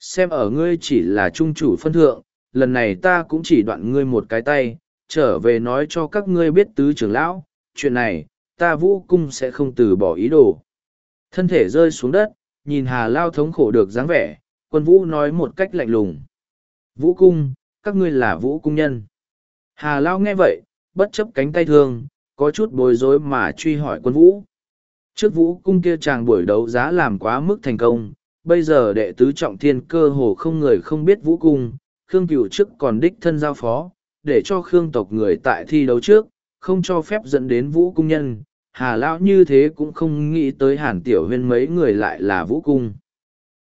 Xem ở ngươi chỉ là trung chủ phân thượng, lần này ta cũng chỉ đoạn ngươi một cái tay, trở về nói cho các ngươi biết tứ trưởng lão, chuyện này, ta vũ cung sẽ không từ bỏ ý đồ. Thân thể rơi xuống đất, nhìn Hà Lao thống khổ được dáng vẻ, quân vũ nói một cách lạnh lùng. Vũ cung, các ngươi là vũ cung nhân. Hà Lao nghe vậy, bất chấp cánh tay thương, có chút bối rối mà truy hỏi quân vũ. Trước vũ cung kia chàng buổi đấu giá làm quá mức thành công, bây giờ đệ tứ trọng thiên cơ hồ không người không biết vũ cung, Khương Cửu trước còn đích thân giao phó, để cho Khương tộc người tại thi đấu trước, không cho phép dẫn đến vũ cung nhân. Hà Lão như thế cũng không nghĩ tới Hàn Tiểu Huyên mấy người lại là vũ cung.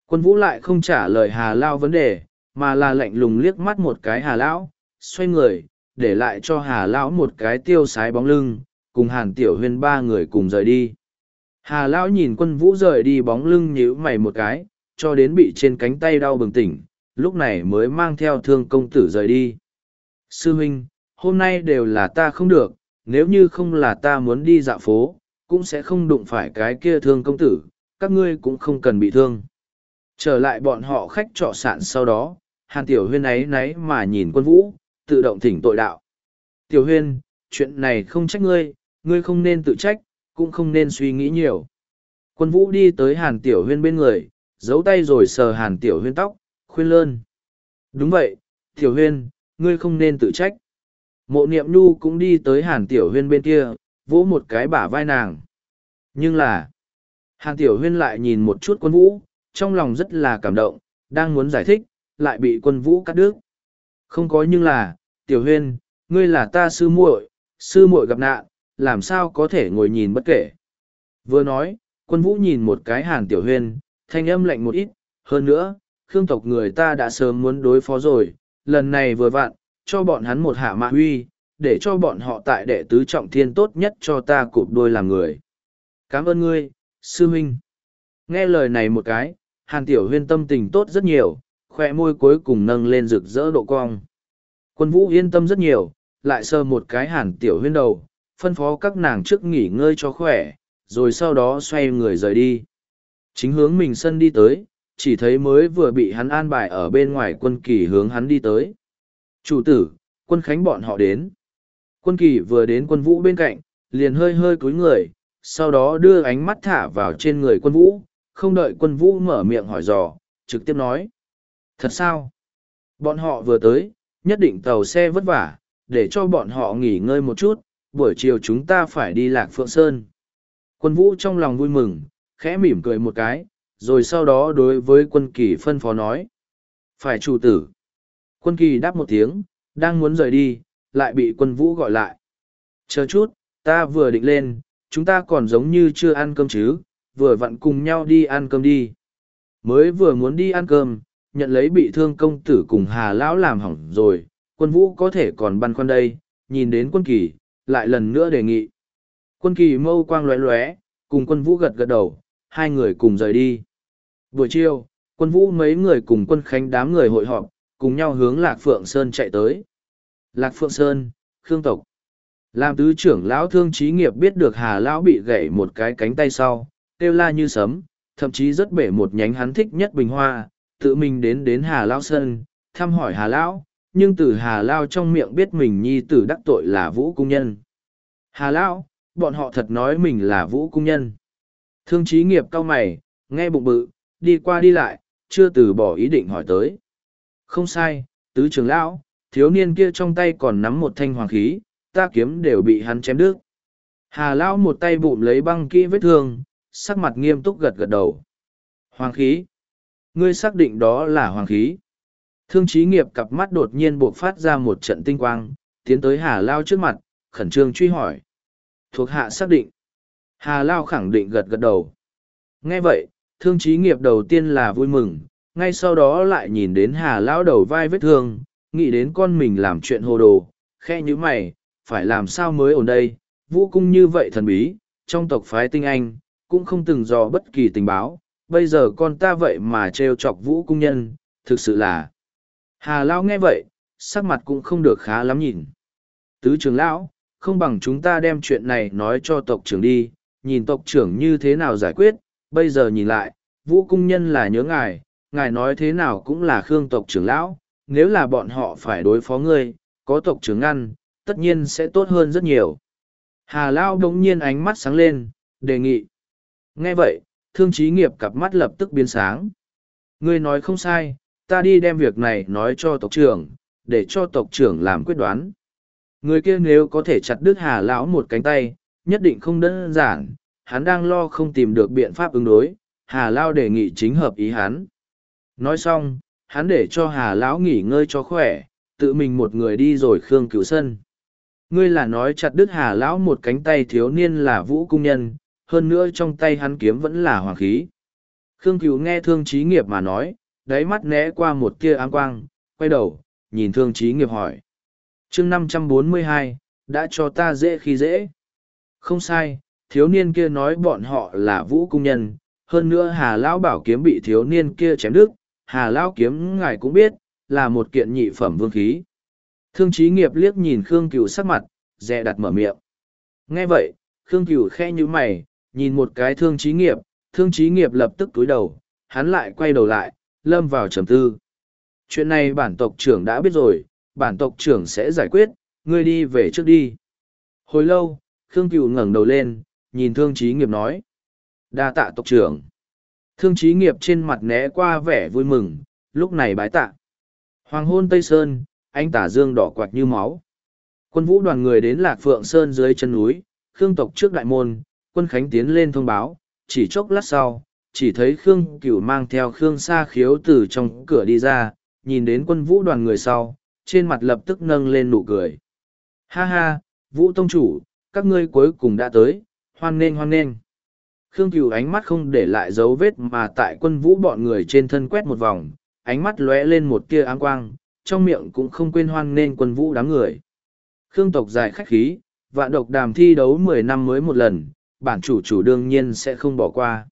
Quân vũ lại không trả lời Hà Lão vấn đề, mà là lạnh lùng liếc mắt một cái Hà Lão, xoay người, để lại cho Hà Lão một cái tiêu sái bóng lưng, cùng Hàn Tiểu Huyên ba người cùng rời đi. Hà Lão nhìn quân vũ rời đi bóng lưng nhíu mày một cái, cho đến bị trên cánh tay đau bừng tỉnh, lúc này mới mang theo thương công tử rời đi. Sư huynh, hôm nay đều là ta không được, nếu như không là ta muốn đi dạo phố, cũng sẽ không đụng phải cái kia thương công tử, các ngươi cũng không cần bị thương. Trở lại bọn họ khách trọ sạn sau đó, hàn tiểu huyên ấy náy mà nhìn quân vũ, tự động thỉnh tội đạo. Tiểu huyên, chuyện này không trách ngươi, ngươi không nên tự trách, cũng không nên suy nghĩ nhiều. Quân vũ đi tới hàn tiểu huyên bên người, giấu tay rồi sờ hàn tiểu huyên tóc, khuyên lơn. Đúng vậy, tiểu huyên, ngươi không nên tự trách. Mộ niệm nu cũng đi tới hàn tiểu huyên bên kia, vỗ một cái bả vai nàng. Nhưng là, hàn tiểu huyên lại nhìn một chút quân vũ, trong lòng rất là cảm động, đang muốn giải thích, lại bị quân vũ cắt đứt. Không có nhưng là, tiểu huyên, ngươi là ta sư muội, sư muội gặp nạn, làm sao có thể ngồi nhìn bất kể. Vừa nói, quân vũ nhìn một cái hàn tiểu huyên, thanh âm lạnh một ít, hơn nữa, khương tộc người ta đã sớm muốn đối phó rồi, lần này vừa vặn, cho bọn hắn một hạ mạ huy, để cho bọn họ tại đệ tứ trọng thiên tốt nhất cho ta cụp đôi làm người. Cảm ơn ngươi, sư huynh. Nghe lời này một cái, hàn tiểu huyên tâm tình tốt rất nhiều, khoe môi cuối cùng nâng lên rực rỡ độ cong. Quân vũ yên tâm rất nhiều, lại sơ một cái hàn tiểu huyên đầu, phân phó các nàng trước nghỉ ngơi cho khỏe, rồi sau đó xoay người rời đi. Chính hướng mình sân đi tới, chỉ thấy mới vừa bị hắn an bài ở bên ngoài quân kỳ hướng hắn đi tới. Chủ tử, quân khánh bọn họ đến. Quân kỳ vừa đến quân vũ bên cạnh, liền hơi hơi cúi người, sau đó đưa ánh mắt thả vào trên người quân vũ, không đợi quân vũ mở miệng hỏi dò, trực tiếp nói. Thật sao? Bọn họ vừa tới, nhất định tàu xe vất vả, để cho bọn họ nghỉ ngơi một chút, buổi chiều chúng ta phải đi lạc phượng sơn. Quân vũ trong lòng vui mừng, khẽ mỉm cười một cái, rồi sau đó đối với quân kỳ phân phó nói. Phải chủ tử. Quân kỳ đáp một tiếng, đang muốn rời đi, lại bị quân vũ gọi lại. Chờ chút, ta vừa định lên, chúng ta còn giống như chưa ăn cơm chứ, vừa vặn cùng nhau đi ăn cơm đi. Mới vừa muốn đi ăn cơm, nhận lấy bị thương công tử cùng hà lão làm hỏng rồi, quân vũ có thể còn băn khoăn đây, nhìn đến quân kỳ, lại lần nữa đề nghị. Quân kỳ mâu quang lóe lóe, cùng quân vũ gật gật đầu, hai người cùng rời đi. Buổi chiều, quân vũ mấy người cùng quân khánh đám người hội họp, cùng nhau hướng Lạc Phượng Sơn chạy tới. Lạc Phượng Sơn, Khương Tộc. Làm tứ trưởng lão thương trí nghiệp biết được Hà Lão bị gãy một cái cánh tay sau, kêu la như sấm, thậm chí rất bể một nhánh hắn thích nhất bình hoa, tự mình đến đến Hà Lão Sơn, thăm hỏi Hà Lão, nhưng từ Hà Lão trong miệng biết mình nhi tử đắc tội là Vũ Cung Nhân. Hà Lão, bọn họ thật nói mình là Vũ Cung Nhân. Thương trí nghiệp cao mày, nghe bụng bự, đi qua đi lại, chưa từ bỏ ý định hỏi tới. Không sai, tứ trưởng lão, thiếu niên kia trong tay còn nắm một thanh hoàng khí, ta kiếm đều bị hắn chém đứt. Hà lão một tay bụm lấy băng kỹ vết thương, sắc mặt nghiêm túc gật gật đầu. Hoàng khí. Ngươi xác định đó là hoàng khí. Thương trí nghiệp cặp mắt đột nhiên buộc phát ra một trận tinh quang, tiến tới Hà Lao trước mặt, khẩn trương truy hỏi. Thuộc hạ xác định. Hà Lao khẳng định gật gật đầu. Nghe vậy, thương trí nghiệp đầu tiên là vui mừng, ngay sau đó lại nhìn đến Hà Lao đầu vai vết thương, nghĩ đến con mình làm chuyện hồ đồ, khe nhữ mày, phải làm sao mới ổn đây, vũ cung như vậy thần bí, trong tộc phái tinh anh, cũng không từng dò bất kỳ tình báo, bây giờ con ta vậy mà trêu chọc vũ cung nhân, thực sự là. Hà Lao nghe vậy, sắc mặt cũng không được khá lắm nhìn. Tứ trưởng lão, không bằng chúng ta đem chuyện này nói cho tộc trưởng đi, nhìn tộc trưởng như thế nào giải quyết, bây giờ nhìn lại, vũ cung nhân là nhớ ngài, ngài nói thế nào cũng là khương tộc trưởng lão, nếu là bọn họ phải đối phó ngươi, có tộc trưởng ngăn, tất nhiên sẽ tốt hơn rất nhiều. Hà Lao đống nhiên ánh mắt sáng lên, đề nghị. Nghe vậy, thương trí nghiệp cặp mắt lập tức biến sáng. Ngươi nói không sai, ta đi đem việc này nói cho tộc trưởng, để cho tộc trưởng làm quyết đoán. Người kia nếu có thể chặt đứt Hà Lão một cánh tay, nhất định không đơn giản, hắn đang lo không tìm được biện pháp ứng đối, Hà Lao đề nghị chính hợp ý hắn. Nói xong, hắn để cho Hà Lão nghỉ ngơi cho khỏe, tự mình một người đi rồi Khương cứu sân. Ngươi là nói chặt đứt Hà Lão một cánh tay thiếu niên là vũ cung nhân, hơn nữa trong tay hắn kiếm vẫn là hoàng khí. Khương Cửu nghe thương trí nghiệp mà nói, đáy mắt né qua một tia ánh quang, quay đầu, nhìn thương trí nghiệp hỏi. chương năm trăm bốn mươi hai đã cho ta dễ khi dễ. Không sai, thiếu niên kia nói bọn họ là vũ cung nhân, hơn nữa Hà Lão bảo kiếm bị thiếu niên kia chém đứt, Hà Lão kiếm ngài cũng biết, là một kiện nhị phẩm vương khí. Thương trí nghiệp liếc nhìn Khương Cửu sắc mặt, dè đặt mở miệng. Nghe vậy, Khương Cửu khe như mày, nhìn một cái thương trí nghiệp, thương trí nghiệp lập tức túi đầu, hắn lại quay đầu lại, lâm vào trầm tư. Chuyện này bản tộc trưởng đã biết rồi, bản tộc trưởng sẽ giải quyết, ngươi đi về trước đi. Hồi lâu, Khương Cửu ngẩng đầu lên, nhìn thương trí nghiệp nói. đa tạ tộc trưởng. Thương trí nghiệp trên mặt né qua vẻ vui mừng, lúc này bái tạ. Hoàng hôn Tây Sơn, anh tả dương đỏ quạt như máu. Quân vũ đoàn người đến Lạc Phượng Sơn dưới chân núi, Khương tộc trước đại môn, quân Khánh tiến lên thông báo, chỉ chốc lát sau, chỉ thấy Khương Cửu mang theo Khương Sa khiếu từ trong cửa đi ra, nhìn đến quân vũ đoàn người sau, trên mặt lập tức nâng lên nụ cười. Ha ha, Vũ Tông Chủ, các ngươi cuối cùng đã tới, hoan nghênh hoan nghênh. Khương Cửu ánh mắt không để lại dấu vết mà tại quân vũ bọn người trên thân quét một vòng, ánh mắt lóe lên một tia áng quang, trong miệng cũng không quên hoan nghênh quân vũ đám người. Khương tộc dài khách khí, vạn độc đàm thi đấu mười năm mới một lần, bản chủ chủ đương nhiên sẽ không bỏ qua.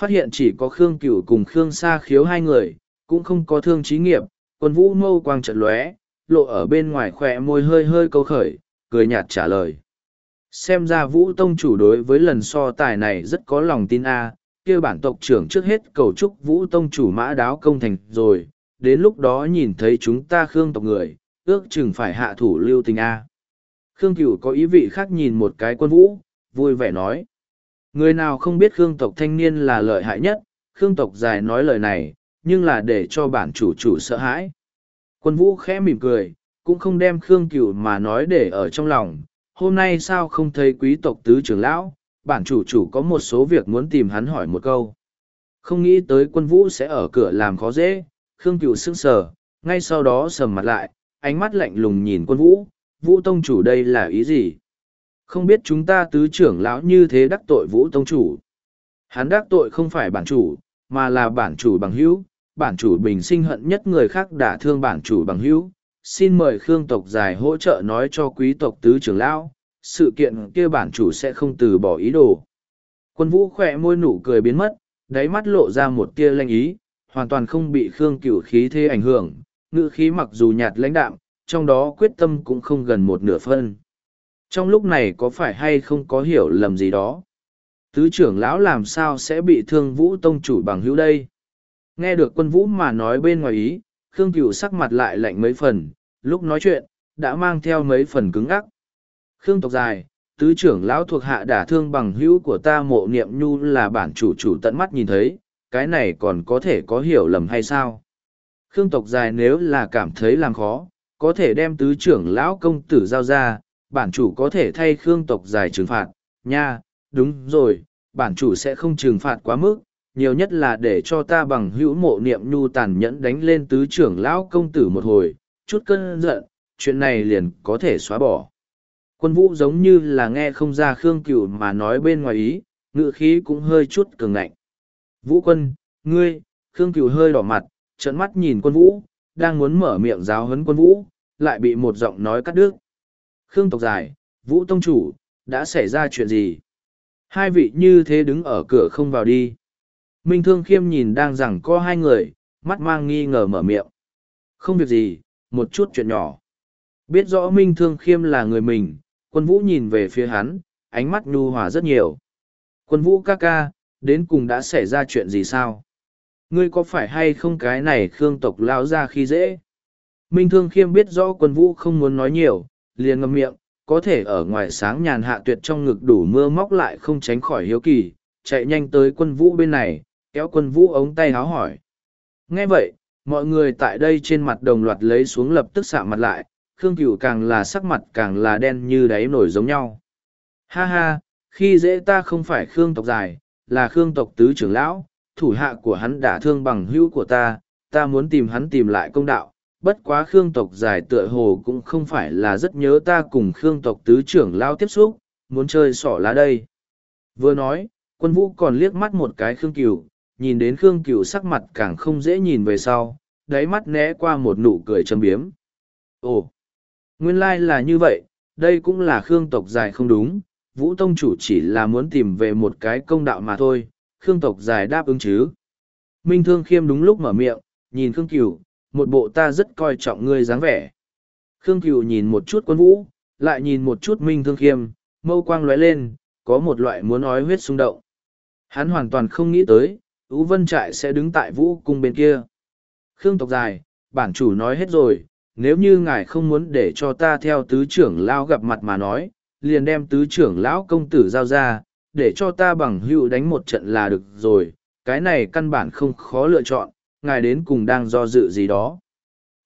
Phát hiện chỉ có Khương Cửu cùng Khương Sa khiếu hai người, cũng không có thương trí nghiệp, quân vũ mâu quang trận lóe, lộ ở bên ngoài khỏe môi hơi hơi câu khởi, cười nhạt trả lời. Xem ra vũ tông chủ đối với lần so tài này rất có lòng tin a kia bản tộc trưởng trước hết cầu chúc vũ tông chủ mã đáo công thành rồi, đến lúc đó nhìn thấy chúng ta khương tộc người, ước chừng phải hạ thủ lưu tình a Khương Cửu có ý vị khác nhìn một cái quân vũ, vui vẻ nói. Người nào không biết Khương tộc thanh niên là lợi hại nhất, Khương tộc dài nói lời này, nhưng là để cho bản chủ chủ sợ hãi. Quân vũ khẽ mỉm cười, cũng không đem Khương Cửu mà nói để ở trong lòng. Hôm nay sao không thấy quý tộc tứ trưởng lão, bản chủ chủ có một số việc muốn tìm hắn hỏi một câu. Không nghĩ tới quân vũ sẽ ở cửa làm khó dễ, Khương Cửu sững sờ, ngay sau đó sầm mặt lại, ánh mắt lạnh lùng nhìn quân vũ, vũ tông chủ đây là ý gì? Không biết chúng ta tứ trưởng lão như thế đắc tội vũ tông chủ. Hắn đắc tội không phải bản chủ, mà là bản chủ bằng hữu, bản chủ bình sinh hận nhất người khác đả thương bản chủ bằng hữu. Xin mời Khương tộc dài hỗ trợ nói cho quý tộc tứ trưởng lão, sự kiện kia bản chủ sẽ không từ bỏ ý đồ. Quân vũ khỏe môi nụ cười biến mất, đáy mắt lộ ra một tia lanh ý, hoàn toàn không bị Khương cửu khí thế ảnh hưởng, ngữ khí mặc dù nhạt lãnh đạm, trong đó quyết tâm cũng không gần một nửa phân. Trong lúc này có phải hay không có hiểu lầm gì đó? Tứ trưởng lão làm sao sẽ bị thương vũ tông chủ bằng hữu đây? Nghe được quân vũ mà nói bên ngoài ý, Khương Cửu sắc mặt lại lạnh mấy phần, lúc nói chuyện, đã mang theo mấy phần cứng ắc. Khương tộc dài, tứ trưởng lão thuộc hạ đả thương bằng hữu của ta mộ niệm nhu là bản chủ chủ tận mắt nhìn thấy, cái này còn có thể có hiểu lầm hay sao? Khương tộc dài nếu là cảm thấy làm khó, có thể đem tứ trưởng lão công tử giao ra, bản chủ có thể thay Khương tộc giải trừng phạt, nha, đúng rồi, bản chủ sẽ không trừng phạt quá mức, nhiều nhất là để cho ta bằng hữu mộ niệm nhu tàn nhẫn đánh lên tứ trưởng lão công tử một hồi, chút cơn giận, chuyện này liền có thể xóa bỏ. Quân vũ giống như là nghe không ra Khương Cửu mà nói bên ngoài ý, ngữ khí cũng hơi chút cường ngạnh. Vũ quân, ngươi, Khương Cửu hơi đỏ mặt, trợn mắt nhìn quân vũ, đang muốn mở miệng giáo huấn quân vũ, lại bị một giọng nói cắt đứt. Khương tộc dài, Vũ Tông Chủ, đã xảy ra chuyện gì? Hai vị như thế đứng ở cửa không vào đi. Minh Thương Khiêm nhìn đang rằng có hai người, mắt mang nghi ngờ mở miệng. Không việc gì, một chút chuyện nhỏ. Biết rõ Minh Thương Khiêm là người mình, quân vũ nhìn về phía hắn, ánh mắt nhu hòa rất nhiều. Quân vũ ca ca, đến cùng đã xảy ra chuyện gì sao? Ngươi có phải hay không cái này khương tộc lao ra khi dễ? Minh Thương Khiêm biết rõ quân vũ không muốn nói nhiều, liền ngậm miệng, có thể ở ngoài sáng nhàn hạ tuyệt trong ngực đủ mưa móc lại không tránh khỏi hiếu kỳ, chạy nhanh tới quân vũ bên này, kéo quân vũ ống tay háo hỏi. Nghe vậy, mọi người tại đây trên mặt đồng loạt lấy xuống lập tức sạm mặt lại, Khương Cửu càng là sắc mặt càng là đen như đáy nổi giống nhau. Ha ha, khi dễ ta không phải Khương tộc dài, là Khương tộc tứ trưởng lão, thủ hạ của hắn đã thương bằng hữu của ta, ta muốn tìm hắn tìm lại công đạo. Bất quá Khương tộc giải tựa hồ cũng không phải là rất nhớ ta cùng Khương tộc tứ trưởng lao tiếp xúc, muốn chơi xỏ lá đây. Vừa nói, quân vũ còn liếc mắt một cái Khương Cửu, nhìn đến Khương Cửu sắc mặt càng không dễ nhìn về sau, đáy mắt né qua một nụ cười châm biếm. Ồ, nguyên lai là như vậy, đây cũng là Khương tộc dài không đúng, Vũ Tông chủ chỉ là muốn tìm về một cái công đạo mà thôi, Khương tộc dài đáp ứng chứ. Minh Thương Khiêm đúng lúc mở miệng, nhìn Khương Cửu, một bộ ta rất coi trọng ngươi dáng vẻ. Khương Cửu nhìn một chút quân vũ, lại nhìn một chút Minh Thương Khiêm, mâu quang lóe lên, có một loại muốn nói huyết xung động. Hắn hoàn toàn không nghĩ tới, Ú Vân Trại sẽ đứng tại vũ cung bên kia. Khương tộc dài, bản chủ nói hết rồi, nếu như ngài không muốn để cho ta theo tứ trưởng lão gặp mặt mà nói, liền đem tứ trưởng lão công tử giao ra, để cho ta bằng hữu đánh một trận là được rồi, cái này căn bản không khó lựa chọn, ngài đến cùng đang do dự gì đó.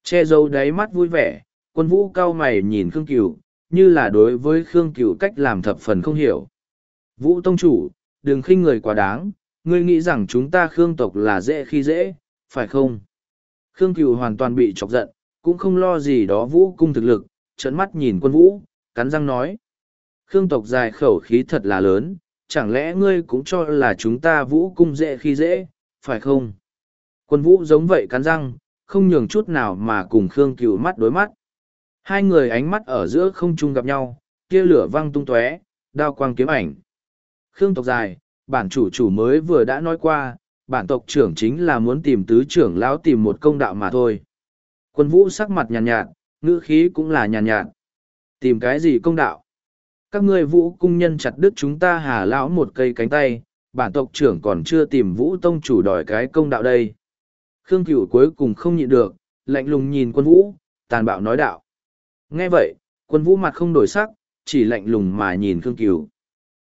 Che giấu đáy mắt vui vẻ, quân vũ cao mày nhìn Khương Cửu, như là đối với Khương Cửu cách làm thập phần không hiểu. Vũ Tông Chủ, đừng khinh người quá đáng, ngươi nghĩ rằng chúng ta Khương tộc là dễ khi dễ, phải không? Khương Cửu hoàn toàn bị chọc giận, cũng không lo gì đó Vũ cung thực lực, trợn mắt nhìn quân vũ, cắn răng nói. Khương tộc dài khẩu khí thật là lớn, chẳng lẽ ngươi cũng cho là chúng ta vũ cung dễ khi dễ, phải không? Quân vũ giống vậy cắn răng, không nhường chút nào mà cùng Khương Cửu mắt đối mắt. Hai người ánh mắt ở giữa không trung gặp nhau, kia lửa văng tung tóe, đao quang kiếm ảnh. Khương tộc dài, bản chủ chủ mới vừa đã nói qua, bản tộc trưởng chính là muốn tìm tứ trưởng lão tìm một công đạo mà thôi. Quân vũ sắc mặt nhàn nhạt, nhạt, ngữ khí cũng là nhàn nhạt, nhạt. Tìm cái gì công đạo? các ngươi vũ cung nhân chặt đứt chúng ta hà lão một cây cánh tay bản tộc trưởng còn chưa tìm vũ tông chủ đòi cái công đạo đây khương cửu cuối cùng không nhịn được lạnh lùng nhìn quân vũ tàn bạo nói đạo nghe vậy quân vũ mặt không đổi sắc chỉ lạnh lùng mà nhìn khương cửu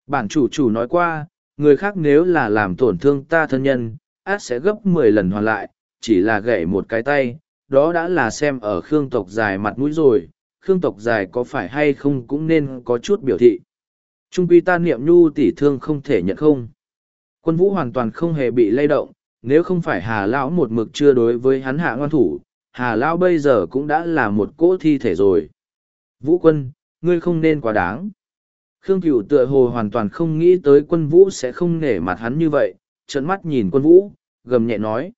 bản chủ chủ nói qua người khác nếu là làm tổn thương ta thân nhân át sẽ gấp mười lần hoàn lại chỉ là gãy một cái tay đó đã là xem ở khương tộc dài mặt mũi rồi Khương tộc dài có phải hay không cũng nên có chút biểu thị. Trung quy ta niệm nhu tỷ thương không thể nhận không. Quân vũ hoàn toàn không hề bị lay động, nếu không phải Hà Lão một mực chưa đối với hắn hạ ngoan thủ, Hà Lão bây giờ cũng đã là một cỗ thi thể rồi. Vũ quân, ngươi không nên quá đáng. Khương cựu tựa hồ hoàn toàn không nghĩ tới quân vũ sẽ không nể mặt hắn như vậy, trợn mắt nhìn quân vũ, gầm nhẹ nói.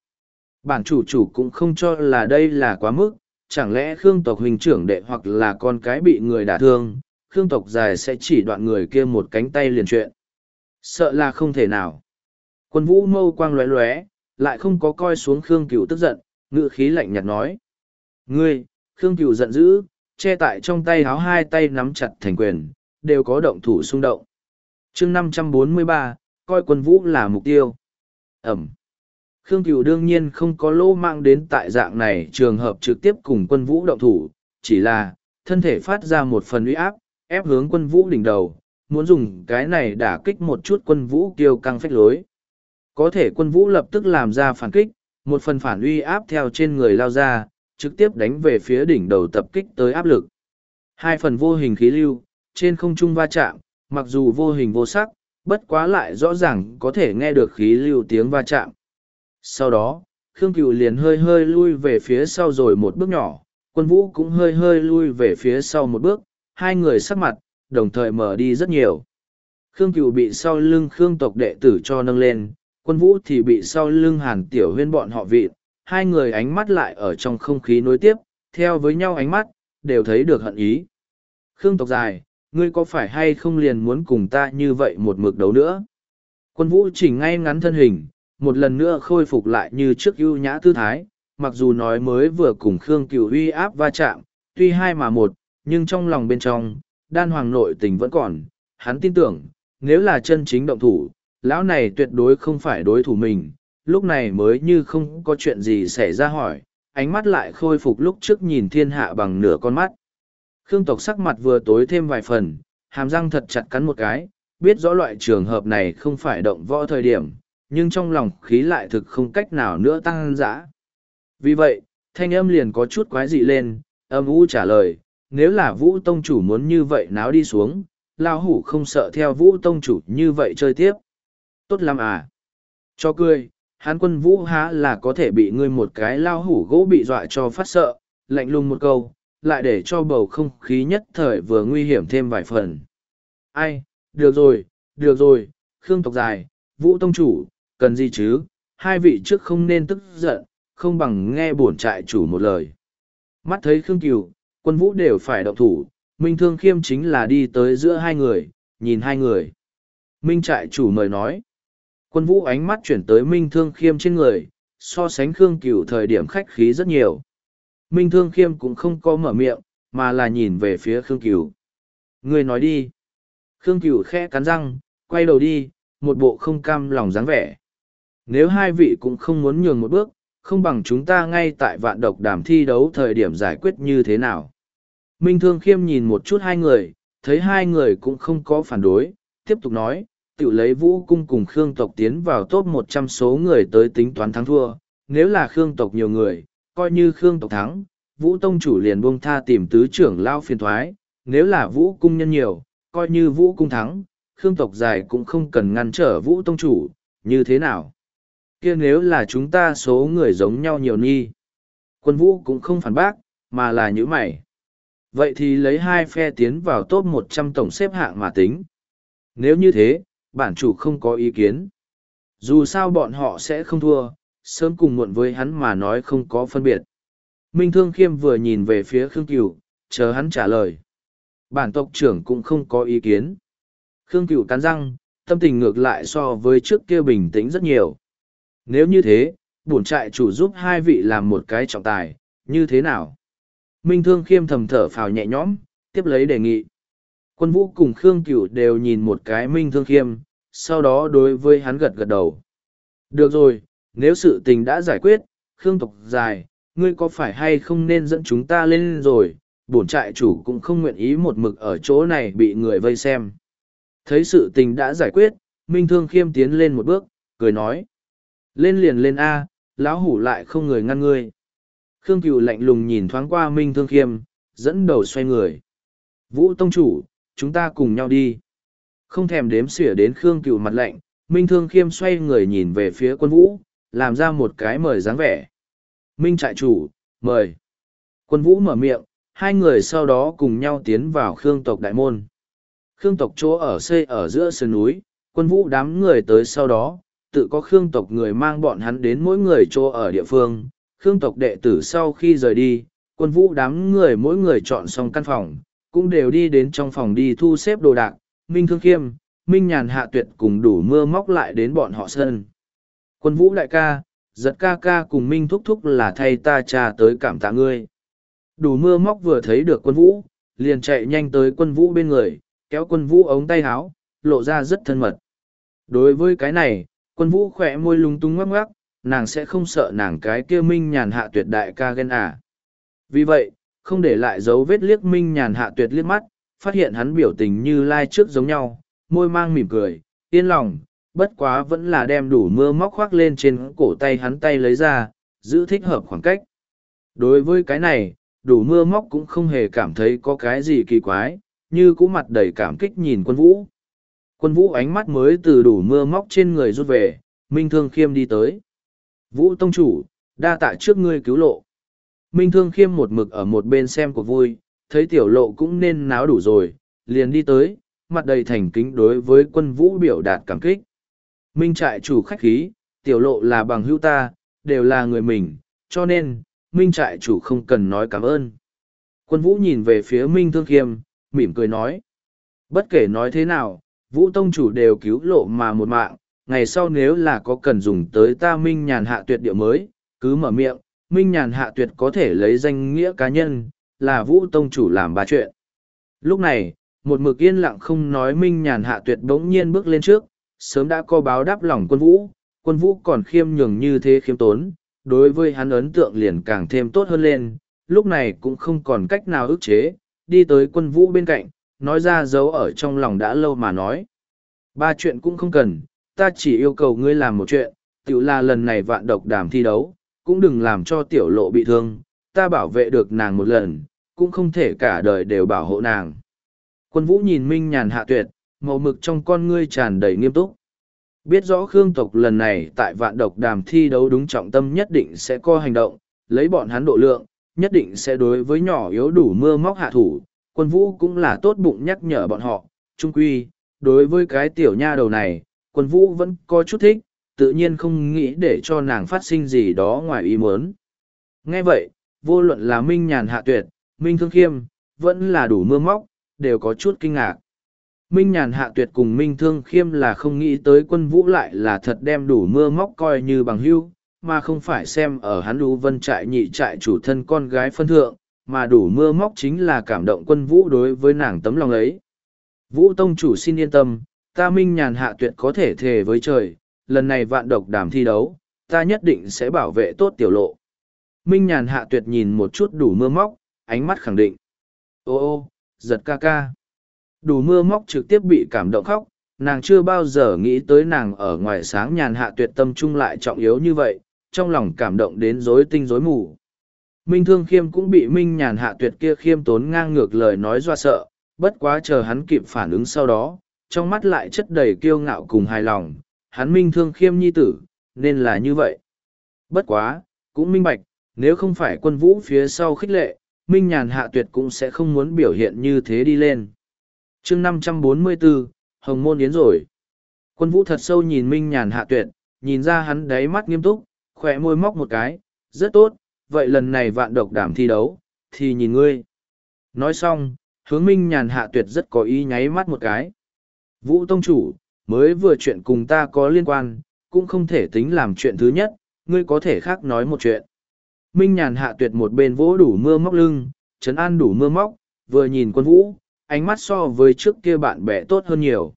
Bản chủ chủ cũng không cho là đây là quá mức, chẳng lẽ Khương tộc huynh trưởng đệ hoặc là con cái bị người đả thương, Khương tộc dài sẽ chỉ đoạn người kia một cánh tay liền chuyện. Sợ là không thể nào. Quân vũ mâu quang lóe lóe, lại không có coi xuống Khương Cửu tức giận, ngữ khí lạnh nhạt nói. Ngươi, Khương Cửu giận dữ, che tại trong tay háo hai tay nắm chặt thành quyền, đều có động thủ xung động. chương năm trăm bốn mươi ba, coi quân vũ là mục tiêu. Ẩm. Khương Cửu đương nhiên không có lô mang đến tại dạng này trường hợp trực tiếp cùng quân vũ động thủ, chỉ là, thân thể phát ra một phần uy áp, ép hướng quân vũ đỉnh đầu, muốn dùng cái này đả kích một chút quân vũ kiêu căng phách lối. Có thể quân vũ lập tức làm ra phản kích, một phần phản uy áp theo trên người lao ra, trực tiếp đánh về phía đỉnh đầu tập kích tới áp lực. Hai phần vô hình khí lưu, trên không trung va chạm, mặc dù vô hình vô sắc, bất quá lại rõ ràng có thể nghe được khí lưu tiếng va chạm. Sau đó, Khương Cửu liền hơi hơi lui về phía sau rồi một bước nhỏ, quân vũ cũng hơi hơi lui về phía sau một bước, hai người sắc mặt, đồng thời mở đi rất nhiều. Khương Cửu bị sau lưng Khương tộc đệ tử cho nâng lên, quân vũ thì bị sau lưng hàn tiểu huyên bọn họ vị, hai người ánh mắt lại ở trong không khí nối tiếp, theo với nhau ánh mắt, đều thấy được hận ý. Khương tộc dài, ngươi có phải hay không liền muốn cùng ta như vậy một mực đấu nữa? Quân vũ chỉnh ngay ngắn thân hình, một lần nữa khôi phục lại như trước ưu nhã tư thái, mặc dù nói mới vừa cùng Khương Cửu uy áp va chạm, tuy hai mà một, nhưng trong lòng bên trong, đan hoàng nội tình vẫn còn, hắn tin tưởng, nếu là chân chính động thủ, lão này tuyệt đối không phải đối thủ mình, lúc này mới như không có chuyện gì xảy ra hỏi, ánh mắt lại khôi phục lúc trước nhìn thiên hạ bằng nửa con mắt. Khương tộc sắc mặt vừa tối thêm vài phần, hàm răng thật chặt cắn một cái, biết rõ loại trường hợp này không phải động võ thời điểm, nhưng trong lòng khí lại thực không cách nào nữa tăng dã. Vì vậy, thanh âm liền có chút quái dị lên, âm u trả lời, nếu là vũ tông chủ muốn như vậy náo đi xuống, lao hủ không sợ theo vũ tông chủ như vậy chơi tiếp. Tốt lắm à. Cho cười, hán quân vũ há là có thể bị ngươi một cái lao hủ gỗ bị dọa cho phát sợ, lạnh lùng một câu, lại để cho bầu không khí nhất thời vừa nguy hiểm thêm vài phần. Ai, được rồi, được rồi, Khương tộc dài, vũ tông chủ, cần gì chứ, hai vị trước không nên tức giận, không bằng nghe bổn trại chủ một lời. Mắt thấy Khương Kiều, quân vũ đều phải động thủ, Minh Thương Khiêm chính là đi tới giữa hai người, nhìn hai người. Minh trại chủ mời nói. Quân vũ ánh mắt chuyển tới Minh Thương Khiêm trên người, so sánh Khương Cửu thời điểm khách khí rất nhiều. Minh Thương Khiêm cũng không có mở miệng, mà là nhìn về phía Khương Cửu. Người nói đi. Khương Cửu khẽ cắn răng, quay đầu đi, một bộ không cam lòng dáng vẻ. Nếu hai vị cũng không muốn nhường một bước, không bằng chúng ta ngay tại vạn độc đàm thi đấu thời điểm giải quyết như thế nào. Minh Thương Khiêm nhìn một chút hai người, thấy hai người cũng không có phản đối, tiếp tục nói, tự lấy vũ cung cùng Khương tộc tiến vào top một trăm số người tới tính toán thắng thua. Nếu là Khương tộc nhiều người, coi như Khương tộc thắng, vũ tông chủ liền buông tha tìm tứ trưởng lao phiền thoái. Nếu là vũ cung nhân nhiều, coi như vũ cung thắng, Khương tộc dài cũng không cần ngăn trở vũ tông chủ, như thế nào? kia nếu là chúng ta số người giống nhau nhiều nghi. Quân vũ cũng không phản bác, mà là những mày. Vậy thì lấy hai phe tiến vào top một trăm tổng xếp hạng mà tính. Nếu như thế, bản chủ không có ý kiến. Dù sao bọn họ sẽ không thua, sớm cùng muộn với hắn mà nói không có phân biệt. Minh Thương Khiêm vừa nhìn về phía Khương Cửu, chờ hắn trả lời. Bản tộc trưởng cũng không có ý kiến. Khương Cửu cắn răng, tâm tình ngược lại so với trước kia bình tĩnh rất nhiều. Nếu như thế, bổn trại chủ giúp hai vị làm một cái trọng tài, như thế nào? Minh Thương Khiêm thầm thở phào nhẹ nhõm, tiếp lấy đề nghị. Quân vũ cùng Khương Cửu đều nhìn một cái Minh Thương Khiêm, sau đó đối với hắn gật gật đầu. Được rồi, nếu sự tình đã giải quyết, Khương tộc dài, ngươi có phải hay không nên dẫn chúng ta lên rồi, bổn trại chủ cũng không nguyện ý một mực ở chỗ này bị người vây xem. Thấy sự tình đã giải quyết, Minh Thương Khiêm tiến lên một bước, cười nói. Lên liền lên A, lão hủ lại không người ngăn ngươi. Khương Cửu lạnh lùng nhìn thoáng qua Minh Thương Khiêm, dẫn đầu xoay người. Vũ Tông Chủ, chúng ta cùng nhau đi. Không thèm đếm xỉa đến Khương Cửu mặt lạnh, Minh Thương Khiêm xoay người nhìn về phía quân vũ, làm ra một cái mời dáng vẻ. Minh trại chủ, mời. Quân vũ mở miệng, hai người sau đó cùng nhau tiến vào Khương tộc đại môn. Khương tộc chỗ ở xây ở giữa sườn núi, quân vũ đám người tới sau đó, tự có Khương tộc người mang bọn hắn đến mỗi người chỗ ở địa phương. Khương tộc đệ tử sau khi rời đi, quân vũ đám người mỗi người chọn xong căn phòng, cũng đều đi đến trong phòng đi thu xếp đồ đạc. Minh Thương Khiêm, Minh Nhàn Hạ Tuyệt cùng đủ mưa móc lại đến bọn họ sân. Quân vũ đại ca, giật ca ca cùng Minh thúc thúc là thay ta cha tới cảm tạ ngươi. Đủ mưa móc vừa thấy được quân vũ, liền chạy nhanh tới quân vũ bên người, kéo quân vũ ống tay áo, lộ ra rất thân mật. Đối với cái này, quân vũ khỏe môi lúng túng ngoắc ngoắc, nàng sẽ không sợ nàng cái kia minh nhàn hạ tuyệt đại ca ghen à. Vì vậy, không để lại dấu vết liếc minh nhàn hạ tuyệt liếc mắt, phát hiện hắn biểu tình như lai trước giống nhau, môi mang mỉm cười, yên lòng, bất quá vẫn là đem đủ mưa móc khoác lên trên cổ tay hắn tay lấy ra, giữ thích hợp khoảng cách. Đối với cái này, đủ mưa móc cũng không hề cảm thấy có cái gì kỳ quái, như cũ mặt đầy cảm kích nhìn quân vũ. Quân vũ ánh mắt mới từ đủ mưa móc trên người rút về, Minh Thương Khiêm đi tới. Vũ Tông Chủ, đa tạ trước ngươi cứu lộ. Minh Thương Khiêm một mực ở một bên xem của vui, thấy tiểu lộ cũng nên náo đủ rồi, liền đi tới, mặt đầy thành kính đối với quân vũ biểu đạt cảm kích. Minh trại chủ khách khí, tiểu lộ là bằng hữu ta, đều là người mình, cho nên, Minh trại chủ không cần nói cảm ơn. Quân vũ nhìn về phía Minh Thương Khiêm, mỉm cười nói. Bất kể nói thế nào, vũ tông chủ đều cứu lộ mà một mạng, ngày sau nếu là có cần dùng tới ta Minh nhàn hạ tuyệt địa mới, cứ mở miệng, Minh nhàn hạ tuyệt có thể lấy danh nghĩa cá nhân, là vũ tông chủ làm ba chuyện. Lúc này, một mực yên lặng không nói Minh nhàn hạ tuyệt bỗng nhiên bước lên trước, sớm đã có báo đáp lòng quân vũ, quân vũ còn khiêm nhường như thế khiêm tốn, đối với hắn ấn tượng liền càng thêm tốt hơn lên, lúc này cũng không còn cách nào ức chế, đi tới quân vũ bên cạnh, nói ra dấu ở trong lòng đã lâu mà nói. Ba chuyện cũng không cần, ta chỉ yêu cầu ngươi làm một chuyện, tự là lần này vạn độc đàm thi đấu, cũng đừng làm cho tiểu lộ bị thương, ta bảo vệ được nàng một lần, cũng không thể cả đời đều bảo hộ nàng. Quân vũ nhìn Minh nhàn hạ tuyệt, màu mực trong con ngươi tràn đầy nghiêm túc. Biết rõ Khương tộc lần này tại vạn độc đàm thi đấu đúng trọng tâm nhất định sẽ có hành động, lấy bọn hắn độ lượng, nhất định sẽ đối với nhỏ yếu đủ mưa móc hạ thủ. Quân vũ cũng là tốt bụng nhắc nhở bọn họ, trung quy, đối với cái tiểu nha đầu này, quân vũ vẫn có chút thích, tự nhiên không nghĩ để cho nàng phát sinh gì đó ngoài ý muốn. Nghe vậy, vô luận là Minh Nhàn Hạ Tuyệt, Minh Thương Khiêm, vẫn là đủ mưa móc, đều có chút kinh ngạc. Minh Nhàn Hạ Tuyệt cùng Minh Thương Khiêm là không nghĩ tới quân vũ lại là thật đem đủ mưa móc coi như bằng hữu, mà không phải xem ở hắn đủ vân trại nhị trại chủ thân con gái phân thượng, mà đủ mưa móc chính là cảm động quân vũ đối với nàng tấm lòng ấy. Vũ Tông chủ xin yên tâm, ta Minh Nhàn Hạ Tuyệt có thể thề với trời, lần này vạn độc đàm thi đấu, ta nhất định sẽ bảo vệ tốt tiểu lộ. Minh Nhàn Hạ Tuyệt nhìn một chút đủ mưa móc, ánh mắt khẳng định. Ô ô, giật ca ca đủ mưa móc trực tiếp bị cảm động khóc nàng chưa bao giờ nghĩ tới nàng ở ngoài sáng nhàn hạ tuyệt tâm trung lại trọng yếu như vậy trong lòng cảm động đến rối tinh rối mù minh thương khiêm cũng bị minh nhàn hạ tuyệt kia khiêm tốn ngang ngược lời nói do sợ bất quá chờ hắn kịp phản ứng sau đó trong mắt lại chất đầy kiêu ngạo cùng hài lòng hắn minh thương khiêm nhi tử, nên là như vậy. Bất quá, cũng minh bạch, nếu không phải quân vũ phía sau khích lệ, minh nhàn hạ tuyệt cũng sẽ không muốn biểu hiện như thế đi lên. Chương năm trăm bốn mươi bốn hồng môn yến rồi. Quân vũ thật sâu nhìn minh nhàn hạ tuyệt, nhìn ra hắn đáy mắt nghiêm túc, khỏe môi móc một cái, rất tốt, vậy lần này vạn độc đảm thi đấu, thì nhìn ngươi. Nói xong, hướng minh nhàn hạ tuyệt rất có ý nháy mắt một cái. Vũ tông chủ mới vừa chuyện cùng ta có liên quan cũng không thể tính làm chuyện thứ nhất ngươi có thể khác nói một chuyện minh nhàn hạ tuyệt một bên vỗ đủ mưa móc lưng Trấn an đủ mưa móc vừa nhìn quân vũ ánh mắt so với trước kia bạn bè tốt hơn nhiều.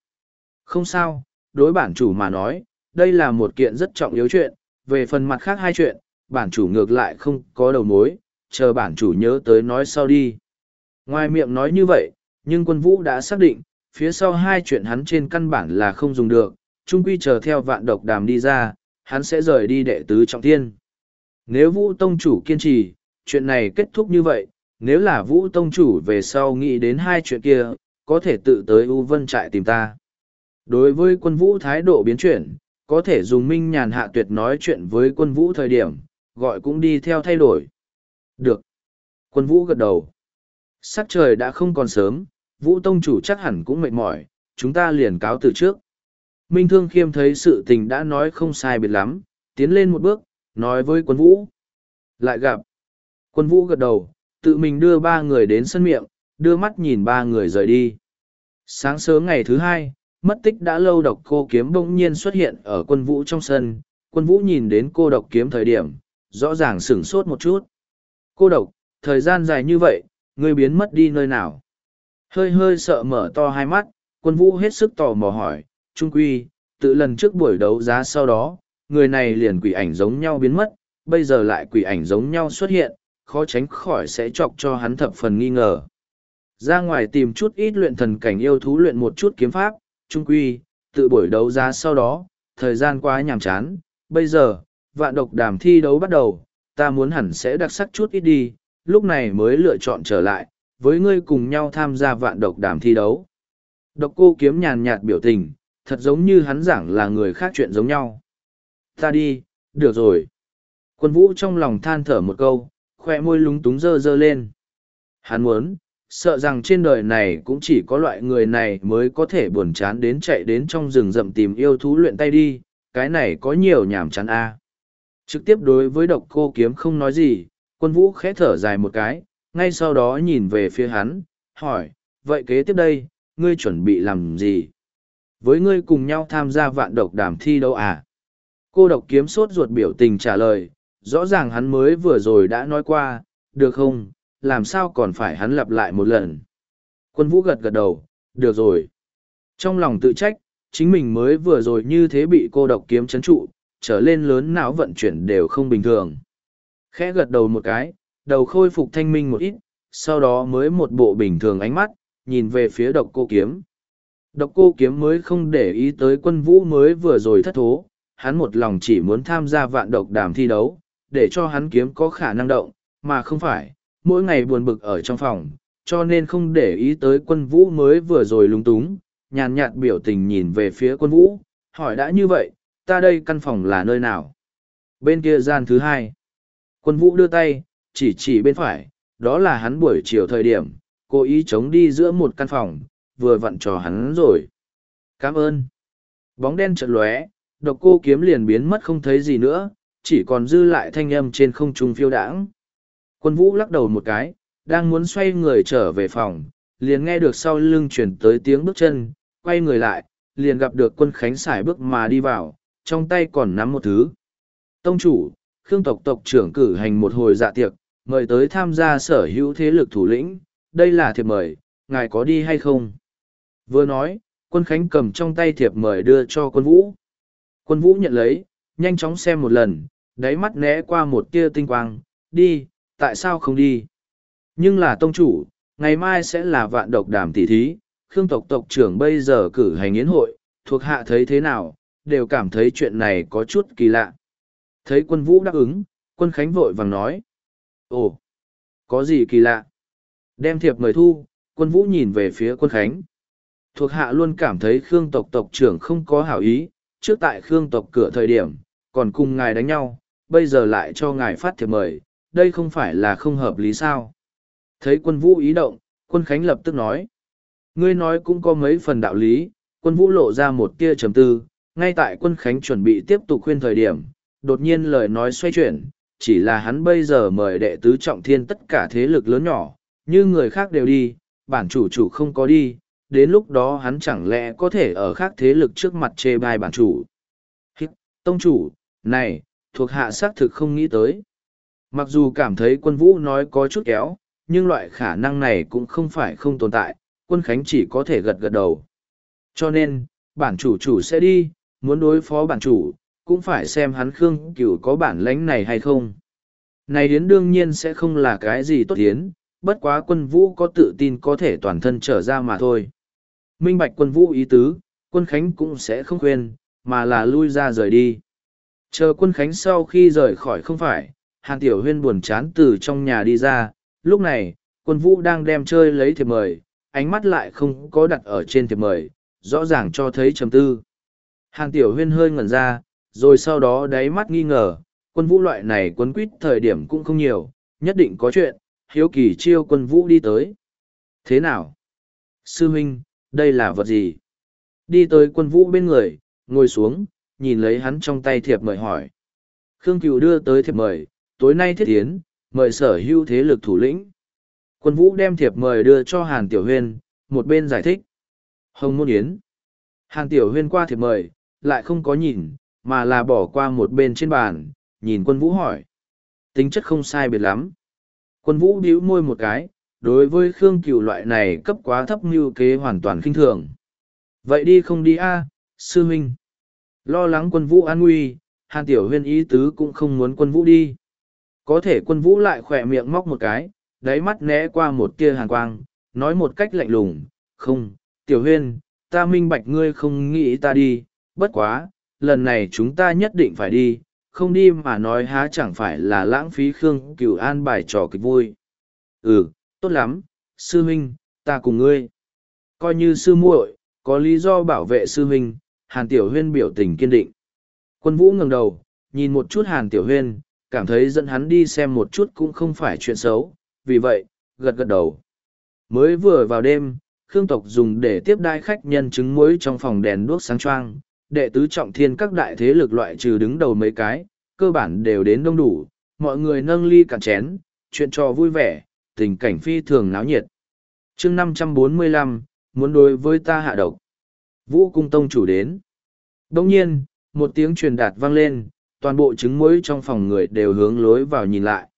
Không sao, đối bản chủ mà nói, đây là một kiện rất trọng yếu chuyện, về phần mặt khác hai chuyện, bản chủ ngược lại không có đầu mối, chờ bản chủ nhớ tới nói sau đi. Ngoài miệng nói như vậy, nhưng quân vũ đã xác định, phía sau hai chuyện hắn trên căn bản là không dùng được, chung quy chờ theo vạn độc đàm đi ra, hắn sẽ rời đi đệ tứ trọng thiên. Nếu vũ tông chủ kiên trì, chuyện này kết thúc như vậy, nếu là vũ tông chủ về sau nghĩ đến hai chuyện kia có thể tự tới u vân trại tìm ta. Đối với quân vũ thái độ biến chuyển có thể dùng minh nhàn hạ tuyệt nói chuyện với quân vũ thời điểm gọi cũng đi theo thay đổi. Được. Quân vũ gật đầu. Sắc trời đã không còn sớm Vũ Tông chủ chắc hẳn cũng mệt mỏi, chúng ta liền cáo từ trước. Minh Thương Khiêm thấy sự tình đã nói không sai biệt lắm, tiến lên một bước, nói với quân vũ. Lại gặp. Quân vũ gật đầu, tự mình đưa ba người đến sân miệng, đưa mắt nhìn ba người rời đi. Sáng sớm ngày thứ hai, mất tích đã lâu độc cô kiếm bỗng nhiên xuất hiện ở quân vũ trong sân. Quân vũ nhìn đến cô độc kiếm thời điểm, rõ ràng sửng sốt một chút. Cô độc, thời gian dài như vậy, ngươi biến mất đi nơi nào? Hơi hơi sợ mở to hai mắt, quân vũ hết sức tò mò hỏi, Trung Quy, tự lần trước buổi đấu giá sau đó, người này liền quỷ ảnh giống nhau biến mất, bây giờ lại quỷ ảnh giống nhau xuất hiện, khó tránh khỏi sẽ chọc cho hắn thập phần nghi ngờ. Ra ngoài tìm chút ít luyện thần cảnh yêu thú luyện một chút kiếm pháp, Trung Quy, tự buổi đấu giá sau đó, thời gian quá nhàm chán, bây giờ, vạn độc đàm thi đấu bắt đầu, ta muốn hẳn sẽ đặc sắc chút ít đi, lúc này mới lựa chọn trở lại, với ngươi cùng nhau tham gia vạn độc đàm thi đấu. Độc cô kiếm nhàn nhạt biểu tình, thật giống như hắn giảng là người khác chuyện giống nhau. Ta đi, được rồi. Quân vũ trong lòng than thở một câu, khoe môi lúng túng dơ dơ lên. Hắn muốn, sợ rằng trên đời này cũng chỉ có loại người này mới có thể buồn chán đến chạy đến trong rừng rậm tìm yêu thú luyện tay đi, cái này có nhiều nhảm chán a. Trực tiếp đối với độc cô kiếm không nói gì, quân vũ khẽ thở dài một cái, ngay sau đó nhìn về phía hắn, hỏi, vậy kế tiếp đây, ngươi chuẩn bị làm gì? Với ngươi cùng nhau tham gia vạn độc đàm thi đấu à? Cô độc kiếm sốt ruột biểu tình trả lời, rõ ràng hắn mới vừa rồi đã nói qua, được không, làm sao còn phải hắn lặp lại một lần. Quân vũ gật gật đầu, được rồi. Trong lòng tự trách, chính mình mới vừa rồi như thế bị cô độc kiếm chấn trụ, trở lên lớn não vận chuyển đều không bình thường. Khẽ gật đầu một cái, đầu khôi phục thanh minh một ít, sau đó mới một bộ bình thường ánh mắt, nhìn về phía độc cô kiếm. Độc cô kiếm mới không để ý tới quân vũ mới vừa rồi thất thố, hắn một lòng chỉ muốn tham gia vạn độc đàm thi đấu, để cho hắn kiếm có khả năng động, mà không phải, mỗi ngày buồn bực ở trong phòng, cho nên không để ý tới quân vũ mới vừa rồi lung túng, nhàn nhạt biểu tình nhìn về phía quân vũ, hỏi đã như vậy, ta đây căn phòng là nơi nào? Bên kia gian thứ hai. Quân vũ đưa tay, chỉ chỉ bên phải, đó là hắn buổi chiều thời điểm, cố ý chống đi giữa một căn phòng, vừa vặn trò hắn rồi. Cảm ơn. Bóng đen chợt lóe, độc cô kiếm liền biến mất không thấy gì nữa, chỉ còn dư lại thanh âm trên không trung phiêu đãng. Quân vũ lắc đầu một cái, đang muốn xoay người trở về phòng, liền nghe được sau lưng chuyển tới tiếng bước chân, quay người lại, liền gặp được quân khánh xài bước mà đi vào, trong tay còn nắm một thứ. Tông chủ, Khương tộc tộc trưởng cử hành một hồi dạ tiệc, mời tới tham gia sở hữu thế lực thủ lĩnh, đây là thiệp mời, ngài có đi hay không? Vừa nói, quân khánh cầm trong tay thiệp mời đưa cho quân vũ. Quân vũ nhận lấy, nhanh chóng xem một lần, đáy mắt né qua một tia tinh quang, đi, tại sao không đi? Nhưng là tông chủ, ngày mai sẽ là vạn độc đàm tỷ thí, Khương tộc tộc trưởng bây giờ cử hành yến hội, thuộc hạ thấy thế nào, đều cảm thấy chuyện này có chút kỳ lạ. Thấy quân vũ đáp ứng, quân khánh vội vàng nói. Ồ, có gì kỳ lạ? Đem thiệp mời thu, quân vũ nhìn về phía quân khánh. Thuộc hạ luôn cảm thấy Khương tộc tộc trưởng không có hảo ý, trước tại Khương tộc cửa thời điểm, còn cùng ngài đánh nhau, bây giờ lại cho ngài phát thiệp mời, đây không phải là không hợp lý sao. Thấy quân vũ ý động, quân khánh lập tức nói. Ngươi nói cũng có mấy phần đạo lý, quân vũ lộ ra một tia trầm tư, ngay tại quân khánh chuẩn bị tiếp tục khuyên thời điểm, đột nhiên lời nói xoay chuyển, chỉ là hắn bây giờ mời đệ tứ trọng thiên tất cả thế lực lớn nhỏ, như người khác đều đi, bản chủ chủ không có đi, đến lúc đó hắn chẳng lẽ có thể ở khác thế lực trước mặt chê bai bản chủ. Hít, tông chủ, này, thuộc hạ xác thực không nghĩ tới. Mặc dù cảm thấy quân vũ nói có chút kéo, nhưng loại khả năng này cũng không phải không tồn tại, quân khánh chỉ có thể gật gật đầu. Cho nên, bản chủ chủ sẽ đi, muốn đối phó bản chủ, cũng phải xem hắn Khương Cửu có bản lãnh này hay không. Này đến đương nhiên sẽ không là cái gì tốt tiến, bất quá quân vũ có tự tin có thể toàn thân trở ra mà thôi. Minh bạch quân vũ ý tứ, quân Khánh cũng sẽ không khuyên, mà là lui ra rời đi. Chờ quân Khánh sau khi rời khỏi không phải, Hàn Tiểu Huyên buồn chán từ trong nhà đi ra, lúc này, quân vũ đang đem chơi lấy thiệp mời, ánh mắt lại không có đặt ở trên thiệp mời, rõ ràng cho thấy trầm tư. Hàn Tiểu Huyên hơi ngẩn ra, rồi sau đó đáy mắt nghi ngờ, quân vũ loại này quân quýt thời điểm cũng không nhiều, nhất định có chuyện, hiếu kỳ chiêu quân vũ đi tới. Thế nào? Sư huynh, đây là vật gì? Đi tới quân vũ bên người, ngồi xuống, nhìn lấy hắn trong tay thiệp mời hỏi. Khương Cửu đưa tới thiệp mời, tối nay thiết tiến, mời sở hữu thế lực thủ lĩnh. Quân vũ đem thiệp mời đưa cho Hàn Tiểu Huyên, một bên giải thích. Hồng Môn Yến. Hàn Tiểu Huyên qua thiệp mời, lại không có nhìn, mà là bỏ qua một bên trên bàn, nhìn quân vũ hỏi. Tính chất không sai biệt lắm. Quân vũ bĩu môi một cái, đối với Khương Cửu loại này cấp quá thấp mưu kế hoàn toàn khinh thường. Vậy đi không đi a, sư huynh. Lo lắng quân vũ an nguy, Hàn Tiểu Huyên ý tứ cũng không muốn quân vũ đi. Có thể quân vũ lại khỏe miệng móc một cái, đáy mắt né qua một tia hàn quang, nói một cách lạnh lùng, không, Tiểu Huyên, ta minh bạch ngươi không nghĩ ta đi, bất quá, lần này chúng ta nhất định phải đi, không đi mà nói há chẳng phải là lãng phí Khương Cửu An bài trò kịch vui. Ừ, tốt lắm, sư huynh, ta cùng ngươi. Coi như sư muội, có lý do bảo vệ sư huynh, Hàn Tiểu Huyên biểu tình kiên định. Quân vũ ngẩng đầu, nhìn một chút Hàn Tiểu Huyên, cảm thấy dẫn hắn đi xem một chút cũng không phải chuyện xấu, vì vậy, gật gật đầu. Mới vừa vào đêm, Khương tộc dùng để tiếp đai khách nhân chứng muối trong phòng đèn đuốc sáng choang, đệ tứ trọng thiên các đại thế lực loại trừ đứng đầu mấy cái, cơ bản đều đến đông đủ, mọi người nâng ly cạn chén, chuyện trò vui vẻ, tình cảnh phi thường náo nhiệt. chương năm trăm bốn mươi lăm muốn đối với ta hạ độc. Vũ cung tông chủ đến. Đông nhiên, một tiếng truyền đạt vang lên, toàn bộ trứng muối trong phòng người đều hướng lối vào nhìn lại.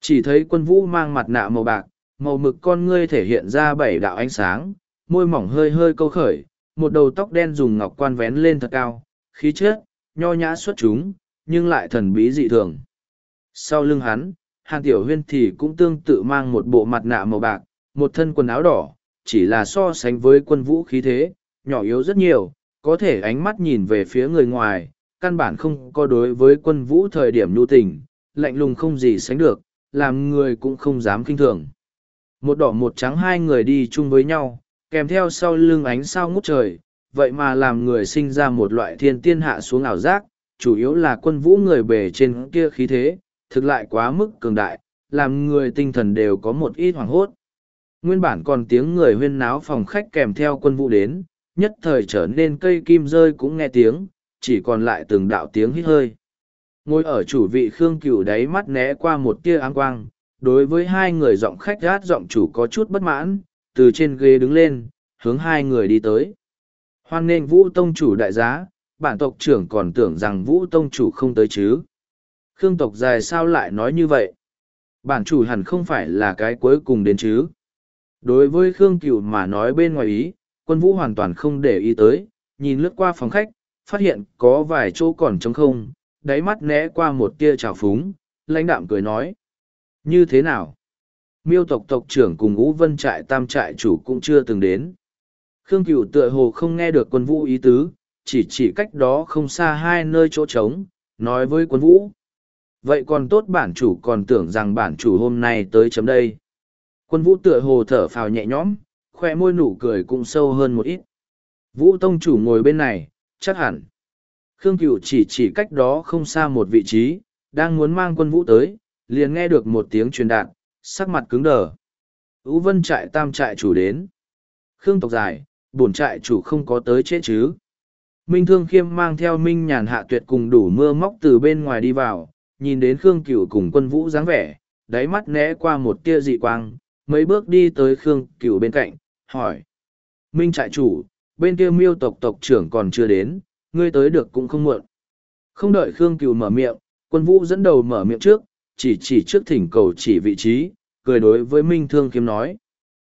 Chỉ thấy quân vũ mang mặt nạ màu bạc, màu mực con ngươi thể hiện ra bảy đạo ánh sáng, môi mỏng hơi hơi câu khởi, một đầu tóc đen dùng ngọc quan vén lên thật cao, khí chất, nho nhã xuất chúng, nhưng lại thần bí dị thường. Sau lưng hắn, Hàn Tiểu Huyên thì cũng tương tự mang một bộ mặt nạ màu bạc, một thân quần áo đỏ, chỉ là so sánh với quân vũ khí thế, nhỏ yếu rất nhiều, có thể ánh mắt nhìn về phía người ngoài, căn bản không có đối với quân vũ thời điểm nhu tình, lạnh lùng không gì sánh được, làm người cũng không dám kinh thường. Một đỏ một trắng hai người đi chung với nhau, kèm theo sau lưng ánh sao ngút trời, vậy mà làm người sinh ra một loại thiên tiên hạ xuống ảo giác, chủ yếu là quân vũ người bề trên kia khí thế, thực lại quá mức cường đại, làm người tinh thần đều có một ít hoảng hốt. Nguyên bản còn tiếng người huyên náo phòng khách kèm theo quân vũ đến, nhất thời trở nên cây kim rơi cũng nghe tiếng, chỉ còn lại từng đạo tiếng hít hơi. Ngồi ở chủ vị Khương Cửu đáy mắt né qua một tia áng quang, đối với hai người giọng khách gát giọng chủ có chút bất mãn, từ trên ghế đứng lên, hướng hai người đi tới. Hoan nên Vũ Tông chủ đại giá, bản tộc trưởng còn tưởng rằng Vũ Tông chủ không tới chứ. Khương tộc dài sao lại nói như vậy? Bản chủ hẳn không phải là cái cuối cùng đến chứ. Đối với Khương Cửu mà nói bên ngoài ý, quân vũ hoàn toàn không để ý tới, nhìn lướt qua phòng khách, phát hiện có vài chỗ còn trống không, đáy mắt né qua một tia trào phúng, lãnh đạm cười nói. Như thế nào? Miêu tộc tộc trưởng cùng ngũ vân trại tam trại chủ cũng chưa từng đến. Khương Cửu tựa hồ không nghe được quân vũ ý tứ, chỉ chỉ cách đó không xa hai nơi chỗ trống, nói với quân vũ. Vậy còn tốt bản chủ còn tưởng rằng bản chủ hôm nay tới chấm đây. Quân vũ tựa hồ thở phào nhẹ nhõm, khoe môi nụ cười cũng sâu hơn một ít. Vũ tông chủ ngồi bên này, chắc hẳn. Khương Cửu chỉ chỉ cách đó không xa một vị trí, đang muốn mang quân vũ tới, liền nghe được một tiếng truyền đạt, sắc mặt cứng đờ. Ú vân trại tam trại chủ đến. Khương tộc dài, bổn trại chủ không có tới chết chứ. Minh Thương Khiêm mang theo Minh Nhàn Hạ Tuyệt cùng đủ mưa móc từ bên ngoài đi vào, nhìn đến Khương Cửu cùng quân vũ dáng vẻ, đáy mắt né qua một tia dị quang, mấy bước đi tới Khương Cửu bên cạnh, hỏi. Minh trại chủ, bên kia miêu tộc tộc trưởng còn chưa đến, ngươi tới được cũng không muộn. Không đợi Khương Cửu mở miệng, quân vũ dẫn đầu mở miệng trước, chỉ chỉ trước thỉnh cầu chỉ vị trí, cười đối với Minh Thương Kiếm nói.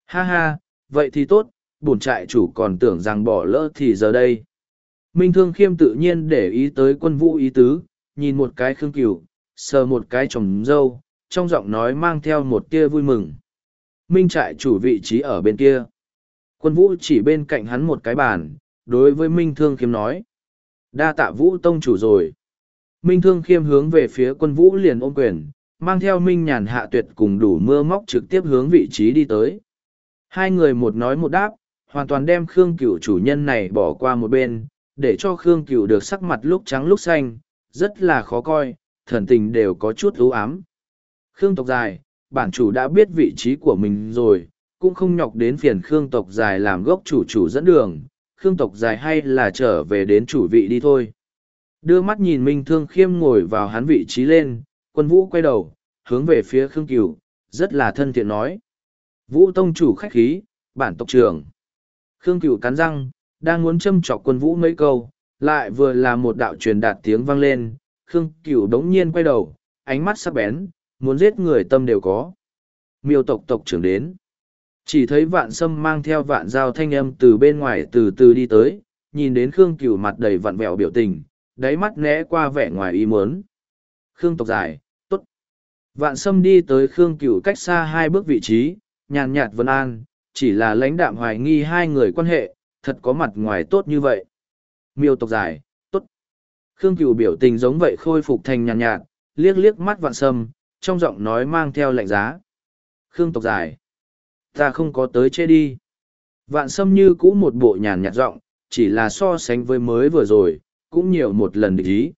Ha ha, vậy thì tốt, bổn trại chủ còn tưởng rằng bỏ lỡ thì giờ đây. Minh Thương Khiêm tự nhiên để ý tới quân vũ ý tứ, nhìn một cái Khương Cửu, sờ một cái trồng dâu, trong giọng nói mang theo một tia vui mừng. Minh trại chủ vị trí ở bên kia. Quân vũ chỉ bên cạnh hắn một cái bàn, đối với Minh Thương Khiêm nói. Đa tạ vũ tông chủ rồi. Minh Thương Khiêm hướng về phía quân vũ liền ôm quyền, mang theo Minh Nhàn hạ tuyệt cùng đủ mưa móc trực tiếp hướng vị trí đi tới. Hai người một nói một đáp, hoàn toàn đem Khương Cửu chủ nhân này bỏ qua một bên, để cho Khương Cửu được sắc mặt lúc trắng lúc xanh, rất là khó coi, thần tình đều có chút ưu ám. Khương tộc dài, bản chủ đã biết vị trí của mình rồi, cũng không nhọc đến phiền Khương tộc dài làm gốc chủ chủ dẫn đường, Khương tộc dài hay là trở về đến chủ vị đi thôi. Đưa mắt nhìn Minh Thương Khiêm ngồi vào hắn vị trí lên, quân vũ quay đầu, hướng về phía Khương Cửu, rất là thân thiện nói. Vũ Tông chủ khách khí, bản tộc trưởng. Khương Cửu cắn răng, đang muốn châm chọc quân vũ mấy câu, lại vừa là một đạo truyền đạt tiếng vang lên, Khương Cửu đống nhiên quay đầu, ánh mắt sắc bén, muốn giết người tâm đều có. Miêu tộc tộc trưởng đến. Chỉ thấy vạn sâm mang theo vạn dao thanh âm từ bên ngoài từ từ đi tới, nhìn đến Khương Cửu mặt đầy vặn vẹo biểu tình, đáy mắt né qua vẻ ngoài ý muốn. Khương tộc dài, tốt. Vạn sâm đi tới Khương Cửu cách xa hai bước vị trí, nhàn nhạt vân an, chỉ là lãnh đạm hoài nghi hai người quan hệ, thật có mặt ngoài tốt như vậy. Miêu tộc dài, tốt. Khương Cửu biểu tình giống vậy khôi phục thành nhàn nhạt, liếc liếc mắt vạn sâm, trong giọng nói mang theo lạnh giá. Khương tộc dài, ta không có tới chê đi. Vạn sâm như cũ một bộ nhàn nhạt giọng, chỉ là so sánh với mới vừa rồi, cũng nhiều một lần địch ý.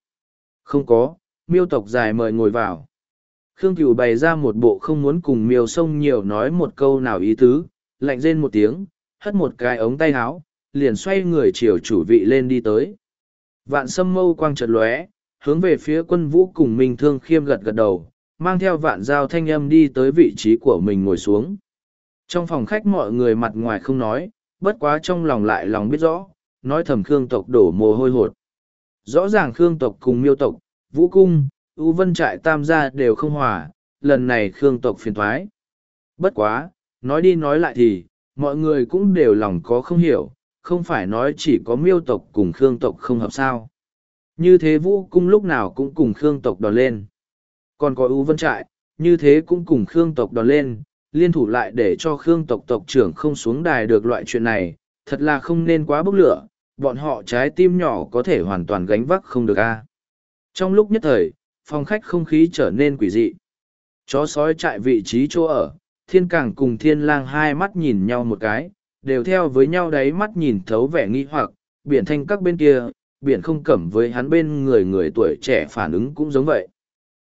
Không có, miêu tộc dài mời ngồi vào. Khương Cửu bày ra một bộ không muốn cùng miêu sông nhiều nói một câu nào ý tứ, lạnh rên một tiếng, hất một cái ống tay áo, liền xoay người chiều chủ vị lên đi tới. Vạn sâm mâu quang chợt lóe, hướng về phía quân vũ cùng Minh Thương Khiêm gật gật đầu, mang theo vạn giao thanh âm đi tới vị trí của mình ngồi xuống. Trong phòng khách mọi người mặt ngoài không nói, bất quá trong lòng lại lòng biết rõ, nói thầm Khương tộc đổ mồ hôi hột. Rõ ràng Khương tộc cùng miêu tộc, vũ cung, ưu vân trại tam gia đều không hòa, lần này Khương tộc phiền thoái. Bất quá, nói đi nói lại thì, mọi người cũng đều lòng có không hiểu, không phải nói chỉ có miêu tộc cùng Khương tộc không hợp sao. Như thế vũ cung lúc nào cũng cùng Khương tộc đòn lên. Còn có ưu vân trại, như thế cũng cùng Khương tộc đòn lên, liên thủ lại để cho Khương tộc tộc trưởng không xuống đài được loại chuyện này, thật là không nên quá bốc lửa, bọn họ trái tim nhỏ có thể hoàn toàn gánh vác không được a. Trong lúc nhất thời, phòng khách không khí trở nên quỷ dị. Chó sói chạy vị trí chỗ ở, thiên càng cùng thiên lang hai mắt nhìn nhau một cái, đều theo với nhau đấy mắt nhìn thấu vẻ nghi hoặc, biển thanh các bên kia, biển không cẩm với hắn bên người người tuổi trẻ phản ứng cũng giống vậy.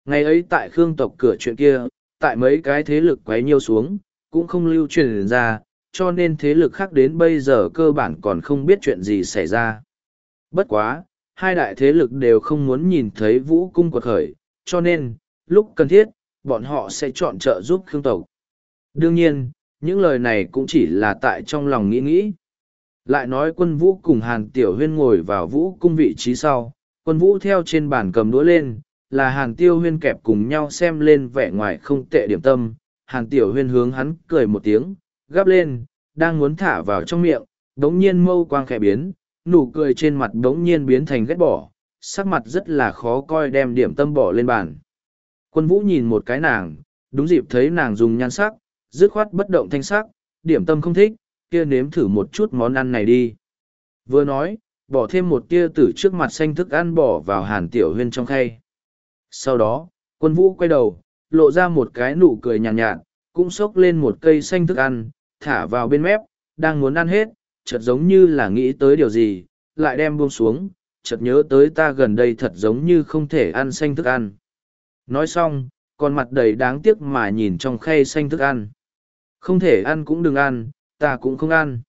Ngày ấy tại Khương tộc cửa chuyện kia, tại mấy cái thế lực quấy nhiêu xuống, cũng không lưu truyền ra, cho nên thế lực khác đến bây giờ cơ bản còn không biết chuyện gì xảy ra. Bất quá, hai đại thế lực đều không muốn nhìn thấy vũ cung quật khởi, cho nên, lúc cần thiết, bọn họ sẽ chọn trợ giúp Khương tộc. Đương nhiên, những lời này cũng chỉ là tại trong lòng nghĩ nghĩ. Lại nói quân vũ cùng Hàn Tiểu Huyên ngồi vào vũ cung vị trí sau, quân vũ theo trên bàn cầm đũa lên, là Hàn Tiêu Huyên kẹp cùng nhau xem lên vẻ ngoài không tệ điểm tâm. Hàn Tiểu Huyên hướng hắn cười một tiếng, gắp lên, đang muốn thả vào trong miệng, đống nhiên mâu quang khẽ biến, nụ cười trên mặt đống nhiên biến thành ghét bỏ, sắc mặt rất là khó coi đem điểm tâm bỏ lên bàn. Quân vũ nhìn một cái nàng, đúng dịp thấy nàng dùng nhan sắc, dứt khoát bất động thanh sắc, điểm tâm không thích, kia nếm thử một chút món ăn này đi. Vừa nói, bỏ thêm một tia tử trước mặt xanh thức ăn bỏ vào hàn tiểu huyên trong khay. Sau đó, quân vũ quay đầu, lộ ra một cái nụ cười nhàn nhạt, nhạt, cũng xốc lên một cây xanh thức ăn, thả vào bên mép, đang muốn ăn hết, chợt giống như là nghĩ tới điều gì, lại đem buông xuống, chợt nhớ tới ta gần đây thật giống như không thể ăn xanh thức ăn. Nói xong, con mặt đầy đáng tiếc mà nhìn trong khay xanh thức ăn. Không thể ăn cũng đừng ăn, ta cũng không ăn.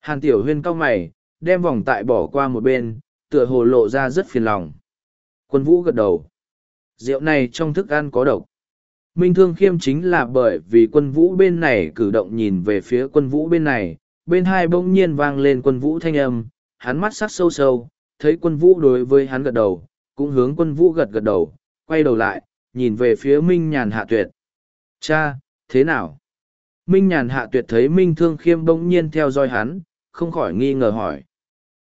Hàn tiểu huyên cau mày, đem vòng tại bỏ qua một bên, tựa hồ lộ ra rất phiền lòng. Quân vũ gật đầu. Rượu này trong thức ăn có độc. Minh Thương Khiêm chính là bởi vì quân vũ bên này cử động nhìn về phía quân vũ bên này, bên hai bỗng nhiên vang lên quân vũ thanh âm, hắn mắt sắc sâu sâu, thấy quân vũ đối với hắn gật đầu, cũng hướng quân vũ gật gật đầu, quay đầu lại, nhìn về phía Minh Nhàn Hạ Tuyệt. Cha, thế nào? Minh Nhàn Hạ Tuyệt thấy Minh Thương Khiêm bỗng nhiên theo dõi hắn, không khỏi nghi ngờ hỏi.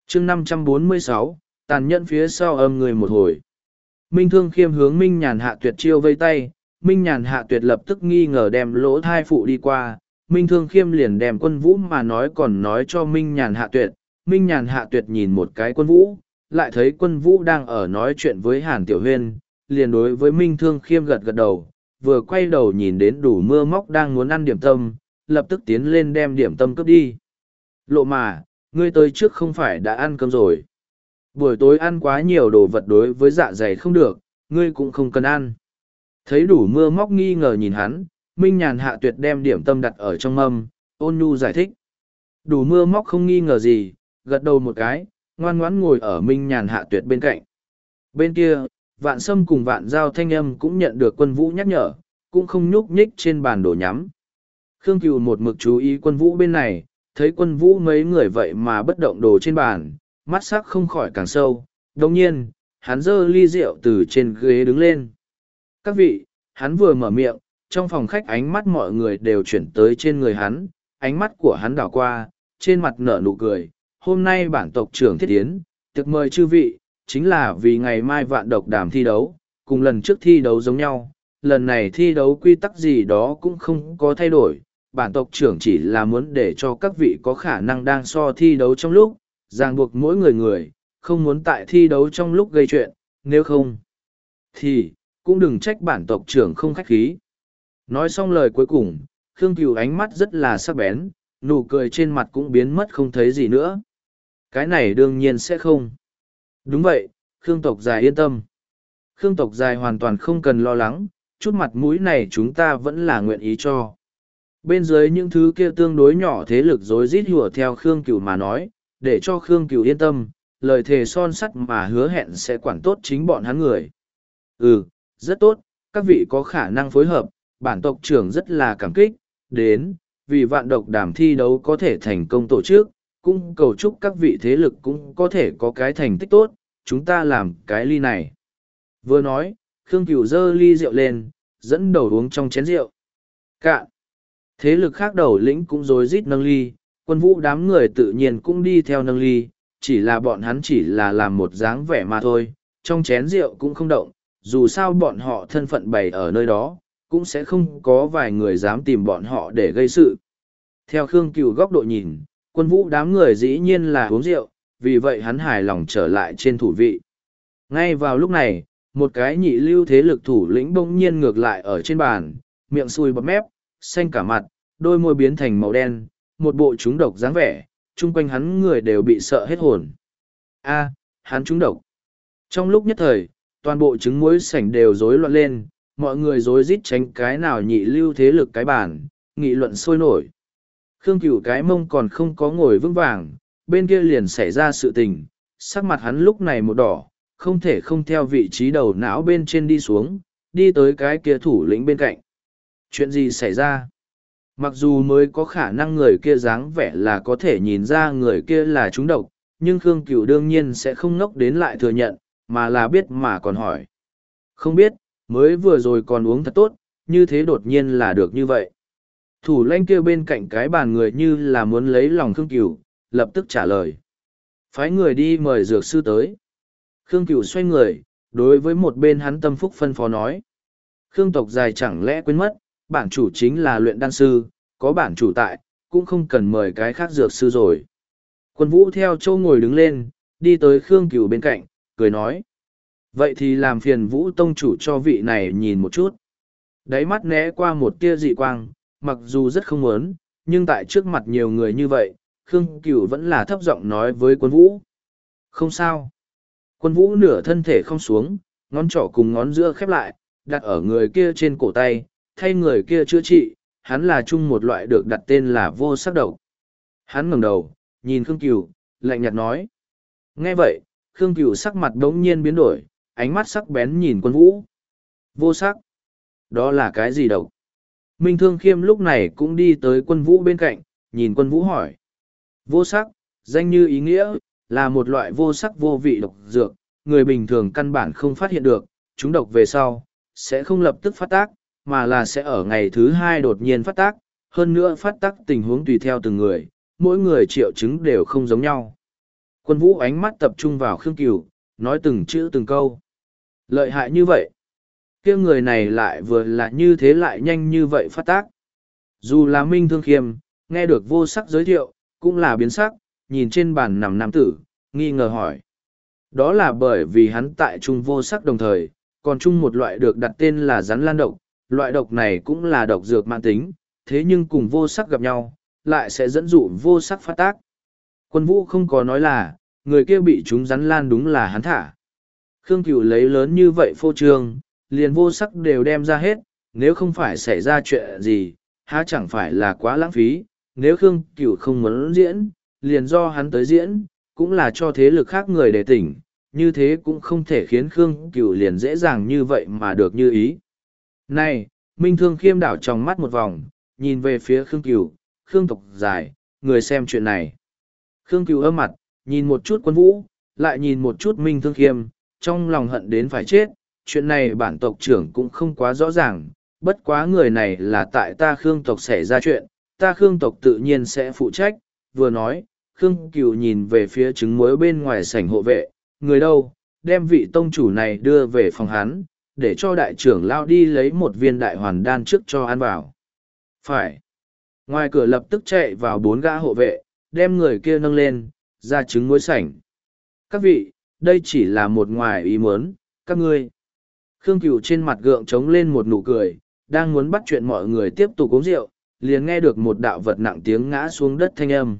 chương năm trăm bốn mươi sáu, tàn nhẫn phía sau âm người một hồi. Minh Thương Khiêm hướng Minh Nhàn Hạ Tuyệt chiêu vây tay, Minh Nhàn Hạ Tuyệt lập tức nghi ngờ đem lỗ thai phụ đi qua, Minh Thương Khiêm liền đem quân vũ mà nói còn nói cho Minh Nhàn Hạ Tuyệt. Minh Nhàn Hạ Tuyệt nhìn một cái quân vũ, lại thấy quân vũ đang ở nói chuyện với Hàn Tiểu Huyên, liền đối với Minh Thương Khiêm gật gật đầu, vừa quay đầu nhìn đến đủ mưa móc đang muốn ăn điểm tâm, lập tức tiến lên đem điểm tâm cướp đi. Lộ mà, ngươi tới trước không phải đã ăn cơm rồi. Buổi tối ăn quá nhiều đồ vật đối với dạ dày không được, ngươi cũng không cần ăn. Thấy đủ mưa móc nghi ngờ nhìn hắn, Minh Nhàn hạ tuyệt đem điểm tâm đặt ở trong mâm, ôn nhu giải thích. Đủ mưa móc không nghi ngờ gì, gật đầu một cái, ngoan ngoãn ngồi ở Minh Nhàn Hạ Tuyệt bên cạnh. Bên kia, vạn sâm cùng vạn giao thanh âm cũng nhận được quân vũ nhắc nhở, cũng không nhúc nhích trên bàn đổ nhắm. Khương Cửu một mực chú ý quân vũ bên này, thấy quân vũ mấy người vậy mà bất động đồ trên bàn, mắt sắc không khỏi càng sâu. Đồng nhiên, hắn giơ ly rượu từ trên ghế đứng lên. Các vị, hắn vừa mở miệng, trong phòng khách ánh mắt mọi người đều chuyển tới trên người hắn, ánh mắt của hắn đảo qua, trên mặt nở nụ cười. Hôm nay bản tộc trưởng thiết tiến, tiệc mời chư vị, chính là vì ngày mai vạn độc đàm thi đấu, cùng lần trước thi đấu giống nhau. Lần này thi đấu quy tắc gì đó cũng không có thay đổi, bản tộc trưởng chỉ là muốn để cho các vị có khả năng đang so thi đấu trong lúc, ràng buộc mỗi người người, không muốn tại thi đấu trong lúc gây chuyện, nếu không, thì, cũng đừng trách bản tộc trưởng không khách khí. Nói xong lời cuối cùng, Khương Cửu ánh mắt rất là sắc bén, nụ cười trên mặt cũng biến mất không thấy gì nữa. Cái này đương nhiên sẽ không. Đúng vậy, Khương tộc dài yên tâm. Khương tộc dài hoàn toàn không cần lo lắng, chút mặt mũi này chúng ta vẫn là nguyện ý cho. Bên dưới những thứ kia tương đối nhỏ thế lực rối rít hùa theo Khương Cửu mà nói, để cho Khương Cửu yên tâm, lời thề son sắt mà hứa hẹn sẽ quản tốt chính bọn hắn người. Ừ, rất tốt, các vị có khả năng phối hợp, bản tộc trưởng rất là cảm kích, đến, vì vạn độc đàm thi đấu có thể thành công tổ chức, cũng cầu chúc các vị thế lực cũng có thể có cái thành tích tốt, chúng ta làm cái ly này. Vừa nói, Khương Cửu dơ ly rượu lên, dẫn đầu uống trong chén rượu. Cạn. Thế lực khác đầu lĩnh cũng rối rít nâng ly, quân vũ đám người tự nhiên cũng đi theo nâng ly, chỉ là bọn hắn chỉ là làm một dáng vẻ mà thôi, trong chén rượu cũng không động, dù sao bọn họ thân phận bày ở nơi đó, cũng sẽ không có vài người dám tìm bọn họ để gây sự. Theo Khương Cửu góc độ nhìn, quân vũ đám người dĩ nhiên là uống rượu, vì vậy hắn hài lòng trở lại trên thủ vị. Ngay vào lúc này, một cái nhị lưu thế lực thủ lĩnh bỗng nhiên ngược lại ở trên bàn, miệng sùi bắp mép, xanh cả mặt, đôi môi biến thành màu đen, một bộ trúng độc dáng vẻ, chung quanh hắn người đều bị sợ hết hồn. A, hắn trúng độc. Trong lúc nhất thời, toàn bộ trứng muối sảnh đều rối loạn lên, mọi người rối rít tránh cái nào nhị lưu thế lực cái bản, nghị luận sôi nổi. Khương Cửu cái mông còn không có ngồi vững vàng, bên kia liền xảy ra sự tình, sắc mặt hắn lúc này một đỏ, không thể không theo vị trí đầu não bên trên đi xuống, đi tới cái kia thủ lĩnh bên cạnh. Chuyện gì xảy ra? Mặc dù mới có khả năng người kia dáng vẻ là có thể nhìn ra người kia là trúng độc, nhưng Khương Cửu đương nhiên sẽ không ngốc đến lại thừa nhận, mà là biết mà còn hỏi. Không biết, mới vừa rồi còn uống thật tốt, như thế đột nhiên là được như vậy. Thủ lãnh kia bên cạnh cái bàn người như là muốn lấy lòng Khương Cửu, lập tức trả lời. Phái người đi mời dược sư tới. Khương Cửu xoay người, đối với một bên hắn tâm phúc phân phó nói. Khương tộc dài chẳng lẽ quên mất, bản chủ chính là luyện đan sư, có bản chủ tại, cũng không cần mời cái khác dược sư rồi. Quân vũ theo châu ngồi đứng lên, đi tới Khương Cửu bên cạnh, cười nói. Vậy thì làm phiền vũ tông chủ cho vị này nhìn một chút. Đáy mắt né qua một tia dị quang, mặc dù rất không muốn, nhưng tại trước mặt nhiều người như vậy, Khương Cửu vẫn là thấp giọng nói với quân vũ. Không sao. Quân vũ nửa thân thể không xuống, ngón trỏ cùng ngón giữa khép lại, đặt ở người kia trên cổ tay, thay người kia chữa trị, hắn là chung một loại được đặt tên là vô sắc độc. Hắn ngẩng đầu, nhìn Khương Cửu, lạnh nhạt nói. Nghe vậy, Khương Cửu sắc mặt đống nhiên biến đổi, ánh mắt sắc bén nhìn quân vũ. Vô sắc. Đó là cái gì độc? Minh Thương Khiêm lúc này cũng đi tới quân vũ bên cạnh, nhìn quân vũ hỏi. Vô sắc, danh như ý nghĩa, là một loại vô sắc vô vị độc dược, người bình thường căn bản không phát hiện được, chúng độc về sau, sẽ không lập tức phát tác, mà là sẽ ở ngày thứ hai đột nhiên phát tác, hơn nữa phát tác tình huống tùy theo từng người, mỗi người triệu chứng đều không giống nhau. Quân vũ ánh mắt tập trung vào Khương Cửu, nói từng chữ từng câu. Lợi hại như vậy. kia người này lại vừa là như thế lại nhanh như vậy phát tác. Dù là Minh Thương Khiêm, nghe được vô sắc giới thiệu, cũng là biến sắc, nhìn trên bàn nằm nam tử, nghi ngờ hỏi. Đó là bởi vì hắn tại trung vô sắc đồng thời, còn chung một loại được đặt tên là rắn lan độc, loại độc này cũng là độc dược mạng tính, thế nhưng cùng vô sắc gặp nhau, lại sẽ dẫn dụ vô sắc phát tác. Quân vũ không có nói là, người kia bị chúng rắn lan đúng là hắn thả. Khương Cửu lấy lớn như vậy phô trương, liền vô sắc đều đem ra hết, nếu không phải xảy ra chuyện gì, há chẳng phải là quá lãng phí, nếu Khương Cửu không muốn diễn, liền do hắn tới diễn, cũng là cho thế lực khác người để tỉnh, như thế cũng không thể khiến Khương Cửu liền dễ dàng như vậy mà được như ý. Này, Minh Thương khiêm đảo trong mắt một vòng, nhìn về phía Khương Cửu, Khương Tộc Dài, người xem chuyện này. Khương Cửu âm mặt, nhìn một chút quân vũ, lại nhìn một chút Minh Thương khiêm, trong lòng hận đến phải chết, chuyện này bản tộc trưởng cũng không quá rõ ràng, bất quá người này là tại ta Khương tộc xảy ra chuyện, ta Khương tộc tự nhiên sẽ phụ trách, vừa nói, Khương Cửu nhìn về phía trứng muối bên ngoài sảnh hộ vệ, người đâu, đem vị tông chủ này đưa về phòng hắn, để cho đại trưởng lao đi lấy một viên đại hoàn đan trước cho ăn vào. Phải. Ngoài cửa lập tức chạy vào bốn gã hộ vệ, đem người kia nâng lên, ra trứng muối sảnh. Các vị, đây chỉ là một ngoài ý muốn, các ngươi. Khương Cửu trên mặt gượng trống lên một nụ cười, đang muốn bắt chuyện mọi người tiếp tục uống rượu, liền nghe được một đạo vật nặng tiếng ngã xuống đất thanh âm.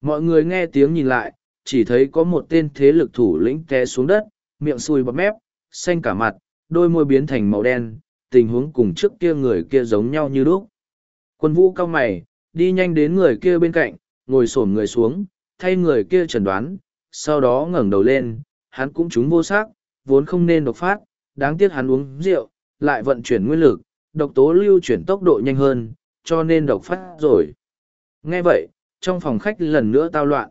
Mọi người nghe tiếng nhìn lại, chỉ thấy có một tên thế lực thủ lĩnh té xuống đất, miệng sùi bọt mép, xanh cả mặt, đôi môi biến thành màu đen, tình huống cùng trước kia người kia giống nhau như lúc. Quân vũ cao mày, đi nhanh đến người kia bên cạnh, ngồi xổm người xuống, thay người kia chẩn đoán, sau đó ngẩng đầu lên, hắn cũng trúng vô sắc, vốn không nên độc phát, đáng tiếc hắn uống rượu, lại vận chuyển nguyên lực, độc tố lưu chuyển tốc độ nhanh hơn, cho nên độc phát rồi. Nghe vậy, trong phòng khách lần nữa tao loạn.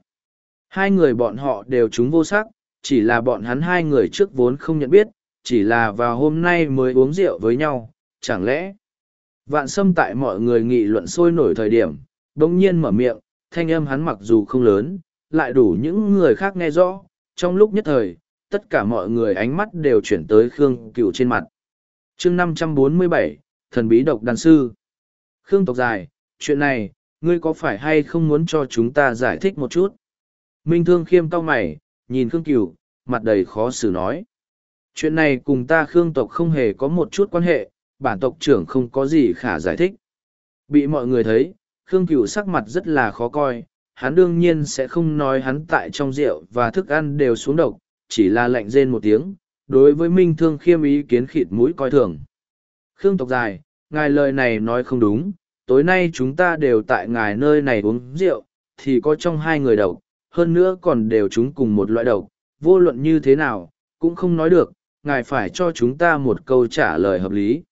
Hai người bọn họ đều trúng vô sắc, chỉ là bọn hắn hai người trước vốn không nhận biết, chỉ là vào hôm nay mới uống rượu với nhau, chẳng lẽ. Vạn sâm tại mọi người nghị luận sôi nổi thời điểm, bỗng nhiên mở miệng, thanh âm hắn mặc dù không lớn, lại đủ những người khác nghe rõ, trong lúc nhất thời, tất cả mọi người ánh mắt đều chuyển tới Khương Cửu trên mặt. chương năm trăm bốn mươi bảy Thần Bí Độc Đàn Sư Khương Tộc Dài, chuyện này, ngươi có phải hay không muốn cho chúng ta giải thích một chút? Minh Thương khiêm cau mày, nhìn Khương Cửu, mặt đầy khó xử nói. Chuyện này cùng ta Khương tộc không hề có một chút quan hệ, bản tộc trưởng không có gì khả giải thích. Bị mọi người thấy, Khương Cửu sắc mặt rất là khó coi, hắn đương nhiên sẽ không nói hắn tại trong rượu và thức ăn đều xuống độc, chỉ là lạnh rên một tiếng, đối với Minh Thương khiêm ý kiến khịt mũi coi thường. Khương tộc dài, ngài lời này nói không đúng, tối nay chúng ta đều tại ngài nơi này uống rượu, thì có trong hai người độc, hơn nữa còn đều chúng cùng một loại độc, vô luận như thế nào, cũng không nói được, ngài phải cho chúng ta một câu trả lời hợp lý.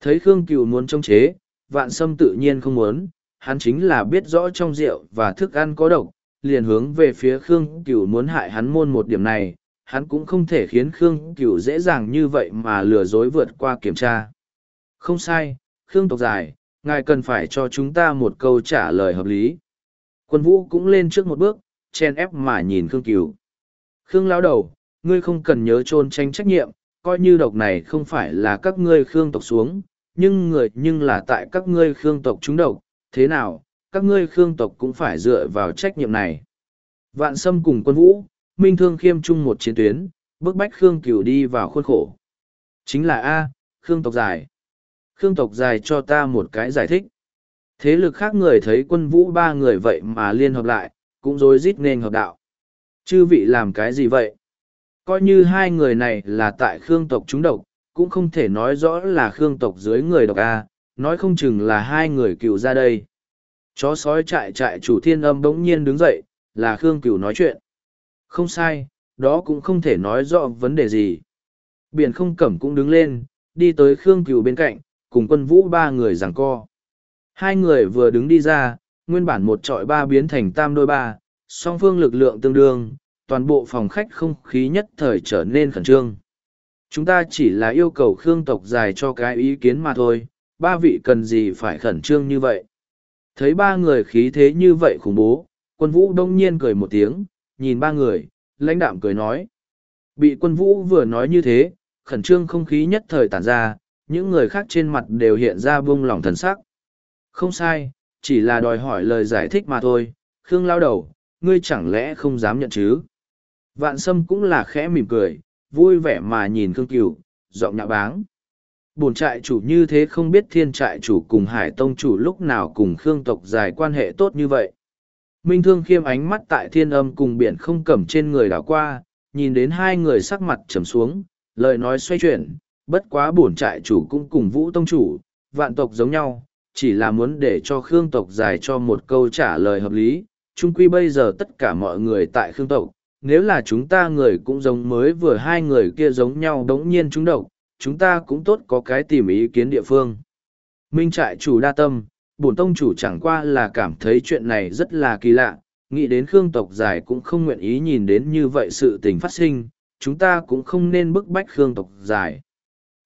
Thấy Khương Cựu muốn chống chế, vạn sâm tự nhiên không muốn, hắn chính là biết rõ trong rượu và thức ăn có độc, liền hướng về phía Khương Cửu muốn hại hắn môn một điểm này, hắn cũng không thể khiến Khương Cửu dễ dàng như vậy mà lừa dối vượt qua kiểm tra. Không sai, Khương tộc dài, ngài cần phải cho chúng ta một câu trả lời hợp lý. Quân vũ cũng lên trước một bước, chen ép mà nhìn Khương Cửu. Khương lão đầu, ngươi không cần nhớ trôn tranh trách nhiệm, coi như độc này không phải là các ngươi Khương tộc xuống, nhưng người nhưng là tại các ngươi Khương tộc chúng độc, thế nào, các ngươi Khương tộc cũng phải dựa vào trách nhiệm này. Vạn Sâm cùng quân vũ, Minh Thương khiêm chung một chiến tuyến, bước bách Khương Cửu đi vào khuôn khổ. Chính là A, Khương tộc dài. Khương tộc dài cho ta một cái giải thích. Thế lực khác người thấy quân vũ ba người vậy mà liên hợp lại, cũng rối rít nên hợp đạo. Chư vị làm cái gì vậy? Coi như hai người này là tại Khương tộc chúng độc, cũng không thể nói rõ là Khương tộc dưới người độc A, nói không chừng là hai người cựu ra đây. Chó sói trại trại chủ thiên âm bỗng nhiên đứng dậy, là Khương cựu nói chuyện. Không sai, đó cũng không thể nói rõ vấn đề gì. Biển không cẩm cũng đứng lên, đi tới Khương cựu bên cạnh, cùng quân vũ ba người giằng co. Hai người vừa đứng đi ra, nguyên bản một trọi ba biến thành tam đôi ba, song phương lực lượng tương đương, toàn bộ phòng khách không khí nhất thời trở nên khẩn trương. Chúng ta chỉ là yêu cầu Khương tộc dài cho cái ý kiến mà thôi, ba vị cần gì phải khẩn trương như vậy. Thấy ba người khí thế như vậy khủng bố, quân vũ đông nhiên cười một tiếng, nhìn ba người, lãnh đạm cười nói. Bị quân vũ vừa nói như thế, khẩn trương không khí nhất thời tản ra, những người khác trên mặt đều hiện ra buông lỏng thần sắc. Không sai, chỉ là đòi hỏi lời giải thích mà thôi, Khương lao đầu, ngươi chẳng lẽ không dám nhận chứ? Vạn Sâm cũng là khẽ mỉm cười, vui vẻ mà nhìn Khương Cửu, giọng nhạ báng. Bổn trại chủ như thế không biết thiên trại chủ cùng hải tông chủ lúc nào cùng Khương tộc dài quan hệ tốt như vậy. Minh Thương khiêm ánh mắt tại thiên âm cùng biển không cầm trên người đảo qua, nhìn đến hai người sắc mặt trầm xuống, lời nói xoay chuyển, bất quá bổn trại chủ cũng cùng vũ tông chủ, vạn tộc giống nhau, chỉ là muốn để cho Khương tộc dài cho một câu trả lời hợp lý. Trung quy bây giờ tất cả mọi người tại Khương tộc, nếu là chúng ta người cũng giống mới vừa hai người kia giống nhau đống nhiên chúng độc, chúng ta cũng tốt có cái tìm ý kiến địa phương. Minh trại chủ đa tâm, bổn tông chủ chẳng qua là cảm thấy chuyện này rất là kỳ lạ, nghĩ đến Khương tộc giải cũng không nguyện ý nhìn đến như vậy sự tình phát sinh, chúng ta cũng không nên bức bách Khương tộc giải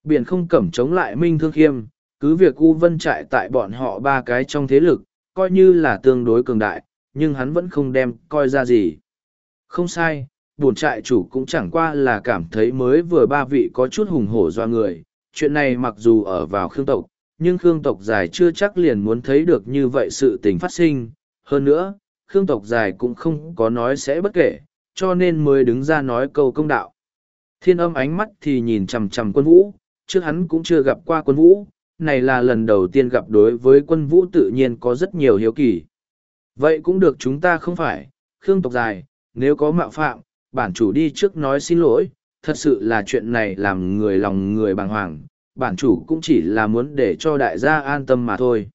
Biển không cẩm chống lại Minh Thương Khiêm, cứ việc U Vân trại tại bọn họ ba cái trong thế lực, coi như là tương đối cường đại, nhưng hắn vẫn không đem coi ra gì. Không sai, bổn trại chủ cũng chẳng qua là cảm thấy mới vừa ba vị có chút hùng hổ do người. Chuyện này mặc dù ở vào Khương tộc, nhưng Khương tộc dài chưa chắc liền muốn thấy được như vậy sự tình phát sinh. Hơn nữa, Khương tộc dài cũng không có nói sẽ bất kể, cho nên mới đứng ra nói câu công đạo. Thiên âm ánh mắt thì nhìn chằm chằm quân vũ, trước hắn cũng chưa gặp qua quân vũ, này là lần đầu tiên gặp đối với quân vũ tự nhiên có rất nhiều hiếu kỳ. Vậy cũng được chúng ta không phải, Khương tộc dài, nếu có mạo phạm, bản chủ đi trước nói xin lỗi, thật sự là chuyện này làm người lòng người bàng hoàng, bản chủ cũng chỉ là muốn để cho đại gia an tâm mà thôi.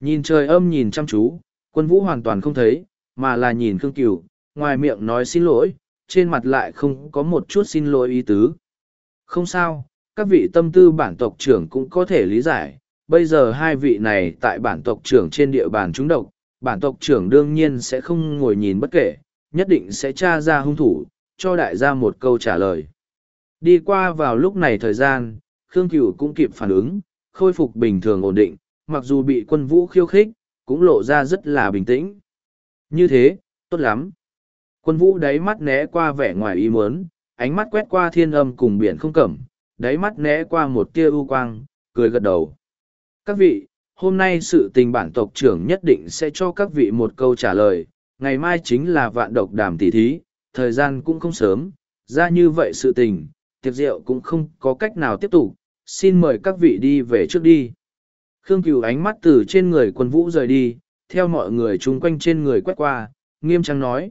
Nhìn trời âm nhìn chăm chú, quân vũ hoàn toàn không thấy, mà là nhìn Khương Cửu, ngoài miệng nói xin lỗi, trên mặt lại không có một chút xin lỗi ý tứ. Không sao, các vị tâm tư bản tộc trưởng cũng có thể lý giải, bây giờ hai vị này tại bản tộc trưởng trên địa bàn chúng độc, bản tộc trưởng đương nhiên sẽ không ngồi nhìn bất kể, nhất định sẽ tra ra hung thủ, cho đại gia một câu trả lời. Đi qua vào lúc này thời gian, Khương Cửu cũng kịp phản ứng, khôi phục bình thường ổn định, mặc dù bị quân vũ khiêu khích, cũng lộ ra rất là bình tĩnh. Như thế, tốt lắm. Quân vũ đáy mắt né qua vẻ ngoài ý muốn, ánh mắt quét qua thiên âm cùng biển không cẩm, đáy mắt né qua một tia u quang, cười gật đầu. Các vị, hôm nay sự tình bản tộc trưởng nhất định sẽ cho các vị một câu trả lời, ngày mai chính là vạn độc đàm tỷ thí, thời gian cũng không sớm, ra như vậy sự tình, tiệc rượu cũng không có cách nào tiếp tục, xin mời các vị đi về trước đi. Khương Cửu ánh mắt từ trên người quân vũ rời đi, theo mọi người chung quanh trên người quét qua, nghiêm trang nói.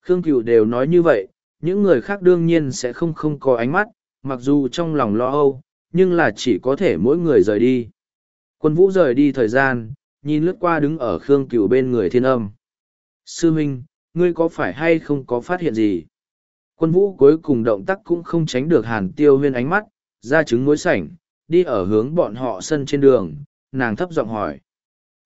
Khương Cửu đều nói như vậy, những người khác đương nhiên sẽ không không có ánh mắt, mặc dù trong lòng lo âu, nhưng là chỉ có thể mỗi người rời đi. Quân vũ rời đi thời gian, nhìn lướt qua đứng ở Khương Cửu bên người thiên âm. Sư Minh, ngươi có phải hay không có phát hiện gì? Quân vũ cuối cùng động tác cũng không tránh được hàn tiêu huyên ánh mắt, ra trứng muối sảnh, đi ở hướng bọn họ sân trên đường, nàng thấp giọng hỏi.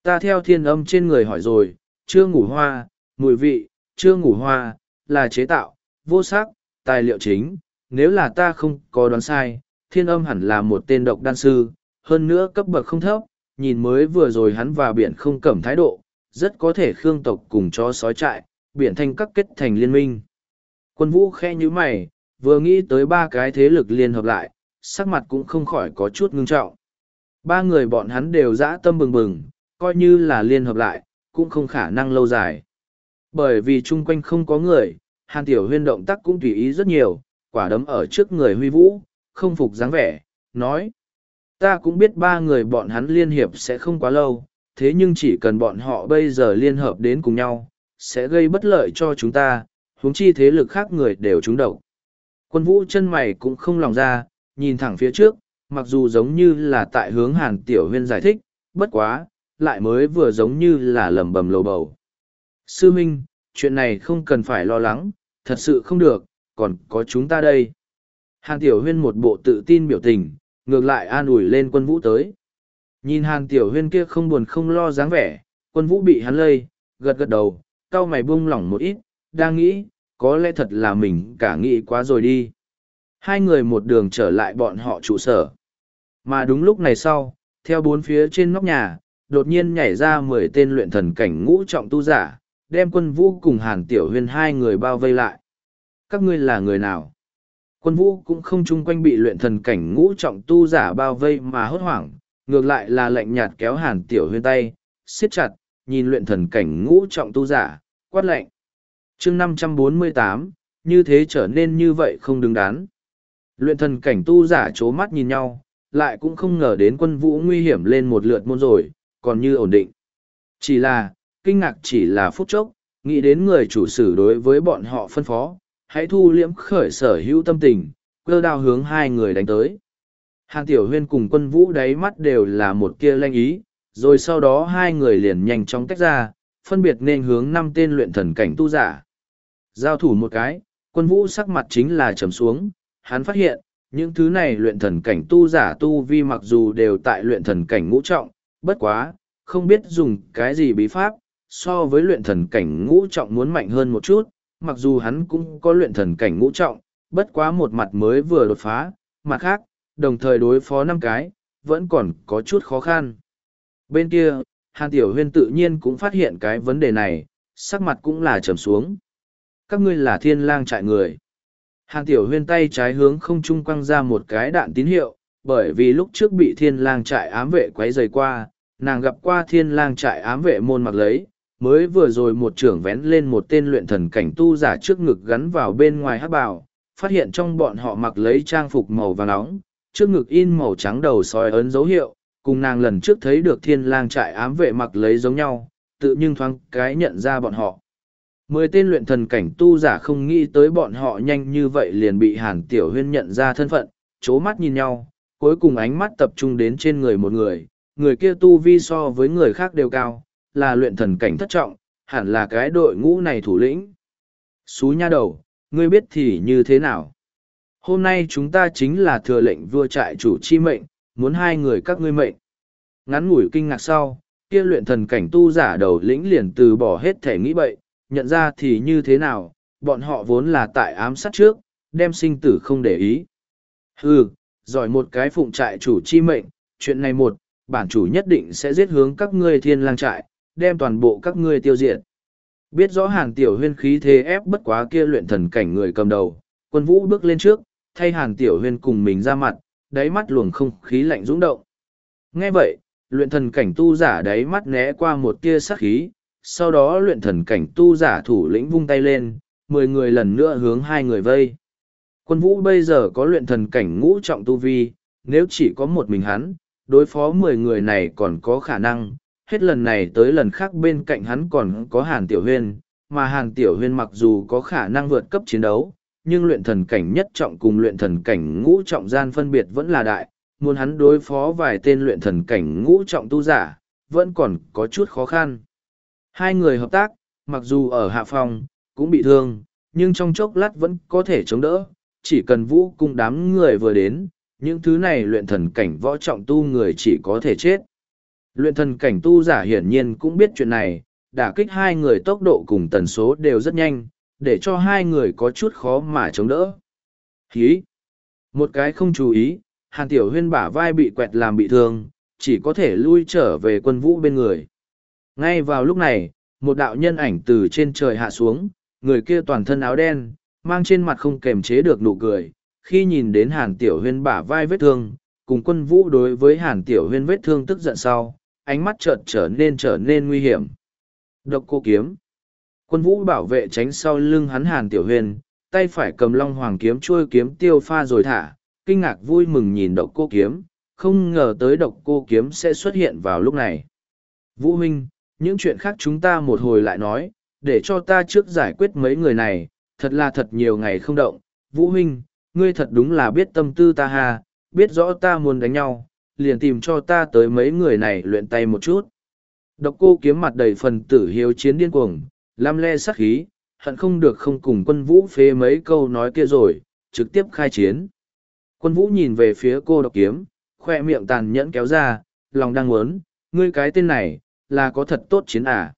Ta theo thiên âm trên người hỏi rồi, chưa ngủ hoa, mùi vị, chưa ngủ hoa, là chế tạo, vô sắc, tài liệu chính, nếu là ta không có đoán sai, thiên âm hẳn là một tên độc đan sư, hơn nữa cấp bậc không thấp, nhìn mới vừa rồi hắn và biển không cẩm thái độ, rất có thể khương tộc cùng cho sói trại, biển thanh các kết thành liên minh. Quân vũ khe như mày, vừa nghĩ tới ba cái thế lực liên hợp lại, sắc mặt cũng không khỏi có chút ngưng trọng. Ba người bọn hắn đều dã tâm bừng bừng, coi như là liên hợp lại, cũng không khả năng lâu dài. Bởi vì chung quanh không có người, Hàn Tiểu Huyên động tác cũng tùy ý rất nhiều, quả đấm ở trước người huy vũ, không phục dáng vẻ, nói. Ta cũng biết ba người bọn hắn liên hiệp sẽ không quá lâu, thế nhưng chỉ cần bọn họ bây giờ liên hợp đến cùng nhau, sẽ gây bất lợi cho chúng ta, huống chi thế lực khác người đều trúng độc. Quân vũ chân mày cũng không lòng ra, nhìn thẳng phía trước, mặc dù giống như là tại hướng hàn tiểu huyên giải thích, bất quá, lại mới vừa giống như là lầm bầm lầu bầu. Sư Minh, chuyện này không cần phải lo lắng, thật sự không được, còn có chúng ta đây. Hàn Tiểu Huyên một bộ tự tin biểu tình, ngược lại an ủi lên quân vũ tới. Nhìn Hàn Tiểu Huyên kia không buồn không lo dáng vẻ, quân vũ bị hắn lây, gật gật đầu, cau mày buông lỏng một ít, đang nghĩ, có lẽ thật là mình cả nghĩ quá rồi đi. Hai người một đường trở lại bọn họ trụ sở. Mà đúng lúc này sau, theo bốn phía trên nóc nhà, đột nhiên nhảy ra mười tên luyện thần cảnh ngũ trọng tu giả, đem quân vũ cùng Hàn Tiểu Huyên hai người bao vây lại. Các ngươi là người nào? Quân vũ cũng không chung quanh bị luyện thần cảnh ngũ trọng tu giả bao vây mà hốt hoảng, ngược lại là lạnh nhạt kéo Hàn Tiểu Huyên tay, siết chặt, nhìn luyện thần cảnh ngũ trọng tu giả, quát lạnh. chương năm trăm bốn mươi tám như thế trở nên như vậy không đứng đắn. Luyện thần cảnh tu giả chố mắt nhìn nhau, lại cũng không ngờ đến quân vũ nguy hiểm lên một lượt môn rồi, còn như ổn định. Chỉ là, kinh ngạc chỉ là phút chốc, nghĩ đến người chủ sử đối với bọn họ phân phó, hãy thu liễm khởi sở hữu tâm tình, cơ đao hướng hai người đánh tới. Hàng tiểu huyên cùng quân vũ đáy mắt đều là một kia lanh ý, rồi sau đó hai người liền nhanh chóng tách ra, phân biệt nên hướng năm tên luyện thần cảnh tu giả. Giao thủ một cái, quân vũ sắc mặt chính là trầm xuống, hắn phát hiện, những thứ này luyện thần cảnh tu giả tu vi mặc dù đều tại luyện thần cảnh ngũ trọng, bất quá, không biết dùng cái gì bí pháp, so với luyện thần cảnh ngũ trọng muốn mạnh hơn một chút, mặc dù hắn cũng có luyện thần cảnh ngũ trọng, bất quá một mặt mới vừa đột phá, mặt khác, đồng thời đối phó năm cái, vẫn còn có chút khó khăn. Bên kia, Hàn Tiểu Huyên tự nhiên cũng phát hiện cái vấn đề này, sắc mặt cũng là trầm xuống. Các ngươi là thiên lang trại người. Hàn Tiểu Huyên tay trái hướng không trung quăng ra một cái đạn tín hiệu, bởi vì lúc trước bị thiên lang trại ám vệ quấy rầy qua, nàng gặp qua thiên lang trại ám vệ môn mặc lấy, mới vừa rồi một trưởng vén lên một tên luyện thần cảnh tu giả trước ngực gắn vào bên ngoài hát bào, phát hiện trong bọn họ mặc lấy trang phục màu vàng nóng, trước ngực in màu trắng đầu sói ấn dấu hiệu, cùng nàng lần trước thấy được thiên lang trại ám vệ mặc lấy giống nhau, tự nhưng thoáng cái nhận ra bọn họ. Mười tên luyện thần cảnh tu giả không nghĩ tới bọn họ nhanh như vậy liền bị hàn tiểu huyên nhận ra thân phận, chố mắt nhìn nhau, cuối cùng ánh mắt tập trung đến trên người một người, người kia tu vi so với người khác đều cao, là luyện thần cảnh thất trọng, hẳn là cái đội ngũ này thủ lĩnh. Xú nha đầu, ngươi biết thì như thế nào? Hôm nay chúng ta chính là thừa lệnh vua trại chủ chi mệnh, muốn hai người các ngươi mệnh. Ngắn ngủi kinh ngạc sau, kia luyện thần cảnh tu giả đầu lĩnh liền từ bỏ hết thể nghĩ bậy, nhận ra thì như thế nào, bọn họ vốn là tại ám sát trước, đem sinh tử không để ý. Hừ, giỏi một cái phụng trại chủ chi mệnh, chuyện này một, bản chủ nhất định sẽ giết hướng các ngươi thiên lang trại, đem toàn bộ các ngươi tiêu diệt. Biết rõ hàng tiểu huyên khí thế ép bất quá kia luyện thần cảnh người cầm đầu, quân vũ bước lên trước, thay hàn tiểu huyên cùng mình ra mặt, đáy mắt luồng không khí lạnh dũng động. Nghe vậy, luyện thần cảnh tu giả đáy mắt né qua một tia sắc khí, sau đó luyện thần cảnh tu giả thủ lĩnh vung tay lên, mười người lần nữa hướng hai người vây. Quân vũ bây giờ có luyện thần cảnh ngũ trọng tu vi, nếu chỉ có một mình hắn, đối phó mười người này còn có khả năng, hết lần này tới lần khác bên cạnh hắn còn có Hàn Tiểu Huyên, mà Hàn Tiểu Huyên mặc dù có khả năng vượt cấp chiến đấu, nhưng luyện thần cảnh nhất trọng cùng luyện thần cảnh ngũ trọng gian phân biệt vẫn là đại, muốn hắn đối phó vài tên luyện thần cảnh ngũ trọng tu giả, vẫn còn có chút khó khăn. Hai người hợp tác, mặc dù ở hạ phòng, cũng bị thương, nhưng trong chốc lát vẫn có thể chống đỡ, chỉ cần vũ cung đám người vừa đến, những thứ này luyện thần cảnh võ trọng tu người chỉ có thể chết. Luyện thần cảnh tu giả hiển nhiên cũng biết chuyện này, đả kích hai người tốc độ cùng tần số đều rất nhanh, để cho hai người có chút khó mà chống đỡ. Hí! Một cái không chú ý, Hàn Tiểu Huyên bả vai bị quẹt làm bị thương, chỉ có thể lui trở về quân vũ bên người. Ngay vào lúc này, một đạo nhân ảnh từ trên trời hạ xuống, người kia toàn thân áo đen, mang trên mặt không kềm chế được nụ cười. Khi nhìn đến Hàn Tiểu Huyên bả vai vết thương, cùng quân vũ đối với Hàn Tiểu Huyên vết thương tức giận sau, ánh mắt chợt trở nên trở nên nguy hiểm. Độc cô kiếm. Quân vũ bảo vệ tránh sau lưng hắn Hàn Tiểu Huyền, tay phải cầm long hoàng kiếm chuôi kiếm tiêu pha rồi thả, kinh ngạc vui mừng nhìn độc cô kiếm, không ngờ tới độc cô kiếm sẽ xuất hiện vào lúc này. Vũ huynh, những chuyện khác chúng ta một hồi lại nói, để cho ta trước giải quyết mấy người này, thật là thật nhiều ngày không động. Vũ huynh, ngươi thật đúng là biết tâm tư ta ha, biết rõ ta muốn đánh nhau, liền tìm cho ta tới mấy người này luyện tay một chút. Độc cô kiếm mặt đầy phần tử hiếu chiến điên cuồng, lam le sắc khí, hận không được không cùng quân vũ phê mấy câu nói kia rồi, trực tiếp khai chiến. Quân vũ nhìn về phía cô độc kiếm, khoe miệng tàn nhẫn kéo ra, lòng đang muốn, ngươi cái tên này, là có thật tốt chiến à.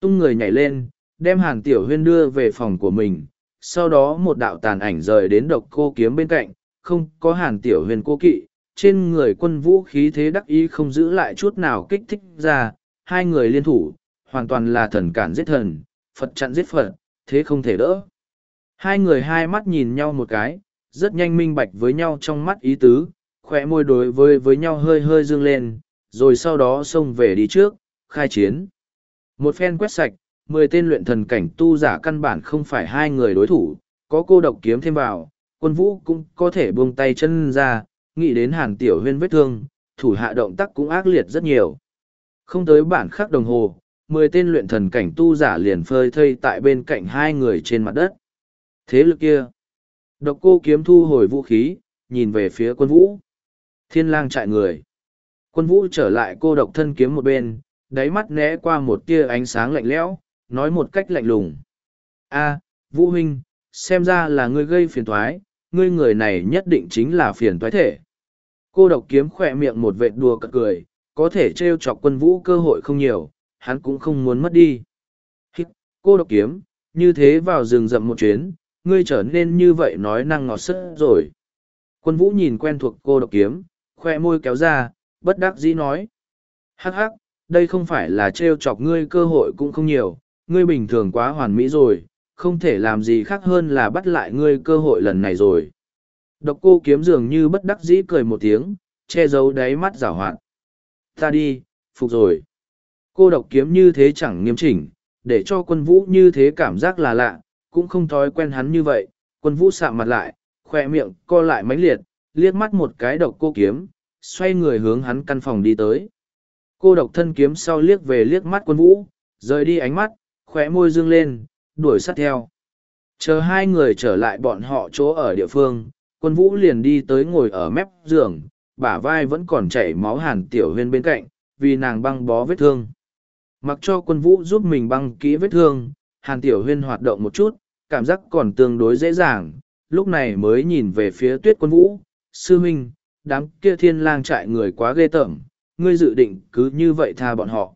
Tung người nhảy lên, đem hàn tiểu huyên đưa về phòng của mình, sau đó một đạo tàn ảnh rời đến độc cô kiếm bên cạnh, không có hàn tiểu huyên cô kỵ, trên người quân vũ khí thế đắc ý không giữ lại chút nào kích thích ra, hai người liên thủ, hoàn toàn là thần cản giết thần, Phật chặn giết Phật, thế không thể đỡ. Hai người hai mắt nhìn nhau một cái, rất nhanh minh bạch với nhau trong mắt ý tứ, khỏe môi đối với với nhau hơi hơi dương lên, rồi sau đó xông về đi trước, khai chiến. Một phen quét sạch, mười tên luyện thần cảnh tu giả căn bản không phải hai người đối thủ, có cô độc kiếm thêm vào, quân vũ cũng có thể buông tay chân ra, nghĩ đến hàn tiểu huyên vết thương, thủ hạ động tác cũng ác liệt rất nhiều. Không tới bản khắc đồng hồ, mười tên luyện thần cảnh tu giả liền phơi thây tại bên cạnh hai người trên mặt đất. Thế lực kia. Độc cô kiếm thu hồi vũ khí, nhìn về phía quân vũ. Thiên lang chạy người. Quân vũ trở lại cô độc thân kiếm một bên, đáy mắt né qua một tia ánh sáng lạnh lẽo, nói một cách lạnh lùng. a Vũ Huynh, xem ra là ngươi gây phiền toái, ngươi người này nhất định chính là phiền toái thể. Cô độc kiếm khỏe miệng một vệt đùa cợt cười, có thể trêu chọc quân vũ cơ hội không nhiều, hắn cũng không muốn mất đi. Hít, cô độc kiếm, như thế vào rừng rậm một chuyến, ngươi trở nên như vậy nói năng ngọt sức rồi. Quân vũ nhìn quen thuộc cô độc kiếm, khoe môi kéo ra, bất đắc dĩ nói. Hắc hắc, đây không phải là trêu chọc ngươi cơ hội cũng không nhiều, ngươi bình thường quá hoàn mỹ rồi, không thể làm gì khác hơn là bắt lại ngươi cơ hội lần này rồi. Độc cô kiếm dường như bất đắc dĩ cười một tiếng, che giấu đáy mắt rảo hoạt. Ta đi, phục rồi. Cô độc kiếm như thế chẳng nghiêm chỉnh, để cho quân vũ như thế cảm giác là lạ, cũng không thói quen hắn như vậy. Quân vũ sạm mặt lại, khoe miệng co lại mãnh liệt, liếc mắt một cái độc cô kiếm, xoay người hướng hắn căn phòng đi tới. Cô độc thân kiếm sau liếc về liếc mắt quân vũ, rời đi ánh mắt, khóe môi dương lên, đuổi sát theo. Chờ hai người trở lại bọn họ chỗ ở địa phương, quân vũ liền đi tới ngồi ở mép giường, bả vai vẫn còn chảy máu hàn tiểu huyên bên cạnh, vì nàng băng bó vết thương. Mặc cho quân vũ giúp mình băng kỹ vết thương, hàn tiểu huyên hoạt động một chút, cảm giác còn tương đối dễ dàng, lúc này mới nhìn về phía tuyết quân vũ, sư huynh, đám kia thiên lang trại người quá ghê tởm, ngươi dự định cứ như vậy tha bọn họ.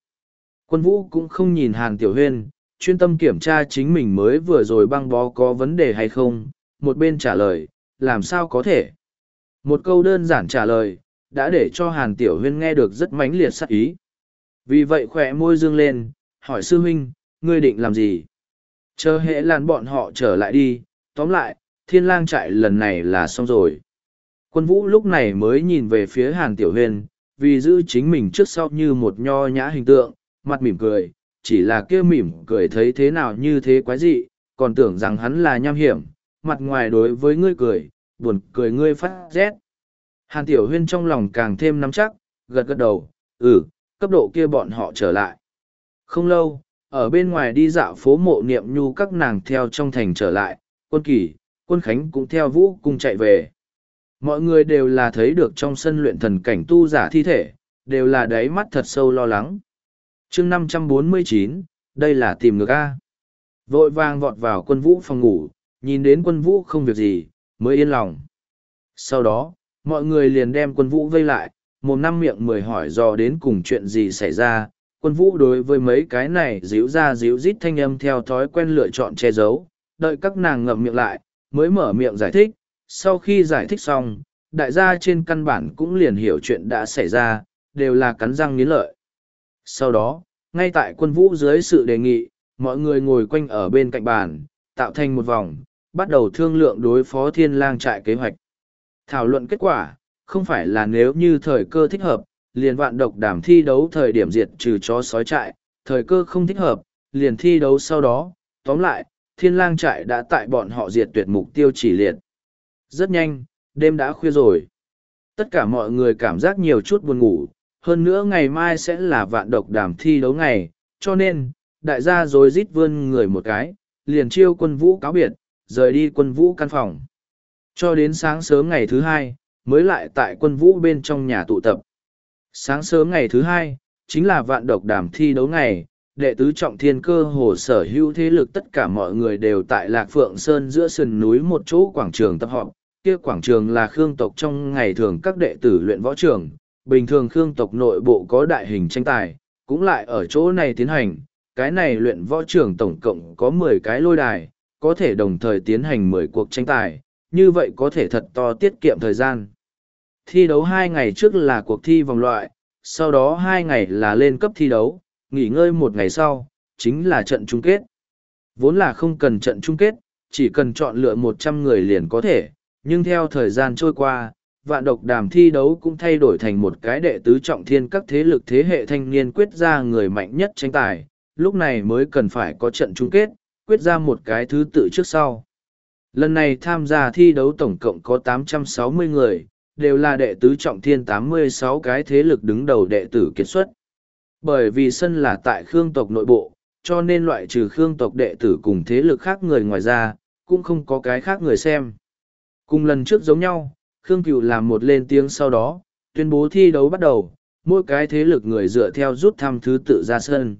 Quân vũ cũng không nhìn hàn tiểu huyên, chuyên tâm kiểm tra chính mình mới vừa rồi băng bó có vấn đề hay không, một bên trả lời, làm sao có thể. Một câu đơn giản trả lời, đã để cho hàn tiểu huyên nghe được rất mãnh liệt sắc ý. Vì vậy khỏe môi dương lên, hỏi sư huynh, ngươi định làm gì? Chờ hệ làn bọn họ trở lại đi, tóm lại, thiên lang trại lần này là xong rồi. Quân vũ lúc này mới nhìn về phía hàn tiểu huyên, vì giữ chính mình trước sau như một nho nhã hình tượng, mặt mỉm cười, chỉ là kia mỉm cười thấy thế nào như thế quái dị, còn tưởng rằng hắn là nham hiểm, mặt ngoài đối với ngươi cười, buồn cười ngươi phát rét. Hàn Tiểu Huyên trong lòng càng thêm nắm chắc, gật gật đầu, ừ, cấp độ kia bọn họ trở lại. Không lâu, ở bên ngoài đi dạo phố mộ niệm nhu các nàng theo trong thành trở lại, quân kỳ, quân khánh cũng theo vũ cùng chạy về. Mọi người đều là thấy được trong sân luyện thần cảnh tu giả thi thể, đều là đáy mắt thật sâu lo lắng. chương năm trăm bốn mươi chín đây là tìm ngược A. Vội vàng vọt vào quân vũ phòng ngủ, nhìn đến quân vũ không việc gì, mới yên lòng. Sau đó, mọi người liền đem quân vũ vây lại, một năm miệng mười hỏi dò đến cùng chuyện gì xảy ra. Quân vũ đối với mấy cái này díu ra díu rít thanh âm theo thói quen lựa chọn che giấu, đợi các nàng ngậm miệng lại, mới mở miệng giải thích. Sau khi giải thích xong, đại gia trên căn bản cũng liền hiểu chuyện đã xảy ra, đều là cắn răng nghiến lợi. Sau đó, ngay tại quân vũ dưới sự đề nghị, mọi người ngồi quanh ở bên cạnh bàn, tạo thành một vòng, bắt đầu thương lượng đối phó thiên lang trại kế hoạch. Thảo luận kết quả, không phải là nếu như thời cơ thích hợp, liền vạn độc đảm thi đấu thời điểm diệt trừ chó sói trại, thời cơ không thích hợp, liền thi đấu sau đó, tóm lại, thiên lang trại đã tại bọn họ diệt tuyệt mục tiêu chỉ liệt. Rất nhanh, đêm đã khuya rồi. Tất cả mọi người cảm giác nhiều chút buồn ngủ, hơn nữa ngày mai sẽ là vạn độc đảm thi đấu ngày, cho nên, đại gia rồi rít vươn người một cái, liền chiêu quân vũ cáo biệt, rời đi quân vũ căn phòng. Cho đến sáng sớm ngày thứ hai, mới lại tại quân vũ bên trong nhà tụ tập. Sáng sớm ngày thứ hai, chính là vạn độc đàm thi đấu ngày, đệ tứ trọng thiên cơ hồ sở hữu thế lực tất cả mọi người đều tại Lạc Phượng Sơn giữa sườn núi một chỗ quảng trường tập họp. Kia quảng trường là khương tộc trong ngày thường các đệ tử luyện võ trường, bình thường khương tộc nội bộ có đại hình tranh tài, cũng lại ở chỗ này tiến hành. Cái này luyện võ trường tổng cộng có mười cái lôi đài, có thể đồng thời tiến hành mười cuộc tranh tài, như vậy có thể thật to tiết kiệm thời gian. Thi đấu hai ngày trước là cuộc thi vòng loại, sau đó hai ngày là lên cấp thi đấu, nghỉ ngơi một ngày sau, chính là trận chung kết. Vốn là không cần trận chung kết, chỉ cần chọn lựa một trăm người liền có thể, nhưng theo thời gian trôi qua, vạn độc đàm thi đấu cũng thay đổi thành một cái đệ tứ trọng thiên các thế lực thế hệ thanh niên quyết ra người mạnh nhất tranh tài, lúc này mới cần phải có trận chung kết, quyết ra một cái thứ tự trước sau. Lần này tham gia thi đấu tổng cộng có 860 người, đều là đệ tứ trọng thiên 86 cái thế lực đứng đầu đệ tử kiệt xuất. Bởi vì sân là tại Khương tộc nội bộ, cho nên loại trừ Khương tộc đệ tử cùng thế lực khác người ngoài ra, cũng không có cái khác người xem. Cùng lần trước giống nhau, Khương Cựu làm một lên tiếng sau đó, tuyên bố thi đấu bắt đầu, mỗi cái thế lực người dựa theo rút thăm thứ tự ra sân.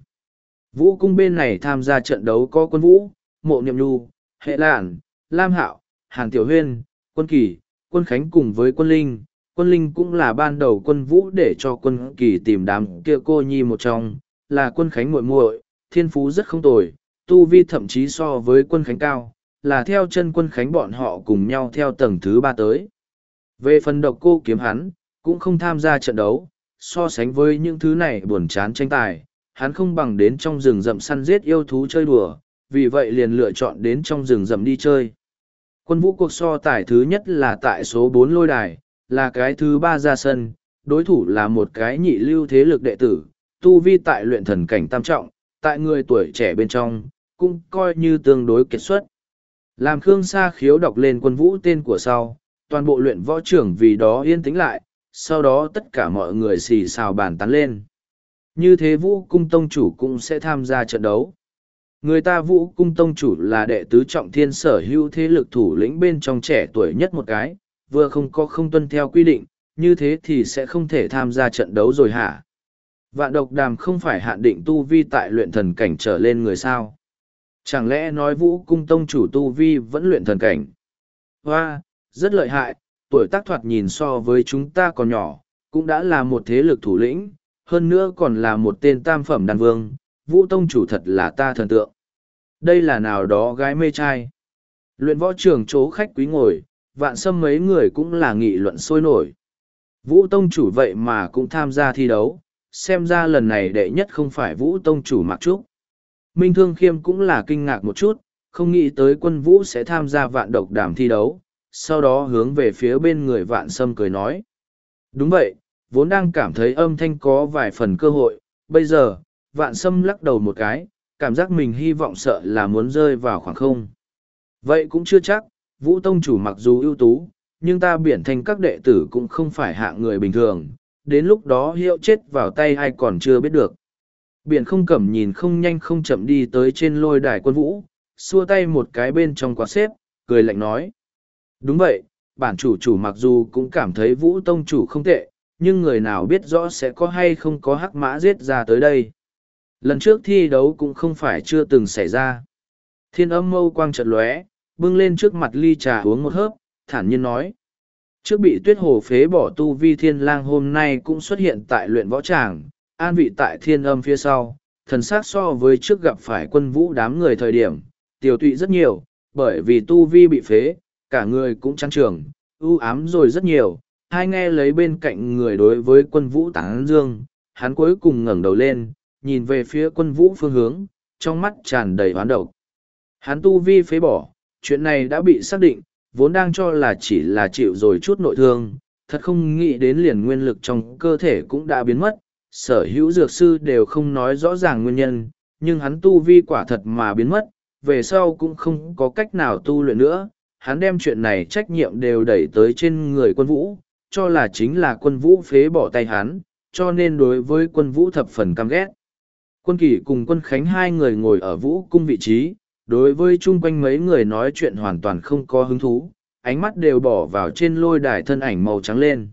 Vũ cung bên này tham gia trận đấu có quân vũ, mộ niệm nhu, hệ lạn, lam hạo, hàn tiểu huyên, quân kỳ, quân khánh cùng với quân linh. Quân linh cũng là ban đầu quân vũ để cho quân kỳ tìm đám kia cô nhi một trong, là quân khánh muội muội, thiên phú rất không tồi, tu vi thậm chí so với quân khánh cao, là theo chân quân khánh bọn họ cùng nhau theo tầng thứ ba tới. Về phần độc cô kiếm hắn, cũng không tham gia trận đấu, so sánh với những thứ này buồn chán tranh tài, hắn không bằng đến trong rừng rậm săn giết yêu thú chơi đùa, vì vậy liền lựa chọn đến trong rừng rậm đi chơi. Quân vũ cuộc so tài thứ nhất là tại số bốn lôi đài, là cái thứ ba ra sân, đối thủ là một cái nhị lưu thế lực đệ tử, tu vi tại luyện thần cảnh tam trọng, tại người tuổi trẻ bên trong, cũng coi như tương đối kết xuất. Làm Khương Sa khiếu đọc lên quân vũ tên của sau, toàn bộ luyện võ trưởng vì đó yên tĩnh lại, sau đó tất cả mọi người xì xào bàn tán lên. Như thế vũ cung tông chủ cũng sẽ tham gia trận đấu. Người ta vũ cung tông chủ là đệ tứ trọng thiên sở hữu thế lực thủ lĩnh bên trong trẻ tuổi nhất một cái, vừa không có không tuân theo quy định, như thế thì sẽ không thể tham gia trận đấu rồi hả? Vạn độc đàm không phải hạn định tu vi tại luyện thần cảnh trở lên người sao? Chẳng lẽ nói vũ cung tông chủ tu vi vẫn luyện thần cảnh? Hoa, rất lợi hại, tuổi tác thoạt nhìn so với chúng ta còn nhỏ, cũng đã là một thế lực thủ lĩnh, hơn nữa còn là một tên tam phẩm đàn vương, vũ tông chủ thật là ta thần tượng. Đây là nào đó gái mê trai. Luyện võ trường chỗ khách quý ngồi, vạn Sâm mấy người cũng là nghị luận sôi nổi. Vũ tông chủ vậy mà cũng tham gia thi đấu, xem ra lần này đệ nhất không phải vũ tông chủ mặc trúc. Minh Thương Khiêm cũng là kinh ngạc một chút, không nghĩ tới quân vũ sẽ tham gia vạn độc đàm thi đấu, sau đó hướng về phía bên người vạn sâm cười nói. Đúng vậy, vốn đang cảm thấy âm thanh có vài phần cơ hội, bây giờ, vạn sâm lắc đầu một cái, cảm giác mình hy vọng sợ là muốn rơi vào khoảng không. Vậy cũng chưa chắc, Vũ Tông chủ mặc dù ưu tú, nhưng ta biển thành các đệ tử cũng không phải hạng người bình thường, đến lúc đó hiệu chết vào tay ai còn chưa biết được. Biển không cẩm nhìn không nhanh không chậm đi tới trên lôi đài quân vũ, xua tay một cái bên trong quạt xếp, cười lạnh nói. Đúng vậy, bản chủ chủ mặc dù cũng cảm thấy vũ tông chủ không tệ, nhưng người nào biết rõ sẽ có hay không có hắc mã giết ra tới đây. Lần trước thi đấu cũng không phải chưa từng xảy ra. Thiên âm mâu quang chợt lóe, bưng lên trước mặt ly trà uống một hớp, thản nhiên nói. Trước bị tuyết hồ phế bỏ tu vi thiên lang hôm nay cũng xuất hiện tại luyện võ tràng, an vị tại thiên âm phía sau, thần sắc so với trước gặp phải quân vũ đám người thời điểm, tiểu tụy rất nhiều, bởi vì tu vi bị phế, cả người cũng trăng trường, ưu ám rồi rất nhiều, hai nghe lấy bên cạnh người đối với quân vũ tán dương, hắn cuối cùng ngẩng đầu lên, nhìn về phía quân vũ phương hướng, trong mắt tràn đầy hoán độc. Hắn tu vi phế bỏ, chuyện này đã bị xác định, vốn đang cho là chỉ là chịu rồi chút nội thương, thật không nghĩ đến liền nguyên lực trong cơ thể cũng đã biến mất, sở hữu dược sư đều không nói rõ ràng nguyên nhân, nhưng hắn tu vi quả thật mà biến mất, về sau cũng không có cách nào tu luyện nữa, hắn đem chuyện này trách nhiệm đều đẩy tới trên người quân vũ, cho là chính là quân vũ phế bỏ tay hắn, cho nên đối với quân vũ thập phần căm ghét. Quân kỷ cùng quân khánh hai người ngồi ở vũ cung vị trí, đối với chung quanh mấy người nói chuyện hoàn toàn không có hứng thú, ánh mắt đều bỏ vào trên lôi đài thân ảnh màu trắng lên.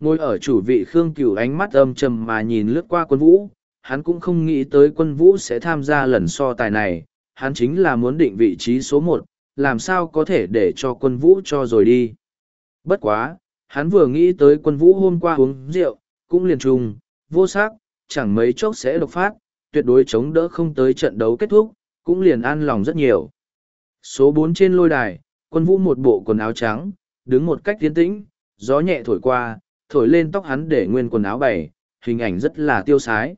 Ngồi ở chủ vị Khương Cửu ánh mắt âm trầm mà nhìn lướt qua quân vũ, hắn cũng không nghĩ tới quân vũ sẽ tham gia lần so tài này, hắn chính là muốn định vị trí số một, làm sao có thể để cho quân vũ cho rồi đi. Bất quá, hắn vừa nghĩ tới quân vũ hôm qua uống rượu, cũng liền trùng, vô sắc, chẳng mấy chốc sẽ độc phát, tuyệt đối chống đỡ không tới trận đấu kết thúc, cũng liền an lòng rất nhiều. Số bốn trên lôi đài, quân vũ một bộ quần áo trắng, đứng một cách tiến tĩnh, gió nhẹ thổi qua, thổi lên tóc hắn để nguyên quần áo bày, hình ảnh rất là tiêu sái.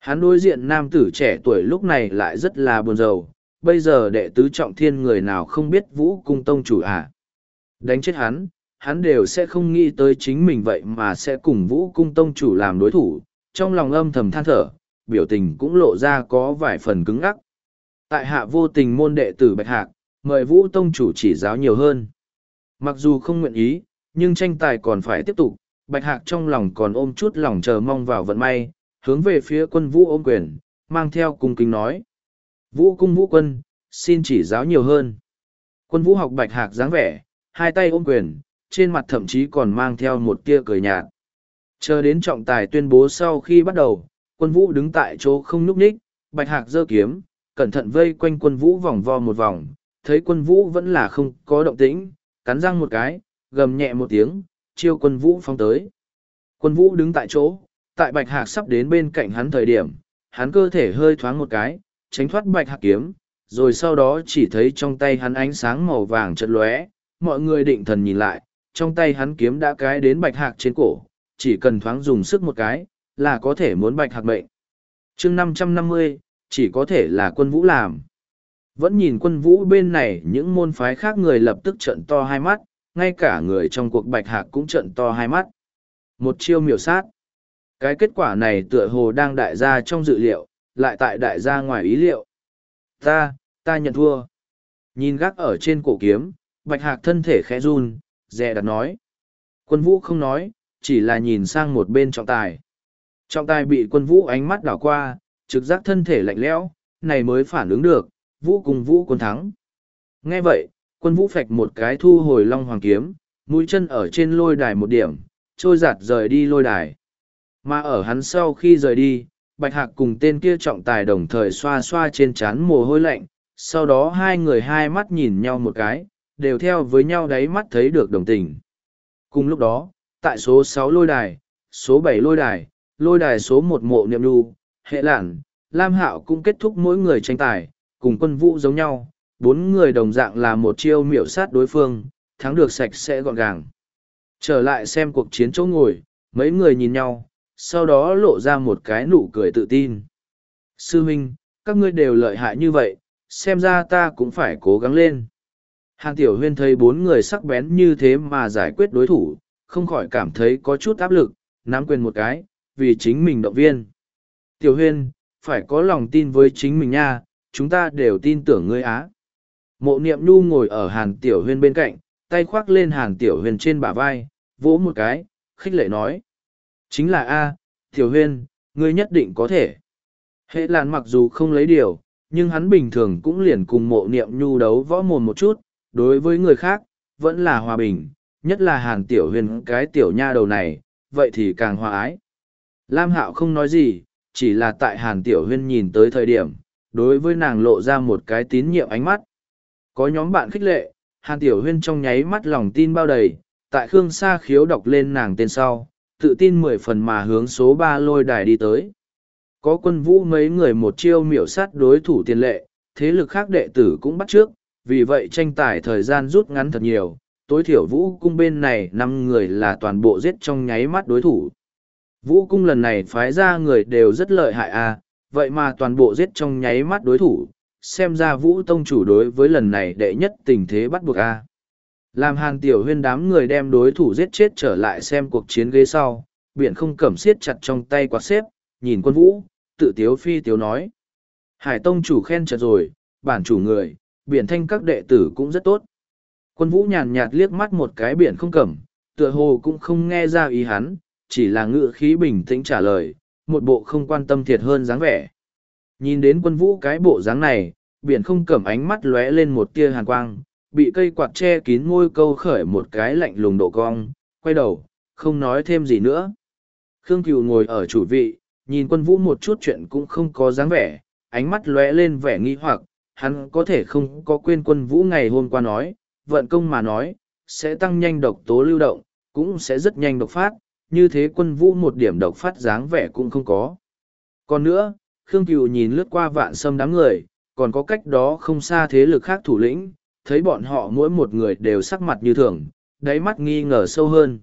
Hắn đối diện nam tử trẻ tuổi lúc này lại rất là buồn rầu, bây giờ đệ tứ trọng thiên người nào không biết vũ cung tông chủ à. Đánh chết hắn, hắn đều sẽ không nghĩ tới chính mình vậy mà sẽ cùng vũ cung tông chủ làm đối thủ, trong lòng âm thầm than thở, biểu tình cũng lộ ra có vài phần cứng ngắc. Tại hạ vô tình môn đệ tử Bạch Hạc, mời vũ tông chủ chỉ giáo nhiều hơn. Mặc dù không nguyện ý, nhưng tranh tài còn phải tiếp tục, Bạch Hạc trong lòng còn ôm chút lòng chờ mong vào vận may, hướng về phía quân vũ ôm quyền, mang theo cung kính nói. Vũ cung vũ quân, xin chỉ giáo nhiều hơn. Quân vũ học Bạch Hạc dáng vẻ, hai tay ôm quyền, trên mặt thậm chí còn mang theo một tia cười nhạt. Chờ đến trọng tài tuyên bố sau khi bắt đầu, quân vũ đứng tại chỗ không núp nhích, bạch hạc giơ kiếm, cẩn thận vây quanh quân vũ vòng vo một vòng, thấy quân vũ vẫn là không có động tĩnh, cắn răng một cái, gầm nhẹ một tiếng, chiêu quân vũ phóng tới. Quân vũ đứng tại chỗ, tại bạch hạc sắp đến bên cạnh hắn thời điểm, hắn cơ thể hơi thoáng một cái, tránh thoát bạch hạc kiếm, rồi sau đó chỉ thấy trong tay hắn ánh sáng màu vàng chật lóe, mọi người định thần nhìn lại, trong tay hắn kiếm đã cái đến bạch hạc trên cổ, chỉ cần thoáng dùng sức một cái, là có thể muốn bạch hạc mệnh. chương năm trăm năm mươi chỉ có thể là quân vũ làm. Vẫn nhìn quân vũ bên này những môn phái khác người lập tức trợn to hai mắt, ngay cả người trong cuộc bạch hạc cũng trợn to hai mắt. Một chiêu miểu sát. Cái kết quả này tựa hồ đang đại gia trong dự liệu, lại tại đại gia ngoài ý liệu. Ta, ta nhận thua. Nhìn gác ở trên cổ kiếm, bạch hạc thân thể khẽ run, dè đặt nói. Quân vũ không nói, chỉ là nhìn sang một bên trọng tài. Trọng tài bị quân vũ ánh mắt đảo qua, trực giác thân thể lạnh lẽo, này mới phản ứng được, vũ cùng vũ quân thắng. Nghe vậy, quân vũ phạch một cái thu hồi long hoàng kiếm, mũi chân ở trên lôi đài một điểm, trôi giạt rời đi lôi đài. Mà ở hắn sau khi rời đi, Bạch Hạc cùng tên kia trọng tài đồng thời xoa xoa trên chán mồ hôi lạnh, sau đó hai người hai mắt nhìn nhau một cái, đều theo với nhau đáy mắt thấy được đồng tình. Cùng lúc đó, tại số sáu lôi đài, số bảy lôi đài, lôi đài số một mộ niệm đu, hệ lản, Lam Hạo cũng kết thúc mỗi người tranh tài, cùng quân vũ giống nhau, bốn người đồng dạng là một chiêu miểu sát đối phương, thắng được sạch sẽ gọn gàng. Trở lại xem cuộc chiến chỗ ngồi, mấy người nhìn nhau, sau đó lộ ra một cái nụ cười tự tin. Sư Minh, các ngươi đều lợi hại như vậy, xem ra ta cũng phải cố gắng lên. Hàn Tiểu Huyên thấy bốn người sắc bén như thế mà giải quyết đối thủ, không khỏi cảm thấy có chút áp lực, nắm quyền một cái, vì chính mình động viên. Tiểu Huyên, phải có lòng tin với chính mình nha, chúng ta đều tin tưởng ngươi á. Mộ niệm nu ngồi ở Hàn Tiểu Huyên bên cạnh, tay khoác lên Hàn Tiểu Huyên trên bả vai, vỗ một cái, khích lệ nói. Chính là A, Tiểu Huyên, ngươi nhất định có thể. Hệ làn mặc dù không lấy điều, nhưng hắn bình thường cũng liền cùng mộ niệm nhu đấu võ mồm một chút, đối với người khác, vẫn là hòa bình, nhất là hàn tiểu huyền cái tiểu nha đầu này, vậy thì càng hòa ái. Lam Hạo không nói gì, chỉ là tại hàn tiểu huyên nhìn tới thời điểm, đối với nàng lộ ra một cái tín nhiệm ánh mắt. Có nhóm bạn khích lệ, hàn tiểu huyên trong nháy mắt lòng tin bao đầy, tại Khương Sa khiếu đọc lên nàng tên sau, tự tin mười phần mà hướng số ba lôi đài đi tới. Có quân vũ mấy người một chiêu miểu sát đối thủ tiền lệ, thế lực khác đệ tử cũng bắt trước, vì vậy tranh tài thời gian rút ngắn thật nhiều, tối thiểu vũ cung bên này năm người là toàn bộ giết trong nháy mắt đối thủ. Vũ cung lần này phái ra người đều rất lợi hại à, vậy mà toàn bộ giết trong nháy mắt đối thủ, xem ra vũ tông chủ đối với lần này đệ nhất tình thế bắt buộc a à. Làm hàn tiểu huyên đám người đem đối thủ giết chết trở lại xem cuộc chiến ghế sau, biển không cẩm siết chặt trong tay quạt xếp, nhìn quân vũ, tự tiếu phi tiếu nói. Hải tông chủ khen chật rồi, bản chủ người, biển thanh các đệ tử cũng rất tốt. Quân vũ nhàn nhạt liếc mắt một cái biển không cẩm, tựa hồ cũng không nghe ra ý hắn, chỉ là ngựa khí bình tĩnh trả lời, một bộ không quan tâm thiệt hơn dáng vẻ. Nhìn đến quân vũ cái bộ dáng này, biển không cẩm ánh mắt lóe lên một tia hàn quang, bị cây quạt che kín môi câu khởi một cái lạnh lùng độ cong, quay đầu, không nói thêm gì nữa. Khương Cửu ngồi ở chủ vị, nhìn quân vũ một chút chuyện cũng không có dáng vẻ, ánh mắt lóe lên vẻ nghi hoặc, hắn có thể không có quên quân vũ ngày hôm qua nói, vận công mà nói, sẽ tăng nhanh độc tố lưu động, cũng sẽ rất nhanh độc phát, như thế quân vũ một điểm độc phát dáng vẻ cũng không có. Còn nữa, Khương Cửu nhìn lướt qua vạn sâm đám người, còn có cách đó không xa thế lực khác thủ lĩnh, thấy bọn họ mỗi một người đều sắc mặt như thường, đáy mắt nghi ngờ sâu hơn.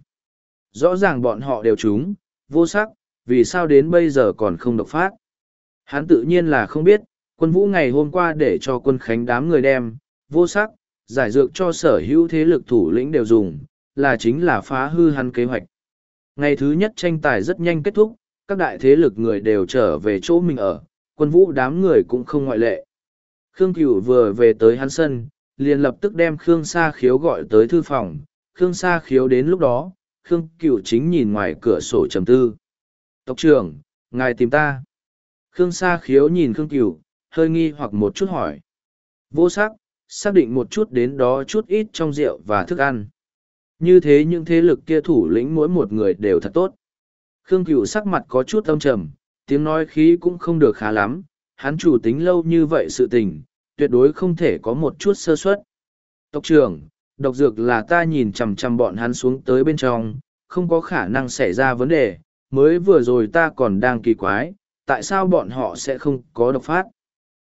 Rõ ràng bọn họ đều trúng, vô sắc, vì sao đến bây giờ còn không độc phát. Hắn tự nhiên là không biết, quân vũ ngày hôm qua để cho quân khánh đám người đem, vô sắc, giải dược cho sở hữu thế lực thủ lĩnh đều dùng, là chính là phá hư hắn kế hoạch. Ngày thứ nhất tranh tài rất nhanh kết thúc, các đại thế lực người đều trở về chỗ mình ở, quân vũ đám người cũng không ngoại lệ. Khương Cửu vừa về tới hắn sân, liền lập tức đem Khương Sa Khiếu gọi tới thư phòng. Khương Sa Khiếu đến lúc đó, Khương Cửu chính nhìn ngoài cửa sổ trầm tư. Tộc trưởng, ngài tìm ta. Khương Sa Khiếu nhìn Khương Cửu, hơi nghi hoặc một chút hỏi. Vô sắc, xác định một chút đến đó chút ít trong rượu và thức ăn. Như thế những thế lực kia thủ lĩnh mỗi một người đều thật tốt. Khương Cửu sắc mặt có chút âm trầm, tiếng nói khí cũng không được khá lắm, hắn chủ tính lâu như vậy sự tình, tuyệt đối không thể có một chút sơ suất. Tộc trưởng, độc dược là ta nhìn chằm chằm bọn hắn xuống tới bên trong, không có khả năng xảy ra vấn đề, mới vừa rồi ta còn đang kỳ quái, tại sao bọn họ sẽ không có độc phát.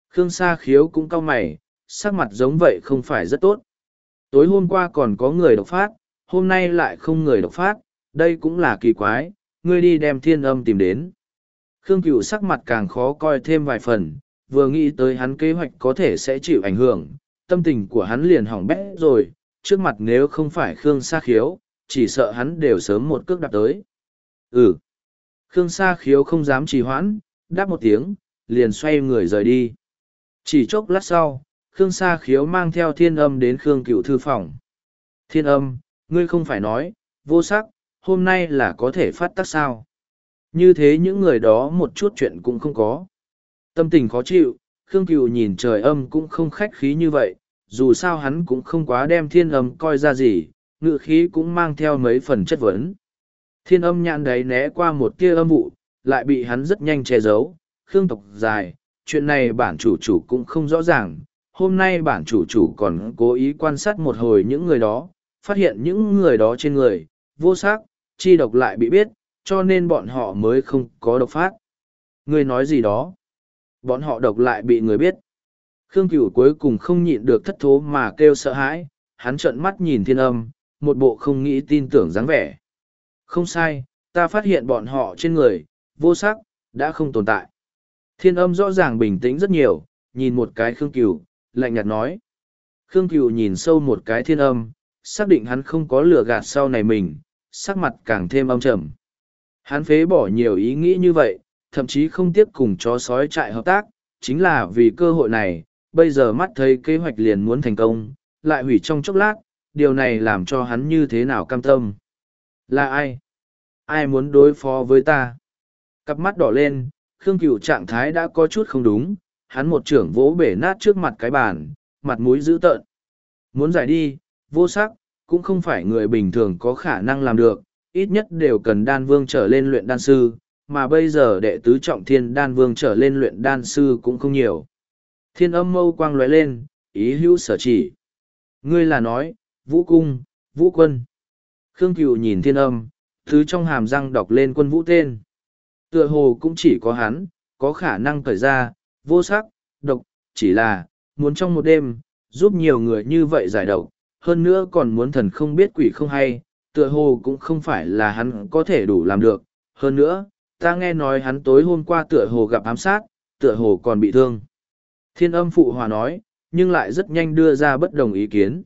Khương Sa Khiếu cũng cau mày, sắc mặt giống vậy không phải rất tốt. Tối hôm qua còn có người độc phát, hôm nay lại không người độc phát, đây cũng là kỳ quái, ngươi đi đem thiên âm tìm đến. Khương Cửu sắc mặt càng khó coi thêm vài phần, vừa nghĩ tới hắn kế hoạch có thể sẽ chịu ảnh hưởng, tâm tình của hắn liền hỏng bét rồi, trước mặt nếu không phải Khương Sa Khiếu, chỉ sợ hắn đều sớm một cước đạp tới. Ừ. Khương Sa Khiếu không dám trì hoãn, đáp một tiếng, liền xoay người rời đi. Chỉ chốc lát sau, Khương Sa Khiếu mang theo thiên âm đến Khương Cựu thư phòng. Thiên âm, ngươi không phải nói, vô sắc, hôm nay là có thể phát tác sao. Như thế những người đó một chút chuyện cũng không có. Tâm tình khó chịu, Khương Cựu nhìn trời âm cũng không khách khí như vậy, dù sao hắn cũng không quá đem thiên âm coi ra gì, ngự khí cũng mang theo mấy phần chất vấn. Thiên âm nhãn đấy né qua một tia âm vụ, lại bị hắn rất nhanh che giấu, Khương tộc dài, chuyện này bản chủ chủ cũng không rõ ràng. Hôm nay bản chủ chủ còn cố ý quan sát một hồi những người đó, phát hiện những người đó trên người, vô sắc, chi độc lại bị biết, cho nên bọn họ mới không có độc phát. Người nói gì đó? Bọn họ độc lại bị người biết. Khương Cửu cuối cùng không nhịn được thất thố mà kêu sợ hãi, hắn trợn mắt nhìn thiên âm, một bộ không nghĩ tin tưởng dáng vẻ. Không sai, ta phát hiện bọn họ trên người, vô sắc, đã không tồn tại. Thiên âm rõ ràng bình tĩnh rất nhiều, nhìn một cái Khương Cửu, lạnh nhạt nói. Khương Cửu nhìn sâu một cái thiên âm, xác định hắn không có lừa gạt sau này mình, sắc mặt càng thêm âm trầm. Hắn phế bỏ nhiều ý nghĩ như vậy, thậm chí không tiếc cùng chó sói trại hợp tác, chính là vì cơ hội này, bây giờ mắt thấy kế hoạch liền muốn thành công, lại hủy trong chốc lát, điều này làm cho hắn như thế nào cam tâm. Là ai? Ai muốn đối phó với ta? Cặp mắt đỏ lên, Khương Cửu trạng thái đã có chút không đúng, hắn một trưởng vỗ bể nát trước mặt cái bàn, mặt mũi dữ tợn. Muốn giải đi, vô sắc, cũng không phải người bình thường có khả năng làm được, ít nhất đều cần đan vương trở lên luyện đan sư, mà bây giờ đệ tứ trọng thiên đan vương trở lên luyện đan sư cũng không nhiều. Thiên âm mâu quang lóe lên, ý hữu sở chỉ. Ngươi là nói, vũ cung, vũ quân. Khương Cửu nhìn thiên âm, thứ trong hàm răng đọc lên quân vũ tên. Tựa hồ cũng chỉ có hắn, có khả năng cởi ra, vô sắc, độc, chỉ là, muốn trong một đêm, giúp nhiều người như vậy giải độc, hơn nữa còn muốn thần không biết quỷ không hay, tựa hồ cũng không phải là hắn có thể đủ làm được. Hơn nữa, ta nghe nói hắn tối hôm qua tựa hồ gặp ám sát, tựa hồ còn bị thương. Thiên âm phụ hòa nói, nhưng lại rất nhanh đưa ra bất đồng ý kiến.